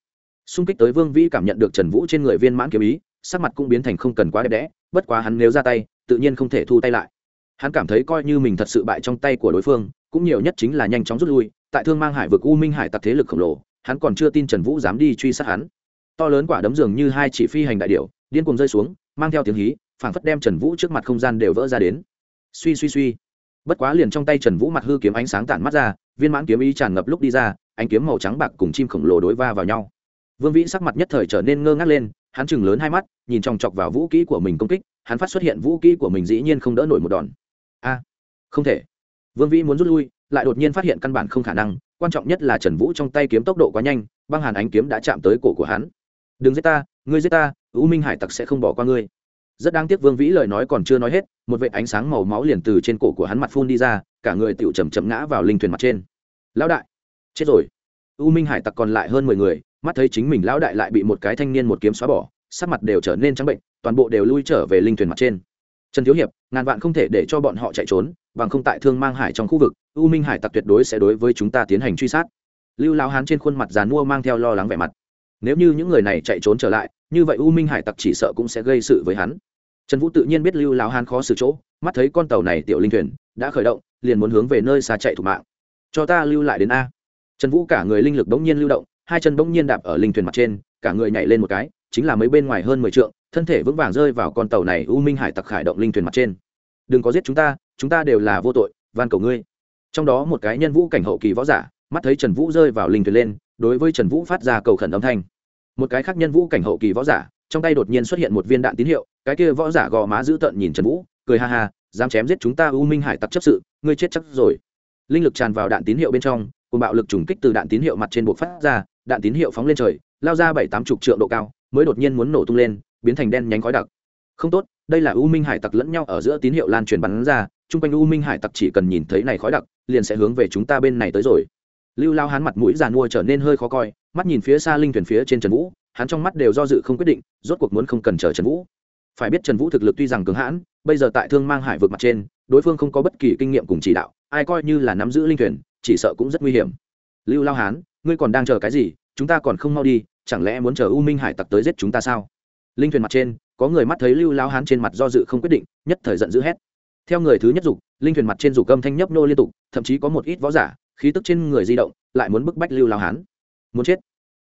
Xung kích tới vương vĩ cảm nhận được trần vũ trên người viên mãn kiếm ý, sắc mặt cũng biến thành không cần quá đẹp đẽ, bất quá hắn nếu ra tay, tự nhiên không thể thu tay lại. Hắn cảm thấy coi như mình thật sự bại trong tay của đối phương, cũng nhiều nhất chính là nhanh chóng rút lui, tại thương mang hải vực u minh hải tặc thế lực khổng lồ, hắn còn chưa tin trần vũ dám đi truy sát hắn. To lớn quả đấm dường như hai chỉ phi hành đại điệu điên cùng rơi xuống, mang theo tiếng hí phảng phất đem trần vũ trước mặt không gian đều vỡ ra đến. Suy suy suy. Bất quá liền trong tay trần vũ mặt hư kiếm ánh sáng tản mắt ra, viên mãn kiếm ý tràn ngập lúc đi ra, ánh kiếm màu trắng bạc cùng chim khổng lồ đối va vào nhau. Vương vĩ sắc mặt nhất thời trở nên ngơ ngác lên, hắn chừng lớn hai mắt, nhìn chòng chọc vào vũ kỹ của mình công kích, hắn phát xuất hiện vũ kỹ của mình dĩ nhiên không đỡ nổi một đòn. A, không thể. Vương vĩ muốn rút lui, lại đột nhiên phát hiện căn bản không khả năng, quan trọng nhất là trần vũ trong tay kiếm tốc độ quá nhanh, băng hàn ánh kiếm đã chạm tới cổ của hắn. Đừng giết ta, ngươi giết ta, u minh hải tặc sẽ không bỏ qua ngươi rất đáng tiếc vương vĩ lời nói còn chưa nói hết, một vệ ánh sáng màu máu liền từ trên cổ của hắn mặt phun đi ra, cả người tựu chầm chậm ngã vào linh thuyền mặt trên. Lão đại, chết rồi. U minh hải tặc còn lại hơn mười người, mắt thấy chính mình lão đại lại bị một cái thanh niên một kiếm xóa bỏ, sắc mặt đều trở nên trắng bệnh, toàn bộ đều lui trở về linh thuyền mặt trên. Trần thiếu hiệp, ngàn vạn không thể để cho bọn họ chạy trốn, bằng không tại thương mang hải trong khu vực, u minh hải tặc tuyệt đối sẽ đối với chúng ta tiến hành truy sát. Lưu lao hán trên khuôn mặt giàn mua mang theo lo lắng vẻ mặt. Nếu như những người này chạy trốn trở lại, như vậy u minh hải tặc chỉ sợ cũng sẽ gây sự với hắn trần vũ tự nhiên biết lưu lão hán khó xử chỗ, mắt thấy con tàu này tiểu linh thuyền đã khởi động, liền muốn hướng về nơi xa chạy thủ mạng. Cho ta lưu lại đến a. Trần vũ cả người linh lực bỗng nhiên lưu động, hai chân bỗng nhiên đạp ở linh thuyền mặt trên, cả người nhảy lên một cái, chính là mấy bên ngoài hơn mười t thân thể vững vàng rơi vào con tàu này u minh hải tặc khải động linh thuyền mặt trên. Đừng có giết chúng ta chúng ta đều là vô tội, van cầu ngươi. Trong đó một cái nhân vũ cảnh hậu kỳ võ giả, mắt thấy trần vũ rơi vào linh thuyền lên, đối với trần vũ phát ra cầu khẩn âm thanh. Một cái khác nhân vũ cảnh hậu kỳ võ giả trong tay đột nhiên xuất hiện một viên đạn tín hiệu, cái kia võ giả gò má dữ tợn nhìn trần vũ, cười ha ha, dám chém giết chúng ta u minh hải tặc chấp sự, ngươi chết chắc rồi. Linh lực tràn vào đạn tín hiệu bên trong cùng bạo lực trùng kích từ đạn tín hiệu mặt trên buộc phát ra, đạn tín hiệu phóng lên trời, lao ra bảy tám chục triệu độ cao, mới đột nhiên muốn nổ tung lên, biến thành đen nhánh khói đặc. Không tốt, đây là u minh hải tặc lẫn nhau ở giữa tín hiệu lan truyền bắn ra, chung quanh u minh hải tặc chỉ cần nhìn thấy này khói đặc, liền sẽ hướng về chúng ta bên này tới rồi. Lưu lao hán mặt mũi giàn mua trở nên hơi khó coi, mắt nhìn phía xa linh thuyền phía trên trần vũ hắn trong mắt đều do dự không quyết định, rốt cuộc muốn không cần chờ trần vũ. Phải biết trần vũ thực lực tuy rằng cường hãn, bây giờ tại thương mang hải vực mặt trên, đối phương không có bất kỳ kinh nghiệm cùng chỉ đạo, ai coi như là nắm giữ linh thuyền, chỉ sợ cũng rất nguy hiểm. Lưu lao hán, ngươi còn đang chờ cái gì? Chúng ta còn không mau đi, chẳng lẽ muốn chờ u minh hải tặc tới giết chúng ta sao? Linh thuyền mặt trên, có người mắt thấy lưu lao hán trên mặt do dự không quyết định, nhất thời giận dữ hét. Theo người thứ nhất dục, linh thuyền mặt trên dục âm thanh nhấp nô liên tục, thậm chí có một ít võ giả, khí tức trên người di động, lại muốn bức bách lưu lao hán. Muốn chết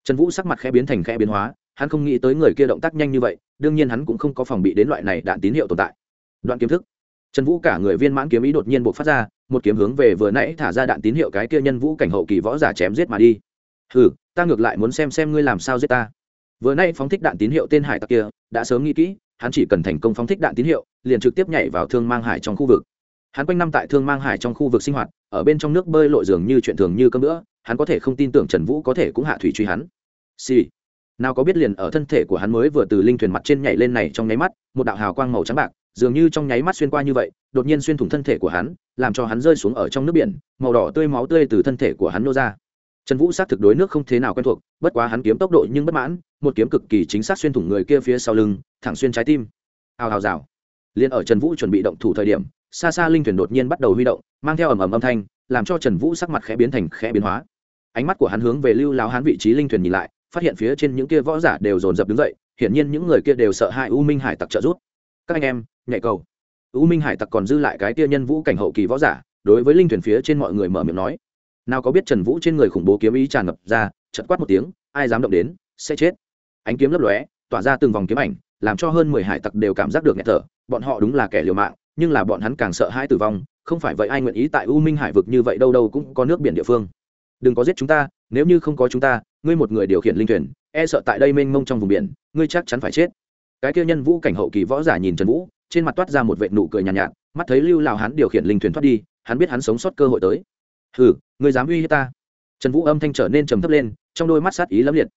trần vũ sắc mặt khẽ biến thành khẽ biến hóa, hắn không nghĩ tới người kia động tác nhanh như vậy, đương nhiên hắn cũng không có phòng bị đến loại này đạn tín hiệu tồn tại. Đoạn kiếm thức. Trần vũ cả người viên mãn kiếm ý đột nhiên buộc phát ra, một kiếm hướng về vừa nãy thả ra đạn tín hiệu cái kia nhân vũ cảnh hậu kỳ võ giả chém giết mà đi. Hừ, ta ngược lại muốn xem xem ngươi làm sao giết ta. Vừa nay phóng thích đạn tín hiệu tên hải tặc kia, đã sớm nghĩ kỹ, hắn chỉ cần thành công phóng thích đạn tín hiệu, liền trực tiếp nhảy vào thương mang hải trong khu vực. Hắn quanh năm tại thương mang hải trong khu vực sinh hoạt, ở bên trong nước bơi lội dường như chuyện thường như cơm nữa hắn có thể không tin tưởng trần vũ có thể cũng hạ thủy truy hắn xì、sì. nào có biết liền ở thân thể của hắn mới vừa từ linh thuyền mặt trên nhảy lên này trong nháy mắt, một đạo hào quang màu trắng bạc, dường như trong nháy mắt xuyên qua như vậy, đột nhiên xuyên thủng thân thể của hắn, làm cho hắn rơi xuống ở trong nước biển, màu đỏ tươi máu tươi từ thân thể của hắn nô ra. Trần vũ sát thực đối nước không thế nào quen thuộc, bất quá hắn kiếm tốc độ nhưng bất mãn, một kiếm cực kỳ chính xác xuyên thủng người kia phía sau lưng, thẳng xuyên trái tim. Hào hào rào. Liền ở trần vũ chuẩn bị động thủ thời điểm, xa xa linh thuyền đột nhiên bắt đầu huy động, mang theo ầm ầm âm thanh, làm cho trần vũ sắc mặt khẽ biến thành khẽ biến hóa. Ánh mắt của hắn hướng về lưu lão hán vị trí linh thuyền nhìn lại phát hiện phía trên những kia võ giả đều dồn dập đứng dậy, hiển nhiên những người kia đều sợ hãi u minh hải tặc trợ rút các anh em nhạy cầu. U minh hải tặc còn dư lại cái kia nhân vũ cảnh hậu kỳ võ giả, đối với linh thuyền phía trên mọi người mở miệng nói. Nào có biết trần vũ trên người khủng bố kiếm ý tràn ngập ra chật quát một tiếng, ai dám động đến, sẽ chết. Ánh kiếm lấp lóe, tỏa ra từng vòng kiếm ảnh, làm cho hơn mười hải tặc đều cảm giác được nghẹt thở. Bọn họ đúng là kẻ liều mạng, nhưng là bọn hắn càng sợ hãi tử vong, không phải vậy ai nguyện ý tại u minh hải vực như vậy đâu đâu cũng có nước biển địa phương. Đừng có giết chúng ta nếu như không có chúng ta ngươi một người điều khiển linh thuyền e sợ tại đây mênh mông trong vùng biển ngươi chắc chắn phải chết. Cái kia nhân vũ cảnh hậu kỳ võ giả nhìn trần vũ trên mặt toát ra một vệ nụ cười nhàn nhạt, nhạt mắt thấy lưu lào hắn điều khiển linh thuyền thoát đi hắn biết hắn sống sót cơ hội tới. Hừ ngươi dám uy hiếp ta? Trần vũ âm thanh trở nên trầm thấp lên trong đôi mắt sát ý lẫm liệt.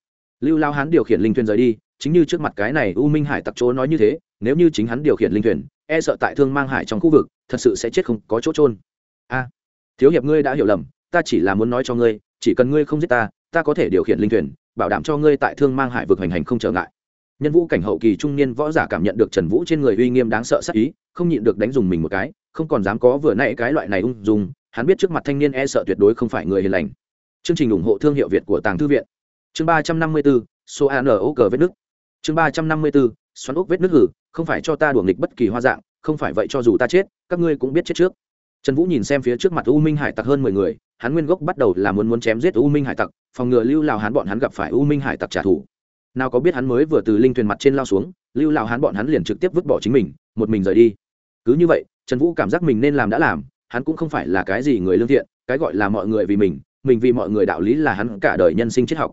Lưu lao hắn điều khiển linh thuyền rời đi chính như trước mặt cái này u minh hải tặc chỗ nói như thế nếu như chính hắn điều khiển linh thuyền e sợ tại thương mang hải trong khu vực thật sự sẽ chết không có chỗ trôn a thiếu hiệp ngươi đã hiểu lầm ta chỉ là muốn nói cho ngươi chỉ cần ngươi không giết ta ta có thể điều khiển linh thuyền, bảo đảm cho ngươi tại thương mang hải vực hành hành không trở ngại. Nhân vũ cảnh hậu kỳ trung niên võ giả cảm nhận được trần vũ trên người uy nghiêm đáng sợ sắc ý, không nhịn được đánh dùng mình một cái, không còn dám có vừa nãy cái loại này ung dung, hắn biết trước mặt thanh niên e sợ tuyệt đối không phải người hiền lành. Chương trình ủng hộ thương hiệu việt của tàng thư viện. Chương ba trăm năm mươi bốn, số an o cờ vết nước chương ba trăm năm mươi bốn, xoắn ốc vết nước hử, không phải cho ta đuổi nghịch bất kỳ hoa dạng, không phải vậy cho dù ta chết, các ngươi cũng biết chết trước. Trần vũ nhìn xem phía trước mặt u minh hải tặc hơn mười người hắn nguyên gốc bắt đầu là muốn muốn chém giết u minh hải tặc, phòng ngừa lưu lào hắn bọn hắn gặp phải u minh hải tặc trả thù. Nào có biết hắn mới vừa từ linh thuyền mặt trên lao xuống, lưu lào hắn bọn hắn liền trực tiếp vứt bỏ chính mình, một mình rời đi. Cứ như vậy, trần vũ cảm giác mình nên làm đã làm, hắn cũng không phải là cái gì người lương thiện, cái gọi là mọi người vì mình mình vì mọi người đạo lý là hắn cả đời nhân sinh triết học.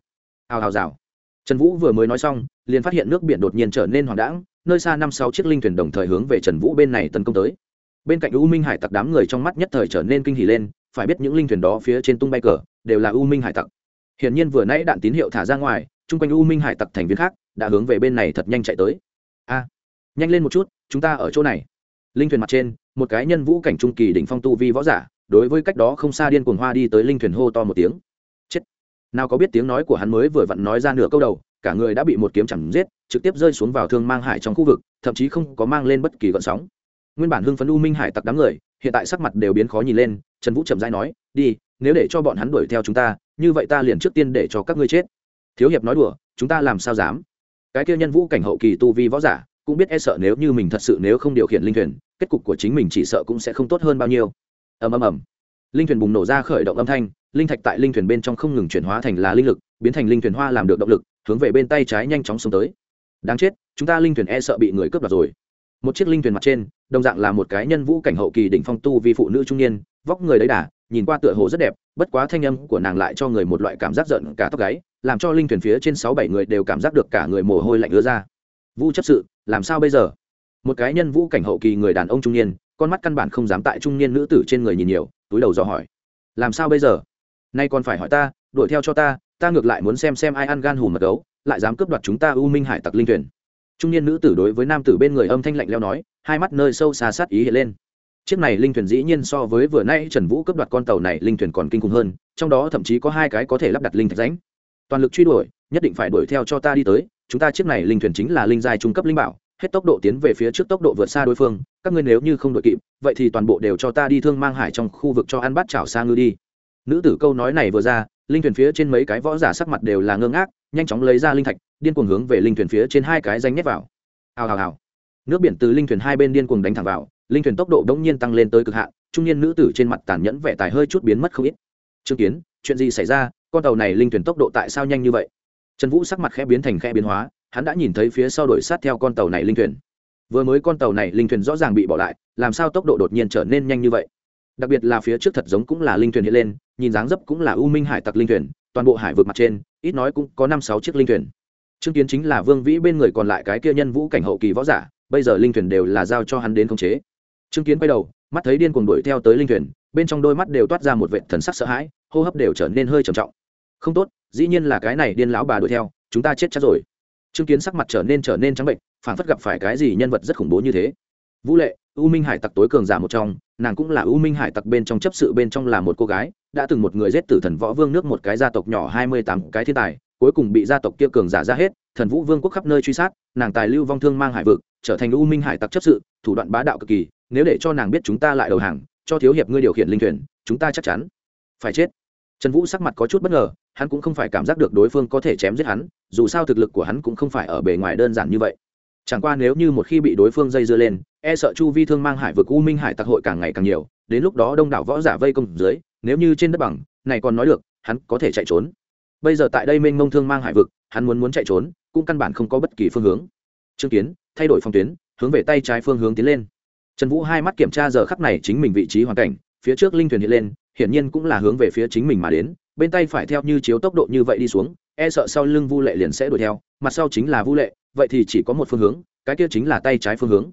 Hào hào rào. Trần vũ vừa mới nói xong, liền phát hiện nước biển đột nhiên trở nên hoàng đãng, nơi xa năm sáu chiếc linh thuyền đồng thời hướng về trần vũ bên này tấn công tới. Bên cạnh u minh hải tặc đám người trong mắt nhất thời trở nên kinh hỉ lên phải biết những linh thuyền đó phía trên tung bay cờ, đều là u minh hải tặc. Hiển nhiên vừa nãy đạn tín hiệu thả ra ngoài, chung quanh u minh hải tặc thành viên khác đã hướng về bên này thật nhanh chạy tới. A, nhanh lên một chút, chúng ta ở chỗ này. Linh thuyền mặt trên, một cái nhân vũ cảnh trung kỳ đỉnh phong tu vi võ giả, đối với cách đó không xa điên cuồng hoa đi tới linh thuyền hô to một tiếng. Chết. Nào có biết tiếng nói của hắn mới vừa vặn nói ra nửa câu đầu, cả người đã bị một kiếm chẳng giết, trực tiếp rơi xuống vào thương mang hải trong khu vực, thậm chí không có mang lên bất kỳ gợn sóng. Nguyên bản hưng phấn u minh hải tặc đám người, hiện tại sắc mặt đều biến khó nhìn lên trần vũ chậm rãi nói, đi, nếu để cho bọn hắn đuổi theo chúng ta, như vậy ta liền trước tiên để cho các ngươi chết. Thiếu hiệp nói đùa, chúng ta làm sao dám? Cái kia nhân vũ cảnh hậu kỳ tu vi võ giả, cũng biết e sợ nếu như mình thật sự nếu không điều khiển linh thuyền, kết cục của chính mình chỉ sợ cũng sẽ không tốt hơn bao nhiêu. Ầm ầm ầm. Linh thuyền bùng nổ ra khởi động âm thanh, linh thạch tại linh thuyền bên trong không ngừng chuyển hóa thành là linh lực, biến thành linh thuyền hoa làm được động lực, hướng về bên tay trái nhanh chóng xuống tới. Đáng chết, chúng ta linh thuyền e sợ bị người cướp đoạt rồi. Một chiếc linh thuyền mặt trên, đồng dạng là một cái nhân vũ cảnh hậu kỳ đỉnh phong tu vi phụ nữ trung niên vóc người đấy đà, nhìn qua tựa hồ rất đẹp, bất quá thanh âm của nàng lại cho người một loại cảm giác giận cả tóc gáy, làm cho linh thuyền phía trên sáu bảy người đều cảm giác được cả người mồ hôi lạnh ứa ra. Vu chấp sự, làm sao bây giờ? Một cái nhân vũ cảnh hậu kỳ người đàn ông trung niên, con mắt căn bản không dám tại trung niên nữ tử trên người nhìn nhiều, túi đầu dò hỏi. Làm sao bây giờ? Nay còn phải hỏi ta, đuổi theo cho ta ta ngược lại muốn xem xem ai ăn gan hùm mật gấu, lại dám cướp đoạt chúng ta u minh hải tặc linh thuyền. Trung niên nữ tử đối với nam tử bên người âm thanh lạnh leo nói, hai mắt nơi sâu xa sát ý hiện lên chiếc này linh thuyền dĩ nhiên so với vừa nay trần vũ cướp đoạt con tàu này linh thuyền còn kinh khủng hơn, trong đó thậm chí có hai cái có thể lắp đặt linh thạch ránh toàn lực truy đuổi, nhất định phải đuổi theo cho ta đi tới, chúng ta chiếc này linh thuyền chính là linh giai trung cấp linh bảo, hết tốc độ tiến về phía trước tốc độ vượt xa đối phương, các ngươi nếu như không đội kịp, vậy thì toàn bộ đều cho ta đi thương mang hải trong khu vực cho ăn bát chảo xa ngư đi. Nữ tử câu nói này vừa ra, linh thuyền phía trên mấy cái võ giả sắc mặt đều là ngơ ngác, nhanh chóng lấy ra linh thạch, điên cuồng hướng về linh thuyền phía trên hai cái danh nhét vào. Hào hào hào. Nước biển từ linh thuyền hai bên điên cuồng đánh thẳng vào linh thuyền tốc độ đống nhiên tăng lên tới cực hạn, trung niên nữ tử trên mặt tàn nhẫn vẻ tài hơi chút biến mất không ít. Chứng kiến, chuyện gì xảy ra? Con tàu này linh thuyền tốc độ tại sao nhanh như vậy? Trần vũ sắc mặt khẽ biến thành khẽ biến hóa, hắn đã nhìn thấy phía sau đổi sát theo con tàu này linh thuyền. Vừa mới con tàu này linh thuyền rõ ràng bị bỏ lại, làm sao tốc độ đột nhiên trở nên nhanh như vậy? Đặc biệt là phía trước thật giống cũng là linh thuyền hiện lên, nhìn dáng dấp cũng là u minh hải tặc linh thuyền, toàn bộ hải vực mặt trên, ít nói cũng có năm sáu chiếc linh thuyền. Chứng kiến chính là vương vĩ bên người còn lại cái kia nhân vũ cảnh hậu kỳ võ giả, bây giờ linh thuyền đều là giao cho hắn đến khống chế chứng kiến quay đầu, mắt thấy điên cuồng đuổi theo tới linh thuyền, bên trong đôi mắt đều toát ra một vệ thần sắc sợ hãi, hô hấp đều trở nên hơi trầm trọng. Không tốt, dĩ nhiên là cái này điên lão bà đuổi theo, chúng ta chết chắc rồi. Chứng kiến sắc mặt trở nên trở nên trắng bệnh, phản phất gặp phải cái gì nhân vật rất khủng bố như thế. Vũ lệ, u minh hải tặc tối cường giả một trong, nàng cũng là u minh hải tặc bên trong chấp sự bên trong là một cô gái, đã từng một người giết tử thần võ vương nước một cái gia tộc nhỏ hai mươi tám cái thiên tài, cuối cùng bị gia tộc kia cường giả ra hết, thần vũ vương quốc khắp nơi truy sát, nàng tài lưu vong thương mang hải vực, trở thành u minh hải tặc chấp sự, thủ đoạn bá đạo cực kỳ nếu để cho nàng biết chúng ta lại đầu hàng, cho thiếu hiệp ngươi điều khiển linh thuyền, chúng ta chắc chắn phải chết. Trần vũ sắc mặt có chút bất ngờ, hắn cũng không phải cảm giác được đối phương có thể chém giết hắn, dù sao thực lực của hắn cũng không phải ở bề ngoài đơn giản như vậy. Chẳng qua nếu như một khi bị đối phương dây dưa lên e sợ chu vi thương mang hải vực u minh hải tặc hội càng ngày càng nhiều, đến lúc đó đông đảo võ giả vây công dưới, nếu như trên đất bằng, này còn nói được, hắn có thể chạy trốn. Bây giờ tại đây mênh mông thương mang hải vực, hắn muốn muốn chạy trốn, cũng căn bản không có bất kỳ phương hướng. Trương kiến, thay đổi phong tuyến, hướng về tay trái phương hướng tiến lên trần vũ hai mắt kiểm tra giờ khắc này chính mình vị trí hoàn cảnh, phía trước linh thuyền hiện lên, hiển nhiên cũng là hướng về phía chính mình mà đến, bên tay phải theo như chiếu tốc độ như vậy đi xuống e sợ sau lưng vu lệ liền sẽ đuổi theo, mặt sau chính là vu lệ, vậy thì chỉ có một phương hướng, cái kia chính là tay trái phương hướng.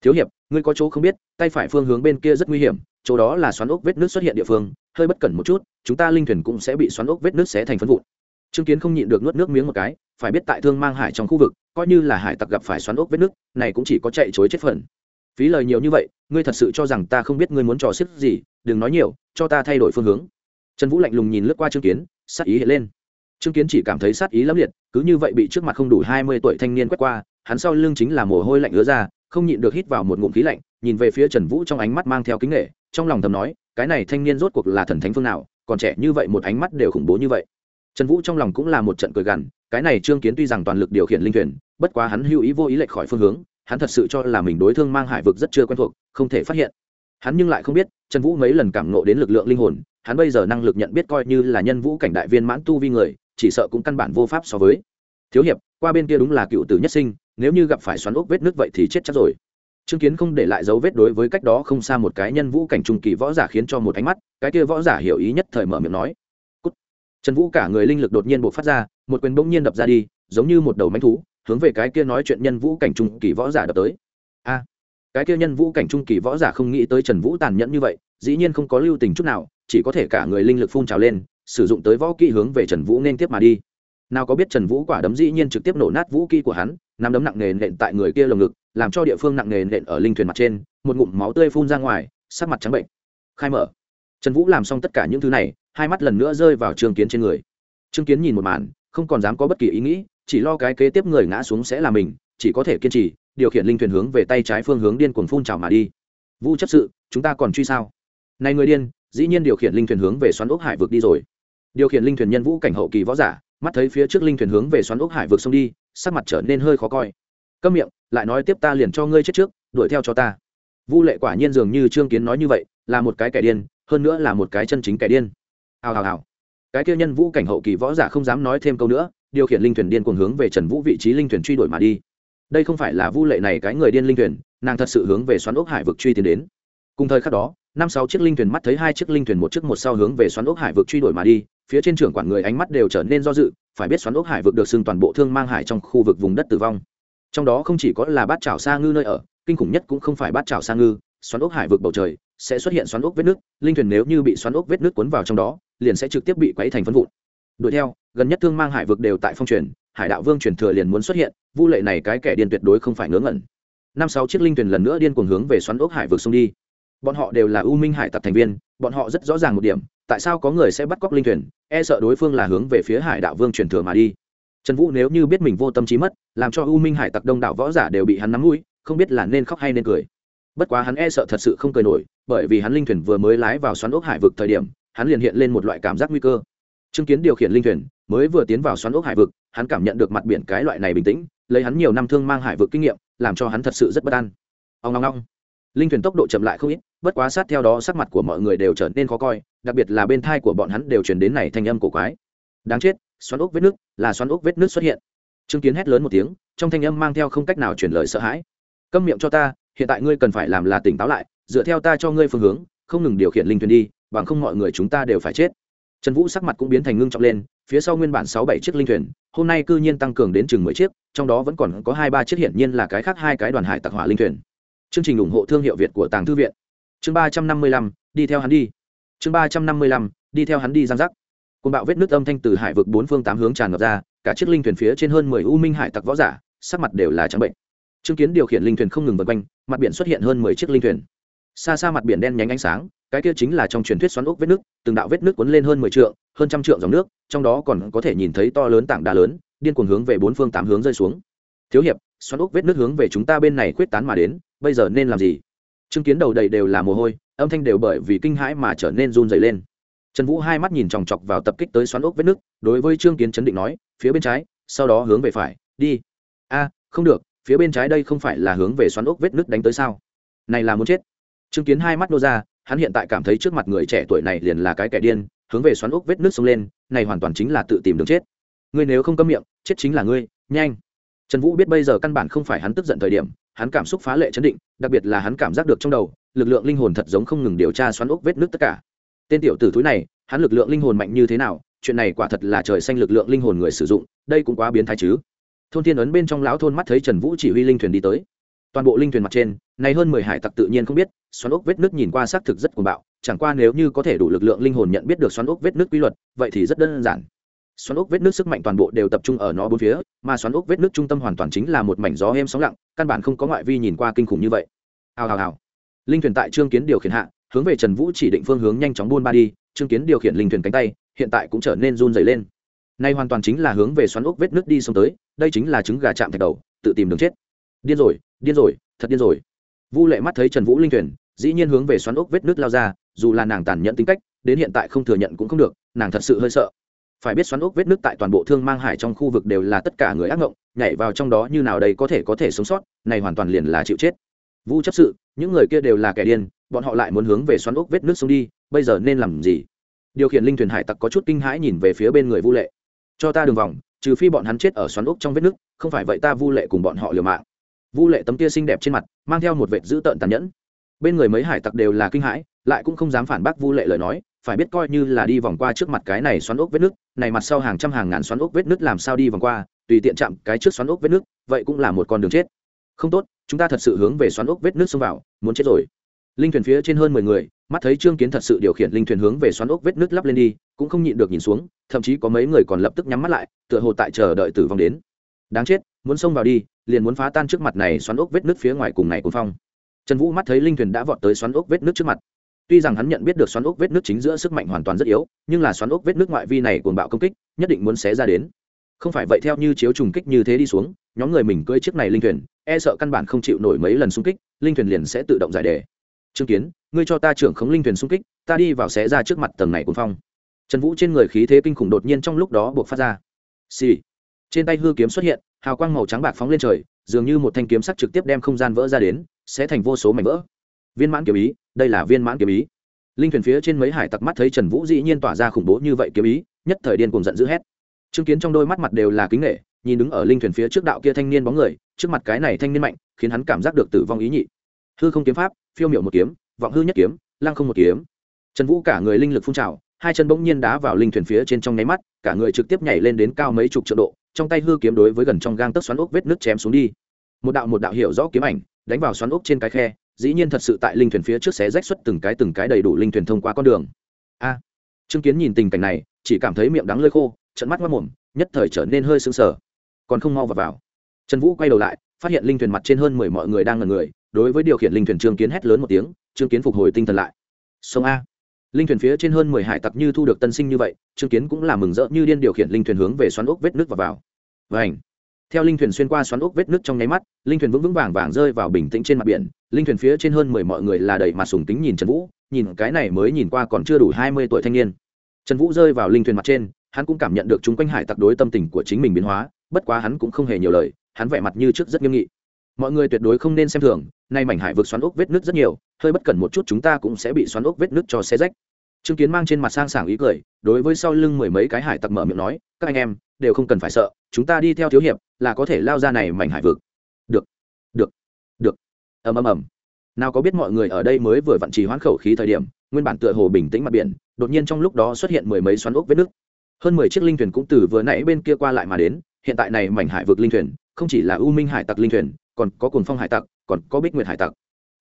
Thiếu hiệp, ngươi có chỗ không biết, tay phải phương hướng bên kia rất nguy hiểm, chỗ đó là xoắn ốc vết nước xuất hiện địa phương, hơi bất cẩn một chút, chúng ta linh thuyền cũng sẽ bị xoắn ốc vết nước xé thành phân vụn. Chứng kiến không nhịn được nuốt nước miếng một cái, phải biết tại thương mang hải trong khu vực, coi như là hải tặc gặp phải xoắn ốc vết nước này cũng chỉ có chạy chối chết phần phí lời nhiều như vậy, ngươi thật sự cho rằng ta không biết ngươi muốn trò xếp gì, đừng nói nhiều, cho ta thay đổi phương hướng. Trần vũ lạnh lùng nhìn lướt qua chứng kiến, sát ý hiện lên. Chứng kiến chỉ cảm thấy sát ý lắm liệt, cứ như vậy bị trước mặt không đủ hai mươi tuổi thanh niên quét qua, hắn sau lưng chính là mồ hôi lạnh ứa ra, không nhịn được hít vào một ngụm khí lạnh, nhìn về phía trần vũ trong ánh mắt mang theo kính nghệ trong lòng thầm nói, cái này thanh niên rốt cuộc là thần thánh phương nào, còn trẻ như vậy một ánh mắt đều khủng bố như vậy. Trần vũ trong lòng cũng là một trận cười gằn, cái này trương kiến tuy rằng toàn lực điều khiển linh thuyền, bất quá hắn hữu ý vô ý lệch khỏi phương hướng hắn thật sự cho là mình đối thương mang hải vực rất chưa quen thuộc, không thể phát hiện. Hắn nhưng lại không biết, trần vũ mấy lần cảm nộ đến lực lượng linh hồn, hắn bây giờ năng lực nhận biết coi như là nhân vũ cảnh đại viên mãn tu vi người, chỉ sợ cũng căn bản vô pháp so với. Thiếu hiệp, qua bên kia đúng là cựu tử nhất sinh, nếu như gặp phải xoắn ốc vết nước vậy thì chết chắc rồi. Chứng kiến không để lại dấu vết đối với cách đó không xa một cái nhân vũ cảnh trung kỳ võ giả khiến cho một ánh mắt, cái kia võ giả hiểu ý nhất thời mở miệng nói. Cút. trần vũ cả người linh lực đột nhiên bộc phát ra, một quyền bỗng nhiên đập ra đi, giống như một đầu mánh thú hướng về cái kia nói chuyện nhân vũ cảnh trung kỳ võ giả đập tới. A, cái kia nhân vũ cảnh trung kỳ võ giả không nghĩ tới trần vũ tàn nhẫn như vậy, dĩ nhiên không có lưu tình chút nào, chỉ có thể cả người linh lực phun trào lên, sử dụng tới võ kỹ hướng về trần vũ nên tiếp mà đi. Nào có biết trần vũ quả đấm dĩ nhiên trực tiếp nổ nát vũ kỹ của hắn, nắm đấm nặng nề nện tại người kia lồng ngực, làm cho địa phương nặng nề nện ở linh thuyền mặt trên, một ngụm máu tươi phun ra ngoài, sắc mặt trắng bệnh. Khai mở. Trần vũ làm xong tất cả những thứ này, hai mắt lần nữa rơi vào trương kiến trên người. Trương kiến nhìn một màn, không còn dám có bất kỳ ý nghĩ chỉ lo cái kế tiếp người ngã xuống sẽ là mình, chỉ có thể kiên trì, điều khiển linh thuyền hướng về tay trái phương hướng điên cuồng phun trào mà đi. Vu chấp sự, chúng ta còn truy sao? Này người điên, dĩ nhiên điều khiển linh thuyền hướng về xoắn ốc hải vực đi rồi. Điều khiển linh thuyền nhân vũ cảnh hậu kỳ võ giả, mắt thấy phía trước linh thuyền hướng về xoắn ốc hải vực sông đi, sắc mặt trở nên hơi khó coi. Câm miệng, lại nói tiếp ta liền cho ngươi chết trước, đuổi theo cho ta. Vu lệ quả nhiên dường như trương kiến nói như vậy, là một cái kẻ điên, hơn nữa là một cái chân chính kẻ điên. Hào hào hào. Cái kia nhân vũ cảnh hậu kỳ võ giả không dám nói thêm câu nữa điều khiển linh thuyền điên cuồng hướng về trần vũ vị trí linh thuyền truy đuổi mà đi. Đây không phải là vu lệ này cái người điên linh thuyền, nàng thật sự hướng về xoắn ốc hải vực truy tiến đến. Cùng thời khắc đó, năm sáu chiếc linh thuyền mắt thấy hai chiếc linh thuyền một chiếc một sau hướng về xoắn ốc hải vực truy đuổi mà đi, phía trên trưởng quản người ánh mắt đều trở nên do dự, phải biết xoắn ốc hải vực được xưng toàn bộ thương mang hải trong khu vực vùng đất tử vong. Trong đó không chỉ có là bát chảo sa ngư nơi ở, kinh khủng nhất cũng không phải bát chảo sa ngư, xoắn ốc hải vực bầu trời sẽ xuất hiện xoắn ốc vết nước, linh thuyền nếu như bị xoắn ốc vết nước cuốn vào trong đó, liền sẽ trực tiếp bị quấy thành phân vụn. Đuổi theo gần nhất thương mang hải vực đều tại phong truyền, hải đạo vương truyền thừa liền muốn xuất hiện, vu lệ này cái kẻ điên tuyệt đối không phải ngớ ngẩn. Năm sáu chiếc linh thuyền lần nữa điên cuồng hướng về xoắn ốc hải vực xông đi. Bọn họ đều là u minh hải tặc thành viên, bọn họ rất rõ ràng một điểm, tại sao có người sẽ bắt cóc linh thuyền e sợ đối phương là hướng về phía hải đạo vương truyền thừa mà đi. Trần vũ nếu như biết mình vô tâm trí mất, làm cho u minh hải tặc đông đảo võ giả đều bị hắn nắm mũi, không biết là nên khóc hay nên cười. Bất quá hắn e sợ thật sự không cười nổi, bởi vì hắn linh thuyền vừa mới lái vào xoắn ốc hải vực thời điểm, hắn liền hiện lên một loại cảm giác nguy cơ chứng kiến điều khiển linh thuyền, mới vừa tiến vào xoắn ốc hải vực, hắn cảm nhận được mặt biển cái loại này bình tĩnh, lấy hắn nhiều năm thương mang hải vực kinh nghiệm, làm cho hắn thật sự rất bất an. Ông ngong ngong linh thuyền tốc độ chậm lại không ít, bất quá sát theo đó sắc mặt của mọi người đều trở nên khó coi, đặc biệt là bên thai của bọn hắn đều chuyển đến này thanh âm cổ quái. Đáng chết, xoắn ốc vết nước, là xoắn ốc vết nước xuất hiện. Chứng kiến hét lớn một tiếng, trong thanh âm mang theo không cách nào chuyển lời sợ hãi. Câm miệng cho ta, hiện tại ngươi cần phải làm là tỉnh táo lại, dựa theo ta cho ngươi phương hướng, không ngừng điều khiển linh thuyền đi, bằng không mọi người chúng ta đều phải chết trần vũ sắc mặt cũng biến thành ngưng trọng lên, phía sau nguyên bản sáu bảy chiếc linh thuyền, hôm nay cư nhiên tăng cường đến chừng mười chiếc, trong đó vẫn còn có hai ba chiếc hiển nhiên là cái khác hai cái đoàn hải tặc hỏa linh thuyền. Chương trình ủng hộ thương hiệu việt của tàng thư viện. Chương ba trăm năm mươi lăm, đi theo hắn đi. Chương ba trăm năm mươi lăm, đi theo hắn đi giang giác. Côn bạo vết nước âm thanh từ hải vực bốn phương tám hướng tràn ngập ra, cả chiếc linh thuyền phía trên hơn mười u minh hải tặc võ giả, sắc mặt đều là trắng bệnh. Chứng kiến điều khiển linh thuyền không ngừng vượt quanh, mặt biển xuất hiện hơn mười chiếc linh thuyền xa xa mặt biển đen nhánh ánh sáng, cái kia chính là trong truyền thuyết xoắn ốc vết nước, từng đạo vết nước cuốn lên hơn mười trượng, hơn trăm trượng dòng nước, trong đó còn có thể nhìn thấy to lớn tảng đá lớn, điên cuồng hướng về bốn phương tám hướng rơi xuống. Thiếu hiệp, xoắn ốc vết nước hướng về chúng ta bên này quyết tán mà đến, bây giờ nên làm gì? Chứng kiến đầu đầy đều là mồ hôi, âm thanh đều bởi vì kinh hãi mà trở nên run dày lên. Trần vũ hai mắt nhìn chòng chọc vào tập kích tới xoắn ốc vết nước, đối với trương kiến chấn định nói, phía bên trái, sau đó hướng về phải, đi. A, không được, phía bên trái đây không phải là hướng về xoắn ốc vết nước đánh tới sao? Này là muốn chết trương kiến hai mắt nô ra, hắn hiện tại cảm thấy trước mặt người trẻ tuổi này liền là cái kẻ điên, hướng về xoắn ốc vết nước sông lên, này hoàn toàn chính là tự tìm đường chết. Ngươi nếu không cấm miệng, chết chính là ngươi, nhanh. Trần vũ biết bây giờ căn bản không phải hắn tức giận thời điểm, hắn cảm xúc phá lệ chấn định, đặc biệt là hắn cảm giác được trong đầu, lực lượng linh hồn thật giống không ngừng điều tra xoắn ốc vết nước tất cả. Tên tiểu tử thúi này, hắn lực lượng linh hồn mạnh như thế nào, chuyện này quả thật là trời xanh lực lượng linh hồn người sử dụng, đây cũng quá biến thái chứ. Thôn thiên ấn bên trong lão thôn mắt thấy trần vũ chỉ huy linh thuyền đi tới. Toàn bộ linh thuyền mặt trên này hơn mười hải tặc tự nhiên không biết, xoắn ốc vết nước nhìn qua xác thực rất cuồng bạo, chẳng qua nếu như có thể đủ lực lượng linh hồn nhận biết được xoắn ốc vết nước quy luật, vậy thì rất đơn giản. Xoắn ốc vết nước sức mạnh toàn bộ đều tập trung ở nó bốn phía, mà xoắn ốc vết nước trung tâm hoàn toàn chính là một mảnh gió êm sóng lặng, căn bản không có ngoại vi nhìn qua kinh khủng như vậy. Hào hào hào. Linh thuyền tại trương kiến điều khiển hạ, hướng về trần vũ chỉ định phương hướng nhanh chóng buôn ba đi, trương kiến điều khiển linh thuyền cánh tay, hiện tại cũng trở nên run dày lên. Nay hoàn toàn chính là hướng về xoắn ốc vết nước đi sông tới, đây chính là trứng gà chạm thạch đầu, tự tìm đường chết. Điên rồi điên rồi, thật điên rồi vu lệ mắt thấy trần vũ linh thuyền, dĩ nhiên hướng về xoắn ốc vết nước lao ra, dù là nàng tàn nhẫn tính cách, đến hiện tại không thừa nhận cũng không được, nàng thật sự hơi sợ. Phải biết xoắn ốc vết nước tại toàn bộ thương mang hải trong khu vực đều là tất cả người ác ngộng, nhảy vào trong đó như nào đây có thể có thể sống sót, này hoàn toàn liền là chịu chết. Vu chấp sự, những người kia đều là kẻ điên, bọn họ lại muốn hướng về xoắn ốc vết nước xuống đi, bây giờ nên làm gì? Điều khiển linh thuyền hải tặc có chút kinh hãi nhìn về phía bên người vu lệ. Cho ta đường vòng, trừ phi bọn hắn chết ở xoắn ốc trong vết nước không phải vậy ta vu lệ cùng bọn họ liều mạng vu lệ tấm tia xinh đẹp trên mặt, mang theo một vệt dữ tợn tàn nhẫn. Bên người mấy hải tặc đều là kinh hãi, lại cũng không dám phản bác vu lệ lời nói, phải biết coi như là đi vòng qua trước mặt cái này xoắn ốc vết nước, này mặt sau hàng trăm hàng ngàn xoắn ốc vết nước làm sao đi vòng qua, tùy tiện chạm cái trước xoắn ốc vết nước, vậy cũng là một con đường chết. Không tốt, chúng ta thật sự hướng về xoắn ốc vết nước xông vào, muốn chết rồi. Linh thuyền phía trên hơn mười người, mắt thấy trương kiến thật sự điều khiển linh thuyền hướng về xoắn ốc vết nước lắp lên đi, cũng không nhịn được nhìn xuống, thậm chí có mấy người còn lập tức nhắm mắt lại, tựa hồ tại chờ đợi tử vong đến. Đáng chết muốn xông vào đi, liền muốn phá tan trước mặt này xoắn ốc vết nước phía ngoài cùng này cùng phong. Trần vũ mắt thấy linh thuyền đã vọt tới xoắn ốc vết nước trước mặt. Tuy rằng hắn nhận biết được xoắn ốc vết nước chính giữa sức mạnh hoàn toàn rất yếu, nhưng là xoắn ốc vết nước ngoại vi này cuồng bạo công kích, nhất định muốn xé ra đến. Không phải vậy theo như chiếu trùng kích như thế đi xuống, nhóm người mình cưỡi chiếc này linh thuyền e sợ căn bản không chịu nổi mấy lần xung kích, linh thuyền liền sẽ tự động giải đề. Trương kiến, ngươi cho ta trưởng khống linh thuyền xung kích, ta đi vào xé ra trước mặt tầng này cuồng phong. Trần vũ trên người khí thế kinh khủng đột nhiên trong lúc đó buộc phát ra. Xì、sì. trên tay hư kiếm xuất hiện hào quang màu trắng bạc phóng lên trời, dường như một thanh kiếm sắc trực tiếp đem không gian vỡ ra đến, sẽ thành vô số mảnh vỡ. Viên mãn kiếm ý, đây là viên mãn kiếm ý. Linh thuyền phía trên mấy hải tặc mắt thấy trần vũ dĩ nhiên tỏa ra khủng bố như vậy kiếm ý, nhất thời điên cùng giận dữ hét. Chứng kiến trong đôi mắt mặt đều là kính nghệ nhìn đứng ở linh thuyền phía trước đạo kia thanh niên bóng người, trước mặt cái này thanh niên mạnh, khiến hắn cảm giác được tử vong ý nhị. Hư không kiếm pháp, phiêu miệu một kiếm, vọng hư nhất kiếm, lăng không một kiếm. Trần vũ cả người linh lực phun trào hai chân bỗng nhiên đá vào linh thuyền phía trên trong nháy mắt cả người trực tiếp nhảy lên đến cao mấy chục triệu độ trong tay hư kiếm đối với gần trong gang tấc xoắn ốc vết nước chém xuống đi. Một đạo một đạo hiểu rõ kiếm ảnh đánh vào xoắn ốc trên cái khe dĩ nhiên thật sự tại linh thuyền phía trước xé rách xuất từng cái từng cái đầy đủ linh thuyền thông qua con đường. A! À, chứng kiến nhìn tình cảnh này chỉ cảm thấy miệng đắng lơi khô trận mắt mất mồm nhất thời trở nên hơi sững sờ. Còn không mau vào, vào. trần vũ quay đầu lại phát hiện linh thuyền mặt trên hơn mười mọi người đang ngần người đối với điều khiển linh thuyền trương kiến hét lớn một tiếng trương kiến phục hồi tinh thần lại. Sông a! Linh thuyền phía trên hơn mười hải tặc như thu được tân sinh như vậy, trương kiến cũng là mừng rỡ như điên điều khiển linh thuyền hướng về xoắn ốc vết nước và vào. Và ảnh theo linh thuyền xuyên qua xoắn ốc vết nước trong nháy mắt, linh thuyền vững vững vàng vàng rơi vào bình tĩnh trên mặt biển. Linh thuyền phía trên hơn mười mọi người là đầy mặt sùng tính nhìn trần vũ, nhìn cái này mới nhìn qua còn chưa đủ hai mươi tuổi thanh niên. Trần vũ rơi vào linh thuyền mặt trên, hắn cũng cảm nhận được chúng quanh hải tặc đối tâm tình của chính mình biến hóa, bất quá hắn cũng không hề nhiều lời, hắn vẻ mặt như trước rất nghiêm nghị. Mọi người tuyệt đối không nên xem thường, nay mảnh hải vực xoắn ốc vết nước rất nhiều, hơi bất cẩn một chút chúng ta cũng sẽ bị xoắn ốc vết nước cho xe rách. Trương kiến mang trên mặt sang sảng ý cười, đối với sau lưng mười mấy cái hải tặc mở miệng nói, các anh em, đều không cần phải sợ, chúng ta đi theo thiếu hiệp, là có thể lao ra này mảnh hải vực. Được được được. Ầm ầm ầm. Nào có biết mọi người ở đây mới vừa vặn trì hoãn khẩu khí thời điểm, nguyên bản tựa hồ bình tĩnh mặt biển, đột nhiên trong lúc đó xuất hiện mười mấy xoắn ốc vết nước hơn mười chiếc linh thuyền cũng từ vừa nãy bên kia qua lại mà đến, hiện tại này mảnh hải vực linh thuyền, không chỉ là u minh hải tặc linh thuyền, còn có cồn phong hải tặc, còn có bích nguyệt hải tặc.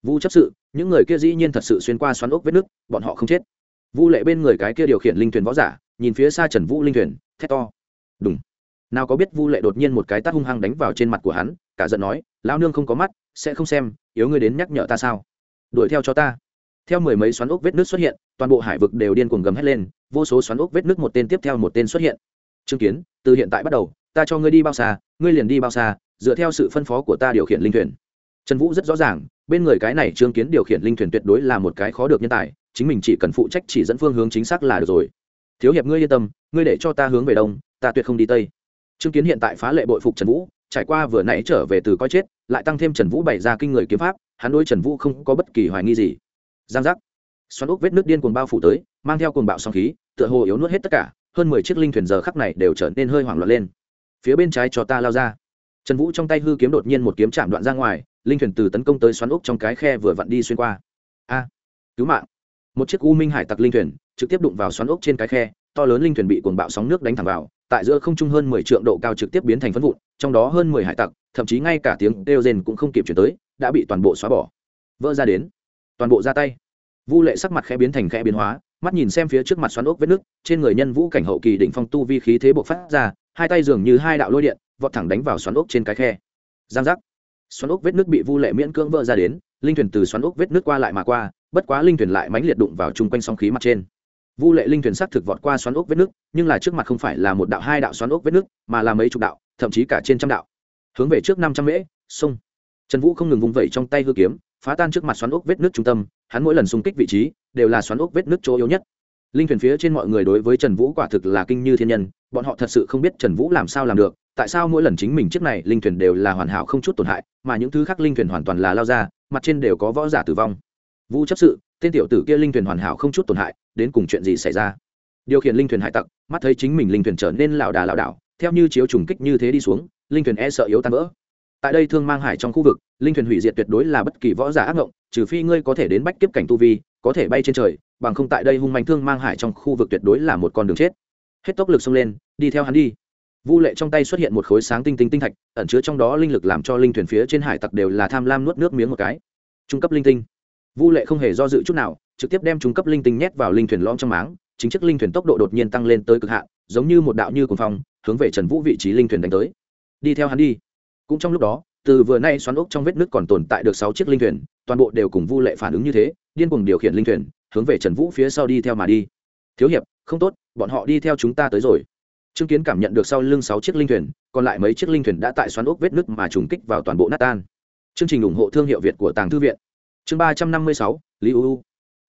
Vu chấp sự, những người kia dĩ nhiên thật sự xuyên qua xoắn ốc vết nước bọn họ không chết vu lệ bên người cái kia điều khiển linh thuyền võ giả, nhìn phía xa trần vũ linh thuyền, thét to. Đúng nào có biết vu lệ đột nhiên một cái tát hung hăng đánh vào trên mặt của hắn, cả giận nói lao nương không có mắt, sẽ không xem, yếu ngươi đến nhắc nhở ta sao? Đuổi theo cho ta. Theo mười mấy xoắn ốc vết nước xuất hiện, toàn bộ hải vực đều điên cuồng gầm hét lên, vô số xoắn ốc vết nước một tên tiếp theo một tên xuất hiện. Chứng kiến, từ hiện tại bắt đầu, ta cho ngươi đi bao xa, ngươi liền đi bao xa, dựa theo sự phân phó của ta điều khiển linh thuyền. Trần vũ rất rõ ràng, bên người cái này trương kiến điều khiển linh thuyền tuyệt đối là một cái khó được nhân tài chính mình chỉ cần phụ trách chỉ dẫn phương hướng chính xác là được rồi. Thiếu hiệp ngươi yên tâm, ngươi để cho ta hướng về đông, ta tuyệt không đi tây. Trương kiến hiện tại phá lệ bội phục trần vũ, trải qua vừa nãy trở về từ coi chết, lại tăng thêm trần vũ bày ra kinh người kiếm pháp, hắn đối trần vũ không có bất kỳ hoài nghi gì. Giang giác. Xoắn ốc vết nước điên cuồng bao phủ tới, mang theo cuồng bạo song khí, tựa hồ yếu nuốt hết tất cả, hơn mười chiếc linh thuyền giờ khắc này đều trở nên hơi hoảng loạn lên. Phía bên trái cho ta lao ra. Trần vũ trong tay hư kiếm đột nhiên một kiếm chạm đoạn ra ngoài, linh thuyền từ tấn công tới xoắn ốc trong cái khe vừa vặn đi xuyên qua. A, cứu mạng một chiếc u minh hải tặc linh thuyền trực tiếp đụng vào xoắn ốc trên cái khe, to lớn linh thuyền bị cuồng bạo sóng nước đánh thẳng vào, tại giữa không trung hơn mười triệu độ cao trực tiếp biến thành phân vụn, trong đó hơn mười hải tặc, thậm chí ngay cả tiếng kêu rền cũng không kịp chuyển tới, đã bị toàn bộ xóa bỏ. Vỡ ra đến. Toàn bộ ra tay. Vu lệ sắc mặt khẽ biến thành khẽ biến hóa, mắt nhìn xem phía trước mặt xoắn ốc vết nước trên người nhân vũ cảnh hậu kỳ đỉnh phong tu vi khí thế bộc phát ra, hai tay dường như hai đạo lôi điện, vọt thẳng đánh vào xoắn ốc trên cái khe. Giang giác. Xoắn ốc vết nước bị vu lệ miễn cưỡng vỡ ra đến linh thuyền từ xoắn ốc vết nước qua lại mà qua, bất quá linh thuyền lại mãnh liệt đụng vào chung quanh sóng khí mặt trên. Vu lệ linh thuyền sắc thực vọt qua xoắn ốc vết nước, nhưng là trước mặt không phải là một đạo hai đạo xoắn ốc vết nước, mà là mấy chục đạo, thậm chí cả trên trăm đạo. Hướng về trước năm trăm mễ, sông. Trần vũ không ngừng vung vẩy trong tay hư kiếm, phá tan trước mặt xoắn ốc vết nước trung tâm, hắn mỗi lần xung kích vị trí, đều là xoắn ốc vết nước chỗ yếu nhất. Linh thuyền phía trên mọi người đối với trần vũ quả thực là kinh như thiên nhân, bọn họ thật sự không biết trần vũ làm sao làm được tại sao mỗi lần chính mình chiếc này linh thuyền đều là hoàn hảo không chút tổn hại, mà những thứ khác linh thuyền hoàn toàn là lao ra, mặt trên đều có võ giả tử vong. Vũ chấp sự, tên tiểu tử kia linh thuyền hoàn hảo không chút tổn hại, đến cùng chuyện gì xảy ra? Điều khiển linh thuyền hải tặc, mắt thấy chính mình linh thuyền trở nên lảo đà lảo đảo, theo như chiếu trùng kích như thế đi xuống, linh thuyền e sợ yếu tan vỡ. Tại đây thương mang hải trong khu vực, linh thuyền hủy diệt tuyệt đối là bất kỳ võ giả ác ngộng, trừ phi ngươi có thể đến bách kiếp cảnh tu vi, có thể bay trên trời, bằng không tại đây hung manh thương mang hải trong khu vực tuyệt đối là một con đường chết. Hết tốc lực xông lên, đi theo hắn đi vu lệ trong tay xuất hiện một khối sáng tinh tinh tinh thạch, ẩn chứa trong đó linh lực làm cho linh thuyền phía trên hải tặc đều là tham lam nuốt nước miếng một cái. Trung cấp linh tinh. Vu lệ không hề do dự chút nào, trực tiếp đem trung cấp linh tinh nhét vào linh thuyền lõm trong máng, chính chiếc linh thuyền tốc độ đột nhiên tăng lên tới cực hạn, giống như một đạo như cuồng phong, hướng về trần vũ vị trí linh thuyền đánh tới. Đi theo hắn đi. Cũng trong lúc đó, từ vừa nay xoắn ốc trong vết nước còn tồn tại được sáu chiếc linh thuyền, toàn bộ đều cùng vu lệ phản ứng như thế, điên cuồng điều khiển linh thuyền, hướng về trần vũ phía sau đi theo mà đi. Thiếu hiệp, không tốt, bọn họ đi theo chúng ta tới rồi chứng kiến cảm nhận được sau lưng sáu chiếc linh thuyền, còn lại mấy chiếc linh thuyền đã tại xoắn ốc vết nước mà trùng kích vào toàn bộ nát tan. Chương trình ủng hộ thương hiệu việt của tàng thư viện. Chương ba trăm năm mươi sáu, lý uu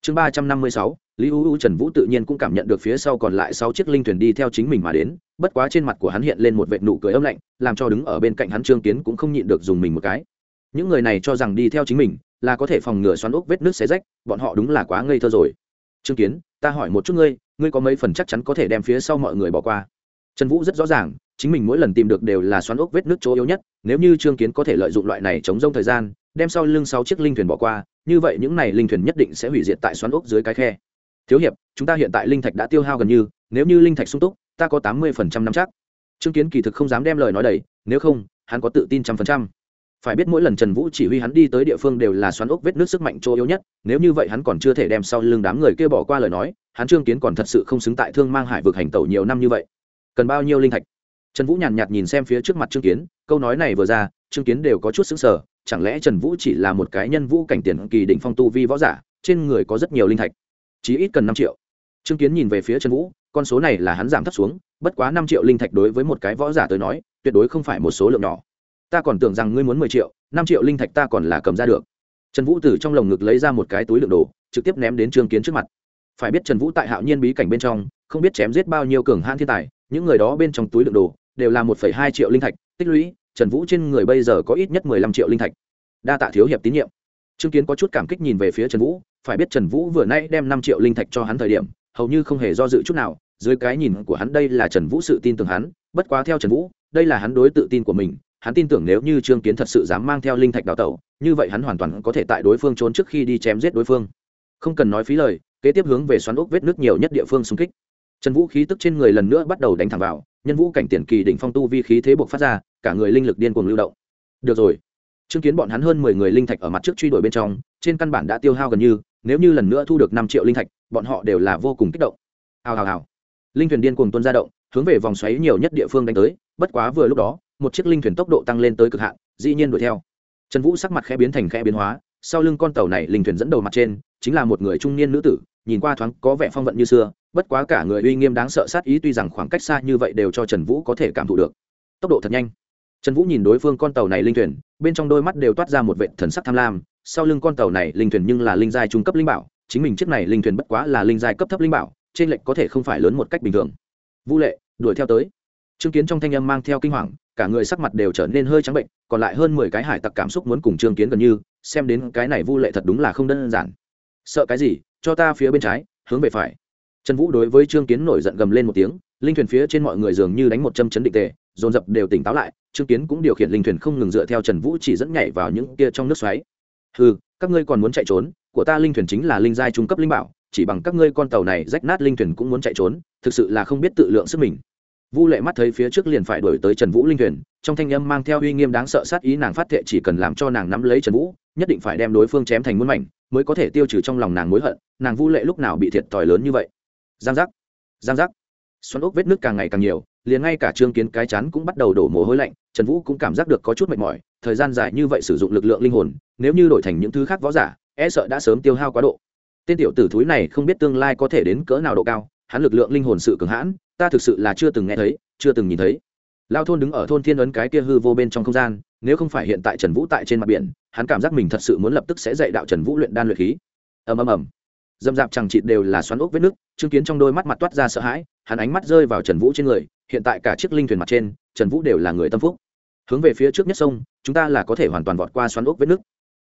chương ba trăm năm mươi sáu, lý uu trần vũ tự nhiên cũng cảm nhận được phía sau còn lại sáu chiếc linh thuyền đi theo chính mình mà đến, bất quá trên mặt của hắn hiện lên một vệt nụ cười âm lạnh, làm cho đứng ở bên cạnh hắn trương kiến cũng không nhịn được dùng mình một cái. Những người này cho rằng đi theo chính mình là có thể phòng ngừa xoắn ốc vết nước xé rách, bọn họ đúng là quá ngây thơ rồi. Trương kiến, ta hỏi một chút ngươi ngươi có mấy phần chắc chắn có thể đem phía sau mọi người bỏ qua? Trần vũ rất rõ ràng, chính mình mỗi lần tìm được đều là xoắn ốc vết nước chỗ yếu nhất, nếu như trương kiến có thể lợi dụng loại này chống rông thời gian, đem sau lưng sáu chiếc linh thuyền bỏ qua, như vậy những này linh thuyền nhất định sẽ hủy diệt tại xoắn ốc dưới cái khe. Thiếu hiệp, chúng ta hiện tại linh thạch đã tiêu hao gần như, nếu như linh thạch sung túc, ta có tám mươi phần trăm năm chắc. Trương kiến kỳ thực không dám đem lời nói đầy, nếu không, hắn có tự tin trăm phần trăm. Phải biết mỗi lần trần vũ chỉ huy hắn đi tới địa phương đều là xoắn ốc vết nước sức mạnh chỗ yếu nhất, nếu như vậy hắn còn chưa thể đem sau lưng đám người kia bỏ qua lời nói, hắn trương kiến còn thật sự không xứng tại thương mang hải vực hành tẩu nhiều năm như vậy cần bao nhiêu linh thạch? Trần vũ nhàn nhạt, nhìn xem phía trước mặt trương kiến câu nói này vừa ra trương kiến đều có chút xứng sở chẳng lẽ trần vũ chỉ là một cái nhân vũ cảnh tiền kỳ định phong tu vi võ giả trên người có rất nhiều linh thạch? Chí ít cần năm triệu. Trương kiến nhìn về phía trần vũ con số này là hắn giảm thấp xuống bất quá năm triệu linh thạch đối với một cái võ giả tới nói tuyệt đối không phải một số lượng nhỏ. Ta còn tưởng rằng ngươi muốn mười triệu năm triệu linh thạch ta còn là cầm ra được. Trần vũ từ trong lồng ngực lấy ra một cái túi lượng đồ trực tiếp ném đến trương kiến trước mặt. Phải biết trần vũ tại hạo nhiên bí cảnh bên trong không biết chém giết bao nhiêu cường hãn thiên tài những người đó bên trong túi lượng đồ đều là một hai triệu linh thạch, tích lũy, trần vũ trên người bây giờ có ít nhất mười lăm triệu linh thạch. Đa tạ thiếu hiệp tín nhiệm. Trương kiến có chút cảm kích nhìn về phía trần vũ, phải biết trần vũ vừa nay đem năm triệu linh thạch cho hắn thời điểm, hầu như không hề do dự chút nào, dưới cái nhìn của hắn đây là trần vũ sự tin tưởng hắn, bất quá theo trần vũ, đây là hắn đối tự tin của mình, hắn tin tưởng nếu như trương kiến thật sự dám mang theo linh thạch đào tẩu, như vậy hắn hoàn toàn có thể tại đối phương trốn trước khi đi chém giết đối phương. Không cần nói phí lời, kế tiếp hướng về xoắn ốc vết nước nhiều nhất địa phương xung kích trần vũ khí tức trên người lần nữa bắt đầu đánh thẳng vào, nhân vũ cảnh tiền kỳ đỉnh phong tu vi khí thế buộc phát ra, cả người linh lực điên cuồng lưu động. Được rồi. Chứng kiến bọn hắn hơn mười người linh thạch ở mặt trước truy đuổi bên trong, trên căn bản đã tiêu hao gần như, nếu như lần nữa thu được năm triệu linh thạch, bọn họ đều là vô cùng kích động. Hào hào hào. Linh thuyền điên cuồng tuôn ra động, hướng về vòng xoáy nhiều nhất địa phương đánh tới, bất quá vừa lúc đó, một chiếc linh thuyền tốc độ tăng lên tới cực hạn, dĩ nhiên đuổi theo. Trần vũ sắc mặt khẽ biến thành khẽ biến hóa, sau lưng con tàu này linh thuyền dẫn đầu mặt trên, chính là một người trung niên nữ tử nhìn qua thoáng có vẻ phong vận như xưa, bất quá cả người uy nghiêm đáng sợ sát ý tuy rằng khoảng cách xa như vậy đều cho trần vũ có thể cảm thụ được. Tốc độ thật nhanh. Trần vũ nhìn đối phương con tàu này linh thuyền, bên trong đôi mắt đều toát ra một vệ thần sắc tham lam, sau lưng con tàu này linh thuyền nhưng là linh giai trung cấp linh bảo, chính mình chiếc này linh thuyền bất quá là linh giai cấp thấp linh bảo, trên lệnh có thể không phải lớn một cách bình thường. Vu lệ, đuổi theo tới. Chứng kiến trong thanh âm mang theo kinh hoàng, cả người sắc mặt đều trở nên hơi trắng bệnh, còn lại hơn mười cái hải tặc cảm xúc muốn cùng trương kiến gần như, xem đến cái này vu lệ thật đúng là không đơn giản. Sợ cái gì? Cho ta phía bên trái, hướng về phải. Trần vũ đối với trương kiến nổi giận gầm lên một tiếng, linh thuyền phía trên mọi người dường như đánh một châm chấn định tề, dồn dập đều tỉnh táo lại, trương kiến cũng điều khiển linh thuyền không ngừng dựa theo trần vũ chỉ dẫn nhảy vào những kia trong nước xoáy. Ừ các ngươi còn muốn chạy trốn, của ta linh thuyền chính là linh giai trung cấp linh bảo, chỉ bằng các ngươi con tàu này rách nát linh thuyền cũng muốn chạy trốn, thực sự là không biết tự lượng sức mình. Vu lệ mắt thấy phía trước liền phải đổi tới trần vũ linh thuyền, trong thanh âm mang theo uy nghiêm đáng sợ sát ý nàng phát thệ chỉ cần làm cho nàng nắm lấy trần vũ nhất định phải đem đối phương chém thành muôn mảnh, mới có thể tiêu trừ trong lòng nàng mối hận, nàng vu lệ lúc nào bị thiệt thòi lớn như vậy? Giang giác giang giác. Xoắn ốc vết nước càng ngày càng nhiều, liền ngay cả trương kiến cái chắn cũng bắt đầu đổ mồ hôi lạnh, trần vũ cũng cảm giác được có chút mệt mỏi, thời gian dài như vậy sử dụng lực lượng linh hồn, nếu như đổi thành những thứ khác võ giả e sợ đã sớm tiêu hao quá độ. Tên tiểu tử thúi này không biết tương lai có thể đến cỡ nào độ cao, hắn lực lượng linh hồn sự cường hãn, ta thực sự là chưa từng nghe thấy, chưa từng nhìn thấy. Lao thôn đứng ở thôn thiên ấn cái kia hư vô bên trong không gian, nếu không phải hiện tại trần vũ tại trên mặt biển hắn cảm giác mình thật sự muốn lập tức sẽ dạy đạo trần vũ luyện đan luyện khí. Ầm ầm ầm. Dâm dạp chẳng chịt đều là xoắn ốc vết nước chứng kiến trong đôi mắt mặt toát ra sợ hãi, hắn ánh mắt rơi vào trần vũ trên người, hiện tại cả chiếc linh thuyền mặt trên, trần vũ đều là người tâm phúc. Hướng về phía trước nhất sông, chúng ta là có thể hoàn toàn vọt qua xoắn ốc vết nước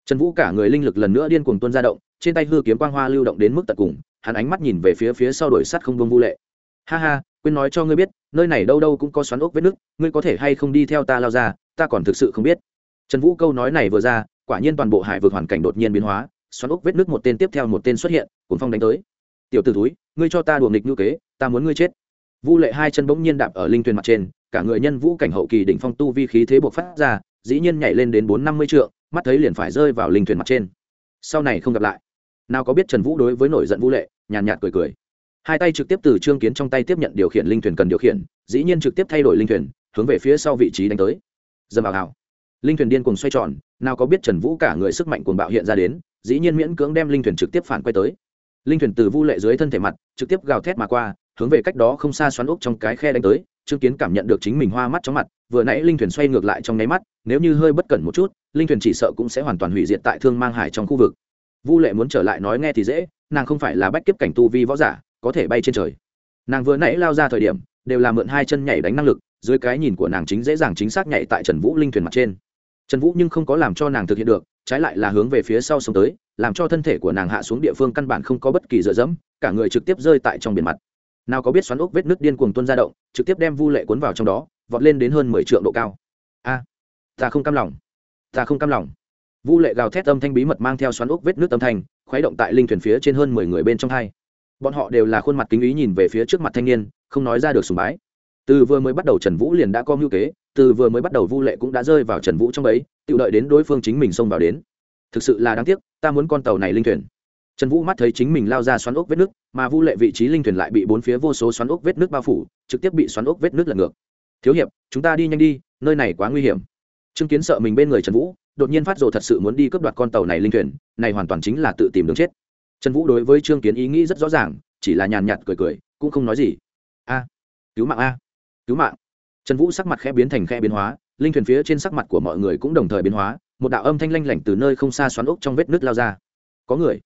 trần vũ cả người linh lực lần nữa điên cuồng tuôn ra động, trên tay hư kiếm quang hoa lưu động đến mức tận cùng, hắn ánh mắt nhìn về phía phía sau đổi sắt không bông vu lệ. Ha ha, quên nói cho ngươi biết, nơi này đâu đâu cũng có xoắn ốc vết nước ngươi có thể hay không đi theo ta lao ra, ta còn thực sự không biết. Trần vũ câu nói này vừa ra quả nhiên toàn bộ hải vực hoàn cảnh đột nhiên biến hóa, xoắn ốc vết nước một tên tiếp theo một tên xuất hiện cuốn phong đánh tới. Tiểu t ử túi ngươi cho ta đùa nghịch ngữ kế, ta muốn ngươi chết. Vu lệ hai chân bỗng nhiên đạp ở linh thuyền mặt trên, cả người nhân vũ cảnh hậu kỳ đỉnh phong tu vi khí thế buộc phát ra, dĩ nhiên nhảy lên đến bốn năm mươi trượng, mắt thấy liền phải rơi vào linh thuyền mặt trên. Sau này không gặp lại. Nào có biết trần vũ đối với nổi giận vũ lệ, nhàn nhạt cười cười. Hai tay trực tiếp từ trương kiến trong tay tiếp nhận điều khiển linh thuyền cần điều khiển, dĩ nhiên trực tiếp thay đổi linh thuyền, hướng về phía sau vị trí đánh tới. Dầm vào hào linh thuyền điên cuồng xoay tròn, nào có biết trần vũ cả người sức mạnh cuồng bạo hiện ra đến, dĩ nhiên miễn cưỡng đem linh thuyền trực tiếp phản quay tới. Linh thuyền từ vu lệ dưới thân thể mặt, trực tiếp gào thét mà qua, hướng về cách đó không xa xoắn ốc trong cái khe đánh tới trương kiến cảm nhận được chính mình hoa mắt chóng mặt, vừa nãy linh thuyền xoay ngược lại trong nháy mắt, nếu như hơi bất cẩn một chút, linh thuyền chỉ sợ cũng sẽ hoàn toàn hủy diệt tại thương mang hải trong khu vực. Vu lệ muốn trở lại nói nghe thì dễ, nàng không phải là bách kiếp cảnh tu vi võ giả, có thể bay trên trời. Nàng vừa nãy lao ra thời điểm, đều là mượn hai chân nhảy đánh năng lực, dưới cái nhìn của nàng chính dễ dàng chính xác nhảy tại trần vũ linh thuyền mặt trên trần vũ nhưng không có làm cho nàng thực hiện được, trái lại là hướng về phía sau sông tới, làm cho thân thể của nàng hạ xuống địa phương căn bản không có bất kỳ dựa dẫm, cả người trực tiếp rơi tại trong biển mặt. Nào có biết xoắn ốc vết nước điên cuồng tuân ra động, trực tiếp đem vu lệ cuốn vào trong đó, vọt lên đến hơn mười triệu độ cao. A, ta không cam lòng. Ta không cam lòng. Vu lệ gào thét âm thanh bí mật mang theo xoắn ốc vết nước âm thanh, khuấy động tại linh thuyền phía trên hơn mười người bên trong hai. Bọn họ đều là khuôn mặt kính ý nhìn về phía trước mặt thanh niên, không nói ra được sùng bái. Từ vừa mới bắt đầu trần vũ liền đã có mưu kế từ vừa mới bắt đầu vu lệ cũng đã rơi vào trần vũ trong ấy tự đợi đến đối phương chính mình xông vào đến. Thực sự là đáng tiếc, ta muốn con tàu này linh thuyền. Trần vũ mắt thấy chính mình lao ra xoắn ốc vết nước, mà vu lệ vị trí linh thuyền lại bị bốn phía vô số xoắn ốc vết nước bao phủ, trực tiếp bị xoắn ốc vết nước lật ngược. Thiếu hiệp, chúng ta đi nhanh đi, nơi này quá nguy hiểm. Chứng kiến sợ mình bên người trần vũ, đột nhiên phát rồ thật sự muốn đi cướp đoạt con tàu này linh thuyền, này hoàn toàn chính là tự tìm đường chết. Trần vũ đối với trương kiến ý nghĩ rất rõ ràng, chỉ là nhàn nhạt cười cười, cũng không nói gì. A, cứu mạng a, cứu mạng trần vũ sắc mặt khẽ biến thành khẽ biến hóa, linh thuyền phía trên sắc mặt của mọi người cũng đồng thời biến hóa, một đạo âm thanh lanh lảnh từ nơi không xa xoắn ốc trong vết nước lao ra. Có người.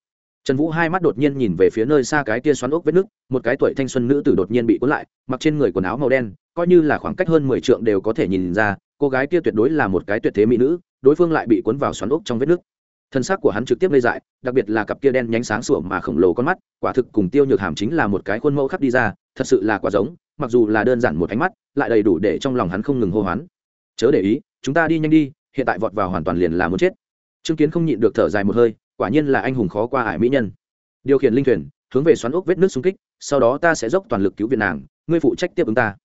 Trần vũ hai mắt đột nhiên nhìn về phía nơi xa cái tia xoắn ốc vết nước một cái tuổi thanh xuân nữ tử đột nhiên bị cuốn lại, mặc trên người quần áo màu đen, coi như là khoảng cách hơn mười trượng đều có thể nhìn ra, cô gái kia tuyệt đối là một cái tuyệt thế mỹ nữ, đối phương lại bị cuốn vào xoắn ốc trong vết nước thân xác của hắn trực tiếp lây dại, đặc biệt là cặp kia đen nhánh sáng sủa mà khổng lồ con mắt, quả thực cùng tiêu nhược hàm chính là một cái khuôn mẫu khắp đi ra, thật sự là quả giống, mặc dù là đơn giản một ánh mắt lại đầy đủ để trong lòng hắn không ngừng hô hoán. Chớ để ý, chúng ta đi nhanh đi, hiện tại vọt vào hoàn toàn liền là muốn chết. Trương kiến không nhịn được thở dài một hơi, quả nhiên là anh hùng khó qua ải mỹ nhân. Điều khiển linh thuyền, hướng về xoắn ốc vết nước xung kích, sau đó ta sẽ dốc toàn lực cứu viện nàng, ngươi phụ trách tiếp ứng ta.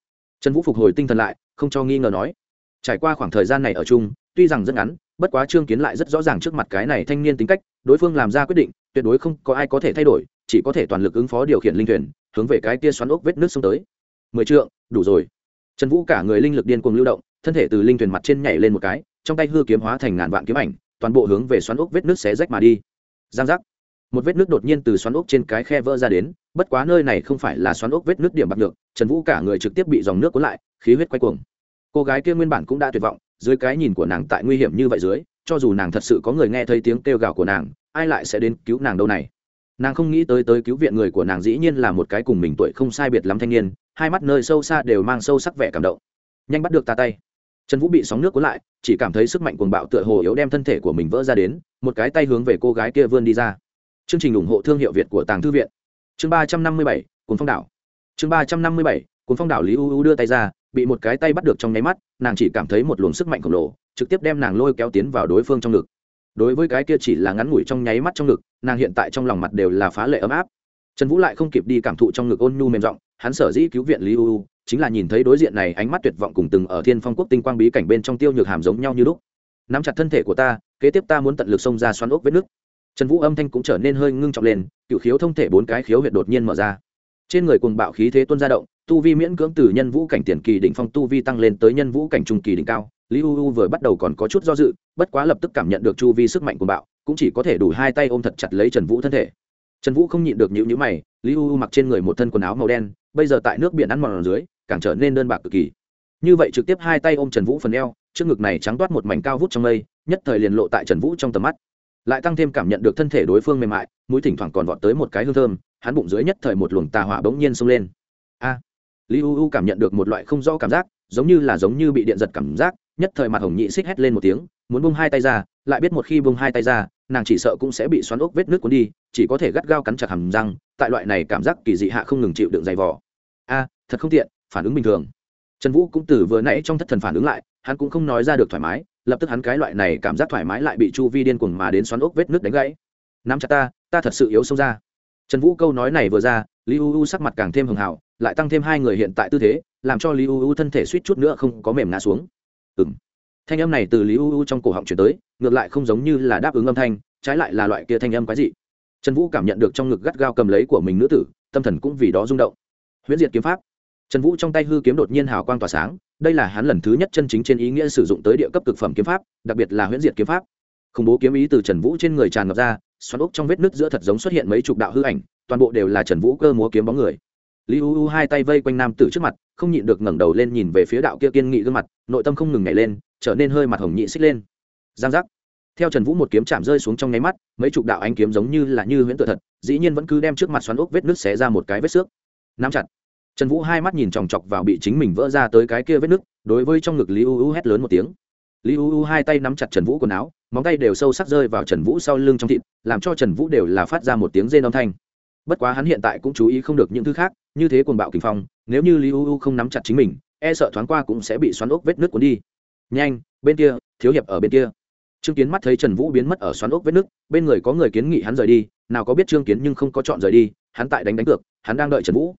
Trần vũ phục hồi tinh thần lại, không cho nghi ngờ nói. Trải qua khoảng thời gian này ở chung, tuy rằng rất ngắn, bất quá trương kiến lại rất rõ ràng trước mặt cái này thanh niên tính cách, đối phương làm ra quyết định, tuyệt đối không có ai có thể thay đổi, chỉ có thể toàn lực ứng phó điều khiển linh thuyền, hướng về cái kia xoắn ốc vết nước xông tới. Mười trượng, đủ rồi trần vũ cả người linh lực điên cuồng lưu động, thân thể từ linh thuyền mặt trên nhảy lên một cái, trong tay hư kiếm hóa thành ngàn vạn kiếm ảnh, toàn bộ hướng về xoắn ốc vết nước xé rách mà đi. Giang giác. Một vết nước đột nhiên từ xoắn ốc trên cái khe vỡ ra đến, bất quá nơi này không phải là xoắn ốc vết nước điểm bạc được, trần vũ cả người trực tiếp bị dòng nước cuốn lại, khí huyết quay cuồng. Cô gái kia nguyên bản cũng đã tuyệt vọng, dưới cái nhìn của nàng tại nguy hiểm như vậy dưới, cho dù nàng thật sự có người nghe thấy tiếng kêu gào của nàng, ai lại sẽ đến cứu nàng đâu này? Nàng không nghĩ tới tới cứu viện người của nàng dĩ nhiên là một cái cùng mình tuổi không sai biệt lắm thanh niên, hai mắt nơi sâu xa đều mang sâu sắc vẻ cảm động. Nhanh bắt được ta tay. Trần vũ bị sóng nước cuốn lại, chỉ cảm thấy sức mạnh cuồng bạo tựa hồ yếu đem thân thể của mình vỡ ra đến, một cái tay hướng về cô gái kia vươn đi ra. Chương trình ủng hộ thương hiệu việt của tàng thư viện. Chương ba trăm năm mươi bảy, cuốn phong đảo. Chương ba trăm năm mươi bảy, cuốn phong đảo lý u u đưa tay ra, bị một cái tay bắt được trong nháy mắt, nàng chỉ cảm thấy một luồng sức mạnh khổng lồ, trực tiếp đem nàng lôi kéo tiến vào đối phương trong ngực. Đối với cái kia chỉ là ngắn ngủi trong nháy mắt trong ngực nàng hiện tại trong lòng mặt đều là phá lệ ấm áp. Trần vũ lại không kịp đi cảm thụ trong ngực ôn nhu mềm giọng, hắn sở dĩ cứu viện lý u u, chính là nhìn thấy đối diện này ánh mắt tuyệt vọng cùng từng ở thiên phong quốc tinh quang bí cảnh bên trong tiêu nhược hàm giống nhau như lúc. Nắm chặt thân thể của ta, kế tiếp ta muốn tận lực xông ra xoắn ốc vết nước trần vũ âm thanh cũng trở nên hơi ngưng trọng lên, cựu khiếu thông thể bốn cái khiếu huyệt đột nhiên mở ra. Trên người cùng bạo khí thế tuôn ra động, tu vi miễn cưỡng từ nhân vũ cảnh tiền kỳ đỉnh phong tu vi tăng lên tới nhân vũ cảnh trung kỳ đỉnh cao. Lý u u vừa bắt đầu còn có chút do dự, bất quá lập tức cảm nhận được chu vi sức mạnh của bạo cũng chỉ có thể đủ hai tay ôm thật chặt lấy trần vũ thân thể. Trần vũ không nhịn được nhịu nhữ mày, lý u u mặc trên người một thân quần áo màu đen, bây giờ tại nước biển ăn mòn ở dưới, càng trở nên đơn bạc cực kỳ. Như vậy trực tiếp hai tay ôm trần vũ phần eo, trước ngực này trắng toát một mảnh cao vút trong mây, nhất thời liền lộ tại trần vũ trong tầm mắt. Lại tăng thêm cảm nhận được thân thể đối phương mềm mại, mũi thỉnh thoảng còn vọt tới một cái hương thơm, hắn bụng dưới nhất thời một luồng tà hỏa bỗng nhiên xông lên. A! Lý u u cảm nhận được một loại không rõ cảm giác, giống như là giống như bị điện giật cảm giác, nhất thời mặt hồng nhị xích hét lên một tiếng, muốn bung hai tay ra, lại biết một khi bung hai tay ra nàng chỉ sợ cũng sẽ bị xoắn ốc vết nước cuốn đi, chỉ có thể gắt gao cắn chặt hàm răng, tại loại này cảm giác kỳ dị hạ không ngừng chịu đựng dày vò. a, thật không tiện, phản ứng bình thường. Trần vũ cũng từ vừa nãy trong thất thần phản ứng lại, hắn cũng không nói ra được thoải mái, lập tức hắn cái loại này cảm giác thoải mái lại bị chu vi điên cuồng mà đến xoắn ốc vết nước đánh gãy. Nắm chặt ta ta thật sự yếu xông ra trần vũ câu nói này vừa ra li u u sắc mặt càng thêm hường hảo lại tăng thêm hai người hiện tại tư thế, làm cho li u u thân thể suýt chút nữa không có mềm ngã xuống. Ừ m thanh âm này từ lý u u trong cổ họng chuyển tới, ngược lại không giống như là đáp ứng âm thanh, trái lại là loại kia thanh âm quái dị. Trần vũ cảm nhận được trong ngực gắt gao cầm lấy của mình nữ tử, tâm thần cũng vì đó rung động. Huyễn diệt kiếm pháp. Trần vũ trong tay hư kiếm đột nhiên hào quang tỏa sáng, đây là hắn lần thứ nhất chân chính trên ý nghĩa sử dụng tới địa cấp cực phẩm kiếm pháp, đặc biệt là huyễn diệt kiếm pháp. Khủng bố kiếm ý từ trần vũ trên người tràn ngập ra, xoắn ốc trong vết nứt giữa thật giống xuất hiện mấy chục đạo hư ảnh, toàn bộ đều là trần vũ cơ múa kiếm bóng người. Lý u u hai tay vây quanh nam tử trước mặt, không nhịn được ngẩng đầu lên nhìn về phía đạo kia kiên nghị gương mặt, nội tâm không ngừng nhảy lên trở nên hơi mặt hồng nhị xích lên. Giang giác. Theo trần vũ một kiếm chạm rơi xuống trong nháy mắt, mấy chục đạo ánh kiếm giống như là như huyễn tự thật, dĩ nhiên vẫn cứ đem trước mặt xoắn ốc vết nứt xé ra một cái vết xước. Nắm chặt. Trần vũ hai mắt nhìn chòng chọc vào bị chính mình vỡ ra tới cái kia vết nứt, đối với trong ngực lý u u hét lớn một tiếng. Lý u u hai tay nắm chặt trần vũ quần áo, móng tay đều sâu sắc rơi vào trần vũ sau lưng trong thịt, làm cho trần vũ đều là phát ra một tiếng rên âm thanh. Bất quá hắn hiện tại cũng chú ý không được những thứ khác, như thế quần bạo kinh phong, nếu như lý u u không nắm chặt chính mình e sợ thoáng qua cũng sẽ bị xoắn ốc vết nước cuốn đi nhanh, bên kia, thiếu hiệp ở bên kia. Trương kiến mắt thấy trần vũ biến mất ở xoắn ốc vết nước bên người có người kiến nghị hắn rời đi, nào có biết trương kiến nhưng không có chọn rời đi, hắn tại đánh đánh cược, hắn đang đợi trần vũ.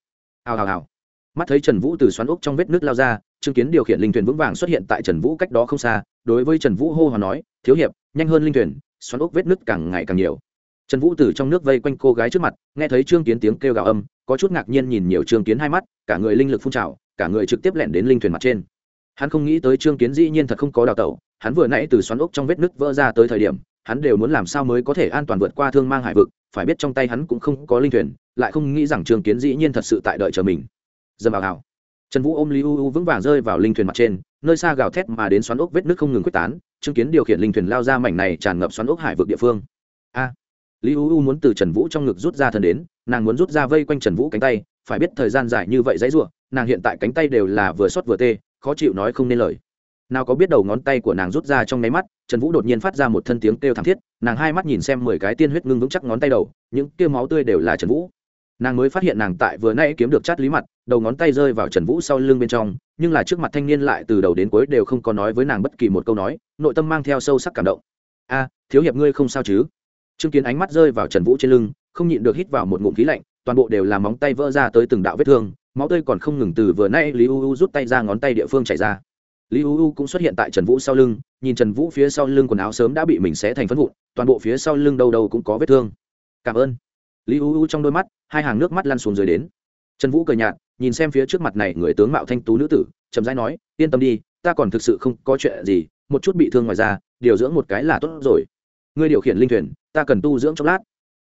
Hào hào hào. Mắt thấy trần vũ từ xoắn ốc trong vết nước lao ra, trương kiến điều khiển linh thuyền vững vàng xuất hiện tại trần vũ cách đó không xa, đối với trần vũ hô hòa nói, thiếu hiệp, nhanh hơn linh thuyền, xoắn ốc vết nước càng ngày càng nhiều. Trần vũ từ trong nước vây quanh cô gái trước mặt, nghe thấy trương kiến tiếng kêu gào âm, có chút ngạc nhiên nhìn nhiều trương kiến hai mắt, cả người linh lực phun trào, cả người trực tiếp lẻn đến linh thuyền mặt trên hắn không nghĩ tới trương kiến dĩ nhiên thật không có đào tẩu, hắn vừa nãy từ xoắn ốc trong vết nước vỡ ra tới thời điểm, hắn đều muốn làm sao mới có thể an toàn vượt qua thương mang hải vực, phải biết trong tay hắn cũng không có linh thuyền, lại không nghĩ rằng trương kiến dĩ nhiên thật sự tại đợi chờ mình. Dầm vào hào trần vũ ôm Li u u vững vàng rơi vào linh thuyền mặt trên, nơi xa gào thét mà đến xoắn ốc vết nước không ngừng quyết tán chứng kiến điều khiển linh thuyền lao ra mảnh này tràn ngập xoắn ốc hải vực địa phương. A. Li u u muốn từ trần vũ trong ngực rút ra thân đến, nàng muốn rút ra vây quanh trần vũ cánh tay, phải biết thời gian dài như vậy dãy r u ộ n nàng hiện tại cánh tay đều là vừa xót vừa tê khó chịu nói không nên lời. Nào có biết đầu ngón tay của nàng rút ra trong nháy mắt, trần vũ đột nhiên phát ra một thân tiếng kêu thảm thiết, nàng hai mắt nhìn xem mười cái tiên huyết ngưng vững chắc ngón tay đầu, những kêu máu tươi đều là trần vũ. Nàng mới phát hiện nàng tại vừa nay kiếm được chát lý mặt, đầu ngón tay rơi vào trần vũ sau lưng bên trong, nhưng là trước mặt thanh niên lại từ đầu đến cuối đều không có nói với nàng bất kỳ một câu nói, nội tâm mang theo sâu sắc cảm động. A, thiếu hiệp ngươi không sao chứ? Chứng kiến ánh mắt rơi vào trần vũ trên lưng, không nhịn được hít vào một ngụm khí lạnh, toàn bộ đều là móng tay vỡ ra tới từng đạo vết thương máu tươi còn không ngừng từ vừa nay lý u u rút tay ra ngón tay địa phương chảy ra. Lý u u cũng xuất hiện tại trần vũ sau lưng, nhìn trần vũ phía sau lưng quần áo sớm đã bị mình xé thành phân vụn, toàn bộ phía sau lưng đâu đâu cũng có vết thương. Cảm ơn. Lý u u trong đôi mắt, hai hàng nước mắt lăn xuống dưới đến. Trần vũ cười nhạt, nhìn xem phía trước mặt này người tướng mạo thanh tú nữ tử, chậm rãi nói, yên tâm đi, ta còn thực sự không có chuyện gì, một chút bị thương ngoài ra, điều dưỡng một cái là tốt rồi. Ngươi điều khiển linh thuyền, ta cần tu dưỡng chốc lát.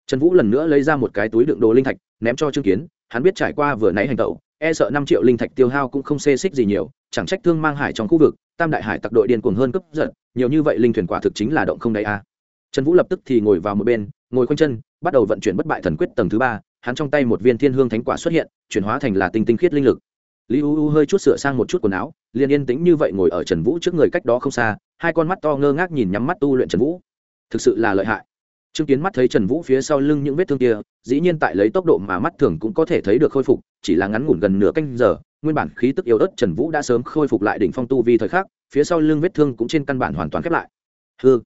Trần vũ lần nữa lấy ra một cái túi đựng đồ linh thạch, ném cho trương kiến hắn biết trải qua vừa nãy hành tẩu e sợ năm triệu linh thạch tiêu hao cũng không xê xích gì nhiều, chẳng trách thương mang hải trong khu vực, tam đại hải tặc đội điên cuồng hơn cấp giật nhiều như vậy linh thuyền quả thực chính là động không đầy a. Trần vũ lập tức thì ngồi vào một bên, ngồi khoanh chân, bắt đầu vận chuyển bất bại thần quyết tầng thứ ba, hắn trong tay một viên thiên hương thánh quả xuất hiện, chuyển hóa thành là tinh tinh khiết linh lực. Lý u u hơi chút sửa sang một chút quần áo, liền yên tĩnh như vậy ngồi ở trần vũ trước người cách đó không xa, hai con mắt to ngơ ngác nhìn nhắm mắt tu luyện trần vũ. Thực sự là lợi hại chứng kiến mắt thấy trần vũ phía sau lưng những vết thương kia, dĩ nhiên tại lấy tốc độ mà mắt thường cũng có thể thấy được khôi phục, chỉ là ngắn ngủn gần nửa canh giờ, nguyên bản khí tức yếu ớt trần vũ đã sớm khôi phục lại đỉnh phong tu vi thời khắc, phía sau lưng vết thương cũng trên căn bản hoàn toàn khép lại. Hư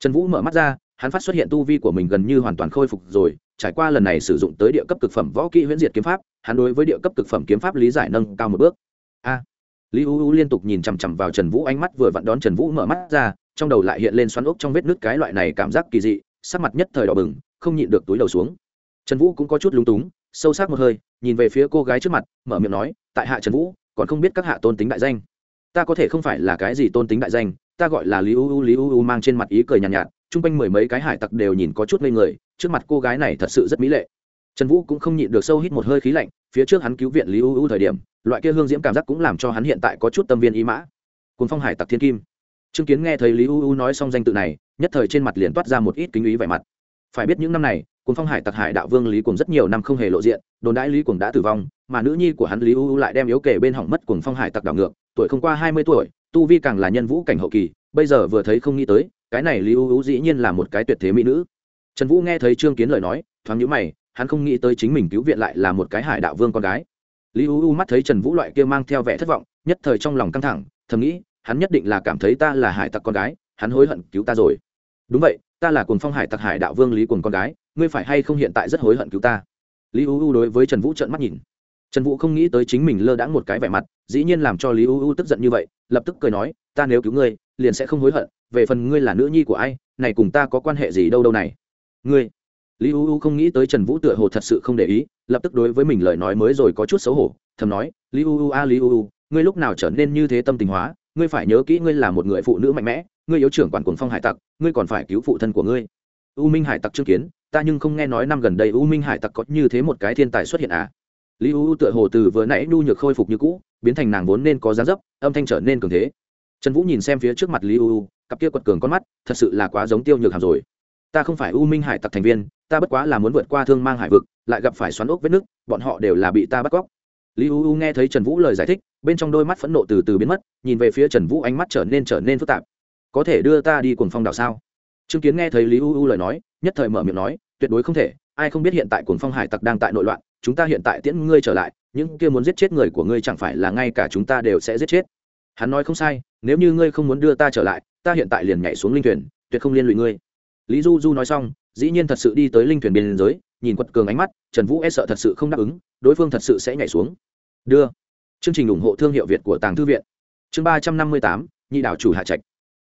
trần vũ mở mắt ra, hắn phát xuất hiện tu vi của mình gần như hoàn toàn khôi phục rồi, trải qua lần này sử dụng tới địa cấp cực phẩm võ kỹ huyễn diệt kiếm pháp, hắn đối với địa cấp cực phẩm kiếm pháp lý giải nâng cao một bước. A. Lý u u liên tục nhìn chằm chằm vào trần vũ, ánh mắt vừa vặn đón trần vũ mở mắt ra, trong đầu lại hiện lên xoắn ốc trong vết nứt cái loại này cảm giác kỳ dị sắc mặt nhất thời đỏ bừng không nhịn được túi đầu xuống. Trần vũ cũng có chút lúng túng sâu sắc một hơi nhìn về phía cô gái trước mặt mở miệng nói tại hạ trần vũ còn không biết các hạ tôn tính đại danh. Ta có thể không phải là cái gì tôn tính đại danh ta gọi là lý u u lý u u mang trên mặt ý cười nhàn nhạt, nhạt chung quanh mười mấy cái hải tặc đều nhìn có chút ngây người trước mặt cô gái này thật sự rất mỹ lệ. Trần vũ cũng không nhịn được sâu hít một hơi khí lạnh phía trước hắn cứu viện lý u u thời điểm loại kia hương diễm cảm giác cũng làm cho hắn hiện tại có chút tâm viên ý mã. Cùng phong hải tặc thiên kim. Trương kiến nghe thấy lý u u nói xong danh tự này nhất thời trên mặt liền toát ra một ít kính ý vẻ mặt. Phải biết những năm này cùng phong hải tặc hải đạo vương lý cùng rất nhiều năm không hề lộ diện, đồn đãi lý cùng đã tử vong, mà nữ nhi của hắn lý u u lại đem yếu kể bên hỏng mất cùng phong hải tặc đảo ngược, tuổi không qua hai mươi tuổi, tu vi càng là nhân vũ cảnh hậu kỳ, bây giờ vừa thấy không nghĩ tới, cái này lý u u dĩ nhiên là một cái tuyệt thế mỹ nữ. Trần vũ nghe thấy trương kiến lời nói, thoáng nhữ mày, hắn không nghĩ tới chính mình cứu viện lại là một cái hải đạo vương con gái. Lý u u mắt thấy trần vũ loại kia mang theo vẻ thất vọng, nhất thời trong lòng căng thẳng, thầm nghĩ, hắn nhất định là cảm thấy ta là hải tặc con gái hắn hối hận cứu ta rồi. Đúng vậy, ta là cuồng phong hải tặc hải đạo vương lý cuồng con gái, ngươi phải hay không hiện tại rất hối hận cứu ta? Lý u u đối với trần vũ trợn mắt nhìn. Trần vũ không nghĩ tới chính mình lơ đãng một cái vẻ mặt, dĩ nhiên làm cho lý u u tức giận như vậy, lập tức cười nói, ta nếu cứu ngươi, liền sẽ không hối hận, về phần ngươi là nữ nhi của ai, này cùng ta có quan hệ gì đâu đâu này. Ngươi. Lý u u không nghĩ tới trần vũ tựa hồ thật sự không để ý, lập tức đối với mình lời nói mới rồi có chút xấu hổ, thầm nói, lý u u a, lý u u, ngươi lúc nào trở nên như thế tâm tình hóa ngươi phải nhớ kỹ ngươi là một người phụ nữ mạnh mẽ, ngươi yếu trưởng quản cuồng phong hải tặc, ngươi còn phải cứu phụ thân của ngươi. U minh hải tặc chứng kiến, ta nhưng không nghe nói năm gần đây u minh hải tặc có như thế một cái thiên tài xuất hiện à. Lý u u tựa hồ từ vừa nãy nhu nhược khôi phục như cũ, biến thành nàng vốn nên có giá dấp, âm thanh trở nên cường thế. Trần vũ nhìn xem phía trước mặt lý u u, cặp kia quật cường con mắt, thật sự là quá giống tiêu nhược hàm rồi. Ta không phải u minh hải tặc thành viên, ta bất quá là muốn vượt qua thương mang hải vực, lại gặp phải xoắn ốc vết nước bọn họ đều là bị ta bắt cóc lý u u nghe thấy trần vũ lời giải thích, bên trong đôi mắt phẫn nộ từ từ biến mất, nhìn về phía trần vũ ánh mắt trở nên trở nên phức tạp. Có thể đưa ta đi cùng phong đảo sao? Chứng kiến nghe thấy lý u u lời nói, nhất thời mở miệng nói, tuyệt đối không thể, ai không biết hiện tại cuồng phong hải tặc đang tại nội loạn, chúng ta hiện tại tiễn ngươi trở lại, những kia muốn giết chết người của ngươi chẳng phải là ngay cả chúng ta đều sẽ giết chết. Hắn nói không sai, nếu như ngươi không muốn đưa ta trở lại, ta hiện tại liền nhảy xuống linh thuyền, tuyệt không liên lụy ngươi. Lý du du nói xong, dĩ nhiên thật sự đi tới linh thuyền biên giới, nhìn quật cường ánh mắt, trần vũ e sợ thật sự không đáp ứng, đối phương thật sự sẽ nhảy xuống đưa. Chương trình ủng hộ thương hiệu việt của tàng thư viện. Chương ba trăm năm mươi tám, nhị đảo chủ hạ trạch.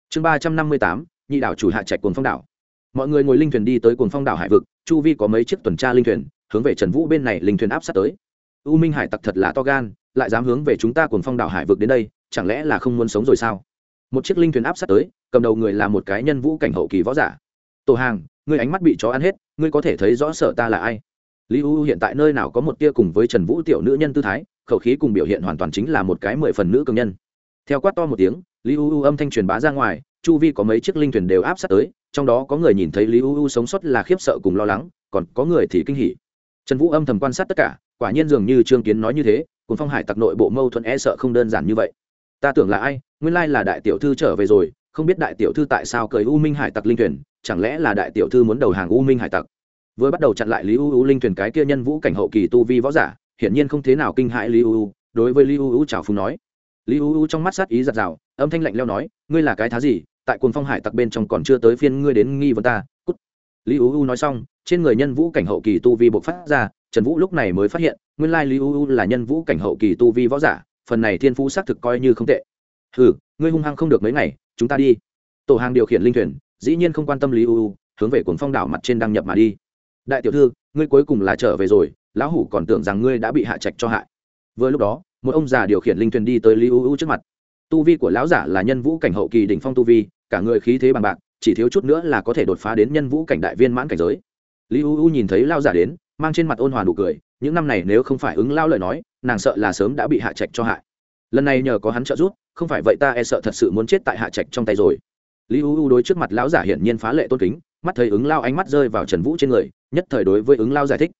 Chương ba trăm năm mươi tám, nhị đảo chủ hạ trạch cồn phong đảo. Mọi người ngồi linh thuyền đi tới cồn phong đảo hải vực, chu vi có mấy chiếc tuần tra linh thuyền, hướng về trần vũ bên này linh thuyền áp sát tới. U minh hải tặc thật là to gan, lại dám hướng về chúng ta cồn phong đảo hải vực đến đây, chẳng lẽ là không muốn sống rồi sao? Một chiếc linh thuyền áp sát tới, cầm đầu người là một cái nhân vũ cảnh hậu kỳ võ giả. Tổ hàng, ngươi ánh mắt bị chó ăn hết, ngươi có thể thấy rõ sợ ta là ai? Lý u hiện tại nơi nào có một tia cùng với trần vũ tiểu nữ nhân tư thái khẩu khí cùng biểu hiện hoàn toàn chính là một cái mười phần nữ cường nhân. Theo quát to một tiếng, lý u U âm thanh truyền bá ra ngoài, chu vi có mấy chiếc linh thuyền đều áp sát tới, trong đó có người nhìn thấy lý u U sống sót là khiếp sợ cùng lo lắng, còn có người thì kinh hỉ. Trần vũ âm thầm quan sát tất cả, quả nhiên dường như trương kiến nói như thế, cùng phong hải tặc nội bộ mâu thuẫn e sợ không đơn giản như vậy. Ta tưởng là ai, nguyên lai là đại tiểu thư trở về rồi, không biết đại tiểu thư tại sao cởi u minh hải tặc linh thuyền, chẳng lẽ là đại tiểu thư muốn đầu hàng u minh hải tặc? Vừa bắt đầu chặn lại lý u u linh thuyền cái kia nhân vũ cảnh hậu kỳ tu vi võ giả hiển nhiên không thế nào kinh hãi lý u u đối với lý u u chào phúng nói. Lý u u trong mắt sát ý giật rào, âm thanh lạnh lẽo nói, ngươi là cái thá gì? Tại cuồng phong hải tặc bên trong còn chưa tới phiên ngươi đến nghi vấn ta. Cút. Lý u u nói xong, trên người nhân vũ cảnh hậu kỳ tu vi bộc phát ra, trần vũ lúc này mới phát hiện, nguyên lai lý u u là nhân vũ cảnh hậu kỳ tu vi võ giả, phần này thiên phú xác thực coi như không tệ. Hừ, ngươi hung hăng không được mấy ngày, chúng ta đi. Tổ hàng điều khiển linh thuyền, dĩ nhiên không quan tâm lý u u hướng về cuồng phong đảo mặt trên đăng nhập mà đi. Đại tiểu thư, ngươi cuối cùng là trở về rồi lão hủ còn tưởng rằng ngươi đã bị hạ trạch cho hại. Vừa lúc đó, một ông già điều khiển linh thuyền đi tới lý u u trước mặt. Tu vi của lão giả là nhân vũ cảnh hậu kỳ đỉnh phong tu vi, cả người khí thế bằng bạc, chỉ thiếu chút nữa là có thể đột phá đến nhân vũ cảnh đại viên mãn cảnh giới. Lý u u nhìn thấy lao giả đến, mang trên mặt ôn hòa nụ cười, những năm này nếu không phải ứng lao lời nói, nàng sợ là sớm đã bị hạ trạch cho hại. Lần này nhờ có hắn trợ giúp, không phải vậy ta e sợ thật sự muốn chết tại hạ trạch trong tay rồi. Lý u u đối trước mặt lão giả hiển nhiên phá lệ tôn kính, mắt thấy ứng lao ánh mắt rơi vào trần vũ trên người, nhất thời đối với ứng lao giải thích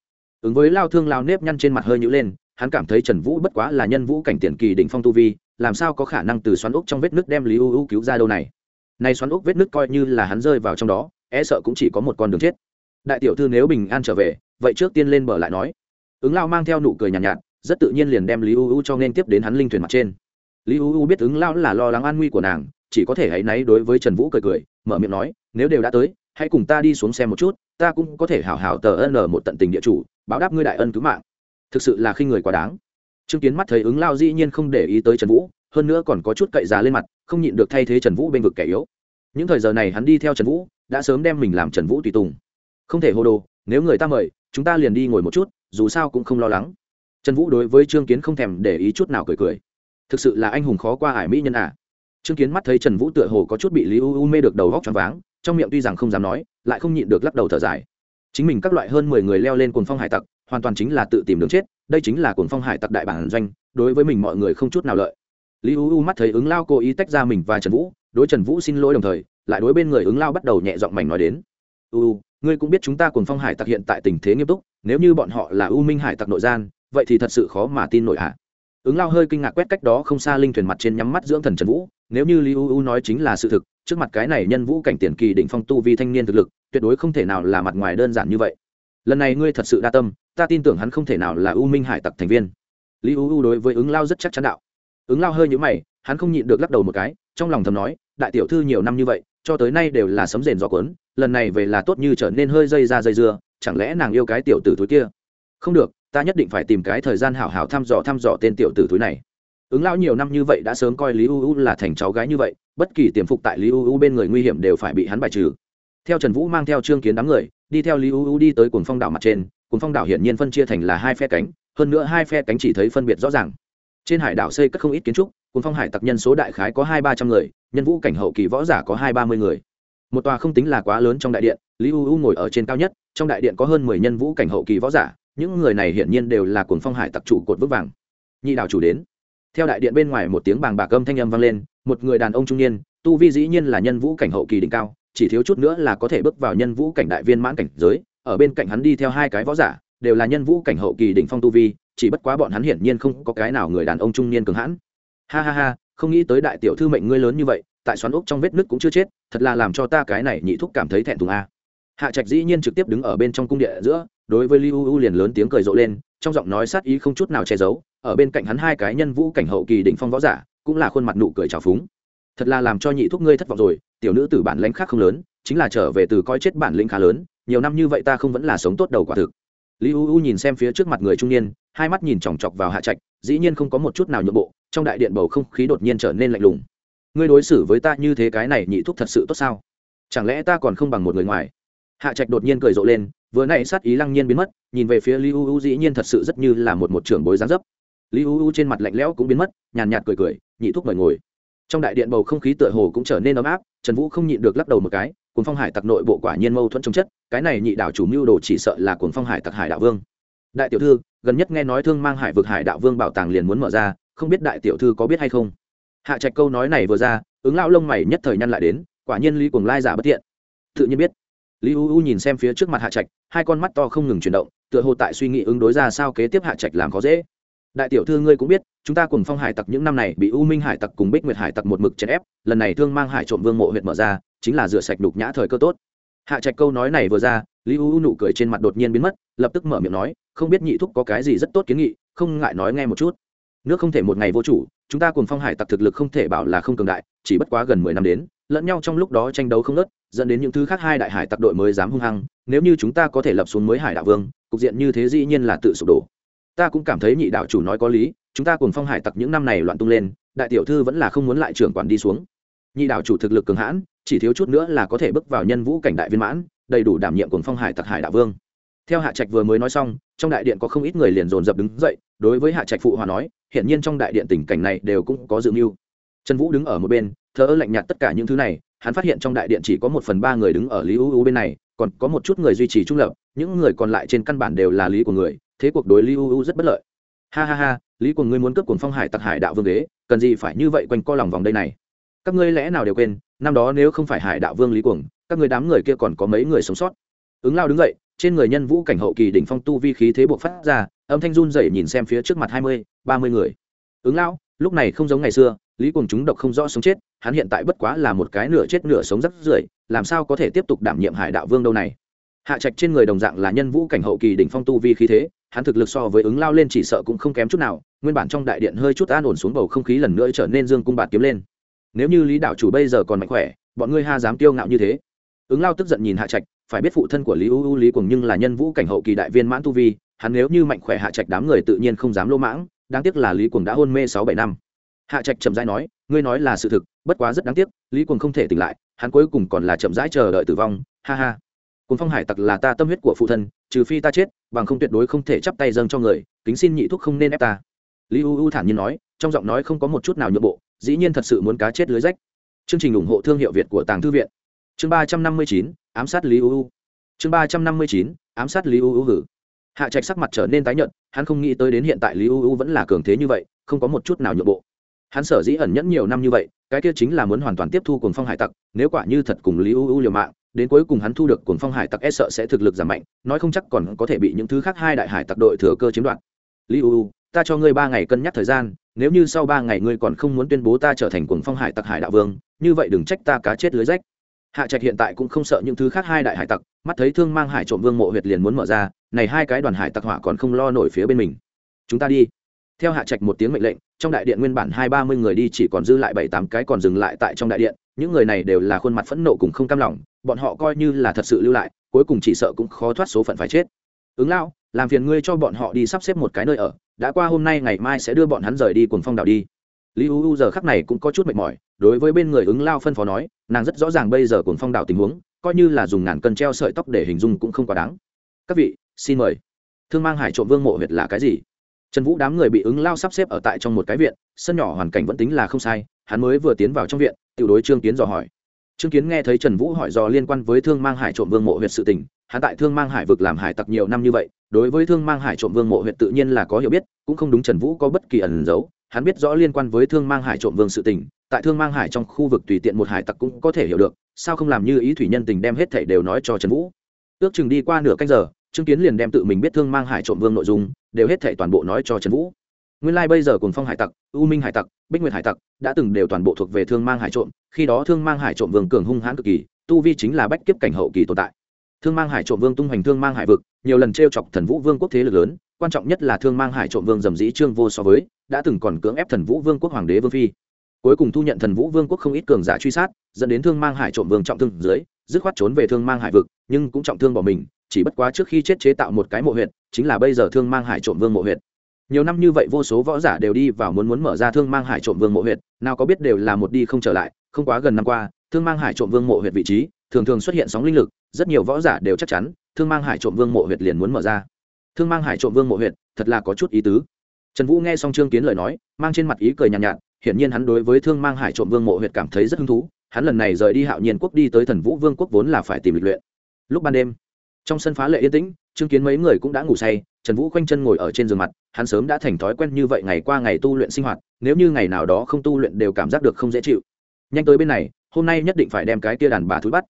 ứng với lao thương lao nếp nhăn trên mặt hơi nhữ lên hắn cảm thấy trần vũ bất quá là nhân vũ cảnh tiền kỳ đỉnh phong tu vi làm sao có khả năng từ xoắn úc trong vết nước đem lý u u cứu ra đâu này? Nay xoắn úc vết nước coi như là hắn rơi vào trong đó e sợ cũng chỉ có một con đường chết. Đại tiểu thư nếu bình an trở về vậy trước tiên lên bờ lại nói. Ứng lao mang theo nụ cười nhàn nhạt, nhạt rất tự nhiên liền đem lý u u cho nên tiếp đến hắn linh thuyền mặt trên. Lý u u biết ứng lao là lo lắng an nguy của nàng chỉ có thể hãy náy đối với trần vũ cười cười mở miệng nói nếu đều đã tới hãy cùng ta đi xuống xem một chút ta cũng có thể hảo hảo tờ ân một tận tình địa chủ báo đáp ngươi đại ân cứu mạng. Thực sự là khi người quá đáng. Chứng kiến mắt thấy ứng lao dĩ nhiên không để ý tới trần vũ, hơn nữa còn có chút cậy giá lên mặt, không nhịn được thay thế trần vũ bên vực kẻ yếu. Những thời giờ này hắn đi theo trần vũ, đã sớm đem mình làm trần vũ tùy tùng. Không thể hô đồ, nếu người ta mời, chúng ta liền đi ngồi một chút, dù sao cũng không lo lắng. Trần vũ đối với trương kiến không thèm để ý chút nào cười cười. Thực sự là anh hùng khó qua ải mỹ nhân à. trương kiến mắt thấy trần vũ tựa hồ có chút bị lý u u mê được đầu góc t r váng, trong miệng tuy rằng không dám nói, lại không nhịn được lắc đầu thở dài chính mình các loại hơn mười người leo lên cồn phong hải tặc, hoàn toàn chính là tự tìm đường chết, đây chính là cồn phong hải tặc đại bản doanh, đối với mình mọi người không chút nào lợi. Lý u u mắt thấy ứng lao cố ý tách ra mình và trần vũ, đối trần vũ xin lỗi đồng thời, lại đối bên người ứng lao bắt đầu nhẹ giọng mảnh nói đến. U u, ngươi cũng biết chúng ta cồn phong hải tặc hiện tại tình thế nghiêm túc, nếu như bọn họ là u minh hải tặc nội gian, vậy thì thật sự khó mà tin nổi ạ ứng lao hơi kinh ngạc quét cách đó không xa linh thuyền mặt trên nhắm mắt dưỡng thần trần vũ, nếu như lý u u nói chính là sự thực trước mặt cái này nhân vũ cảnh tiền kỳ đỉnh phong tu vi thanh niên thực lực, tuyệt đối không thể nào là mặt ngoài đơn giản như vậy. Lần này ngươi thật sự đa tâm, ta tin tưởng hắn không thể nào là u minh hải tặc thành viên. Lý u u đối với ứng lao rất chắc chắn đạo. Ứng lao hơi nhũ mày, hắn không nhịn được lắc đầu một cái, trong lòng thầm nói, đại tiểu thư nhiều năm như vậy, cho tới nay đều là sấm rền gió cuốn, lần này về là tốt như trở nên hơi dây ra dây dưa, chẳng lẽ nàng yêu cái tiểu tử túi kia? Không được, ta nhất định phải tìm cái thời gian hảo hảo thăm dò thăm dò tên tiểu tử túi này. Ứng lão nhiều năm như vậy đã sớm coi lý u u là thành cháu gái như vậy bất kỳ tiềm phục tại lý u u bên người nguy hiểm đều phải bị hắn bài trừ. Theo trần vũ mang theo trương kiến đám người, đi theo lý u u đi tới cuồng phong đảo mặt trên, cuồng phong đảo hiển nhiên phân chia thành là hai phe cánh, hơn nữa hai phe cánh chỉ thấy phân biệt rõ ràng. Trên hải đảo xây cất không ít kiến trúc, cuồng phong hải tặc nhân số đại khái có hai ba trăm người, nhân vũ cảnh hậu kỳ võ giả có hai ba mươi người. Một tòa không tính là quá lớn trong đại điện, lý u u ngồi ở trên cao nhất, trong đại điện có hơn mười nhân vũ cảnh hậu kỳ võ giả, những người này hiển nhiên đều là cuồng phong hải tặc chủ cột vững vàng. Nhị đảo chủ đến. Theo đại điện bên ngoài một tiếng bàng bạc âm thanh âm vang lên một người đàn ông trung niên, tu vi dĩ nhiên là nhân vũ cảnh hậu kỳ đỉnh cao, chỉ thiếu chút nữa là có thể bước vào nhân vũ cảnh đại viên mãn cảnh giới. Ở bên cạnh hắn đi theo hai cái võ giả, đều là nhân vũ cảnh hậu kỳ đỉnh phong tu vi, chỉ bất quá bọn hắn hiển nhiên không có cái nào người đàn ông trung niên cường hãn. Ha ha ha, không nghĩ tới đại tiểu thư mệnh ngươi lớn như vậy, tại xoắn ốc trong vết nứt cũng chưa chết, thật là làm cho ta cái này nhị thúc cảm thấy thẹn thùng a. Hạ trạch dĩ nhiên trực tiếp đứng ở bên trong cung địa giữa, đối với Liu u liền lớn tiếng cười rộ lên, trong giọng nói sát ý không chút nào che giấu, ở bên cạnh hắn hai cái nhân vũ cảnh hậu kỳ đỉnh phong võ giả cũng là khuôn mặt nụ cười trào phúng. Thật là làm cho nhị thúc ngươi thất vọng rồi, tiểu nữ tử bản lãnh khác không lớn, chính là trở về từ coi chết bản lĩnh khá lớn, nhiều năm như vậy ta không vẫn là sống tốt đầu quả thực. Liu u nhìn xem phía trước mặt người trung niên, hai mắt nhìn chòng chọc vào hạ trạch, dĩ nhiên không có một chút nào nhượng bộ, trong đại điện bầu không khí đột nhiên trở nên lạnh lùng. Ngươi đối xử với ta như thế cái này nhị thúc thật sự tốt sao? Chẳng lẽ ta còn không bằng một người ngoài? Hạ trạch đột nhiên cười rộ lên, vừa nãy sát ý lăng nhiên biến mất, nhìn về phía li u u dĩ nhiên thật sự rất như là một một trưởng bối gián dấp lý u u trên mặt lạnh lẽo cũng biến mất, nhàn nhạt cười cười, nhị thúc mời ngồi. Trong đại điện bầu không khí tựa hồ cũng trở nên ấm áp, trần vũ không nhịn được lắc đầu một cái cuốn phong hải tặc nội bộ quả nhiên mâu thuẫn trong chất, cái này nhị đảo chủ mưu đồ chỉ sợ là cuốn phong hải tặc hải đạo vương. Đại tiểu thư, gần nhất nghe nói thương mang hải vực hải đạo vương bảo tàng liền muốn mở ra, không biết đại tiểu thư có biết hay không? Hạ trạch câu nói này vừa ra, ứng lão lông mày nhất thời nhăn lại đến, quả nhiên lý cuồng lai giả bất tiện tự nhiên biết. Lý u u nhìn xem phía trước mặt hạ trạch, hai con mắt to không ngừng chuyển động, tựa hồ tại suy nghĩ ứng đối ra sao kế tiếp hạ trạch làm khó dễ đại tiểu thư ngươi cũng biết, chúng ta cùng phong hải tặc những năm này bị u minh hải tặc cùng bích nguyệt hải tặc một mực chèn ép, lần này thương mang hải trộm vương mộ huyện mở ra, chính là rửa sạch đục nhã thời cơ tốt. Hạ trạch câu nói này vừa ra, lý u nụ cười trên mặt đột nhiên biến mất, lập tức mở miệng nói, không biết nhị thúc có cái gì rất tốt kiến nghị, không ngại nói nghe một chút. Nước không thể một ngày vô chủ, chúng ta cùng phong hải tặc thực lực không thể bảo là không cường đại, chỉ bất quá gần mười năm đến, lẫn nhau trong lúc đó tranh đấu không nớt dẫn đến những thứ khác hai đại hải tặc đội mới dám hung hăng, nếu như chúng ta có thể lập xuống mới hải đạo vương, cục diện như thế dĩ nhiên là tự sụp đổ ta cũng cảm thấy nhị đạo chủ nói có lý, chúng ta cùng phong hải tặc những năm này loạn tung lên, đại tiểu thư vẫn là không muốn lại trưởng quản đi xuống. Nhị đạo chủ thực lực cường hãn, chỉ thiếu chút nữa là có thể bước vào nhân vũ cảnh đại viên mãn, đầy đủ đảm nhiệm cùng phong hải tặc hải đạo vương. Theo hạ trạch vừa mới nói xong, trong đại điện có không ít người liền dồn dập đứng dậy, đối với hạ trạch phụ hòa nói hiện nhiên trong đại điện tình cảnh này đều cũng có dự mưu. Trần vũ đứng ở một bên thỡ lạnh nhạt tất cả những thứ này, hắn phát hiện trong đại điện chỉ có một phần ba người đứng ở lý u u bên này, còn có một chút người duy trì trung lập, những người còn lại trên căn bản đều là lý của người thế cuộc đối lý u u rất bất lợi. Ha ha ha lý của ngươi muốn cướp cuồng phong hải tặc hải đạo vương ghế, cần gì phải như vậy quanh co lòng vòng đây này? Các ngươi lẽ nào đều quên năm đó nếu không phải hải đạo vương lý cuồng các người đám người kia còn có mấy người sống sót? Ứng lao đứng dậy trên người nhân vũ cảnh hậu kỳ đỉnh phong tu vi khí thế buộc phát ra âm thanh run dậy nhìn xem phía trước mặt hai mươi ba mươi người. Ứng lao lúc này không giống ngày xưa lý cùng chúng độc không rõ sống chết hắn hiện tại bất quá là một cái nửa chết nửa sống rất rưởi làm sao có thể tiếp tục đảm nhiệm hải đạo vương đâu này? Hạ trạch trên người đồng dạng là nhân vũ cảnh hậu kỳ đỉnh phong tu vi khí thế, hắn thực lực so với ứng lao lên chỉ sợ cũng không kém chút nào, nguyên bản trong đại điện hơi chút an ổn xuống bầu không khí lần nữa trở nên dương cung bạt kiếm lên. Nếu như lý đạo chủ bây giờ còn mạnh khỏe, bọn ngươi ha dám tiêu ngạo như thế. Ứng lao tức giận nhìn hạ trạch, phải biết phụ thân của lý u u lý cùng nhưng là nhân vũ cảnh hậu kỳ đại viên mãn tu vi, hắn nếu như mạnh khỏe hạ trạch đám người tự nhiên không dám lô mãng, đáng tiếc là lý cùng đã hôn mê sáu bảy năm. Hạ trạch chậm rãi nói, ngươi nói là sự thực, bất quá rất đáng tiếc, lý cùng không thể tỉnh lại, hắn cuối cùng còn là chậm rãi chờ đợi tử vong, ha ha cùng phong hải tặc là ta tâm huyết của phụ thân, trừ phi ta chết, bằng không tuyệt đối không thể chắp tay dâng cho người, kính xin nhị thúc không nên ép ta. Lý u u thản nhiên nói, trong giọng nói không có một chút nào nhượng bộ, dĩ nhiên thật sự muốn cá chết lưới rách. Chương trình ủng hộ thương hiệu việt của tàng thư viện. Chương ba trăm năm mươi chín, ám sát lý u u. Chương ba trăm năm mươi chín, ám sát lý u u hử. Hạ trạch sắc mặt trở nên tái nhợt, hắn không nghĩ tới đến hiện tại lý u u vẫn là cường thế như vậy, không có một chút nào nhượng bộ. Hắn sở dĩ ẩn nhẫn nhiều năm như vậy, cái kia chính là muốn hoàn toàn tiếp thu cuồng phong hải tặc, nếu quả như thật cùng lý u u liều mạng đến cuối cùng hắn thu được cuồng phong hải tặc e sợ sẽ thực lực giảm mạnh, nói không chắc còn có thể bị những thứ khác hai đại hải tặc đội thừa cơ chiếm đoạt. Lý u, ta cho ngươi ba ngày cân nhắc thời gian, nếu như sau ba ngày ngươi còn không muốn tuyên bố ta trở thành cuồng phong hải tặc hải đạo vương, như vậy đừng trách ta cá chết lưới rách. Hạ trạch hiện tại cũng không sợ những thứ khác hai đại hải tặc, mắt thấy thương mang hải trộm vương mộ huyệt liền muốn mở ra, này hai cái đoàn hải tặc hỏa còn không lo nổi phía bên mình. Chúng ta đi theo hạ trạch một tiếng mệnh lệnh, trong đại điện nguyên bản hai ba mươi người đi chỉ còn dư lại bảy tám cái còn dừng lại tại trong đại điện, những người này đều là khuôn mặt phẫn nộ cùng không cam lòng, bọn họ coi như là thật sự lưu lại, cuối cùng chỉ sợ cũng khó thoát số phận phải chết. Ứng lao làm phiền ngươi cho bọn họ đi sắp xếp một cái nơi ở, đã qua hôm nay ngày mai sẽ đưa bọn hắn rời đi cùng phong đảo đi. Lý u u giờ khắc này cũng có chút mệt mỏi, đối với bên người ứng lao phân phó nói, nàng rất rõ ràng bây giờ cùng phong đảo tình huống, coi như là dùng ngàn cân treo sợi tóc để hình dung cũng không quá đáng. Các vị, xin mời. Thương mang hải trộm vương mộ huyệt là cái gì? Trần vũ đám người bị ứng lao sắp xếp ở tại trong một cái viện, sân nhỏ hoàn cảnh vẫn tính là không sai, hắn mới vừa tiến vào trong viện, tiểu đối trương kiến dò hỏi. Trương kiến nghe thấy trần vũ hỏi dò liên quan với thương mang hải trộm vương mộ huyệt sự tình, hắn tại thương mang hải vực làm hải tặc nhiều năm như vậy, đối với thương mang hải trộm vương mộ huyệt tự nhiên là có hiểu biết, cũng không đúng trần vũ có bất kỳ ẩn giấu hắn biết rõ liên quan với thương mang hải trộm vương sự tình, tại thương mang hải trong khu vực tùy tiện một hải tặc cũng có thể hiểu được, sao không làm như ý thủy nhân tình đem hết thảy đều nói cho trần vũ. Ước chừng đi qua nửa canh giờ trương kiến liền đem tự mình biết thương mang hải trộm vương nội dung, đều hết thảy toàn bộ nói cho trần vũ. Nguyên lai bây giờ cùng phong hải tặc, u minh hải tặc, bích nguyệt hải tặc, đã từng đều toàn bộ thuộc về thương mang hải trộm, khi đó thương mang hải trộm vương cường hung hãn cực kỳ, tu vi chính là bách kiếp cảnh hậu kỳ tồn tại. Thương mang hải trộm vương tung hoành thương mang hải vực, nhiều lần t r e o chọc thần vũ vương quốc thế lực lớn, quan trọng nhất là thương mang hải trộm vương dầm dĩ trương vô so với, đã từng còn cưỡng ép thần vũ vương quốc hoàng đế vương phi. Cuối cùng thu nhận thần vũ vương quốc không ít cường giả truy sát, dẫn đến thương mang hải trộm vương trọng thương dưới, dứt khoát trốn về thương mang hải vực, nhưng cũng trọng thương bỏ mình chỉ bất quá trước khi chết chế tạo một cái mộ huyệt chính là bây giờ thương mang hải trộm vương mộ huyệt. Nhiều năm như vậy vô số võ giả đều đi vào muốn muốn mở ra thương mang hải trộm vương mộ huyệt nào có biết đều là một đi không trở lại không quá gần năm qua thương mang hải trộm vương mộ huyệt vị trí thường thường xuất hiện sóng linh lực rất nhiều võ giả đều chắc chắn thương mang hải trộm vương mộ huyệt liền muốn mở ra. Thương mang hải trộm vương mộ huyệt thật là có chút ý tứ. Trần vũ nghe xong trương kiến lời nói mang trên mặt ý cười nhàn nhạt, nhạt hiển nhiên hắn đối với thương mang hải trộm vương mộ huyệt cảm thấy rất hứng thú hắn lần này rời đi hạo nhiên quốc đi tới thần vũ vương quốc vốn là phải tìm lịch luyện. Lúc ban đêm trong sân phá lệ yên tĩnh, chứng kiến mấy người cũng đã ngủ say, trần vũ khoanh chân ngồi ở trên giường mặt, hắn sớm đã thành thói quen như vậy ngày qua ngày tu luyện sinh hoạt, nếu như ngày nào đó không tu luyện đều cảm giác được không dễ chịu. Nhanh tới bên này, hôm nay nhất định phải đem cái tia đàn bà thúi bắt.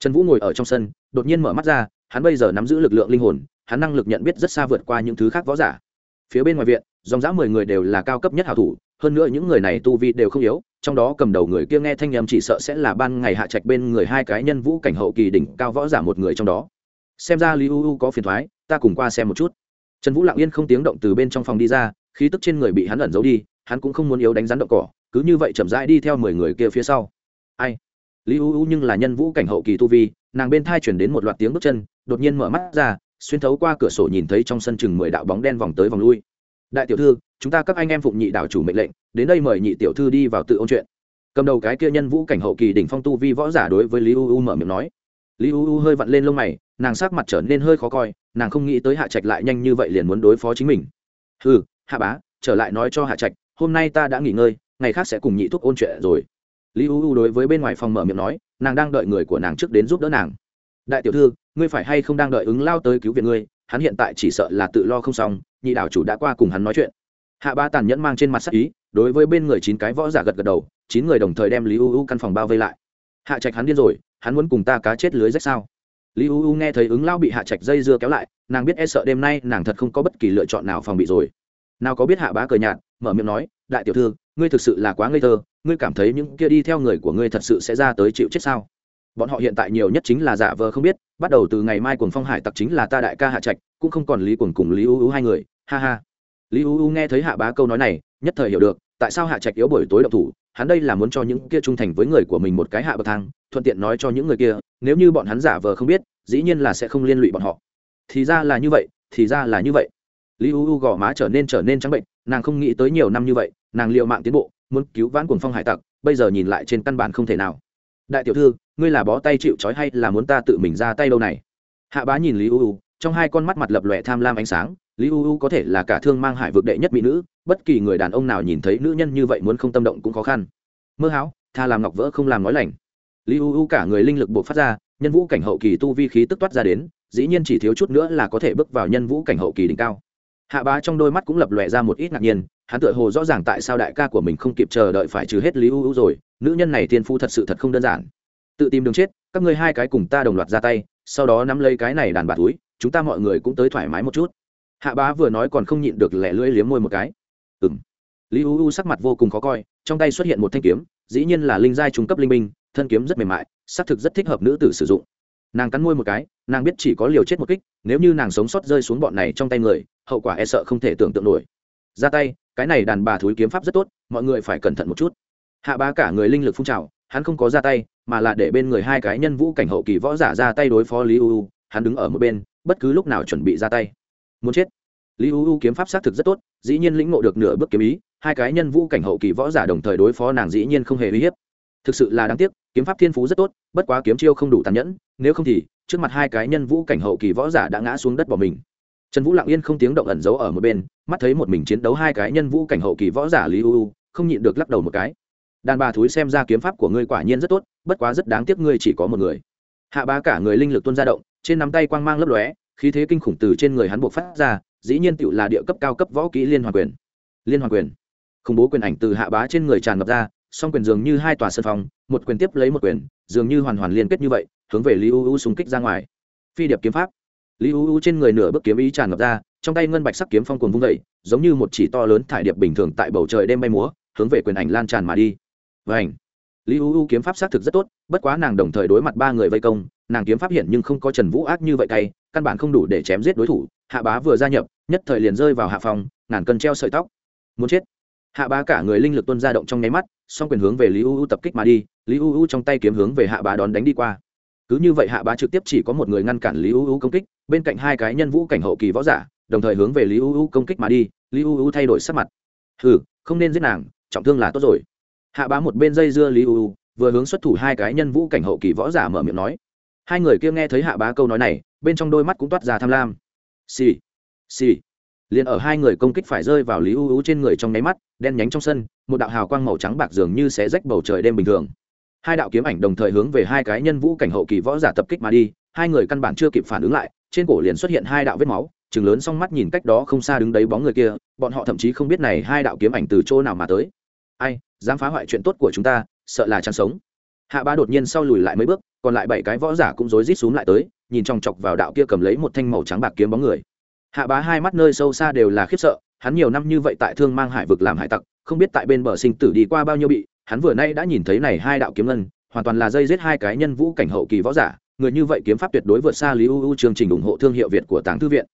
Trần vũ ngồi ở trong sân, đột nhiên mở mắt ra, hắn bây giờ nắm giữ lực lượng linh hồn, hắn năng lực nhận biết rất xa vượt qua những thứ khác võ giả. Phía bên ngoài viện, dòng dã mười người đều là cao cấp nhất hảo thủ, hơn nữa những người này tu vi đều không yếu, trong đó cầm đầu người kia nghe thanh nhầm chỉ sợ sẽ là ban ngày hạ trạch bên người hai cái nhân vũ cảnh hậu kỳ đỉnh cao võ giả một người trong đó xem ra lý u u có phiền thoái, ta cùng qua xem một chút. Trần vũ lặng yên không tiếng động từ bên trong phòng đi ra, khí tức trên người bị hắn ẩn giấu đi, hắn cũng không muốn yếu đánh rắn động cỏ, cứ như vậy chậm rãi đi theo mười người kia phía sau. Ai? Lý u u nhưng là nhân vũ cảnh hậu kỳ tu vi, nàng bên thai chuyển đến một loạt tiếng bước chân, đột nhiên mở mắt ra, xuyên thấu qua cửa sổ nhìn thấy trong sân chừng mười đạo bóng đen vòng tới vòng lui. Đại tiểu thư, chúng ta các anh em phụng nhị đạo chủ mệnh lệnh, đến đây mời nhị tiểu thư đi vào tự ôn chuyện. Cầm đầu cái kia nhân vũ cảnh hậu kỳ đỉnh phong tu vi võ giả đối với lý u u mở miệng nói. Lý u u hơi vặn lên lông mày nàng sắc mặt trở nên hơi khó coi, nàng không nghĩ tới hạ trạch lại nhanh như vậy liền muốn đối phó chính mình. Ừ hạ bá, trở lại nói cho hạ trạch, hôm nay ta đã nghỉ ngơi, ngày khác sẽ cùng nhị thúc ôn chuyện rồi. Lý u u đối với bên ngoài phòng mở miệng nói, nàng đang đợi người của nàng trước đến giúp đỡ nàng. Đại tiểu thư, ngươi phải hay không đang đợi ứng lao tới cứu viện ngươi, hắn hiện tại chỉ sợ là tự lo không xong, nhị đảo chủ đã qua cùng hắn nói chuyện. Hạ ba tàn nhẫn mang trên mặt sắc ý, đối với bên người chín cái võ giả gật gật đầu, chín người đồng thời đem lý u u căn phòng bao vây lại. Hạ trạch hắn điên rồi, hắn muốn cùng ta cá chết lưới rách sao? Lý u u nghe thấy ứng lao bị hạ trạch dây dưa kéo lại, nàng biết e sợ đêm nay nàng thật không có bất kỳ lựa chọn nào phòng bị rồi. Nào có biết hạ bá cười nhạt, mở miệng nói, đại tiểu thư, ngươi thực sự là quá ngây thơ, ngươi cảm thấy những kia đi theo người của ngươi thật sự sẽ ra tới chịu chết sao? Bọn họ hiện tại nhiều nhất chính là giả vờ không biết, bắt đầu từ ngày mai cuồng phong hải tặc chính là ta đại ca hạ trạch, cũng không còn lý cuồng cùng lý u u hai người. Ha ha. Lý u u nghe thấy hạ bá câu nói này, nhất thời hiểu được, tại sao hạ trạch yếu buổi tối độc thủ hắn đây là muốn cho những kia trung thành với người của mình một cái hạ bậc thang, thuận tiện nói cho những người kia, nếu như bọn hắn giả vờ không biết, dĩ nhiên là sẽ không liên lụy bọn họ. Thì ra là như vậy, thì ra là như vậy. Lý u u gò má trở nên trở nên trắng bệnh, nàng không nghĩ tới nhiều năm như vậy, nàng liệu mạng tiến bộ, muốn cứu vãn cuồng phong hải tặc, bây giờ nhìn lại trên căn bản không thể nào. Đại tiểu thư, ngươi là bó tay chịu trói hay là muốn ta tự mình ra tay đâu này? Hạ bá nhìn lý u u, trong hai con mắt mặt lập lòe tham lam ánh sáng, lý u u có thể là cả thương mang hải vực đệ nhất mỹ nữ bất kỳ người đàn ông nào nhìn thấy nữ nhân như vậy muốn không tâm động cũng khó khăn. Mơ háo tha làm ngọc vỡ không làm nói lành. Lý u u cả người linh lực buộc phát ra, nhân vũ cảnh hậu kỳ tu vi khí tức toát ra đến, dĩ nhiên chỉ thiếu chút nữa là có thể bước vào nhân vũ cảnh hậu kỳ đỉnh cao. Hạ bá trong đôi mắt cũng lập lòe ra một ít ngạc nhiên, hắn tựa hồ rõ ràng tại sao đại ca của mình không kịp chờ đợi phải trừ hết lý u u rồi, nữ nhân này tiên phu thật sự thật không đơn giản. Tự tìm đường chết, các ngươi hai cái cùng ta đồng loạt ra tay, sau đó nắm lấy cái này đàn bà túi, chúng ta mọi người cũng tới thoải mái một chút. Hạ bá vừa nói còn không nhịn được lẻ lưỡi liếm môi một cái ừ m lý u u sắc mặt vô cùng khó coi, trong tay xuất hiện một thanh kiếm, dĩ nhiên là linh giai trung cấp linh minh thân kiếm rất mềm mại xác thực rất thích hợp nữ tử sử dụng. Nàng cắn môi một cái, nàng biết chỉ có liều chết một kích, nếu như nàng sống sót rơi xuống bọn này trong tay người, hậu quả e sợ không thể tưởng tượng nổi. Ra tay, cái này đàn bà thúi kiếm pháp rất tốt, mọi người phải cẩn thận một chút. Hạ bá cả người linh lực phun trào, hắn không có ra tay, mà là để bên người hai cái nhân vũ cảnh hậu kỳ võ giả ra tay đối phó lý u u, hắn đứng ở một bên, bất cứ lúc nào chuẩn bị ra tay. Muốn chết. Lý u u kiếm pháp xác thực rất tốt dĩ nhiên lĩnh ngộ được nửa bước kiếm ý, hai cái nhân vũ cảnh hậu kỳ võ giả đồng thời đối phó nàng dĩ nhiên không hề uy hiếp. Thực sự là đáng tiếc, kiếm pháp thiên phú rất tốt, bất quá kiếm chiêu không đủ tàn nhẫn, nếu không thì, trước mặt hai cái nhân vũ cảnh hậu kỳ võ giả đã ngã xuống đất bỏ mình. Trần vũ lặng yên không tiếng động ẩn giấu ở một bên, mắt thấy một mình chiến đấu hai cái nhân vũ cảnh hậu kỳ võ giả lý u u, không nhịn được lắc đầu một cái. Đàn bà thúi xem ra kiếm pháp của ngươi quả nhiên rất tốt, bất quá rất đáng tiếc ngươi chỉ có một người. Hạ bá cả người linh lực tuôn ra động, trên nắm tay quang mang lấp lóe, khí thế kinh khủng từ trên người hắn buộc phát ra dĩ nhiên tựu là địa cấp cao cấp võ kỹ liên hoàn quyền. Liên hoàn quyền. Khủng bố quyền ảnh từ hạ bá trên người tràn ngập ra, song quyền dường như hai tòa sân phòng, một quyền tiếp lấy một quyền, dường như hoàn hoàn liên kết như vậy, hướng về lý u u xung kích ra ngoài. Phi điệp kiếm pháp. Lý u u trên người nửa bước kiếm ý tràn ngập ra, trong tay ngân bạch sắc kiếm phong cuồng vung vẩy giống như một chỉ to lớn thải điệp bình thường tại bầu trời đêm bay múa, hướng về quyền ảnh lan tràn mà đi. Vảnh lý u u kiếm pháp xác thực rất tốt, bất quá nàng đồng thời đối mặt ba người vây công, nàng kiếm pháp hiện nhưng không có trần vũ ác như vậy cay, căn bản không đủ để chém giết đối thủ. Hạ bá vừa gia nhập, nhất thời liền rơi vào hạ phòng, ngàn cân treo sợi tóc. Muốn chết. Hạ bá cả người linh lực tuân ra động trong nháy mắt, song quyền hướng về lý u u tập kích mà đi. Lý u u trong tay kiếm hướng về hạ bá đón đánh đi qua. Cứ như vậy hạ bá trực tiếp chỉ có một người ngăn cản lý u u công kích, bên cạnh hai cái nhân vũ cảnh hậu kỳ võ giả, đồng thời hướng về lý u u công kích mà đi. Lý u u thay đổi sắc mặt. Hừ, không nên giết nàng, trọng thương là tốt rồi hạ bá một bên dây dưa lý u vừa hướng xuất thủ hai cái nhân vũ cảnh hậu kỳ võ giả mở miệng nói. Hai người kia nghe thấy hạ bá câu nói này, bên trong đôi mắt cũng toát ra tham lam. Xì xì. Liền ở hai người công kích phải rơi vào lý u u trên người trong nháy mắt, đen nhánh trong sân, một đạo hào quang màu trắng bạc dường như sẽ rách bầu trời đêm bình thường. Hai đạo kiếm ảnh đồng thời hướng về hai cái nhân vũ cảnh hậu kỳ võ giả tập kích mà đi, hai người căn bản chưa kịp phản ứng lại, trên cổ liền xuất hiện hai đạo vết máu chừng lớn xong mắt nhìn cách đó không xa đứng đấy bóng người kia, bọn họ thậm chí không biết này hai đạo kiếm ảnh từ chỗ nào mà tới ai, dám phá hoại chuyện tốt của chúng ta, sợ là chăn sống. Hạ ba đột nhiên sau lùi lại mấy bước, còn lại bảy cái võ giả cũng rối rít xuống lại tới, nhìn trong chọc vào đạo kia cầm lấy một thanh màu trắng bạc kiếm bóng người. Hạ bá hai mắt nơi sâu xa đều là khiếp sợ, hắn nhiều năm như vậy tại thương mang hải vực làm hải tặc, không biết tại bên bờ sinh tử đi qua bao nhiêu bị, hắn vừa nay đã nhìn thấy này hai đạo kiếm ngân, hoàn toàn là dây giết hai cái nhân vũ cảnh hậu kỳ võ giả, người như vậy kiếm pháp tuyệt đối vượt xa lý uu chương trình ủng hộ thương hiệu việt của tàng thư viện.